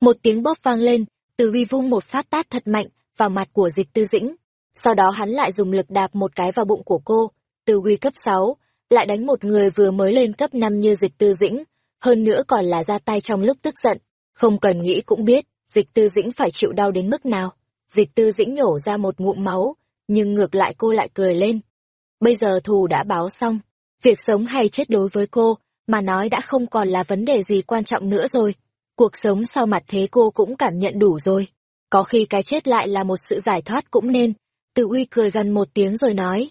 Một tiếng bóp vang lên, từ vi vung một phát tát thật mạnh vào mặt của dịch tư dĩnh. Sau đó hắn lại dùng lực đạp một cái vào bụng của cô, từ uy cấp 6, lại đánh một người vừa mới lên cấp 5 như dịch tư dĩnh, hơn nữa còn là ra tay trong lúc tức giận. Không cần nghĩ cũng biết, dịch tư dĩnh phải chịu đau đến mức nào. Dịch tư dĩnh nhổ ra một ngụm máu, nhưng ngược lại cô lại cười lên. Bây giờ thù đã báo xong, việc sống hay chết đối với cô, mà nói đã không còn là vấn đề gì quan trọng nữa rồi. Cuộc sống sau mặt thế cô cũng cảm nhận đủ rồi. Có khi cái chết lại là một sự giải thoát cũng nên. Từ uy cười gần một tiếng rồi nói.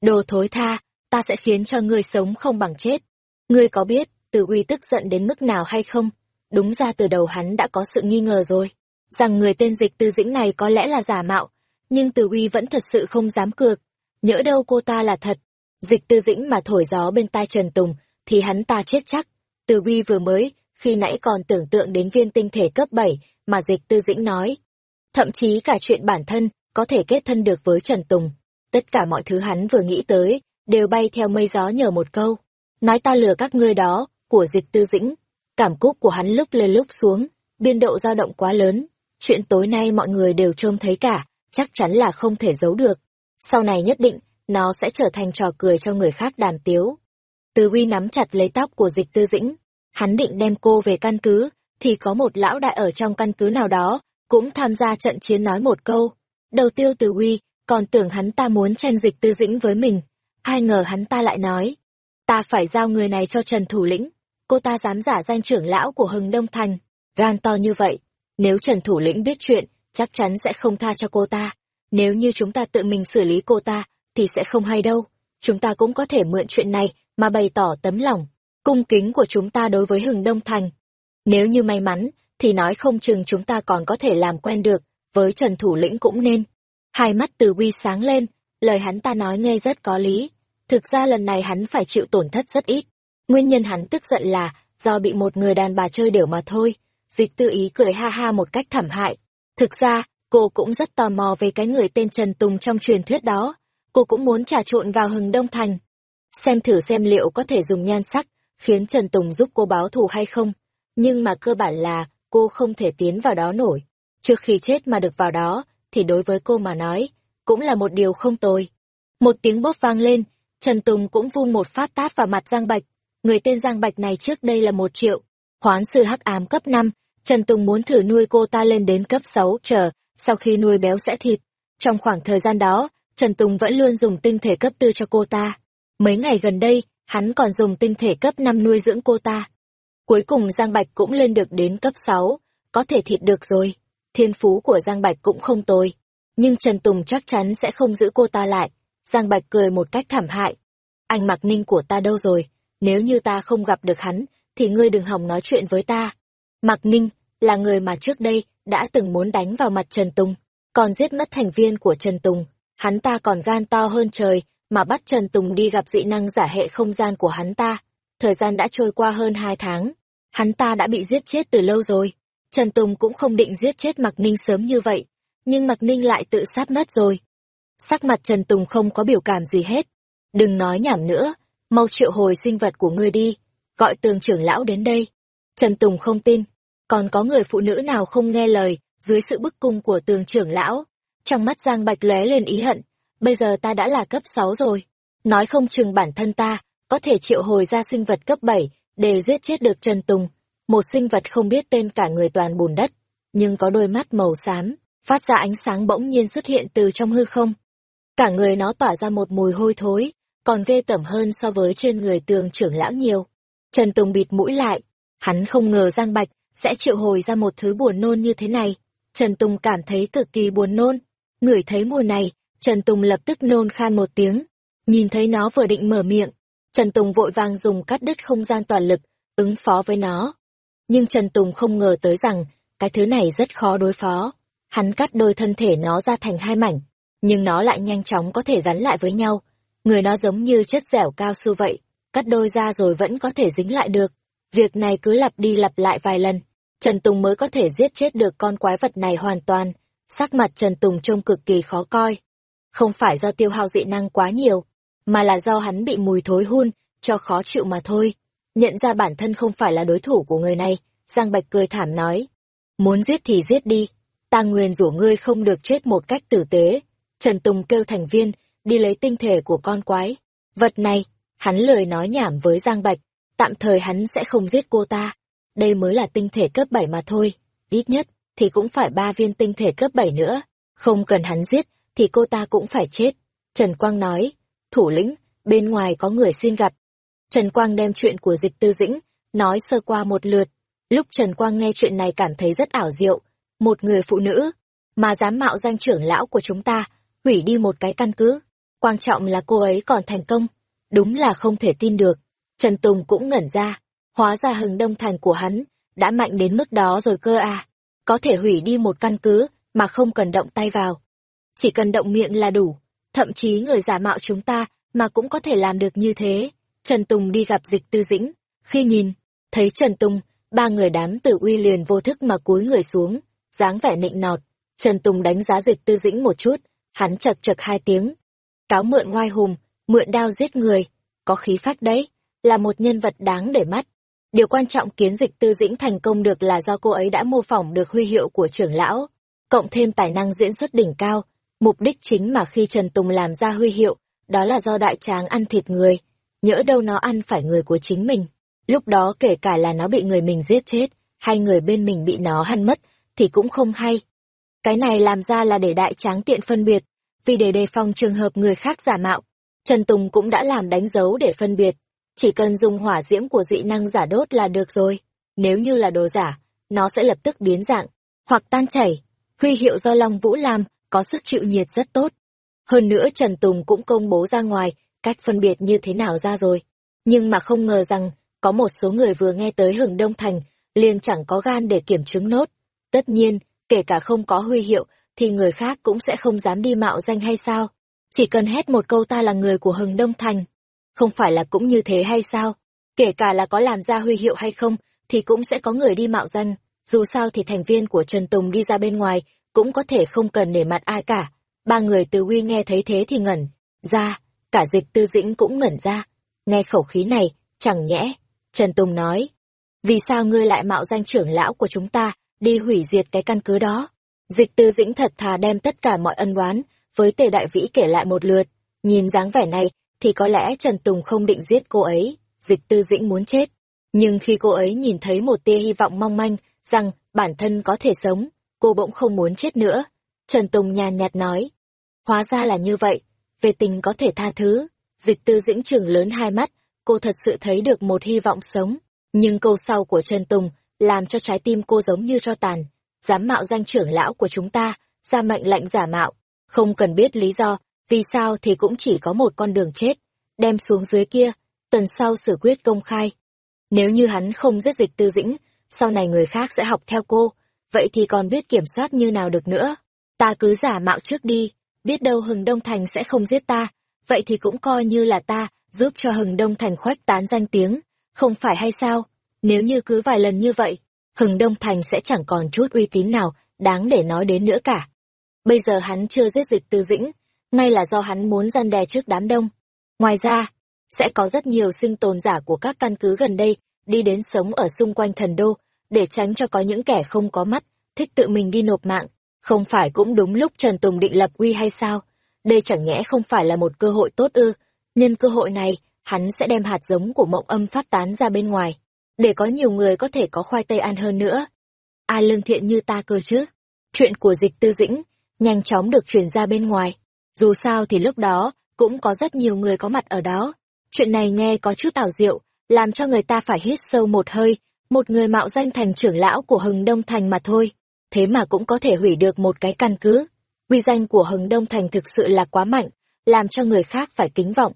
Đồ thối tha, ta sẽ khiến cho ngươi sống không bằng chết. Ngươi có biết, từ uy tức giận đến mức nào hay không? Đúng ra từ đầu hắn đã có sự nghi ngờ rồi. Rằng người tên dịch tư dĩnh này có lẽ là giả mạo. Nhưng từ uy vẫn thật sự không dám cược. Nhỡ đâu cô ta là thật. Dịch tư dĩnh mà thổi gió bên tai Trần Tùng, thì hắn ta chết chắc. Từ uy vừa mới, khi nãy còn tưởng tượng đến viên tinh thể cấp 7 mà dịch tư dĩnh nói. Thậm chí cả chuyện bản thân có thể kết thân được với Trần Tùng. Tất cả mọi thứ hắn vừa nghĩ tới, đều bay theo mây gió nhờ một câu. Nói ta lừa các ngươi đó, của dịch tư dĩnh. Cảm cúc của hắn lúc lên lúc xuống, biên độ dao động quá lớn. Chuyện tối nay mọi người đều trông thấy cả, chắc chắn là không thể giấu được. Sau này nhất định, nó sẽ trở thành trò cười cho người khác đàn tiếu. Từ Huy nắm chặt lấy tóc của dịch tư dĩnh, hắn định đem cô về căn cứ, thì có một lão đại ở trong căn cứ nào đó, cũng tham gia trận chiến nói một câu. Đầu tiêu từ Huy, còn tưởng hắn ta muốn tranh dịch tư dĩnh với mình. Ai ngờ hắn ta lại nói, ta phải giao người này cho Trần Thủ Lĩnh. Cô ta dám giả danh trưởng lão của Hưng Đông Thành, gan to như vậy. Nếu Trần Thủ Lĩnh biết chuyện, chắc chắn sẽ không tha cho cô ta. Nếu như chúng ta tự mình xử lý cô ta, thì sẽ không hay đâu. Chúng ta cũng có thể mượn chuyện này mà bày tỏ tấm lòng, cung kính của chúng ta đối với Hừng Đông Thành. Nếu như may mắn, thì nói không chừng chúng ta còn có thể làm quen được, với Trần Thủ Lĩnh cũng nên. Hai mắt từ uy sáng lên, lời hắn ta nói nghe rất có lý. Thực ra lần này hắn phải chịu tổn thất rất ít. Nguyên nhân hắn tức giận là do bị một người đàn bà chơi đểu mà thôi. Dịch tư ý cười ha ha một cách thảm hại. Thực ra, cô cũng rất tò mò về cái người tên Trần Tùng trong truyền thuyết đó. Cô cũng muốn trà trộn vào hừng Đông Thành. Xem thử xem liệu có thể dùng nhan sắc, khiến Trần Tùng giúp cô báo thù hay không. Nhưng mà cơ bản là, cô không thể tiến vào đó nổi. Trước khi chết mà được vào đó, thì đối với cô mà nói, cũng là một điều không tồi. Một tiếng bóp vang lên, Trần Tùng cũng vung một phát tát vào mặt Giang Bạch. Người tên Giang Bạch này trước đây là một triệu. Hoán sư hắc ám cấp 5, Trần Tùng muốn thử nuôi cô ta lên đến cấp 6 chờ, sau khi nuôi béo sẽ thịt. Trong khoảng thời gian đó, Trần Tùng vẫn luôn dùng tinh thể cấp tư cho cô ta. Mấy ngày gần đây, hắn còn dùng tinh thể cấp 5 nuôi dưỡng cô ta. Cuối cùng Giang Bạch cũng lên được đến cấp 6, có thể thịt được rồi. Thiên phú của Giang Bạch cũng không tồi, nhưng Trần Tùng chắc chắn sẽ không giữ cô ta lại. Giang Bạch cười một cách thảm hại. Anh Mạc Ninh của ta đâu rồi? Nếu như ta không gặp được hắn, thì ngươi đừng hòng nói chuyện với ta. Mạc Ninh là người mà trước đây đã từng muốn đánh vào mặt Trần Tùng, còn giết mất thành viên của Trần Tùng. Hắn ta còn gan to hơn trời, mà bắt Trần Tùng đi gặp dị năng giả hệ không gian của hắn ta. Thời gian đã trôi qua hơn hai tháng, hắn ta đã bị giết chết từ lâu rồi. Trần Tùng cũng không định giết chết Mạc Ninh sớm như vậy, nhưng Mạc Ninh lại tự sát mất rồi. Sắc mặt Trần Tùng không có biểu cảm gì hết. Đừng nói nhảm nữa, mau triệu hồi sinh vật của ngươi đi, gọi tường trưởng lão đến đây. Trần Tùng không tin, còn có người phụ nữ nào không nghe lời dưới sự bức cung của tường trưởng lão. Trong mắt Giang Bạch lóe lên ý hận, bây giờ ta đã là cấp 6 rồi. Nói không chừng bản thân ta, có thể triệu hồi ra sinh vật cấp 7, để giết chết được Trần Tùng. Một sinh vật không biết tên cả người toàn bùn đất, nhưng có đôi mắt màu xám, phát ra ánh sáng bỗng nhiên xuất hiện từ trong hư không. Cả người nó tỏa ra một mùi hôi thối, còn ghê tởm hơn so với trên người tường trưởng lão nhiều. Trần Tùng bịt mũi lại, hắn không ngờ Giang Bạch sẽ triệu hồi ra một thứ buồn nôn như thế này. Trần Tùng cảm thấy cực kỳ buồn nôn. Ngửi thấy mùi này, Trần Tùng lập tức nôn khan một tiếng. Nhìn thấy nó vừa định mở miệng, Trần Tùng vội vàng dùng cắt đứt không gian toàn lực, ứng phó với nó. Nhưng Trần Tùng không ngờ tới rằng, cái thứ này rất khó đối phó. Hắn cắt đôi thân thể nó ra thành hai mảnh, nhưng nó lại nhanh chóng có thể gắn lại với nhau. Người nó giống như chất dẻo cao su vậy, cắt đôi ra rồi vẫn có thể dính lại được. Việc này cứ lặp đi lặp lại vài lần, Trần Tùng mới có thể giết chết được con quái vật này hoàn toàn. Sắc mặt Trần Tùng trông cực kỳ khó coi. Không phải do tiêu hao dị năng quá nhiều, mà là do hắn bị mùi thối hun, cho khó chịu mà thôi. Nhận ra bản thân không phải là đối thủ của người này, Giang Bạch cười thảm nói. Muốn giết thì giết đi, ta nguyền rủa ngươi không được chết một cách tử tế. Trần Tùng kêu thành viên, đi lấy tinh thể của con quái. Vật này, hắn lời nói nhảm với Giang Bạch, tạm thời hắn sẽ không giết cô ta. Đây mới là tinh thể cấp 7 mà thôi, ít nhất thì cũng phải ba viên tinh thể cấp 7 nữa. Không cần hắn giết, thì cô ta cũng phải chết. Trần Quang nói, thủ lĩnh, bên ngoài có người xin gặp. Trần Quang đem chuyện của dịch tư dĩnh, nói sơ qua một lượt. Lúc Trần Quang nghe chuyện này cảm thấy rất ảo diệu. Một người phụ nữ, mà dám mạo danh trưởng lão của chúng ta, hủy đi một cái căn cứ. Quan trọng là cô ấy còn thành công. Đúng là không thể tin được. Trần Tùng cũng ngẩn ra. Hóa ra hừng đông thành của hắn, đã mạnh đến mức đó rồi cơ à. Có thể hủy đi một căn cứ, mà không cần động tay vào. Chỉ cần động miệng là đủ. Thậm chí người giả mạo chúng ta, mà cũng có thể làm được như thế. Trần Tùng đi gặp dịch tư dĩnh. Khi nhìn, thấy Trần Tùng, ba người đám tử uy liền vô thức mà cúi người xuống, dáng vẻ nịnh nọt. Trần Tùng đánh giá dịch tư dĩnh một chút, hắn chật chật hai tiếng. Cáo mượn ngoai hùng, mượn đao giết người, có khí phách đấy, là một nhân vật đáng để mắt. Điều quan trọng kiến dịch tư dĩnh thành công được là do cô ấy đã mô phỏng được huy hiệu của trưởng lão, cộng thêm tài năng diễn xuất đỉnh cao. Mục đích chính mà khi Trần Tùng làm ra huy hiệu, đó là do đại tráng ăn thịt người. Nhỡ đâu nó ăn phải người của chính mình. Lúc đó kể cả là nó bị người mình giết chết, hay người bên mình bị nó hăn mất, thì cũng không hay. Cái này làm ra là để đại tráng tiện phân biệt, vì để đề phòng trường hợp người khác giả mạo. Trần Tùng cũng đã làm đánh dấu để phân biệt, chỉ cần dùng hỏa diễm của dị năng giả đốt là được rồi. Nếu như là đồ giả, nó sẽ lập tức biến dạng, hoặc tan chảy. Huy hiệu do Long Vũ làm, có sức chịu nhiệt rất tốt. Hơn nữa Trần Tùng cũng công bố ra ngoài, cách phân biệt như thế nào ra rồi. Nhưng mà không ngờ rằng, có một số người vừa nghe tới hừng Đông Thành, liền chẳng có gan để kiểm chứng nốt. Tất nhiên, kể cả không có huy hiệu, thì người khác cũng sẽ không dám đi mạo danh hay sao? Chỉ cần hét một câu ta là người của hừng Đông Thành. Không phải là cũng như thế hay sao? Kể cả là có làm ra huy hiệu hay không, thì cũng sẽ có người đi mạo danh. Dù sao thì thành viên của Trần Tùng đi ra bên ngoài, cũng có thể không cần nể mặt ai cả. Ba người từ uy nghe thấy thế thì ngẩn ra, cả dịch tư dĩnh cũng ngẩn ra. Nghe khẩu khí này, chẳng nhẽ. Trần Tùng nói, vì sao ngươi lại mạo danh trưởng lão của chúng ta, đi hủy diệt cái căn cứ đó? Dịch tư dĩnh thật thà đem tất cả mọi ân oán với tề đại vĩ kể lại một lượt. Nhìn dáng vẻ này, thì có lẽ Trần Tùng không định giết cô ấy, dịch tư dĩnh muốn chết. Nhưng khi cô ấy nhìn thấy một tia hy vọng mong manh, rằng bản thân có thể sống, cô bỗng không muốn chết nữa. Trần Tùng nhàn nhạt nói, hóa ra là như vậy, về tình có thể tha thứ. Dịch tư dĩnh trưởng lớn hai mắt, cô thật sự thấy được một hy vọng sống. Nhưng câu sau của Trần Tùng làm cho trái tim cô giống như cho tàn. Dám mạo danh trưởng lão của chúng ta, ra mệnh lệnh giả mạo. Không cần biết lý do, vì sao thì cũng chỉ có một con đường chết. Đem xuống dưới kia, tuần sau xử quyết công khai. Nếu như hắn không giết dịch tư dĩnh, sau này người khác sẽ học theo cô, vậy thì còn biết kiểm soát như nào được nữa. Ta cứ giả mạo trước đi, biết đâu Hừng Đông Thành sẽ không giết ta, vậy thì cũng coi như là ta giúp cho Hừng Đông Thành khoách tán danh tiếng, không phải hay sao? Nếu như cứ vài lần như vậy, Hừng Đông Thành sẽ chẳng còn chút uy tín nào đáng để nói đến nữa cả. Bây giờ hắn chưa giết dịch tư dĩnh, ngay là do hắn muốn gian đè trước đám đông. Ngoài ra, sẽ có rất nhiều sinh tồn giả của các căn cứ gần đây đi đến sống ở xung quanh thần đô, để tránh cho có những kẻ không có mắt, thích tự mình đi nộp mạng. Không phải cũng đúng lúc Trần Tùng định lập uy hay sao? Đây chẳng nhẽ không phải là một cơ hội tốt ư. Nhân cơ hội này, hắn sẽ đem hạt giống của mộng âm phát tán ra bên ngoài, để có nhiều người có thể có khoai tây ăn hơn nữa. Ai lương thiện như ta cơ chứ? Chuyện của dịch tư dĩnh, nhanh chóng được truyền ra bên ngoài. Dù sao thì lúc đó, cũng có rất nhiều người có mặt ở đó. Chuyện này nghe có chút ảo diệu, làm cho người ta phải hít sâu một hơi, một người mạo danh thành trưởng lão của Hừng Đông Thành mà thôi. Thế mà cũng có thể hủy được một cái căn cứ. Uy danh của Hừng Đông Thành thực sự là quá mạnh, làm cho người khác phải kính vọng.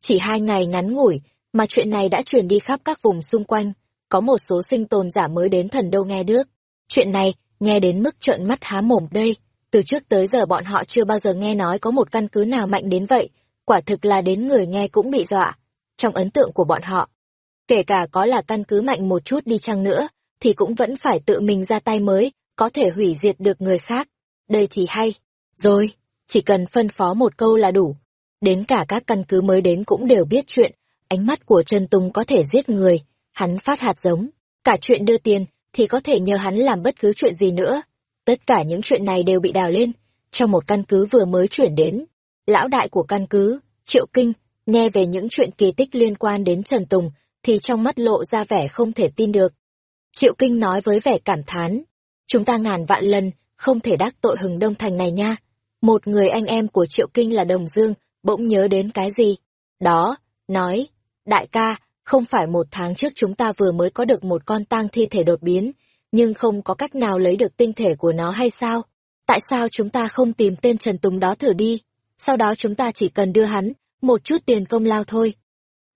Chỉ hai ngày ngắn ngủi, mà chuyện này đã truyền đi khắp các vùng xung quanh, có một số sinh tồn giả mới đến thần đô nghe được. Chuyện này, nghe đến mức trợn mắt há mồm đây. Từ trước tới giờ bọn họ chưa bao giờ nghe nói có một căn cứ nào mạnh đến vậy, quả thực là đến người nghe cũng bị dọa. Trong ấn tượng của bọn họ, kể cả có là căn cứ mạnh một chút đi chăng nữa, thì cũng vẫn phải tự mình ra tay mới, có thể hủy diệt được người khác. Đây thì hay. Rồi, chỉ cần phân phó một câu là đủ. Đến cả các căn cứ mới đến cũng đều biết chuyện, ánh mắt của Trần Tùng có thể giết người, hắn phát hạt giống, cả chuyện đưa tiền thì có thể nhờ hắn làm bất cứ chuyện gì nữa. Tất cả những chuyện này đều bị đào lên, trong một căn cứ vừa mới chuyển đến. Lão đại của căn cứ, Triệu Kinh, nghe về những chuyện kỳ tích liên quan đến Trần Tùng, thì trong mắt lộ ra vẻ không thể tin được. Triệu Kinh nói với vẻ cảm thán, chúng ta ngàn vạn lần, không thể đắc tội hừng đông thành này nha. Một người anh em của Triệu Kinh là Đồng Dương, bỗng nhớ đến cái gì? Đó, nói, đại ca, không phải một tháng trước chúng ta vừa mới có được một con tang thi thể đột biến, nhưng không có cách nào lấy được tinh thể của nó hay sao? Tại sao chúng ta không tìm tên Trần Tùng đó thử đi? Sau đó chúng ta chỉ cần đưa hắn một chút tiền công lao thôi.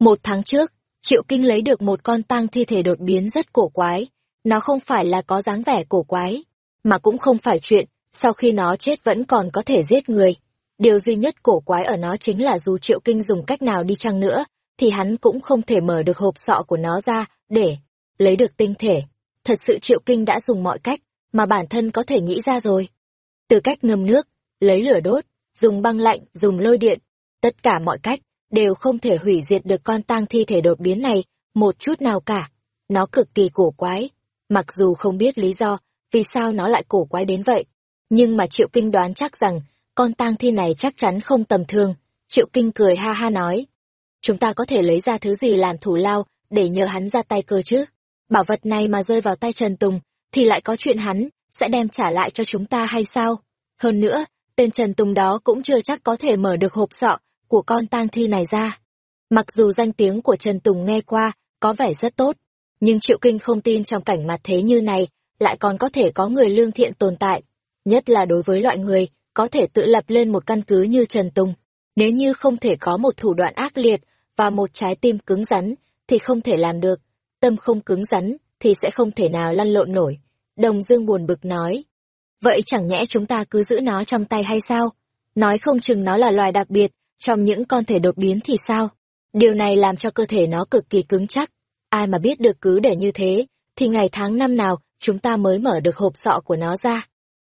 Một tháng trước, Triệu Kinh lấy được một con tang thi thể đột biến rất cổ quái. Nó không phải là có dáng vẻ cổ quái, mà cũng không phải chuyện, sau khi nó chết vẫn còn có thể giết người. Điều duy nhất cổ quái ở nó chính là dù Triệu Kinh dùng cách nào đi chăng nữa, thì hắn cũng không thể mở được hộp sọ của nó ra, để lấy được tinh thể. Thật sự Triệu Kinh đã dùng mọi cách, mà bản thân có thể nghĩ ra rồi. Từ cách ngâm nước, lấy lửa đốt, dùng băng lạnh, dùng lôi điện, tất cả mọi cách, đều không thể hủy diệt được con tang thi thể đột biến này, một chút nào cả. Nó cực kỳ cổ quái, mặc dù không biết lý do, vì sao nó lại cổ quái đến vậy. Nhưng mà Triệu Kinh đoán chắc rằng, con tang thi này chắc chắn không tầm thường. Triệu Kinh cười ha ha nói, chúng ta có thể lấy ra thứ gì làm thủ lao để nhờ hắn ra tay cơ chứ. Bảo vật này mà rơi vào tay Trần Tùng, thì lại có chuyện hắn sẽ đem trả lại cho chúng ta hay sao? Hơn nữa, tên Trần Tùng đó cũng chưa chắc có thể mở được hộp sọ của con tang thi này ra. Mặc dù danh tiếng của Trần Tùng nghe qua có vẻ rất tốt, nhưng Triệu Kinh không tin trong cảnh mặt thế như này lại còn có thể có người lương thiện tồn tại, nhất là đối với loại người có thể tự lập lên một căn cứ như Trần Tùng. Nếu như không thể có một thủ đoạn ác liệt và một trái tim cứng rắn, thì không thể làm được. Tâm không cứng rắn, thì sẽ không thể nào lăn lộn nổi. Đồng Dương buồn bực nói. Vậy chẳng nhẽ chúng ta cứ giữ nó trong tay hay sao? Nói không chừng nó là loài đặc biệt, trong những con thể đột biến thì sao? Điều này làm cho cơ thể nó cực kỳ cứng chắc. Ai mà biết được cứ để như thế, thì ngày tháng năm nào chúng ta mới mở được hộp sọ của nó ra.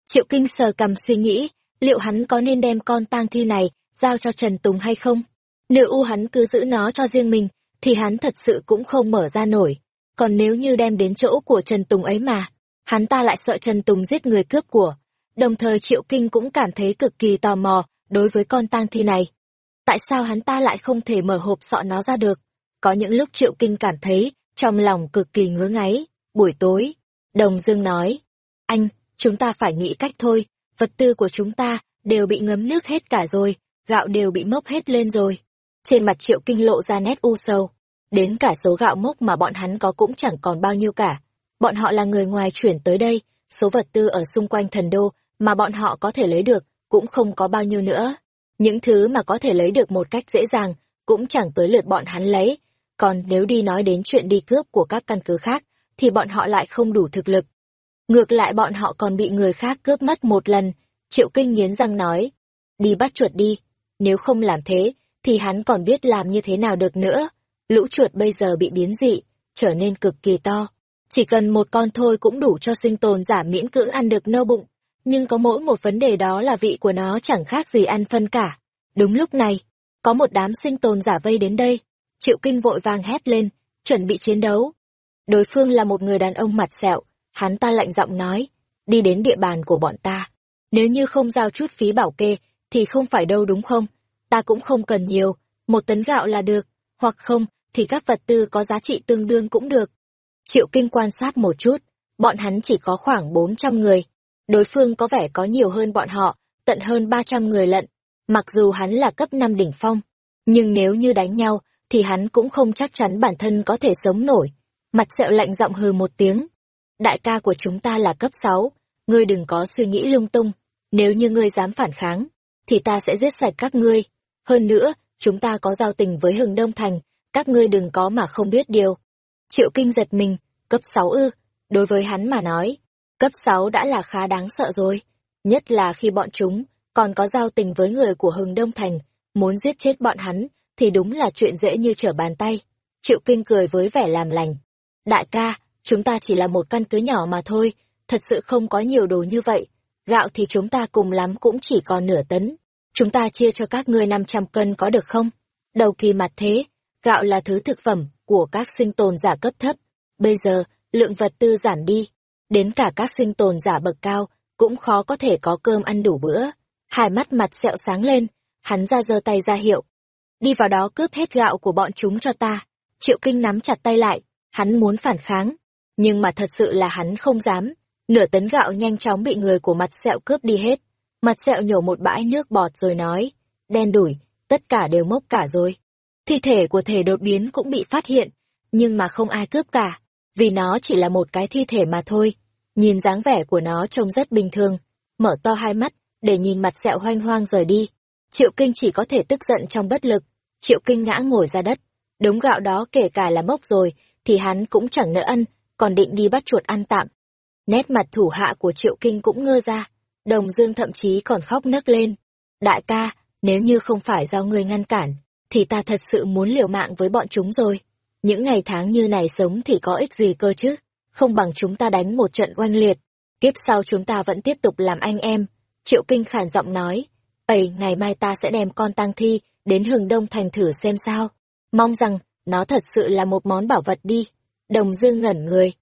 Triệu Kinh sờ cầm suy nghĩ, liệu hắn có nên đem con tang thi này giao cho Trần Tùng hay không? Nếu u hắn cứ giữ nó cho riêng mình, thì hắn thật sự cũng không mở ra nổi. Còn nếu như đem đến chỗ của Trần Tùng ấy mà, hắn ta lại sợ Trần Tùng giết người cướp của. Đồng thời Triệu Kinh cũng cảm thấy cực kỳ tò mò đối với con tang thi này. Tại sao hắn ta lại không thể mở hộp sọ nó ra được? Có những lúc Triệu Kinh cảm thấy trong lòng cực kỳ ngứa ngáy. Buổi tối, Đồng Dương nói, anh, chúng ta phải nghĩ cách thôi, vật tư của chúng ta đều bị ngấm nước hết cả rồi, gạo đều bị mốc hết lên rồi. Trên mặt Triệu Kinh lộ ra nét u sầu, đến cả số gạo mốc mà bọn hắn có cũng chẳng còn bao nhiêu cả. Bọn họ là người ngoài chuyển tới đây, số vật tư ở xung quanh thần đô mà bọn họ có thể lấy được cũng không có bao nhiêu nữa. Những thứ mà có thể lấy được một cách dễ dàng cũng chẳng tới lượt bọn hắn lấy. Còn nếu đi nói đến chuyện đi cướp của các căn cứ khác, thì bọn họ lại không đủ thực lực. Ngược lại bọn họ còn bị người khác cướp mất một lần. Triệu Kinh nghiến răng nói, đi bắt chuột đi. Nếu không làm thế, thì hắn còn biết làm như thế nào được nữa. Lũ chuột bây giờ bị biến dị, trở nên cực kỳ to. Chỉ cần một con thôi cũng đủ cho sinh tồn giả miễn cưỡng ăn được no bụng. Nhưng có mỗi một vấn đề đó là vị của nó chẳng khác gì ăn phân cả. Đúng lúc này, có một đám sinh tồn giả vây đến đây. Triệu Kinh vội vàng hét lên, chuẩn bị chiến đấu. Đối phương là một người đàn ông mặt sẹo, hắn ta lạnh giọng nói, đi đến địa bàn của bọn ta. Nếu như không giao chút phí bảo kê, thì không phải đâu đúng không? Ta cũng không cần nhiều, một tấn gạo là được, hoặc không, thì các vật tư có giá trị tương đương cũng được. Triệu Kinh quan sát một chút, bọn hắn chỉ có khoảng 400 người. Đối phương có vẻ có nhiều hơn bọn họ, tận hơn 300 người lận. Mặc dù hắn là cấp 5 đỉnh phong, nhưng nếu như đánh nhau, thì hắn cũng không chắc chắn bản thân có thể sống nổi. Mặt sẹo lạnh giọng hừ một tiếng. Đại ca của chúng ta là cấp 6, ngươi đừng có suy nghĩ lung tung. Nếu như ngươi dám phản kháng, thì ta sẽ giết sạch các ngươi. Hơn nữa, chúng ta có giao tình với hừng Đông Thành, các ngươi đừng có mà không biết điều. Triệu Kinh giật mình, cấp 6 ư, đối với hắn mà nói, cấp 6 đã là khá đáng sợ rồi. Nhất là khi bọn chúng còn có giao tình với người của hừng Đông Thành, muốn giết chết bọn hắn thì đúng là chuyện dễ như trở bàn tay. Triệu Kinh cười với vẻ làm lành. Đại ca, chúng ta chỉ là một căn cứ nhỏ mà thôi, thật sự không có nhiều đồ như vậy. Gạo thì chúng ta cùng lắm cũng chỉ còn nửa tấn. Chúng ta chia cho các ngươi 500 cân có được không? Đầu kỳ mặt thế, gạo là thứ thực phẩm của các sinh tồn giả cấp thấp. Bây giờ, lượng vật tư giảm đi, đến cả các sinh tồn giả bậc cao, cũng khó có thể có cơm ăn đủ bữa. Hai mắt mặt sẹo sáng lên, hắn ra giơ tay ra hiệu. Đi vào đó cướp hết gạo của bọn chúng cho ta. Triệu Kinh nắm chặt tay lại, hắn muốn phản kháng, nhưng mà thật sự là hắn không dám. Nửa tấn gạo nhanh chóng bị người của mặt sẹo cướp đi hết. Mặt sẹo nhổ một bãi nước bọt rồi nói, đen đủi, tất cả đều mốc cả rồi. Thi thể của thể đột biến cũng bị phát hiện, nhưng mà không ai cướp cả, vì nó chỉ là một cái thi thể mà thôi. Nhìn dáng vẻ của nó trông rất bình thường, mở to hai mắt, để nhìn mặt sẹo hoanh hoang rời đi. Triệu Kinh chỉ có thể tức giận trong bất lực. Triệu Kinh ngã ngồi ra đất. Đống gạo đó kể cả là mốc rồi, thì hắn cũng chẳng nỡ ăn, còn định đi bắt chuột ăn tạm. Nét mặt thủ hạ của Triệu Kinh cũng ngơ ra. Đồng Dương thậm chí còn khóc nấc lên. Đại ca, nếu như không phải do người ngăn cản, thì ta thật sự muốn liều mạng với bọn chúng rồi. Những ngày tháng như này sống thì có ích gì cơ chứ? Không bằng chúng ta đánh một trận oanh liệt. Kiếp sau chúng ta vẫn tiếp tục làm anh em. Triệu Kinh khản giọng nói. Ây, ngày mai ta sẽ đem con tang thi đến hừng đông thành thử xem sao. Mong rằng nó thật sự là một món bảo vật đi. Đồng Dương ngẩn người.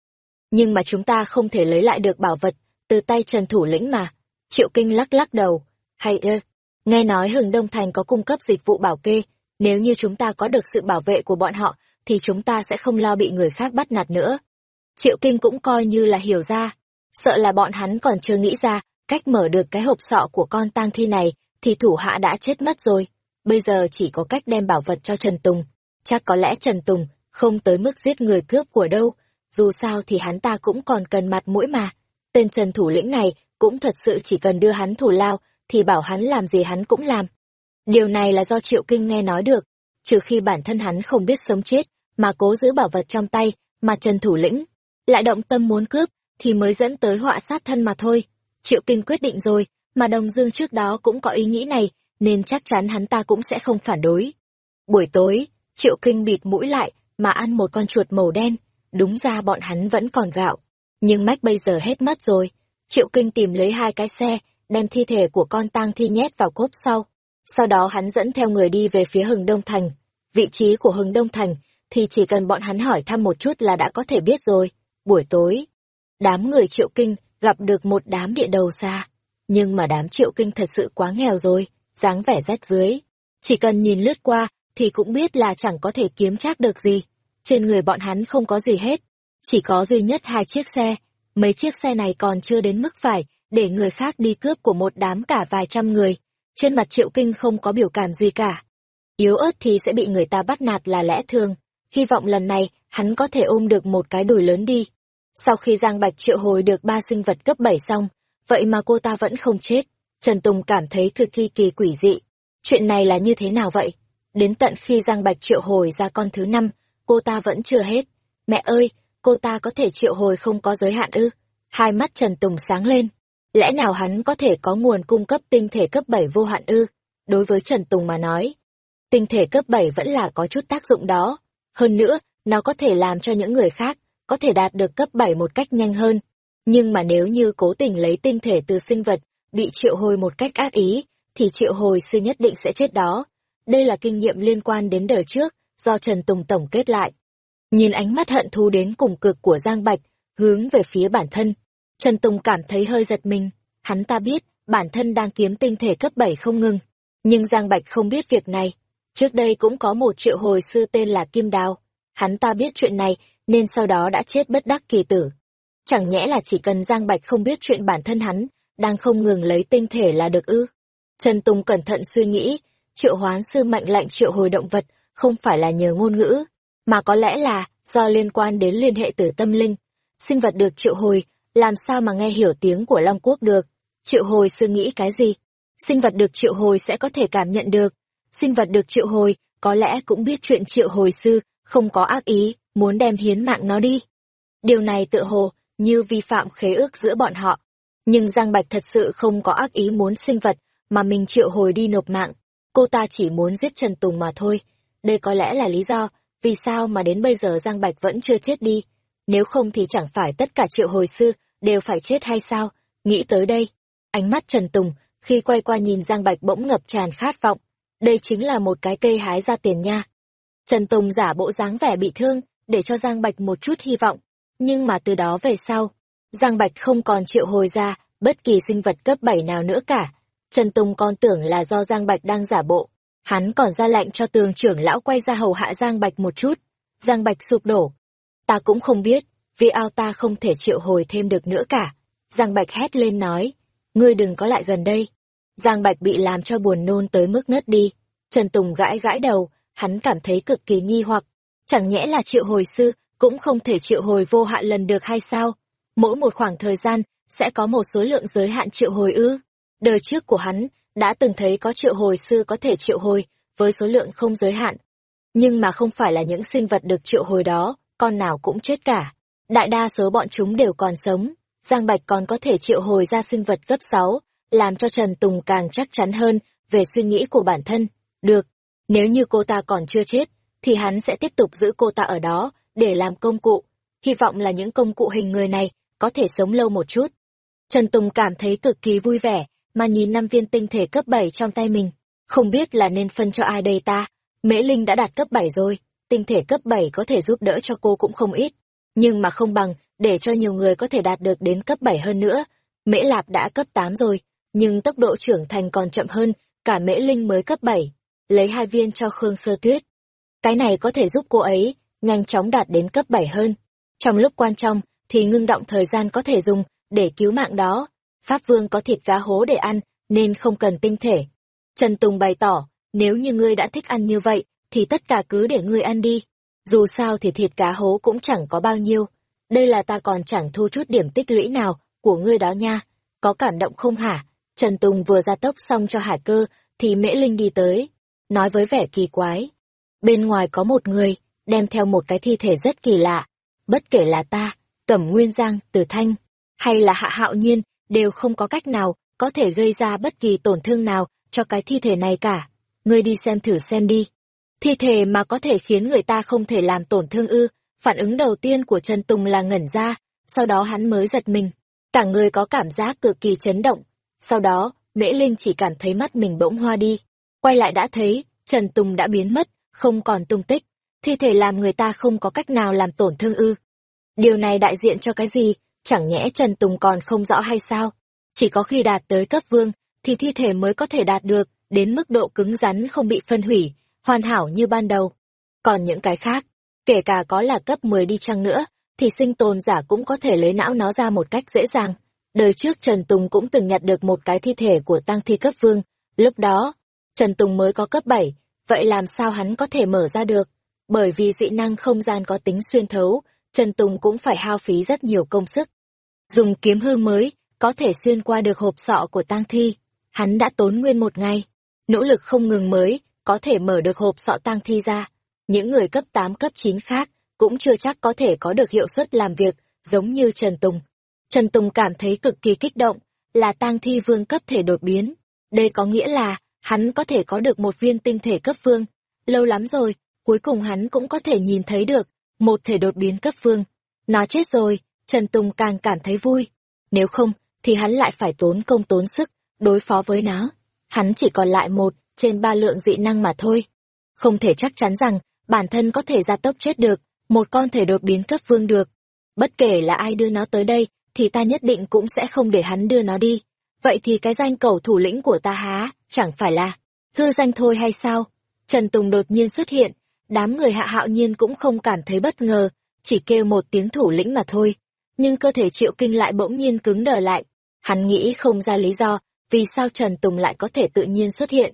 Nhưng mà chúng ta không thể lấy lại được bảo vật từ tay Trần Thủ Lĩnh mà. Triệu Kinh lắc lắc đầu. Hay ơ, nghe nói hừng đông thành có cung cấp dịch vụ bảo kê. Nếu như chúng ta có được sự bảo vệ của bọn họ, thì chúng ta sẽ không lo bị người khác bắt nạt nữa. Triệu Kinh cũng coi như là hiểu ra. Sợ là bọn hắn còn chưa nghĩ ra cách mở được cái hộp sọ của con tang thi này, thì thủ hạ đã chết mất rồi. Bây giờ chỉ có cách đem bảo vật cho Trần Tùng. Chắc có lẽ Trần Tùng không tới mức giết người cướp của đâu, dù sao thì hắn ta cũng còn cần mặt mũi mà. Tên Trần thủ lĩnh này cũng thật sự chỉ cần đưa hắn thủ lao, thì bảo hắn làm gì hắn cũng làm. Điều này là do Triệu Kinh nghe nói được, trừ khi bản thân hắn không biết sống chết, mà cố giữ bảo vật trong tay, mà Trần thủ lĩnh lại động tâm muốn cướp, thì mới dẫn tới họa sát thân mà thôi. Triệu Kinh quyết định rồi, mà Đồng Dương trước đó cũng có ý nghĩ này, nên chắc chắn hắn ta cũng sẽ không phản đối. Buổi tối, Triệu Kinh bịt mũi lại, mà ăn một con chuột màu đen, đúng ra bọn hắn vẫn còn gạo. Nhưng mách bây giờ hết mất rồi. Triệu Kinh tìm lấy hai cái xe, đem thi thể của con tang thi nhét vào cốp sau. Sau đó hắn dẫn theo người đi về phía hừng Đông Thành. Vị trí của hừng Đông Thành thì chỉ cần bọn hắn hỏi thăm một chút là đã có thể biết rồi. Buổi tối, đám người Triệu Kinh gặp được một đám địa đầu xa. Nhưng mà đám Triệu Kinh thật sự quá nghèo rồi, dáng vẻ rách dưới. Chỉ cần nhìn lướt qua thì cũng biết là chẳng có thể kiếm trác được gì. Trên người bọn hắn không có gì hết, chỉ có duy nhất hai chiếc xe. Mấy chiếc xe này còn chưa đến mức phải để người khác đi cướp của một đám cả vài trăm người. Trên mặt Triệu Kinh không có biểu cảm gì cả. Yếu ớt thì sẽ bị người ta bắt nạt là lẽ thường. Hy vọng lần này hắn có thể ôm được một cái đùi lớn đi. Sau khi Giang Bạch triệu hồi được ba sinh vật cấp 7 xong, vậy mà cô ta vẫn không chết. Trần Tùng cảm thấy cực kỳ kỳ quỷ dị. Chuyện này là như thế nào vậy? Đến tận khi Giang Bạch triệu hồi ra con thứ năm, cô ta vẫn chưa hết. Mẹ ơi, cô ta có thể triệu hồi không có giới hạn ư? Hai mắt Trần Tùng sáng lên. Lẽ nào hắn có thể có nguồn cung cấp tinh thể cấp 7 vô hạn ư? Đối với Trần Tùng mà nói, tinh thể cấp 7 vẫn là có chút tác dụng đó. Hơn nữa, nó có thể làm cho những người khác có thể đạt được cấp 7 một cách nhanh hơn. Nhưng mà nếu như cố tình lấy tinh thể từ sinh vật, bị triệu hồi một cách ác ý, thì triệu hồi sư nhất định sẽ chết đó. Đây là kinh nghiệm liên quan đến đời trước, do Trần Tùng tổng kết lại. Nhìn ánh mắt hận thù đến cùng cực của Giang Bạch, hướng về phía bản thân. Trần Tùng cảm thấy hơi giật mình, hắn ta biết bản thân đang kiếm tinh thể cấp 7 không ngừng. Nhưng Giang Bạch không biết việc này. Trước đây cũng có một triệu hồi sư tên là Kim Đào. Hắn ta biết chuyện này, nên sau đó đã chết bất đắc kỳ tử. Chẳng nhẽ là chỉ cần Giang Bạch không biết chuyện bản thân hắn, đang không ngừng lấy tinh thể là được ư. Trần Tùng cẩn thận suy nghĩ, triệu hoán sư mạnh lạnh triệu hồi động vật không phải là nhờ ngôn ngữ, mà có lẽ là do liên quan đến liên hệ tử tâm linh. Sinh vật được triệu hồi, làm sao mà nghe hiểu tiếng của Long Quốc được? Triệu hồi sư nghĩ cái gì? Sinh vật được triệu hồi sẽ có thể cảm nhận được. Sinh vật được triệu hồi, có lẽ cũng biết chuyện triệu hồi sư, không có ác ý, muốn đem hiến mạng nó đi. Điều này tự hồ, như vi phạm khế ước giữa bọn họ. Nhưng Giang Bạch thật sự không có ác ý muốn sinh vật, mà mình triệu hồi đi nộp mạng. Cô ta chỉ muốn giết Trần Tùng mà thôi. Đây có lẽ là lý do, vì sao mà đến bây giờ Giang Bạch vẫn chưa chết đi. Nếu không thì chẳng phải tất cả triệu hồi sư đều phải chết hay sao? Nghĩ tới đây, ánh mắt Trần Tùng khi quay qua nhìn Giang Bạch bỗng ngập tràn khát vọng. Đây chính là một cái cây hái ra tiền nha. Trần Tùng giả bộ dáng vẻ bị thương, để cho Giang Bạch một chút hy vọng. Nhưng mà từ đó về sau, Giang Bạch không còn triệu hồi ra bất kỳ sinh vật cấp bảy nào nữa cả. Trần Tùng còn tưởng là do Giang Bạch đang giả bộ. Hắn còn ra lệnh cho tường trưởng lão quay ra hầu hạ Giang Bạch một chút. Giang Bạch sụp đổ. Ta cũng không biết, vì ao ta không thể triệu hồi thêm được nữa cả. Giang Bạch hét lên nói, ngươi đừng có lại gần đây. Giang Bạch bị làm cho buồn nôn tới mức ngất đi. Trần Tùng gãi gãi đầu, hắn cảm thấy cực kỳ nghi hoặc. Chẳng nhẽ là triệu hồi sư, cũng không thể triệu hồi vô hạn lần được hay sao? Mỗi một khoảng thời gian, sẽ có một số lượng giới hạn triệu hồi ư. Đời trước của hắn, đã từng thấy có triệu hồi sư có thể triệu hồi, với số lượng không giới hạn. Nhưng mà không phải là những sinh vật được triệu hồi đó, con nào cũng chết cả. Đại đa số bọn chúng đều còn sống. Giang Bạch còn có thể triệu hồi ra sinh vật cấp 6, làm cho Trần Tùng càng chắc chắn hơn về suy nghĩ của bản thân. Được, nếu như cô ta còn chưa chết, thì hắn sẽ tiếp tục giữ cô ta ở đó, để làm công cụ. Hy vọng là những công cụ hình người này có thể sống lâu một chút. Trần Tùng cảm thấy cực kỳ vui vẻ, mà nhìn năm viên tinh thể cấp 7 trong tay mình. Không biết là nên phân cho ai đây ta. Mễ Linh đã đạt cấp 7 rồi, tinh thể cấp 7 có thể giúp đỡ cho cô cũng không ít. Nhưng mà không bằng, để cho nhiều người có thể đạt được đến cấp 7 hơn nữa. Mễ Lạp đã cấp 8 rồi, nhưng tốc độ trưởng thành còn chậm hơn, cả Mễ Linh mới cấp 7. Lấy hai viên cho Khương Sơ Tuyết. Cái này có thể giúp cô ấy nhanh chóng đạt đến cấp 7 hơn. Trong lúc quan trọng, thì ngưng động thời gian có thể dùng để cứu mạng đó. Pháp Vương có thịt cá hố để ăn, nên không cần tinh thể. Trần Tùng bày tỏ, nếu như ngươi đã thích ăn như vậy, thì tất cả cứ để ngươi ăn đi. Dù sao thì thịt cá hố cũng chẳng có bao nhiêu. Đây là ta còn chẳng thu chút điểm tích lũy nào của ngươi đó nha. Có cảm động không hả? Trần Tùng vừa ra tốc xong cho hải cơ, thì Mễ Linh đi tới. Nói với vẻ kỳ quái. Bên ngoài có một người, đem theo một cái thi thể rất kỳ lạ. Bất kể là ta, Cẩm Nguyên Giang, Từ Thanh, hay là Hạ Hạo Nhiên, đều không có cách nào có thể gây ra bất kỳ tổn thương nào cho cái thi thể này cả. Ngươi đi xem thử xem đi. Thi thể mà có thể khiến người ta không thể làm tổn thương ư, phản ứng đầu tiên của Trần Tùng là ngẩn ra, sau đó hắn mới giật mình. Cả người có cảm giác cực kỳ chấn động. Sau đó, Mễ Linh chỉ cảm thấy mắt mình bỗng hoa đi. Quay lại đã thấy, Trần Tùng đã biến mất, không còn tung tích. Thi thể làm người ta không có cách nào làm tổn thương ư. Điều này đại diện cho cái gì? Chẳng nhẽ Trần Tùng còn không rõ hay sao? Chỉ có khi đạt tới cấp vương, thì thi thể mới có thể đạt được, đến mức độ cứng rắn không bị phân hủy, hoàn hảo như ban đầu. Còn những cái khác, kể cả có là cấp 10 đi chăng nữa, thì sinh tồn giả cũng có thể lấy não nó ra một cách dễ dàng. Đời trước Trần Tùng cũng từng nhặt được một cái thi thể của tăng thi cấp vương, lúc đó, Trần Tùng mới có cấp 7, vậy làm sao hắn có thể mở ra được? Bởi vì dị năng không gian có tính xuyên thấu, Trần Tùng cũng phải hao phí rất nhiều công sức. Dùng kiếm hư mới, có thể xuyên qua được hộp sọ của tang thi. Hắn đã tốn nguyên một ngày. Nỗ lực không ngừng mới, có thể mở được hộp sọ tang thi ra. Những người cấp 8 cấp 9 khác, cũng chưa chắc có thể có được hiệu suất làm việc, giống như Trần Tùng. Trần Tùng cảm thấy cực kỳ kích động, là tang thi vương cấp thể đột biến. Đây có nghĩa là, hắn có thể có được một viên tinh thể cấp vương. Lâu lắm rồi, cuối cùng hắn cũng có thể nhìn thấy được, một thể đột biến cấp vương. Nó chết rồi, Trần Tùng càng cảm thấy vui. Nếu không, thì hắn lại phải tốn công tốn sức, đối phó với nó. Hắn chỉ còn lại một, trên ba lượng dị năng mà thôi. Không thể chắc chắn rằng, bản thân có thể ra tốc chết được, một con thể đột biến cấp vương được. Bất kể là ai đưa nó tới đây, thì ta nhất định cũng sẽ không để hắn đưa nó đi. Vậy thì cái danh cầu thủ lĩnh của ta há, chẳng phải là hư danh thôi hay sao? Trần Tùng đột nhiên xuất hiện, đám người hạ hạo nhiên cũng không cảm thấy bất ngờ, chỉ kêu một tiếng thủ lĩnh mà thôi. Nhưng cơ thể triệu kinh lại bỗng nhiên cứng đờ lại. Hắn nghĩ không ra lý do, vì sao Trần Tùng lại có thể tự nhiên xuất hiện.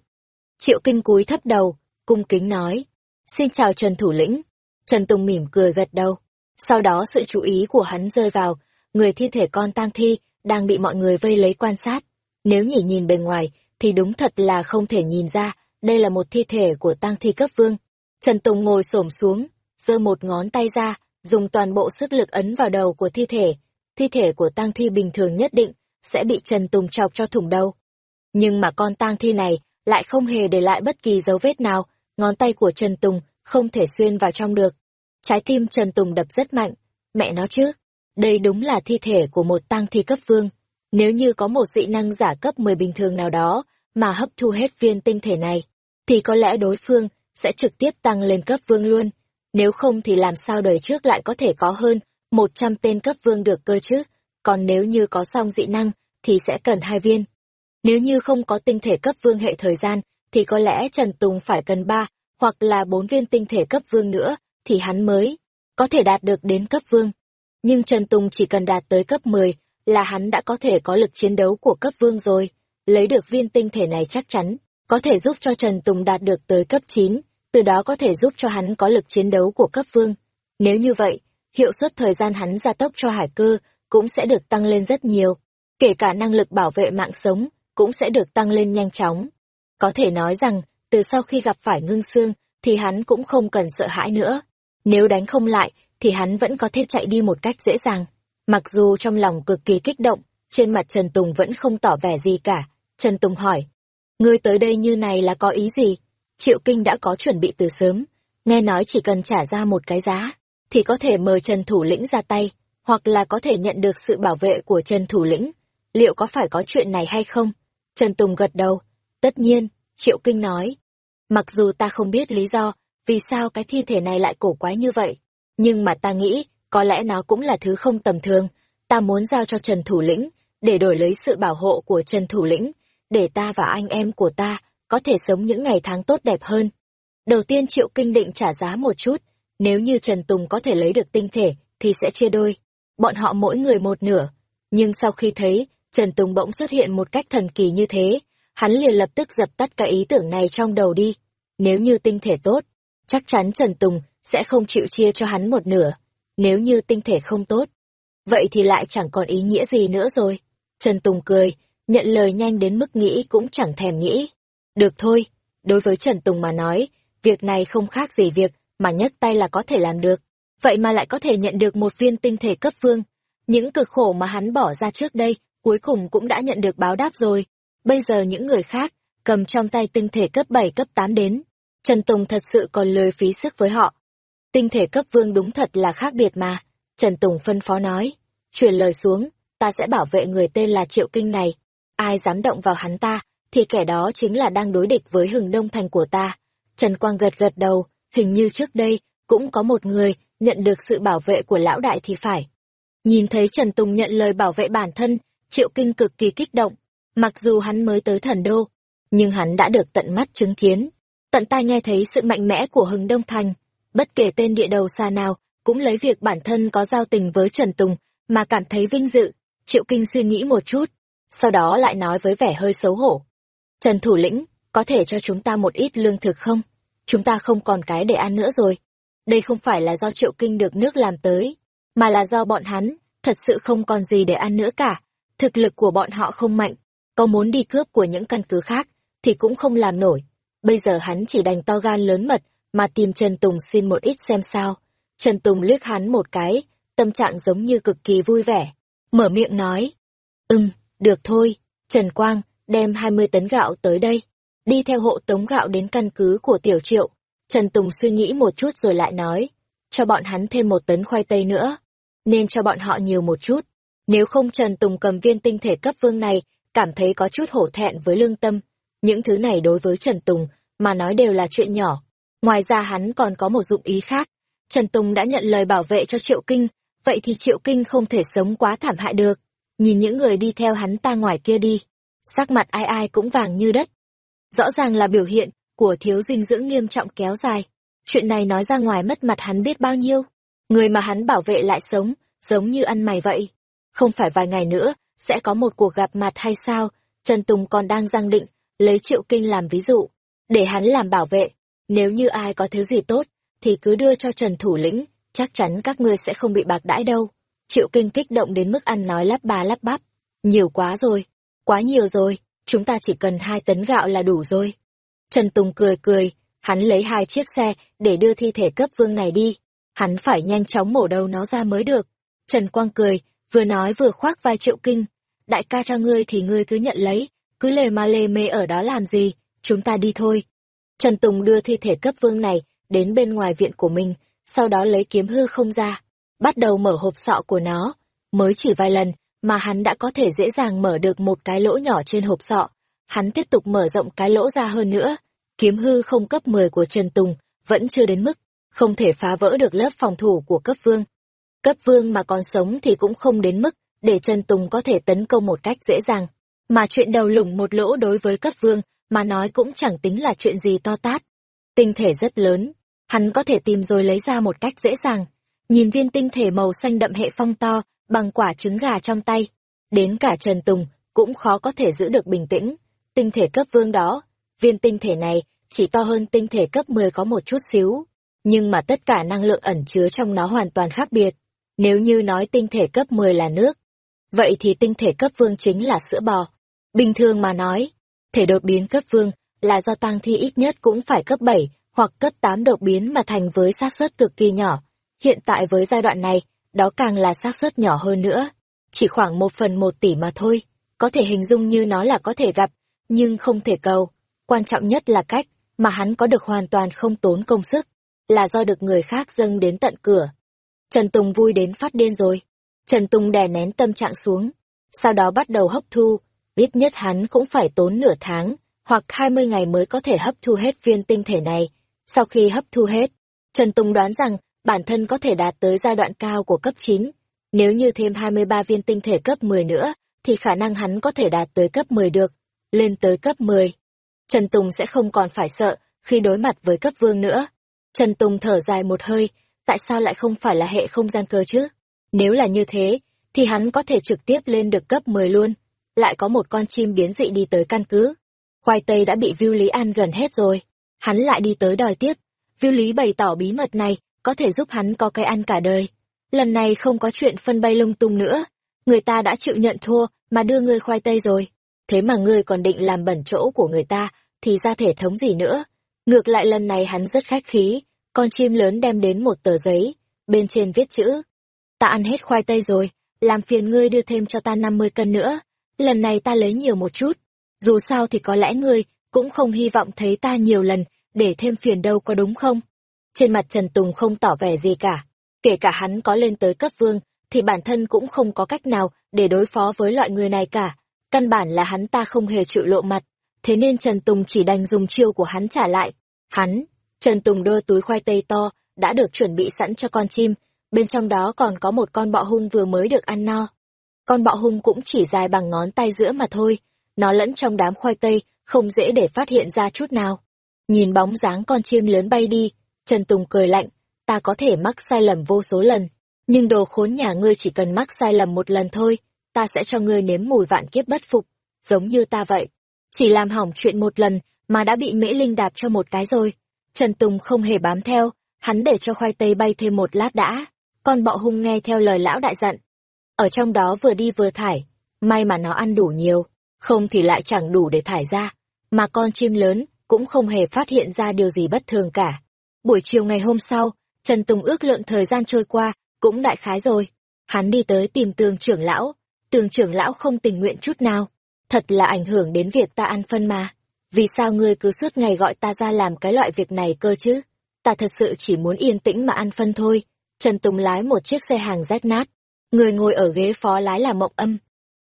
Triệu kinh cúi thấp đầu, cung kính nói. Xin chào Trần thủ lĩnh. Trần Tùng mỉm cười gật đầu. Sau đó sự chú ý của hắn rơi vào, người thi thể con tang thi, đang bị mọi người vây lấy quan sát. Nếu nhỉ nhìn bề ngoài, thì đúng thật là không thể nhìn ra, đây là một thi thể của tang thi cấp vương. Trần Tùng ngồi xổm xuống, giơ một ngón tay ra, dùng toàn bộ sức lực ấn vào đầu của thi thể. Thi thể của tang thi bình thường nhất định sẽ bị Trần Tùng chọc cho thủng đầu. Nhưng mà con tang thi này lại không hề để lại bất kỳ dấu vết nào, ngón tay của Trần Tùng không thể xuyên vào trong được. Trái tim Trần Tùng đập rất mạnh, mẹ nó chứ, đây đúng là thi thể của một tang thi cấp vương. Nếu như có một dị năng giả cấp 10 bình thường nào đó mà hấp thu hết viên tinh thể này, thì có lẽ đối phương sẽ trực tiếp tăng lên cấp vương luôn. Nếu không thì làm sao đời trước lại có thể có hơn 100 tên cấp vương được cơ chứ? còn nếu như có xong dị năng, thì sẽ cần hai viên. Nếu như không có tinh thể cấp vương hệ thời gian, thì có lẽ Trần Tùng phải cần ba hoặc là bốn viên tinh thể cấp vương nữa, thì hắn mới có thể đạt được đến cấp vương. Nhưng Trần Tùng chỉ cần đạt tới cấp 10 là hắn đã có thể có lực chiến đấu của cấp vương rồi. Lấy được viên tinh thể này chắc chắn có thể giúp cho Trần Tùng đạt được tới cấp 9, từ đó có thể giúp cho hắn có lực chiến đấu của cấp vương. Nếu như vậy, hiệu suất thời gian hắn gia tốc cho hải cơ cũng sẽ được tăng lên rất nhiều. Kể cả năng lực bảo vệ mạng sống cũng sẽ được tăng lên nhanh chóng. Có thể nói rằng, từ sau khi gặp phải ngưng xương, thì hắn cũng không cần sợ hãi nữa. Nếu đánh không lại, thì hắn vẫn có thể chạy đi một cách dễ dàng. Mặc dù trong lòng cực kỳ kích động, trên mặt Trần Tùng vẫn không tỏ vẻ gì cả. Trần Tùng hỏi, ngươi tới đây như này là có ý gì? Triệu Kinh đã có chuẩn bị từ sớm, nghe nói chỉ cần trả ra một cái giá, thì có thể mời Trần Thủ Lĩnh ra tay, hoặc là có thể nhận được sự bảo vệ của Trần Thủ Lĩnh. Liệu có phải có chuyện này hay không? Trần Tùng gật đầu. Tất nhiên, Triệu Kinh nói. Mặc dù ta không biết lý do, vì sao cái thi thể này lại cổ quái như vậy, nhưng mà ta nghĩ, có lẽ nó cũng là thứ không tầm thường. Ta muốn giao cho Trần Thủ Lĩnh, để đổi lấy sự bảo hộ của Trần Thủ Lĩnh, để ta và anh em của ta có thể sống những ngày tháng tốt đẹp hơn. Đầu tiên Triệu Kinh định trả giá một chút, nếu như Trần Tùng có thể lấy được tinh thể, thì sẽ chia đôi. Bọn họ mỗi người một nửa. Nhưng sau khi thấy, Trần Tùng bỗng xuất hiện một cách thần kỳ như thế, hắn liền lập tức dập tắt cái ý tưởng này trong đầu đi. Nếu như tinh thể tốt, chắc chắn Trần Tùng sẽ không chịu chia cho hắn một nửa. Nếu như tinh thể không tốt, vậy thì lại chẳng còn ý nghĩa gì nữa rồi. Trần Tùng cười, nhận lời nhanh đến mức nghĩ cũng chẳng thèm nghĩ. Được thôi, đối với Trần Tùng mà nói, việc này không khác gì việc mà nhấc tay là có thể làm được. Vậy mà lại có thể nhận được một viên tinh thể cấp vương. Những cực khổ mà hắn bỏ ra trước đây, cuối cùng cũng đã nhận được báo đáp rồi. Bây giờ những người khác, cầm trong tay tinh thể cấp 7 cấp 8 đến. Trần Tùng thật sự còn lười phí sức với họ. Tinh thể cấp vương đúng thật là khác biệt mà. Trần Tùng phân phó nói. Truyền lời xuống, ta sẽ bảo vệ người tên là Triệu Kinh này. Ai dám động vào hắn ta, thì kẻ đó chính là đang đối địch với hừng đông thành của ta. Trần Quang gật gật đầu, hình như trước đây, cũng có một người nhận được sự bảo vệ của lão đại thì phải. Nhìn thấy Trần Tùng nhận lời bảo vệ bản thân, Triệu Kinh cực kỳ kích động. Mặc dù hắn mới tới thần đô, nhưng hắn đã được tận mắt chứng kiến. Tận tai nghe thấy sự mạnh mẽ của hừng đông thành. Bất kể tên địa đầu xa nào, cũng lấy việc bản thân có giao tình với Trần Tùng, mà cảm thấy vinh dự. Triệu Kinh suy nghĩ một chút, sau đó lại nói với vẻ hơi xấu hổ. Trần Thủ Lĩnh, có thể cho chúng ta một ít lương thực không? Chúng ta không còn cái để ăn nữa rồi. Đây không phải là do Triệu Kinh được nước làm tới, mà là do bọn hắn, thật sự không còn gì để ăn nữa cả. Thực lực của bọn họ không mạnh, có muốn đi cướp của những căn cứ khác, thì cũng không làm nổi. Bây giờ hắn chỉ đành to gan lớn mật, mà tìm Trần Tùng xin một ít xem sao. Trần Tùng liếc hắn một cái, tâm trạng giống như cực kỳ vui vẻ. Mở miệng nói, ừm, được thôi, Trần Quang, đem 20 tấn gạo tới đây. Đi theo hộ tống gạo đến căn cứ của Tiểu Triệu. Trần Tùng suy nghĩ một chút rồi lại nói, cho bọn hắn thêm một tấn khoai tây nữa. Nên cho bọn họ nhiều một chút. Nếu không Trần Tùng cầm viên tinh thể cấp vương này, cảm thấy có chút hổ thẹn với lương tâm. Những thứ này đối với Trần Tùng, mà nói đều là chuyện nhỏ. Ngoài ra hắn còn có một dụng ý khác. Trần Tùng đã nhận lời bảo vệ cho Triệu Kinh, vậy thì Triệu Kinh không thể sống quá thảm hại được. Nhìn những người đi theo hắn ta ngoài kia đi, sắc mặt ai ai cũng vàng như đất. Rõ ràng là biểu hiện của thiếu dinh dưỡng nghiêm trọng kéo dài. Chuyện này nói ra ngoài mất mặt hắn biết bao nhiêu. Người mà hắn bảo vệ lại sống, giống như ăn mày vậy. Không phải vài ngày nữa, sẽ có một cuộc gặp mặt hay sao? Trần Tùng còn đang giang định, lấy Triệu Kinh làm ví dụ, để hắn làm bảo vệ. Nếu như ai có thứ gì tốt, thì cứ đưa cho Trần Thủ lĩnh, chắc chắn các ngươi sẽ không bị bạc đãi đâu. Triệu Kinh kích động đến mức ăn nói lắp ba lắp bắp. Nhiều quá rồi, quá nhiều rồi, chúng ta chỉ cần hai tấn gạo là đủ rồi. Trần Tùng cười cười, hắn lấy hai chiếc xe để đưa thi thể cấp vương này đi. Hắn phải nhanh chóng mổ đầu nó ra mới được. Trần Quang cười, vừa nói vừa khoác vai Triệu Kinh. Đại ca cho ngươi thì ngươi cứ nhận lấy, cứ lề mà lề mê ở đó làm gì, chúng ta đi thôi. Trần Tùng đưa thi thể cấp vương này đến bên ngoài viện của mình, sau đó lấy kiếm hư không ra, bắt đầu mở hộp sọ của nó. Mới chỉ vài lần mà hắn đã có thể dễ dàng mở được một cái lỗ nhỏ trên hộp sọ. Hắn tiếp tục mở rộng cái lỗ ra hơn nữa. Kiếm hư không cấp 10 của Trần Tùng vẫn chưa đến mức, không thể phá vỡ được lớp phòng thủ của cấp vương. Cấp vương mà còn sống thì cũng không đến mức để Trần Tùng có thể tấn công một cách dễ dàng. Mà chuyện đầu lủng một lỗ đối với cấp vương, mà nói cũng chẳng tính là chuyện gì to tát. Tinh thể rất lớn, hắn có thể tìm rồi lấy ra một cách dễ dàng. Nhìn viên tinh thể màu xanh đậm hệ phong to, bằng quả trứng gà trong tay. Đến cả Trần Tùng, cũng khó có thể giữ được bình tĩnh. Tinh thể cấp vương đó, viên tinh thể này chỉ to hơn tinh thể cấp 10 có một chút xíu. Nhưng mà tất cả năng lượng ẩn chứa trong nó hoàn toàn khác biệt. Nếu như nói tinh thể cấp 10 là nước, vậy thì tinh thể cấp vương chính là sữa bò. Bình thường mà nói, thể đột biến cấp vương là do tăng thi ít nhất cũng phải cấp 7 hoặc cấp 8 đột biến mà thành với xác suất cực kỳ nhỏ. Hiện tại với giai đoạn này, đó càng là xác suất nhỏ hơn nữa. Chỉ khoảng một phần một tỷ mà thôi, có thể hình dung như nó là có thể gặp, nhưng không thể cầu. Quan trọng nhất là cách mà hắn có được hoàn toàn không tốn công sức, là do được người khác dâng đến tận cửa. Trần Tùng vui đến phát điên rồi. Trần Tùng đè nén tâm trạng xuống, sau đó bắt đầu hấp thu, ít nhất hắn cũng phải tốn nửa tháng, hoặc 20 ngày mới có thể hấp thu hết viên tinh thể này. Sau khi hấp thu hết, Trần Tùng đoán rằng bản thân có thể đạt tới giai đoạn cao của cấp 9. Nếu như thêm 23 viên tinh thể cấp 10 nữa, thì khả năng hắn có thể đạt tới cấp 10 được, lên tới cấp 10. Trần Tùng sẽ không còn phải sợ khi đối mặt với cấp vương nữa. Trần Tùng thở dài một hơi, tại sao lại không phải là hệ không gian cơ chứ? Nếu là như thế, thì hắn có thể trực tiếp lên được cấp 10 luôn. Lại có một con chim biến dị đi tới căn cứ. Khoai tây đã bị Viu Lý ăn gần hết rồi. Hắn lại đi tới đòi tiếp. Viu Lý bày tỏ bí mật này, có thể giúp hắn có cái ăn cả đời. Lần này không có chuyện phân bay lung tung nữa. Người ta đã chịu nhận thua, mà đưa ngươi khoai tây rồi. Thế mà ngươi còn định làm bẩn chỗ của người ta, thì ra thể thống gì nữa. Ngược lại lần này hắn rất khách khí, con chim lớn đem đến một tờ giấy, bên trên viết chữ. Ta ăn hết khoai tây rồi, làm phiền ngươi đưa thêm cho ta 50 cân nữa, lần này ta lấy nhiều một chút. Dù sao thì có lẽ ngươi cũng không hy vọng thấy ta nhiều lần, để thêm phiền đâu có đúng không? Trên mặt Trần Tùng không tỏ vẻ gì cả, kể cả hắn có lên tới cấp vương, thì bản thân cũng không có cách nào để đối phó với loại người này cả. Căn bản là hắn ta không hề chịu lộ mặt, thế nên Trần Tùng chỉ đành dùng chiêu của hắn trả lại. Hắn, Trần Tùng đưa túi khoai tây to, đã được chuẩn bị sẵn cho con chim, bên trong đó còn có một con bọ hung vừa mới được ăn no. Con bọ hung cũng chỉ dài bằng ngón tay giữa mà thôi, nó lẫn trong đám khoai tây, không dễ để phát hiện ra chút nào. Nhìn bóng dáng con chim lớn bay đi, Trần Tùng cười lạnh, ta có thể mắc sai lầm vô số lần, nhưng đồ khốn nhà ngươi chỉ cần mắc sai lầm một lần thôi, ta sẽ cho ngươi nếm mùi vạn kiếp bất phục, giống như ta vậy. Chỉ làm hỏng chuyện một lần mà đã bị Mễ Linh đạp cho một cái rồi. Trần Tùng không hề bám theo, hắn để cho khoai tây bay thêm một lát đã. Con bọ hung nghe theo lời lão đại dặn. Ở trong đó vừa đi vừa thải, may mà nó ăn đủ nhiều, không thì lại chẳng đủ để thải ra. Mà con chim lớn cũng không hề phát hiện ra điều gì bất thường cả. Buổi chiều ngày hôm sau, Trần Tùng ước lượng thời gian trôi qua, cũng đại khái rồi. Hắn đi tới tìm tường trưởng lão, tường trưởng lão không tình nguyện chút nào. Thật là ảnh hưởng đến việc ta ăn phân mà. Vì sao ngươi cứ suốt ngày gọi ta ra làm cái loại việc này cơ chứ? Ta thật sự chỉ muốn yên tĩnh mà ăn phân thôi. Trần Tùng lái một chiếc xe hàng rách nát. Người ngồi ở ghế phó lái là Mộng Âm.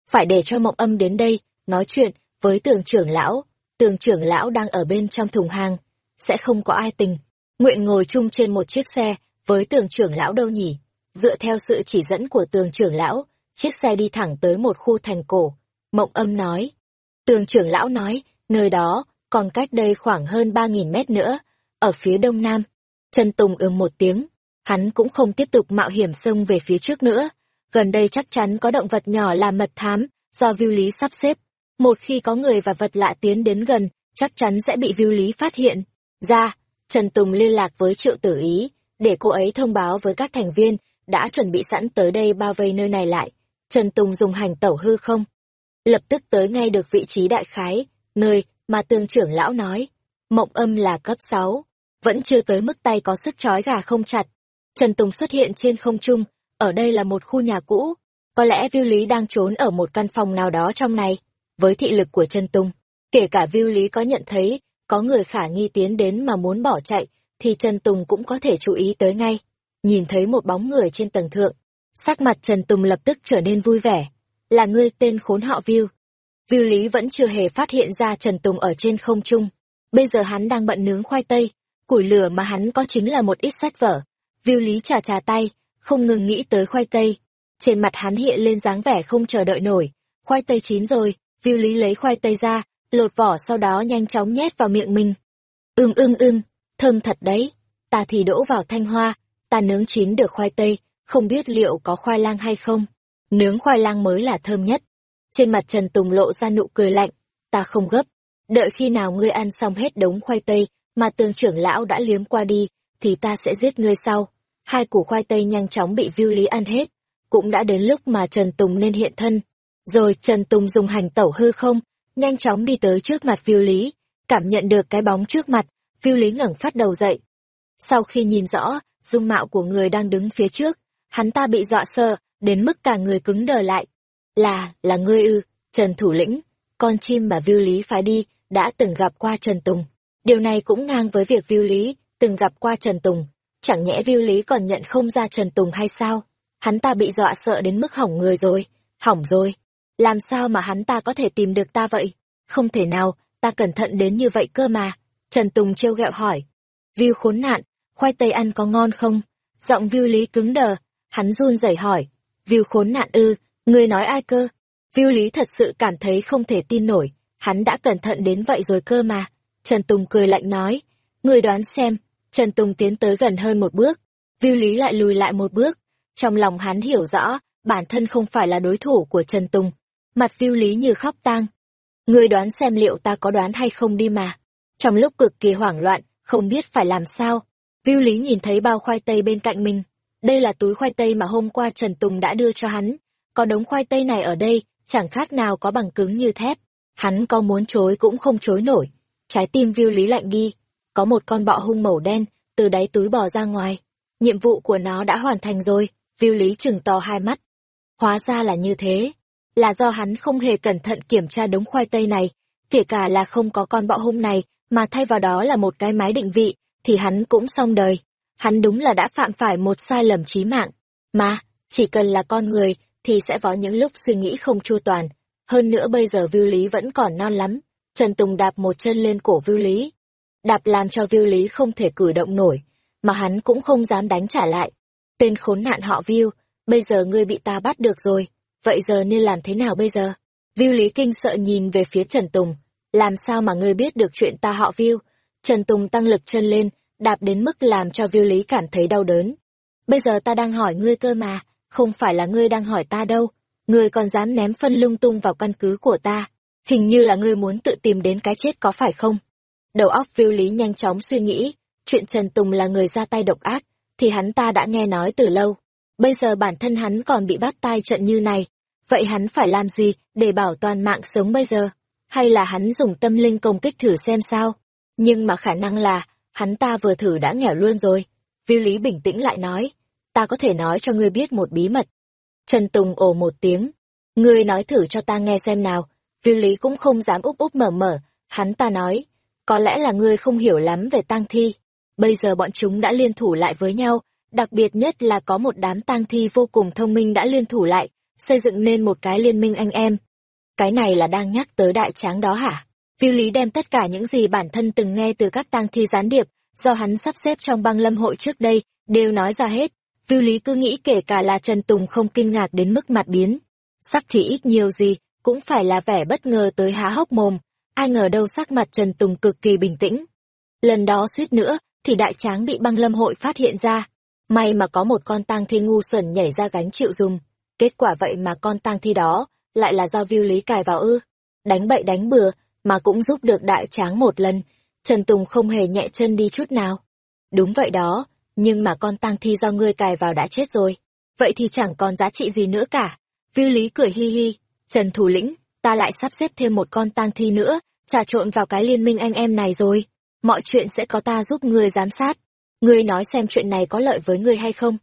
Phải để cho Mộng Âm đến đây, nói chuyện với tường trưởng lão. Tường trưởng lão đang ở bên trong thùng hàng. Sẽ không có ai tình. Nguyện ngồi chung trên một chiếc xe với tường trưởng lão đâu nhỉ? Dựa theo sự chỉ dẫn của tường trưởng lão, chiếc xe đi thẳng tới một khu thành cổ. Mộng âm nói. Tường trưởng lão nói, nơi đó, còn cách đây khoảng hơn ba nghìn mét nữa, ở phía đông nam. Trần Tùng ưng một tiếng, hắn cũng không tiếp tục mạo hiểm xông về phía trước nữa. Gần đây chắc chắn có động vật nhỏ làm mật thám, do viu lý sắp xếp. Một khi có người và vật lạ tiến đến gần, chắc chắn sẽ bị viu lý phát hiện. Ra, Trần Tùng liên lạc với triệu tử ý, để cô ấy thông báo với các thành viên, đã chuẩn bị sẵn tới đây bao vây nơi này lại. Trần Tùng dùng hành tẩu hư không? Lập tức tới ngay được vị trí đại khái, nơi mà tương trưởng lão nói. Mộng âm là cấp 6, vẫn chưa tới mức tay có sức trói gà không chặt. Trần Tùng xuất hiện trên không trung, ở đây là một khu nhà cũ. Có lẽ Viu Lý đang trốn ở một căn phòng nào đó trong này. Với thị lực của Trần Tùng, kể cả Viu Lý có nhận thấy có người khả nghi tiến đến mà muốn bỏ chạy, thì Trần Tùng cũng có thể chú ý tới ngay. Nhìn thấy một bóng người trên tầng thượng, sắc mặt Trần Tùng lập tức trở nên vui vẻ. Là ngươi tên khốn họ Viu. Viu Lý vẫn chưa hề phát hiện ra Trần Tùng ở trên không trung. Bây giờ hắn đang bận nướng khoai tây, củi lửa mà hắn có chính là một ít sách vở. Viu Lý trà trà tay, không ngừng nghĩ tới khoai tây. Trên mặt hắn hiện lên dáng vẻ không chờ đợi nổi. Khoai tây chín rồi, Viu Lý lấy khoai tây ra, lột vỏ sau đó nhanh chóng nhét vào miệng mình. Ưm ưm ưm, thơm thật đấy. Ta thì đỗ vào thanh hoa, ta nướng chín được khoai tây, không biết liệu có khoai lang hay không. Nướng khoai lang mới là thơm nhất. Trên mặt Trần Tùng lộ ra nụ cười lạnh, ta không gấp. Đợi khi nào ngươi ăn xong hết đống khoai tây mà tường trưởng lão đã liếm qua đi, thì ta sẽ giết ngươi sau. Hai củ khoai tây nhanh chóng bị Viu Lý ăn hết. Cũng đã đến lúc mà Trần Tùng nên hiện thân. Rồi Trần Tùng dùng hành tẩu hư không, nhanh chóng đi tới trước mặt Viu Lý, cảm nhận được cái bóng trước mặt, Viu Lý ngẩng phát đầu dậy. Sau khi nhìn rõ, dung mạo của người đang đứng phía trước, hắn ta bị dọa sợ, đến mức cả người cứng đờ lại. Là, là ngươi ư, Trần Thủ Lĩnh, con chim mà Viu Lý phái đi, đã từng gặp qua Trần Tùng. Điều này cũng ngang với việc Viu Lý từng gặp qua Trần Tùng. Chẳng nhẽ Viu Lý còn nhận không ra Trần Tùng hay sao? Hắn ta bị dọa sợ đến mức hỏng người rồi, hỏng rồi. Làm sao mà hắn ta có thể tìm được ta vậy? Không thể nào, ta cẩn thận đến như vậy cơ mà. Trần Tùng trêu ghẹo hỏi. Viu khốn nạn, khoai tây ăn có ngon không? Giọng Viu Lý cứng đờ, hắn run rẩy hỏi. Viu khốn nạn ư, người nói ai cơ? Viu Lý thật sự cảm thấy không thể tin nổi, hắn đã cẩn thận đến vậy rồi cơ mà. Trần Tùng cười lạnh nói, người đoán xem, Trần Tùng tiến tới gần hơn một bước, Viu Lý lại lùi lại một bước. Trong lòng hắn hiểu rõ, bản thân không phải là đối thủ của Trần Tùng. Mặt Viu Lý như khóc tang. Người đoán xem liệu ta có đoán hay không đi mà. Trong lúc cực kỳ hoảng loạn, không biết phải làm sao, Viu Lý nhìn thấy bao khoai tây bên cạnh mình. Đây là túi khoai tây mà hôm qua Trần Tùng đã đưa cho hắn. Có đống khoai tây này ở đây, chẳng khác nào có bằng cứng như thép. Hắn có muốn chối cũng không chối nổi. Trái tim Viu Lý lạnh đi. Có một con bọ hung màu đen, từ đáy túi bò ra ngoài. Nhiệm vụ của nó đã hoàn thành rồi, Viu Lý chừng to hai mắt. Hóa ra là như thế. Là do hắn không hề cẩn thận kiểm tra đống khoai tây này, kể cả là không có con bọ hung này, mà thay vào đó là một cái máy định vị, thì hắn cũng xong đời. Hắn đúng là đã phạm phải một sai lầm chí mạng. Mà, chỉ cần là con người, thì sẽ có những lúc suy nghĩ không chu toàn. Hơn nữa bây giờ Viu Lý vẫn còn non lắm. Trần Tùng đạp một chân lên cổ Viu Lý. Đạp làm cho Viu Lý không thể cử động nổi, mà hắn cũng không dám đánh trả lại. Tên khốn nạn họ Viu, bây giờ ngươi bị ta bắt được rồi, vậy giờ nên làm thế nào bây giờ? Viu Lý kinh sợ nhìn về phía Trần Tùng, làm sao mà ngươi biết được chuyện ta họ Viu? Trần Tùng tăng lực chân lên, đạp đến mức làm cho Viu Lý cảm thấy đau đớn. Bây giờ ta đang hỏi ngươi cơ mà, không phải là ngươi đang hỏi ta đâu. Ngươi còn dám ném phân lung tung vào căn cứ của ta. Hình như là ngươi muốn tự tìm đến cái chết có phải không? Đầu óc Viu Lý nhanh chóng suy nghĩ, chuyện Trần Tùng là người ra tay độc ác, thì hắn ta đã nghe nói từ lâu. Bây giờ bản thân hắn còn bị bắt tai trận như này, vậy hắn phải làm gì để bảo toàn mạng sống bây giờ? Hay là hắn dùng tâm linh công kích thử xem sao? Nhưng mà khả năng là, hắn ta vừa thử đã nghèo luôn rồi. Viu Lý bình tĩnh lại nói, ta có thể nói cho ngươi biết một bí mật. Trần Tùng ồ một tiếng, ngươi nói thử cho ta nghe xem nào. Viu Lý cũng không dám úp úp mở mở, hắn ta nói, có lẽ là ngươi không hiểu lắm về tang thi. Bây giờ bọn chúng đã liên thủ lại với nhau, đặc biệt nhất là có một đám tang thi vô cùng thông minh đã liên thủ lại, xây dựng nên một cái liên minh anh em. Cái này là đang nhắc tới đại tráng đó hả? Viu Lý đem tất cả những gì bản thân từng nghe từ các tang thi gián điệp, do hắn sắp xếp trong băng lâm hội trước đây, đều nói ra hết. Viu Lý cứ nghĩ kể cả là Trần Tùng không kinh ngạc đến mức mặt biến. Sắc thì ít nhiều gì, cũng phải là vẻ bất ngờ tới há hốc mồm. Ai ngờ đâu sắc mặt Trần Tùng cực kỳ bình tĩnh. Lần đó suýt nữa, thì đại tráng bị băng lâm hội phát hiện ra. May mà có một con tang thi ngu xuẩn nhảy ra gánh chịu dùng. Kết quả vậy mà con tang thi đó, lại là do Viu Lý cài vào ư. Đánh bậy đánh bừa, mà cũng giúp được đại tráng một lần, Trần Tùng không hề nhẹ chân đi chút nào. Đúng vậy đó, nhưng mà con tang thi do ngươi cài vào đã chết rồi, vậy thì chẳng còn giá trị gì nữa cả. Viu Lý cười hi hi, Trần Thủ lĩnh, ta lại sắp xếp thêm một con tang thi nữa, trà trộn vào cái liên minh anh em này rồi. Mọi chuyện sẽ có ta giúp ngươi giám sát. Ngươi nói xem chuyện này có lợi với ngươi hay không?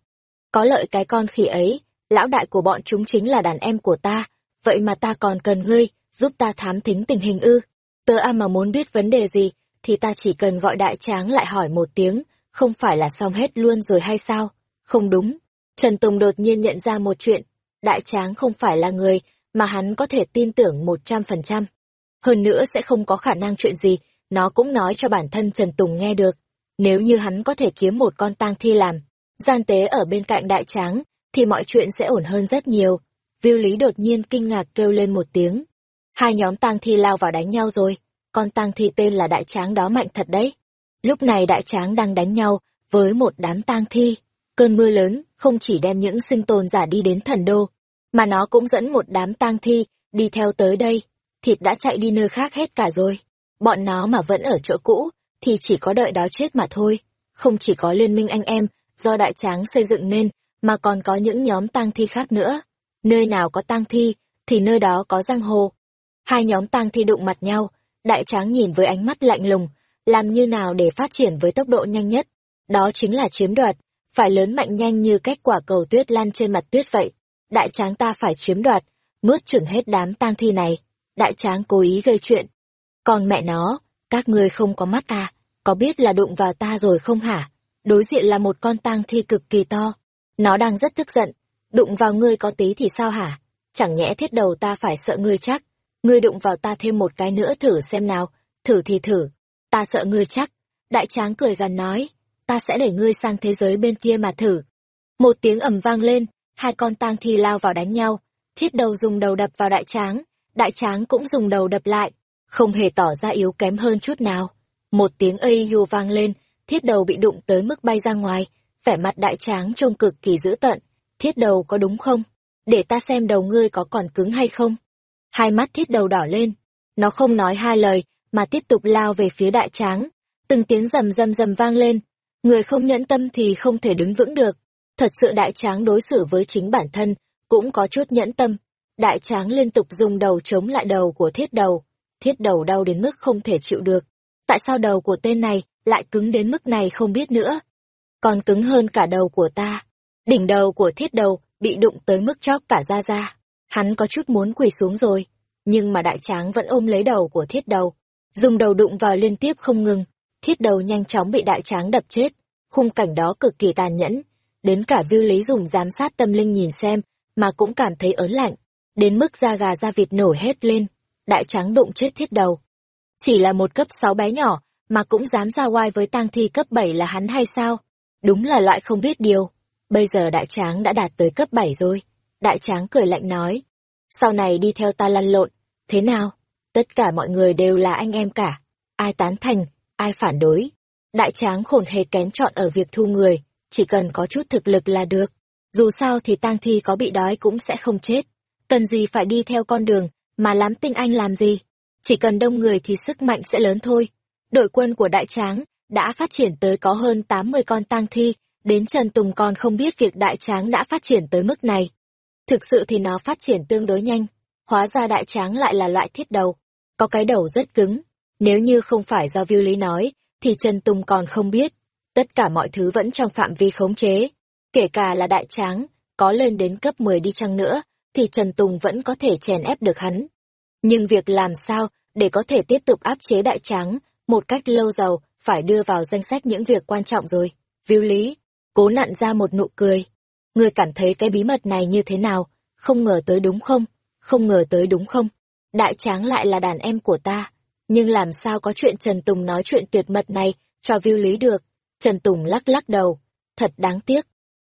Có lợi cái con khỉ ấy, lão đại của bọn chúng chính là đàn em của ta, vậy mà ta còn cần ngươi, giúp ta thám thính tình hình ư. Tớ a mà muốn biết vấn đề gì, thì ta chỉ cần gọi đại tráng lại hỏi một tiếng, không phải là xong hết luôn rồi hay sao? Không đúng. Trần Tùng đột nhiên nhận ra một chuyện, đại tráng không phải là người mà hắn có thể tin tưởng một trăm phần trăm. Hơn nữa sẽ không có khả năng chuyện gì, nó cũng nói cho bản thân Trần Tùng nghe được. Nếu như hắn có thể kiếm một con tang thi làm, gian tế ở bên cạnh đại tráng, thì mọi chuyện sẽ ổn hơn rất nhiều. Viu Lý đột nhiên kinh ngạc kêu lên một tiếng. Hai nhóm tang thi lao vào đánh nhau rồi, con tang thi tên là đại tráng đó mạnh thật đấy. Lúc này đại tráng đang đánh nhau với một đám tang thi. Cơn mưa lớn không chỉ đem những sinh tồn giả đi đến thần đô, mà nó cũng dẫn một đám tang thi đi theo tới đây. Thịt đã chạy đi nơi khác hết cả rồi. Bọn nó mà vẫn ở chỗ cũ, thì chỉ có đợi đó chết mà thôi. Không chỉ có liên minh anh em do đại tráng xây dựng nên, mà còn có những nhóm tang thi khác nữa. Nơi nào có tang thi, thì nơi đó có giang hồ. Hai nhóm tang thi đụng mặt nhau, đại tráng nhìn với ánh mắt lạnh lùng, làm như nào để phát triển với tốc độ nhanh nhất. Đó chính là chiếm đoạt, phải lớn mạnh nhanh như cách quả cầu tuyết lan trên mặt tuyết vậy. Đại tráng ta phải chiếm đoạt, nuốt chửng hết đám tang thi này. Đại tráng cố ý gây chuyện. Còn mẹ nó, các ngươi không có mắt à, có biết là đụng vào ta rồi không hả? Đối diện là một con tang thi cực kỳ to. Nó đang rất tức giận. Đụng vào ngươi có tí thì sao hả? Chẳng nhẽ thiết đầu ta phải sợ ngươi chắc. Ngươi đụng vào ta thêm một cái nữa thử xem nào. Thử thì thử. Ta sợ ngươi chắc. Đại tráng cười gần nói. Ta sẽ để ngươi sang thế giới bên kia mà thử. Một tiếng ầm vang lên. Hai con tang thi lao vào đánh nhau. Thiết đầu dùng đầu đập vào đại tráng. Đại tráng cũng dùng đầu đập lại. Không hề tỏ ra yếu kém hơn chút nào. Một tiếng ây yu vang lên thiết đầu bị đụng tới mức bay ra ngoài, vẻ mặt đại tráng trông cực kỳ dữ tợn. Thiết đầu có đúng không? Để ta xem đầu ngươi có còn cứng hay không? Hai mắt thiết đầu đỏ lên, nó không nói hai lời, mà tiếp tục lao về phía đại tráng. Từng tiếng rầm rầm rầm vang lên, người không nhẫn tâm thì không thể đứng vững được. Thật sự đại tráng đối xử với chính bản thân, cũng có chút nhẫn tâm. Đại tráng liên tục dùng đầu chống lại đầu của thiết đầu. Thiết đầu đau đến mức không thể chịu được. Tại sao đầu của tên này lại cứng đến mức này không biết nữa. Còn cứng hơn cả đầu của ta. Đỉnh đầu của thiết đầu bị đụng tới mức chóc cả da da. Hắn có chút muốn quỳ xuống rồi, nhưng mà đại tráng vẫn ôm lấy đầu của thiết đầu. Dùng đầu đụng vào liên tiếp không ngừng, thiết đầu nhanh chóng bị đại tráng đập chết. Khung cảnh đó cực kỳ tàn nhẫn, đến cả vưu lý dùng giám sát tâm linh nhìn xem, mà cũng cảm thấy ớn lạnh, đến mức da gà da vịt nổi hết lên. Đại tráng đụng chết thiết đầu. Chỉ là một cấp sáu bé nhỏ, mà cũng dám ra oai với tang thi cấp 7 là hắn hay sao? Đúng là loại không biết điều. Bây giờ đại tráng đã đạt tới cấp 7 rồi. Đại tráng cười lạnh nói. Sau này đi theo ta lăn lộn. Thế nào? Tất cả mọi người đều là anh em cả. Ai tán thành, ai phản đối. Đại tráng khổn hề kén chọn ở việc thu người. Chỉ cần có chút thực lực là được. Dù sao thì tang thi có bị đói cũng sẽ không chết. Cần gì phải đi theo con đường, mà lắm tinh anh làm gì? Chỉ cần đông người thì sức mạnh sẽ lớn thôi đội quân của đại tráng đã phát triển tới có hơn 80 con tang thi, đến Trần Tùng còn không biết việc đại tráng đã phát triển tới mức này. Thực sự thì nó phát triển tương đối nhanh, hóa ra đại tráng lại là loại thiết đầu, có cái đầu rất cứng. Nếu như không phải do Viu Lý nói, thì Trần Tùng còn không biết. Tất cả mọi thứ vẫn trong phạm vi khống chế. Kể cả là đại tráng, có lên đến cấp 10 đi chăng nữa, thì Trần Tùng vẫn có thể chèn ép được hắn. Nhưng việc làm sao để có thể tiếp tục áp chế đại tráng một cách lâu giàu, phải đưa vào danh sách những việc quan trọng rồi. Viu Lý, cố nặn ra một nụ cười. Ngươi cảm thấy cái bí mật này như thế nào? Không ngờ tới đúng không? Không ngờ tới đúng không? Đại tráng lại là đàn em của ta. Nhưng làm sao có chuyện Trần Tùng nói chuyện tuyệt mật này cho Viu Lý được? Trần Tùng lắc lắc đầu. Thật đáng tiếc.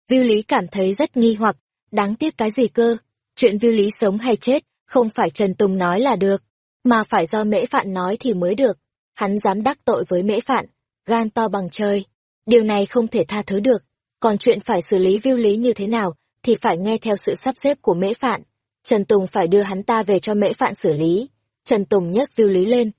Viu Lý cảm thấy rất nghi hoặc. Đáng tiếc cái gì cơ? Chuyện Viu Lý sống hay chết, không phải Trần Tùng nói là được, mà phải do mễ phạn nói thì mới được hắn dám đắc tội với mễ phạn, gan to bằng trời. Điều này không thể tha thứ được, còn chuyện phải xử lý Viu lý như thế nào thì phải nghe theo sự sắp xếp của mễ phạn. Trần Tùng phải đưa hắn ta về cho mễ phạn xử lý. Trần Tùng nhấc viêu lý lên.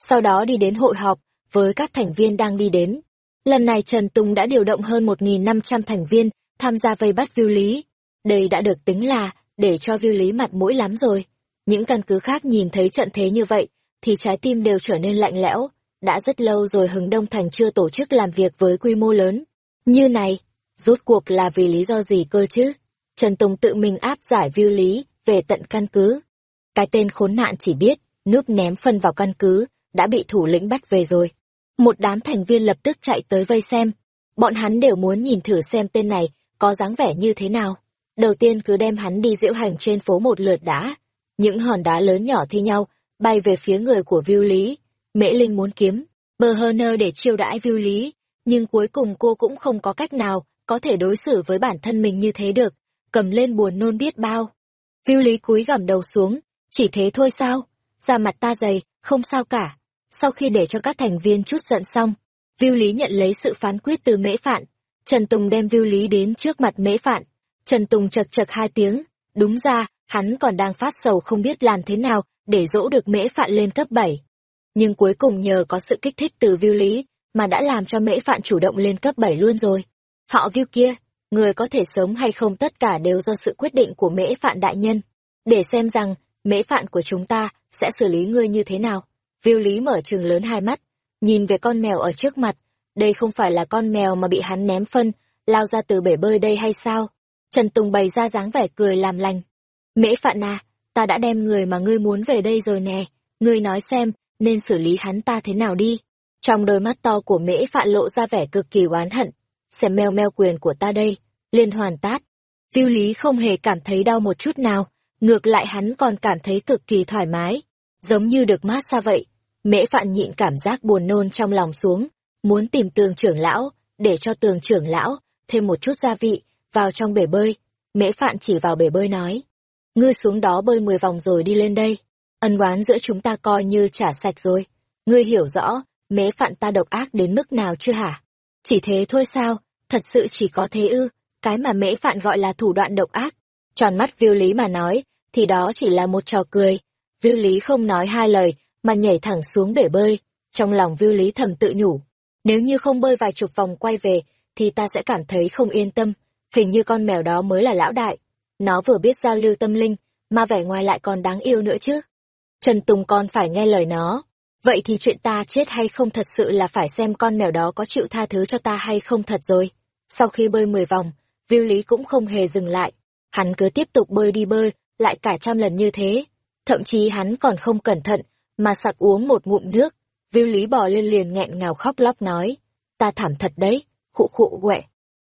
Sau đó đi đến hội họp với các thành viên đang đi đến. Lần này Trần Tùng đã điều động hơn 1.500 thành viên tham gia vây bắt viêu lý. Đây đã được tính là để cho viêu lý mặt mũi lắm rồi. Những căn cứ khác nhìn thấy trận thế như vậy thì trái tim đều trở nên lạnh lẽo. Đã rất lâu rồi Hưng Đông Thành chưa tổ chức làm việc với quy mô lớn. Như này, rốt cuộc là vì lý do gì cơ chứ? Trần Tùng tự mình áp giải viêu lý về tận căn cứ. Cái tên khốn nạn chỉ biết, núp ném phân vào căn cứ, đã bị thủ lĩnh bắt về rồi. Một đám thành viên lập tức chạy tới vây xem. Bọn hắn đều muốn nhìn thử xem tên này có dáng vẻ như thế nào. Đầu tiên cứ đem hắn đi diễu hành trên phố một lượt đã. Những hòn đá lớn nhỏ thi nhau, bay về phía người của Viu Lý. Mễ Linh muốn kiếm, bờ hơ nơ để chiêu đãi Viu Lý, nhưng cuối cùng cô cũng không có cách nào có thể đối xử với bản thân mình như thế được. cầm lên buồn nôn biết bao. Viu lý cúi gằm đầu xuống, chỉ thế thôi sao? Da mặt ta dày, không sao cả. Sau khi để cho các thành viên chút giận xong, Viu lý nhận lấy sự phán quyết từ mễ phạn. Trần Tùng đem Viu lý đến trước mặt mễ phạn. Trần Tùng chật chật hai tiếng, đúng ra, hắn còn đang phát sầu không biết làm thế nào để dỗ được mễ phạn lên cấp 7. Nhưng cuối cùng nhờ có sự kích thích từ Viu lý, mà đã làm cho mễ phạn chủ động lên cấp 7 luôn rồi. Họ Viu kia, người có thể sống hay không tất cả đều do sự quyết định của mễ phạn đại nhân. Để xem rằng, mễ phạn của chúng ta sẽ xử lý ngươi như thế nào. Viu lý mở trường lớn hai mắt, nhìn về con mèo ở trước mặt. Đây không phải là con mèo mà bị hắn ném phân, lao ra từ bể bơi đây hay sao? Trần Tùng bày ra dáng vẻ cười làm lành. Mễ phạn à, ta đã đem người mà ngươi muốn về đây rồi nè. Ngươi nói xem, nên xử lý hắn ta thế nào đi. Trong đôi mắt to của mễ phạn lộ ra vẻ cực kỳ oán hận. Xem meo meo quyền của ta đây, liên hoàn tát. Viu lý không hề cảm thấy đau một chút nào, ngược lại hắn còn cảm thấy cực kỳ thoải mái. Giống như được mát xa vậy. Mễ phạn nhịn cảm giác buồn nôn trong lòng xuống, muốn tìm tường trưởng lão, để cho tường trưởng lão thêm một chút gia vị vào trong bể bơi. Mễ phạn chỉ vào bể bơi nói. Ngươi xuống đó bơi mười vòng rồi đi lên đây. Ân oán giữa chúng ta coi như trả sạch rồi. Ngươi hiểu rõ, mễ phạn ta độc ác đến mức nào chưa hả? Chỉ thế thôi sao? Thật sự chỉ có thế ư? Cái mà mễ phạn gọi là thủ đoạn độc ác. Tròn mắt viêu lý mà nói, thì đó chỉ là một trò cười. Viêu lý không nói hai lời, mà nhảy thẳng xuống bể bơi. Trong lòng viêu lý thầm tự nhủ. Nếu như không bơi vài chục vòng quay về, thì ta sẽ cảm thấy không yên tâm. Hình như con mèo đó mới là lão đại. Nó vừa biết giao lưu tâm linh, mà vẻ ngoài lại còn đáng yêu nữa chứ. Trần Tùng còn phải nghe lời nó. Vậy thì chuyện ta chết hay không thật sự là phải xem con mèo đó có chịu tha thứ cho ta hay không thật rồi. Sau khi bơi 10 vòng, Viu Lý cũng không hề dừng lại. Hắn cứ tiếp tục bơi đi bơi, lại cả trăm lần như thế. Thậm chí hắn còn không cẩn thận, mà sặc uống một ngụm nước. Viu Lý bò lên liền nghẹn ngào khóc lóc nói. Ta thảm thật đấy, khụ khụ quẹ.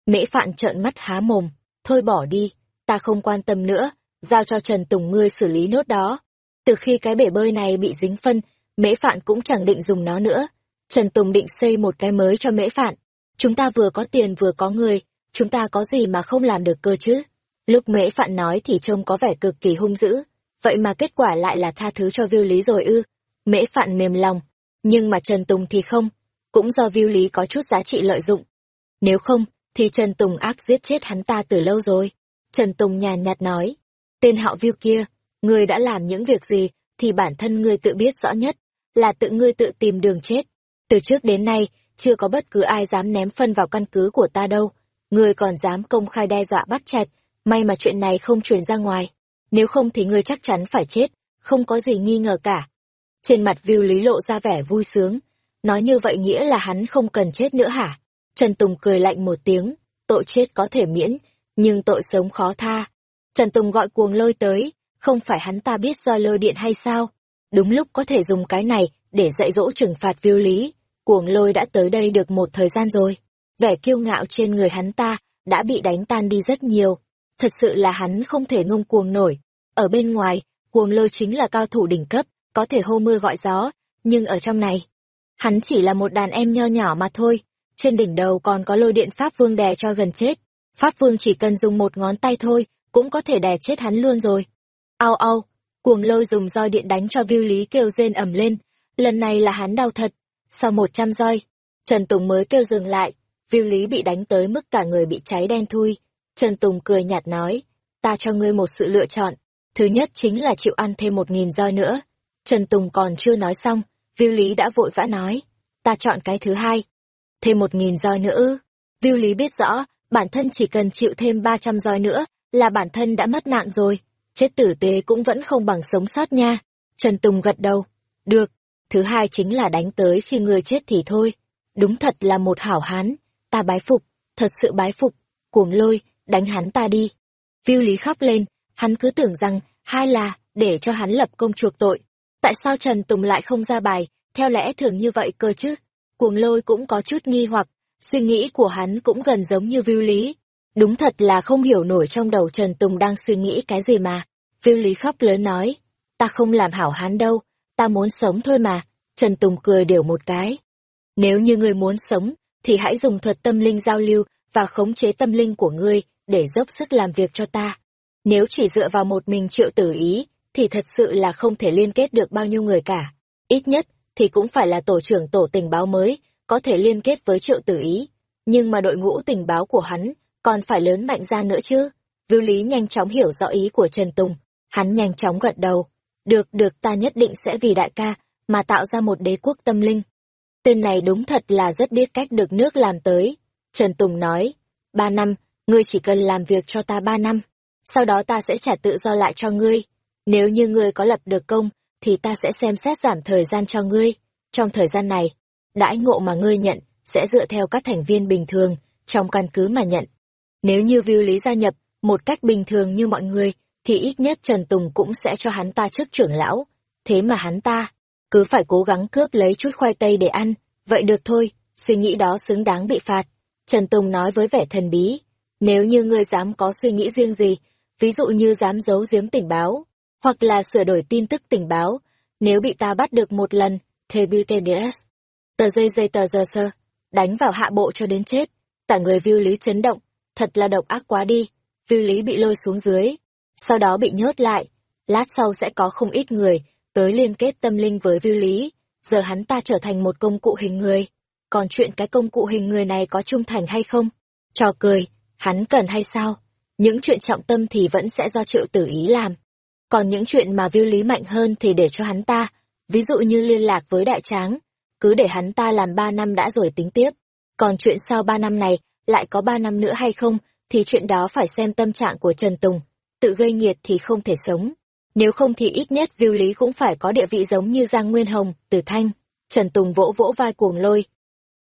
Mễ Phạn trợn mắt há mồm. Thôi bỏ đi, ta không quan tâm nữa, giao cho Trần Tùng ngươi xử lý nốt đó. Từ khi cái bể bơi này bị dính phân, Mễ Phạn cũng chẳng định dùng nó nữa. Trần Tùng định xây một cái mới cho Mễ Phạn. Chúng ta vừa có tiền vừa có người, chúng ta có gì mà không làm được cơ chứ? Lúc Mễ Phạn nói thì trông có vẻ cực kỳ hung dữ, vậy mà kết quả lại là tha thứ cho Viu Lý rồi ư? Mễ Phạn mềm lòng, nhưng mà Trần Tùng thì không, cũng do Viu Lý có chút giá trị lợi dụng. Nếu không, thì Trần Tùng ác giết chết hắn ta từ lâu rồi. Trần Tùng nhàn nhạt nói, tên họ Viu kia, ngươi đã làm những việc gì thì bản thân ngươi tự biết rõ nhất, là tự ngươi tự tìm đường chết. Từ trước đến nay, chưa có bất cứ ai dám ném phân vào căn cứ của ta đâu. Ngươi còn dám công khai đe dọa bắt chặt. may mà chuyện này không truyền ra ngoài. Nếu không thì ngươi chắc chắn phải chết, không có gì nghi ngờ cả. Trên mặt Viu Lý lộ ra vẻ vui sướng, nói như vậy nghĩa là hắn không cần chết nữa hả? Trần Tùng cười lạnh một tiếng, tội chết có thể miễn, nhưng tội sống khó tha. Trần Tùng gọi cuồng lôi tới, không phải hắn ta biết do lôi điện hay sao? Đúng lúc có thể dùng cái này để dạy dỗ trừng phạt viêu lý. Cuồng lôi đã tới đây được một thời gian rồi. Vẻ kiêu ngạo trên người hắn ta đã bị đánh tan đi rất nhiều. Thật sự là hắn không thể ngông cuồng nổi. Ở bên ngoài, cuồng lôi chính là cao thủ đỉnh cấp, có thể hô mưa gọi gió, nhưng ở trong này, hắn chỉ là một đàn em nho nhỏ mà thôi. Trên đỉnh đầu còn có lôi điện Pháp Vương đè cho gần chết. Pháp Vương chỉ cần dùng một ngón tay thôi, cũng có thể đè chết hắn luôn rồi. Ao ao, cuồng lôi dùng roi điện đánh cho viu lý kêu rên ầm lên, lần này là hắn đau thật. Sau một trăm roi, Trần Tùng mới kêu dừng lại, viu lý bị đánh tới mức cả người bị cháy đen thui. Trần Tùng cười nhạt nói, ta cho ngươi một sự lựa chọn, thứ nhất chính là chịu ăn thêm một nghìn roi nữa. Trần Tùng còn chưa nói xong, viu lý đã vội vã nói, ta chọn cái thứ hai, thêm một nghìn roi nữa ư. Viu lý biết rõ, bản thân chỉ cần chịu thêm ba trăm roi nữa, là bản thân đã mất mạng rồi chết tử tế cũng vẫn không bằng sống sót nha. Trần Tùng gật đầu. Được. Thứ hai chính là đánh tới khi người chết thì thôi. Đúng thật là một hảo hán. Ta bái phục, thật sự bái phục. Cuồng lôi, đánh hắn ta đi. Viu Lý khóc lên, hắn cứ tưởng rằng, hai là, để cho hắn lập công chuộc tội. Tại sao Trần Tùng lại không ra bài, theo lẽ thường như vậy cơ chứ? Cuồng lôi cũng có chút nghi hoặc, suy nghĩ của hắn cũng gần giống như Viu Lý. Đúng thật là không hiểu nổi trong đầu Trần Tùng đang suy nghĩ cái gì mà. Phiêu Lý khóc lớn nói, ta không làm hảo hán đâu, ta muốn sống thôi mà. Trần Tùng cười đều một cái. Nếu như ngươi muốn sống, thì hãy dùng thuật tâm linh giao lưu và khống chế tâm linh của ngươi để dốc sức làm việc cho ta. Nếu chỉ dựa vào một mình triệu tử ý, thì thật sự là không thể liên kết được bao nhiêu người cả. Ít nhất, thì cũng phải là tổ trưởng tổ tình báo mới, có thể liên kết với triệu tử ý. Nhưng mà đội ngũ tình báo của hắn, còn phải lớn mạnh ra nữa chứ. Vưu Lý nhanh chóng hiểu rõ ý của Trần Tùng. Hắn nhanh chóng gật đầu. Được, được ta nhất định sẽ vì đại ca, mà tạo ra một đế quốc tâm linh. Tên này đúng thật là rất biết cách được nước làm tới. Trần Tùng nói, ba năm, ngươi chỉ cần làm việc cho ta ba năm. Sau đó ta sẽ trả tự do lại cho ngươi. Nếu như ngươi có lập được công, thì ta sẽ xem xét giảm thời gian cho ngươi. Trong thời gian này, đãi ngộ mà ngươi nhận sẽ dựa theo các thành viên bình thường, trong căn cứ mà nhận. Nếu như Viu Lý gia nhập một cách bình thường như mọi người, thì ít nhất Trần Tùng cũng sẽ cho hắn ta chức trưởng lão. Thế mà hắn ta, cứ phải cố gắng cướp lấy chút khoai tây để ăn, vậy được thôi, suy nghĩ đó xứng đáng bị phạt. Trần Tùng nói với vẻ thần bí, nếu như ngươi dám có suy nghĩ riêng gì, ví dụ như dám giấu giếm tình báo, hoặc là sửa đổi tin tức tình báo, nếu bị ta bắt được một lần, thề BTDS. Tờ dây dây tờ giờ sơ, đánh vào hạ bộ cho đến chết. Cả người viu lý chấn động, thật là độc ác quá đi. Viu lý bị lôi xuống dưới, sau đó bị nhốt lại. Lát sau sẽ có không ít người tới liên kết tâm linh với viu lý. Giờ hắn ta trở thành một công cụ hình người. Còn chuyện cái công cụ hình người này có trung thành hay không? Trò cười, hắn cần hay sao? Những chuyện trọng tâm thì vẫn sẽ do triệu tử ý làm. Còn những chuyện mà viu lý mạnh hơn thì để cho hắn ta, ví dụ như liên lạc với đại tráng, cứ để hắn ta làm ba năm đã rồi tính tiếp. Còn chuyện sau ba năm này, lại có ba năm nữa hay không, thì chuyện đó phải xem tâm trạng của Trần Tùng. Tự gây nghiệt thì không thể sống. Nếu không thì ít nhất viu lý cũng phải có địa vị giống như Giang Nguyên Hồng, Tử Thanh. Trần Tùng vỗ vỗ vai cuồng lôi.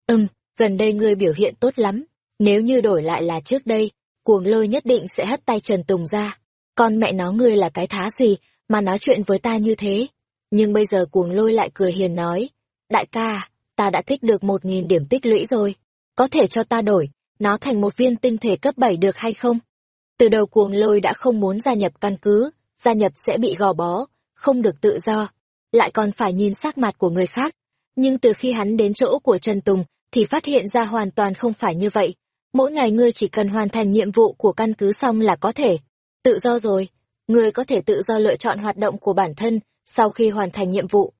Ừm, gần đây ngươi biểu hiện tốt lắm. Nếu như đổi lại là trước đây, cuồng lôi nhất định sẽ hất tay Trần Tùng ra. Con mẹ nó ngươi là cái thá gì mà nói chuyện với ta như thế? Nhưng bây giờ cuồng lôi lại cười hiền nói. Đại ca, ta đã thích được một nghìn điểm tích lũy rồi. Có thể cho ta đổi, nó thành một viên tinh thể cấp 7 được hay không? Từ đầu cuồng lôi đã không muốn gia nhập căn cứ, gia nhập sẽ bị gò bó, không được tự do, lại còn phải nhìn sắc mặt của người khác. Nhưng từ khi hắn đến chỗ của Trần Tùng, thì phát hiện ra hoàn toàn không phải như vậy. Mỗi ngày ngươi chỉ cần hoàn thành nhiệm vụ của căn cứ xong là có thể. Tự do rồi, ngươi có thể tự do lựa chọn hoạt động của bản thân sau khi hoàn thành nhiệm vụ.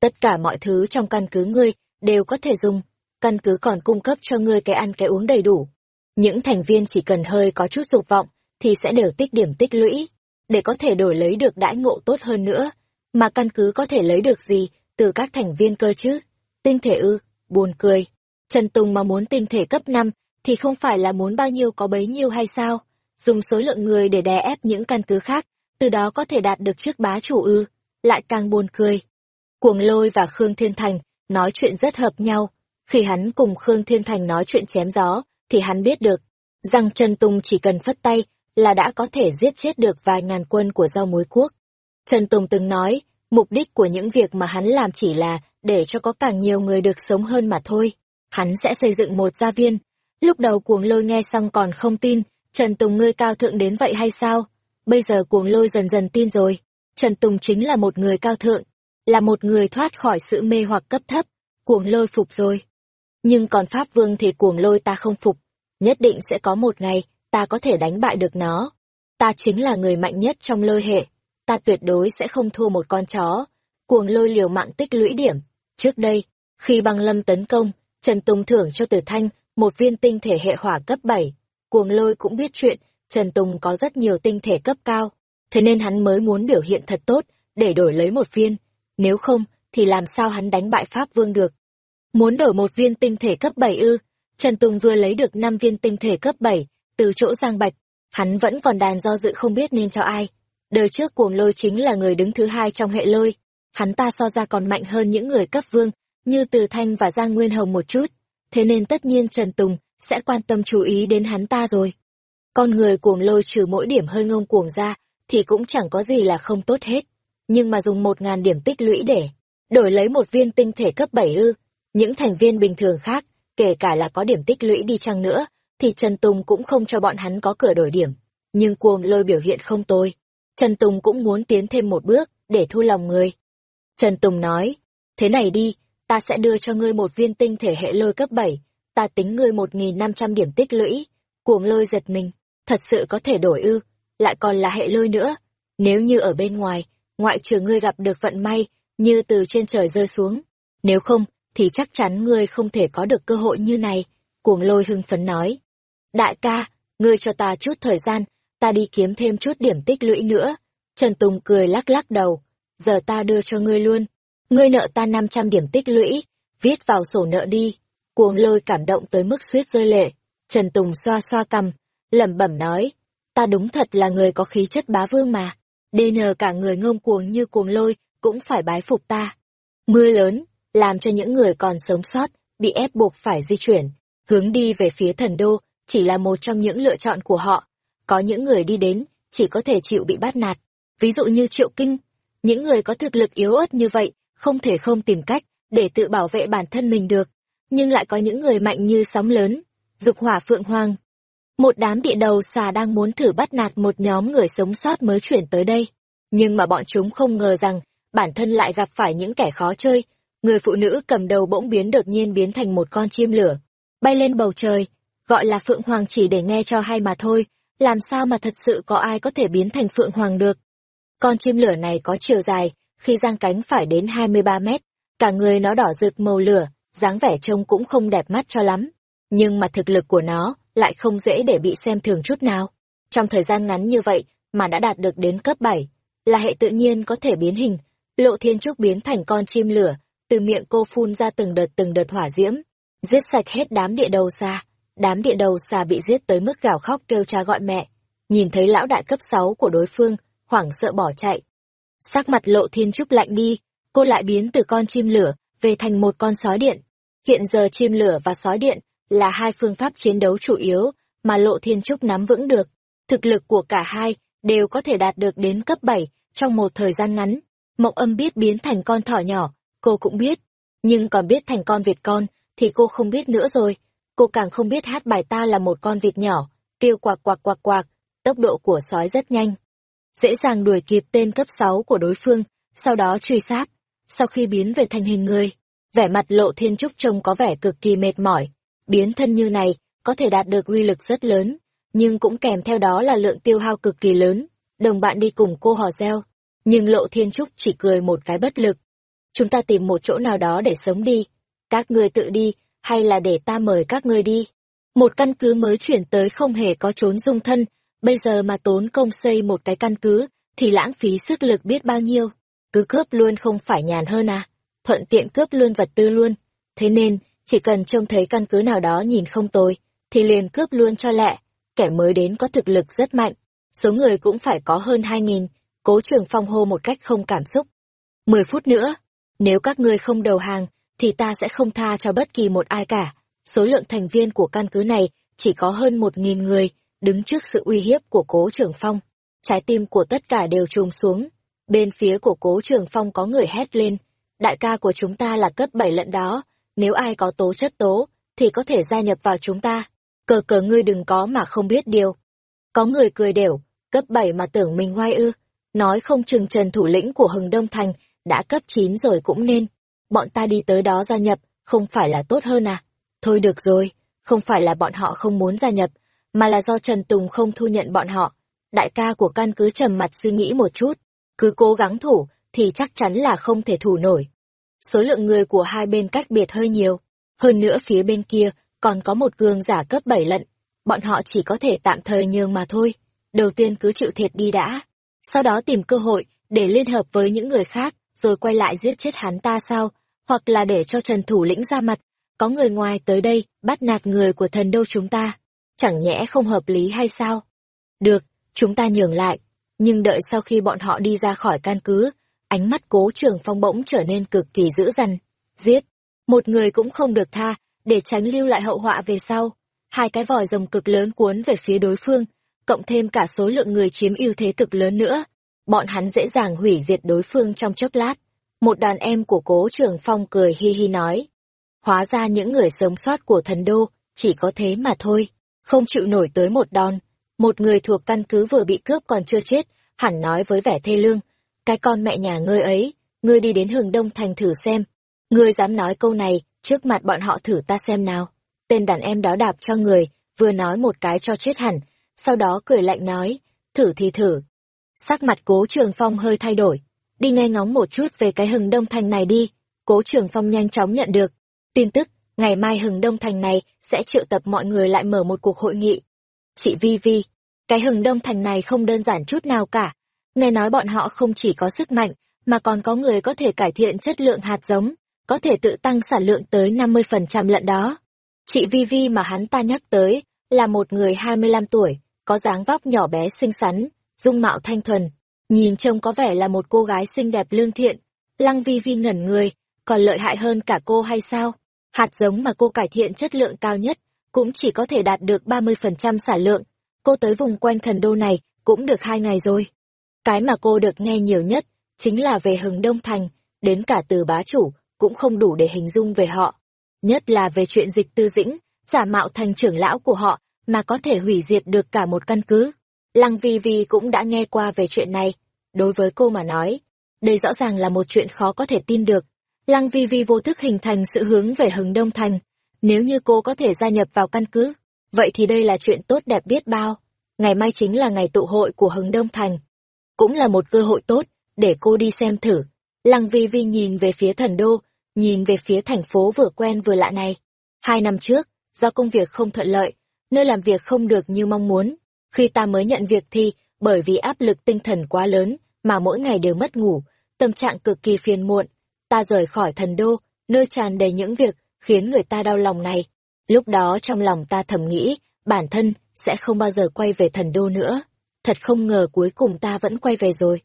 Tất cả mọi thứ trong căn cứ ngươi đều có thể dùng, căn cứ còn cung cấp cho ngươi cái ăn cái uống đầy đủ. Những thành viên chỉ cần hơi có chút dục vọng thì sẽ đều tích điểm tích lũy, để có thể đổi lấy được đãi ngộ tốt hơn nữa. Mà căn cứ có thể lấy được gì từ các thành viên cơ chứ? Tinh thể ư, buồn cười. Trần Tùng mà muốn tinh thể cấp 5 thì không phải là muốn bao nhiêu có bấy nhiêu hay sao? Dùng số lượng người để đè ép những căn cứ khác, từ đó có thể đạt được chức bá chủ ư, lại càng buồn cười. Cuồng lôi và Khương Thiên Thành nói chuyện rất hợp nhau. Khi hắn cùng Khương Thiên Thành nói chuyện chém gió, thì hắn biết được, rằng Trần Tùng chỉ cần phất tay là đã có thể giết chết được vài ngàn quân của rau muối quốc. Trần Tùng từng nói, mục đích của những việc mà hắn làm chỉ là để cho có càng nhiều người được sống hơn mà thôi. Hắn sẽ xây dựng một gia viên. Lúc đầu cuồng lôi nghe xong còn không tin, Trần Tùng ngươi cao thượng đến vậy hay sao? Bây giờ cuồng lôi dần dần tin rồi. Trần Tùng chính là một người cao thượng, là một người thoát khỏi sự mê hoặc cấp thấp, cuồng lôi phục rồi. Nhưng còn Pháp Vương thì cuồng lôi ta không phục, nhất định sẽ có một ngày, ta có thể đánh bại được nó. Ta chính là người mạnh nhất trong lôi hệ, ta tuyệt đối sẽ không thua một con chó. Cuồng lôi liều mạng tích lũy điểm. Trước đây, khi băng lâm tấn công, Trần Tùng thưởng cho Tử Thanh một viên tinh thể hệ hỏa cấp 7. Cuồng lôi cũng biết chuyện, Trần Tùng có rất nhiều tinh thể cấp cao, thế nên hắn mới muốn biểu hiện thật tốt, để đổi lấy một viên. Nếu không, thì làm sao hắn đánh bại Pháp Vương được? Muốn đổi một viên tinh thể cấp 7 ư? Trần Tùng vừa lấy được 5 viên tinh thể cấp 7, từ chỗ Giang Bạch, hắn vẫn còn đàn do dự không biết nên cho ai. Đời trước cuồng lôi chính là người đứng thứ hai trong hệ lôi, hắn ta so ra còn mạnh hơn những người cấp vương, như Từ Thanh và Giang Nguyên Hồng một chút, thế nên tất nhiên Trần Tùng sẽ quan tâm chú ý đến hắn ta rồi. Con người cuồng lôi trừ mỗi điểm hơi ngông cuồng ra, thì cũng chẳng có gì là không tốt hết. Nhưng mà dùng một ngàn điểm tích lũy để đổi lấy một viên tinh thể cấp 7 ư, những thành viên bình thường khác, kể cả là có điểm tích lũy đi chăng nữa, thì Trần Tùng cũng không cho bọn hắn có cửa đổi điểm. Nhưng cuồng lôi biểu hiện không tồi. Trần Tùng cũng muốn tiến thêm một bước, để thu lòng người. Trần Tùng nói, thế này đi, ta sẽ đưa cho ngươi một viên tinh thể hệ lôi cấp 7, ta tính ngươi 1.500 điểm tích lũy. Cuồng lôi giật mình, thật sự có thể đổi ư, lại còn là hệ lôi nữa. Nếu như ở bên ngoài, ngoại trừ ngươi gặp được vận may, như từ trên trời rơi xuống. Nếu không, thì chắc chắn ngươi không thể có được cơ hội như này. Cuồng lôi hưng phấn nói. Đại ca, ngươi cho ta chút thời gian, ta đi kiếm thêm chút điểm tích lũy nữa. Trần Tùng cười lắc lắc đầu. Giờ ta đưa cho ngươi luôn. Ngươi nợ ta 500 điểm tích lũy, viết vào sổ nợ đi. Cuồng lôi cảm động tới mức suýt rơi lệ. Trần Tùng xoa xoa cầm, lẩm bẩm nói. Ta đúng thật là người có khí chất bá vương mà. DN cả người ngông cuồng như cuồng lôi, cũng phải bái phục ta. Mưa lớn, làm cho những người còn sống sót, bị ép buộc phải di chuyển, hướng đi về phía thần đô, chỉ là một trong những lựa chọn của họ. Có những người đi đến, chỉ có thể chịu bị bắt nạt. Ví dụ như Triệu Kinh, những người có thực lực yếu ớt như vậy, không thể không tìm cách để tự bảo vệ bản thân mình được. Nhưng lại có những người mạnh như sóng lớn, dục hỏa phượng hoàng. Một đám địa đầu xà đang muốn thử bắt nạt một nhóm người sống sót mới chuyển tới đây. Nhưng mà bọn chúng không ngờ rằng, bản thân lại gặp phải những kẻ khó chơi. Người phụ nữ cầm đầu bỗng biến đột nhiên biến thành một con chim lửa, bay lên bầu trời, gọi là Phượng Hoàng chỉ để nghe cho hay mà thôi, làm sao mà thật sự có ai có thể biến thành Phượng Hoàng được. Con chim lửa này có chiều dài, khi giang cánh phải đến 23 mét, cả người nó đỏ rực màu lửa, dáng vẻ trông cũng không đẹp mắt cho lắm. Nhưng mà thực lực của nó lại không dễ để bị xem thường chút nào. Trong thời gian ngắn như vậy mà đã đạt được đến cấp 7, là hệ tự nhiên có thể biến hình, lộ thiên trúc biến thành con chim lửa, từ miệng cô phun ra từng đợt từng đợt hỏa diễm, giết sạch hết đám địa đầu xa. Đám địa đầu xà bị giết tới mức gào khóc kêu cha gọi mẹ. Nhìn thấy lão đại cấp 6 của đối phương, hoảng sợ bỏ chạy. Sắc mặt lộ thiên trúc lạnh đi, cô lại biến từ con chim lửa, về thành một con sói điện. Hiện giờ chim lửa và sói điện là hai phương pháp chiến đấu chủ yếu mà lộ thiên trúc nắm vững được. Thực lực của cả hai đều có thể đạt được đến cấp 7 trong một thời gian ngắn. Mộng âm biết biến thành con thỏ nhỏ, cô cũng biết. Nhưng còn biết thành con vịt con, thì cô không biết nữa rồi cô càng không biết hát bài ta là một con vịt nhỏ, kêu quạc quạc quạc quạc, tốc độ của sói rất nhanh. Dễ dàng đuổi kịp tên cấp 6 của đối phương, sau đó truy sát. Sau khi biến về thành hình người, vẻ mặt lộ thiên trúc trông có vẻ cực kỳ mệt mỏi. Biến thân như này, có thể đạt được uy lực rất lớn, nhưng cũng kèm theo đó là lượng tiêu hao cực kỳ lớn. Đồng bạn đi cùng cô hò reo, nhưng lộ thiên trúc chỉ cười một cái bất lực. Chúng ta tìm một chỗ nào đó để sống đi. Các ngươi tự đi, hay là để ta mời các ngươi đi. Một căn cứ mới chuyển tới không hề có trốn dung thân, bây giờ mà tốn công xây một cái căn cứ, thì lãng phí sức lực biết bao nhiêu. Cứ cướp luôn không phải nhàn hơn à, thuận tiện cướp luôn vật tư luôn. Thế nên, chỉ cần trông thấy căn cứ nào đó nhìn không tồi, thì liền cướp luôn cho lẹ. Kẻ mới đến có thực lực rất mạnh, số người cũng phải có hơn hai nghìn cố trường phong hô một cách không cảm xúc. Mười phút nữa, nếu các ngươi không đầu hàng, thì ta sẽ không tha cho bất kỳ một ai cả. Số lượng thành viên của căn cứ này chỉ có hơn một nghìn người, đứng trước sự uy hiếp của cố trưởng phong. Trái tim của tất cả đều trùng xuống. Bên phía của cố trưởng phong có người hét lên. Đại ca của chúng ta là cấp bảy lận đó, nếu ai có tố chất tố, thì có thể gia nhập vào chúng ta. Cờ cờ ngươi đừng có mà không biết điều. Có người cười đều, cấp bảy mà tưởng mình ngoai ư. Nói không chừng trần thủ lĩnh của Hừng Đông Thành đã cấp chín rồi cũng nên bọn ta đi tới đó gia nhập, không phải là tốt hơn à? Thôi được rồi, không phải là bọn họ không muốn gia nhập, mà là do Trần Tùng không thu nhận bọn họ. Đại ca của căn cứ trầm mặt suy nghĩ một chút, cứ cố gắng thủ, thì chắc chắn là không thể thủ nổi. Số lượng người của hai bên cách biệt hơi nhiều, hơn nữa phía bên kia còn có một cường giả cấp 7 lận, bọn họ chỉ có thể tạm thời nhường mà thôi. Đầu tiên cứ chịu thiệt đi đã, sau đó tìm cơ hội để liên hợp với những người khác, rồi quay lại giết chết hắn ta sao, hoặc là để cho Trần Thủ lĩnh ra mặt, có người ngoài tới đây bắt nạt người của thần đô chúng ta, chẳng nhẽ không hợp lý hay sao? Được, chúng ta nhường lại, nhưng đợi sau khi bọn họ đi ra khỏi căn cứ, ánh mắt cố trường phong bỗng trở nên cực kỳ dữ dằn, giết, một người cũng không được tha, để tránh lưu lại hậu họa về sau. Hai cái vòi rồng cực lớn cuốn về phía đối phương, cộng thêm cả số lượng người chiếm ưu thế cực lớn nữa, bọn hắn dễ dàng hủy diệt đối phương trong chốc lát. Một đàn em của cố trường phong cười hi hi nói. Hóa ra những người sống sót của thần đô, chỉ có thế mà thôi, không chịu nổi tới một đòn. Một người thuộc căn cứ vừa bị cướp còn chưa chết, hẳn nói với vẻ thê lương. Cái con mẹ nhà ngươi ấy, ngươi đi đến hừng đông thành thử xem. Ngươi dám nói câu này, trước mặt bọn họ thử ta xem nào. Tên đàn em đó đạp cho người, vừa nói một cái cho chết hẳn, sau đó cười lạnh nói, thử thì thử. Sắc mặt cố trường phong hơi thay đổi, đi nghe ngóng một chút về cái hừng đông thành này đi. Cố trường phong nhanh chóng nhận được. Tin tức, ngày mai hừng đông thành này sẽ triệu tập mọi người lại mở một cuộc hội nghị. Chị Vi Vi, cái hừng đông thành này không đơn giản chút nào cả. Nghe nói bọn họ không chỉ có sức mạnh, mà còn có người có thể cải thiện chất lượng hạt giống, có thể tự tăng sản lượng tới 50% lận đó. Chị Vi Vi mà hắn ta nhắc tới, là một người 25 tuổi, có dáng vóc nhỏ bé xinh xắn, dung mạo thanh thuần, nhìn trông có vẻ là một cô gái xinh đẹp lương thiện. Lăng Vi Vi ngẩn người, còn lợi hại hơn cả cô hay sao? Hạt giống mà cô cải thiện chất lượng cao nhất, cũng chỉ có thể đạt được 30% sản lượng. Cô tới vùng quanh thần đô này cũng được hai ngày rồi. Cái mà cô được nghe nhiều nhất, chính là về hừng đông thành, đến cả từ bá chủ, cũng không đủ để hình dung về họ. Nhất là về chuyện dịch tư dĩnh, giả mạo thành trưởng lão của họ, mà có thể hủy diệt được cả một căn cứ. Lăng Vi Vi cũng đã nghe qua về chuyện này. Đối với cô mà nói, đây rõ ràng là một chuyện khó có thể tin được. Lăng Vi Vi vô thức hình thành sự hướng về hừng đông thành. Nếu như cô có thể gia nhập vào căn cứ, vậy thì đây là chuyện tốt đẹp biết bao. Ngày mai chính là ngày tụ hội của hừng đông thành. Cũng là một cơ hội tốt để cô đi xem thử. Lăng Vi Vi nhìn về phía thần đô, nhìn về phía thành phố vừa quen vừa lạ này. Hai năm trước, do công việc không thuận lợi, nơi làm việc không được như mong muốn. Khi ta mới nhận việc thì, bởi vì áp lực tinh thần quá lớn, mà mỗi ngày đều mất ngủ, tâm trạng cực kỳ phiền muộn. Ta rời khỏi thần đô, nơi tràn đầy những việc khiến người ta đau lòng này. Lúc đó trong lòng ta thầm nghĩ, bản thân sẽ không bao giờ quay về thần đô nữa. Thật không ngờ cuối cùng ta vẫn quay về rồi.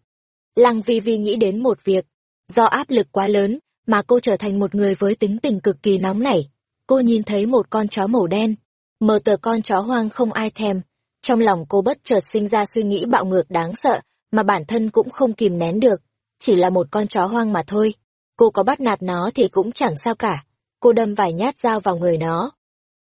Lăng Vi Vi nghĩ đến một việc, do áp lực quá lớn, mà cô trở thành một người với tính tình cực kỳ nóng nảy. Cô nhìn thấy một con chó màu đen, mờ tờ con chó hoang không ai thèm. Trong lòng cô bất chợt sinh ra suy nghĩ bạo ngược đáng sợ, mà bản thân cũng không kìm nén được. Chỉ là một con chó hoang mà thôi. Cô có bắt nạt nó thì cũng chẳng sao cả. Cô đâm vài nhát dao vào người nó.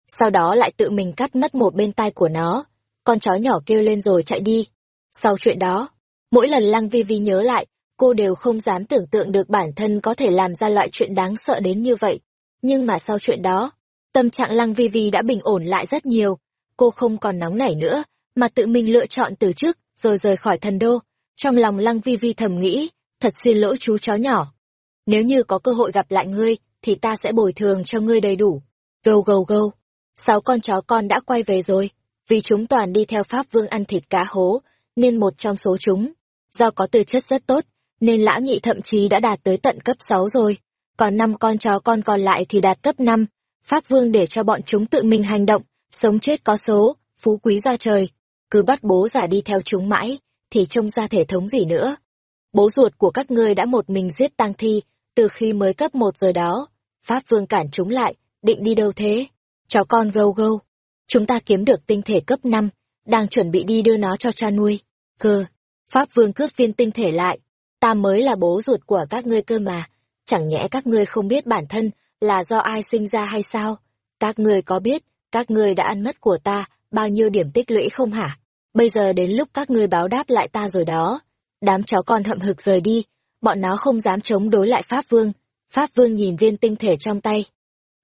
Sau đó lại tự mình cắt mất một bên tai của nó. Con chó nhỏ kêu lên rồi chạy đi. Sau chuyện đó, mỗi lần Lăng Vi Vi nhớ lại, cô đều không dám tưởng tượng được bản thân có thể làm ra loại chuyện đáng sợ đến như vậy. Nhưng mà sau chuyện đó, tâm trạng Lăng Vi Vi đã bình ổn lại rất nhiều. Cô không còn nóng nảy nữa, mà tự mình lựa chọn từ trước, rồi rời khỏi thần đô. Trong lòng Lăng Vi Vi thầm nghĩ, thật xin lỗi chú chó nhỏ. Nếu như có cơ hội gặp lại ngươi, thì ta sẽ bồi thường cho ngươi đầy đủ. Gâu gâu gâu. Sáu con chó con đã quay về rồi, vì chúng toàn đi theo Pháp Vương ăn thịt cá hố, nên một trong số chúng, do có tư chất rất tốt, nên lão nhị thậm chí đã đạt tới tận cấp 6 rồi. Còn năm con chó con còn lại thì đạt cấp 5. Pháp Vương để cho bọn chúng tự mình hành động, sống chết có số, phú quý ra trời. Cứ bắt bố giả đi theo chúng mãi, thì trông ra thể thống gì nữa. Bố ruột của các ngươi đã một mình giết tang thi, từ khi mới cấp một rồi đó. Pháp Vương cản chúng lại, định đi đâu thế? Chó con gâu gâu. Chúng ta kiếm được tinh thể cấp 5, đang chuẩn bị đi đưa nó cho cha nuôi. Cơ, Pháp Vương cướp viên tinh thể lại, ta mới là bố ruột của các ngươi cơ mà, chẳng nhẽ các ngươi không biết bản thân là do ai sinh ra hay sao? Các ngươi có biết, các ngươi đã ăn mất của ta bao nhiêu điểm tích lũy không hả? Bây giờ đến lúc các ngươi báo đáp lại ta rồi đó. Đám chó con hậm hực rời đi, bọn nó không dám chống đối lại Pháp Vương. Pháp Vương nhìn viên tinh thể trong tay.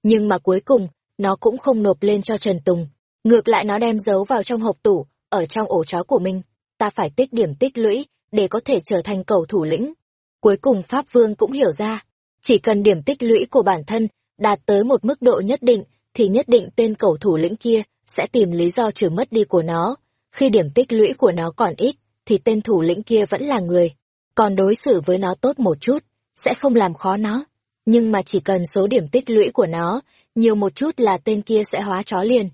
Nhưng mà cuối cùng, nó cũng không nộp lên cho Trần Tùng. Ngược lại nó đem giấu vào trong hộp tủ, ở trong ổ chó của mình. Ta phải tích điểm tích lũy, để có thể trở thành cầu thủ lĩnh. Cuối cùng Pháp Vương cũng hiểu ra, chỉ cần điểm tích lũy của bản thân đạt tới một mức độ nhất định, thì nhất định tên cầu thủ lĩnh kia sẽ tìm lý do trừ mất đi của nó. Khi điểm tích lũy của nó còn ít, thì tên thủ lĩnh kia vẫn là người. Còn đối xử với nó tốt một chút, sẽ không làm khó nó. Nhưng mà chỉ cần số điểm tích lũy của nó nhiều một chút là tên kia sẽ hóa chó liền.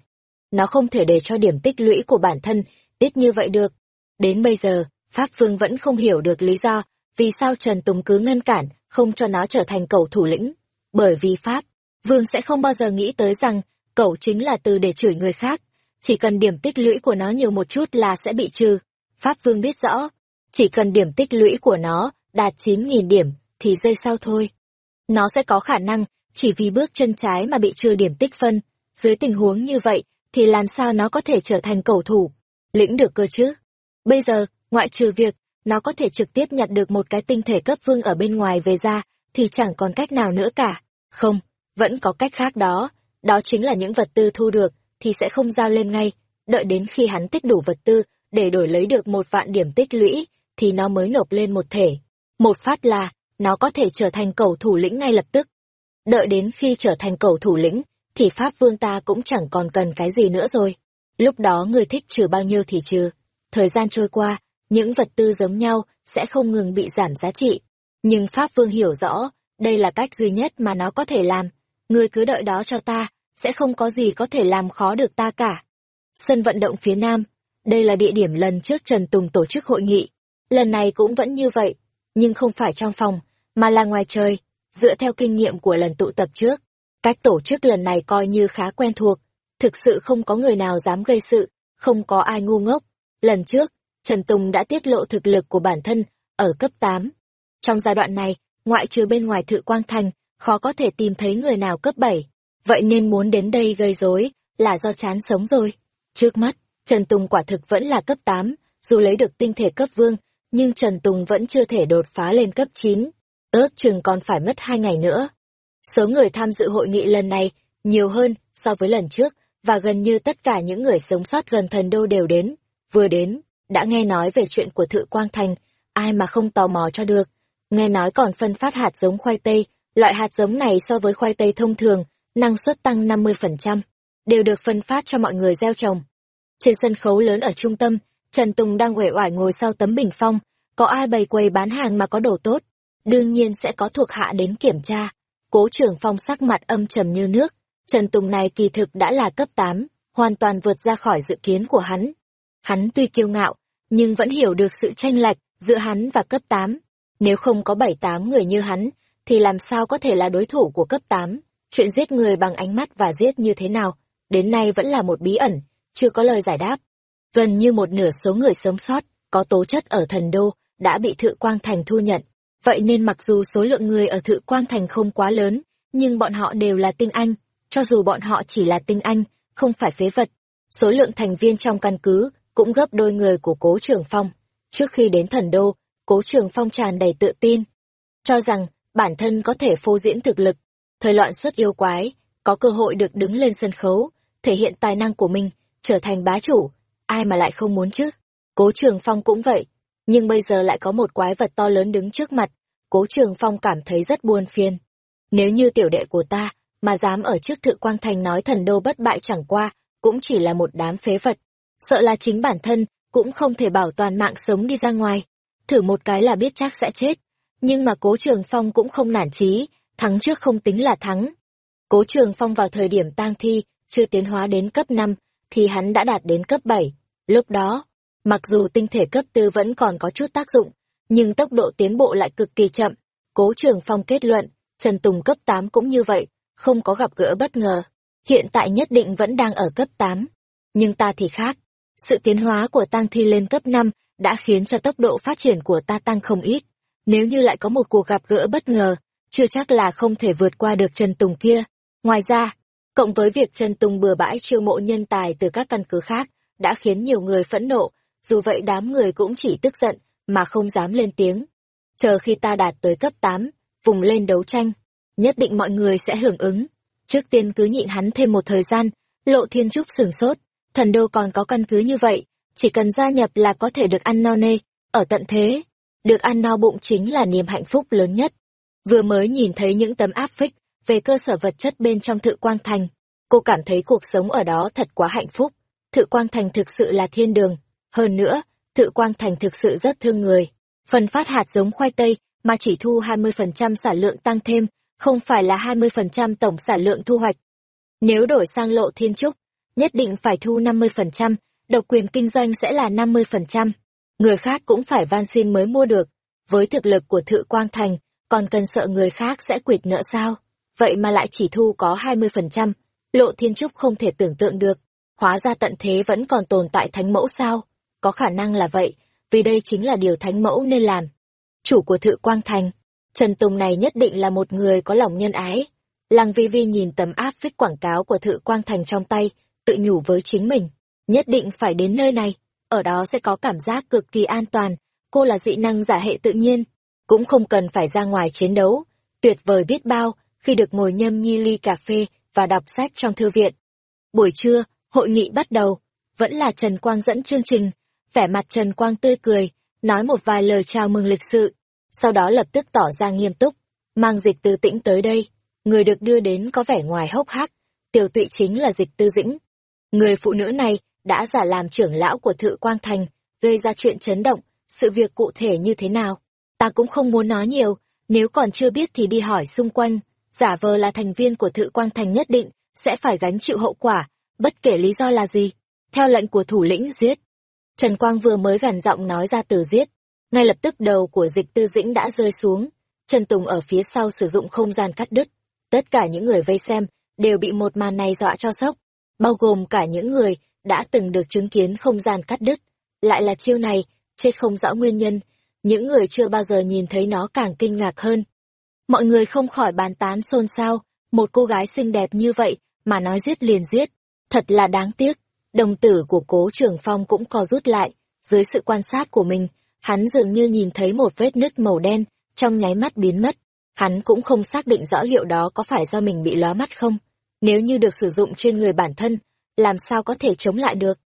Nó không thể để cho điểm tích lũy của bản thân ít như vậy được. Đến bây giờ, Pháp Vương vẫn không hiểu được lý do vì sao Trần Tùng cứ ngăn cản, không cho nó trở thành cầu thủ lĩnh. Bởi vì Pháp, Vương sẽ không bao giờ nghĩ tới rằng cậu chính là từ để chửi người khác. Chỉ cần điểm tích lũy của nó nhiều một chút là sẽ bị trừ. Pháp Vương biết rõ, chỉ cần điểm tích lũy của nó đạt 9.000 điểm, thì giây sau thôi. Nó sẽ có khả năng, chỉ vì bước chân trái mà bị trừ điểm tích phân. Dưới tình huống như vậy, thì làm sao nó có thể trở thành cầu thủ? Lĩnh được cơ chứ? Bây giờ, ngoại trừ việc nó có thể trực tiếp nhặt được một cái tinh thể cấp vương ở bên ngoài về ra, thì chẳng còn cách nào nữa cả. Không, vẫn có cách khác đó, đó chính là những vật tư thu được, thì sẽ không giao lên ngay, đợi đến khi hắn tích đủ vật tư để đổi lấy được một vạn điểm tích lũy, thì nó mới nộp lên một thể. Một phát là, nó có thể trở thành cầu thủ lĩnh ngay lập tức. Đợi đến khi trở thành cầu thủ lĩnh, thì Pháp Vương ta cũng chẳng còn cần cái gì nữa rồi. Lúc đó người thích trừ bao nhiêu thì trừ. Thời gian trôi qua, những vật tư giống nhau sẽ không ngừng bị giảm giá trị. Nhưng Pháp Vương hiểu rõ, đây là cách duy nhất mà nó có thể làm. Người cứ đợi đó cho ta, sẽ không có gì có thể làm khó được ta cả. Sân vận động phía Nam, đây là địa điểm lần trước Trần Tùng tổ chức hội nghị. Lần này cũng vẫn như vậy, nhưng không phải trong phòng, mà là ngoài trời. Dựa theo kinh nghiệm của lần tụ tập trước, cách tổ chức lần này coi như khá quen thuộc. Thực sự không có người nào dám gây sự, không có ai ngu ngốc. Lần trước, Trần Tùng đã tiết lộ thực lực của bản thân ở cấp 8. Trong giai đoạn này, ngoại trừ bên ngoài Thự Quang Thành, khó có thể tìm thấy người nào cấp 7. Vậy nên muốn đến đây gây rối là do chán sống rồi. Trước mắt, Trần Tùng quả thực vẫn là cấp 8, dù lấy được tinh thể cấp vương, nhưng Trần Tùng vẫn chưa thể đột phá lên cấp 9. Ước chừng còn phải mất 2 ngày nữa. Số người tham dự hội nghị lần này nhiều hơn so với lần trước, và gần như tất cả những người sống sót gần thần đô đều đến. Vừa đến, đã nghe nói về chuyện của Thự Quang Thành, ai mà không tò mò cho được. Nghe nói còn phân phát hạt giống khoai tây, loại hạt giống này so với khoai tây thông thường, năng suất tăng 50%, đều được phân phát cho mọi người gieo trồng. Trên sân khấu lớn ở trung tâm, Trần Tùng đang uể oải ngồi sau tấm bình phong, có ai bày quầy bán hàng mà có đồ tốt, đương nhiên sẽ có thuộc hạ đến kiểm tra. Cố trưởng phong sắc mặt âm trầm như nước, Trần Tùng này kỳ thực đã là cấp 8, hoàn toàn vượt ra khỏi dự kiến của hắn. Hắn tuy kiêu ngạo, nhưng vẫn hiểu được sự tranh lệch giữa hắn và cấp 8. Nếu không có 7-8 người như hắn, thì làm sao có thể là đối thủ của cấp 8? Chuyện giết người bằng ánh mắt và giết như thế nào, đến nay vẫn là một bí ẩn, chưa có lời giải đáp. Gần như một nửa số người sống sót, có tố chất ở thần đô, đã bị Thự Quang Thành thu nhận. Vậy nên mặc dù số lượng người ở Thự Quang Thành không quá lớn, nhưng bọn họ đều là tinh anh. Cho dù bọn họ chỉ là tinh anh, không phải phế vật. Số lượng thành viên trong căn cứ cũng gấp đôi người của Cố Trường Phong. Trước khi đến thần đô, Cố Trường Phong tràn đầy tự tin. Cho rằng, bản thân có thể phô diễn thực lực. Thời loạn xuất yêu quái, có cơ hội được đứng lên sân khấu, thể hiện tài năng của mình, trở thành bá chủ, ai mà lại không muốn chứ? Cố Trường Phong cũng vậy, nhưng bây giờ lại có một quái vật to lớn đứng trước mặt, Cố Trường Phong cảm thấy rất buồn phiền. Nếu như tiểu đệ của ta, mà dám ở trước Thự Quang Thành nói thần đô bất bại chẳng qua, cũng chỉ là một đám phế vật. Sợ là chính bản thân, cũng không thể bảo toàn mạng sống đi ra ngoài. Thử một cái là biết chắc sẽ chết. Nhưng mà Cố Trường Phong cũng không nản chí, thắng trước không tính là thắng. Cố Trường Phong vào thời điểm tang thi, chưa tiến hóa đến cấp 5, thì hắn đã đạt đến cấp 7. Lúc đó, mặc dù tinh thể cấp tư vẫn còn có chút tác dụng, nhưng tốc độ tiến bộ lại cực kỳ chậm. Cố Trường Phong kết luận, Trần Tùng cấp 8 cũng như vậy, không có gặp gỡ bất ngờ. Hiện tại nhất định vẫn đang ở cấp 8. Nhưng ta thì khác. Sự tiến hóa của tang Thi lên cấp 5 đã khiến cho tốc độ phát triển của ta tăng không ít. Nếu như lại có một cuộc gặp gỡ bất ngờ, chưa chắc là không thể vượt qua được Trần Tùng kia. Ngoài ra, Cộng với việc Trần Tùng bừa bãi chiêu mộ nhân tài từ các căn cứ khác, đã khiến nhiều người phẫn nộ, dù vậy đám người cũng chỉ tức giận, mà không dám lên tiếng. Chờ khi ta đạt tới cấp 8, vùng lên đấu tranh, nhất định mọi người sẽ hưởng ứng. Trước tiên cứ nhịn hắn thêm một thời gian, lộ thiên trúc sửng sốt, thần đô còn có căn cứ như vậy, chỉ cần gia nhập là có thể được ăn no nê, ở tận thế. Được ăn no bụng chính là niềm hạnh phúc lớn nhất. Vừa mới nhìn thấy những tấm áp phích, về cơ sở vật chất bên trong Thự Quang Thành. Cô cảm thấy cuộc sống ở đó thật quá hạnh phúc. Thự Quang Thành thực sự là thiên đường. Hơn nữa, Thự Quang Thành thực sự rất thương người. Phần phát hạt giống khoai tây mà chỉ thu 20% sản lượng tăng thêm, không phải là 20% tổng sản lượng thu hoạch. Nếu đổi sang lộ thiên trúc, nhất định phải thu 50%, độc quyền kinh doanh sẽ là 50%. Người khác cũng phải van xin mới mua được. Với thực lực của Thự Quang Thành, còn cần sợ người khác sẽ quỵt nợ sao? vậy mà lại chỉ thu có 20%, lộ thiên trúc không thể tưởng tượng được, hóa ra tận thế vẫn còn tồn tại thánh mẫu sao, có khả năng là vậy, vì đây chính là điều thánh mẫu nên làm. Chủ của thự quang thành, Trần Tùng này nhất định là một người có lòng nhân ái. Lăng Vi Vi nhìn tấm áp phích quảng cáo của thự quang thành trong tay, tự nhủ với chính mình, nhất định phải đến nơi này, ở đó sẽ có cảm giác cực kỳ an toàn, cô là dị năng giả hệ tự nhiên, cũng không cần phải ra ngoài chiến đấu, tuyệt vời biết bao, khi được ngồi nhâm nhi ly cà phê và đọc sách trong thư viện. Buổi trưa, hội nghị bắt đầu. vẫn là Trần Quang dẫn chương trình, vẻ mặt Trần Quang tươi cười, nói một vài lời chào mừng lịch sự, sau đó lập tức tỏ ra nghiêm túc, mang dịch tư tĩnh tới đây. Người được đưa đến có vẻ ngoài hốc hác, tiểu tụy chính là dịch tư dĩnh. Người phụ nữ này đã giả làm trưởng lão của Thự Quang Thành, gây ra chuyện chấn động, sự việc cụ thể như thế nào. Ta cũng không muốn nói nhiều, nếu còn chưa biết thì đi hỏi xung quanh, giả vờ là thành viên của Thự Quang Thành nhất định, sẽ phải gánh chịu hậu quả, bất kể lý do là gì. Theo lệnh của thủ lĩnh giết. Trần Quang vừa mới gằn giọng nói ra từ giết, ngay lập tức đầu của dịch tư dĩnh đã rơi xuống. Trần Tùng ở phía sau sử dụng không gian cắt đứt. Tất cả những người vây xem đều bị một màn này dọa cho sốc, bao gồm cả những người đã từng được chứng kiến không gian cắt đứt. Lại là chiêu này, chết không rõ nguyên nhân, những người chưa bao giờ nhìn thấy nó càng kinh ngạc hơn. Mọi người không khỏi bàn tán xôn xao, một cô gái xinh đẹp như vậy mà nói giết liền giết, thật là đáng tiếc. Đồng tử của cố trưởng phong cũng co rút lại, dưới sự quan sát của mình, hắn dường như nhìn thấy một vết nứt màu đen, trong nháy mắt biến mất. Hắn cũng không xác định rõ liệu đó có phải do mình bị lóa mắt không. Nếu như được sử dụng trên người bản thân, làm sao có thể chống lại được.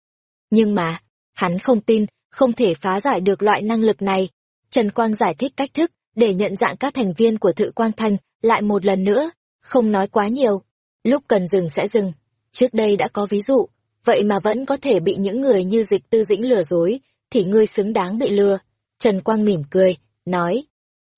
Nhưng mà, hắn không tin, không thể phá giải được loại năng lực này. Trần Quang giải thích cách thức, để nhận dạng các thành viên của Thự Quang Thành lại một lần nữa, không nói quá nhiều. Lúc cần dừng sẽ dừng. Trước đây đã có ví dụ, vậy mà vẫn có thể bị những người như dịch tư dĩnh lừa dối, thì ngươi xứng đáng bị lừa. Trần Quang mỉm cười, nói.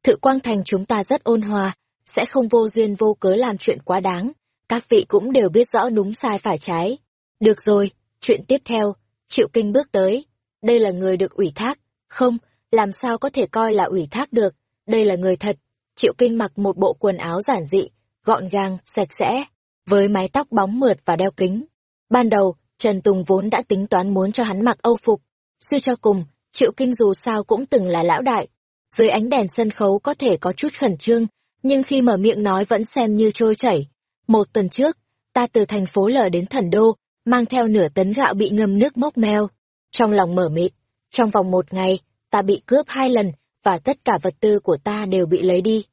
Thự Quang Thành chúng ta rất ôn hòa, sẽ không vô duyên vô cớ làm chuyện quá đáng. Các vị cũng đều biết rõ đúng sai phải trái. Được rồi, chuyện tiếp theo, Triệu Kinh bước tới. Đây là người được ủy thác. Không, làm sao có thể coi là ủy thác được. Đây là người thật. Triệu Kinh mặc một bộ quần áo giản dị, gọn gàng, sạch sẽ, với mái tóc bóng mượt và đeo kính. Ban đầu, Trần Tùng vốn đã tính toán muốn cho hắn mặc âu phục. Suy cho cùng, Triệu Kinh dù sao cũng từng là lão đại. Dưới ánh đèn sân khấu có thể có chút khẩn trương, nhưng khi mở miệng nói vẫn xem như trôi chảy. Một tuần trước, ta từ thành phố lở đến thần đô, mang theo nửa tấn gạo bị ngâm nước mốc meo. Trong lòng mở mịt, trong vòng một ngày, ta bị cướp hai lần, và tất cả vật tư của ta đều bị lấy đi.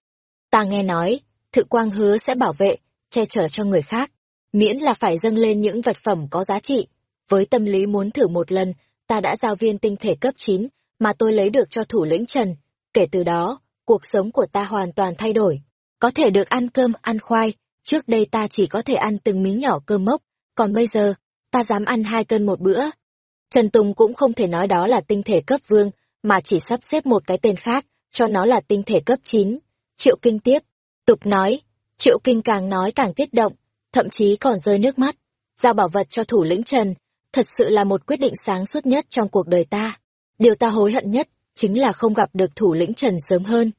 Ta nghe nói, Thự Quang hứa sẽ bảo vệ, che chở cho người khác, miễn là phải dâng lên những vật phẩm có giá trị. Với tâm lý muốn thử một lần, ta đã giao viên tinh thể cấp 9 mà tôi lấy được cho thủ lĩnh Trần. Kể từ đó, cuộc sống của ta hoàn toàn thay đổi. Có thể được ăn cơm, ăn khoai, trước đây ta chỉ có thể ăn từng miếng nhỏ cơm mốc, còn bây giờ, ta dám ăn hai cân một bữa. Trần Tùng cũng không thể nói đó là tinh thể cấp vương, mà chỉ sắp xếp một cái tên khác, cho nó là tinh thể cấp 9. Triệu Kinh tiếp, tục nói, Triệu Kinh càng nói càng kích động, thậm chí còn rơi nước mắt. Giao bảo vật cho thủ lĩnh Trần, thật sự là một quyết định sáng suốt nhất trong cuộc đời ta. Điều ta hối hận nhất, chính là không gặp được thủ lĩnh Trần sớm hơn.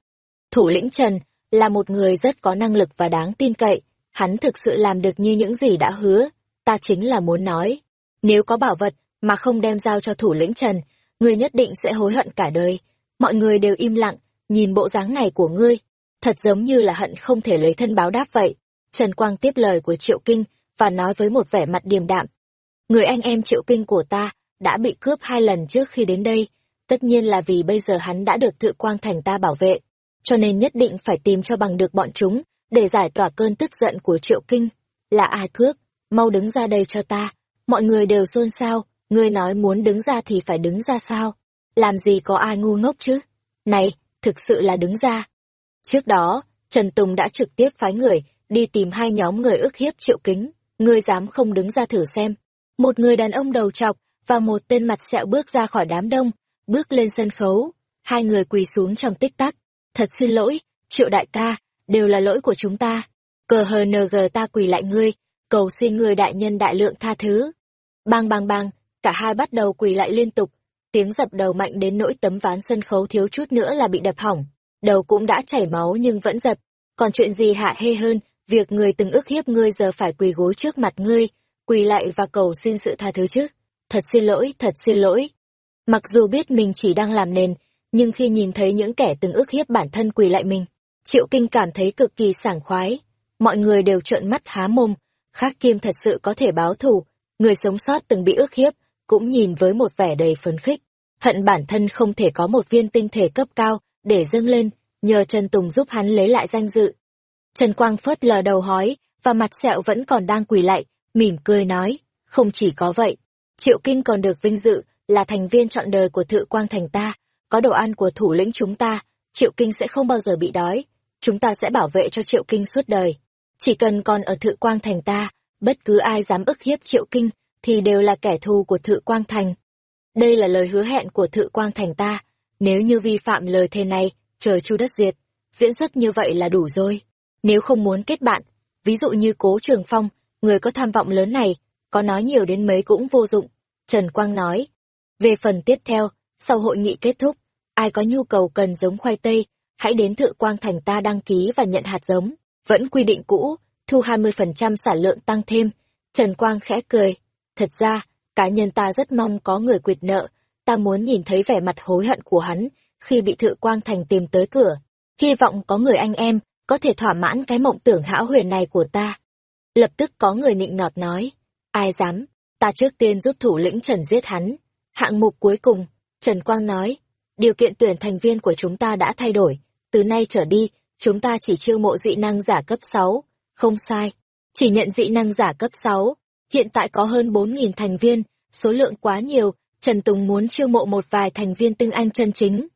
Thủ lĩnh Trần, là một người rất có năng lực và đáng tin cậy, hắn thực sự làm được như những gì đã hứa, ta chính là muốn nói. Nếu có bảo vật mà không đem giao cho thủ lĩnh Trần, ngươi nhất định sẽ hối hận cả đời. Mọi người đều im lặng, nhìn bộ dáng này của ngươi, thật giống như là hận không thể lấy thân báo đáp vậy. Trần Quang tiếp lời của Triệu Kinh và nói với một vẻ mặt điềm đạm. Người anh em Triệu Kinh của ta đã bị cướp hai lần trước khi đến đây, tất nhiên là vì bây giờ hắn đã được tự quang thành ta bảo vệ, cho nên nhất định phải tìm cho bằng được bọn chúng, để giải tỏa cơn tức giận của Triệu Kinh. Là ai cướp? Mau đứng ra đây cho ta. Mọi người đều xôn xao, ngươi nói muốn đứng ra thì phải đứng ra sao? Làm gì có ai ngu ngốc chứ? Này, thực sự là đứng ra. Trước đó, Trần Tùng đã trực tiếp phái người đi tìm hai nhóm người ức hiếp Triệu Kính. Ngươi dám không đứng ra thử xem. Một người đàn ông đầu trọc và một tên mặt sẹo bước ra khỏi đám đông, bước lên sân khấu. Hai người quỳ xuống trong tích tắc. Thật xin lỗi, Triệu đại ca, đều là lỗi của chúng ta. Cờ hờ nờ gờ ta quỳ lại ngươi, cầu xin ngươi đại nhân đại lượng tha thứ. Bang bang bang, cả hai bắt đầu quỳ lại liên tục, tiếng dập đầu mạnh đến nỗi tấm ván sân khấu thiếu chút nữa là bị đập hỏng. Đầu cũng đã chảy máu nhưng vẫn dập, còn chuyện gì hạ hê hơn, việc người từng ức hiếp ngươi giờ phải quỳ gối trước mặt ngươi, quỳ lại và cầu xin sự tha thứ chứ. Thật xin lỗi, thật xin lỗi. Mặc dù biết mình chỉ đang làm nền, nhưng khi nhìn thấy những kẻ từng ức hiếp bản thân quỳ lại mình, Triệu Kinh cảm thấy cực kỳ sảng khoái. Mọi người đều trợn mắt há mồm, Khác Kim thật sự có thể báo thù, người sống sót từng bị ức hiếp, cũng nhìn với một vẻ đầy phấn khích. Hận bản thân không thể có một viên tinh thể cấp cao để dâng lên, nhờ Trần Tùng giúp hắn lấy lại danh dự. Trần Quang phớt lờ đầu hói, và mặt sẹo vẫn còn đang quỳ lại, mỉm cười nói, không chỉ có vậy, Triệu Kinh còn được vinh dự là thành viên trọn đời của Thự Quang Thành ta, có đồ ăn của thủ lĩnh chúng ta, Triệu Kinh sẽ không bao giờ bị đói, chúng ta sẽ bảo vệ cho Triệu Kinh suốt đời. Chỉ cần còn ở Thự Quang Thành ta, bất cứ ai dám ức hiếp Triệu Kinh thì đều là kẻ thù của Thự Quang Thành. Đây là lời hứa hẹn của Thự Quang Thành ta, nếu như vi phạm lời thề này, trời chu đất diệt, diễn xuất như vậy là đủ rồi. Nếu không muốn kết bạn, ví dụ như Cố Trường Phong, người có tham vọng lớn này, có nói nhiều đến mấy cũng vô dụng. Trần Quang nói. Về phần tiếp theo, sau hội nghị kết thúc, ai có nhu cầu cần giống khoai tây, hãy đến Thự Quang Thành ta đăng ký và nhận hạt giống. Vẫn quy định cũ, thu 20% sản lượng tăng thêm. Trần Quang khẽ cười. Thật ra, cá nhân ta rất mong có người quyệt nợ, ta muốn nhìn thấy vẻ mặt hối hận của hắn khi bị Thự Quang Thành tìm tới cửa. Hy vọng có người anh em có thể thỏa mãn cái mộng tưởng hão huyền này của ta. Lập tức có người nịnh nọt nói, ai dám, ta trước tiên giúp thủ lĩnh Trần giết hắn. Hạng mục cuối cùng, Trần Quang nói, điều kiện tuyển thành viên của chúng ta đã thay đổi, từ nay trở đi, chúng ta chỉ chiêu mộ dị năng giả cấp 6, không sai, chỉ nhận dị năng giả cấp 6. Hiện tại có hơn 4.000 thành viên, số lượng quá nhiều, Trần Tùng muốn chiêu mộ một vài thành viên tinh anh chân chính.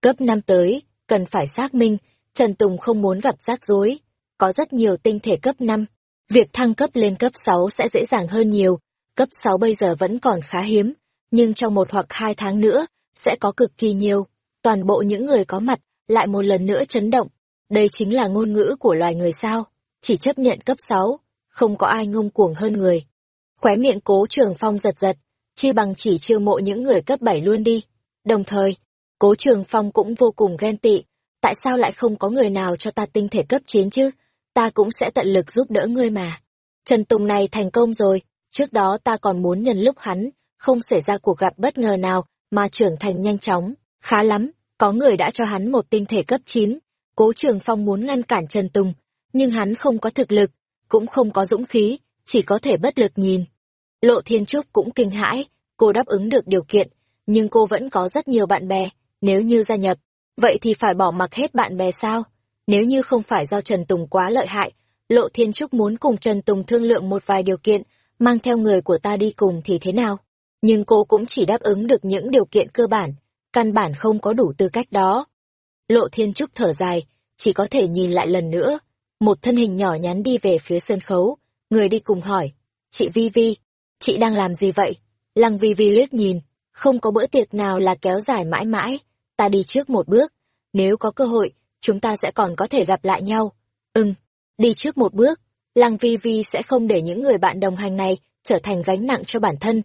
Cấp năm tới, cần phải xác minh, Trần Tùng không muốn gặp rắc rối. Có rất nhiều tinh thể cấp 5. Việc thăng cấp lên cấp 6 sẽ dễ dàng hơn nhiều. Cấp 6 bây giờ vẫn còn khá hiếm, nhưng trong một hoặc hai tháng nữa, sẽ có cực kỳ nhiều. Toàn bộ những người có mặt, lại một lần nữa chấn động. Đây chính là ngôn ngữ của loài người sao. Chỉ chấp nhận cấp 6, không có ai ngông cuồng hơn người. Khóe miệng cố trường phong giật giật, chi bằng chỉ chiêu mộ những người cấp 7 luôn đi. Đồng thời, cố trường phong cũng vô cùng ghen tị, tại sao lại không có người nào cho ta tinh thể cấp 9 chứ? Ta cũng sẽ tận lực giúp đỡ ngươi mà. Trần Tùng này thành công rồi, trước đó ta còn muốn nhân lúc hắn, không xảy ra cuộc gặp bất ngờ nào mà trưởng thành nhanh chóng, khá lắm, có người đã cho hắn một tinh thể cấp 9. Cố Trường Phong muốn ngăn cản Trần Tùng, nhưng hắn không có thực lực, cũng không có dũng khí, chỉ có thể bất lực nhìn. Lộ Thiên Trúc cũng kinh hãi, cô đáp ứng được điều kiện, nhưng cô vẫn có rất nhiều bạn bè, nếu như gia nhập, vậy thì phải bỏ mặc hết bạn bè sao? Nếu như không phải do Trần Tùng quá lợi hại, Lộ Thiên Trúc muốn cùng Trần Tùng thương lượng một vài điều kiện, mang theo người của ta đi cùng thì thế nào? Nhưng cô cũng chỉ đáp ứng được những điều kiện cơ bản, căn bản không có đủ tư cách đó. Lộ Thiên Trúc thở dài, chỉ có thể nhìn lại lần nữa. Một thân hình nhỏ nhắn đi về phía sân khấu, người đi cùng hỏi, chị Vi Vi, chị đang làm gì vậy? Lăng Vi Vi liếc nhìn, không có bữa tiệc nào là kéo dài mãi mãi, ta đi trước một bước, nếu có cơ hội, chúng ta sẽ còn có thể gặp lại nhau. Ừm, đi trước một bước, Lăng Vi Vi sẽ không để những người bạn đồng hành này trở thành gánh nặng cho bản thân.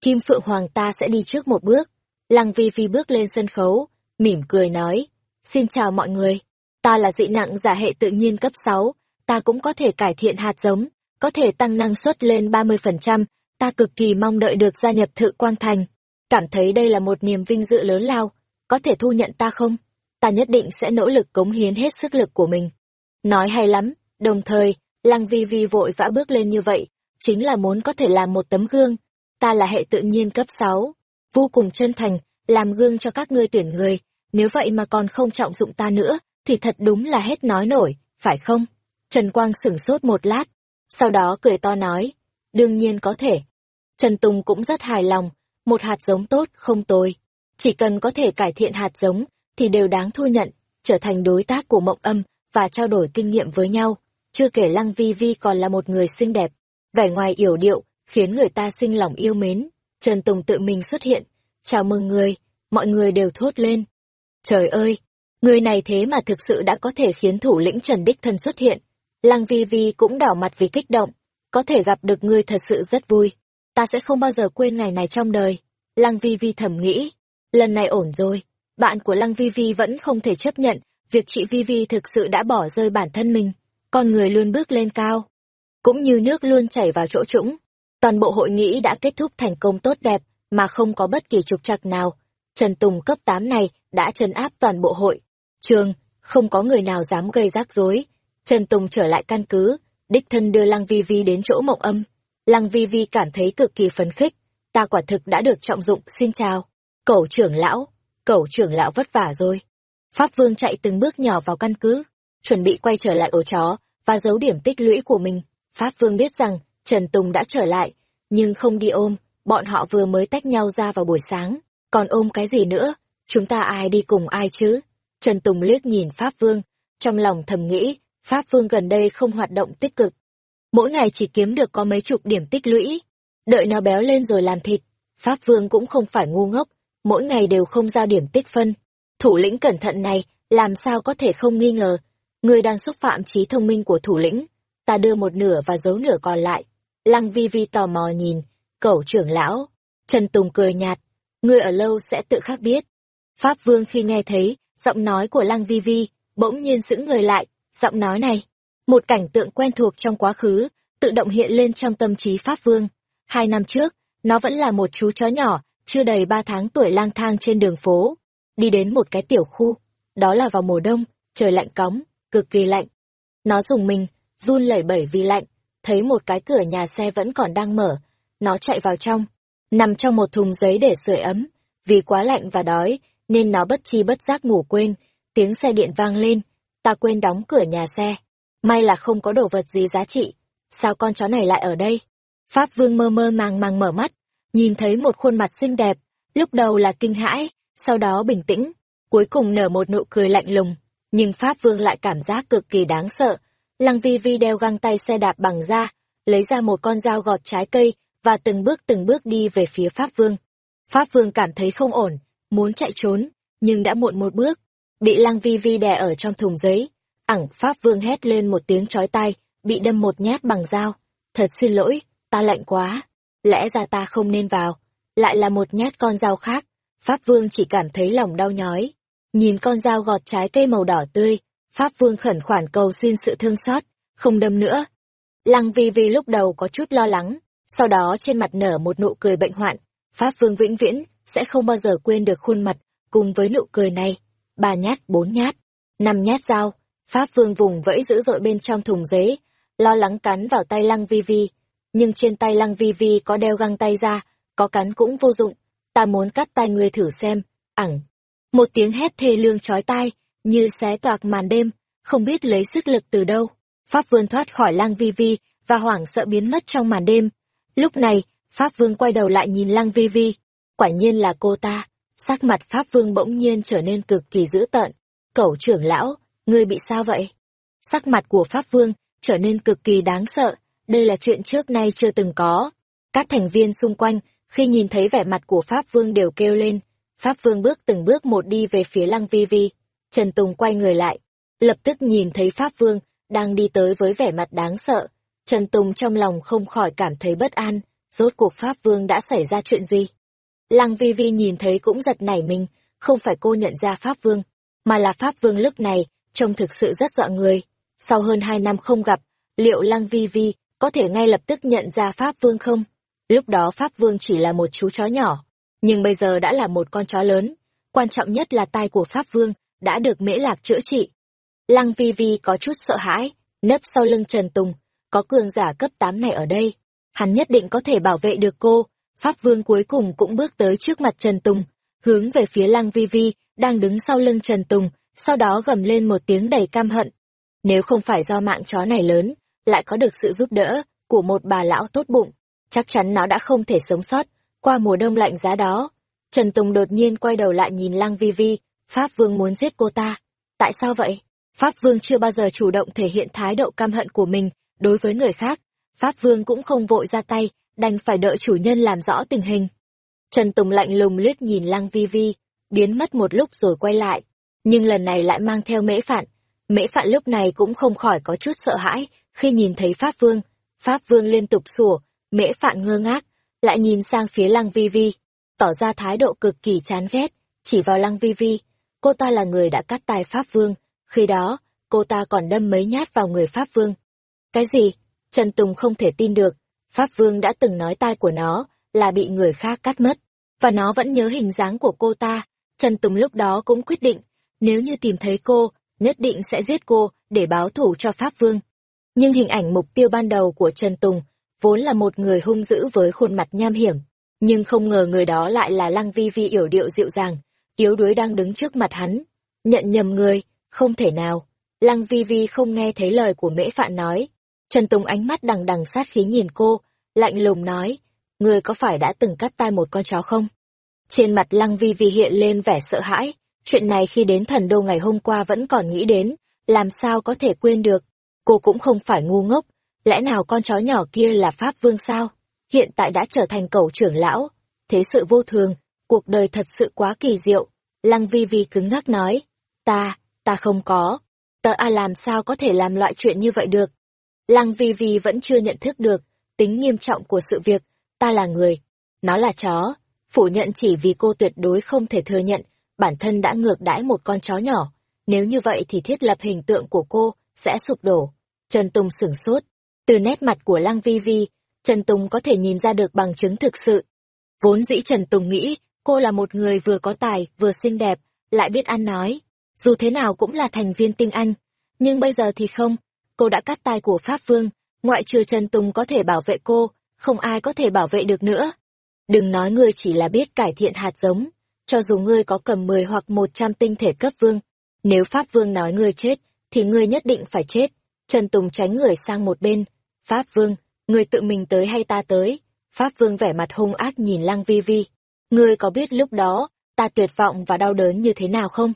Kim Phượng Hoàng ta sẽ đi trước một bước. Lăng Vi Vi bước lên sân khấu, mỉm cười nói, xin chào mọi người, ta là dị nặng giả hệ tự nhiên cấp 6, ta cũng có thể cải thiện hạt giống, có thể tăng năng suất lên 30%, ta cực kỳ mong đợi được gia nhập thự quang thành. Cảm thấy đây là một niềm vinh dự lớn lao, có thể thu nhận ta không? Ta nhất định sẽ nỗ lực cống hiến hết sức lực của mình. Nói hay lắm, đồng thời, Lăng Vi Vi vội vã bước lên như vậy, chính là muốn có thể làm một tấm gương. Ta là hệ tự nhiên cấp 6, vô cùng chân thành, làm gương cho các ngươi tuyển người, nếu vậy mà còn không trọng dụng ta nữa, thì thật đúng là hết nói nổi, phải không? Trần Quang sửng sốt một lát, sau đó cười to nói, đương nhiên có thể. Trần Tùng cũng rất hài lòng, một hạt giống tốt, không tồi. Chỉ cần có thể cải thiện hạt giống, thì đều đáng thu nhận, trở thành đối tác của mộng âm và trao đổi kinh nghiệm với nhau. Chưa kể Lăng Vi Vi còn là một người xinh đẹp, vẻ ngoài yểu điệu, khiến người ta sinh lòng yêu mến. Trần Tùng tự mình xuất hiện, chào mừng người, mọi người đều thốt lên. Trời ơi, người này thế mà thực sự đã có thể khiến thủ lĩnh Trần Đích Thân xuất hiện. Lăng Vi Vi cũng đỏ mặt vì kích động, có thể gặp được ngươi thật sự rất vui. Ta sẽ không bao giờ quên ngày này trong đời. Lăng Vi Vi thầm nghĩ, lần này ổn rồi. Bạn của Lăng Vi Vi vẫn không thể chấp nhận việc chị Vi Vi thực sự đã bỏ rơi bản thân mình. Con người luôn bước lên cao, cũng như nước luôn chảy vào chỗ trũng. Toàn bộ hội nghị đã kết thúc thành công tốt đẹp, mà không có bất kỳ trục trặc nào. Trần Tùng cấp 8 này đã trấn áp toàn bộ hội. Trường, không có người nào dám gây rắc rối. Trần Tùng trở lại căn cứ, đích thân đưa Lăng Vi Vi đến chỗ mộng âm. Lăng Vi Vi cảm thấy cực kỳ phấn khích. Ta quả thực đã được trọng dụng, xin chào. Cẩu trưởng lão, cẩu trưởng lão vất vả rồi. Pháp Vương chạy từng bước nhỏ vào căn cứ, chuẩn bị quay trở lại ổ chó và giấu điểm tích lũy của mình. Pháp Vương biết rằng Trần Tùng đã trở lại, nhưng không đi ôm, bọn họ vừa mới tách nhau ra vào buổi sáng, còn ôm cái gì nữa, chúng ta ai đi cùng ai chứ? Trần Tùng liếc nhìn Pháp Vương, trong lòng thầm nghĩ, Pháp Vương gần đây không hoạt động tích cực. Mỗi ngày chỉ kiếm được có mấy chục điểm tích lũy, đợi nó béo lên rồi làm thịt. Pháp Vương cũng không phải ngu ngốc, mỗi ngày đều không giao điểm tích phân. Thủ lĩnh cẩn thận này, làm sao có thể không nghi ngờ, người đang xúc phạm trí thông minh của thủ lĩnh. Ta đưa một nửa và giấu nửa còn lại. Lăng Vi Vi tò mò nhìn, cẩu trưởng lão. Trần Tùng cười nhạt, ngươi ở lâu sẽ tự khắc biết. Pháp Vương khi nghe thấy giọng nói của Lăng Vi Vi, bỗng nhiên sững người lại, giọng nói này, một cảnh tượng quen thuộc trong quá khứ, tự động hiện lên trong tâm trí Pháp Vương. Hai năm trước, nó vẫn là một chú chó nhỏ, chưa đầy ba tháng tuổi lang thang trên đường phố, đi đến một cái tiểu khu, đó là vào mùa đông, trời lạnh cóng, cực kỳ lạnh. Nó dùng mình, run lẩy bẩy vì lạnh, thấy một cái cửa nhà xe vẫn còn đang mở, nó chạy vào trong, nằm trong một thùng giấy để sưởi ấm, vì quá lạnh và đói, nên nó bất chi bất giác ngủ quên, tiếng xe điện vang lên, ta quên đóng cửa nhà xe. May là không có đồ vật gì giá trị, sao con chó này lại ở đây? Pháp Vương mơ mơ màng màng mở mắt, nhìn thấy một khuôn mặt xinh đẹp, lúc đầu là kinh hãi, sau đó bình tĩnh, cuối cùng nở một nụ cười lạnh lùng, nhưng Pháp Vương lại cảm giác cực kỳ đáng sợ. Lăng Vi Vi đeo găng tay xe đạp bằng da, lấy ra một con dao gọt trái cây và từng bước từng bước đi về phía Pháp Vương. Pháp Vương cảm thấy không ổn, muốn chạy trốn, nhưng đã muộn một bước, bị Lăng Vi Vi đè ở trong thùng giấy. Ẳng Pháp Vương hét lên một tiếng chói tai, bị đâm một nhát bằng dao. Thật xin lỗi, ta lạnh quá, lẽ ra ta không nên vào. Lại là một nhát con dao khác, Pháp Vương chỉ cảm thấy lòng đau nhói. Nhìn con dao gọt trái cây màu đỏ tươi, Pháp Vương khẩn khoản cầu xin sự thương xót, không đâm nữa. Lăng Vi Vi lúc đầu có chút lo lắng, sau đó trên mặt nở một nụ cười bệnh hoạn. Pháp Vương vĩnh viễn sẽ không bao giờ quên được khuôn mặt cùng với nụ cười này. Ba nhát, bốn nhát, năm nhát dao, Pháp Vương vùng vẫy dữ dội bên trong thùng giấy, lo lắng cắn vào tay Lăng Vi Vi. Nhưng trên tay Lăng Vi Vi có đeo găng tay ra, có cắn cũng vô dụng. Ta muốn cắt tay ngươi thử xem, ẳng. Một tiếng hét thê lương chói tai, như xé toạc màn đêm, không biết lấy sức lực từ đâu. Pháp Vương thoát khỏi Lăng Vi Vi và hoảng sợ biến mất trong màn đêm. Lúc này, Pháp Vương quay đầu lại nhìn Lăng Vi Vi. Quả nhiên là cô ta. Sắc mặt Pháp Vương bỗng nhiên trở nên cực kỳ dữ tợn. Cẩu trưởng lão, ngươi bị sao vậy? Sắc mặt của Pháp Vương trở nên cực kỳ đáng sợ. Đây là chuyện trước nay chưa từng có. Các thành viên xung quanh, khi nhìn thấy vẻ mặt của Pháp Vương đều kêu lên. Pháp Vương bước từng bước một đi về phía Lăng Vi Vi. Trần Tùng quay người lại. Lập tức nhìn thấy Pháp Vương đang đi tới với vẻ mặt đáng sợ. Trần Tùng trong lòng không khỏi cảm thấy bất an. Rốt cuộc Pháp Vương đã xảy ra chuyện gì? Lăng Vi Vi nhìn thấy cũng giật nảy mình, không phải cô nhận ra Pháp Vương, mà là Pháp Vương lúc này, trông thực sự rất dọa người. Sau hơn hai năm không gặp, liệu Lăng Vi Vi có thể ngay lập tức nhận ra Pháp Vương không? Lúc đó Pháp Vương chỉ là một chú chó nhỏ, nhưng bây giờ đã là một con chó lớn. Quan trọng nhất là tai của Pháp Vương đã được mễ lạc chữa trị. Lăng Vi Vi có chút sợ hãi, nấp sau lưng Trần Tùng, có cường giả cấp 8 này ở đây. Hắn nhất định có thể bảo vệ được cô, Pháp Vương cuối cùng cũng bước tới trước mặt Trần Tùng, hướng về phía Lăng Vi Vi, đang đứng sau lưng Trần Tùng, sau đó gầm lên một tiếng đầy cam hận. Nếu không phải do mạng chó này lớn, lại có được sự giúp đỡ của một bà lão tốt bụng, chắc chắn nó đã không thể sống sót qua mùa đông lạnh giá đó. Trần Tùng đột nhiên quay đầu lại nhìn Lăng Vi Vi, Pháp Vương muốn giết cô ta. Tại sao vậy? Pháp Vương chưa bao giờ chủ động thể hiện thái độ cam hận của mình đối với người khác. Pháp Vương cũng không vội ra tay, đành phải đợi chủ nhân làm rõ tình hình. Trần Tùng lạnh lùng liếc nhìn Lăng Vi Vi, biến mất một lúc rồi quay lại, nhưng lần này lại mang theo mễ phạn. Mễ phạn lúc này cũng không khỏi có chút sợ hãi khi nhìn thấy Pháp Vương. Pháp Vương liên tục sủa, mễ phạn ngơ ngác, lại nhìn sang phía Lăng Vi Vi, tỏ ra thái độ cực kỳ chán ghét, chỉ vào Lăng Vi Vi. Cô ta là người đã cắt tay Pháp Vương, khi đó, cô ta còn đâm mấy nhát vào người Pháp Vương. Cái gì? Trần Tùng không thể tin được, Pháp Vương đã từng nói tai của nó là bị người khác cắt mất, và nó vẫn nhớ hình dáng của cô ta. Trần Tùng lúc đó cũng quyết định, nếu như tìm thấy cô, nhất định sẽ giết cô để báo thủ cho Pháp Vương. Nhưng hình ảnh mục tiêu ban đầu của Trần Tùng vốn là một người hung dữ với khuôn mặt nham hiểm, nhưng không ngờ người đó lại là Lăng Vi Vi yểu điệu dịu dàng, yếu đuối đang đứng trước mặt hắn. Nhận nhầm người, không thể nào. Lăng Vi Vi không nghe thấy lời của Mễ Phạn nói, Trần Tùng ánh mắt đằng đằng sát khí nhìn cô, lạnh lùng nói, ngươi có phải đã từng cắt tai một con chó không? Trên mặt Lăng Vi Vi hiện lên vẻ sợ hãi, chuyện này khi đến thần đô ngày hôm qua vẫn còn nghĩ đến, làm sao có thể quên được. Cô cũng không phải ngu ngốc, lẽ nào con chó nhỏ kia là Pháp Vương sao? Hiện tại đã trở thành Cầu trưởng lão, thế sự vô thường, cuộc đời thật sự quá kỳ diệu. Lăng Vi Vi cứng ngắc nói, ta, ta không có, tớ a làm sao có thể làm loại chuyện như vậy được. Lăng Vi Vi vẫn chưa nhận thức được tính nghiêm trọng của sự việc, ta là người, nó là chó, phủ nhận chỉ vì cô tuyệt đối không thể thừa nhận bản thân đã ngược đãi một con chó nhỏ, nếu như vậy thì thiết lập hình tượng của cô sẽ sụp đổ. Trần Tùng sửng sốt, từ nét mặt của Lăng Vi Vi, Trần Tùng có thể nhìn ra được bằng chứng thực sự. Vốn dĩ Trần Tùng nghĩ, cô là một người vừa có tài, vừa xinh đẹp, lại biết ăn nói, dù thế nào cũng là thành viên tinh anh. Nhưng bây giờ thì không, cô đã cắt tai của Pháp Vương, ngoại trừ Trần Tùng có thể bảo vệ cô, không ai có thể bảo vệ được nữa. Đừng nói ngươi chỉ là biết cải thiện hạt giống, cho dù ngươi có cầm 10 hoặc 100 tinh thể cấp vương. Nếu Pháp Vương nói ngươi chết, thì ngươi nhất định phải chết. Trần Tùng tránh người sang một bên. Pháp Vương, ngươi tự mình tới hay ta tới? Pháp Vương vẻ mặt hung ác nhìn Lăng Vi Vi. Ngươi có biết lúc đó, ta tuyệt vọng và đau đớn như thế nào không?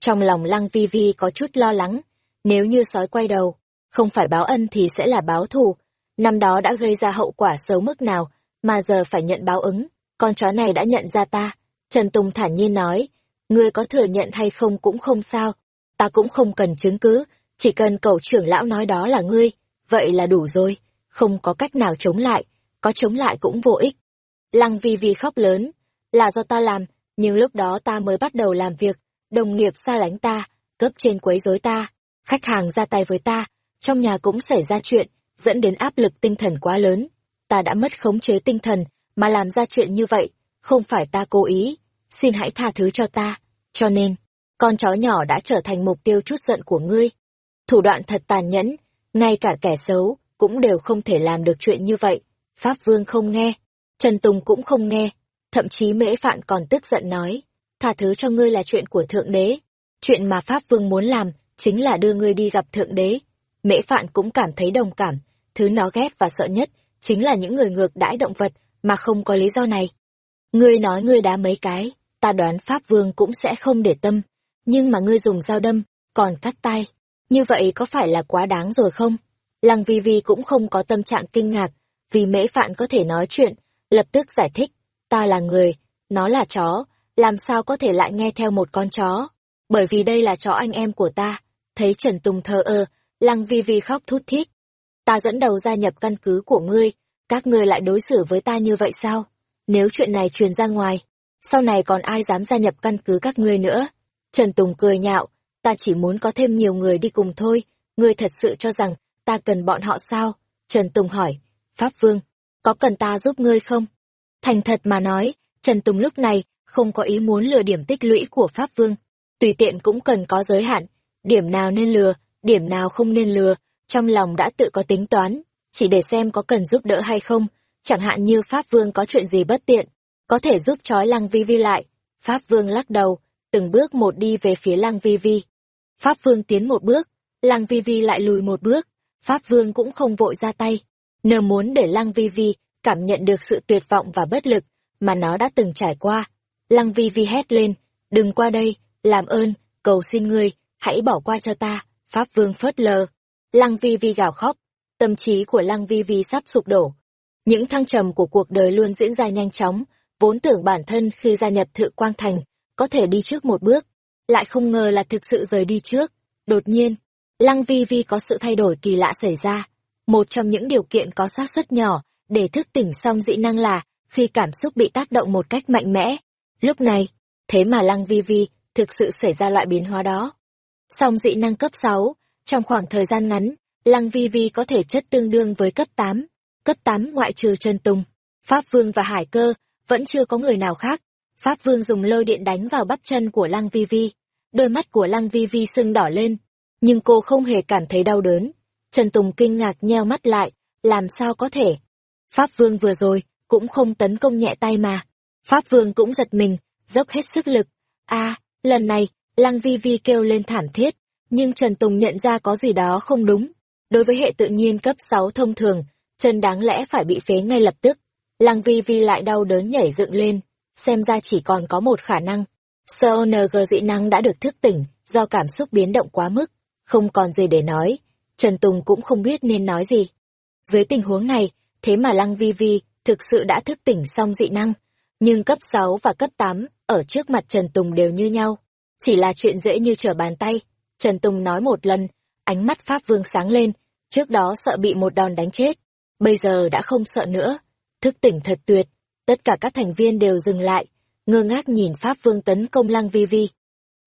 Trong lòng Lăng Vi Vi có chút lo lắng. Nếu như sói quay đầu, không phải báo ân thì sẽ là báo thù. Năm đó đã gây ra hậu quả xấu mức nào, mà giờ phải nhận báo ứng. Con chó này đã nhận ra ta. Trần Tùng thản nhiên nói, ngươi có thừa nhận hay không cũng không sao. Ta cũng không cần chứng cứ, chỉ cần cầu trưởng lão nói đó là ngươi, vậy là đủ rồi, không có cách nào chống lại, có chống lại cũng vô ích. Lăng vi vi khóc lớn, là do ta làm, nhưng lúc đó ta mới bắt đầu làm việc, đồng nghiệp xa lánh ta, cấp trên quấy rối ta, khách hàng ra tay với ta, trong nhà cũng xảy ra chuyện, dẫn đến áp lực tinh thần quá lớn. Ta đã mất khống chế tinh thần, mà làm ra chuyện như vậy, không phải ta cố ý, xin hãy tha thứ cho ta. Cho nên, con chó nhỏ đã trở thành mục tiêu chút giận của ngươi. Thủ đoạn thật tàn nhẫn, ngay cả kẻ xấu cũng đều không thể làm được chuyện như vậy. Pháp Vương không nghe, Trần Tùng cũng không nghe, thậm chí mễ phạn còn tức giận nói, tha thứ cho ngươi là chuyện của Thượng Đế. Chuyện mà Pháp Vương muốn làm chính là đưa ngươi đi gặp Thượng Đế. Mễ phạn cũng cảm thấy đồng cảm, thứ nó ghét và sợ nhất chính là những người ngược đãi động vật mà không có lý do này. Ngươi nói ngươi đá mấy cái, ta đoán Pháp Vương cũng sẽ không để tâm, nhưng mà ngươi dùng dao đâm, còn cắt tay. Như vậy có phải là quá đáng rồi không? Lăng Vi Vi cũng không có tâm trạng kinh ngạc, vì mễ phạn có thể nói chuyện, lập tức giải thích, ta là người, nó là chó, làm sao có thể lại nghe theo một con chó? Bởi vì đây là chó anh em của ta. Thấy Trần Tùng thờ ơ, Lăng Vi Vi khóc thút thít. Ta dẫn đầu gia nhập căn cứ của ngươi, các ngươi lại đối xử với ta như vậy sao? Nếu chuyện này truyền ra ngoài, sau này còn ai dám gia nhập căn cứ các ngươi nữa? Trần Tùng cười nhạo, ta chỉ muốn có thêm nhiều người đi cùng thôi, ngươi thật sự cho rằng ta cần bọn họ sao? Trần Tùng hỏi, Pháp Vương, có cần ta giúp ngươi không? Thành thật mà nói, Trần Tùng lúc này không có ý muốn lừa điểm tích lũy của Pháp Vương. Tùy tiện cũng cần có giới hạn, điểm nào nên lừa, điểm nào không nên lừa, trong lòng đã tự có tính toán, chỉ để xem có cần giúp đỡ hay không, chẳng hạn như Pháp Vương có chuyện gì bất tiện, có thể giúp trói Lăng Vi Vi lại. Pháp Vương lắc đầu, từng bước một đi về phía Lăng Vi Vi. Pháp Vương tiến một bước, Lăng Vi Vi lại lùi một bước, Pháp Vương cũng không vội ra tay, nờ muốn để Lăng Vi Vi cảm nhận được sự tuyệt vọng và bất lực mà nó đã từng trải qua. Lăng Vi Vi hét lên, đừng qua đây, làm ơn, cầu xin ngươi, hãy bỏ qua cho ta, Pháp Vương phớt lờ. Lăng Vi Vi gào khóc, tâm trí của Lăng Vi Vi sắp sụp đổ. Những thăng trầm của cuộc đời luôn diễn ra nhanh chóng, vốn tưởng bản thân khi gia nhập Thự Quang Thành, có thể đi trước một bước, lại không ngờ là thực sự rời đi trước. Đột nhiên, Lăng Vi Vi có sự thay đổi kỳ lạ xảy ra. Một trong những điều kiện có xác suất nhỏ để thức tỉnh xong dị năng là khi cảm xúc bị tác động một cách mạnh mẽ. Lúc này, thế mà Lăng Vi Vi thực sự xảy ra loại biến hóa đó. Song dị năng cấp 6, trong khoảng thời gian ngắn, Lăng Vi Vi có thể chất tương đương với cấp 8. Cấp 8 ngoại trừ Trần Tùng, Pháp Vương và Hải Cơ, vẫn chưa có người nào khác. Pháp Vương dùng lôi điện đánh vào bắp chân của Lăng Vi Vi. Đôi mắt của Lăng Vi Vi sưng đỏ lên, nhưng cô không hề cảm thấy đau đớn. Trần Tùng kinh ngạc nheo mắt lại, làm sao có thể? Pháp Vương vừa rồi, cũng không tấn công nhẹ tay mà. Pháp Vương cũng giật mình, dốc hết sức lực. a lần này, Lăng Vi Vi kêu lên thảm thiết, nhưng Trần Tùng nhận ra có gì đó không đúng. Đối với hệ tự nhiên cấp 6 thông thường, chân đáng lẽ phải bị phế ngay lập tức. Lăng Vi Vi lại đau đớn nhảy dựng lên, xem ra chỉ còn có một khả năng. CONG dị năng đã được thức tỉnh, do cảm xúc biến động quá mức, không còn gì để nói. Trần Tùng cũng không biết nên nói gì. Dưới tình huống này, thế mà Lăng Vi Vi thực sự đã thức tỉnh xong dị năng, nhưng cấp 6 và cấp 8 ở trước mặt Trần Tùng đều như nhau. Chỉ là chuyện dễ như trở bàn tay. Trần Tùng nói một lần, ánh mắt Pháp Vương sáng lên, trước đó sợ bị một đòn đánh chết. Bây giờ đã không sợ nữa. Thức tỉnh thật tuyệt, tất cả các thành viên đều dừng lại, ngơ ngác nhìn Pháp Vương tấn công Lăng Vi Vi.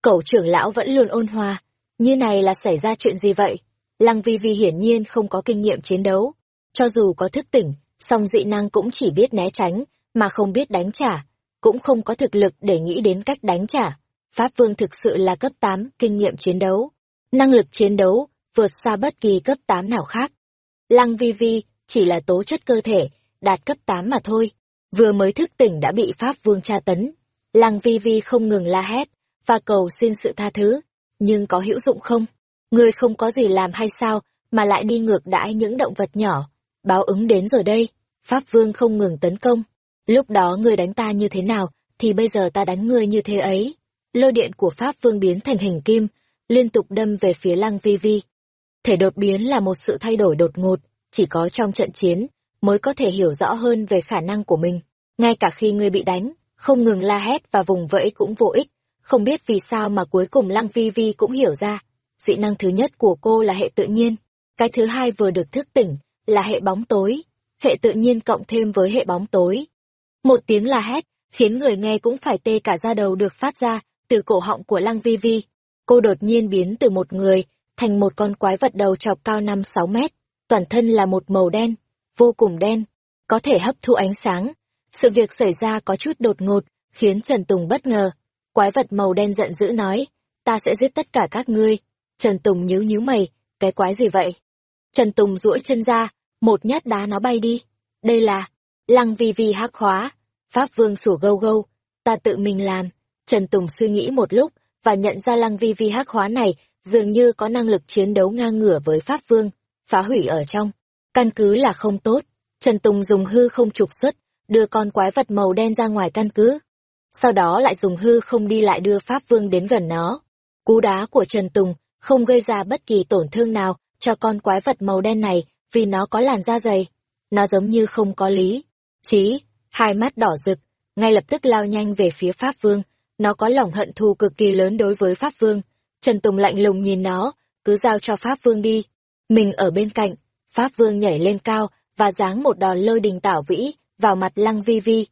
Cậu trưởng lão vẫn luôn ôn hòa, như này là xảy ra chuyện gì vậy? Lăng Vi Vi hiển nhiên không có kinh nghiệm chiến đấu. Cho dù có thức tỉnh, song dị năng cũng chỉ biết né tránh, mà không biết đánh trả, cũng không có thực lực để nghĩ đến cách đánh trả. Pháp Vương thực sự là cấp 8 kinh nghiệm chiến đấu, năng lực chiến đấu vượt xa bất kỳ cấp 8 nào khác. Lăng Vi Vi chỉ là tố chất cơ thể, đạt cấp 8 mà thôi. Vừa mới thức tỉnh đã bị Pháp Vương tra tấn. Lăng Vi Vi không ngừng la hét, và cầu xin sự tha thứ. Nhưng có hữu dụng không? Người không có gì làm hay sao, mà lại đi ngược đãi những động vật nhỏ. Báo ứng đến rồi đây. Pháp Vương không ngừng tấn công. Lúc đó ngươi đánh ta như thế nào, thì bây giờ ta đánh ngươi như thế ấy. Lôi điện của Pháp Vương biến thành hình kim, liên tục đâm về phía Lăng Vi Vi. Thể đột biến là một sự thay đổi đột ngột, chỉ có trong trận chiến mới có thể hiểu rõ hơn về khả năng của mình. Ngay cả khi ngươi bị đánh, không ngừng la hét và vùng vẫy cũng vô ích. Không biết vì sao mà cuối cùng Lăng Vi Vi cũng hiểu ra. Dị năng thứ nhất của cô là hệ tự nhiên. Cái thứ hai vừa được thức tỉnh là hệ bóng tối. Hệ tự nhiên cộng thêm với hệ bóng tối. Một tiếng la hét, khiến người nghe cũng phải tê cả da đầu được phát ra từ cổ họng của Lăng Vi Vi. Cô đột nhiên biến từ một người thành một con quái vật đầu chọc cao 5-6 mét, toàn thân là một màu đen, vô cùng đen, có thể hấp thụ ánh sáng. Sự việc xảy ra có chút đột ngột, khiến Trần Tùng bất ngờ. Quái vật màu đen giận dữ nói, ta sẽ giết tất cả các ngươi. Trần Tùng nhíu nhíu mày, cái quái gì vậy? Trần Tùng duỗi chân ra, một nhát đá nó bay đi. Đây là, lăng vi vi hắc hóa, Pháp Vương sủa gâu gâu, ta tự mình làm. Trần Tùng suy nghĩ một lúc, và nhận ra lăng vi vi hắc hóa này dường như có năng lực chiến đấu ngang ngửa với Pháp Vương, phá hủy ở trong. Căn cứ là không tốt. Trần Tùng dùng hư không trục xuất, đưa con quái vật màu đen ra ngoài căn cứ. Sau đó lại dùng hư không đi lại đưa Pháp Vương đến gần nó. Cú đá của Trần Tùng không gây ra bất kỳ tổn thương nào cho con quái vật màu đen này vì nó có làn da dày. Nó giống như không có lý. Chí, hai mắt đỏ rực, ngay lập tức lao nhanh về phía Pháp Vương. Nó có lòng hận thù cực kỳ lớn đối với Pháp Vương. Trần Tùng lạnh lùng nhìn nó, cứ giao cho Pháp Vương đi. Mình ở bên cạnh, Pháp Vương nhảy lên cao và giáng một đòn lôi đình tảo vĩ vào mặt Lăng Vi Vi.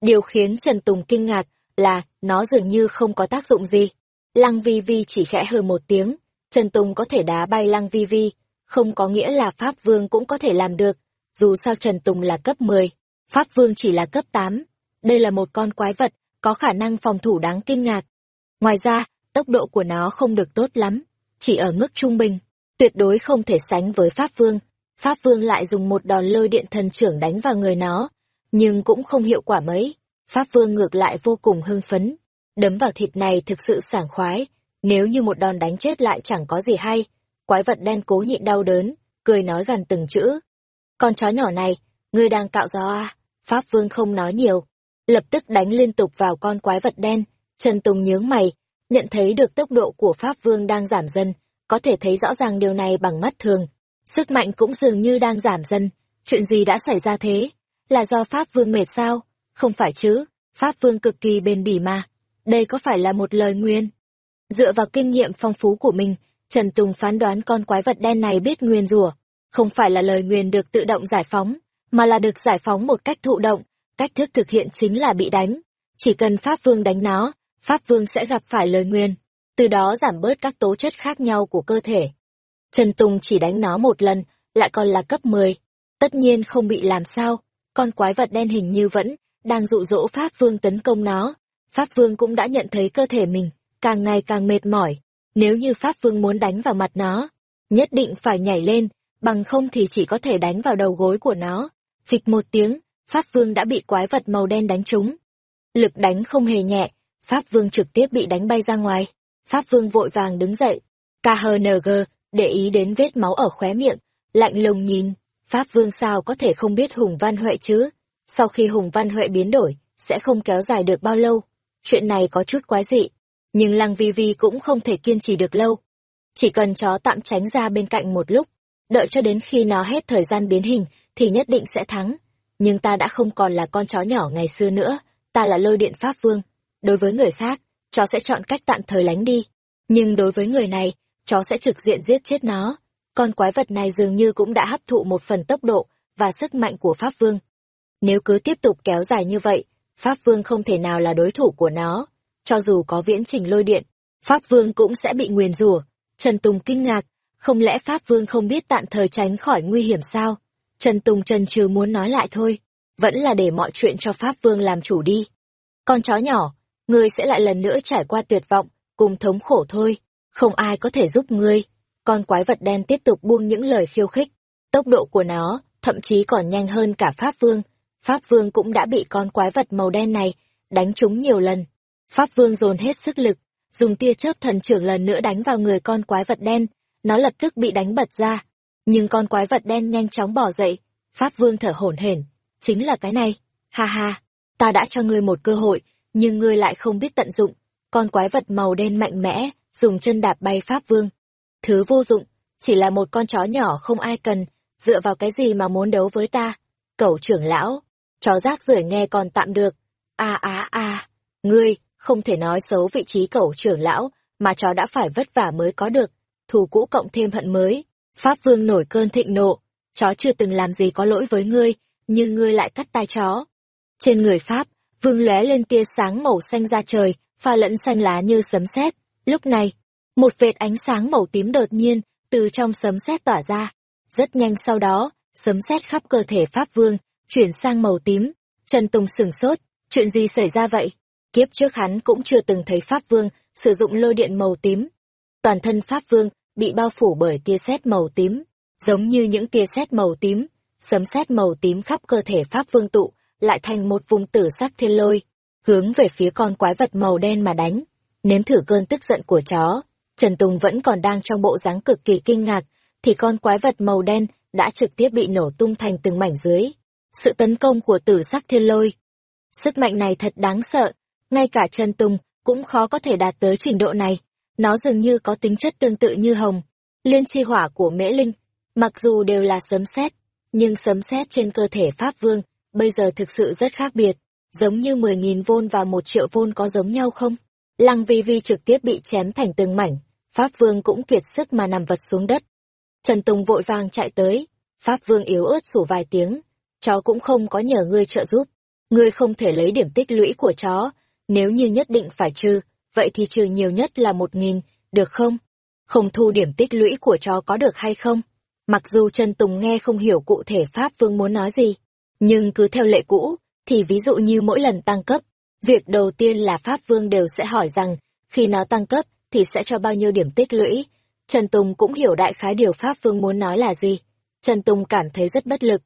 Điều khiến Trần Tùng kinh ngạc là nó dường như không có tác dụng gì. Lăng Vi Vi chỉ khẽ hừ một tiếng, Trần Tùng có thể đá bay Lăng Vi Vi, không có nghĩa là Pháp Vương cũng có thể làm được. Dù sao Trần Tùng là cấp 10, Pháp Vương chỉ là cấp 8. Đây là một con quái vật, có khả năng phòng thủ đáng kinh ngạc. Ngoài ra, tốc độ của nó không được tốt lắm, chỉ ở mức trung bình, tuyệt đối không thể sánh với Pháp Vương. Pháp Vương lại dùng một đòn lôi điện thần trưởng đánh vào người nó, nhưng cũng không hiệu quả mấy. Pháp Vương ngược lại vô cùng hưng phấn, đấm vào thịt này thực sự sảng khoái, nếu như một đòn đánh chết lại chẳng có gì hay. Quái vật đen cố nhịn đau đớn, cười nói gần từng chữ. Con chó nhỏ này, ngươi đang cạo gió à? Pháp Vương không nói nhiều, lập tức đánh liên tục vào con quái vật đen. Trần Tùng nhướng mày, nhận thấy được tốc độ của Pháp Vương đang giảm dần, có thể thấy rõ ràng điều này bằng mắt thường. Sức mạnh cũng dường như đang giảm dần. Chuyện gì đã xảy ra thế? Là do Pháp Vương mệt sao? Không phải chứ, Pháp Vương cực kỳ bền bỉ mà. Đây có phải là một lời nguyên? Dựa vào kinh nghiệm phong phú của mình, Trần Tùng phán đoán con quái vật đen này biết nguyên rủa không phải là lời nguyền được tự động giải phóng, mà là được giải phóng một cách thụ động, cách thức thực hiện chính là bị đánh. Chỉ cần Pháp Vương đánh nó, Pháp Vương sẽ gặp phải lời nguyền, từ đó giảm bớt các tố chất khác nhau của cơ thể. Trần Tùng chỉ đánh nó một lần, lại còn là cấp 10. Tất nhiên không bị làm sao, con quái vật đen hình như vẫn đang dụ dỗ Pháp Vương tấn công nó. Pháp Vương cũng đã nhận thấy cơ thể mình càng ngày càng mệt mỏi. Nếu như Pháp Vương muốn đánh vào mặt nó, nhất định phải nhảy lên, bằng không thì chỉ có thể đánh vào đầu gối của nó. Phịch một tiếng, Pháp Vương đã bị quái vật màu đen đánh trúng. Lực đánh không hề nhẹ, Pháp Vương trực tiếp bị đánh bay ra ngoài. Pháp Vương vội vàng đứng dậy. KHNG, để ý đến vết máu ở khóe miệng, lạnh lùng nhìn. Pháp Vương sao có thể không biết Hùng Văn Huệ chứ? sau khi Hùng Văn Huệ biến đổi, sẽ không kéo dài được bao lâu. Chuyện này có chút quái dị, nhưng Lăng Vi Vi cũng không thể kiên trì được lâu. Chỉ cần chó tạm tránh ra bên cạnh một lúc, đợi cho đến khi nó hết thời gian biến hình thì nhất định sẽ thắng. Nhưng ta đã không còn là con chó nhỏ ngày xưa nữa, ta là lôi điện pháp vương. Đối với người khác, chó sẽ chọn cách tạm thời lánh đi. Nhưng đối với người này, chó sẽ trực diện giết chết nó. Con quái vật này dường như cũng đã hấp thụ một phần tốc độ và sức mạnh của Pháp Vương. Nếu cứ tiếp tục kéo dài như vậy, Pháp Vương không thể nào là đối thủ của nó. Cho dù có viễn trình lôi điện, Pháp Vương cũng sẽ bị nguyền rủa. Trần Tùng kinh ngạc, không lẽ Pháp Vương không biết tạm thời tránh khỏi nguy hiểm sao? Trần Tùng trần trừ muốn nói lại thôi, vẫn là để mọi chuyện cho Pháp Vương làm chủ đi. Con chó nhỏ, ngươi sẽ lại lần nữa trải qua tuyệt vọng, cùng thống khổ thôi, không ai có thể giúp ngươi. Con quái vật đen tiếp tục buông những lời khiêu khích, tốc độ của nó thậm chí còn nhanh hơn cả Pháp Vương. Pháp Vương cũng đã bị con quái vật màu đen này đánh trúng nhiều lần. Pháp Vương dồn hết sức lực, dùng tia chớp thần trưởng lần nữa đánh vào người con quái vật đen, nó lập tức bị đánh bật ra. Nhưng con quái vật đen nhanh chóng bỏ dậy, Pháp Vương thở hổn hển, chính là cái này. Ha ha, ta đã cho ngươi một cơ hội, nhưng ngươi lại không biết tận dụng. Con quái vật màu đen mạnh mẽ, dùng chân đạp bay Pháp Vương. Thứ vô dụng, chỉ là một con chó nhỏ không ai cần, dựa vào cái gì mà muốn đấu với ta? Cẩu trưởng lão, chó rác rưởi nghe còn tạm được. a a a ngươi, không thể nói xấu vị trí cẩu trưởng lão, mà chó đã phải vất vả mới có được. Thù cũ cộng thêm hận mới. Pháp vương nổi cơn thịnh nộ. Chó chưa từng làm gì có lỗi với ngươi, nhưng ngươi lại cắt tai chó. Trên người Pháp, vương lóe lên tia sáng màu xanh ra trời, pha lẫn xanh lá như sấm sét. Lúc này, một vệt ánh sáng màu tím đột nhiên từ trong sấm sét tỏa ra. Rất nhanh sau đó, sấm sét khắp cơ thể Pháp Vương, chuyển sang màu tím. Trần Tùng sửng sốt, chuyện gì xảy ra vậy? Kiếp trước hắn cũng chưa từng thấy Pháp Vương sử dụng lôi điện màu tím. Toàn thân Pháp Vương bị bao phủ bởi tia sét màu tím, giống như những tia sét màu tím, sấm sét màu tím khắp cơ thể Pháp Vương tụ, lại thành một vùng tử sắc thiên lôi, hướng về phía con quái vật màu đen mà đánh. Nếm thử cơn tức giận của chó, Trần Tùng vẫn còn đang trong bộ dáng cực kỳ kinh ngạc, thì con quái vật màu đen đã trực tiếp bị nổ tung thành từng mảnh dưới. Sự tấn công của tử sắc thiên lôi. Sức mạnh này thật đáng sợ, ngay cả Trần Tùng cũng khó có thể đạt tới trình độ này. Nó dường như có tính chất tương tự như hồng, liên chi hỏa của Mễ Linh. Mặc dù đều là sấm sét, nhưng sấm sét trên cơ thể Pháp Vương bây giờ thực sự rất khác biệt, giống như 10.000 vôn và 1 triệu vôn có giống nhau không? Lăng Vi Vi trực tiếp bị chém thành từng mảnh, Pháp Vương cũng kiệt sức mà nằm vật xuống đất. Trần Tùng vội vàng chạy tới, Pháp Vương yếu ớt sủa vài tiếng, chó cũng không có nhờ ngươi trợ giúp. Ngươi không thể lấy điểm tích lũy của chó, nếu như nhất định phải trừ, vậy thì trừ nhiều nhất là một nghìn, được không? Không thu điểm tích lũy của chó có được hay không? Mặc dù Trần Tùng nghe không hiểu cụ thể Pháp Vương muốn nói gì, nhưng cứ theo lệ cũ, thì ví dụ như mỗi lần tăng cấp, việc đầu tiên là Pháp Vương đều sẽ hỏi rằng, khi nó tăng cấp, thì sẽ cho bao nhiêu điểm tích lũy. Trần Tùng cũng hiểu đại khái điều Pháp Vương muốn nói là gì. Trần Tùng cảm thấy rất bất lực.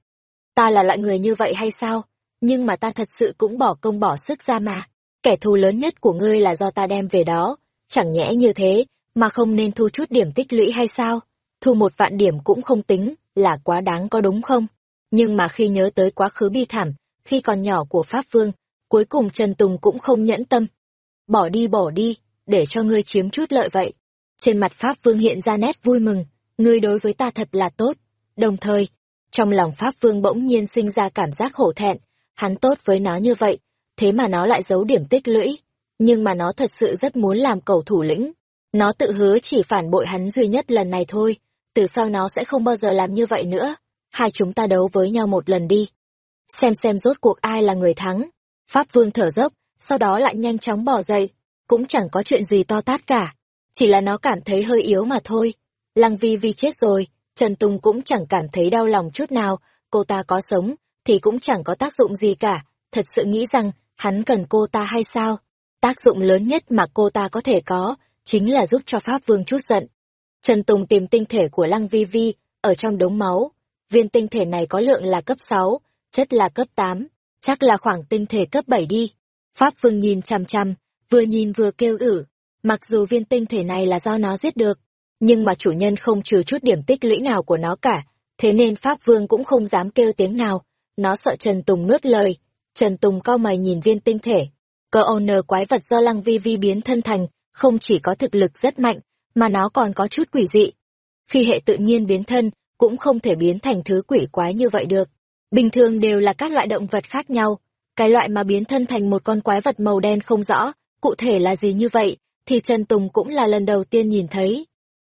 Ta là loại người như vậy hay sao? Nhưng mà ta thật sự cũng bỏ công bỏ sức ra mà. Kẻ thù lớn nhất của ngươi là do ta đem về đó. Chẳng nhẽ như thế, mà không nên thu chút điểm tích lũy hay sao? Thu một vạn điểm cũng không tính, là quá đáng có đúng không? Nhưng mà khi nhớ tới quá khứ bi thảm, khi còn nhỏ của Pháp Vương, cuối cùng Trần Tùng cũng không nhẫn tâm. Bỏ đi bỏ đi, để cho ngươi chiếm chút lợi vậy. Trên mặt Pháp Vương hiện ra nét vui mừng, ngươi đối với ta thật là tốt. Đồng thời, trong lòng Pháp Vương bỗng nhiên sinh ra cảm giác hổ thẹn, hắn tốt với nó như vậy, thế mà nó lại giấu điểm tích lũy. Nhưng mà nó thật sự rất muốn làm cầu thủ lĩnh. Nó tự hứa chỉ phản bội hắn duy nhất lần này thôi, từ sau nó sẽ không bao giờ làm như vậy nữa. Hai chúng ta đấu với nhau một lần đi. Xem xem rốt cuộc ai là người thắng. Pháp Vương thở dốc, sau đó lại nhanh chóng bỏ dậy, cũng chẳng có chuyện gì to tát cả. Chỉ là nó cảm thấy hơi yếu mà thôi. Lăng Vi Vi chết rồi, Trần Tùng cũng chẳng cảm thấy đau lòng chút nào, cô ta có sống, thì cũng chẳng có tác dụng gì cả. Thật sự nghĩ rằng, hắn cần cô ta hay sao? Tác dụng lớn nhất mà cô ta có thể có, chính là giúp cho Pháp Vương chút giận. Trần Tùng tìm tinh thể của Lăng Vi Vi, ở trong đống máu. Viên tinh thể này có lượng là cấp 6, chất là cấp 8, chắc là khoảng tinh thể cấp 7 đi. Pháp Vương nhìn chằm chằm, vừa nhìn vừa kêu ử. Mặc dù viên tinh thể này là do nó giết được, nhưng mà chủ nhân không trừ chút điểm tích lũy nào của nó cả, thế nên Pháp Vương cũng không dám kêu tiếng nào. nó sợ Trần Tùng nuốt lời. Trần Tùng cao mày nhìn viên tinh thể. Cơ owner quái vật do Lăng Vi Vi biến thân thành, không chỉ có thực lực rất mạnh, mà nó còn có chút quỷ dị. Khi hệ tự nhiên biến thân, cũng không thể biến thành thứ quỷ quái như vậy được. Bình thường đều là các loại động vật khác nhau. Cái loại mà biến thân thành một con quái vật màu đen không rõ, cụ thể là gì như vậy, thì Trần Tùng cũng là lần đầu tiên nhìn thấy.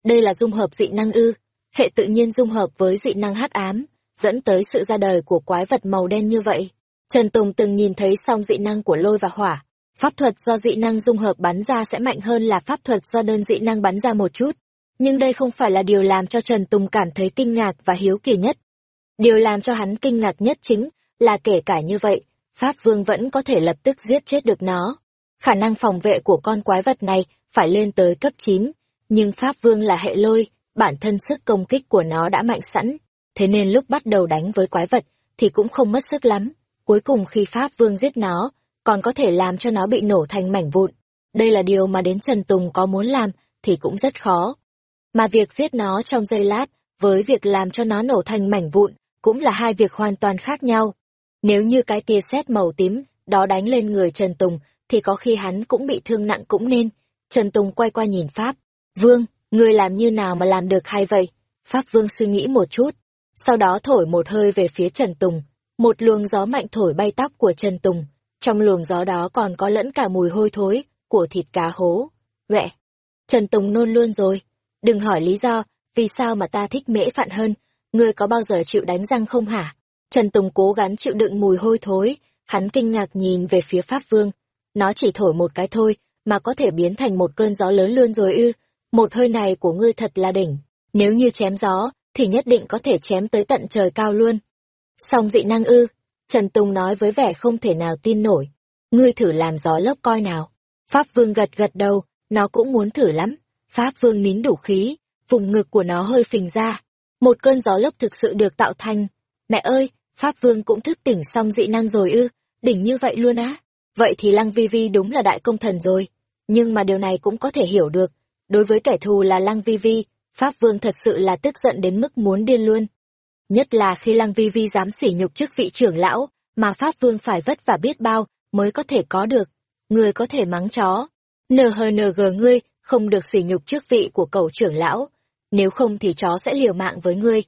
Đây là dung hợp dị năng ư, hệ tự nhiên dung hợp với dị năng hắc ám, dẫn tới sự ra đời của quái vật màu đen như vậy. Trần Tùng từng nhìn thấy song dị năng của lôi và hỏa, pháp thuật do dị năng dung hợp bắn ra sẽ mạnh hơn là pháp thuật do đơn dị năng bắn ra một chút. Nhưng đây không phải là điều làm cho Trần Tùng cảm thấy kinh ngạc và hiếu kỳ nhất. Điều làm cho hắn kinh ngạc nhất chính là kể cả như vậy, Pháp Vương vẫn có thể lập tức giết chết được nó. Khả năng phòng vệ của con quái vật này phải lên tới cấp 9, nhưng Pháp Vương là hệ lôi, bản thân sức công kích của nó đã mạnh sẵn, thế nên lúc bắt đầu đánh với quái vật thì cũng không mất sức lắm. Cuối cùng khi Pháp Vương giết nó, còn có thể làm cho nó bị nổ thành mảnh vụn. Đây là điều mà đến Trần Tùng có muốn làm thì cũng rất khó. Mà việc giết nó trong giây lát với việc làm cho nó nổ thành mảnh vụn cũng là hai việc hoàn toàn khác nhau. Nếu như cái tia sét màu tím đó đánh lên người Trần Tùng thì có khi hắn cũng bị thương nặng cũng nên. Trần Tùng quay qua nhìn Pháp. Vương, người làm như nào mà làm được hay vậy? Pháp Vương suy nghĩ một chút, sau đó thổi một hơi về phía Trần Tùng. Một luồng gió mạnh thổi bay tóc của Trần Tùng. Trong luồng gió đó còn có lẫn cả mùi hôi thối của thịt cá hố. Vẹ! Trần Tùng nôn luôn rồi. Đừng hỏi lý do, vì sao mà ta thích mễ phạn hơn. Ngươi có bao giờ chịu đánh răng không hả? Trần Tùng cố gắng chịu đựng mùi hôi thối. Hắn kinh ngạc nhìn về phía Pháp Vương. Nó chỉ thổi một cái thôi, mà có thể biến thành một cơn gió lớn luôn rồi ư. Một hơi này của ngươi thật là đỉnh. Nếu như chém gió, thì nhất định có thể chém tới tận trời cao luôn. Song dị năng ư, Trần Tùng nói với vẻ không thể nào tin nổi. Ngươi thử làm gió lốc coi nào. Pháp Vương gật gật đầu, nó cũng muốn thử lắm. Pháp Vương nín đủ khí, vùng ngực của nó hơi phình ra. Một cơn gió lốc thực sự được tạo thành. Mẹ ơi, Pháp Vương cũng thức tỉnh xong dị năng rồi ư, đỉnh như vậy luôn á. Vậy thì Lăng Vi Vi đúng là đại công thần rồi. Nhưng mà điều này cũng có thể hiểu được. Đối với kẻ thù là Lăng Vi Vi, Pháp Vương thật sự là tức giận đến mức muốn điên luôn. Nhất là khi Lăng Vi Vi dám sỉ nhục trước vị trưởng lão, mà Pháp Vương phải vất vả biết bao mới có thể có được. Người có thể mắng chó. NHNG ngươi không được sỉ nhục trước vị của cầu trưởng lão. Nếu không thì chó sẽ liều mạng với ngươi.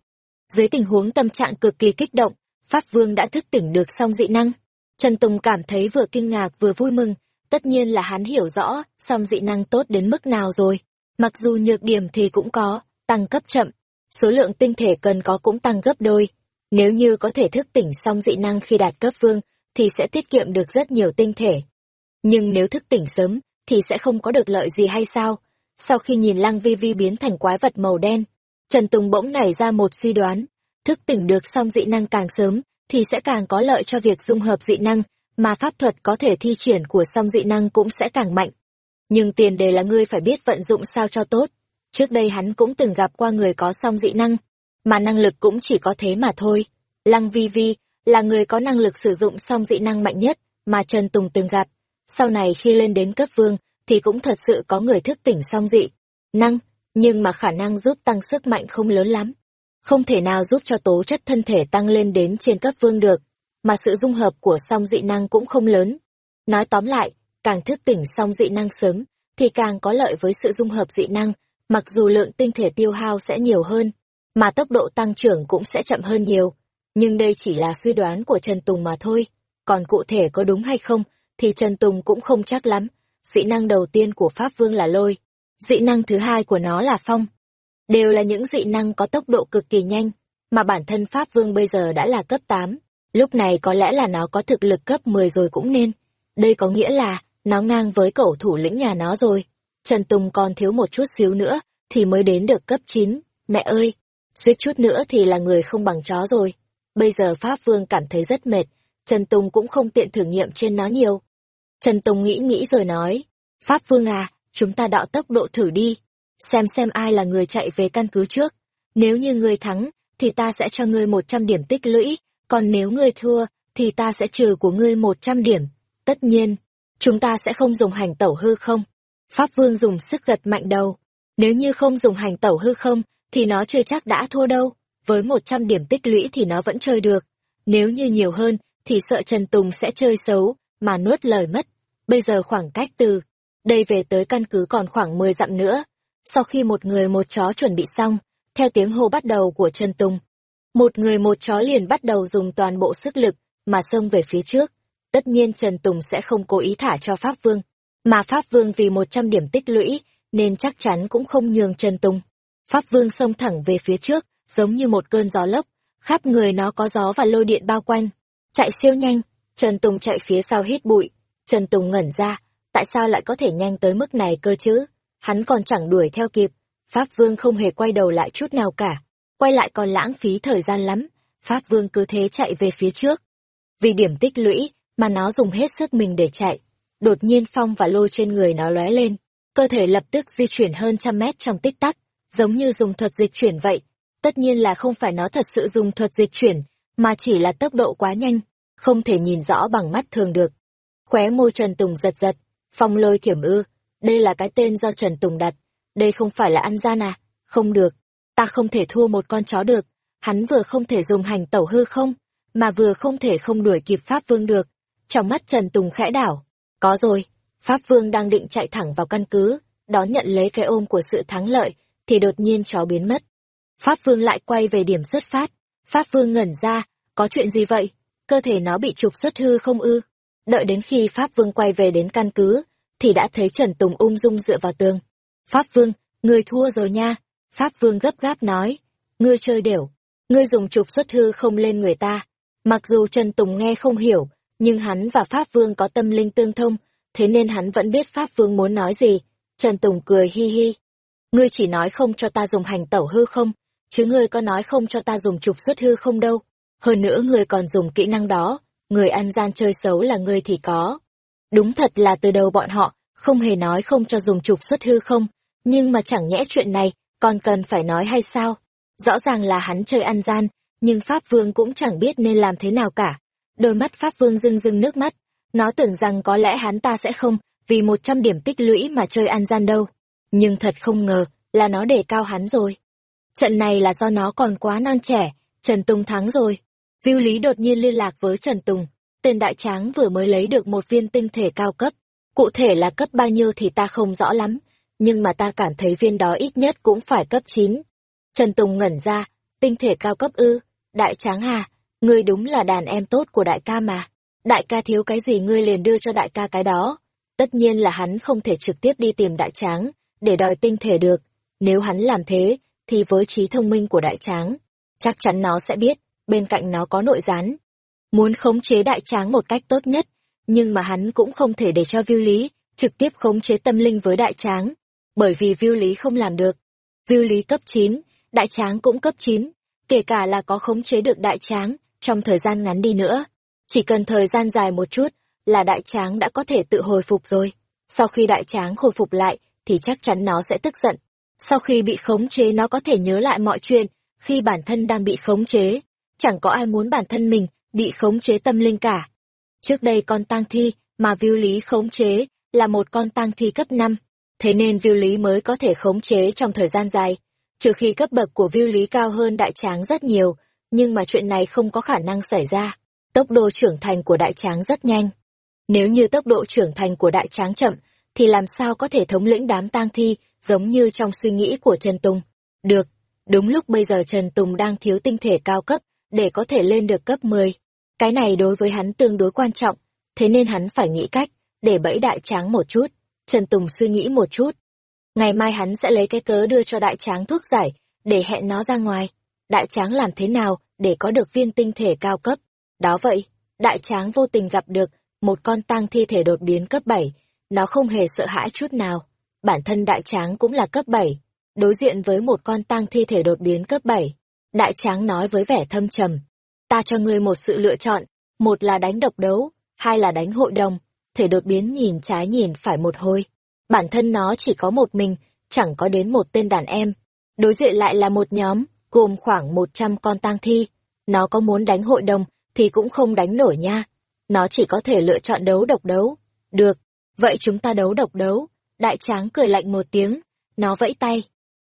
Dưới tình huống tâm trạng cực kỳ kích động, Pháp Vương đã thức tỉnh được song dị năng. Trần Tùng cảm thấy vừa kinh ngạc vừa vui mừng, tất nhiên là hắn hiểu rõ song dị năng tốt đến mức nào rồi. Mặc dù nhược điểm thì cũng có, tăng cấp chậm, số lượng tinh thể cần có cũng tăng gấp đôi. Nếu như có thể thức tỉnh song dị năng khi đạt cấp vương, thì sẽ tiết kiệm được rất nhiều tinh thể. Nhưng nếu thức tỉnh sớm, thì sẽ không có được lợi gì hay sao? Sau khi nhìn Lăng Vi Vi biến thành quái vật màu đen, Trần Tùng bỗng nảy ra một suy đoán, thức tỉnh được song dị năng càng sớm, thì sẽ càng có lợi cho việc dung hợp dị năng, mà pháp thuật có thể thi triển của song dị năng cũng sẽ càng mạnh. Nhưng tiền đề là ngươi phải biết vận dụng sao cho tốt. Trước đây hắn cũng từng gặp qua người có song dị năng, mà năng lực cũng chỉ có thế mà thôi. Lăng Vi Vi là người có năng lực sử dụng song dị năng mạnh nhất mà Trần Tùng từng gặp. Sau này khi lên đến cấp vương thì cũng thật sự có người thức tỉnh song dị năng, nhưng mà khả năng giúp tăng sức mạnh không lớn lắm không thể nào giúp cho tố chất thân thể tăng lên đến trên cấp vương được, mà sự dung hợp của song dị năng cũng không lớn. Nói tóm lại, càng thức tỉnh song dị năng sớm, thì càng có lợi với sự dung hợp dị năng, mặc dù lượng tinh thể tiêu hao sẽ nhiều hơn, mà tốc độ tăng trưởng cũng sẽ chậm hơn nhiều. Nhưng đây chỉ là suy đoán của Trần Tùng mà thôi, còn cụ thể có đúng hay không, thì Trần Tùng cũng không chắc lắm. Dị năng đầu tiên của Pháp Vương là lôi, dị năng thứ hai của nó là phong, đều là những dị năng có tốc độ cực kỳ nhanh, mà bản thân Pháp Vương bây giờ đã là cấp 8. Lúc này có lẽ là nó có thực lực cấp 10 rồi cũng nên. Đây có nghĩa là, nó ngang với cẩu thủ lĩnh nhà nó rồi. Trần Tùng còn thiếu một chút xíu nữa, thì mới đến được cấp 9. Mẹ ơi, suýt chút nữa thì là người không bằng chó rồi. Bây giờ Pháp Vương cảm thấy rất mệt, Trần Tùng cũng không tiện thử nghiệm trên nó nhiều. Trần Tùng nghĩ nghĩ rồi nói, Pháp Vương à, chúng ta đọ tốc độ thử đi xem xem ai là người chạy về căn cứ trước. Nếu như ngươi thắng, thì ta sẽ cho ngươi một trăm điểm tích lũy, còn nếu ngươi thua, thì ta sẽ trừ của ngươi một trăm điểm. Tất nhiên, chúng ta sẽ không dùng hành tẩu hư không. Pháp Vương dùng sức gật mạnh đầu. Nếu như không dùng hành tẩu hư không, thì nó chưa chắc đã thua đâu. Với một trăm điểm tích lũy thì nó vẫn chơi được. nếu như nhiều hơn, thì sợ Trần Tùng sẽ chơi xấu, mà nuốt lời mất. Bây giờ khoảng cách từ đây về tới căn cứ còn khoảng 10 dặm nữa. Sau khi một người một chó chuẩn bị xong, theo tiếng hô bắt đầu của Trần Tùng, một người một chó liền bắt đầu dùng toàn bộ sức lực mà xông về phía trước. Tất nhiên Trần Tùng sẽ không cố ý thả cho Pháp Vương, mà Pháp Vương vì 100 điểm tích lũy, nên chắc chắn cũng không nhường Trần Tùng. Pháp Vương xông thẳng về phía trước, giống như một cơn gió lốc, khắp người nó có gió và lôi điện bao quanh. Chạy siêu nhanh, Trần Tùng chạy phía sau hít bụi. Trần Tùng ngẩn ra, tại sao lại có thể nhanh tới mức này cơ chứ? Hắn còn chẳng đuổi theo kịp. Pháp Vương không hề quay đầu lại chút nào cả. Quay lại còn lãng phí thời gian lắm. Pháp Vương cứ thế chạy về phía trước. Vì điểm tích lũy, mà nó dùng hết sức mình để chạy. Đột nhiên phong và lôi trên người nó lóe lên. Cơ thể lập tức di chuyển hơn trăm mét trong tích tắc, giống như dùng thuật dịch chuyển vậy. Tất nhiên là không phải nó thật sự dùng thuật dịch chuyển, mà chỉ là tốc độ quá nhanh, không thể nhìn rõ bằng mắt thường được. Khóe môi Trần Tùng giật giật, phong lôi thiểm ư, đây là cái tên do Trần Tùng đặt, đây không phải là ăn gian à, không được, ta không thể thua một con chó được, hắn vừa không thể dùng hành tẩu hư không, mà vừa không thể không đuổi kịp Pháp Vương được. Trong mắt Trần Tùng khẽ đảo, có rồi, Pháp Vương đang định chạy thẳng vào căn cứ, đón nhận lấy cái ôm của sự thắng lợi, thì đột nhiên chó biến mất. Pháp Vương lại quay về điểm xuất phát, Pháp Vương ngẩn ra, có chuyện gì vậy? Cơ thể nó bị trục xuất hư không ư? Đợi đến khi Pháp Vương quay về đến căn cứ, thì đã thấy Trần Tùng ung dung dựa vào tường. Pháp Vương, người thua rồi nha. Pháp Vương gấp gáp nói, ngươi chơi đều, ngươi dùng trục xuất hư không lên người ta. Mặc dù Trần Tùng nghe không hiểu, nhưng hắn và Pháp Vương có tâm linh tương thông, thế nên hắn vẫn biết Pháp Vương muốn nói gì. Trần Tùng cười hi hi. Ngươi chỉ nói không cho ta dùng hành tẩu hư không, chứ ngươi có nói không cho ta dùng trục xuất hư không đâu. Hơn nữa ngươi còn dùng kỹ năng đó, người ăn gian chơi xấu là ngươi thì có. Đúng thật là từ đầu bọn họ, không hề nói không cho dùng trục xuất hư không, nhưng mà chẳng nhẽ chuyện này, còn cần phải nói hay sao? Rõ ràng là hắn chơi ăn gian, nhưng Pháp Vương cũng chẳng biết nên làm thế nào cả. Đôi mắt Pháp Vương rưng rưng nước mắt, nó tưởng rằng có lẽ hắn ta sẽ không, vì một trăm điểm tích lũy mà chơi ăn gian đâu. Nhưng thật không ngờ, là nó để cao hắn rồi. Trận này là do nó còn quá non trẻ, Trần Tùng thắng rồi. Viu Lý đột nhiên liên lạc với Trần Tùng, tên đại tráng vừa mới lấy được một viên tinh thể cao cấp. Cụ thể là cấp bao nhiêu thì ta không rõ lắm, nhưng mà ta cảm thấy viên đó ít nhất cũng phải cấp chín. Trần Tùng ngẩn ra, tinh thể cao cấp ư, đại tráng hà, ngươi đúng là đàn em tốt của đại ca mà. Đại ca thiếu cái gì ngươi liền đưa cho đại ca cái đó. Tất nhiên là hắn không thể trực tiếp đi tìm đại tráng, để đòi tinh thể được. Nếu hắn làm thế, thì với trí thông minh của đại tráng, chắc chắn nó sẽ biết, bên cạnh nó có nội gián. Muốn khống chế đại tráng một cách tốt nhất, nhưng mà hắn cũng không thể để cho viu lý trực tiếp khống chế tâm linh với đại tráng, bởi vì viu lý không làm được. Viu lý cấp 9, đại tráng cũng cấp 9, kể cả là có khống chế được đại tráng trong thời gian ngắn đi nữa. Chỉ cần thời gian dài một chút là đại tráng đã có thể tự hồi phục rồi. Sau khi đại tráng hồi phục lại thì chắc chắn nó sẽ tức giận. Sau khi bị khống chế nó có thể nhớ lại mọi chuyện khi bản thân đang bị khống chế. Chẳng có ai muốn bản thân mình bị khống chế tâm linh cả. Trước đây con tang thi mà viu lý khống chế là một con tang thi cấp 5, thế nên viu lý mới có thể khống chế trong thời gian dài. Trừ khi cấp bậc của viu lý cao hơn đại tráng rất nhiều, nhưng mà chuyện này không có khả năng xảy ra. Tốc độ trưởng thành của đại tráng rất nhanh. Nếu như tốc độ trưởng thành của đại tráng chậm, thì làm sao có thể thống lĩnh đám tang thi giống như trong suy nghĩ của Trần Tùng. Được, đúng lúc bây giờ Trần Tùng đang thiếu tinh thể cao cấp để có thể lên được cấp 10. Cái này đối với hắn tương đối quan trọng, thế nên hắn phải nghĩ cách để bẫy đại tráng một chút. Trần Tùng suy nghĩ một chút. Ngày mai hắn sẽ lấy cái cớ đưa cho đại tráng thuốc giải, để hẹn nó ra ngoài. Đại tráng làm thế nào để có được viên tinh thể cao cấp? Đó vậy, đại tráng vô tình gặp được một con tang thi thể đột biến cấp 7, nó không hề sợ hãi chút nào. Bản thân đại tráng cũng là cấp 7, đối diện với một con tang thi thể đột biến cấp 7. Đại tráng nói với vẻ thâm trầm, ta cho ngươi một sự lựa chọn, một là đánh độc đấu, hai là đánh hội đồng, thể đột biến nhìn trái nhìn phải một hồi. Bản thân nó chỉ có một mình, chẳng có đến một tên đàn em. Đối diện lại là một nhóm, gồm khoảng 100 con tang thi. Nó có muốn đánh hội đồng thì cũng không đánh nổi nha. Nó chỉ có thể lựa chọn đấu độc đấu. Được, vậy chúng ta đấu độc đấu. Đại tráng cười lạnh một tiếng, nó vẫy tay.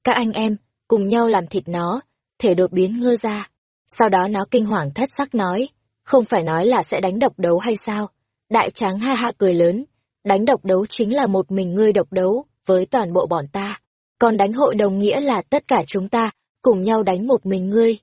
Các anh em, cùng nhau làm thịt nó, thể đột biến ngơ ra. Sau đó nó kinh hoàng thất sắc nói, không phải nói là sẽ đánh độc đấu hay sao? Đại tráng ha ha cười lớn, đánh độc đấu chính là một mình ngươi độc đấu với toàn bộ bọn ta. Còn đánh hội đồng nghĩa là tất cả chúng ta cùng nhau đánh một mình ngươi.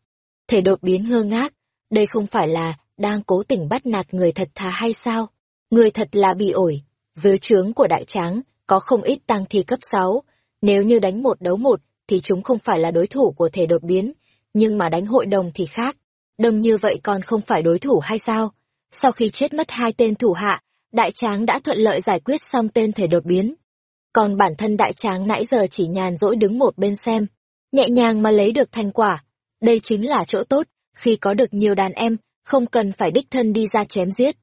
Thể đột biến ngơ ngác, đây không phải là đang cố tình bắt nạt người thật thà hay sao? Người thật là bị ổi. Dưới trướng của đại tráng có không ít tăng thi cấp 6. Nếu như đánh một đấu một thì chúng không phải là đối thủ của thể đột biến. Nhưng mà đánh hội đồng thì khác. Đông như vậy còn không phải đối thủ hay sao? Sau khi chết mất hai tên thủ hạ, đại tráng đã thuận lợi giải quyết xong tên thể đột biến. Còn bản thân đại tráng nãy giờ chỉ nhàn rỗi đứng một bên xem, nhẹ nhàng mà lấy được thành quả. Đây chính là chỗ tốt, khi có được nhiều đàn em, không cần phải đích thân đi ra chém giết.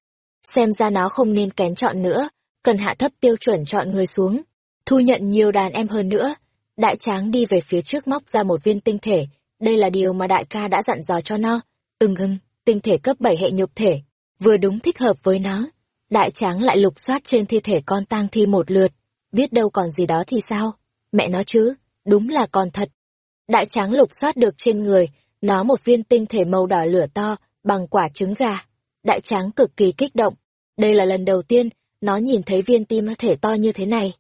Xem ra nó không nên kén chọn nữa, cần hạ thấp tiêu chuẩn chọn người xuống, thu nhận nhiều đàn em hơn nữa. Đại tráng đi về phía trước móc ra một viên tinh thể, đây là điều mà đại ca đã dặn dò cho nó. Ừm ưng, tinh thể cấp 7 hệ nhục thể, vừa đúng thích hợp với nó. Đại tráng lại lục soát trên thi thể con tang thi một lượt, biết đâu còn gì đó thì sao? Mẹ nó chứ, đúng là còn thật. Đại tráng lục soát được trên người, nó một viên tinh thể màu đỏ lửa to, bằng quả trứng gà. Đại tráng cực kỳ kích động. Đây là lần đầu tiên, nó nhìn thấy viên tim thể to như thế này.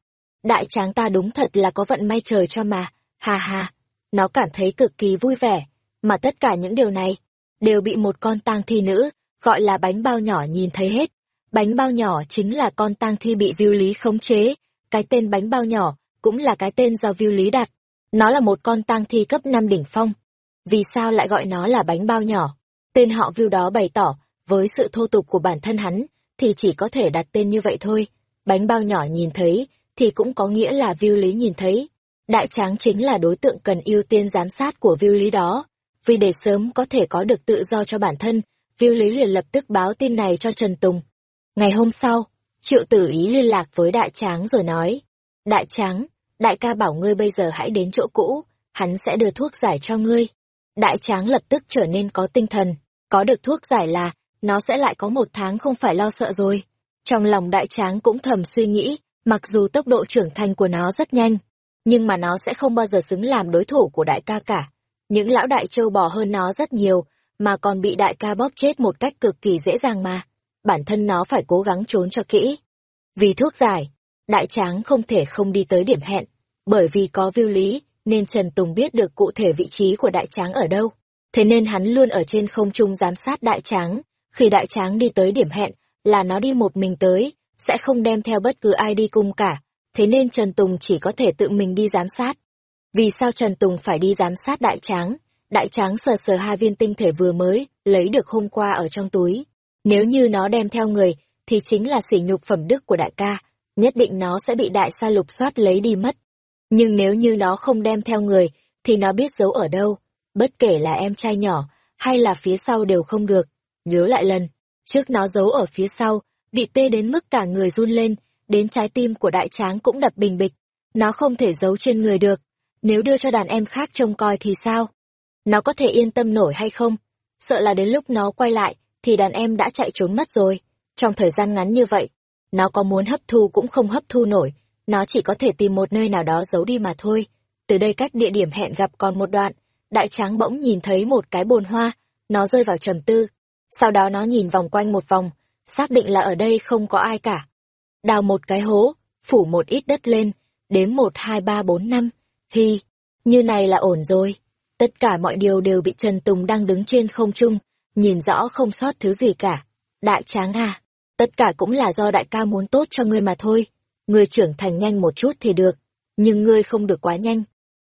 Đại tráng ta đúng thật là có vận may trời cho mà, ha ha. Nó cảm thấy cực kỳ vui vẻ, mà tất cả những điều này, đều bị một con tang thi nữ, gọi là bánh bao nhỏ nhìn thấy hết. Bánh bao nhỏ chính là con tang thi bị viu lý khống chế, cái tên bánh bao nhỏ cũng là cái tên do viu lý đặt. Nó là một con tang thi cấp 5 đỉnh phong. Vì sao lại gọi nó là bánh bao nhỏ? Tên họ View đó bày tỏ, với sự thô tục của bản thân hắn, thì chỉ có thể đặt tên như vậy thôi. Bánh bao nhỏ nhìn thấy, thì cũng có nghĩa là View lý nhìn thấy. Đại tráng chính là đối tượng cần ưu tiên giám sát của View lý đó. Vì để sớm có thể có được tự do cho bản thân, View lý liền lập tức báo tin này cho Trần Tùng. Ngày hôm sau, triệu tử ý liên lạc với đại tráng rồi nói. Đại tráng, đại ca bảo ngươi bây giờ hãy đến chỗ cũ, hắn sẽ đưa thuốc giải cho ngươi. Đại tráng lập tức trở nên có tinh thần, có được thuốc giải là, nó sẽ lại có một tháng không phải lo sợ rồi. Trong lòng đại tráng cũng thầm suy nghĩ, mặc dù tốc độ trưởng thành của nó rất nhanh, nhưng mà nó sẽ không bao giờ xứng làm đối thủ của đại ca cả. Những lão đại trâu bò hơn nó rất nhiều, mà còn bị đại ca bóp chết một cách cực kỳ dễ dàng mà. Bản thân nó phải cố gắng trốn cho kỹ. Vì thuốc giải, đại tráng không thể không đi tới điểm hẹn, bởi vì có viêu lý, nên Trần Tùng biết được cụ thể vị trí của đại tráng ở đâu. Thế nên hắn luôn ở trên không trung giám sát đại tráng, khi đại tráng đi tới điểm hẹn, là nó đi một mình tới, sẽ không đem theo bất cứ ai đi cùng cả, thế nên Trần Tùng chỉ có thể tự mình đi giám sát. Vì sao Trần Tùng phải đi giám sát đại tráng? Đại tráng sờ sờ hai viên tinh thể vừa mới, lấy được hôm qua ở trong túi. Nếu như nó đem theo người, thì chính là sỉ nhục phẩm đức của đại ca, nhất định nó sẽ bị đại sa lục soát lấy đi mất. Nhưng nếu như nó không đem theo người, thì nó biết giấu ở đâu, bất kể là em trai nhỏ, hay là phía sau đều không được. Nhớ lại lần, trước nó giấu ở phía sau, bị tê đến mức cả người run lên, đến trái tim của đại tráng cũng đập bình bịch. Nó không thể giấu trên người được, nếu đưa cho đàn em khác trông coi thì sao? Nó có thể yên tâm nổi hay không? Sợ là đến lúc nó quay lại, thì đàn em đã chạy trốn mất rồi. Trong thời gian ngắn như vậy, nó có muốn hấp thu cũng không hấp thu nổi, nó chỉ có thể tìm một nơi nào đó giấu đi mà thôi. Từ đây cách địa điểm hẹn gặp còn một đoạn, đại tráng bỗng nhìn thấy một cái bồn hoa, nó rơi vào trầm tư. Sau đó nó nhìn vòng quanh một vòng, xác định là ở đây không có ai cả. Đào một cái hố, phủ một ít đất lên, đếm một hai ba bốn năm, hi, như này là ổn rồi. Tất cả mọi điều đều bị Trần Tùng đang đứng trên không trung, nhìn rõ không sót thứ gì cả. Đại tráng à, tất cả cũng là do đại ca muốn tốt cho ngươi mà thôi. Ngươi trưởng thành nhanh một chút thì được, nhưng ngươi không được quá nhanh.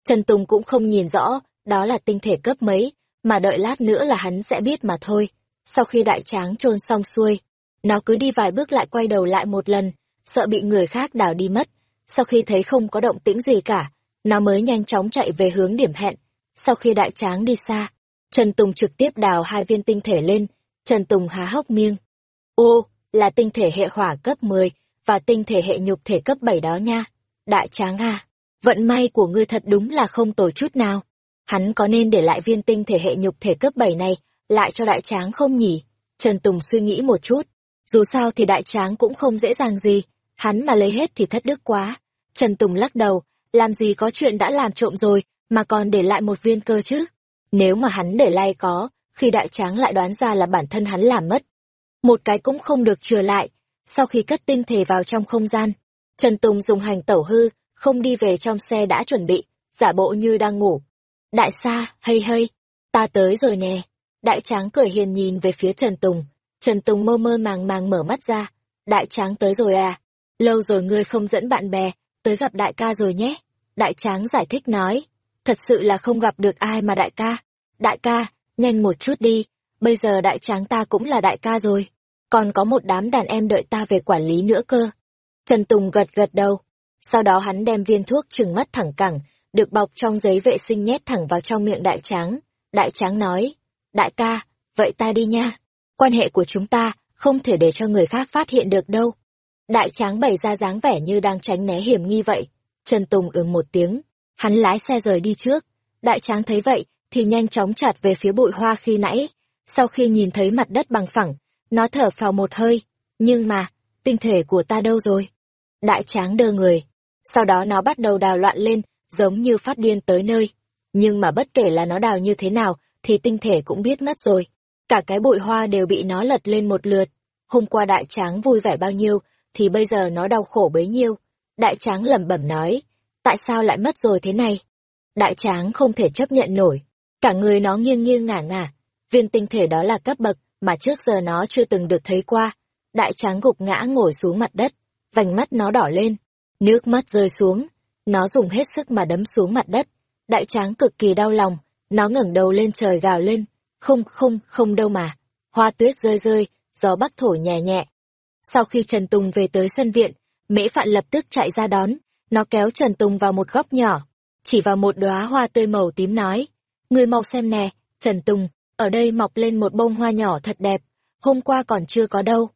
Trần Tùng cũng không nhìn rõ, đó là tinh thể cấp mấy, mà đợi lát nữa là hắn sẽ biết mà thôi. Sau khi đại tráng trôn xong xuôi, nó cứ đi vài bước lại quay đầu lại một lần, sợ bị người khác đào đi mất. Sau khi thấy không có động tĩnh gì cả, nó mới nhanh chóng chạy về hướng điểm hẹn. Sau khi đại tráng đi xa, Trần Tùng trực tiếp đào hai viên tinh thể lên, Trần Tùng há hốc miệng. Ô, là tinh thể hệ hỏa cấp 10 và tinh thể hệ nhục thể cấp 7 đó nha. Đại tráng à, vận may của ngươi thật đúng là không tồi chút nào. Hắn có nên để lại viên tinh thể hệ nhục thể cấp 7 này lại cho đại tráng không nhỉ? Trần Tùng suy nghĩ một chút. Dù sao thì đại tráng cũng không dễ dàng gì, hắn mà lấy hết thì thất đức quá. Trần Tùng lắc đầu, làm gì có chuyện đã làm trộm rồi, mà còn để lại một viên cơ chứ. Nếu mà hắn để lại có, khi đại tráng lại đoán ra là bản thân hắn làm mất. Một cái cũng không được trừ lại, sau khi cất tinh thể vào trong không gian, Trần Tùng dùng hành tẩu hư, không đi về trong xe đã chuẩn bị, giả bộ như đang ngủ. Đại xa, hây hây, ta tới rồi nè. Đại tráng cười hiền nhìn về phía Trần Tùng. Trần Tùng mơ mơ màng màng mở mắt ra. Đại tráng tới rồi à? Lâu rồi ngươi không dẫn bạn bè, tới gặp đại ca rồi nhé. Đại tráng giải thích nói. Thật sự là không gặp được ai mà đại ca. Đại ca, nhanh một chút đi, bây giờ đại tráng ta cũng là đại ca rồi. Còn có một đám đàn em đợi ta về quản lý nữa cơ. Trần Tùng gật gật đầu. Sau đó hắn đem viên thuốc trừng mắt thẳng cẳng, được bọc trong giấy vệ sinh nhét thẳng vào trong miệng đại tráng. Đại tráng nói, đại ca, vậy ta đi nha. Quan hệ của chúng ta không thể để cho người khác phát hiện được đâu. Đại tráng bày ra dáng vẻ như đang tránh né hiểm nghi vậy. Trần Tùng ứng một tiếng, hắn lái xe rời đi trước. Đại tráng thấy vậy thì nhanh chóng chặt về phía bụi hoa khi nãy. Sau khi nhìn thấy mặt đất bằng phẳng, nó thở phào một hơi. Nhưng mà, tinh thể của ta đâu rồi? Đại tráng đơ người. Sau đó nó bắt đầu đào loạn lên, giống như phát điên tới nơi. Nhưng mà bất kể là nó đào như thế nào, thì tinh thể cũng biết mất rồi. Cả cái bụi hoa đều bị nó lật lên một lượt. Hôm qua đại tráng vui vẻ bao nhiêu, thì bây giờ nó đau khổ bấy nhiêu. Đại tráng lẩm bẩm nói, tại sao lại mất rồi thế này? Đại tráng không thể chấp nhận nổi. Cả người nó nghiêng nghiêng ngả ngả. Viên tinh thể đó là cấp bậc mà trước giờ nó chưa từng được thấy qua. Đại tráng gục ngã ngồi xuống mặt đất, vành mắt nó đỏ lên, nước mắt rơi xuống, nó dùng hết sức mà đấm xuống mặt đất. Đại tráng cực kỳ đau lòng, nó ngẩng đầu lên trời gào lên, không không không đâu mà. Hoa tuyết rơi rơi, gió bắc thổi nhẹ nhẹ. Sau khi Trần Tùng về tới sân viện, Mễ Phạn lập tức chạy ra đón, nó kéo Trần Tùng vào một góc nhỏ, chỉ vào một đóa hoa tươi màu tím nói, người mau xem nè, Trần Tùng, ở đây mọc lên một bông hoa nhỏ thật đẹp, hôm qua còn chưa có đâu.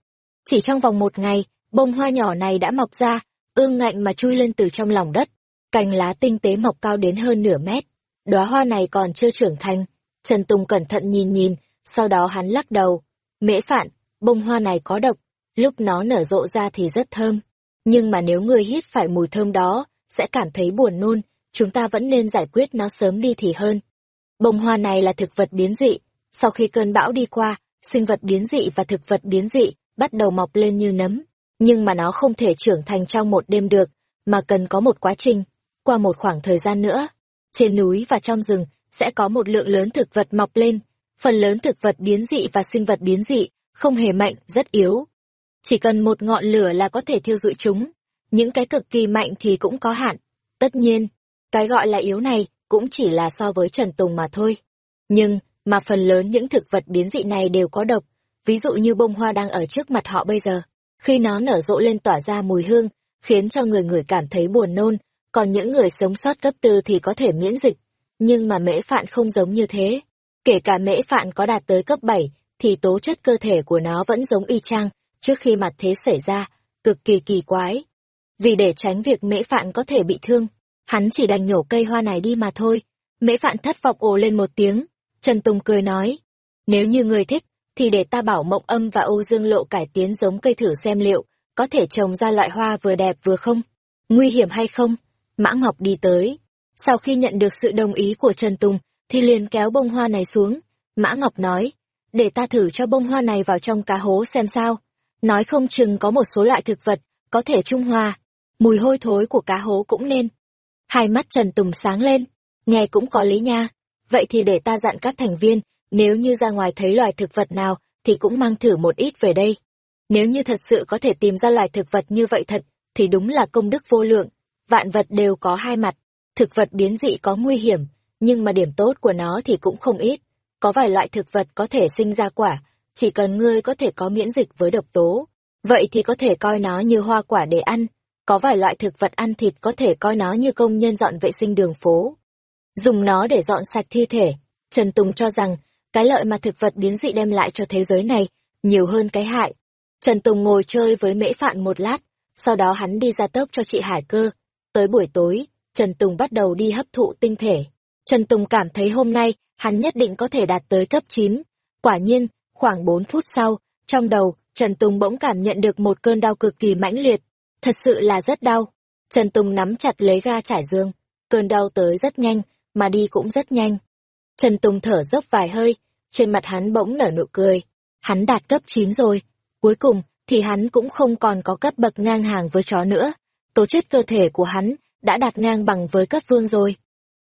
Chỉ trong vòng một ngày, bông hoa nhỏ này đã mọc ra, ương ngạnh mà chui lên từ trong lòng đất, cành lá tinh tế mọc cao đến hơn nửa mét. Đóa hoa này còn chưa trưởng thành. Trần Tùng cẩn thận nhìn nhìn, sau đó hắn lắc đầu. Mễ phạn, bông hoa này có độc, lúc nó nở rộ ra thì rất thơm. Nhưng mà nếu người hít phải mùi thơm đó, sẽ cảm thấy buồn nôn, chúng ta vẫn nên giải quyết nó sớm đi thì hơn. Bông hoa này là thực vật biến dị, sau khi cơn bão đi qua, sinh vật biến dị và thực vật biến dị bắt đầu mọc lên như nấm, nhưng mà nó không thể trưởng thành trong một đêm được, mà cần có một quá trình. Qua một khoảng thời gian nữa, trên núi và trong rừng sẽ có một lượng lớn thực vật mọc lên, phần lớn thực vật biến dị và sinh vật biến dị không hề mạnh, rất yếu. Chỉ cần một ngọn lửa là có thể thiêu rụi chúng, những cái cực kỳ mạnh thì cũng có hạn. Tất nhiên, cái gọi là yếu này cũng chỉ là so với Trần Tùng mà thôi. Nhưng, mà phần lớn những thực vật biến dị này đều có độc, ví dụ như bông hoa đang ở trước mặt họ bây giờ. Khi nó nở rộ lên tỏa ra mùi hương, khiến cho người người cảm thấy buồn nôn, còn những người sống sót cấp tư thì có thể miễn dịch. Nhưng mà mễ phạn không giống như thế. Kể cả mễ phạn có đạt tới cấp 7, thì tố chất cơ thể của nó vẫn giống y chang, trước khi mặt thế xảy ra, cực kỳ kỳ quái. Vì để tránh việc mễ phạn có thể bị thương, hắn chỉ đành nhổ cây hoa này đi mà thôi. Mễ phạn thất vọng ồ lên một tiếng, Trần Tùng cười nói, nếu như người thích, thì để ta bảo mộng âm và Âu Dương Lộ cải tiến giống cây thử xem liệu, có thể trồng ra loại hoa vừa đẹp vừa không? Nguy hiểm hay không? Mã Ngọc đi tới. Sau khi nhận được sự đồng ý của Trần Tùng, thì liền kéo bông hoa này xuống. Mã Ngọc nói, để ta thử cho bông hoa này vào trong cá hố xem sao. Nói không chừng có một số loại thực vật, có thể trung hòa. Mùi hôi thối của cá hố cũng nên. Hai mắt Trần Tùng sáng lên, nghe cũng có lý nha. Vậy thì để ta dặn các thành viên, nếu như ra ngoài thấy loài thực vật nào, thì cũng mang thử một ít về đây. Nếu như thật sự có thể tìm ra loài thực vật như vậy thật, thì đúng là công đức vô lượng. Vạn vật đều có hai mặt, thực vật biến dị có nguy hiểm, nhưng mà điểm tốt của nó thì cũng không ít. Có vài loại thực vật có thể sinh ra quả, chỉ cần ngươi có thể có miễn dịch với độc tố. Vậy thì có thể coi nó như hoa quả để ăn. Có vài loại thực vật ăn thịt có thể coi nó như công nhân dọn vệ sinh đường phố. Dùng nó để dọn sạch thi thể. Trần Tùng cho rằng, cái lợi mà thực vật biến dị đem lại cho thế giới này, nhiều hơn cái hại. Trần Tùng ngồi chơi với mễ phạn một lát, sau đó hắn đi ra tốc cho chị Hải cơ. Tới buổi tối, Trần Tùng bắt đầu đi hấp thụ tinh thể. Trần Tùng cảm thấy hôm nay, hắn nhất định có thể đạt tới cấp 9. Quả nhiên, khoảng 4 phút sau, trong đầu, Trần Tùng bỗng cảm nhận được một cơn đau cực kỳ mãnh liệt. Thật sự là rất đau. Trần Tùng nắm chặt lấy ga trải dương. Cơn đau tới rất nhanh, mà đi cũng rất nhanh. Trần Tùng thở dốc vài hơi, trên mặt hắn bỗng nở nụ cười. Hắn đạt cấp 9 rồi. Cuối cùng, thì hắn cũng không còn có cấp bậc ngang hàng với chó nữa. Tố chất cơ thể của hắn đã đạt ngang bằng với cấp vương rồi.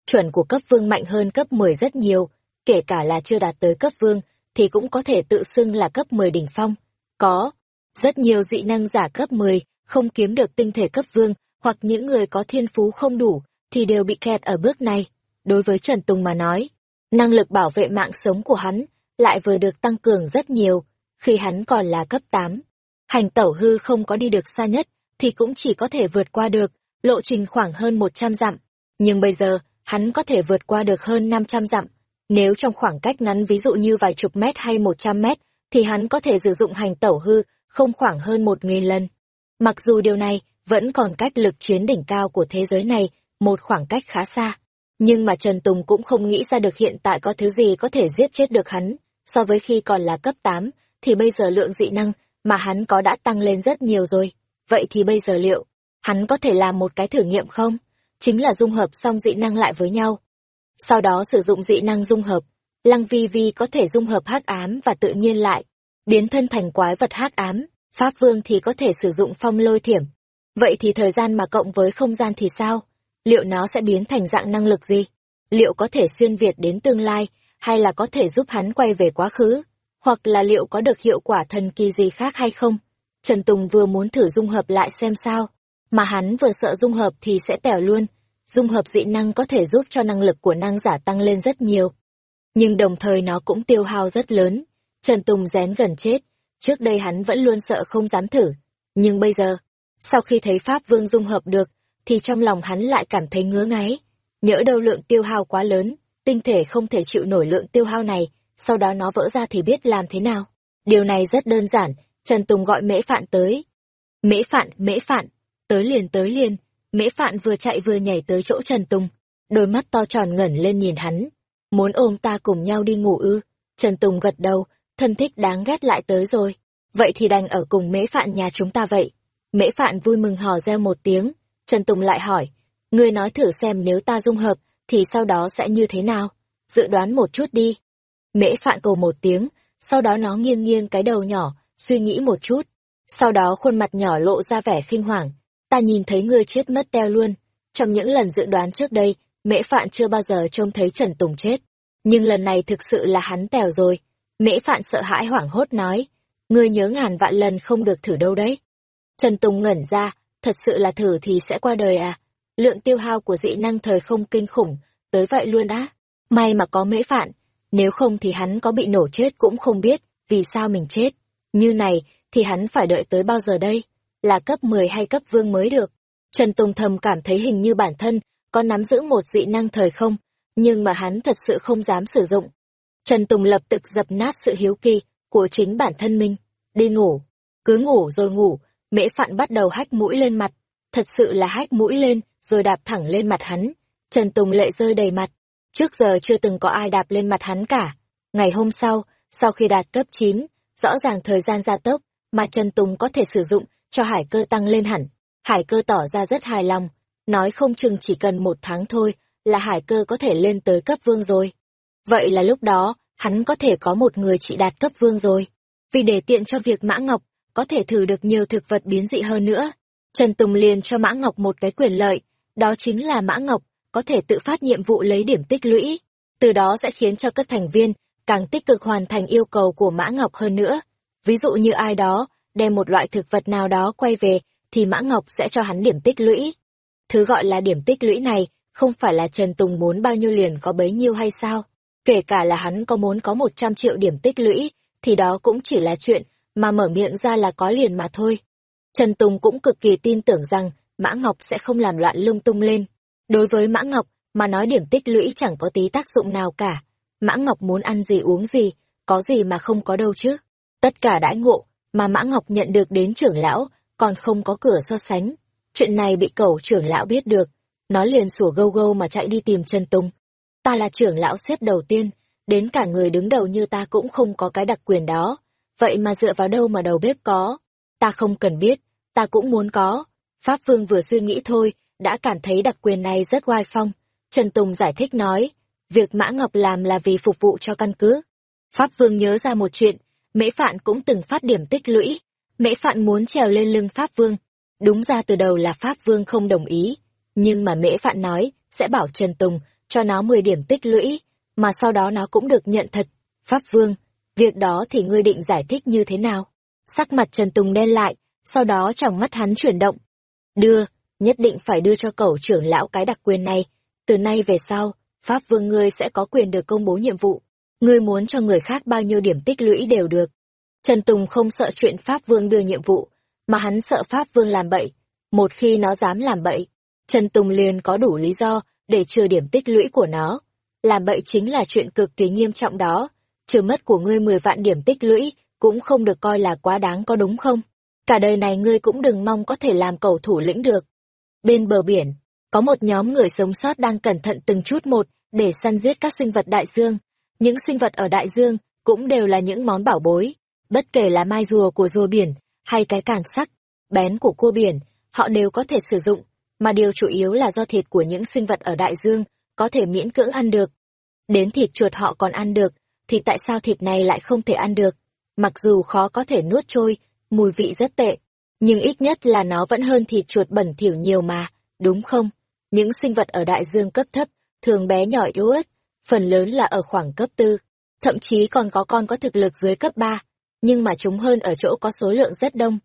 Chuẩn của cấp vương mạnh hơn cấp 10 rất nhiều, kể cả là chưa đạt tới cấp vương, thì cũng có thể tự xưng là cấp 10 đỉnh phong. Có, rất nhiều dị năng giả cấp 10 không kiếm được tinh thể cấp vương, hoặc những người có thiên phú không đủ, thì đều bị kẹt ở bước này. Đối với Trần Tùng mà nói, năng lực bảo vệ mạng sống của hắn lại vừa được tăng cường rất nhiều, khi hắn còn là cấp 8. Hành tẩu hư không có đi được xa nhất, thì cũng chỉ có thể vượt qua được, lộ trình khoảng hơn 100 dặm. Nhưng bây giờ, hắn có thể vượt qua được hơn 500 dặm. Nếu trong khoảng cách ngắn ví dụ như vài chục mét hay 100 mét, thì hắn có thể sử dụng hành tẩu hư không khoảng hơn 1.000 lần. Mặc dù điều này vẫn còn cách lực chiến đỉnh cao của thế giới này, một khoảng cách khá xa. Nhưng mà Trần Tùng cũng không nghĩ ra được hiện tại có thứ gì có thể giết chết được hắn. So với khi còn là cấp 8, thì bây giờ lượng dị năng mà hắn có đã tăng lên rất nhiều rồi. Vậy thì bây giờ liệu, hắn có thể làm một cái thử nghiệm không? Chính là dung hợp xong dị năng lại với nhau. Sau đó sử dụng dị năng dung hợp, Lăng Vi Vi có thể dung hợp hắc ám và tự nhiên lại, biến thân thành quái vật hắc ám, Pháp Vương thì có thể sử dụng phong lôi thiểm. Vậy thì thời gian mà cộng với không gian thì sao? Liệu nó sẽ biến thành dạng năng lực gì? Liệu có thể xuyên Việt đến tương lai, hay là có thể giúp hắn quay về quá khứ? Hoặc là liệu có được hiệu quả thần kỳ gì khác hay không? Trần Tùng vừa muốn thử dung hợp lại xem sao, mà hắn vừa sợ dung hợp thì sẽ tẻo luôn. Dung hợp dị năng có thể giúp cho năng lực của năng giả tăng lên rất nhiều. Nhưng đồng thời nó cũng tiêu hao rất lớn. Trần Tùng rén gần chết, trước đây hắn vẫn luôn sợ không dám thử. Nhưng bây giờ, sau khi thấy Pháp Vương dung hợp được, thì trong lòng hắn lại cảm thấy ngứa ngáy. Nhỡ đâu lượng tiêu hao quá lớn, tinh thể không thể chịu nổi lượng tiêu hao này, sau đó nó vỡ ra thì biết làm thế nào. Điều này rất đơn giản, Trần Tùng gọi mễ phạn tới. Mễ phạn, mễ phạn, tới liền tới liền, mễ phạn vừa chạy vừa nhảy tới chỗ Trần Tùng, đôi mắt to tròn ngẩn lên nhìn hắn. Muốn ôm ta cùng nhau đi ngủ ư? Trần Tùng gật đầu, thân thích đáng ghét lại tới rồi. Vậy thì đành ở cùng mễ phạn nhà chúng ta vậy. Mễ phạn vui mừng hò reo một tiếng, Trần Tùng lại hỏi, ngươi nói thử xem nếu ta dung hợp, thì sau đó sẽ như thế nào? Dự đoán một chút đi. Mễ phạn cầu một tiếng, sau đó nó nghiêng nghiêng cái đầu nhỏ, suy nghĩ một chút. Sau đó khuôn mặt nhỏ lộ ra vẻ khinh hoảng. Ta nhìn thấy ngươi chết mất teo luôn. Trong những lần dự đoán trước đây, mễ phạn chưa bao giờ trông thấy Trần Tùng chết. Nhưng lần này thực sự là hắn tèo rồi. Mễ phạn sợ hãi hoảng hốt nói. Ngươi nhớ ngàn vạn lần không được thử đâu đấy. Trần Tùng ngẩn ra, thật sự là thử thì sẽ qua đời à? Lượng tiêu hao của dị năng thời không kinh khủng, tới vậy luôn á. May mà có mễ phạn, nếu không thì hắn có bị nổ chết cũng không biết vì sao mình chết. Như này thì hắn phải đợi tới bao giờ đây? Là cấp 10 hay cấp vương mới được? Trần Tùng thầm cảm thấy hình như bản thân có nắm giữ một dị năng thời không, nhưng mà hắn thật sự không dám sử dụng. Trần Tùng lập tức dập nát sự hiếu kỳ của chính bản thân mình. Đi ngủ. Cứ ngủ rồi ngủ, mễ phạn bắt đầu hách mũi lên mặt. Thật sự là hách mũi lên, rồi đạp thẳng lên mặt hắn. Trần Tùng lệ rơi đầy mặt. Trước giờ chưa từng có ai đạp lên mặt hắn cả. Ngày hôm sau, sau khi đạt cấp 9, rõ ràng thời gian gia tốc mà Trần Tùng có thể sử dụng cho hải cơ tăng lên hẳn. Hải cơ tỏ ra rất hài lòng, nói không chừng chỉ cần một tháng thôi là hải cơ có thể lên tới cấp vương rồi. Vậy là lúc đó, hắn có thể có một người chị đạt cấp vương rồi. Vì để tiện cho việc Mã Ngọc có thể thử được nhiều thực vật biến dị hơn nữa, Trần Tùng liền cho Mã Ngọc một cái quyền lợi, đó chính là Mã Ngọc có thể tự phát nhiệm vụ lấy điểm tích lũy, từ đó sẽ khiến cho các thành viên càng tích cực hoàn thành yêu cầu của Mã Ngọc hơn nữa. Ví dụ như ai đó đem một loại thực vật nào đó quay về thì Mã Ngọc sẽ cho hắn điểm tích lũy. Thứ gọi là điểm tích lũy này không phải là Trần Tùng muốn bao nhiêu liền có bấy nhiêu hay sao? Kể cả là hắn có muốn có 100 triệu điểm tích lũy, thì đó cũng chỉ là chuyện mà mở miệng ra là có liền mà thôi. Trần Tùng cũng cực kỳ tin tưởng rằng Mã Ngọc sẽ không làm loạn lung tung lên. Đối với Mã Ngọc, mà nói điểm tích lũy chẳng có tí tác dụng nào cả. Mã Ngọc muốn ăn gì uống gì, có gì mà không có đâu chứ. Tất cả đãi ngộ mà Mã Ngọc nhận được đến trưởng lão, còn không có cửa so sánh. Chuyện này bị cẩu trưởng lão biết được, nó liền sủa gâu gâu mà chạy đi tìm Trần Tùng. Ta là trưởng lão xếp đầu tiên, đến cả người đứng đầu như ta cũng không có cái đặc quyền đó. Vậy mà dựa vào đâu mà đầu bếp có? Ta không cần biết, ta cũng muốn có. Pháp Vương vừa suy nghĩ thôi, đã cảm thấy đặc quyền này rất oai phong. Trần Tùng giải thích nói, việc Mã Ngọc làm là vì phục vụ cho căn cứ. Pháp Vương nhớ ra một chuyện, Mễ Phạn cũng từng phát điểm tích lũy. Mễ Phạn muốn trèo lên lưng Pháp Vương. Đúng ra từ đầu là Pháp Vương không đồng ý. Nhưng mà Mễ Phạn nói, sẽ bảo Trần Tùng cho nó 10 điểm tích lũy, mà sau đó nó cũng được nhận thật. Pháp Vương, việc đó thì ngươi định giải thích như thế nào? Sắc mặt Trần Tùng đen lại, sau đó trong mắt hắn chuyển động. Đưa, nhất định phải đưa cho cẩu trưởng lão cái đặc quyền này. Từ nay về sau, Pháp Vương ngươi sẽ có quyền được công bố nhiệm vụ. Ngươi muốn cho người khác bao nhiêu điểm tích lũy đều được. Trần Tùng không sợ chuyện Pháp Vương đưa nhiệm vụ, mà hắn sợ Pháp Vương làm bậy. Một khi nó dám làm bậy, Trần Tùng liền có đủ lý do để trừ điểm tích lũy của nó. Làm bậy chính là chuyện cực kỳ nghiêm trọng đó. Trừ mất của ngươi 10 vạn điểm tích lũy cũng không được coi là quá đáng có đúng không? Cả đời này ngươi cũng đừng mong có thể làm cầu thủ lĩnh được. Bên bờ biển, có một nhóm người sống sót đang cẩn thận từng chút một để săn giết các sinh vật đại dương. Những sinh vật ở đại dương cũng đều là những món bảo bối, bất kể là mai rùa của rùa biển hay cái càng sắc, bén của cua biển, họ đều có thể sử dụng, mà điều chủ yếu là do thịt của những sinh vật ở đại dương có thể miễn cưỡng ăn được. Đến thịt chuột họ còn ăn được, thì tại sao thịt này lại không thể ăn được? Mặc dù khó có thể nuốt trôi, mùi vị rất tệ, nhưng ít nhất là nó vẫn hơn thịt chuột bẩn thỉu nhiều mà, đúng không? Những sinh vật ở đại dương cấp thấp, thường bé nhỏ yếu ớt, phần lớn là ở khoảng cấp tư, thậm chí còn có con có thực lực dưới cấp ba, nhưng mà chúng hơn ở chỗ có số lượng rất đông.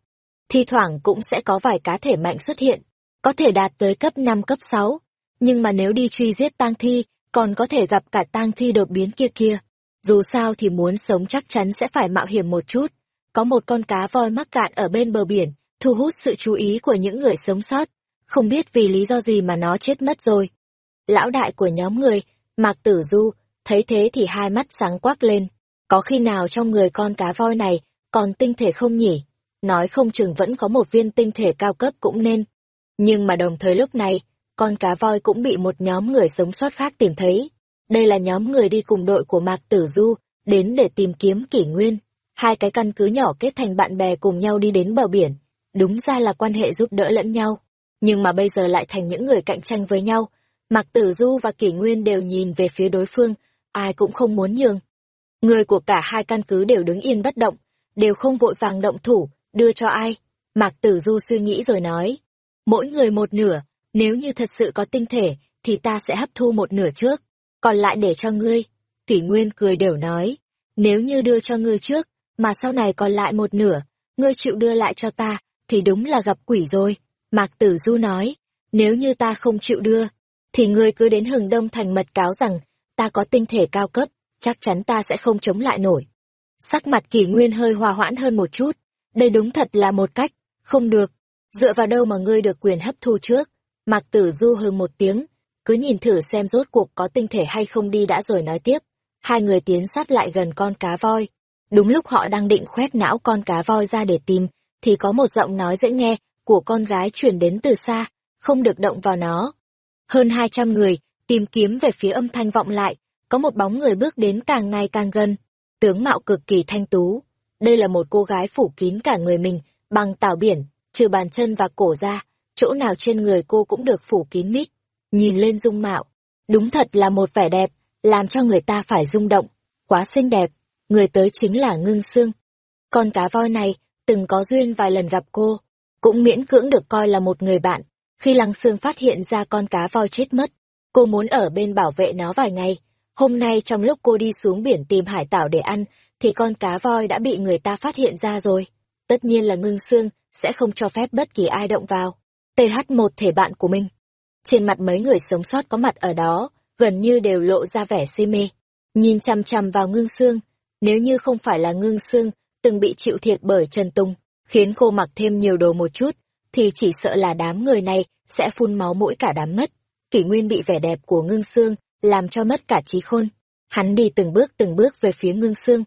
Thi thoảng cũng sẽ có vài cá thể mạnh xuất hiện, có thể đạt tới cấp năm cấp sáu, nhưng mà nếu đi truy giết tang thi, còn có thể gặp cả tang thi đột biến kia kia. Dù sao thì muốn sống chắc chắn sẽ phải mạo hiểm một chút. Có một con cá voi mắc cạn ở bên bờ biển, thu hút sự chú ý của những người sống sót. Không biết vì lý do gì mà nó chết mất rồi. Lão đại của nhóm người, Mạc Tử Du, thấy thế thì hai mắt sáng quắc lên. Có khi nào trong người con cá voi này còn tinh thể không nhỉ? Nói không chừng vẫn có một viên tinh thể cao cấp cũng nên. Nhưng mà đồng thời lúc này, con cá voi cũng bị một nhóm người sống sót khác tìm thấy. Đây là nhóm người đi cùng đội của Mạc Tử Du, đến để tìm kiếm kỷ nguyên. Hai cái căn cứ nhỏ kết thành bạn bè cùng nhau đi đến bờ biển. Đúng ra là quan hệ giúp đỡ lẫn nhau. Nhưng mà bây giờ lại thành những người cạnh tranh với nhau. Mạc Tử Du và kỷ nguyên đều nhìn về phía đối phương, ai cũng không muốn nhường. Người của cả hai căn cứ đều đứng yên bất động, đều không vội vàng động thủ, đưa cho ai. Mạc Tử Du suy nghĩ rồi nói, mỗi người một nửa, nếu như thật sự có tinh thể, thì ta sẽ hấp thu một nửa trước, còn lại để cho ngươi. Kỷ Nguyên cười đều nói, nếu như đưa cho ngươi trước, mà sau này còn lại một nửa, ngươi chịu đưa lại cho ta, thì đúng là gặp quỷ rồi. Mạc Tử Du nói, nếu như ta không chịu đưa, thì ngươi cứ đến hừng đông thành mật cáo rằng, ta có tinh thể cao cấp, chắc chắn ta sẽ không chống lại nổi. Sắc mặt kỷ nguyên hơi hòa hoãn hơn một chút, đây đúng thật là một cách, không được, dựa vào đâu mà ngươi được quyền hấp thu trước. Mạc Tử Du hừ một tiếng, cứ nhìn thử xem rốt cuộc có tinh thể hay không đi đã rồi nói tiếp. Hai người tiến sát lại gần con cá voi. Đúng lúc họ đang định khoét não con cá voi ra để tìm, thì có một giọng nói dễ nghe của con gái truyền đến từ xa, không được động vào nó. Hơn hai trăm người tìm kiếm về phía âm thanh vọng lại, có một bóng người bước đến càng ngày càng gần. Tướng mạo cực kỳ thanh tú. Đây là một cô gái phủ kín cả người mình, bằng tảo biển, trừ bàn chân và cổ ra, chỗ nào trên người cô cũng được phủ kín mít. Nhìn lên dung mạo, đúng thật là một vẻ đẹp, làm cho người ta phải rung động. Quá xinh đẹp, người tới chính là ngưng xương. Con cá voi này, từng có duyên vài lần gặp cô, cũng miễn cưỡng được coi là một người bạn. Khi lăng xương phát hiện ra con cá voi chết mất, cô muốn ở bên bảo vệ nó vài ngày. Hôm nay trong lúc cô đi xuống biển tìm hải tảo để ăn, thì con cá voi đã bị người ta phát hiện ra rồi. Tất nhiên là ngưng xương, sẽ không cho phép bất kỳ ai động vào. TH1 thể bạn của mình. Trên mặt mấy người sống sót có mặt ở đó, gần như đều lộ ra vẻ si mê. Nhìn chằm chằm vào ngưng xương, nếu như không phải là ngưng xương, từng bị chịu thiệt bởi Trần Tung, khiến cô mặc thêm nhiều đồ một chút, thì chỉ sợ là đám người này sẽ phun máu mũi cả đám mất. Kỷ nguyên bị vẻ đẹp của ngưng xương, làm cho mất cả trí khôn. Hắn đi từng bước từng bước về phía ngưng xương.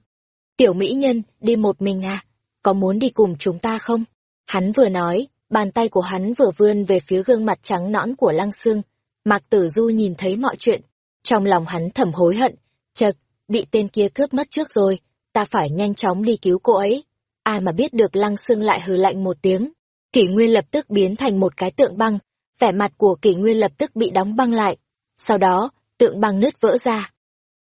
Tiểu mỹ nhân, đi một mình à? Có muốn đi cùng chúng ta không? Hắn vừa nói, bàn tay của hắn vừa vươn về phía gương mặt trắng nõn của lăng xương. Mạc Tử Du nhìn thấy mọi chuyện. Trong lòng hắn thầm hối hận. Chật, bị tên kia cướp mất trước rồi, ta phải nhanh chóng đi cứu cô ấy. Ai mà biết được lăng xương lại hừ lạnh một tiếng. Kỷ Nguyên lập tức biến thành một cái tượng băng, vẻ mặt của Kỷ Nguyên lập tức bị đóng băng lại. Sau đó, tượng băng nứt vỡ ra.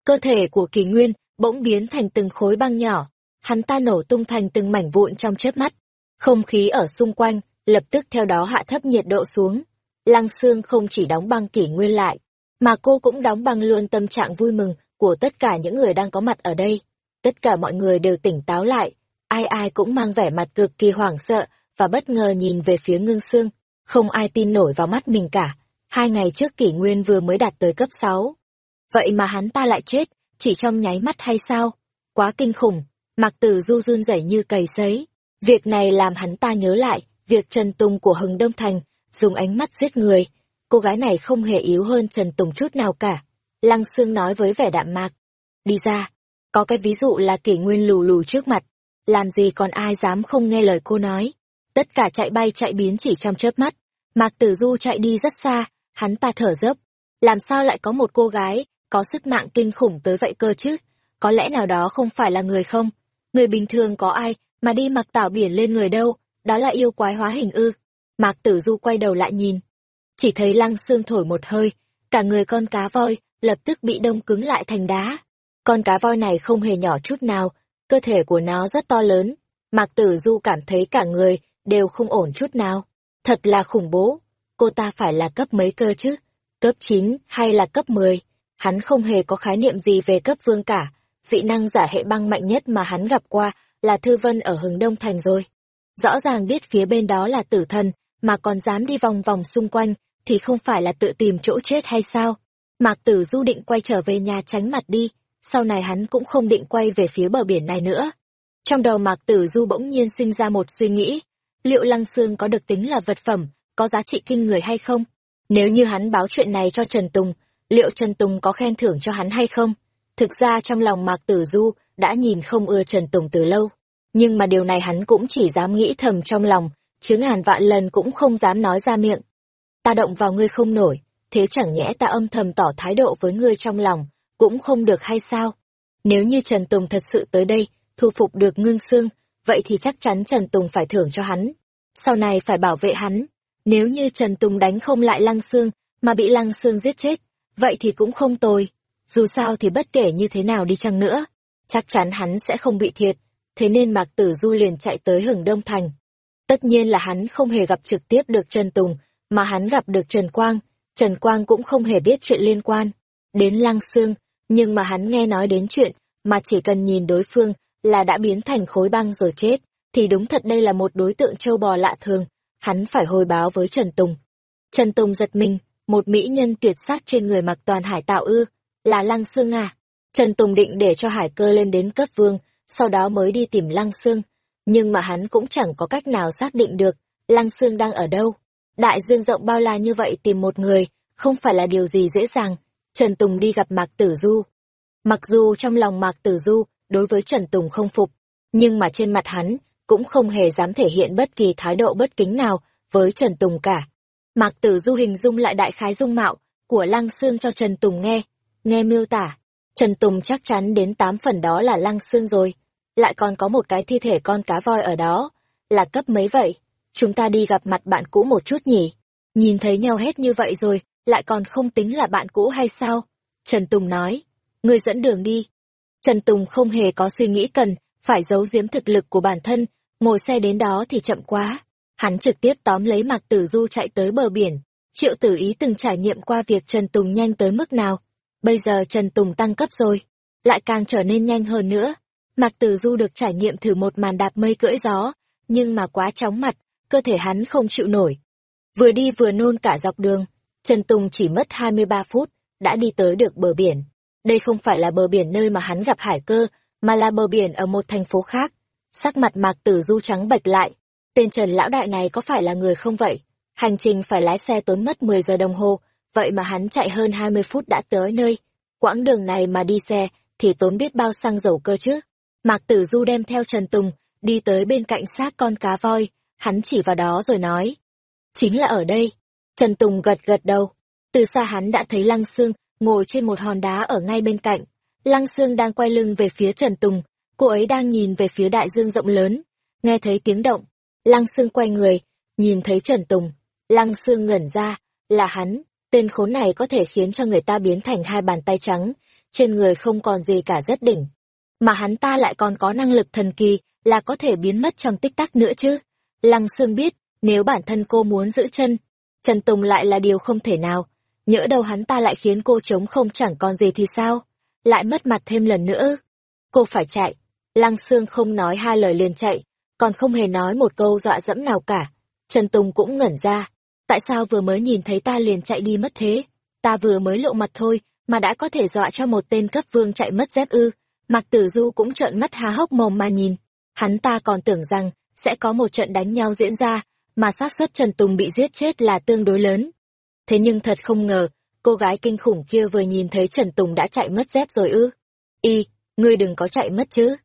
Cơ thể của Kỷ Nguyên bỗng biến thành từng khối băng nhỏ. Hắn ta nổ tung thành từng mảnh vụn trong chớp mắt. Không khí ở xung quanh, lập tức theo đó hạ thấp nhiệt độ xuống. Lăng xương không chỉ đóng băng kỷ nguyên lại, mà cô cũng đóng băng luôn tâm trạng vui mừng của tất cả những người đang có mặt ở đây. Tất cả mọi người đều tỉnh táo lại, ai ai cũng mang vẻ mặt cực kỳ hoảng sợ và bất ngờ nhìn về phía ngưng xương. Không ai tin nổi vào mắt mình cả. Hai ngày trước kỷ nguyên vừa mới đạt tới cấp 6. Vậy mà hắn ta lại chết, chỉ trong nháy mắt hay sao? Quá kinh khủng, mặc tử du run rẩy như cầy sấy. Việc này làm hắn ta nhớ lại, việc Trần Tùng của Hưng Đông Thành, dùng ánh mắt giết người. Cô gái này không hề yếu hơn Trần Tùng chút nào cả. Lăng Sương nói với vẻ đạm mạc. Đi ra, có cái ví dụ là kỷ nguyên lù lù trước mặt. Làm gì còn ai dám không nghe lời cô nói. Tất cả chạy bay chạy biến chỉ trong chớp mắt. Mạc Tử Du chạy đi rất xa, hắn ta thở dốc. Làm sao lại có một cô gái, có sức mạng kinh khủng tới vậy cơ chứ? Có lẽ nào đó không phải là người không? Người bình thường có ai mà đi mặc tảo biển lên người đâu, đó là yêu quái hóa hình ư. Mạc Tử Du quay đầu lại nhìn. Chỉ thấy lăng xương thổi một hơi, cả người con cá voi lập tức bị đông cứng lại thành đá. Con cá voi này không hề nhỏ chút nào, cơ thể của nó rất to lớn. Mạc Tử Du cảm thấy cả người đều không ổn chút nào. Thật là khủng bố. Cô ta phải là cấp mấy cơ chứ? Cấp 9 hay là cấp 10? Hắn không hề có khái niệm gì về cấp vương cả. Dị năng giả hệ băng mạnh nhất mà hắn gặp qua là Thư Vân ở Hừng Đông Thành rồi. Rõ ràng biết phía bên đó là tử thần, mà còn dám đi vòng vòng xung quanh, thì không phải là tự tìm chỗ chết hay sao? Mạc Tử Du định quay trở về nhà tránh mặt đi, sau này hắn cũng không định quay về phía bờ biển này nữa. Trong đầu Mạc Tử Du bỗng nhiên sinh ra một suy nghĩ, liệu Lăng xương có được tính là vật phẩm, có giá trị kinh người hay không? Nếu như hắn báo chuyện này cho Trần Tùng, liệu Trần Tùng có khen thưởng cho hắn hay không? Thực ra trong lòng Mạc Tử Du đã nhìn không ưa Trần Tùng từ lâu, nhưng mà điều này hắn cũng chỉ dám nghĩ thầm trong lòng, chứ ngàn vạn lần cũng không dám nói ra miệng. Ta động vào ngươi không nổi, thế chẳng nhẽ ta âm thầm tỏ thái độ với ngươi trong lòng, cũng không được hay sao? Nếu như Trần Tùng thật sự tới đây, thu phục được ngưng xương, vậy thì chắc chắn Trần Tùng phải thưởng cho hắn. Sau này phải bảo vệ hắn. Nếu như Trần Tùng đánh không lại Lăng xương, mà bị Lăng xương giết chết, vậy thì cũng không tồi. Dù sao thì bất kể như thế nào đi chăng nữa, chắc chắn hắn sẽ không bị thiệt. Thế nên Mạc Tử Du liền chạy tới hừng Đông Thành. Tất nhiên là hắn không hề gặp trực tiếp được Trần Tùng, mà hắn gặp được Trần Quang. Trần Quang cũng không hề biết chuyện liên quan đến Lăng Sương, nhưng mà hắn nghe nói đến chuyện mà chỉ cần nhìn đối phương là đã biến thành khối băng rồi chết, thì đúng thật đây là một đối tượng châu bò lạ thường, hắn phải hồi báo với Trần Tùng. Trần Tùng giật mình, một mỹ nhân tuyệt sắc trên người mặc toàn hải tạo ư, là Lăng Sương à. Trần Tùng định để cho hải cơ lên đến cấp vương, sau đó mới đi tìm Lăng Sương, nhưng mà hắn cũng chẳng có cách nào xác định được Lăng Sương đang ở đâu. Đại dương rộng bao la như vậy tìm một người, không phải là điều gì dễ dàng. Trần Tùng đi gặp Mạc Tử Du. Mặc dù trong lòng Mạc Tử Du đối với Trần Tùng không phục, nhưng mà trên mặt hắn cũng không hề dám thể hiện bất kỳ thái độ bất kính nào với Trần Tùng cả. Mạc Tử Du hình dung lại đại khái dung mạo của Lăng Sương cho Trần Tùng nghe. Nghe miêu tả, Trần Tùng chắc chắn đến tám phần đó là Lăng Sương rồi. Lại còn có một cái thi thể con cá voi ở đó. Là cấp mấy vậy? Chúng ta đi gặp mặt bạn cũ một chút nhỉ? Nhìn thấy nhau hết như vậy rồi, lại còn không tính là bạn cũ hay sao? Trần Tùng nói, ngươi dẫn đường đi. Trần Tùng không hề có suy nghĩ cần, phải giấu giếm thực lực của bản thân, ngồi xe đến đó thì chậm quá. Hắn trực tiếp tóm lấy Mạc Tử Du chạy tới bờ biển. Triệu tử ý từng trải nghiệm qua việc Trần Tùng nhanh tới mức nào. Bây giờ Trần Tùng tăng cấp rồi, lại càng trở nên nhanh hơn nữa. Mạc Tử Du được trải nghiệm thử một màn đạp mây cưỡi gió, nhưng mà quá chóng mặt, cơ thể hắn không chịu nổi. Vừa đi vừa nôn cả dọc đường, Trần Tùng chỉ mất 23 phút, đã đi tới được bờ biển. Đây không phải là bờ biển nơi mà hắn gặp hải cơ, mà là bờ biển ở một thành phố khác. Sắc mặt Mạc Tử Du trắng bệch lại. Tên Trần Lão Đại này có phải là người không vậy? Hành trình phải lái xe tốn mất 10 giờ đồng hồ, vậy mà hắn chạy hơn 20 phút đã tới nơi. Quãng đường này mà đi xe thì tốn biết bao xăng dầu cơ chứ. Mạc Tử Du đem theo Trần Tùng, đi tới bên cạnh xác con cá voi, hắn chỉ vào đó rồi nói. Chính là ở đây. Trần Tùng gật gật đầu. Từ xa hắn đã thấy Lăng Sương ngồi trên một hòn đá ở ngay bên cạnh. Lăng Sương đang quay lưng về phía Trần Tùng, cô ấy đang nhìn về phía đại dương rộng lớn. Nghe thấy tiếng động, Lăng Sương quay người, nhìn thấy Trần Tùng. Lăng Sương ngẩn ra, là hắn, tên khốn này có thể khiến cho người ta biến thành hai bàn tay trắng, trên người không còn gì cả rất đỉnh mà hắn ta lại còn có năng lực thần kỳ là có thể biến mất trong tích tắc nữa chứ. Lăng Sương biết, nếu bản thân cô muốn giữ chân, Trần Tùng lại là điều không thể nào. Nhỡ đâu hắn ta lại khiến cô trống không chẳng còn gì thì sao? Lại mất mặt thêm lần nữa. Cô phải chạy. Lăng Sương không nói hai lời liền chạy, còn không hề nói một câu dọa dẫm nào cả. Trần Tùng cũng ngẩn ra. Tại sao vừa mới nhìn thấy ta liền chạy đi mất thế? Ta vừa mới lộ mặt thôi, mà đã có thể dọa cho một tên cấp vương chạy mất dép ư. Mạc Tử Du cũng trợn mắt há hốc mồm mà nhìn. Hắn ta còn tưởng rằng sẽ có một trận đánh nhau diễn ra, mà xác suất Trần Tùng bị giết chết là tương đối lớn. Thế nhưng thật không ngờ, cô gái kinh khủng kia vừa nhìn thấy Trần Tùng đã chạy mất dép rồi ư. Y, ngươi đừng có chạy mất chứ.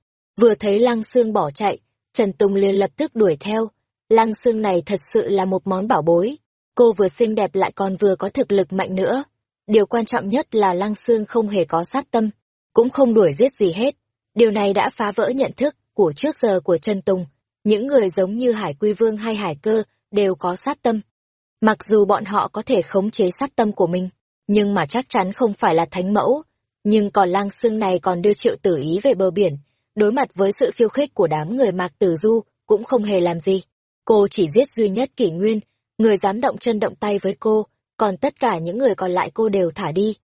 Vừa thấy Lăng Sương bỏ chạy, Trần Tùng liền lập tức đuổi theo. Lăng Sương này thật sự là một món bảo bối. Cô vừa xinh đẹp lại còn vừa có thực lực mạnh nữa. Điều quan trọng nhất là Lăng Sương không hề có sát tâm, cũng không đuổi giết gì hết. Điều này đã phá vỡ nhận thức của trước giờ của Trần Tùng. Những người giống như Hải Quy Vương hay Hải Cơ đều có sát tâm. Mặc dù bọn họ có thể khống chế sát tâm của mình, nhưng mà chắc chắn không phải là thánh mẫu. Nhưng còn lang xương này còn đưa triệu tử ý về bờ biển, đối mặt với sự khiêu khích của đám người mạc tử du, cũng không hề làm gì. Cô chỉ giết duy nhất kỷ nguyên, người dám động chân động tay với cô, còn tất cả những người còn lại cô đều thả đi.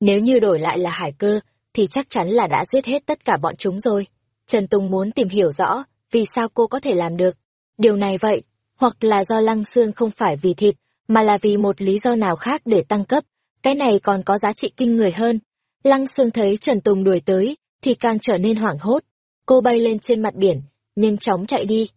Nếu như đổi lại là hải cơ, thì chắc chắn là đã giết hết tất cả bọn chúng rồi. Trần Tùng muốn tìm hiểu rõ, vì sao cô có thể làm được. Điều này vậy, hoặc là do lăng xương không phải vì thịt, mà là vì một lý do nào khác để tăng cấp, cái này còn có giá trị kinh người hơn. Lăng xương thấy Trần Tùng đuổi tới, thì càng trở nên hoảng hốt. Cô bay lên trên mặt biển, nhanh chóng chạy đi.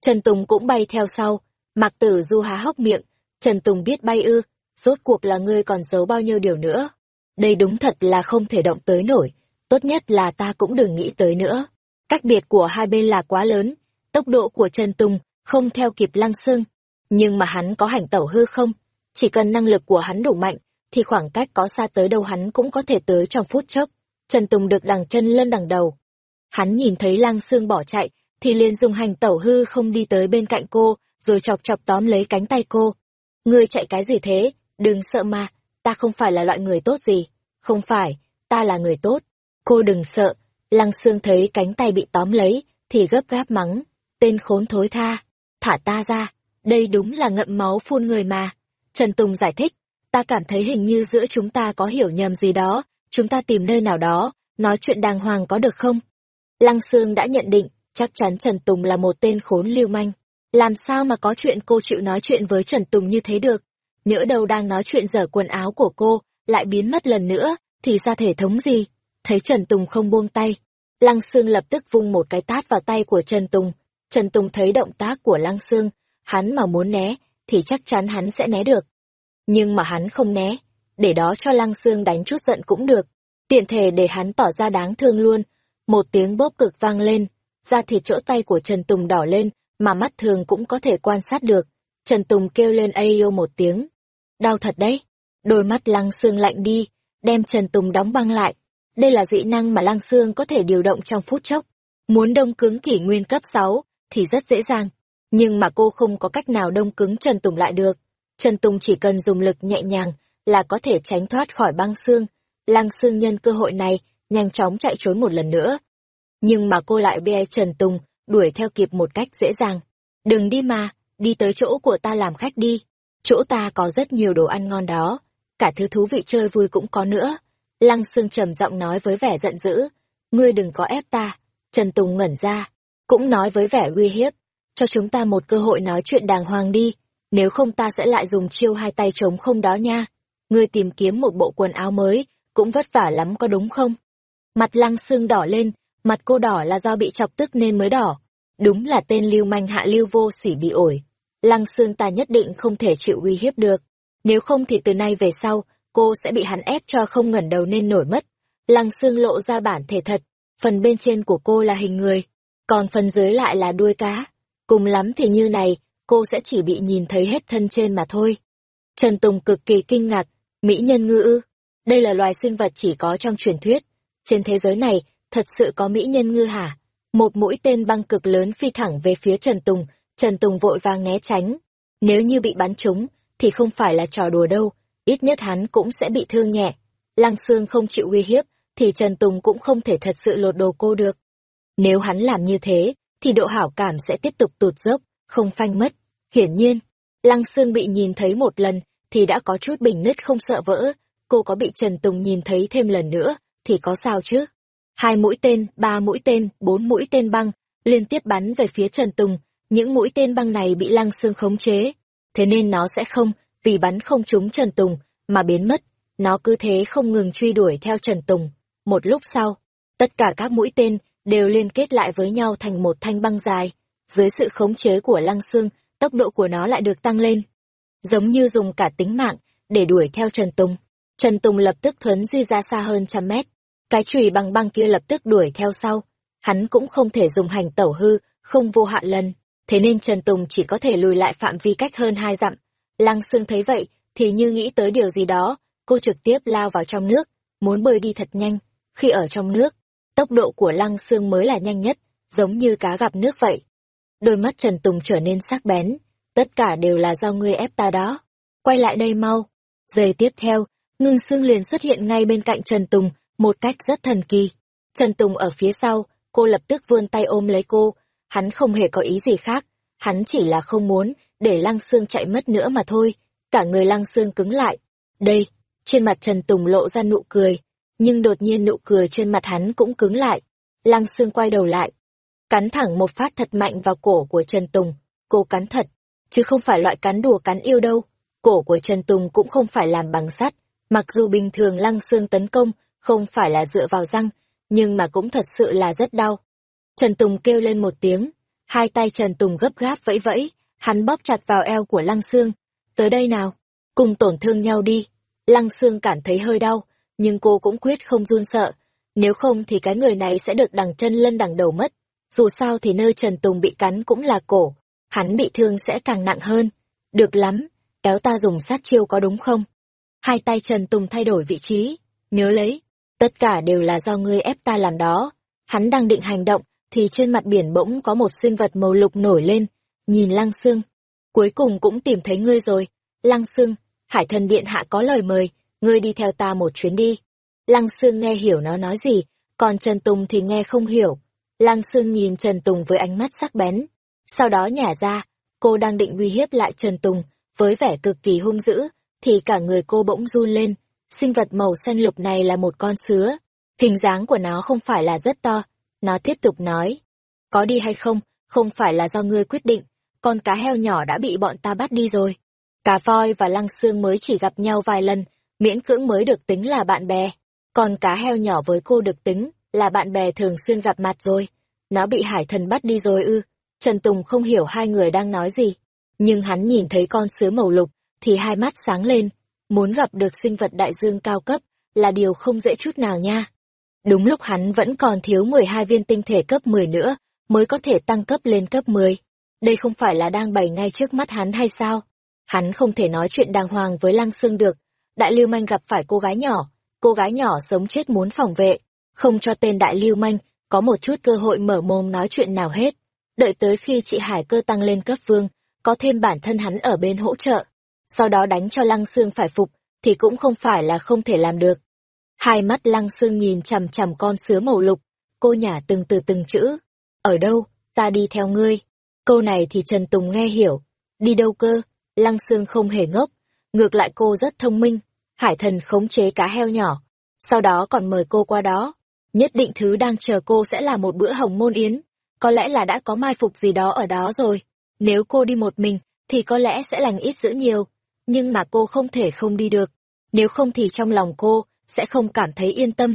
Trần Tùng cũng bay theo sau, mặc tử du há hốc miệng, Trần Tùng biết bay ư, rốt cuộc là ngươi còn giấu bao nhiêu điều nữa. Đây đúng thật là không thể động tới nổi, tốt nhất là ta cũng đừng nghĩ tới nữa. Cách biệt của hai bên là quá lớn, tốc độ của Trần Tùng không theo kịp lăng Sương Nhưng mà hắn có hành tẩu hư không? Chỉ cần năng lực của hắn đủ mạnh, thì khoảng cách có xa tới đâu hắn cũng có thể tới trong phút chốc. Trần Tùng được đằng chân lên đằng đầu. Hắn nhìn thấy lăng Sương bỏ chạy, thì liền dùng hành tẩu hư không đi tới bên cạnh cô, rồi chọc chọc tóm lấy cánh tay cô. Ngươi chạy cái gì thế? Đừng sợ mà, ta không phải là loại người tốt gì. Không phải, ta là người tốt. Cô đừng sợ, lăng xương thấy cánh tay bị tóm lấy, thì gấp gáp mắng. Tên khốn thối tha thả ta ra, đây đúng là ngậm máu phun người mà. Trần Tùng giải thích, ta cảm thấy hình như giữa chúng ta có hiểu nhầm gì đó, chúng ta tìm nơi nào đó, nói chuyện đàng hoàng có được không? Lăng Sương đã nhận định, chắc chắn Trần Tùng là một tên khốn lưu manh. Làm sao mà có chuyện cô chịu nói chuyện với Trần Tùng như thế được? Nhỡ đầu đang nói chuyện dở quần áo của cô, lại biến mất lần nữa, thì ra thể thống gì? Thấy Trần Tùng không buông tay. Lăng Sương lập tức vung một cái tát vào tay của Trần Tùng, Trần Tùng thấy động tác của Lăng Sương, hắn mà muốn né, thì chắc chắn hắn sẽ né được. Nhưng mà hắn không né, để đó cho Lăng Sương đánh chút giận cũng được. Tiện thể để hắn tỏ ra đáng thương luôn. Một tiếng bóp cực vang lên, da thịt chỗ tay của Trần Tùng đỏ lên, mà mắt thường cũng có thể quan sát được. Trần Tùng kêu lên ayo một tiếng. Đau thật đấy. Đôi mắt Lăng Sương lạnh đi, đem Trần Tùng đóng băng lại. Đây là dị năng mà Lăng Sương có thể điều động trong phút chốc. Muốn đông cứng kỷ nguyên cấp 6, thì rất dễ dàng. Nhưng mà cô không có cách nào đông cứng Trần Tùng lại được. Trần Tùng chỉ cần dùng lực nhẹ nhàng là có thể tránh thoát khỏi băng xương. Lăng xương nhân cơ hội này, nhanh chóng chạy trốn một lần nữa. Nhưng mà cô lại bê Trần Tùng, đuổi theo kịp một cách dễ dàng. Đừng đi mà, đi tới chỗ của ta làm khách đi. Chỗ ta có rất nhiều đồ ăn ngon đó. Cả thứ thú vị chơi vui cũng có nữa. Lăng xương trầm giọng nói với vẻ giận dữ. Ngươi đừng có ép ta. Trần Tùng ngẩn ra, cũng nói với vẻ uy hiếp, cho chúng ta một cơ hội nói chuyện đàng hoàng đi, nếu không ta sẽ lại dùng chiêu hai tay trống không đó nha. Ngươi tìm kiếm một bộ quần áo mới, cũng vất vả lắm có đúng không? Mặt lăng xương đỏ lên, mặt cô đỏ là do bị chọc tức nên mới đỏ. Đúng là tên lưu manh hạ lưu vô sỉ bị ổi. Lăng xương ta nhất định không thể chịu uy hiếp được. Nếu không thì từ nay về sau, cô sẽ bị hắn ép cho không ngẩn đầu nên nổi mất. Lăng xương lộ ra bản thể thật, phần bên trên của cô là hình người, còn phần dưới lại là đuôi cá. Cùng lắm thì như này, cô sẽ chỉ bị nhìn thấy hết thân trên mà thôi. Trần Tùng cực kỳ kinh ngạc, mỹ nhân ngư ư. Đây là loài sinh vật chỉ có trong truyền thuyết. Trên thế giới này, thật sự có mỹ nhân ngư hả? Một mũi tên băng cực lớn phi thẳng về phía Trần Tùng, Trần Tùng vội vàng né tránh. Nếu như bị bắn trúng, thì không phải là trò đùa đâu, ít nhất hắn cũng sẽ bị thương nhẹ. Lăng Sương không chịu uy hiếp, thì Trần Tùng cũng không thể thật sự lột đồ cô được. Nếu hắn làm như thế, thì độ hảo cảm sẽ tiếp tục tụt dốc, không phanh mất. Hiển nhiên, Lăng Sương bị nhìn thấy một lần, thì đã có chút bình nứt không sợ vỡ. Cô có bị Trần Tùng nhìn thấy thêm lần nữa, thì có sao chứ? Hai mũi tên, ba mũi tên, bốn mũi tên băng, liên tiếp bắn về phía Trần Tùng. Những mũi tên băng này bị Lăng xương khống chế. Thế nên nó sẽ không, vì bắn không trúng Trần Tùng, mà biến mất. Nó cứ thế không ngừng truy đuổi theo Trần Tùng. Một lúc sau, tất cả các mũi tên đều liên kết lại với nhau thành một thanh băng dài. Dưới sự khống chế của Lăng xương, tốc độ của nó lại được tăng lên. Giống như dùng cả tính mạng để đuổi theo Trần Tùng. Trần Tùng lập tức thuấn di ra xa hơn trăm mét. Cái chùy bằng băng kia lập tức đuổi theo sau. Hắn cũng không thể dùng hành tẩu hư, không vô hạn lần. Thế nên Trần Tùng chỉ có thể lùi lại phạm vi cách hơn hai dặm. Lăng Sương thấy vậy, thì như nghĩ tới điều gì đó, cô trực tiếp lao vào trong nước, muốn bơi đi thật nhanh. Khi ở trong nước, tốc độ của Lăng Sương mới là nhanh nhất, giống như cá gặp nước vậy. Đôi mắt Trần Tùng trở nên sắc bén, tất cả đều là do ngươi ép ta đó. Quay lại đây mau. Giây tiếp theo, ngưng xương liền xuất hiện ngay bên cạnh Trần Tùng, một cách rất thần kỳ. Trần Tùng ở phía sau, cô lập tức vươn tay ôm lấy cô, hắn không hề có ý gì khác, hắn chỉ là không muốn để Lăng Sương chạy mất nữa mà thôi, cả người Lăng Sương cứng lại. Đây, trên mặt Trần Tùng lộ ra nụ cười, nhưng đột nhiên nụ cười trên mặt hắn cũng cứng lại. Lăng Sương quay đầu lại, cắn thẳng một phát thật mạnh vào cổ của Trần Tùng, cô cắn thật, chứ không phải loại cắn đùa cắn yêu đâu. Cổ của Trần Tùng cũng không phải làm bằng sắt, mặc dù bình thường Lăng Sương tấn công không phải là dựa vào răng, nhưng mà cũng thật sự là rất đau. Trần Tùng kêu lên một tiếng, hai tay Trần Tùng gấp gáp vẫy vẫy, hắn bóp chặt vào eo của Lăng Sương. Tới đây nào, cùng tổn thương nhau đi. Lăng Sương cảm thấy hơi đau, nhưng cô cũng quyết không run sợ. Nếu không thì cái người này sẽ được đằng chân lân đằng đầu mất. Dù sao thì nơi Trần Tùng bị cắn cũng là cổ, hắn bị thương sẽ càng nặng hơn. Được lắm, kéo ta dùng sát chiêu có đúng không? Hai tay Trần Tùng thay đổi vị trí, nhớ lấy, tất cả đều là do ngươi ép ta làm đó. Hắn đang định hành động, thì trên mặt biển bỗng có một sinh vật màu lục nổi lên, nhìn Lăng Sương. Cuối cùng cũng tìm thấy ngươi rồi. Lăng Sương, Hải thần điện hạ có lời mời, ngươi đi theo ta một chuyến đi. Lăng Sương nghe hiểu nó nói gì, còn Trần Tùng thì nghe không hiểu. Lăng Sương nhìn Trần Tùng với ánh mắt sắc bén. Sau đó nhả ra, cô đang định uy hiếp lại Trần Tùng, với vẻ cực kỳ hung dữ, thì cả người cô bỗng run lên. Sinh vật màu xanh lục này là một con sứa. Hình dáng của nó không phải là rất to. Nó tiếp tục nói. Có đi hay không, không phải là do ngươi quyết định. Con cá heo nhỏ đã bị bọn ta bắt đi rồi. Cá voi và lăng xương mới chỉ gặp nhau vài lần, miễn cưỡng mới được tính là bạn bè. Còn cá heo nhỏ với cô được tính là bạn bè thường xuyên gặp mặt rồi. Nó bị hải thần bắt đi rồi ư. Trần Tùng không hiểu hai người đang nói gì. Nhưng hắn nhìn thấy con sứa màu lục, thì hai mắt sáng lên. Muốn gặp được sinh vật đại dương cao cấp là điều không dễ chút nào nha. Đúng lúc hắn vẫn còn thiếu 12 viên tinh thể cấp 10 nữa, mới có thể tăng cấp lên cấp 10. Đây không phải là đang bày ngay trước mắt hắn hay sao? Hắn không thể nói chuyện đàng hoàng với Lăng Sương được. Đại Lưu Manh gặp phải cô gái nhỏ, cô gái nhỏ sống chết muốn phòng vệ, không cho tên Đại Lưu Manh có một chút cơ hội mở mồm nói chuyện nào hết. Đợi tới khi chị Hải cơ tăng lên cấp vương, có thêm bản thân hắn ở bên hỗ trợ, sau đó đánh cho Lăng Sương phải phục, thì cũng không phải là không thể làm được. Hai mắt Lăng Sương nhìn chằm chằm con sứa màu lục, cô nhả từng từ từng chữ. Ở đâu, ta đi theo ngươi. Câu này thì Trần Tùng nghe hiểu. Đi đâu cơ? Lăng Sương không hề ngốc, ngược lại cô rất thông minh, hải thần khống chế cá heo nhỏ, sau đó còn mời cô qua đó. Nhất định thứ đang chờ cô sẽ là một bữa hồng môn yến, có lẽ là đã có mai phục gì đó ở đó rồi. Nếu cô đi một mình, thì có lẽ sẽ lành ít dữ nhiều, nhưng mà cô không thể không đi được, nếu không thì trong lòng cô sẽ không cảm thấy yên tâm.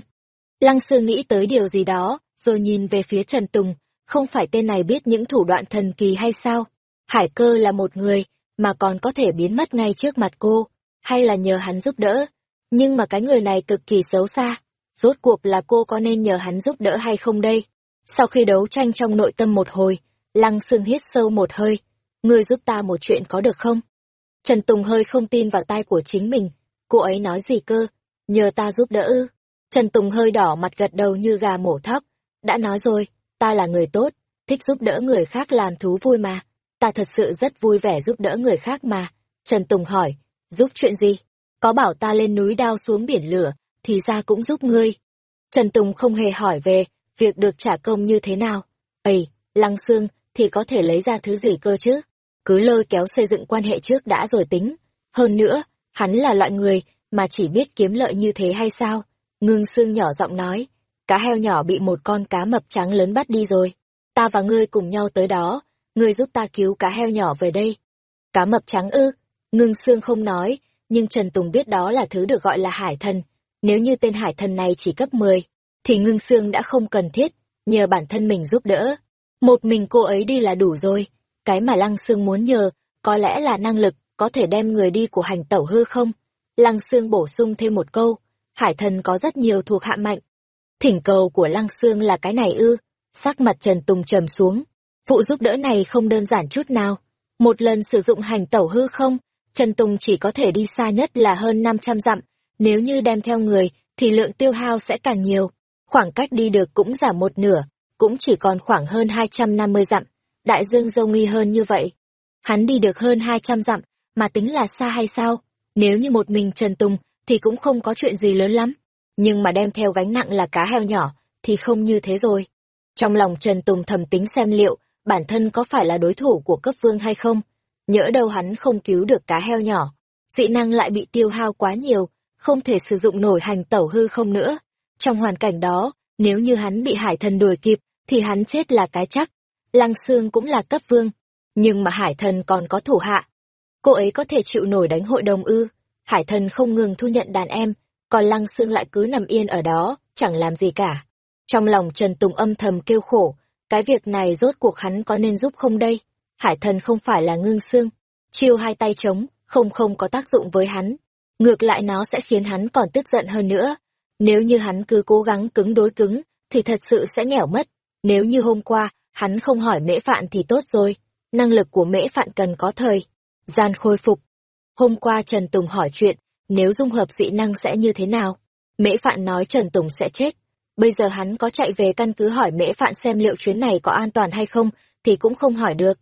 Lăng Sương nghĩ tới điều gì đó, rồi nhìn về phía Trần Tùng, không phải tên này biết những thủ đoạn thần kỳ hay sao? Hải cơ là một người mà còn có thể biến mất ngay trước mặt cô, hay là nhờ hắn giúp đỡ. Nhưng mà cái người này cực kỳ xấu xa, rốt cuộc là cô có nên nhờ hắn giúp đỡ hay không đây? Sau khi đấu tranh trong nội tâm một hồi, Lăng Sương hít sâu một hơi, ngươi giúp ta một chuyện có được không? Trần Tùng hơi không tin vào tai của chính mình, cô ấy nói gì cơ, nhờ ta giúp đỡ ư? Trần Tùng hơi đỏ mặt gật đầu như gà mổ thóc, đã nói rồi, ta là người tốt, thích giúp đỡ người khác làm thú vui mà ta thật sự rất vui vẻ giúp đỡ người khác mà. Trần Tùng hỏi, giúp chuyện gì? Có bảo ta lên núi đao xuống biển lửa, thì ra cũng giúp ngươi. Trần Tùng không hề hỏi về việc được trả công như thế nào. Ây, Lăng xương, thì có thể lấy ra thứ gì cơ chứ? Cứ lôi kéo xây dựng quan hệ trước đã rồi tính. Hơn nữa, hắn là loại người mà chỉ biết kiếm lợi như thế hay sao? Ngưng xương nhỏ giọng nói, cá heo nhỏ bị một con cá mập trắng lớn bắt đi rồi. Ta và ngươi cùng nhau tới đó, ngươi giúp ta cứu cá heo nhỏ về đây. Cá mập trắng ư? Ngưng xương không nói, nhưng Trần Tùng biết đó là thứ được gọi là hải thần. Nếu như tên hải thần này chỉ cấp 10, thì ngưng xương đã không cần thiết, nhờ bản thân mình giúp đỡ. Một mình cô ấy đi là đủ rồi. Cái mà Lăng xương muốn nhờ, có lẽ là năng lực, có thể đem người đi của hành tẩu hư không? Lăng Sương bổ sung thêm một câu, hải thần có rất nhiều thuộc hạ mạnh. Thỉnh cầu của Lăng Sương là cái này ư, sắc mặt Trần Tùng trầm xuống. Vụ giúp đỡ này không đơn giản chút nào. Một lần sử dụng hành tẩu hư không, Trần Tùng chỉ có thể đi xa nhất là hơn 500 dặm, nếu như đem theo người, thì lượng tiêu hao sẽ càng nhiều. Khoảng cách đi được cũng giảm một nửa, cũng chỉ còn khoảng hơn 250 dặm. Đại dương dâu nghi hơn như vậy. Hắn đi được hơn 200 dặm, mà tính là xa hay sao? Nếu như một mình Trần Tùng, thì cũng không có chuyện gì lớn lắm. Nhưng mà đem theo gánh nặng là cá heo nhỏ, thì không như thế rồi. Trong lòng Trần Tùng thầm tính xem liệu, bản thân có phải là đối thủ của cấp vương hay không? Nhỡ đâu hắn không cứu được cá heo nhỏ. Dị năng lại bị tiêu hao quá nhiều, không thể sử dụng nổi hành tẩu hư không nữa. Trong hoàn cảnh đó, nếu như hắn bị hải thần đuổi kịp, thì hắn chết là cái chắc. Lăng Sương cũng là cấp vương, nhưng mà hải thần còn có thủ hạ. Cô ấy có thể chịu nổi đánh hội đồng ư. Hải thần không ngừng thu nhận đàn em, còn Lăng Sương lại cứ nằm yên ở đó, chẳng làm gì cả. Trong lòng Trần Tùng âm thầm kêu khổ, cái việc này rốt cuộc hắn có nên giúp không đây? Hải thần không phải là ngưng xương, chiêu hai tay trống, không không có tác dụng với hắn. Ngược lại nó sẽ khiến hắn còn tức giận hơn nữa. Nếu như hắn cứ cố gắng cứng đối cứng, thì thật sự sẽ nghèo mất. Nếu như hôm qua, hắn không hỏi mễ phạn thì tốt rồi. Năng lực của mễ phạn cần có thời. Gian khôi phục. Hôm qua Trần Tùng hỏi chuyện, nếu dung hợp dị năng sẽ như thế nào? Mễ phạn nói Trần Tùng sẽ chết. Bây giờ hắn có chạy về căn cứ hỏi mễ phạn xem liệu chuyến này có an toàn hay không, thì cũng không hỏi được.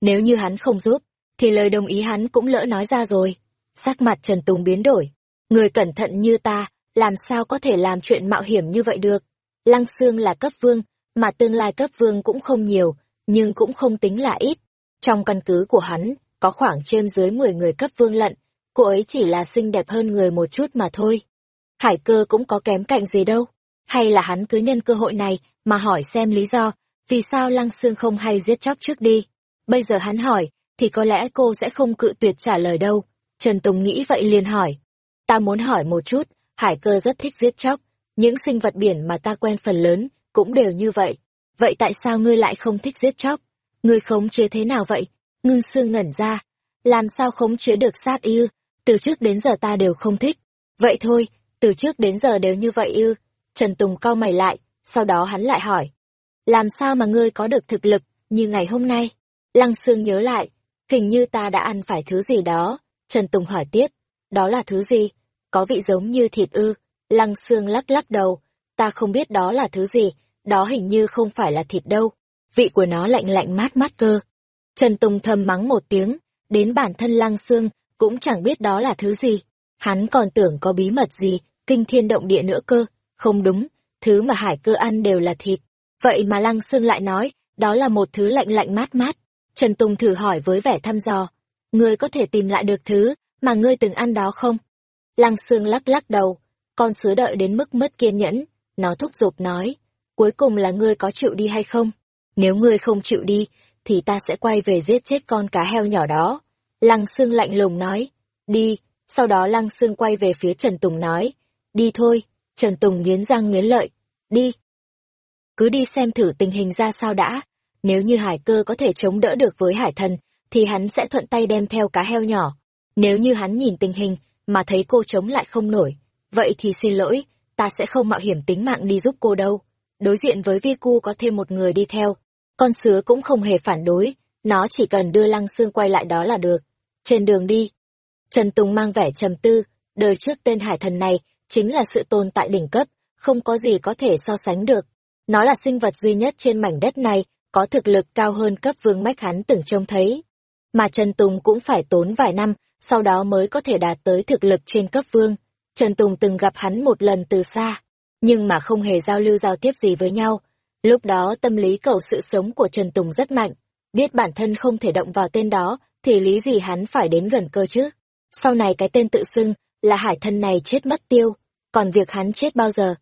Nếu như hắn không giúp, thì lời đồng ý hắn cũng lỡ nói ra rồi. Sắc mặt Trần Tùng biến đổi. Người cẩn thận như ta, làm sao có thể làm chuyện mạo hiểm như vậy được? Lăng Sương là cấp vương, mà tương lai cấp vương cũng không nhiều, nhưng cũng không tính là ít. Trong căn cứ của hắn, có khoảng trên dưới 10 người cấp vương lận, cô ấy chỉ là xinh đẹp hơn người một chút mà thôi. Hải cơ cũng có kém cạnh gì đâu. Hay là hắn cứ nhân cơ hội này mà hỏi xem lý do, vì sao Lăng Sương không hay giết chóc trước đi. Bây giờ hắn hỏi, thì có lẽ cô sẽ không cự tuyệt trả lời đâu. Trần Tùng nghĩ vậy liền hỏi. Ta muốn hỏi một chút, hải cơ rất thích giết chóc. Những sinh vật biển mà ta quen phần lớn, cũng đều như vậy. Vậy tại sao ngươi lại không thích giết chóc? Ngươi khống chế thế nào vậy? Ngưng xương ngẩn ra. Làm sao khống chế được sát ư? Từ trước đến giờ ta đều không thích. Vậy thôi, từ trước đến giờ đều như vậy ư? Trần Tùng cau mày lại, sau đó hắn lại hỏi. Làm sao mà ngươi có được thực lực, như ngày hôm nay? Lăng Sương nhớ lại, hình như ta đã ăn phải thứ gì đó. Trần Tùng hỏi tiếp, đó là thứ gì? Có vị giống như thịt ư? Lăng Sương lắc lắc đầu, ta không biết đó là thứ gì, đó hình như không phải là thịt đâu. Vị của nó lạnh lạnh mát mát cơ. Trần Tùng thầm mắng một tiếng, đến bản thân Lăng Sương cũng chẳng biết đó là thứ gì. Hắn còn tưởng có bí mật gì, kinh thiên động địa nữa cơ. Không đúng, thứ mà hải cơ ăn đều là thịt. Vậy mà Lăng Sương lại nói, đó là một thứ lạnh lạnh mát mát. Trần Tùng thử hỏi với vẻ thăm dò, ngươi có thể tìm lại được thứ mà ngươi từng ăn đó không? Lăng Sương lắc lắc đầu, con sứa đợi đến mức mất kiên nhẫn, nó thúc giục nói, cuối cùng là ngươi có chịu đi hay không? Nếu ngươi không chịu đi, thì ta sẽ quay về giết chết con cá heo nhỏ đó. Lăng Sương lạnh lùng nói, đi, sau đó Lăng Sương quay về phía Trần Tùng nói, đi thôi, Trần Tùng nghiến răng nghiến lợi, đi. Cứ đi xem thử tình hình ra sao đã, nếu như hải cơ có thể chống đỡ được với hải thần, thì hắn sẽ thuận tay đem theo cá heo nhỏ. Nếu như hắn nhìn tình hình, mà thấy cô chống lại không nổi, vậy thì xin lỗi, ta sẽ không mạo hiểm tính mạng đi giúp cô đâu. Đối diện với vi cu có thêm một người đi theo, con sứa cũng không hề phản đối, nó chỉ cần đưa lăng xương quay lại đó là được. Trên đường đi, Trần Tùng mang vẻ trầm tư, đời trước tên hải thần này chính là sự tồn tại đỉnh cấp, không có gì có thể so sánh được. Nó là sinh vật duy nhất trên mảnh đất này có thực lực cao hơn cấp vương mách hắn từng trông thấy. Mà Trần Tùng cũng phải tốn vài năm, sau đó mới có thể đạt tới thực lực trên cấp vương. Trần Tùng từng gặp hắn một lần từ xa, nhưng mà không hề giao lưu giao tiếp gì với nhau. Lúc đó tâm lý cầu sự sống của Trần Tùng rất mạnh, biết bản thân không thể động vào tên đó, thì lý gì hắn phải đến gần cơ chứ. Sau này cái tên tự xưng là hải thân này chết mất tiêu, còn việc hắn chết bao giờ?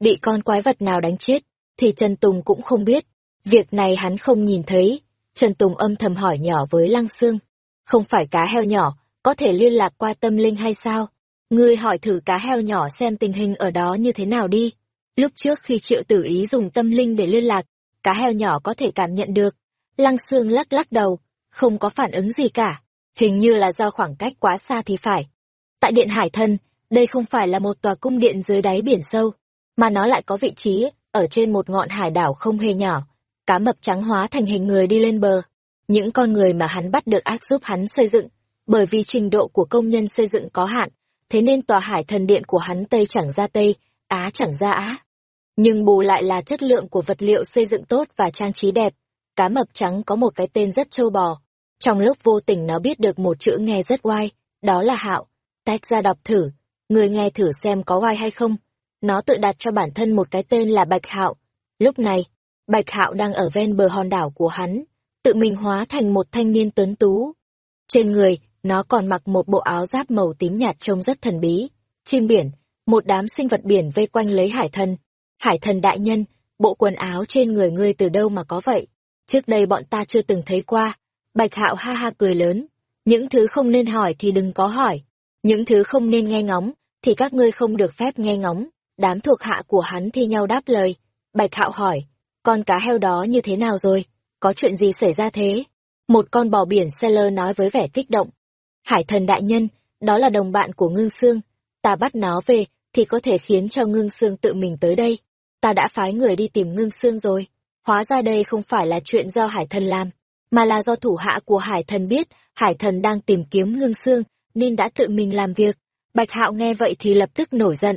Bị con quái vật nào đánh chết, thì Trần Tùng cũng không biết. Việc này hắn không nhìn thấy. Trần Tùng âm thầm hỏi nhỏ với Lăng Sương. Không phải cá heo nhỏ, có thể liên lạc qua tâm linh hay sao? Ngươi hỏi thử cá heo nhỏ xem tình hình ở đó như thế nào đi. Lúc trước khi triệu tử ý dùng tâm linh để liên lạc, cá heo nhỏ có thể cảm nhận được. Lăng xương lắc lắc đầu, không có phản ứng gì cả. Hình như là do khoảng cách quá xa thì phải. Tại Điện Hải Thân, đây không phải là một tòa cung điện dưới đáy biển sâu, mà nó lại có vị trí ở trên một ngọn hải đảo không hề nhỏ. Cá mập trắng hóa thành hình người đi lên bờ. Những con người mà hắn bắt được ác giúp hắn xây dựng, bởi vì trình độ của công nhân xây dựng có hạn, thế nên tòa hải thần điện của hắn Tây chẳng ra Tây, Á chẳng ra Á. Nhưng bù lại là chất lượng của vật liệu xây dựng tốt và trang trí đẹp. Cá mập trắng có một cái tên rất trâu bò. Trong lúc vô tình nó biết được một chữ nghe rất oai, đó là hạo. Tách ra đọc thử, người nghe thử xem có oai hay không. Nó tự đặt cho bản thân một cái tên là Bạch Hạo. Lúc này, Bạch Hạo đang ở ven bờ hòn đảo của hắn, tự mình hóa thành một thanh niên tuấn tú. Trên người, nó còn mặc một bộ áo giáp màu tím nhạt trông rất thần bí. Trên biển, một đám sinh vật biển vây quanh lấy hải thần. Hải thần đại nhân, bộ quần áo trên người ngươi từ đâu mà có vậy? Trước đây bọn ta chưa từng thấy qua. Bạch hạo ha ha cười lớn. Những thứ không nên hỏi thì đừng có hỏi. Những thứ không nên nghe ngóng, thì các ngươi không được phép nghe ngóng. Đám thuộc hạ của hắn thi nhau đáp lời. Bạch hạo hỏi, con cá heo đó như thế nào rồi? Có chuyện gì xảy ra thế? Một con bò biển Seller nói với vẻ kích động. Hải thần đại nhân, đó là đồng bạn của ngưng xương. Ta bắt nó về, thì có thể khiến cho ngưng xương tự mình tới đây. Ta đã phái người đi tìm ngưng xương rồi. Hóa ra đây không phải là chuyện do hải thần làm, mà là do thủ hạ của hải thần biết hải thần đang tìm kiếm ngưng xương, nên đã tự mình làm việc. Bạch hạo nghe vậy thì lập tức nổi giận.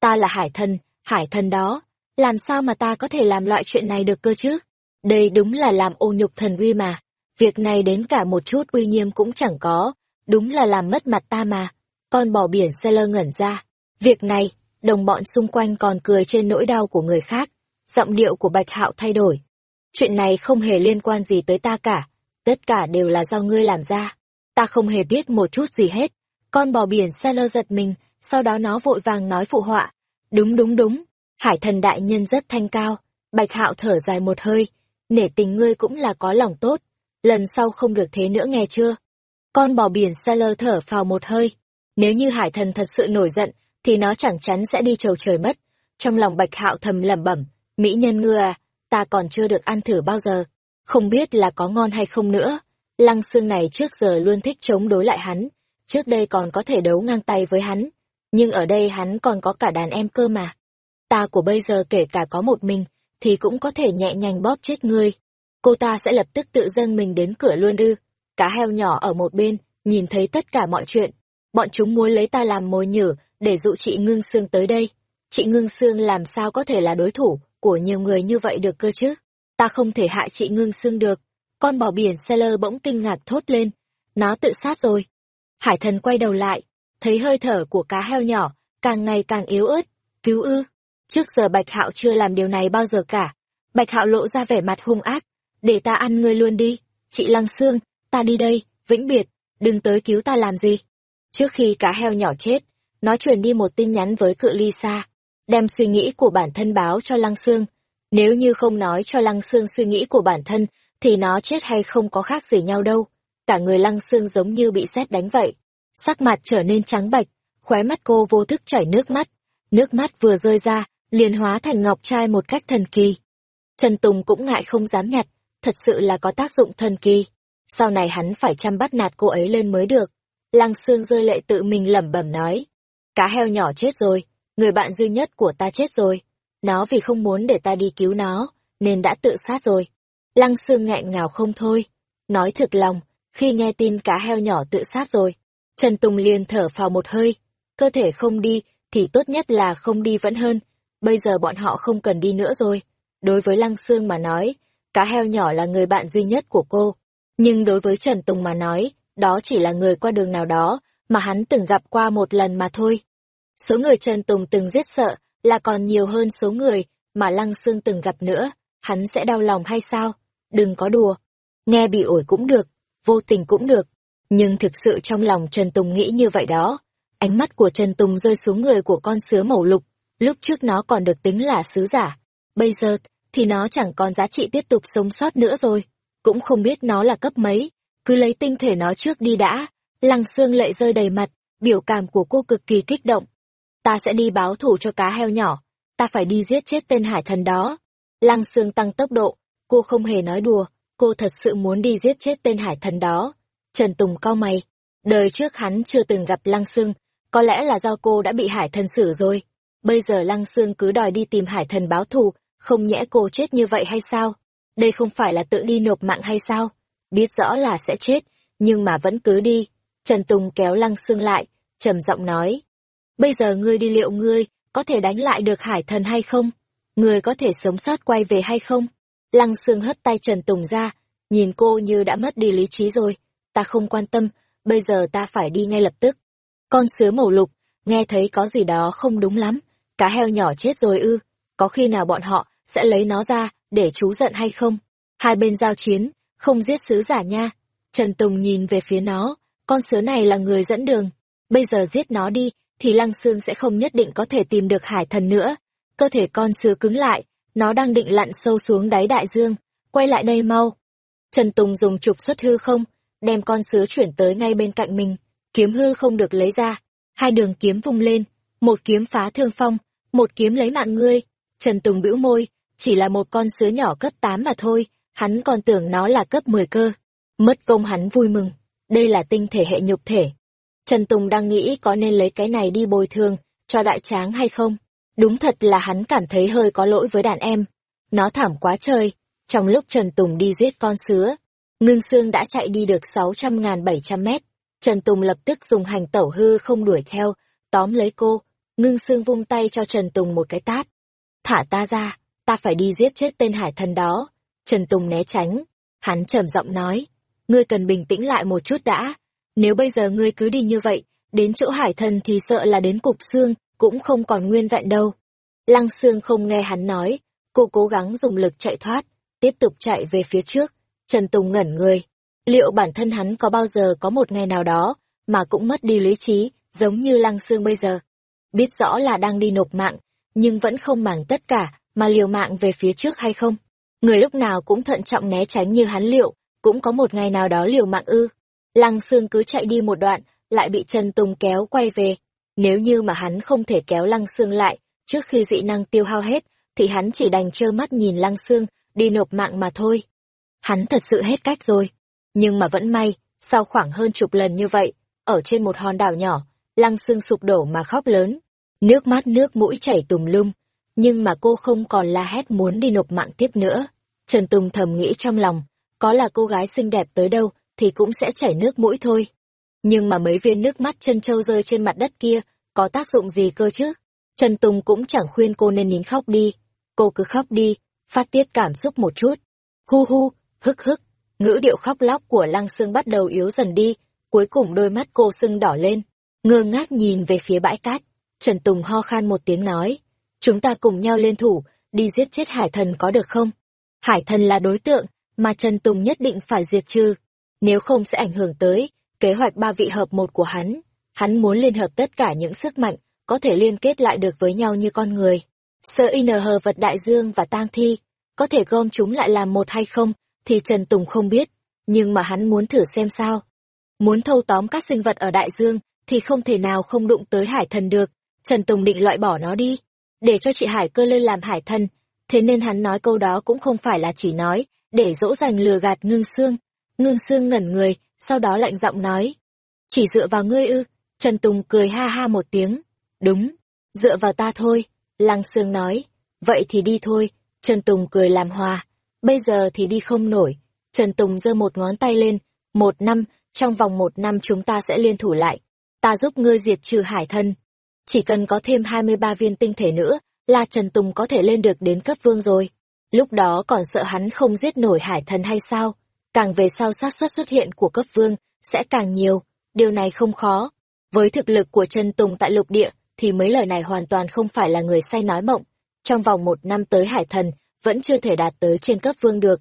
Ta là hải thần, hải thần đó. Làm sao mà ta có thể làm loại chuyện này được cơ chứ? Đây đúng là làm ô nhục thần uy mà. Việc này đến cả một chút uy nghiêm cũng chẳng có, đúng là làm mất mặt ta mà. Con bò biển xe lơ ngẩn ra. Việc này, đồng bọn xung quanh còn cười trên nỗi đau của người khác. Giọng điệu của Bạch Hạo thay đổi. Chuyện này không hề liên quan gì tới ta cả. Tất cả đều là do ngươi làm ra. Ta không hề biết một chút gì hết. Con bò biển xe lơ giật mình, sau đó nó vội vàng nói phụ họa. Đúng đúng đúng, hải thần đại nhân rất thanh cao. Bạch Hạo thở dài một hơi. Nể tình ngươi cũng là có lòng tốt. Lần sau không được thế nữa nghe chưa? Con bò biển xe lơ thở phào một hơi. Nếu như hải thần thật sự nổi giận, thì nó chẳng chắn sẽ đi trầu trời mất. Trong lòng bạch hạo thầm lẩm bẩm, mỹ nhân ngư à, ta còn chưa được ăn thử bao giờ. Không biết là có ngon hay không nữa. Lăng xương này trước giờ luôn thích chống đối lại hắn. Trước đây còn có thể đấu ngang tay với hắn. Nhưng ở đây hắn còn có cả đàn em cơ mà. Ta của bây giờ kể cả có một mình, thì cũng có thể nhẹ nhàng bóp chết ngươi. Cô ta sẽ lập tức tự dâng mình đến cửa luôn ư. Cá heo nhỏ ở một bên, nhìn thấy tất cả mọi chuyện. Bọn chúng muốn lấy ta làm mồi nhử, để dụ chị Ngưng Sương tới đây. Chị Ngưng Sương làm sao có thể là đối thủ của nhiều người như vậy được cơ chứ? Ta không thể hại chị Ngưng Sương được. Con bò biển Seller bỗng kinh ngạc thốt lên. Nó tự sát rồi. Hải thần quay đầu lại, thấy hơi thở của cá heo nhỏ, càng ngày càng yếu ớt. Cứu ư. Trước giờ Bạch Hạo chưa làm điều này bao giờ cả. Bạch Hạo lộ ra vẻ mặt hung ác. Để ta ăn ngươi luôn đi. Chị Lăng Sương, ta đi đây, vĩnh biệt, đừng tới cứu ta làm gì. Trước khi cá heo nhỏ chết, nó truyền đi một tin nhắn với cự ly xa, đem suy nghĩ của bản thân báo cho Lăng Sương. Nếu như không nói cho Lăng Sương suy nghĩ của bản thân, thì nó chết hay không có khác gì nhau đâu. Cả người Lăng Sương giống như bị sét đánh vậy. Sắc mặt trở nên trắng bạch, khóe mắt cô vô thức chảy nước mắt. Nước mắt vừa rơi ra, liền hóa thành ngọc trai một cách thần kỳ. Trần Tùng cũng ngại không dám nhặt, thật sự là có tác dụng thần kỳ sau này hắn phải chăm bắt nạt cô ấy lên mới được. Lăng xương rơi lệ tự mình lẩm bẩm nói. Cá heo nhỏ chết rồi, người bạn duy nhất của ta chết rồi. Nó vì không muốn để ta đi cứu nó, nên đã tự sát rồi. Lăng xương nghẹn ngào không thôi. Nói thực lòng, khi nghe tin cá heo nhỏ tự sát rồi, Trần Tùng liền thở phào một hơi. Cơ thể không đi, thì tốt nhất là không đi vẫn hơn. Bây giờ bọn họ không cần đi nữa rồi. Đối với Lăng Sương mà nói, cá heo nhỏ là người bạn duy nhất của cô. Nhưng đối với Trần Tùng mà nói, đó chỉ là người qua đường nào đó, mà hắn từng gặp qua một lần mà thôi. Số người Trần Tùng từng giết sợ là còn nhiều hơn số người mà Lăng Sương từng gặp nữa, hắn sẽ đau lòng hay sao? Đừng có đùa. Nghe bị ổi cũng được, vô tình cũng được. Nhưng thực sự trong lòng Trần Tùng nghĩ như vậy đó. Ánh mắt của Trần Tùng rơi xuống người của con sứa màu lục, lúc trước nó còn được tính là sứ giả. Bây giờ, thì nó chẳng còn giá trị tiếp tục sống sót nữa rồi. Cũng không biết nó là cấp mấy, cứ lấy tinh thể nó trước đi đã. Lăng xương lệ rơi đầy mặt, biểu cảm của cô cực kỳ kích động. Ta sẽ đi báo thủ cho cá heo nhỏ, ta phải đi giết chết tên hải thần đó. Lăng xương tăng tốc độ, cô không hề nói đùa, cô thật sự muốn đi giết chết tên hải thần đó. Trần Tùng cao mày, đời trước hắn chưa từng gặp Lăng Sương, có lẽ là do cô đã bị hải thần xử rồi. Bây giờ Lăng Sương cứ đòi đi tìm hải thần báo thù, không nhẽ cô chết như vậy hay sao? Đây không phải là tự đi nộp mạng hay sao? Biết rõ là sẽ chết, nhưng mà vẫn cứ đi. Trần Tùng kéo Lăng Sương lại, trầm giọng nói. Bây giờ ngươi đi liệu ngươi, có thể đánh lại được hải thần hay không? Ngươi có thể sống sót quay về hay không? Lăng Sương hất tay Trần Tùng ra, nhìn cô như đã mất đi lý trí rồi. Ta không quan tâm, bây giờ ta phải đi ngay lập tức. Con sứa màu lục, nghe thấy có gì đó không đúng lắm. Cá heo nhỏ chết rồi ư, có khi nào bọn họ sẽ lấy nó ra để chú giận hay không? Hai bên giao chiến, không giết sứ giả nha. Trần Tùng nhìn về phía nó, con sứa này là người dẫn đường. Bây giờ giết nó đi, thì Lăng Sương sẽ không nhất định có thể tìm được hải thần nữa. Cơ thể con sứa cứng lại, nó đang định lặn sâu xuống đáy đại dương. Quay lại đây mau. Trần Tùng dùng trục xuất hư không, đem con sứa chuyển tới ngay bên cạnh mình. Kiếm hư không được lấy ra. Hai đường kiếm vung lên, một kiếm phá thương phong, một kiếm lấy mạng ngươi. Trần Tùng bĩu môi, chỉ là một con sứa nhỏ cấp 8 mà thôi, hắn còn tưởng nó là cấp 10 cơ. Mất công hắn vui mừng, đây là tinh thể hệ nhục thể. Trần Tùng đang nghĩ có nên lấy cái này đi bồi thường, cho đại tráng hay không. Đúng thật là hắn cảm thấy hơi có lỗi với đàn em. Nó thảm quá trời, trong lúc Trần Tùng đi giết con sứa, ngưng xương đã chạy đi được 600.700 mét. Trần Tùng lập tức dùng hành tẩu hư không đuổi theo, tóm lấy cô, ngưng xương vung tay cho Trần Tùng một cái tát. Thả ta ra, ta phải đi giết chết tên hải thần đó. Trần Tùng né tránh, hắn trầm giọng nói, ngươi cần bình tĩnh lại một chút đã. Nếu bây giờ ngươi cứ đi như vậy, đến chỗ hải thần thì sợ là đến cục xương, cũng không còn nguyên vẹn đâu. Lăng xương không nghe hắn nói, cô cố gắng dùng lực chạy thoát, tiếp tục chạy về phía trước. Trần Tùng ngẩn người. Liệu bản thân hắn có bao giờ có một ngày nào đó, mà cũng mất đi lý trí, giống như lăng xương bây giờ? Biết rõ là đang đi nộp mạng, nhưng vẫn không màng tất cả, mà liều mạng về phía trước hay không? Người lúc nào cũng thận trọng né tránh như hắn liệu, cũng có một ngày nào đó liều mạng ư. Lăng xương cứ chạy đi một đoạn, lại bị Trần Tùng kéo quay về. Nếu như mà hắn không thể kéo lăng xương lại, trước khi dị năng tiêu hao hết, thì hắn chỉ đành trơ mắt nhìn lăng xương, đi nộp mạng mà thôi. Hắn thật sự hết cách rồi. Nhưng mà vẫn may, sau khoảng hơn chục lần như vậy, ở trên một hòn đảo nhỏ, lăng xương sụp đổ mà khóc lớn. Nước mắt nước mũi chảy tùm lum, nhưng mà cô không còn la hét muốn đi nộp mạng tiếp nữa. Trần Tùng thầm nghĩ trong lòng, có là cô gái xinh đẹp tới đâu thì cũng sẽ chảy nước mũi thôi. Nhưng mà mấy viên nước mắt chân trâu rơi trên mặt đất kia, có tác dụng gì cơ chứ? Trần Tùng cũng chẳng khuyên cô nên nín khóc đi. Cô cứ khóc đi, phát tiết cảm xúc một chút. Hu hu, hức hức, ngữ điệu khóc lóc của lăng xương bắt đầu yếu dần đi, cuối cùng đôi mắt cô sưng đỏ lên, ngơ ngác nhìn về phía bãi cát. Trần Tùng ho khan một tiếng nói, chúng ta cùng nhau lên thủ, đi giết chết hải thần có được không? Hải thần là đối tượng mà Trần Tùng nhất định phải diệt trừ, nếu không sẽ ảnh hưởng tới kế hoạch ba vị hợp một của hắn. Hắn muốn liên hợp tất cả những sức mạnh có thể liên kết lại được với nhau như con người. Sợ INH vật đại dương và tang thi, có thể gom chúng lại làm một hay không, thì Trần Tùng không biết, nhưng mà hắn muốn thử xem sao. Muốn thâu tóm các sinh vật ở đại dương, thì không thể nào không đụng tới hải thần được, Trần Tùng định loại bỏ nó đi, để cho chị Hải cơ lên làm hải thần, thế nên hắn nói câu đó cũng không phải là chỉ nói, để dỗ dành lừa gạt ngưng xương. Ngưng xương ngẩn người, sau đó lạnh giọng nói. Chỉ dựa vào ngươi ư, Trần Tùng cười ha ha một tiếng. Đúng, dựa vào ta thôi, Lăng Sương nói. Vậy thì đi thôi, Trần Tùng cười làm hòa. Bây giờ thì đi không nổi. Trần Tùng giơ một ngón tay lên. Một năm, trong vòng một năm chúng ta sẽ liên thủ lại. Ta giúp ngươi diệt trừ hải thân. Chỉ cần có thêm 23 viên tinh thể nữa, là Trần Tùng có thể lên được đến cấp vương rồi. Lúc đó còn sợ hắn không giết nổi hải thần hay sao? Càng về sau xác suất xuất hiện của cấp vương sẽ càng nhiều, điều này không khó. Với thực lực của Trần Tùng tại lục địa, thì mấy lời này hoàn toàn không phải là người say nói mộng. Trong vòng một năm tới hải thần, vẫn chưa thể đạt tới trên cấp vương được.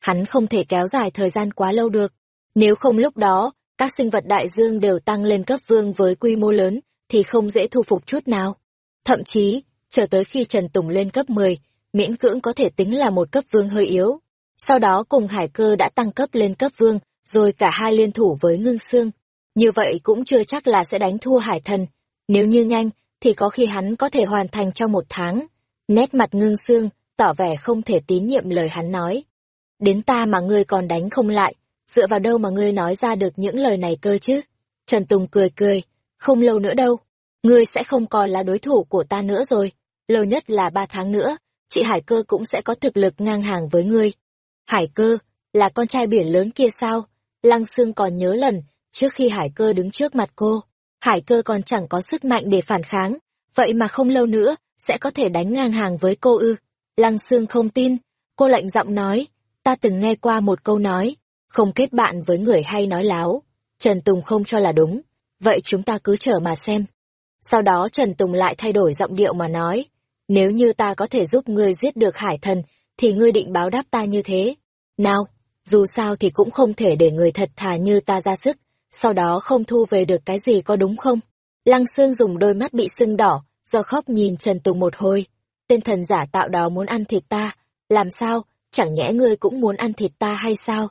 Hắn không thể kéo dài thời gian quá lâu được. Nếu không lúc đó, các sinh vật đại dương đều tăng lên cấp vương với quy mô lớn, thì không dễ thu phục chút nào. Thậm chí, chờ tới khi Trần Tùng lên cấp 10, miễn cưỡng có thể tính là một cấp vương hơi yếu. Sau đó cùng hải cơ đã tăng cấp lên cấp vương, rồi cả hai liên thủ với ngưng xương. Như vậy cũng chưa chắc là sẽ đánh thua hải thần. Nếu như nhanh, thì có khi hắn có thể hoàn thành trong một tháng. Nét mặt ngưng xương, tỏ vẻ không thể tín nhiệm lời hắn nói. Đến ta mà ngươi còn đánh không lại, dựa vào đâu mà ngươi nói ra được những lời này cơ chứ? Trần Tùng cười cười, không lâu nữa đâu, ngươi sẽ không còn là đối thủ của ta nữa rồi, lâu nhất là ba tháng nữa, chị Hải Cơ cũng sẽ có thực lực ngang hàng với ngươi. Hải Cơ, là con trai biển lớn kia sao? Lăng Sương còn nhớ lần, trước khi Hải Cơ đứng trước mặt cô, Hải Cơ còn chẳng có sức mạnh để phản kháng, vậy mà không lâu nữa, sẽ có thể đánh ngang hàng với cô ư. Lăng Sương không tin, cô lạnh giọng nói, ta từng nghe qua một câu nói, không kết bạn với người hay nói láo. Trần Tùng không cho là đúng, vậy chúng ta cứ chờ mà xem. Sau đó Trần Tùng lại thay đổi giọng điệu mà nói, nếu như ta có thể giúp ngươi giết được hải thần, thì ngươi định báo đáp ta như thế. Nào, dù sao thì cũng không thể để người thật thà như ta ra sức, sau đó không thu về được cái gì có đúng không? Lăng Sương dùng đôi mắt bị sưng đỏ, do khóc nhìn Trần Tùng một hồi. Tên thần giả tạo đó muốn ăn thịt ta, làm sao, chẳng nhẽ ngươi cũng muốn ăn thịt ta hay sao?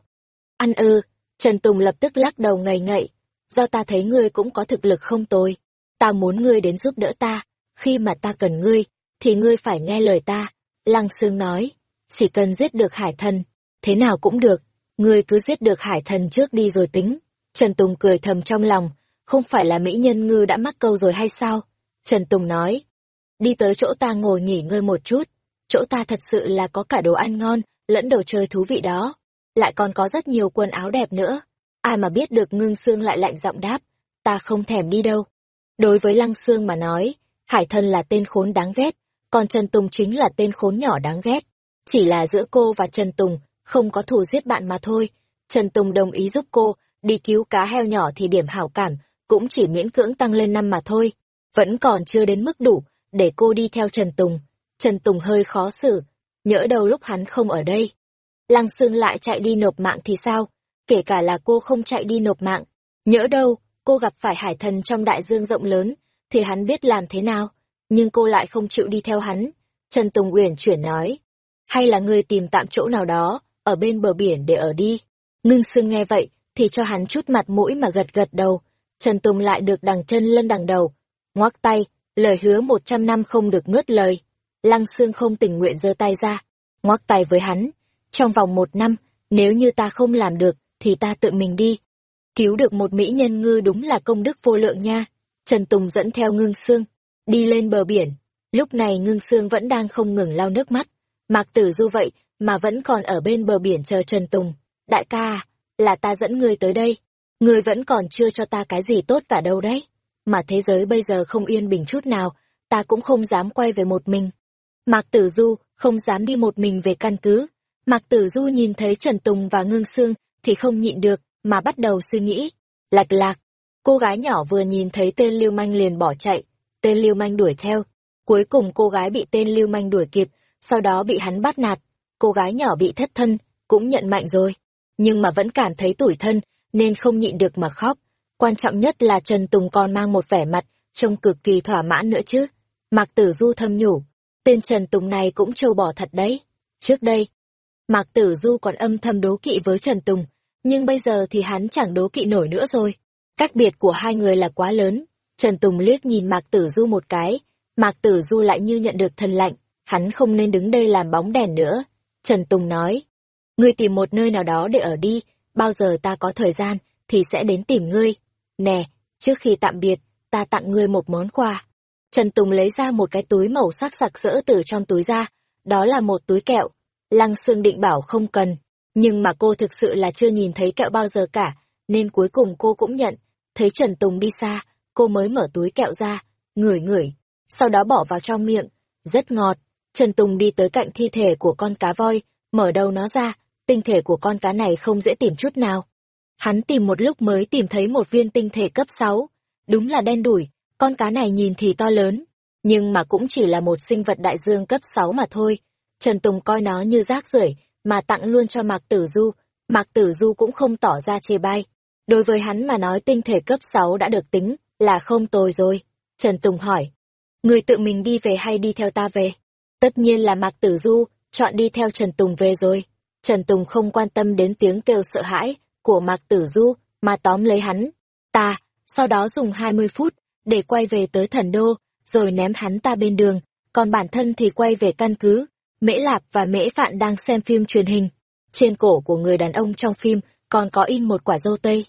Ăn ư, Trần Tùng lập tức lắc đầu ngầy ngậy, do ta thấy ngươi cũng có thực lực không tồi. Ta muốn ngươi đến giúp đỡ ta, khi mà ta cần ngươi, thì ngươi phải nghe lời ta. Lăng Sương nói, chỉ cần giết được hải thần, thế nào cũng được, ngươi cứ giết được hải thần trước đi rồi tính. Trần Tùng cười thầm trong lòng, không phải là mỹ nhân ngư đã mắc câu rồi hay sao? Trần Tùng nói, đi tới chỗ ta ngồi nghỉ ngơi một chút, chỗ ta thật sự là có cả đồ ăn ngon, lẫn đồ chơi thú vị đó, lại còn có rất nhiều quần áo đẹp nữa. Ai mà biết được ngưng xương lại lạnh giọng đáp, ta không thèm đi đâu. Đối với lăng xương mà nói, hải thân là tên khốn đáng ghét, còn Trần Tùng chính là tên khốn nhỏ đáng ghét. Chỉ là giữa cô và Trần Tùng không có thù giết bạn mà thôi. Trần Tùng đồng ý giúp cô đi cứu cá heo nhỏ thì điểm hảo cảm cũng chỉ miễn cưỡng tăng lên năm mà thôi. Vẫn còn chưa đến mức đủ để cô đi theo Trần Tùng. Trần Tùng hơi khó xử, nhỡ đầu lúc hắn không ở đây. Lăng Sương lại chạy đi nộp mạng thì sao? Kể cả là cô không chạy đi nộp mạng. Nhỡ đâu, cô gặp phải hải thần trong đại dương rộng lớn, thì hắn biết làm thế nào? Nhưng cô lại không chịu đi theo hắn. Trần Tùng Uyển chuyển nói. Hay là người tìm tạm chỗ nào đó, ở bên bờ biển để ở đi. Ngưng Sương nghe vậy, thì cho hắn chút mặt mũi mà gật gật đầu. Trần Tùng lại được đằng chân lên đằng đầu. Ngoác tay, lời hứa một trăm năm không được nuốt lời. Lăng Sương không tình nguyện giơ tay ra, ngoác tay với hắn. Trong vòng một năm, nếu như ta không làm được, thì ta tự mình đi. Cứu được một mỹ nhân ngư đúng là công đức vô lượng nha. Trần Tùng dẫn theo ngưng Sương, đi lên bờ biển. Lúc này ngưng Sương vẫn đang không ngừng lau nước mắt. Mạc Tử Du vậy mà vẫn còn ở bên bờ biển chờ Trần Tùng. Đại ca, là ta dẫn ngươi tới đây. Ngươi vẫn còn chưa cho ta cái gì tốt cả đâu đấy. Mà thế giới bây giờ không yên bình chút nào, ta cũng không dám quay về một mình. Mạc Tử Du không dám đi một mình về căn cứ. Mạc Tử Du nhìn thấy Trần Tùng và Ngưng Sương thì không nhịn được mà bắt đầu suy nghĩ. Lạc lạc, cô gái nhỏ vừa nhìn thấy tên Lưu Manh liền bỏ chạy, tên Lưu Manh đuổi theo. Cuối cùng cô gái bị tên Lưu Manh đuổi kịp, sau đó bị hắn bắt nạt. Cô gái nhỏ bị thất thân, cũng nhận mạnh rồi. Nhưng mà vẫn cảm thấy tủi thân, nên không nhịn được mà khóc. Quan trọng nhất là Trần Tùng còn mang một vẻ mặt, trông cực kỳ thỏa mãn nữa chứ. Mạc Tử Du thâm nhủ, Tên Trần Tùng này cũng trâu bỏ thật đấy. Trước đây, Mạc Tử Du còn âm thầm đố kỵ với Trần Tùng, nhưng bây giờ thì hắn chẳng đố kỵ nổi nữa rồi. Cách biệt của hai người là quá lớn. Trần Tùng liếc nhìn Mạc Tử Du một cái, Mạc Tử Du lại như nhận được thần lạnh, hắn không nên đứng đây làm bóng đèn nữa. Trần Tùng nói, ngươi tìm một nơi nào đó để ở đi, bao giờ ta có thời gian, thì sẽ đến tìm ngươi. Nè, trước khi tạm biệt, ta tặng ngươi một món quà. Trần Tùng lấy ra một cái túi màu sắc sặc sỡ từ trong túi ra, đó là một túi kẹo. Lăng Sương định bảo không cần, nhưng mà cô thực sự là chưa nhìn thấy kẹo bao giờ cả, nên cuối cùng cô cũng nhận. Thấy Trần Tùng đi xa, cô mới mở túi kẹo ra, ngửi ngửi, sau đó bỏ vào trong miệng, rất ngọt. Trần Tùng đi tới cạnh thi thể của con cá voi, mở đầu nó ra, tinh thể của con cá này không dễ tìm chút nào. Hắn tìm một lúc mới tìm thấy một viên tinh thể cấp 6, đúng là đen đủi, con cá này nhìn thì to lớn, nhưng mà cũng chỉ là một sinh vật đại dương cấp 6 mà thôi. Trần Tùng coi nó như rác rưởi mà tặng luôn cho Mạc Tử Du, Mạc Tử Du cũng không tỏ ra chê bai. Đối với hắn mà nói tinh thể cấp 6 đã được tính, là không tồi rồi. Trần Tùng hỏi, người tự mình đi về hay đi theo ta về? Tất nhiên là Mạc Tử Du, chọn đi theo Trần Tùng về rồi. Trần Tùng không quan tâm đến tiếng kêu sợ hãi của Mạc Tử Du, mà tóm lấy hắn. Ta, sau đó dùng 20 phút, để quay về tới thần đô, rồi ném hắn ta bên đường, còn bản thân thì quay về căn cứ. Mễ Lạp và Mễ Phạn đang xem phim truyền hình. Trên cổ của người đàn ông trong phim còn có in một quả dâu tây.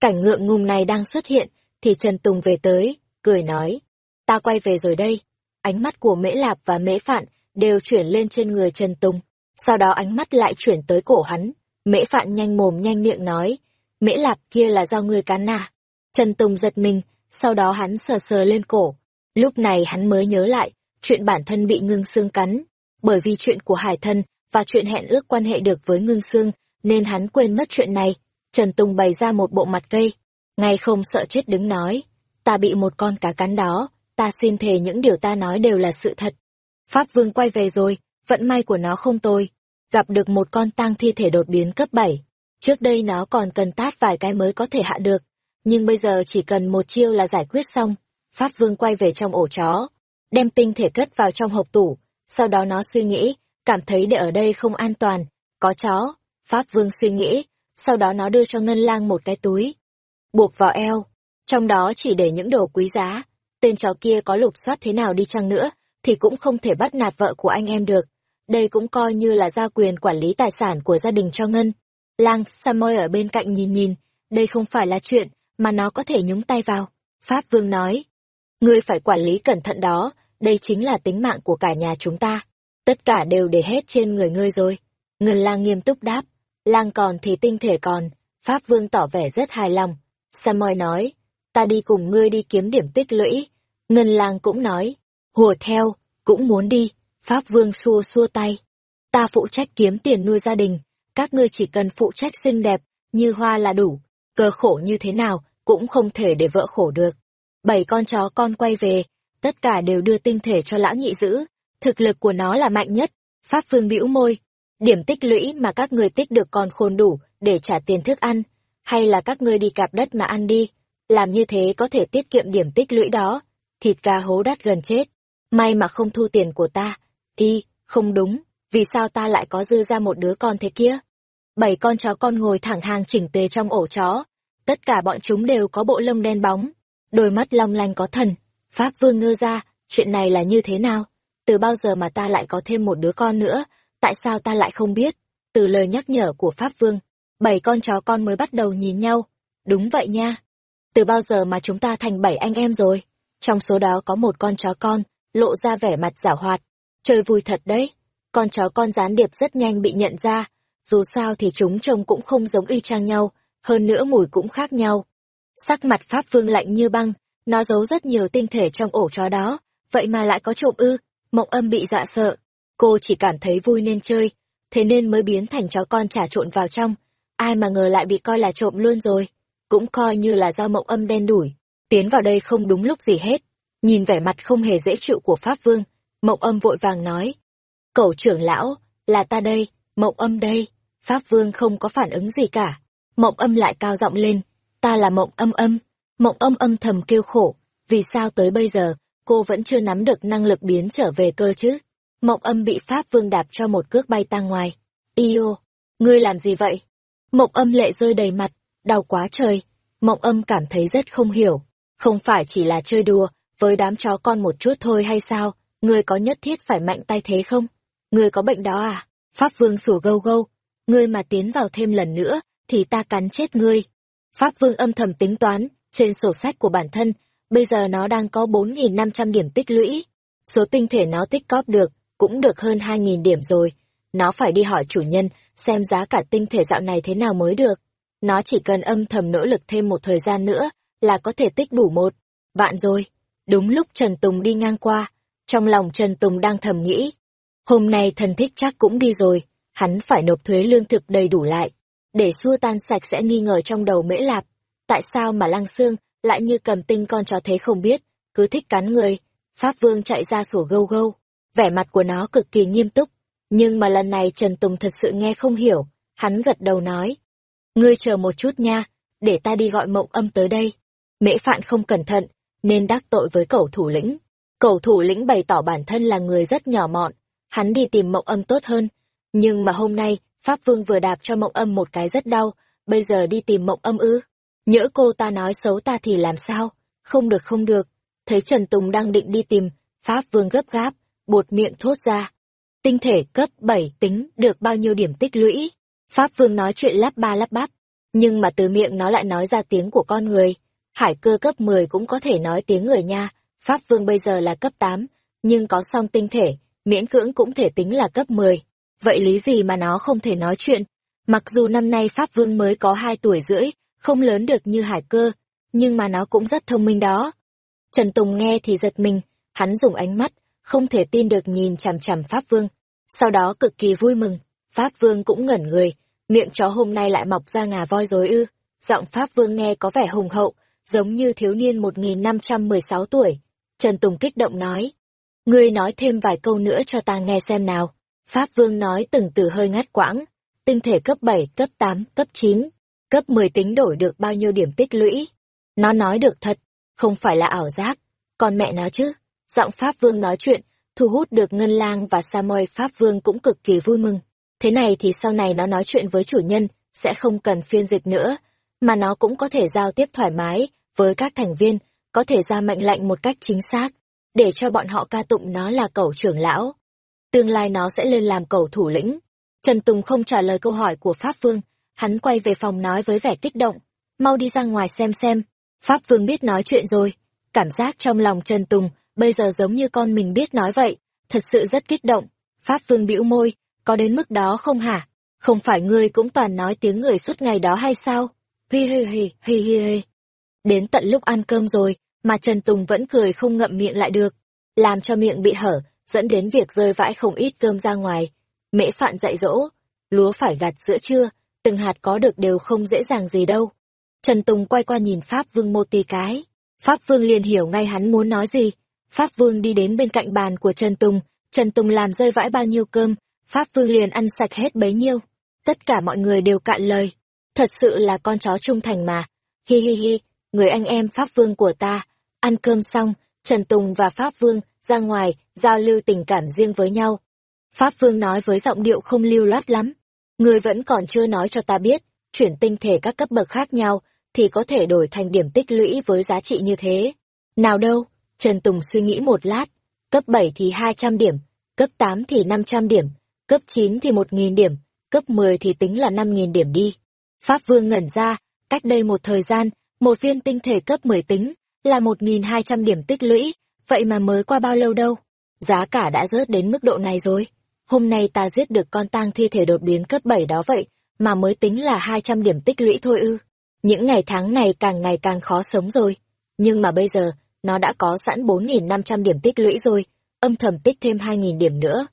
Cảnh ngượng ngùng này đang xuất hiện, thì Trần Tùng về tới, cười nói. Ta quay về rồi đây. Ánh mắt của Mễ Lạp và Mễ Phạn đều chuyển lên trên người Trần Tùng. Sau đó ánh mắt lại chuyển tới cổ hắn. Mễ Phạn nhanh mồm nhanh miệng nói. Mễ Lạp kia là do ngươi cắn à? Trần Tùng giật mình, sau đó hắn sờ sờ lên cổ. Lúc này hắn mới nhớ lại, chuyện bản thân bị ngưng xương cắn. Bởi vì chuyện của hải thân và chuyện hẹn ước quan hệ được với ngưng xương, nên hắn quên mất chuyện này. Trần Tùng bày ra một bộ mặt cây, ngay không sợ chết đứng nói. Ta bị một con cá cắn đó, ta xin thề những điều ta nói đều là sự thật. Pháp Vương quay về rồi, vận may của nó không tồi. Gặp được một con tang thi thể đột biến cấp 7. Trước đây nó còn cần tát vài cái mới có thể hạ được, nhưng bây giờ chỉ cần một chiêu là giải quyết xong. Pháp Vương quay về trong ổ chó, đem tinh thể cất vào trong hộp tủ, sau đó nó suy nghĩ, cảm thấy để ở đây không an toàn, có chó. Pháp Vương suy nghĩ, sau đó nó đưa cho Ngân Lang một cái túi, buộc vào eo, trong đó chỉ để những đồ quý giá. Tên chó kia có lục soát thế nào đi chăng nữa, thì cũng không thể bắt nạt vợ của anh em được. Đây cũng coi như là giao quyền quản lý tài sản của gia đình cho Ngân. Lang Samoy ở bên cạnh nhìn nhìn, đây không phải là chuyện mà nó có thể nhúng tay vào. Pháp Vương nói, ngươi phải quản lý cẩn thận đó, đây chính là tính mạng của cả nhà chúng ta. Tất cả đều để hết trên người ngươi rồi. Ngân lang nghiêm túc đáp, lang còn thì tinh thể còn. Pháp Vương tỏ vẻ rất hài lòng. Samoy nói, ta đi cùng ngươi đi kiếm điểm tích lũy. Ngân lang cũng nói, hùa theo, cũng muốn đi. Pháp Vương xua xua tay. Ta phụ trách kiếm tiền nuôi gia đình, các ngươi chỉ cần phụ trách xinh đẹp, như hoa là đủ. Cơ khổ như thế nào, cũng không thể để vợ khổ được. Bảy con chó con quay về, tất cả đều đưa tinh thể cho lão nhị giữ. Thực lực của nó là mạnh nhất. Pháp Vương bĩu môi. Điểm tích lũy mà các người tích được còn khôn đủ để trả tiền thức ăn. Hay là các ngươi đi cạp đất mà ăn đi. Làm như thế có thể tiết kiệm điểm tích lũy đó. Thịt gà hố đắt gần chết. May mà không thu tiền của ta. đi, không đúng. Vì sao ta lại có dư ra một đứa con thế kia? Bảy con chó con ngồi thẳng hàng chỉnh tề trong ổ chó. Tất cả bọn chúng đều có bộ lông đen bóng. Đôi mắt long lanh có thần. Pháp vương ngơ ra, chuyện này là như thế nào? Từ bao giờ mà ta lại có thêm một đứa con nữa? Tại sao ta lại không biết? Từ lời nhắc nhở của Pháp vương, bảy con chó con mới bắt đầu nhìn nhau. Đúng vậy nha. Từ bao giờ mà chúng ta thành bảy anh em rồi? Trong số đó có một con chó con, lộ ra vẻ mặt giả hoạt. Chơi vui thật đấy. Con chó con gián điệp rất nhanh bị nhận ra. Dù sao thì chúng trông cũng không giống y chang nhau, hơn nữa mùi cũng khác nhau. Sắc mặt Pháp Vương lạnh như băng, nó giấu rất nhiều tinh thể trong ổ chó đó, vậy mà lại có trộm ư, mộng âm bị dạ sợ. Cô chỉ cảm thấy vui nên chơi, thế nên mới biến thành chó con trả trộn vào trong, ai mà ngờ lại bị coi là trộm luôn rồi, cũng coi như là do mộng âm đen đủi, tiến vào đây không đúng lúc gì hết. Nhìn vẻ mặt không hề dễ chịu của Pháp Vương, mộng âm vội vàng nói. Cậu trưởng lão, là ta đây, mộng âm đây. Pháp Vương không có phản ứng gì cả. Mộng âm lại cao giọng lên, ta là mộng âm âm. Mộng âm âm thầm kêu khổ, vì sao tới bây giờ, cô vẫn chưa nắm được năng lực biến trở về cơ chứ? Mộng âm bị Pháp Vương đạp cho một cước bay ta ngoài. Yêu, ngươi làm gì vậy? Mộng âm lệ rơi đầy mặt, đau quá trời. Mộng âm cảm thấy rất không hiểu. Không phải chỉ là chơi đùa, với đám chó con một chút thôi hay sao? Ngươi có nhất thiết phải mạnh tay thế không? Ngươi có bệnh đó à? Pháp Vương sủa gâu gâu. Ngươi mà tiến vào thêm lần nữa, thì ta cắn chết ngươi. Pháp Vương âm thầm tính toán, trên sổ sách của bản thân, bây giờ nó đang có 4.500 điểm tích lũy. Số tinh thể nó tích cóp được, cũng được hơn 2.000 điểm rồi. Nó phải đi hỏi chủ nhân, xem giá cả tinh thể dạo này thế nào mới được. Nó chỉ cần âm thầm nỗ lực thêm một thời gian nữa, là có thể tích đủ một. Vạn rồi. Đúng lúc Trần Tùng đi ngang qua, trong lòng Trần Tùng đang thầm nghĩ. Hôm nay thần thích chắc cũng đi rồi, hắn phải nộp thuế lương thực đầy đủ lại, để xua tan sạch sẽ nghi ngờ trong đầu mễ lạp. Tại sao mà Lăng Sương lại như cầm tinh con chó thế không biết, cứ thích cắn người. Pháp Vương chạy ra sủa gâu gâu, vẻ mặt của nó cực kỳ nghiêm túc. Nhưng mà lần này Trần Tùng thật sự nghe không hiểu, hắn gật đầu nói. Ngươi chờ một chút nha, để ta đi gọi mộng âm tới đây. Mễ Phạn không cẩn thận, nên đắc tội với cẩu thủ lĩnh. Cẩu thủ lĩnh bày tỏ bản thân là người rất nhỏ mọn, hắn đi tìm mộng âm tốt hơn. Nhưng mà hôm nay, Pháp Vương vừa đạp cho mộng âm một cái rất đau, bây giờ đi tìm mộng âm ư. Nhỡ cô ta nói xấu ta thì làm sao? Không được không được. Thấy Trần Tùng đang định đi tìm, Pháp Vương gấp gáp, buột miệng thốt ra. Tinh thể cấp 7 tính được bao nhiêu điểm tích lũy? Pháp Vương nói chuyện lắp ba lắp bắp, nhưng mà từ miệng nó lại nói ra tiếng của con người. Hải cơ cấp 10 cũng có thể nói tiếng người nha, Pháp Vương bây giờ là cấp 8, nhưng có song tinh thể, miễn cưỡng cũng thể tính là cấp 10. Vậy lý gì mà nó không thể nói chuyện? Mặc dù năm nay Pháp Vương mới có 2 tuổi rưỡi, không lớn được như hải cơ, nhưng mà nó cũng rất thông minh đó. Trần Tùng nghe thì giật mình, hắn dùng ánh mắt, không thể tin được nhìn chằm chằm Pháp Vương. Sau đó cực kỳ vui mừng, Pháp Vương cũng ngẩn người, miệng chó hôm nay lại mọc ra ngà voi rối ư. Giọng Pháp Vương nghe có vẻ hùng hậu, giống như thiếu niên 1516 tuổi. Trần Tùng kích động nói, ngươi nói thêm vài câu nữa cho ta nghe xem nào. Pháp Vương nói từng từ hơi ngắt quãng, tinh thể cấp 7, cấp 8, cấp 9, cấp 10 tính đổi được bao nhiêu điểm tích lũy. Nó nói được thật, không phải là ảo giác, còn mẹ nó chứ. Giọng Pháp Vương nói chuyện, thu hút được Ngân Lang và Samoy Pháp Vương cũng cực kỳ vui mừng. Thế này thì sau này nó nói chuyện với chủ nhân, sẽ không cần phiên dịch nữa, mà nó cũng có thể giao tiếp thoải mái với các thành viên, có thể ra mệnh lệnh một cách chính xác, để cho bọn họ ca tụng nó là cẩu trưởng lão. Tương lai nó sẽ lên làm cẩu thủ lĩnh. Trần Tùng không trả lời câu hỏi của Pháp Vương, hắn quay về phòng nói với vẻ kích động, mau đi ra ngoài xem xem. Pháp Vương biết nói chuyện rồi, cảm giác trong lòng Trần Tùng bây giờ giống như con mình biết nói vậy, thật sự rất kích động. Pháp Vương bĩu môi, có đến mức đó không hả? Không phải ngươi cũng toàn nói tiếng người suốt ngày đó hay sao? Hi hi hi hi hi hi. Đến tận lúc ăn cơm rồi, mà Trần Tùng vẫn cười không ngậm miệng lại được, làm cho miệng bị hở, dẫn đến việc rơi vãi không ít cơm ra ngoài. Mễ phạn dạy dỗ, lúa phải gặt giữa trưa, từng hạt có được đều không dễ dàng gì đâu. Trần Tùng quay qua nhìn Pháp Vương mô tì cái. Pháp Vương liền hiểu ngay hắn muốn nói gì. Pháp Vương đi đến bên cạnh bàn của Trần Tùng, Trần Tùng làm rơi vãi bao nhiêu cơm, Pháp Vương liền ăn sạch hết bấy nhiêu. Tất cả mọi người đều cạn lời. Thật sự là con chó trung thành mà. Hi hi hi, người anh em Pháp Vương của ta. Ăn cơm xong, Trần Tùng và Pháp Vương ra ngoài, giao lưu tình cảm riêng với nhau. Pháp Vương nói với giọng điệu không lưu loát lắm. Người vẫn còn chưa nói cho ta biết, chuyển tinh thể các cấp bậc khác nhau, thì có thể đổi thành điểm tích lũy với giá trị như thế. Nào đâu, Trần Tùng suy nghĩ một lát, cấp 7 thì 200 điểm, cấp 8 thì 500 điểm, cấp 9 thì 1.000 điểm, cấp 10 thì tính là 5.000 điểm đi. Pháp Vương ngẩn ra, cách đây một thời gian, một viên tinh thể cấp 10 tính, là 1.200 điểm tích lũy, vậy mà mới qua bao lâu đâu. Giá cả đã rớt đến mức độ này rồi. Hôm nay ta giết được con tang thi thể đột biến cấp 7 đó vậy, mà mới tính là 200 điểm tích lũy thôi ư. Những ngày tháng này càng ngày càng khó sống rồi. Nhưng mà bây giờ, nó đã có sẵn 4.500 điểm tích lũy rồi, âm thầm tích thêm 2.000 điểm nữa.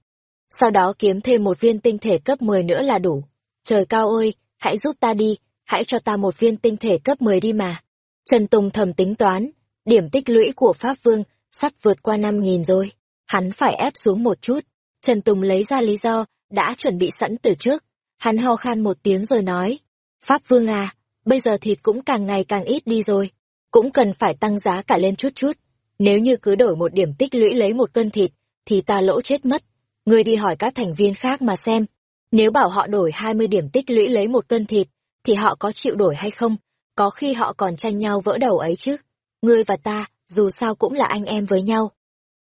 Sau đó kiếm thêm một viên tinh thể cấp 10 nữa là đủ. Trời cao ơi, hãy giúp ta đi, hãy cho ta một viên tinh thể cấp 10 đi mà. Trần Tùng thầm tính toán, điểm tích lũy của Pháp Vương sắp vượt qua 5.000 rồi. Hắn phải ép xuống một chút. Trần Tùng lấy ra lý do, đã chuẩn bị sẵn từ trước. Hắn ho khan một tiếng rồi nói, Pháp Vương à, bây giờ thịt cũng càng ngày càng ít đi rồi. Cũng cần phải tăng giá cả lên chút chút. Nếu như cứ đổi một điểm tích lũy lấy một cân thịt, thì ta lỗ chết mất. Ngươi đi hỏi các thành viên khác mà xem. Nếu bảo họ đổi 20 điểm tích lũy lấy một cân thịt, thì họ có chịu đổi hay không? Có khi họ còn tranh nhau vỡ đầu ấy chứ. Ngươi và ta, dù sao cũng là anh em với nhau.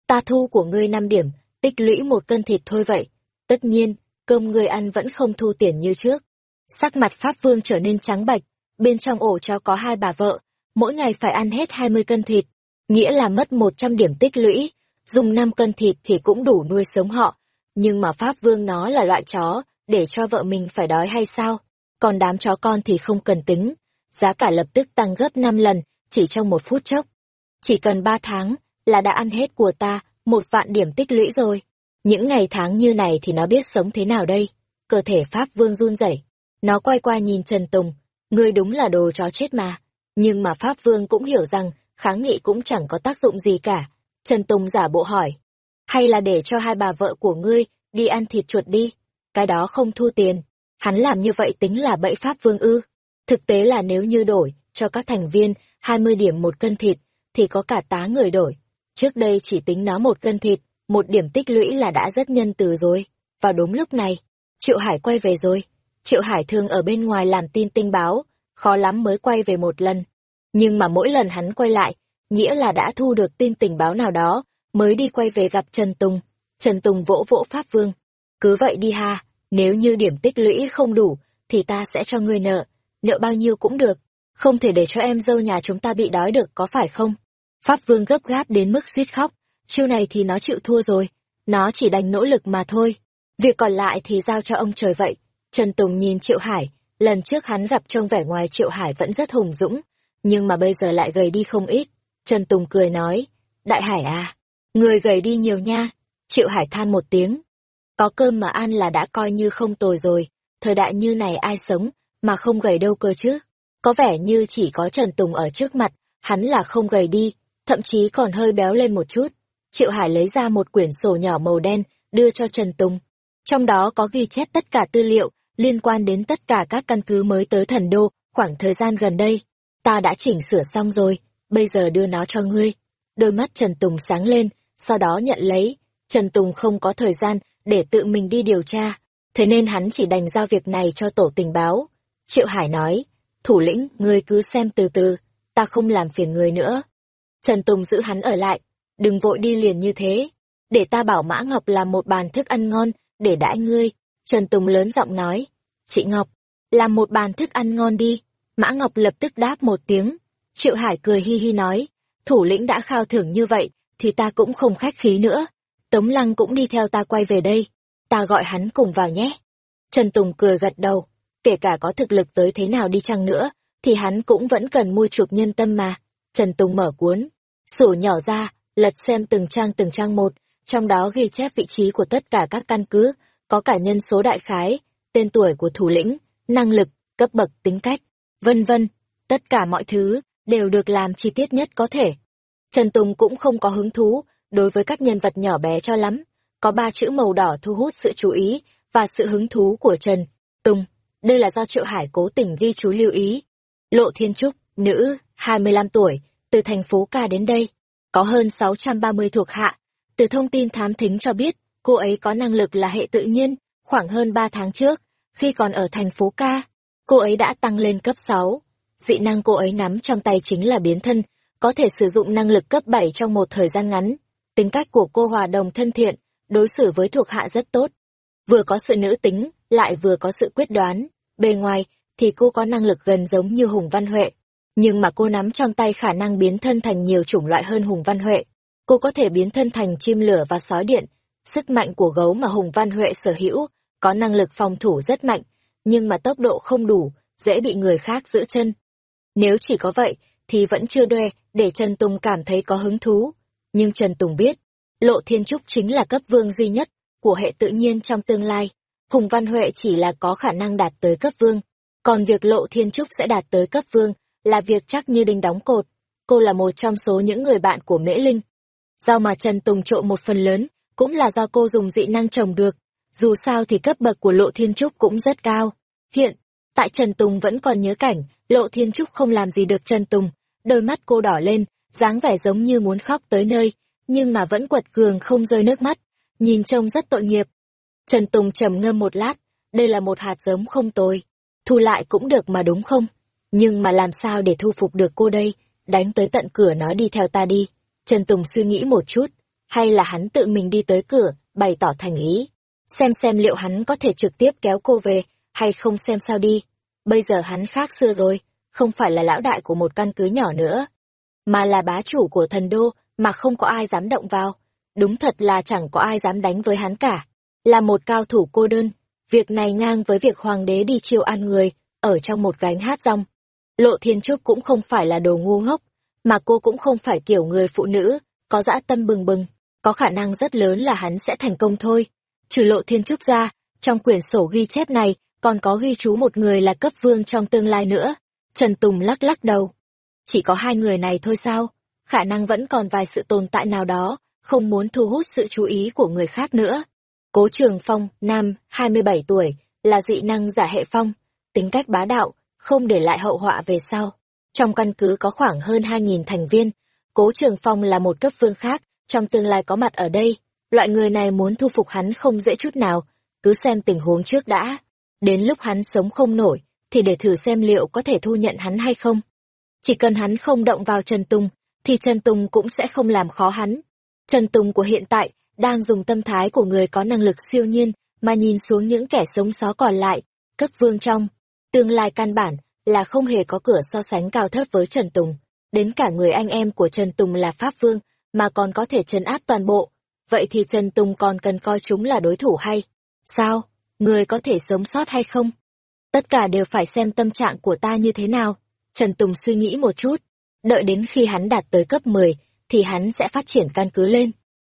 Ta thu của ngươi 5 điểm, tích lũy một cân thịt thôi vậy. Tất nhiên, cơm ngươi ăn vẫn không thu tiền như trước. Sắc mặt Pháp Vương trở nên trắng bạch, bên trong ổ cho có hai bà vợ, mỗi ngày phải ăn hết 20 cân thịt, nghĩa là mất 100 điểm tích lũy, dùng 5 cân thịt thì cũng đủ nuôi sống họ. Nhưng mà Pháp Vương nó là loại chó, để cho vợ mình phải đói hay sao? Còn đám chó con thì không cần tính, giá cả lập tức tăng gấp 5 lần, chỉ trong một phút chốc. Chỉ cần 3 tháng, là đã ăn hết của ta, một vạn điểm tích lũy rồi. Những ngày tháng như này thì nó biết sống thế nào đây? Cơ thể Pháp Vương run rẩy. Nó quay qua nhìn Trần Tùng, ngươi đúng là đồ chó chết mà. Nhưng mà Pháp Vương cũng hiểu rằng, kháng nghị cũng chẳng có tác dụng gì cả. Trần Tùng giả bộ hỏi, hay là để cho hai bà vợ của ngươi đi ăn thịt chuột đi, cái đó không thu tiền. Hắn làm như vậy tính là bẫy pháp vương ư. Thực tế là nếu như đổi cho các thành viên 20 điểm một cân thịt, thì có cả tá người đổi. Trước đây chỉ tính nó một cân thịt, một điểm tích lũy là đã rất nhân từ rồi. Vào đúng lúc này, Triệu Hải quay về rồi. Triệu Hải thường ở bên ngoài làm tin tinh báo, khó lắm mới quay về một lần. Nhưng mà mỗi lần hắn quay lại, nghĩa là đã thu được tin tình báo nào đó, mới đi quay về gặp Trần Tùng. Trần Tùng vỗ vỗ Pháp Vương. Cứ vậy đi ha, nếu như điểm tích lũy không đủ, thì ta sẽ cho ngươi nợ. Nợ bao nhiêu cũng được, không thể để cho em dâu nhà chúng ta bị đói được có phải không? Pháp Vương gấp gáp đến mức suýt khóc, chiêu này thì nó chịu thua rồi, nó chỉ đành nỗ lực mà thôi. Việc còn lại thì giao cho ông trời vậy. Trần Tùng nhìn Triệu Hải, lần trước hắn gặp trông vẻ ngoài Triệu Hải vẫn rất hùng dũng, nhưng mà bây giờ lại gầy đi không ít. Trần Tùng cười nói, Đại Hải à, người gầy đi nhiều nha. Triệu Hải than một tiếng. Có cơm mà ăn là đã coi như không tồi rồi, thời đại như này ai sống mà không gầy đâu cơ chứ. Có vẻ như chỉ có Trần Tùng ở trước mặt, hắn là không gầy đi, thậm chí còn hơi béo lên một chút. Triệu Hải lấy ra một quyển sổ nhỏ màu đen, đưa cho Trần Tùng. Trong đó có ghi chép tất cả tư liệu liên quan đến tất cả các căn cứ mới tới thần đô khoảng thời gian gần đây. Ta đã chỉnh sửa xong rồi, bây giờ đưa nó cho ngươi. Đôi mắt Trần Tùng sáng lên, sau đó nhận lấy. Trần Tùng không có thời gian để tự mình đi điều tra, thế nên hắn chỉ đành giao việc này cho tổ tình báo. Triệu Hải nói, thủ lĩnh, ngươi cứ xem từ từ, ta không làm phiền người nữa. Trần Tùng giữ hắn ở lại, đừng vội đi liền như thế, để ta bảo Mã Ngọc làm một bàn thức ăn ngon, để đãi ngươi. Trần Tùng lớn giọng nói, chị Ngọc, làm một bàn thức ăn ngon đi. Mã Ngọc lập tức đáp một tiếng. Triệu Hải cười hi hi nói, thủ lĩnh đã khao thưởng như vậy, thì ta cũng không khách khí nữa. Tống Lăng cũng đi theo ta quay về đây. Ta gọi hắn cùng vào nhé. Trần Tùng cười gật đầu, kể cả có thực lực tới thế nào đi chăng nữa, thì hắn cũng vẫn cần mua chuộc nhân tâm mà. Trần Tùng mở cuốn, sổ nhỏ ra, lật xem từng trang từng trang một, trong đó ghi chép vị trí của tất cả các căn cứ, có cả nhân số đại khái, tên tuổi của thủ lĩnh, năng lực, cấp bậc tính cách, vân vân, tất cả mọi thứ đều được làm chi tiết nhất có thể. Trần Tùng cũng không có hứng thú đối với các nhân vật nhỏ bé cho lắm, có ba chữ màu đỏ thu hút sự chú ý và sự hứng thú của Trần Tùng. Đây là do Triệu Hải cố tình ghi chú lưu ý. Lộ Thiên Trúc, nữ, 25 tuổi, từ thành phố ca đến đây, có hơn 630 thuộc hạ. Từ thông tin thám thính cho biết, cô ấy có năng lực là hệ tự nhiên, khoảng hơn 3 tháng trước, khi còn ở thành phố ca, cô ấy đã tăng lên cấp 6. Dị năng cô ấy nắm trong tay chính là biến thân, có thể sử dụng năng lực cấp 7 trong một thời gian ngắn. Tính cách của cô hòa đồng thân thiện, đối xử với thuộc hạ rất tốt. Vừa có sự nữ tính, lại vừa có sự quyết đoán. Bề ngoài, thì cô có năng lực gần giống như Hùng Văn Huệ. Nhưng mà cô nắm trong tay khả năng biến thân thành nhiều chủng loại hơn Hùng Văn Huệ. Cô có thể biến thân thành chim lửa và sói điện. Sức mạnh của gấu mà Hùng Văn Huệ sở hữu, có năng lực phòng thủ rất mạnh, nhưng mà tốc độ không đủ, dễ bị người khác giữ chân. Nếu chỉ có vậy, thì vẫn chưa đoe để Trần Tùng cảm thấy có hứng thú. Nhưng Trần Tùng biết, Lộ Thiên Trúc chính là cấp vương duy nhất của hệ tự nhiên trong tương lai. Hùng Văn Huệ chỉ là có khả năng đạt tới cấp vương, còn việc Lộ Thiên Trúc sẽ đạt tới cấp vương là việc chắc như đinh đóng cột. Cô là một trong số những người bạn của Mễ Linh. Do mà Trần Tùng trộn một phần lớn, cũng là do cô dùng dị năng trồng được. Dù sao thì cấp bậc của Lộ Thiên Trúc cũng rất cao. Hiện, tại Trần Tùng vẫn còn nhớ cảnh, Lộ Thiên Trúc không làm gì được Trần Tùng. Đôi mắt cô đỏ lên, dáng vẻ giống như muốn khóc tới nơi, nhưng mà vẫn quật cường không rơi nước mắt, nhìn trông rất tội nghiệp. Trần Tùng trầm ngâm một lát, đây là một hạt giống không tồi, thu lại cũng được mà đúng không? Nhưng mà làm sao để thu phục được cô đây, đánh tới tận cửa nói đi theo ta đi. Trần Tùng suy nghĩ một chút, hay là hắn tự mình đi tới cửa, bày tỏ thành ý. Xem xem liệu hắn có thể trực tiếp kéo cô về, hay không xem sao đi. Bây giờ hắn khác xưa rồi, không phải là lão đại của một căn cứ nhỏ nữa, mà là bá chủ của thần đô mà không có ai dám động vào. Đúng thật là chẳng có ai dám đánh với hắn cả. Là một cao thủ cô đơn, việc này ngang với việc hoàng đế đi chiêu ăn người, ở trong một gánh hát rong. Lộ Thiên Trúc cũng không phải là đồ ngu ngốc, mà cô cũng không phải kiểu người phụ nữ, có dã tâm bừng bừng, có khả năng rất lớn là hắn sẽ thành công thôi. Trừ Lộ Thiên Trúc ra, trong quyển sổ ghi chép này còn có ghi chú một người là cấp vương trong tương lai nữa. Trần Tùng lắc lắc đầu. Chỉ có hai người này thôi sao? khả năng vẫn còn vài sự tồn tại nào đó, không muốn thu hút sự chú ý của người khác nữa. Cố Trường Phong, nam, 27 tuổi, là dị năng giả hệ phong, tính cách bá đạo, không để lại hậu họa về sau. Trong căn cứ có khoảng hơn 2.000 thành viên, Cố Trường Phong là một cấp vương khác, trong tương lai có mặt ở đây. Loại người này muốn thu phục hắn không dễ chút nào, cứ xem tình huống trước đã. Đến lúc hắn sống không nổi, thì để thử xem liệu có thể thu nhận hắn hay không. Chỉ cần hắn không động vào Trần Tùng, thì Trần Tùng cũng sẽ không làm khó hắn. Trần Tùng của hiện tại đang dùng tâm thái của người có năng lực siêu nhiên mà nhìn xuống những kẻ sống só còn lại, cấp vương trong. Tương lai căn bản là không hề có cửa so sánh cao thấp với Trần Tùng. Đến cả người anh em của Trần Tùng là Pháp Vương mà còn có thể trấn áp toàn bộ. Vậy thì Trần Tùng còn cần coi chúng là đối thủ hay? Sao? Người có thể sống sót hay không? Tất cả đều phải xem tâm trạng của ta như thế nào. Trần Tùng suy nghĩ một chút. Đợi đến khi hắn đạt tới cấp 10, thì hắn sẽ phát triển căn cứ lên.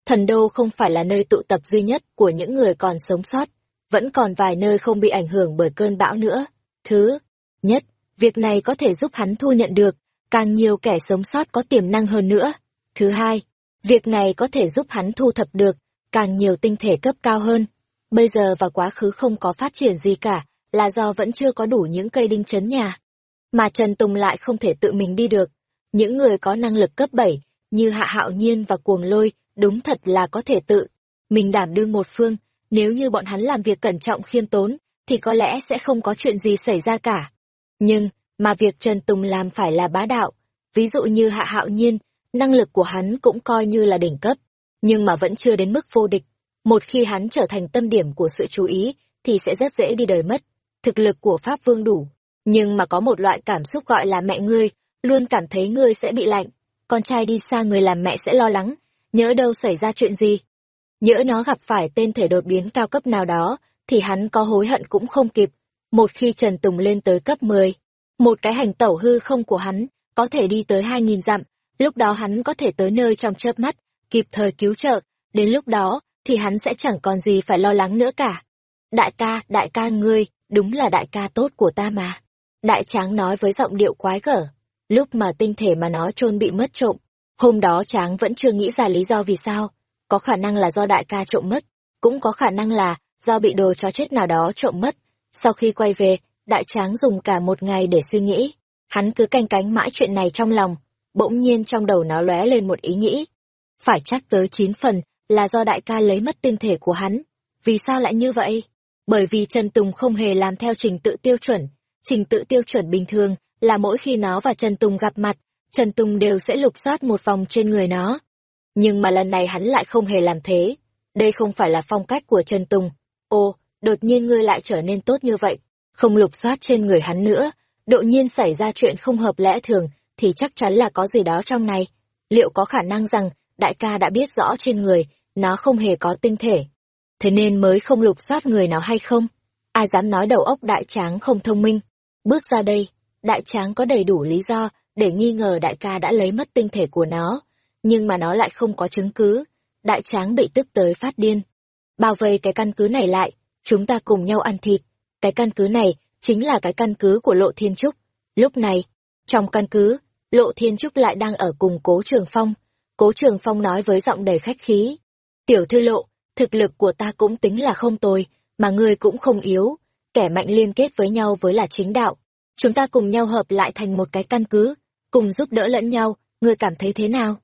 Thần đô không phải là nơi tụ tập duy nhất của những người còn sống sót. Vẫn còn vài nơi không bị ảnh hưởng bởi cơn bão nữa. Thứ nhất, việc này có thể giúp hắn thu nhận được càng nhiều kẻ sống sót có tiềm năng hơn nữa. Thứ hai, việc này có thể giúp hắn thu thập được càng nhiều tinh thể cấp cao hơn. Bây giờ và quá khứ không có phát triển gì cả, là do vẫn chưa có đủ những cây đinh chấn nhà. Mà Trần Tùng lại không thể tự mình đi được. Những người có năng lực cấp 7, như Hạ Hạo Nhiên và Cuồng Lôi, đúng thật là có thể tự. Mình đảm đương một phương, nếu như bọn hắn làm việc cẩn trọng khiêm tốn, thì có lẽ sẽ không có chuyện gì xảy ra cả. Nhưng, mà việc Trần Tùng làm phải là bá đạo. Ví dụ như Hạ Hạo Nhiên, năng lực của hắn cũng coi như là đỉnh cấp, nhưng mà vẫn chưa đến mức vô địch. Một khi hắn trở thành tâm điểm của sự chú ý, thì sẽ rất dễ đi đời mất. Thực lực của Pháp Vương đủ, nhưng mà có một loại cảm xúc gọi là mẹ ngươi, luôn cảm thấy ngươi sẽ bị lạnh. Con trai đi xa người làm mẹ sẽ lo lắng, nhỡ đâu xảy ra chuyện gì. Nhỡ nó gặp phải tên thể đột biến cao cấp nào đó, thì hắn có hối hận cũng không kịp. Một khi Trần Tùng lên tới cấp 10, một cái hành tẩu hư không của hắn có thể đi tới 2.000 dặm, lúc đó hắn có thể tới nơi trong chớp mắt, kịp thời cứu trợ, đến lúc đó thì hắn sẽ chẳng còn gì phải lo lắng nữa cả. Đại ca, đại ca ngươi, đúng là đại ca tốt của ta mà. Đại tráng nói với giọng điệu quái gở, lúc mà tinh thể mà nó trôn bị mất trộm, hôm đó tráng vẫn chưa nghĩ ra lý do vì sao, có khả năng là do đại ca trộm mất, cũng có khả năng là do bị đồ chó chết nào đó trộm mất. Sau khi quay về, đại tráng dùng cả một ngày để suy nghĩ, hắn cứ canh cánh mãi chuyện này trong lòng, bỗng nhiên trong đầu nó lóe lên một ý nghĩ. Phải chắc tới chín phần là do đại ca lấy mất tinh thể của hắn. Vì sao lại như vậy? Bởi vì Trần Tùng không hề làm theo trình tự tiêu chuẩn. Trình tự tiêu chuẩn bình thường là mỗi khi nó và Trần Tùng gặp mặt, Trần Tùng đều sẽ lục soát một vòng trên người nó. Nhưng mà lần này hắn lại không hề làm thế. Đây không phải là phong cách của Trần Tùng. Ồ, đột nhiên ngươi lại trở nên tốt như vậy. Không lục soát trên người hắn nữa. Đột nhiên xảy ra chuyện không hợp lẽ thường, thì chắc chắn là có gì đó trong này. Liệu có khả năng rằng đại ca đã biết rõ trên người, nó không hề có tinh thể. Thế nên mới không lục soát người nào hay không? Ai dám nói đầu óc đại tráng không thông minh? Bước ra đây, đại tráng có đầy đủ lý do để nghi ngờ đại ca đã lấy mất tinh thể của nó, nhưng mà nó lại không có chứng cứ. Đại tráng bị tức tới phát điên. Bao vây cái căn cứ này lại, chúng ta cùng nhau ăn thịt. Cái căn cứ này chính là cái căn cứ của Lộ Thiên Trúc. Lúc này, trong căn cứ, Lộ Thiên Trúc lại đang ở cùng Cố Trường Phong. Cố Trường Phong nói với giọng đầy khách khí. Tiểu thư Lộ, thực lực của ta cũng tính là không tồi, mà ngươi cũng không yếu. Kẻ mạnh liên kết với nhau với là chính đạo. Chúng ta cùng nhau hợp lại thành một cái căn cứ, cùng giúp đỡ lẫn nhau, ngươi cảm thấy thế nào?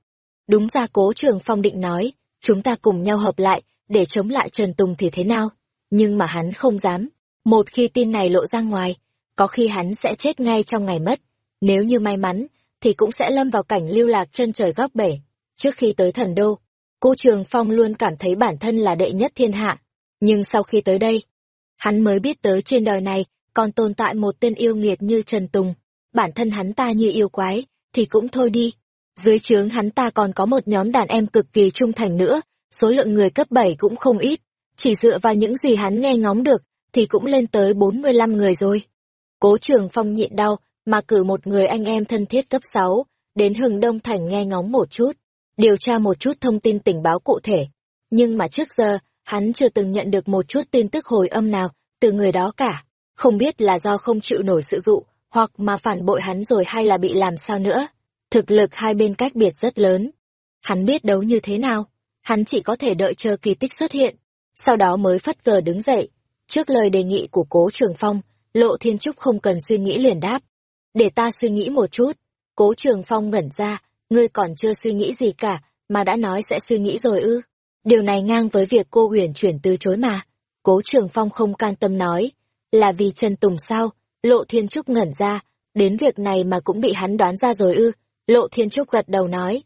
Đúng ra Cố Trường Phong định nói, chúng ta cùng nhau hợp lại, để chống lại Trần Tùng thì thế nào? Nhưng mà hắn không dám. Một khi tin này lộ ra ngoài, có khi hắn sẽ chết ngay trong ngày mất. Nếu như may mắn, thì cũng sẽ lâm vào cảnh lưu lạc chân trời góc bể. Trước khi tới thần đô, cô Trường Phong luôn cảm thấy bản thân là đệ nhất thiên hạ. Nhưng sau khi tới đây, hắn mới biết tới trên đời này còn tồn tại một tên yêu nghiệt như Trần Tùng. Bản thân hắn ta như yêu quái, thì cũng thôi đi. Dưới trướng hắn ta còn có một nhóm đàn em cực kỳ trung thành nữa, số lượng người cấp 7 cũng không ít. Chỉ dựa vào những gì hắn nghe ngóng được, thì cũng lên tới 45 người rồi. Cố Trường Phong nhịn đau, mà cử một người anh em thân thiết cấp 6, đến Hừng Đông Thành nghe ngóng một chút, điều tra một chút thông tin tình báo cụ thể. Nhưng mà trước giờ, hắn chưa từng nhận được một chút tin tức hồi âm nào từ người đó cả. Không biết là do không chịu nổi sự dụ, hoặc mà phản bội hắn rồi hay là bị làm sao nữa. Thực lực hai bên cách biệt rất lớn. Hắn biết đấu như thế nào, hắn chỉ có thể đợi chờ kỳ tích xuất hiện, sau đó mới phất cờ đứng dậy. Trước lời đề nghị của cố trường phong, Lộ Thiên Trúc không cần suy nghĩ liền đáp. Để ta suy nghĩ một chút. Cố trường phong ngẩn ra, ngươi còn chưa suy nghĩ gì cả, mà đã nói sẽ suy nghĩ rồi ư. Điều này ngang với việc cô huyền chuyển từ chối mà. Cố trường phong không can tâm nói. Là vì Trần Tùng sao? Lộ Thiên Trúc ngẩn ra, đến việc này mà cũng bị hắn đoán ra rồi ư. Lộ Thiên Trúc gật đầu nói.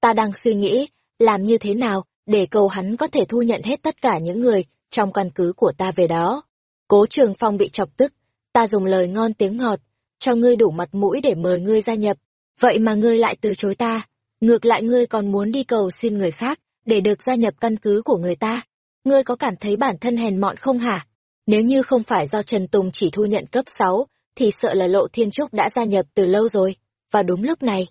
Ta đang suy nghĩ, làm như thế nào, để cầu hắn có thể thu nhận hết tất cả những người trong căn cứ của ta về đó. Cố Trường Phong bị chọc tức, ta dùng lời ngon tiếng ngọt, cho ngươi đủ mặt mũi để mời ngươi gia nhập, vậy mà ngươi lại từ chối ta, ngược lại ngươi còn muốn đi cầu xin người khác, để được gia nhập căn cứ của người ta. Ngươi có cảm thấy bản thân hèn mọn không hả? Nếu như không phải do Trần Tùng chỉ thu nhận cấp 6, thì sợ là Lộ Thiên Trúc đã gia nhập từ lâu rồi. Và đúng lúc này,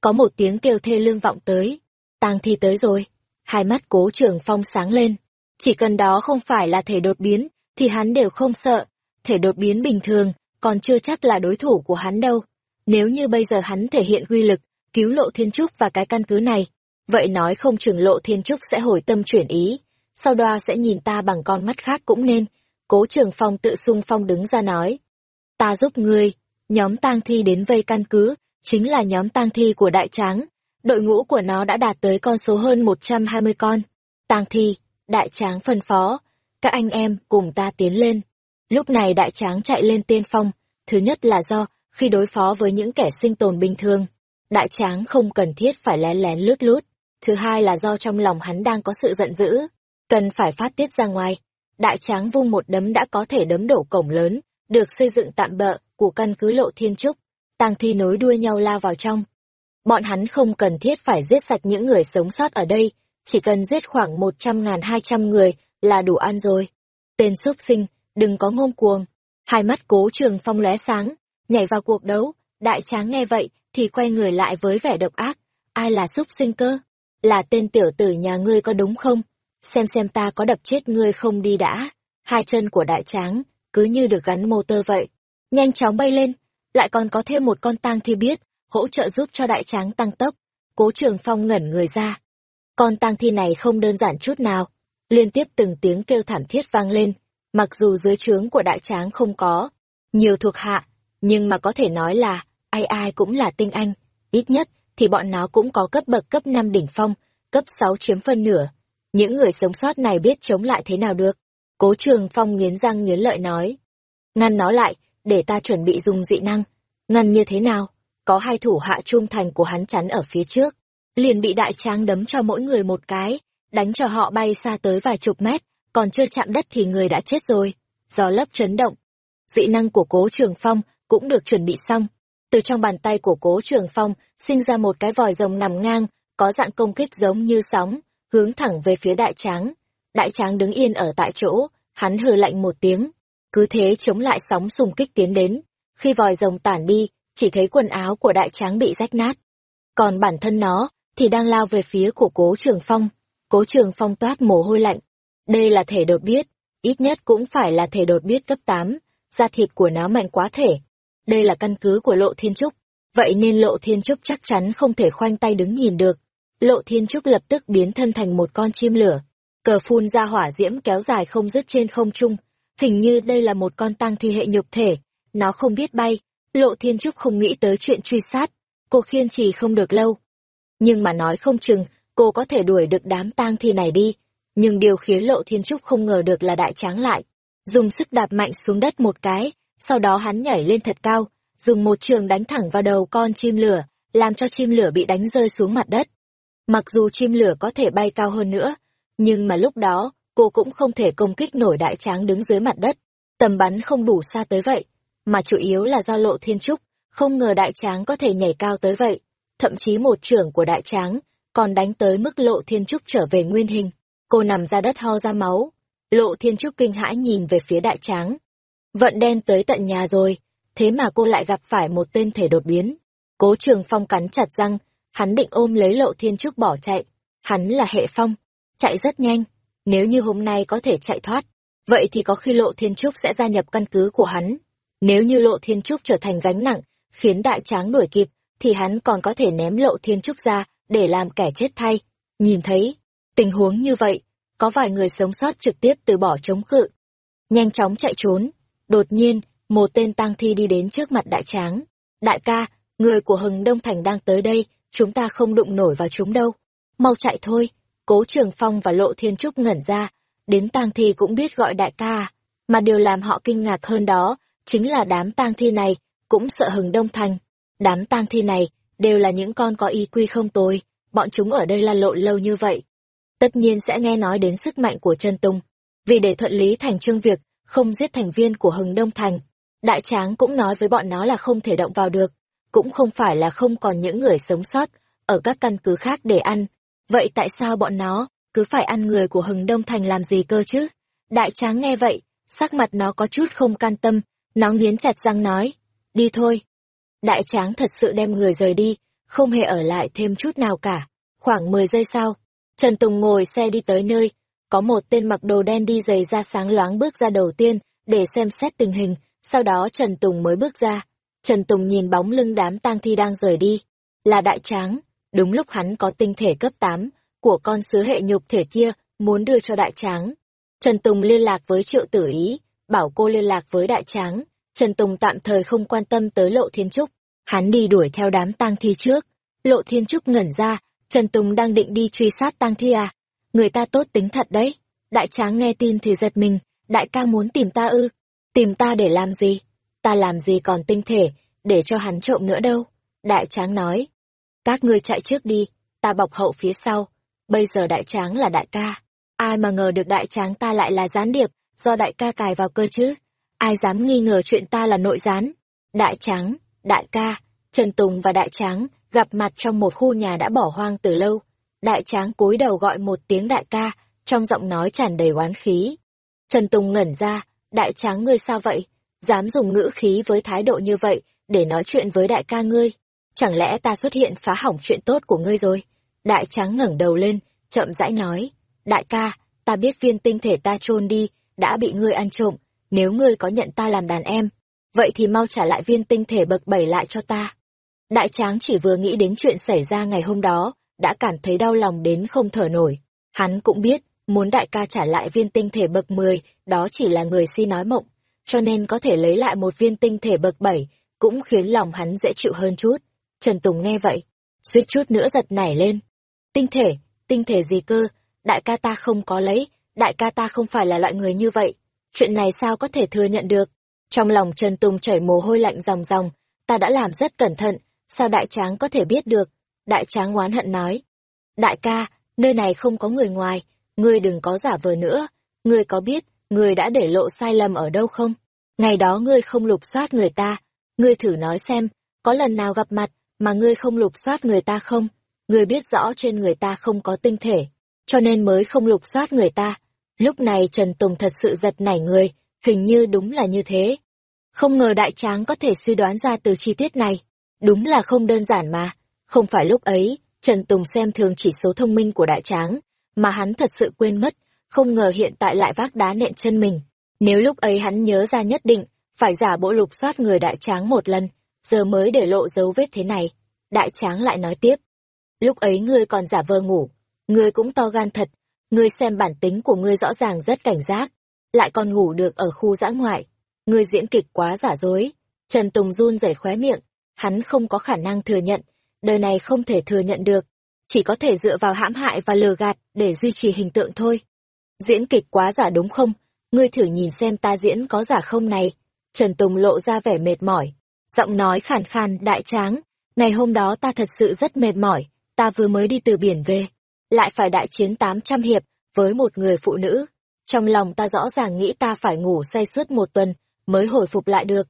có một tiếng kêu thê lương vọng tới. Tang thi tới rồi. Hai mắt cố trường phong sáng lên. Chỉ cần đó không phải là thể đột biến, thì hắn đều không sợ. Thể đột biến bình thường, còn chưa chắc là đối thủ của hắn đâu. Nếu như bây giờ hắn thể hiện quy lực, cứu lộ thiên trúc và cái căn cứ này, vậy nói không chừng lộ thiên trúc sẽ hồi tâm chuyển ý, sau đó sẽ nhìn ta bằng con mắt khác cũng nên. Cố trường phong tự sung phong đứng ra nói. Ta giúp ngươi, nhóm tang thi đến vây căn cứ, chính là nhóm tang thi của đại tráng. Đội ngũ của nó đã đạt tới con số hơn 120 con. Tang thi, đại tráng phân phó, các anh em cùng ta tiến lên. Lúc này đại tráng chạy lên tiên phong, thứ nhất là do, khi đối phó với những kẻ sinh tồn bình thường, đại tráng không cần thiết phải lén lén lút lút. Thứ hai là do trong lòng hắn đang có sự giận dữ, cần phải phát tiết ra ngoài. Đại tráng vung một đấm đã có thể đấm đổ cổng lớn, được xây dựng tạm bợ của căn cứ lộ thiên trúc. Tang thi nối đuôi nhau lao vào trong. Bọn hắn không cần thiết phải giết sạch những người sống sót ở đây, chỉ cần giết khoảng một trăm ngàn hai trăm người là đủ ăn rồi. Tên súc sinh, đừng có ngông cuồng. Hai mắt cố trường phong lóe sáng, nhảy vào cuộc đấu. Đại tráng nghe vậy, thì quay người lại với vẻ độc ác. Ai là súc sinh cơ? Là tên tiểu tử nhà ngươi có đúng không? Xem xem ta có đập chết ngươi không đi đã. Hai chân của đại tráng, cứ như được gắn motor vậy. Nhanh chóng bay lên, lại còn có thêm một con tang thi biết, hỗ trợ giúp cho đại tráng tăng tốc. Cố trường phong ngẩn người ra. Con tang thi này không đơn giản chút nào. Liên tiếp từng tiếng kêu thảm thiết vang lên, mặc dù dưới trướng của đại tráng không có nhiều thuộc hạ, nhưng mà có thể nói là ai ai cũng là tinh anh, ít nhất thì bọn nó cũng có cấp bậc cấp 5 đỉnh phong, cấp 6 chiếm phân nửa. Những người sống sót này biết chống lại thế nào được. Cố trường phong nghiến răng nghiến lợi nói. Ngăn nó lại, để ta chuẩn bị dùng dị năng. Ngăn như thế nào? Có hai thủ hạ trung thành của hắn chắn ở phía trước. Liền bị đại tráng đấm cho mỗi người một cái, đánh cho họ bay xa tới vài chục mét, còn chưa chạm đất thì người đã chết rồi. Do lấp chấn động. Dị năng của cố trường phong cũng được chuẩn bị xong. Từ trong bàn tay của cố trường phong sinh ra một cái vòi rồng nằm ngang, có dạng công kích giống như sóng, hướng thẳng về phía đại tráng. Đại tráng đứng yên ở tại chỗ, hắn hừ lạnh một tiếng, cứ thế chống lại sóng xung kích tiến đến. Khi vòi rồng tản đi, chỉ thấy quần áo của đại tráng bị rách nát. Còn bản thân nó, thì đang lao về phía của cố trường phong. Cố trường phong toát mồ hôi lạnh. Đây là thể đột biết, ít nhất cũng phải là thể đột biết cấp 8, da thịt của nó mạnh quá thể. Đây là căn cứ của Lộ Thiên Trúc, vậy nên Lộ Thiên Trúc chắc chắn không thể khoanh tay đứng nhìn được. Lộ Thiên Trúc lập tức biến thân thành một con chim lửa, cờ phun ra hỏa diễm kéo dài không dứt trên không trung, Hình như đây là một con tăng thi hệ nhục thể, nó không biết bay, Lộ Thiên Trúc không nghĩ tới chuyện truy sát, cô khiên trì không được lâu. Nhưng mà nói không chừng, cô có thể đuổi được đám tang thi này đi, nhưng điều khiến Lộ Thiên Trúc không ngờ được là đại tráng lại. Dùng sức đạp mạnh xuống đất một cái, sau đó hắn nhảy lên thật cao, dùng một trường đánh thẳng vào đầu con chim lửa, làm cho chim lửa bị đánh rơi xuống mặt đất. Mặc dù chim lửa có thể bay cao hơn nữa, nhưng mà lúc đó, cô cũng không thể công kích nổi đại tráng đứng dưới mặt đất. Tầm bắn không đủ xa tới vậy, mà chủ yếu là do lộ thiên trúc, không ngờ đại tráng có thể nhảy cao tới vậy. Thậm chí một trưởng của đại tráng, còn đánh tới mức lộ thiên trúc trở về nguyên hình. Cô nằm ra đất ho ra máu. Lộ thiên trúc kinh hãi nhìn về phía đại tráng. Vận đen tới tận nhà rồi, thế mà cô lại gặp phải một tên thể đột biến. Cố trường phong cắn chặt răng, hắn định ôm lấy lộ thiên trúc bỏ chạy. Hắn là hệ phong, chạy rất nhanh, nếu như hôm nay có thể chạy thoát, vậy thì có khi Lộ Thiên Trúc sẽ gia nhập căn cứ của hắn. Nếu như Lộ Thiên Trúc trở thành gánh nặng, khiến đại tráng đuổi kịp, thì hắn còn có thể ném lộ thiên trúc ra để làm kẻ chết thay. Nhìn thấy, tình huống như vậy, có vài người sống sót trực tiếp từ bỏ chống cự. Nhanh chóng chạy trốn, đột nhiên, một tên tang thi đi đến trước mặt đại tráng. Đại ca, người của Hừng Đông Thành đang tới đây, chúng ta không đụng nổi vào chúng đâu. Mau chạy thôi, cố trường phong và lộ thiên trúc ngẩn ra, đến tang thi cũng biết gọi đại ca. À. Mà điều làm họ kinh ngạc hơn đó, chính là đám tang thi này, cũng sợ Hừng Đông Thành. Đám tang thi này, đều là những con có y quy không tồi, bọn chúng ở đây là lộn lâu như vậy. Tất nhiên sẽ nghe nói đến sức mạnh của Trần Tùng Vì để thuận lý thành trương việc, không giết thành viên của Hừng Đông Thành, Đại Tráng cũng nói với bọn nó là không thể động vào được, cũng không phải là không còn những người sống sót ở các căn cứ khác để ăn. Vậy tại sao bọn nó cứ phải ăn người của Hừng Đông Thành làm gì cơ chứ? Đại Tráng nghe vậy, sắc mặt nó có chút không can tâm, nó nghiến chặt răng nói, đi thôi. Đại Tráng thật sự đem người rời đi, không hề ở lại thêm chút nào cả. Khoảng 10 giây sau, Trần Tùng ngồi xe đi tới nơi, có một tên mặc đồ đen đi giày da sáng loáng bước ra đầu tiên để xem xét tình hình, sau đó Trần Tùng mới bước ra. Trần Tùng nhìn bóng lưng đám tang thi đang rời đi. Là đại tráng, đúng lúc hắn có tinh thể cấp 8 của con sứ hệ nhục thể kia muốn đưa cho đại tráng. Trần Tùng liên lạc với triệu tử ý, bảo cô liên lạc với đại tráng. Trần Tùng tạm thời không quan tâm tới lộ thiên trúc. Hắn đi đuổi theo đám tang thi trước. Lộ thiên trúc ngẩn ra, Trần Tùng đang định đi truy sát tang thi à? Người ta tốt tính thật đấy. Đại tráng nghe tin thì giật mình, đại ca muốn tìm ta ư? Tìm ta để làm gì? Ta làm gì còn tinh thể, để cho hắn trộm nữa đâu. Đại tráng nói. Các ngươi chạy trước đi, ta bọc hậu phía sau. Bây giờ đại tráng là đại ca. Ai mà ngờ được đại tráng ta lại là gián điệp, do đại ca cài vào cơ chứ? Ai dám nghi ngờ chuyện ta là nội gián? Đại tráng, đại ca, Trần Tùng và đại tráng gặp mặt trong một khu nhà đã bỏ hoang từ lâu. Đại tráng cúi đầu gọi một tiếng đại ca, trong giọng nói tràn đầy oán khí. Trần Tùng ngẩn ra, đại tráng ngươi sao vậy? Dám dùng ngữ khí với thái độ như vậy, để nói chuyện với đại ca ngươi. Chẳng lẽ ta xuất hiện phá hỏng chuyện tốt của ngươi rồi? Đại tráng ngẩng đầu lên, chậm rãi nói. Đại ca, ta biết viên tinh thể ta chôn đi, đã bị ngươi ăn trộm. Nếu ngươi có nhận ta làm đàn em, vậy thì mau trả lại viên tinh thể bậc bảy lại cho ta. Đại tráng chỉ vừa nghĩ đến chuyện xảy ra ngày hôm đó, đã cảm thấy đau lòng đến không thở nổi. Hắn cũng biết, muốn đại ca trả lại viên tinh thể bậc 10, đó chỉ là người si nói mộng, cho nên có thể lấy lại một viên tinh thể bậc 7, cũng khiến lòng hắn dễ chịu hơn chút. Trần Tùng nghe vậy, suýt chút nữa giật nảy lên. Tinh thể, tinh thể gì cơ, đại ca ta không có lấy, đại ca ta không phải là loại người như vậy, chuyện này sao có thể thừa nhận được. Trong lòng Trần Tùng chảy mồ hôi lạnh ròng ròng, ta đã làm rất cẩn thận, sao đại tráng có thể biết được, Đại tráng oán hận nói. Đại ca, nơi này không có người ngoài, ngươi đừng có giả vờ nữa. Ngươi có biết, ngươi đã để lộ sai lầm ở đâu không? Ngày đó ngươi không lục soát người ta. Ngươi thử nói xem, có lần nào gặp mặt mà ngươi không lục soát người ta không? Ngươi biết rõ trên người ta không có tinh thể, cho nên mới không lục soát người ta. Lúc này Trần Tùng thật sự giật nảy người, hình như đúng là như thế. Không ngờ đại tráng có thể suy đoán ra từ chi tiết này. Đúng là không đơn giản mà. Không phải lúc ấy, Trần Tùng xem thường chỉ số thông minh của đại tráng, mà hắn thật sự quên mất, không ngờ hiện tại lại vác đá nện chân mình. Nếu lúc ấy hắn nhớ ra nhất định, phải giả bộ lục soát người đại tráng một lần, giờ mới để lộ dấu vết thế này. Đại tráng lại nói tiếp. Lúc ấy ngươi còn giả vờ ngủ, ngươi cũng to gan thật, ngươi xem bản tính của ngươi rõ ràng rất cảnh giác, lại còn ngủ được ở khu dã ngoại. Ngươi diễn kịch quá giả dối. Trần Tùng run rẩy khóe miệng, hắn không có khả năng thừa nhận đời này không thể thừa nhận được, chỉ có thể dựa vào hãm hại và lừa gạt để duy trì hình tượng thôi. Diễn kịch quá giả đúng không? Ngươi thử nhìn xem ta diễn có giả không này. Trần Tùng lộ ra vẻ mệt mỏi, giọng nói khàn khàn đại tráng. Ngày hôm đó ta thật sự rất mệt mỏi, ta vừa mới đi từ biển về, lại phải đại chiến 800 hiệp với một người phụ nữ. Trong lòng ta rõ ràng nghĩ ta phải ngủ say suốt một tuần mới hồi phục lại được.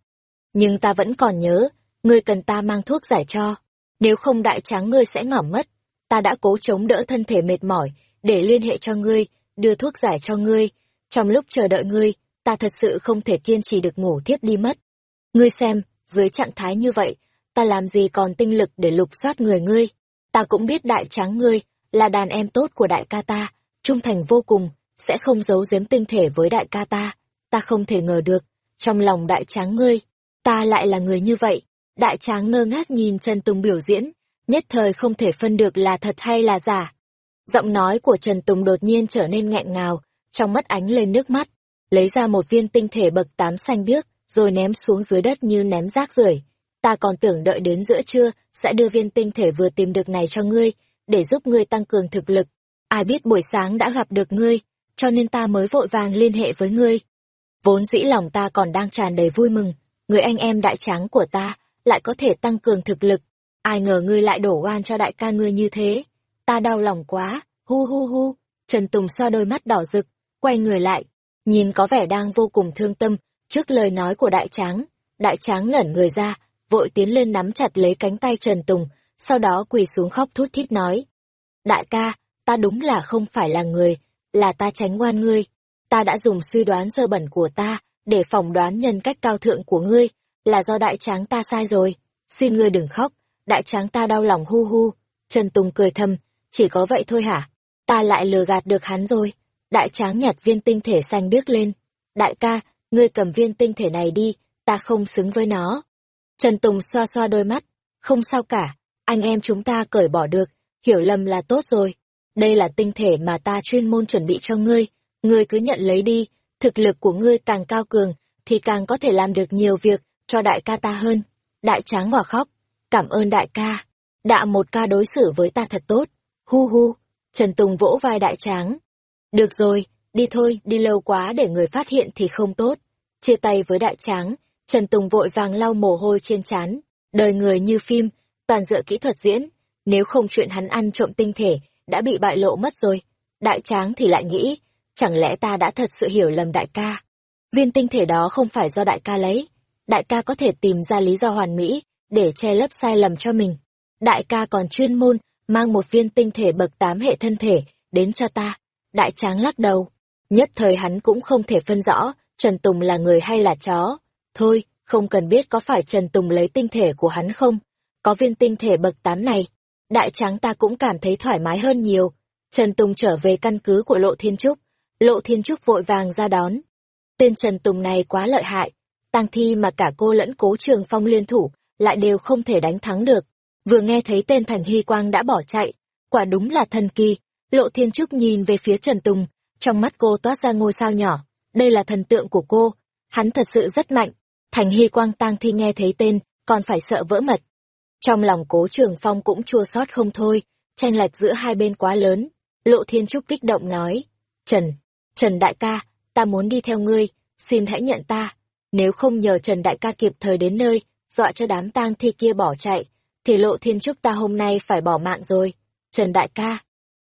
Nhưng ta vẫn còn nhớ, ngươi cần ta mang thuốc giải cho. Nếu không đại tráng ngươi sẽ ngỏm mất. Ta đã cố chống đỡ thân thể mệt mỏi, để liên hệ cho ngươi, đưa thuốc giải cho ngươi. Trong lúc chờ đợi ngươi, ta thật sự không thể kiên trì được ngủ thiếp đi mất. Ngươi xem, dưới trạng thái như vậy, ta làm gì còn tinh lực để lục soát người ngươi. Ta cũng biết đại tráng ngươi, là đàn em tốt của đại ca ta, trung thành vô cùng, sẽ không giấu giếm tinh thể với đại ca ta. Ta không thể ngờ được, trong lòng đại tráng ngươi, ta lại là người như vậy. Đại tráng ngơ ngác nhìn Trần Tùng biểu diễn, nhất thời không thể phân được là thật hay là giả. Giọng nói của Trần Tùng đột nhiên trở nên nghẹn ngào, trong mắt ánh lên nước mắt, lấy ra một viên tinh thể bậc tám xanh biếc, rồi ném xuống dưới đất như ném rác rưởi. Ta còn tưởng đợi đến giữa trưa, sẽ đưa viên tinh thể vừa tìm được này cho ngươi, để giúp ngươi tăng cường thực lực. Ai biết buổi sáng đã gặp được ngươi, cho nên ta mới vội vàng liên hệ với ngươi. Vốn dĩ lòng ta còn đang tràn đầy vui mừng, người anh em đại tráng của ta lại có thể tăng cường thực lực. Ai ngờ ngươi lại đổ oan cho đại ca ngươi như thế. Ta đau lòng quá, hu hu hu. Trần Tùng so đôi mắt đỏ rực, quay người lại, nhìn có vẻ đang vô cùng thương tâm trước lời nói của đại tráng. Đại tráng ngẩn người ra, vội tiến lên nắm chặt lấy cánh tay Trần Tùng, sau đó quỳ xuống khóc thút thít nói. Đại ca, ta đúng là không phải là người, là ta tránh oan ngươi. Ta đã dùng suy đoán sơ bẩn của ta, để phỏng đoán nhân cách cao thượng của ngươi, là do đại tráng ta sai rồi. Xin ngươi đừng khóc, đại tráng ta đau lòng hu hu. Trần Tùng cười thầm, chỉ có vậy thôi hả? Ta lại lừa gạt được hắn rồi. Đại tráng nhặt viên tinh thể xanh biếc lên. Đại ca, ngươi cầm viên tinh thể này đi, ta không xứng với nó. Trần Tùng xoa xoa đôi mắt, không sao cả, anh em chúng ta cởi bỏ được, hiểu lầm là tốt rồi. Đây là tinh thể mà ta chuyên môn chuẩn bị cho ngươi, ngươi cứ nhận lấy đi, thực lực của ngươi càng cao cường, thì càng có thể làm được nhiều việc cho đại ca ta hơn. Đại tráng hòa khóc, cảm ơn đại ca, đạ một ca đối xử với ta thật tốt, hu hu, Trần Tùng vỗ vai đại tráng. Được rồi, đi thôi, đi lâu quá để người phát hiện thì không tốt. Chia tay với đại tráng, Trần Tùng vội vàng lau mồ hôi trên trán, đời người như phim, toàn dựa kỹ thuật diễn, nếu không chuyện hắn ăn trộm tinh thể, đã bị bại lộ mất rồi. Đại tráng thì lại nghĩ, chẳng lẽ ta đã thật sự hiểu lầm đại ca. Viên tinh thể đó không phải do đại ca lấy, đại ca có thể tìm ra lý do hoàn mỹ, để che lấp sai lầm cho mình. Đại ca còn chuyên môn, mang một viên tinh thể bậc tám hệ thân thể, đến cho ta. Đại tráng lắc đầu, nhất thời hắn cũng không thể phân rõ, Trần Tùng là người hay là chó. Thôi, không cần biết có phải Trần Tùng lấy tinh thể của hắn không. Có viên tinh thể bậc tám này, đại tráng ta cũng cảm thấy thoải mái hơn nhiều. Trần Tùng trở về căn cứ của Lộ Thiên Trúc. Lộ Thiên Trúc vội vàng ra đón. Tên Trần Tùng này quá lợi hại. Tang thi mà cả cô lẫn cố trường phong liên thủ, lại đều không thể đánh thắng được. Vừa nghe thấy tên Thành Hy Quang đã bỏ chạy. Quả đúng là thần kỳ. Lộ Thiên Trúc nhìn về phía Trần Tùng, trong mắt cô toát ra ngôi sao nhỏ. Đây là thần tượng của cô. Hắn thật sự rất mạnh. Thành Hy Quang tang thi nghe thấy tên, còn phải sợ vỡ mật. Trong lòng cố trường phong cũng chua xót không thôi, tranh lệch giữa hai bên quá lớn. Lộ Thiên Trúc kích động nói, Trần, Trần Đại ca, ta muốn đi theo ngươi, xin hãy nhận ta. Nếu không nhờ Trần Đại ca kịp thời đến nơi, dọa cho đám tang thi kia bỏ chạy, thì Lộ Thiên Trúc ta hôm nay phải bỏ mạng rồi. Trần Đại ca,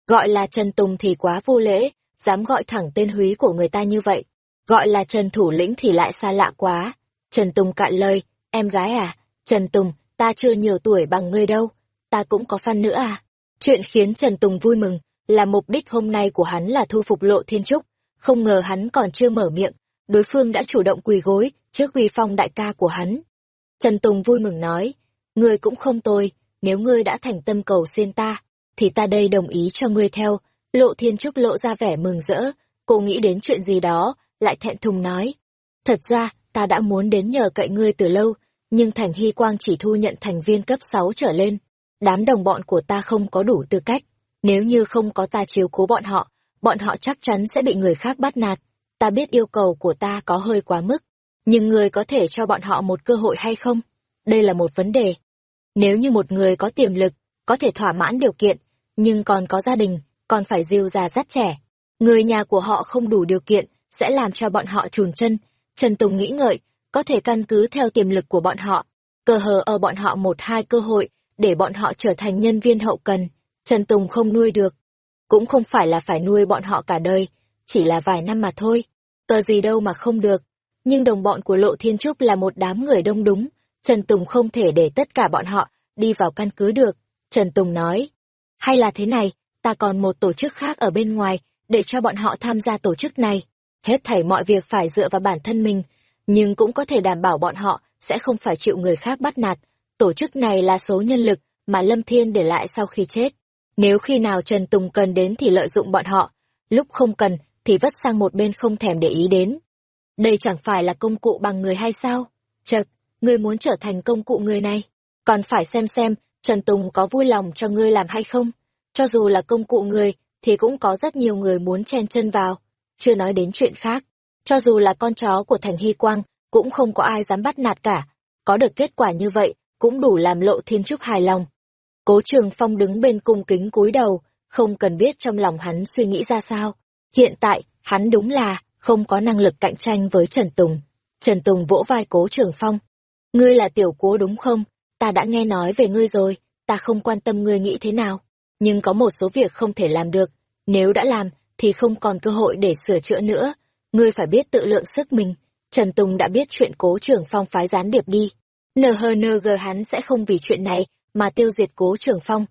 gọi là Trần Tùng thì quá vô lễ, dám gọi thẳng tên húy của người ta như vậy. Gọi là Trần Thủ Lĩnh thì lại xa lạ quá. Trần Tùng cạn lời, em gái à, Trần Tùng, ta chưa nhiều tuổi bằng ngươi đâu, ta cũng có fan nữa à. Chuyện khiến Trần Tùng vui mừng, là mục đích hôm nay của hắn là thu phục lộ thiên trúc, không ngờ hắn còn chưa mở miệng, đối phương đã chủ động quỳ gối trước uy phong đại ca của hắn. Trần Tùng vui mừng nói, ngươi cũng không tồi, nếu ngươi đã thành tâm cầu xin ta, thì ta đây đồng ý cho ngươi theo. Lộ thiên trúc lộ ra vẻ mừng rỡ, cô nghĩ đến chuyện gì đó, lại thẹn thùng nói. Thật ra, ta đã muốn đến nhờ cậy ngươi từ lâu, nhưng Thành Hy Quang chỉ thu nhận thành viên cấp 6 trở lên. Đám đồng bọn của ta không có đủ tư cách. Nếu như không có ta chiếu cố bọn họ, bọn họ chắc chắn sẽ bị người khác bắt nạt. Ta biết yêu cầu của ta có hơi quá mức, nhưng người có thể cho bọn họ một cơ hội hay không? Đây là một vấn đề. Nếu như một người có tiềm lực, có thể thỏa mãn điều kiện, nhưng còn có gia đình, còn phải dìu già dắt trẻ. Người nhà của họ không đủ điều kiện, sẽ làm cho bọn họ trùn chân. Trần Tùng nghĩ ngợi, có thể căn cứ theo tiềm lực của bọn họ, cơ hờ ở bọn họ một hai cơ hội để bọn họ trở thành nhân viên hậu cần. Trần Tùng không nuôi được. Cũng không phải là phải nuôi bọn họ cả đời, chỉ là vài năm mà thôi. có gì đâu mà không được. Nhưng đồng bọn của Lộ Thiên Trúc là một đám người đông đúng. Trần Tùng không thể để tất cả bọn họ đi vào căn cứ được. Trần Tùng nói. Hay là thế này, ta còn một tổ chức khác ở bên ngoài, để cho bọn họ tham gia tổ chức này. Hết thảy mọi việc phải dựa vào bản thân mình, nhưng cũng có thể đảm bảo bọn họ sẽ không phải chịu người khác bắt nạt. Tổ chức này là số nhân lực mà Lâm Thiên để lại sau khi chết. Nếu khi nào Trần Tùng cần đến thì lợi dụng bọn họ, lúc không cần thì vất sang một bên không thèm để ý đến. Đây chẳng phải là công cụ bằng người hay sao? Chật, ngươi muốn trở thành công cụ người này, còn phải xem xem Trần Tùng có vui lòng cho ngươi làm hay không. Cho dù là công cụ người, thì cũng có rất nhiều người muốn chen chân vào. Chưa nói đến chuyện khác. Cho dù là con chó của Thành Hy Quang, cũng không có ai dám bắt nạt cả. Có được kết quả như vậy, cũng đủ làm lộ thiên trúc hài lòng. Cố Trường Phong đứng bên cung kính cúi đầu, không cần biết trong lòng hắn suy nghĩ ra sao. Hiện tại, hắn đúng là không có năng lực cạnh tranh với Trần Tùng. Trần Tùng vỗ vai Cố Trường Phong. Ngươi là tiểu cố đúng không? Ta đã nghe nói về ngươi rồi, ta không quan tâm ngươi nghĩ thế nào. Nhưng có một số việc không thể làm được. Nếu đã làm, thì không còn cơ hội để sửa chữa nữa. Ngươi phải biết tự lượng sức mình. Trần Tùng đã biết chuyện Cố Trường Phong phái gián điệp đi. NHNG hắn sẽ không vì chuyện này mà tiêu diệt Cố Trường Phong.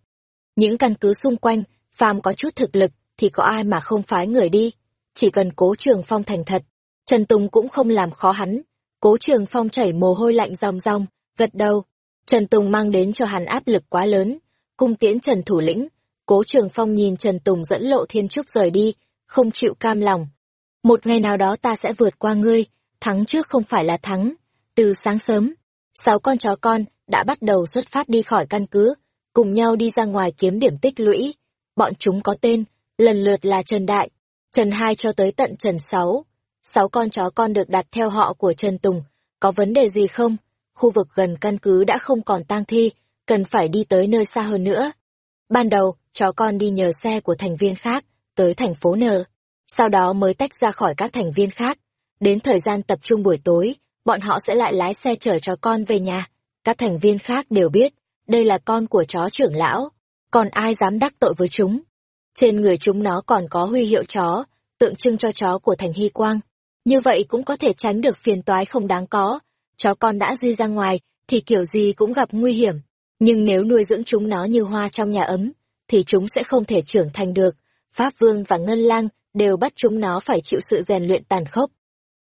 Những căn cứ xung quanh, phàm có chút thực lực, thì có ai mà không phái người đi. Chỉ cần cố trường phong thành thật, Trần Tùng cũng không làm khó hắn. Cố trường phong chảy mồ hôi lạnh ròng ròng, gật đầu. Trần Tùng mang đến cho hắn áp lực quá lớn. Cung tiễn Trần Thủ lĩnh, cố trường phong nhìn Trần Tùng dẫn lộ thiên trúc rời đi, không chịu cam lòng. Một ngày nào đó ta sẽ vượt qua ngươi, thắng trước không phải là thắng. Từ sáng sớm, sáu con chó con đã bắt đầu xuất phát đi khỏi căn cứ, cùng nhau đi ra ngoài kiếm điểm tích lũy. Bọn chúng có tên, lần lượt là Trần Đại, Trần Hai cho tới tận Trần Sáu. Sáu con chó con được đặt theo họ của Trần Tùng, có vấn đề gì không? Khu vực gần căn cứ đã không còn tang thi, cần phải đi tới nơi xa hơn nữa. Ban đầu, chó con đi nhờ xe của thành viên khác, tới thành phố N. Sau đó mới tách ra khỏi các thành viên khác. Đến thời gian tập trung buổi tối, bọn họ sẽ lại lái xe chở chó con về nhà. Các thành viên khác đều biết, đây là con của chó trưởng lão. Còn ai dám đắc tội với chúng? Trên người chúng nó còn có huy hiệu chó, tượng trưng cho chó của thành hy quang. Như vậy cũng có thể tránh được phiền toái không đáng có. Chó con đã di ra ngoài, thì kiểu gì cũng gặp nguy hiểm. Nhưng nếu nuôi dưỡng chúng nó như hoa trong nhà ấm, thì chúng sẽ không thể trưởng thành được. Pháp Vương và Ngân Lang đều bắt chúng nó phải chịu sự rèn luyện tàn khốc.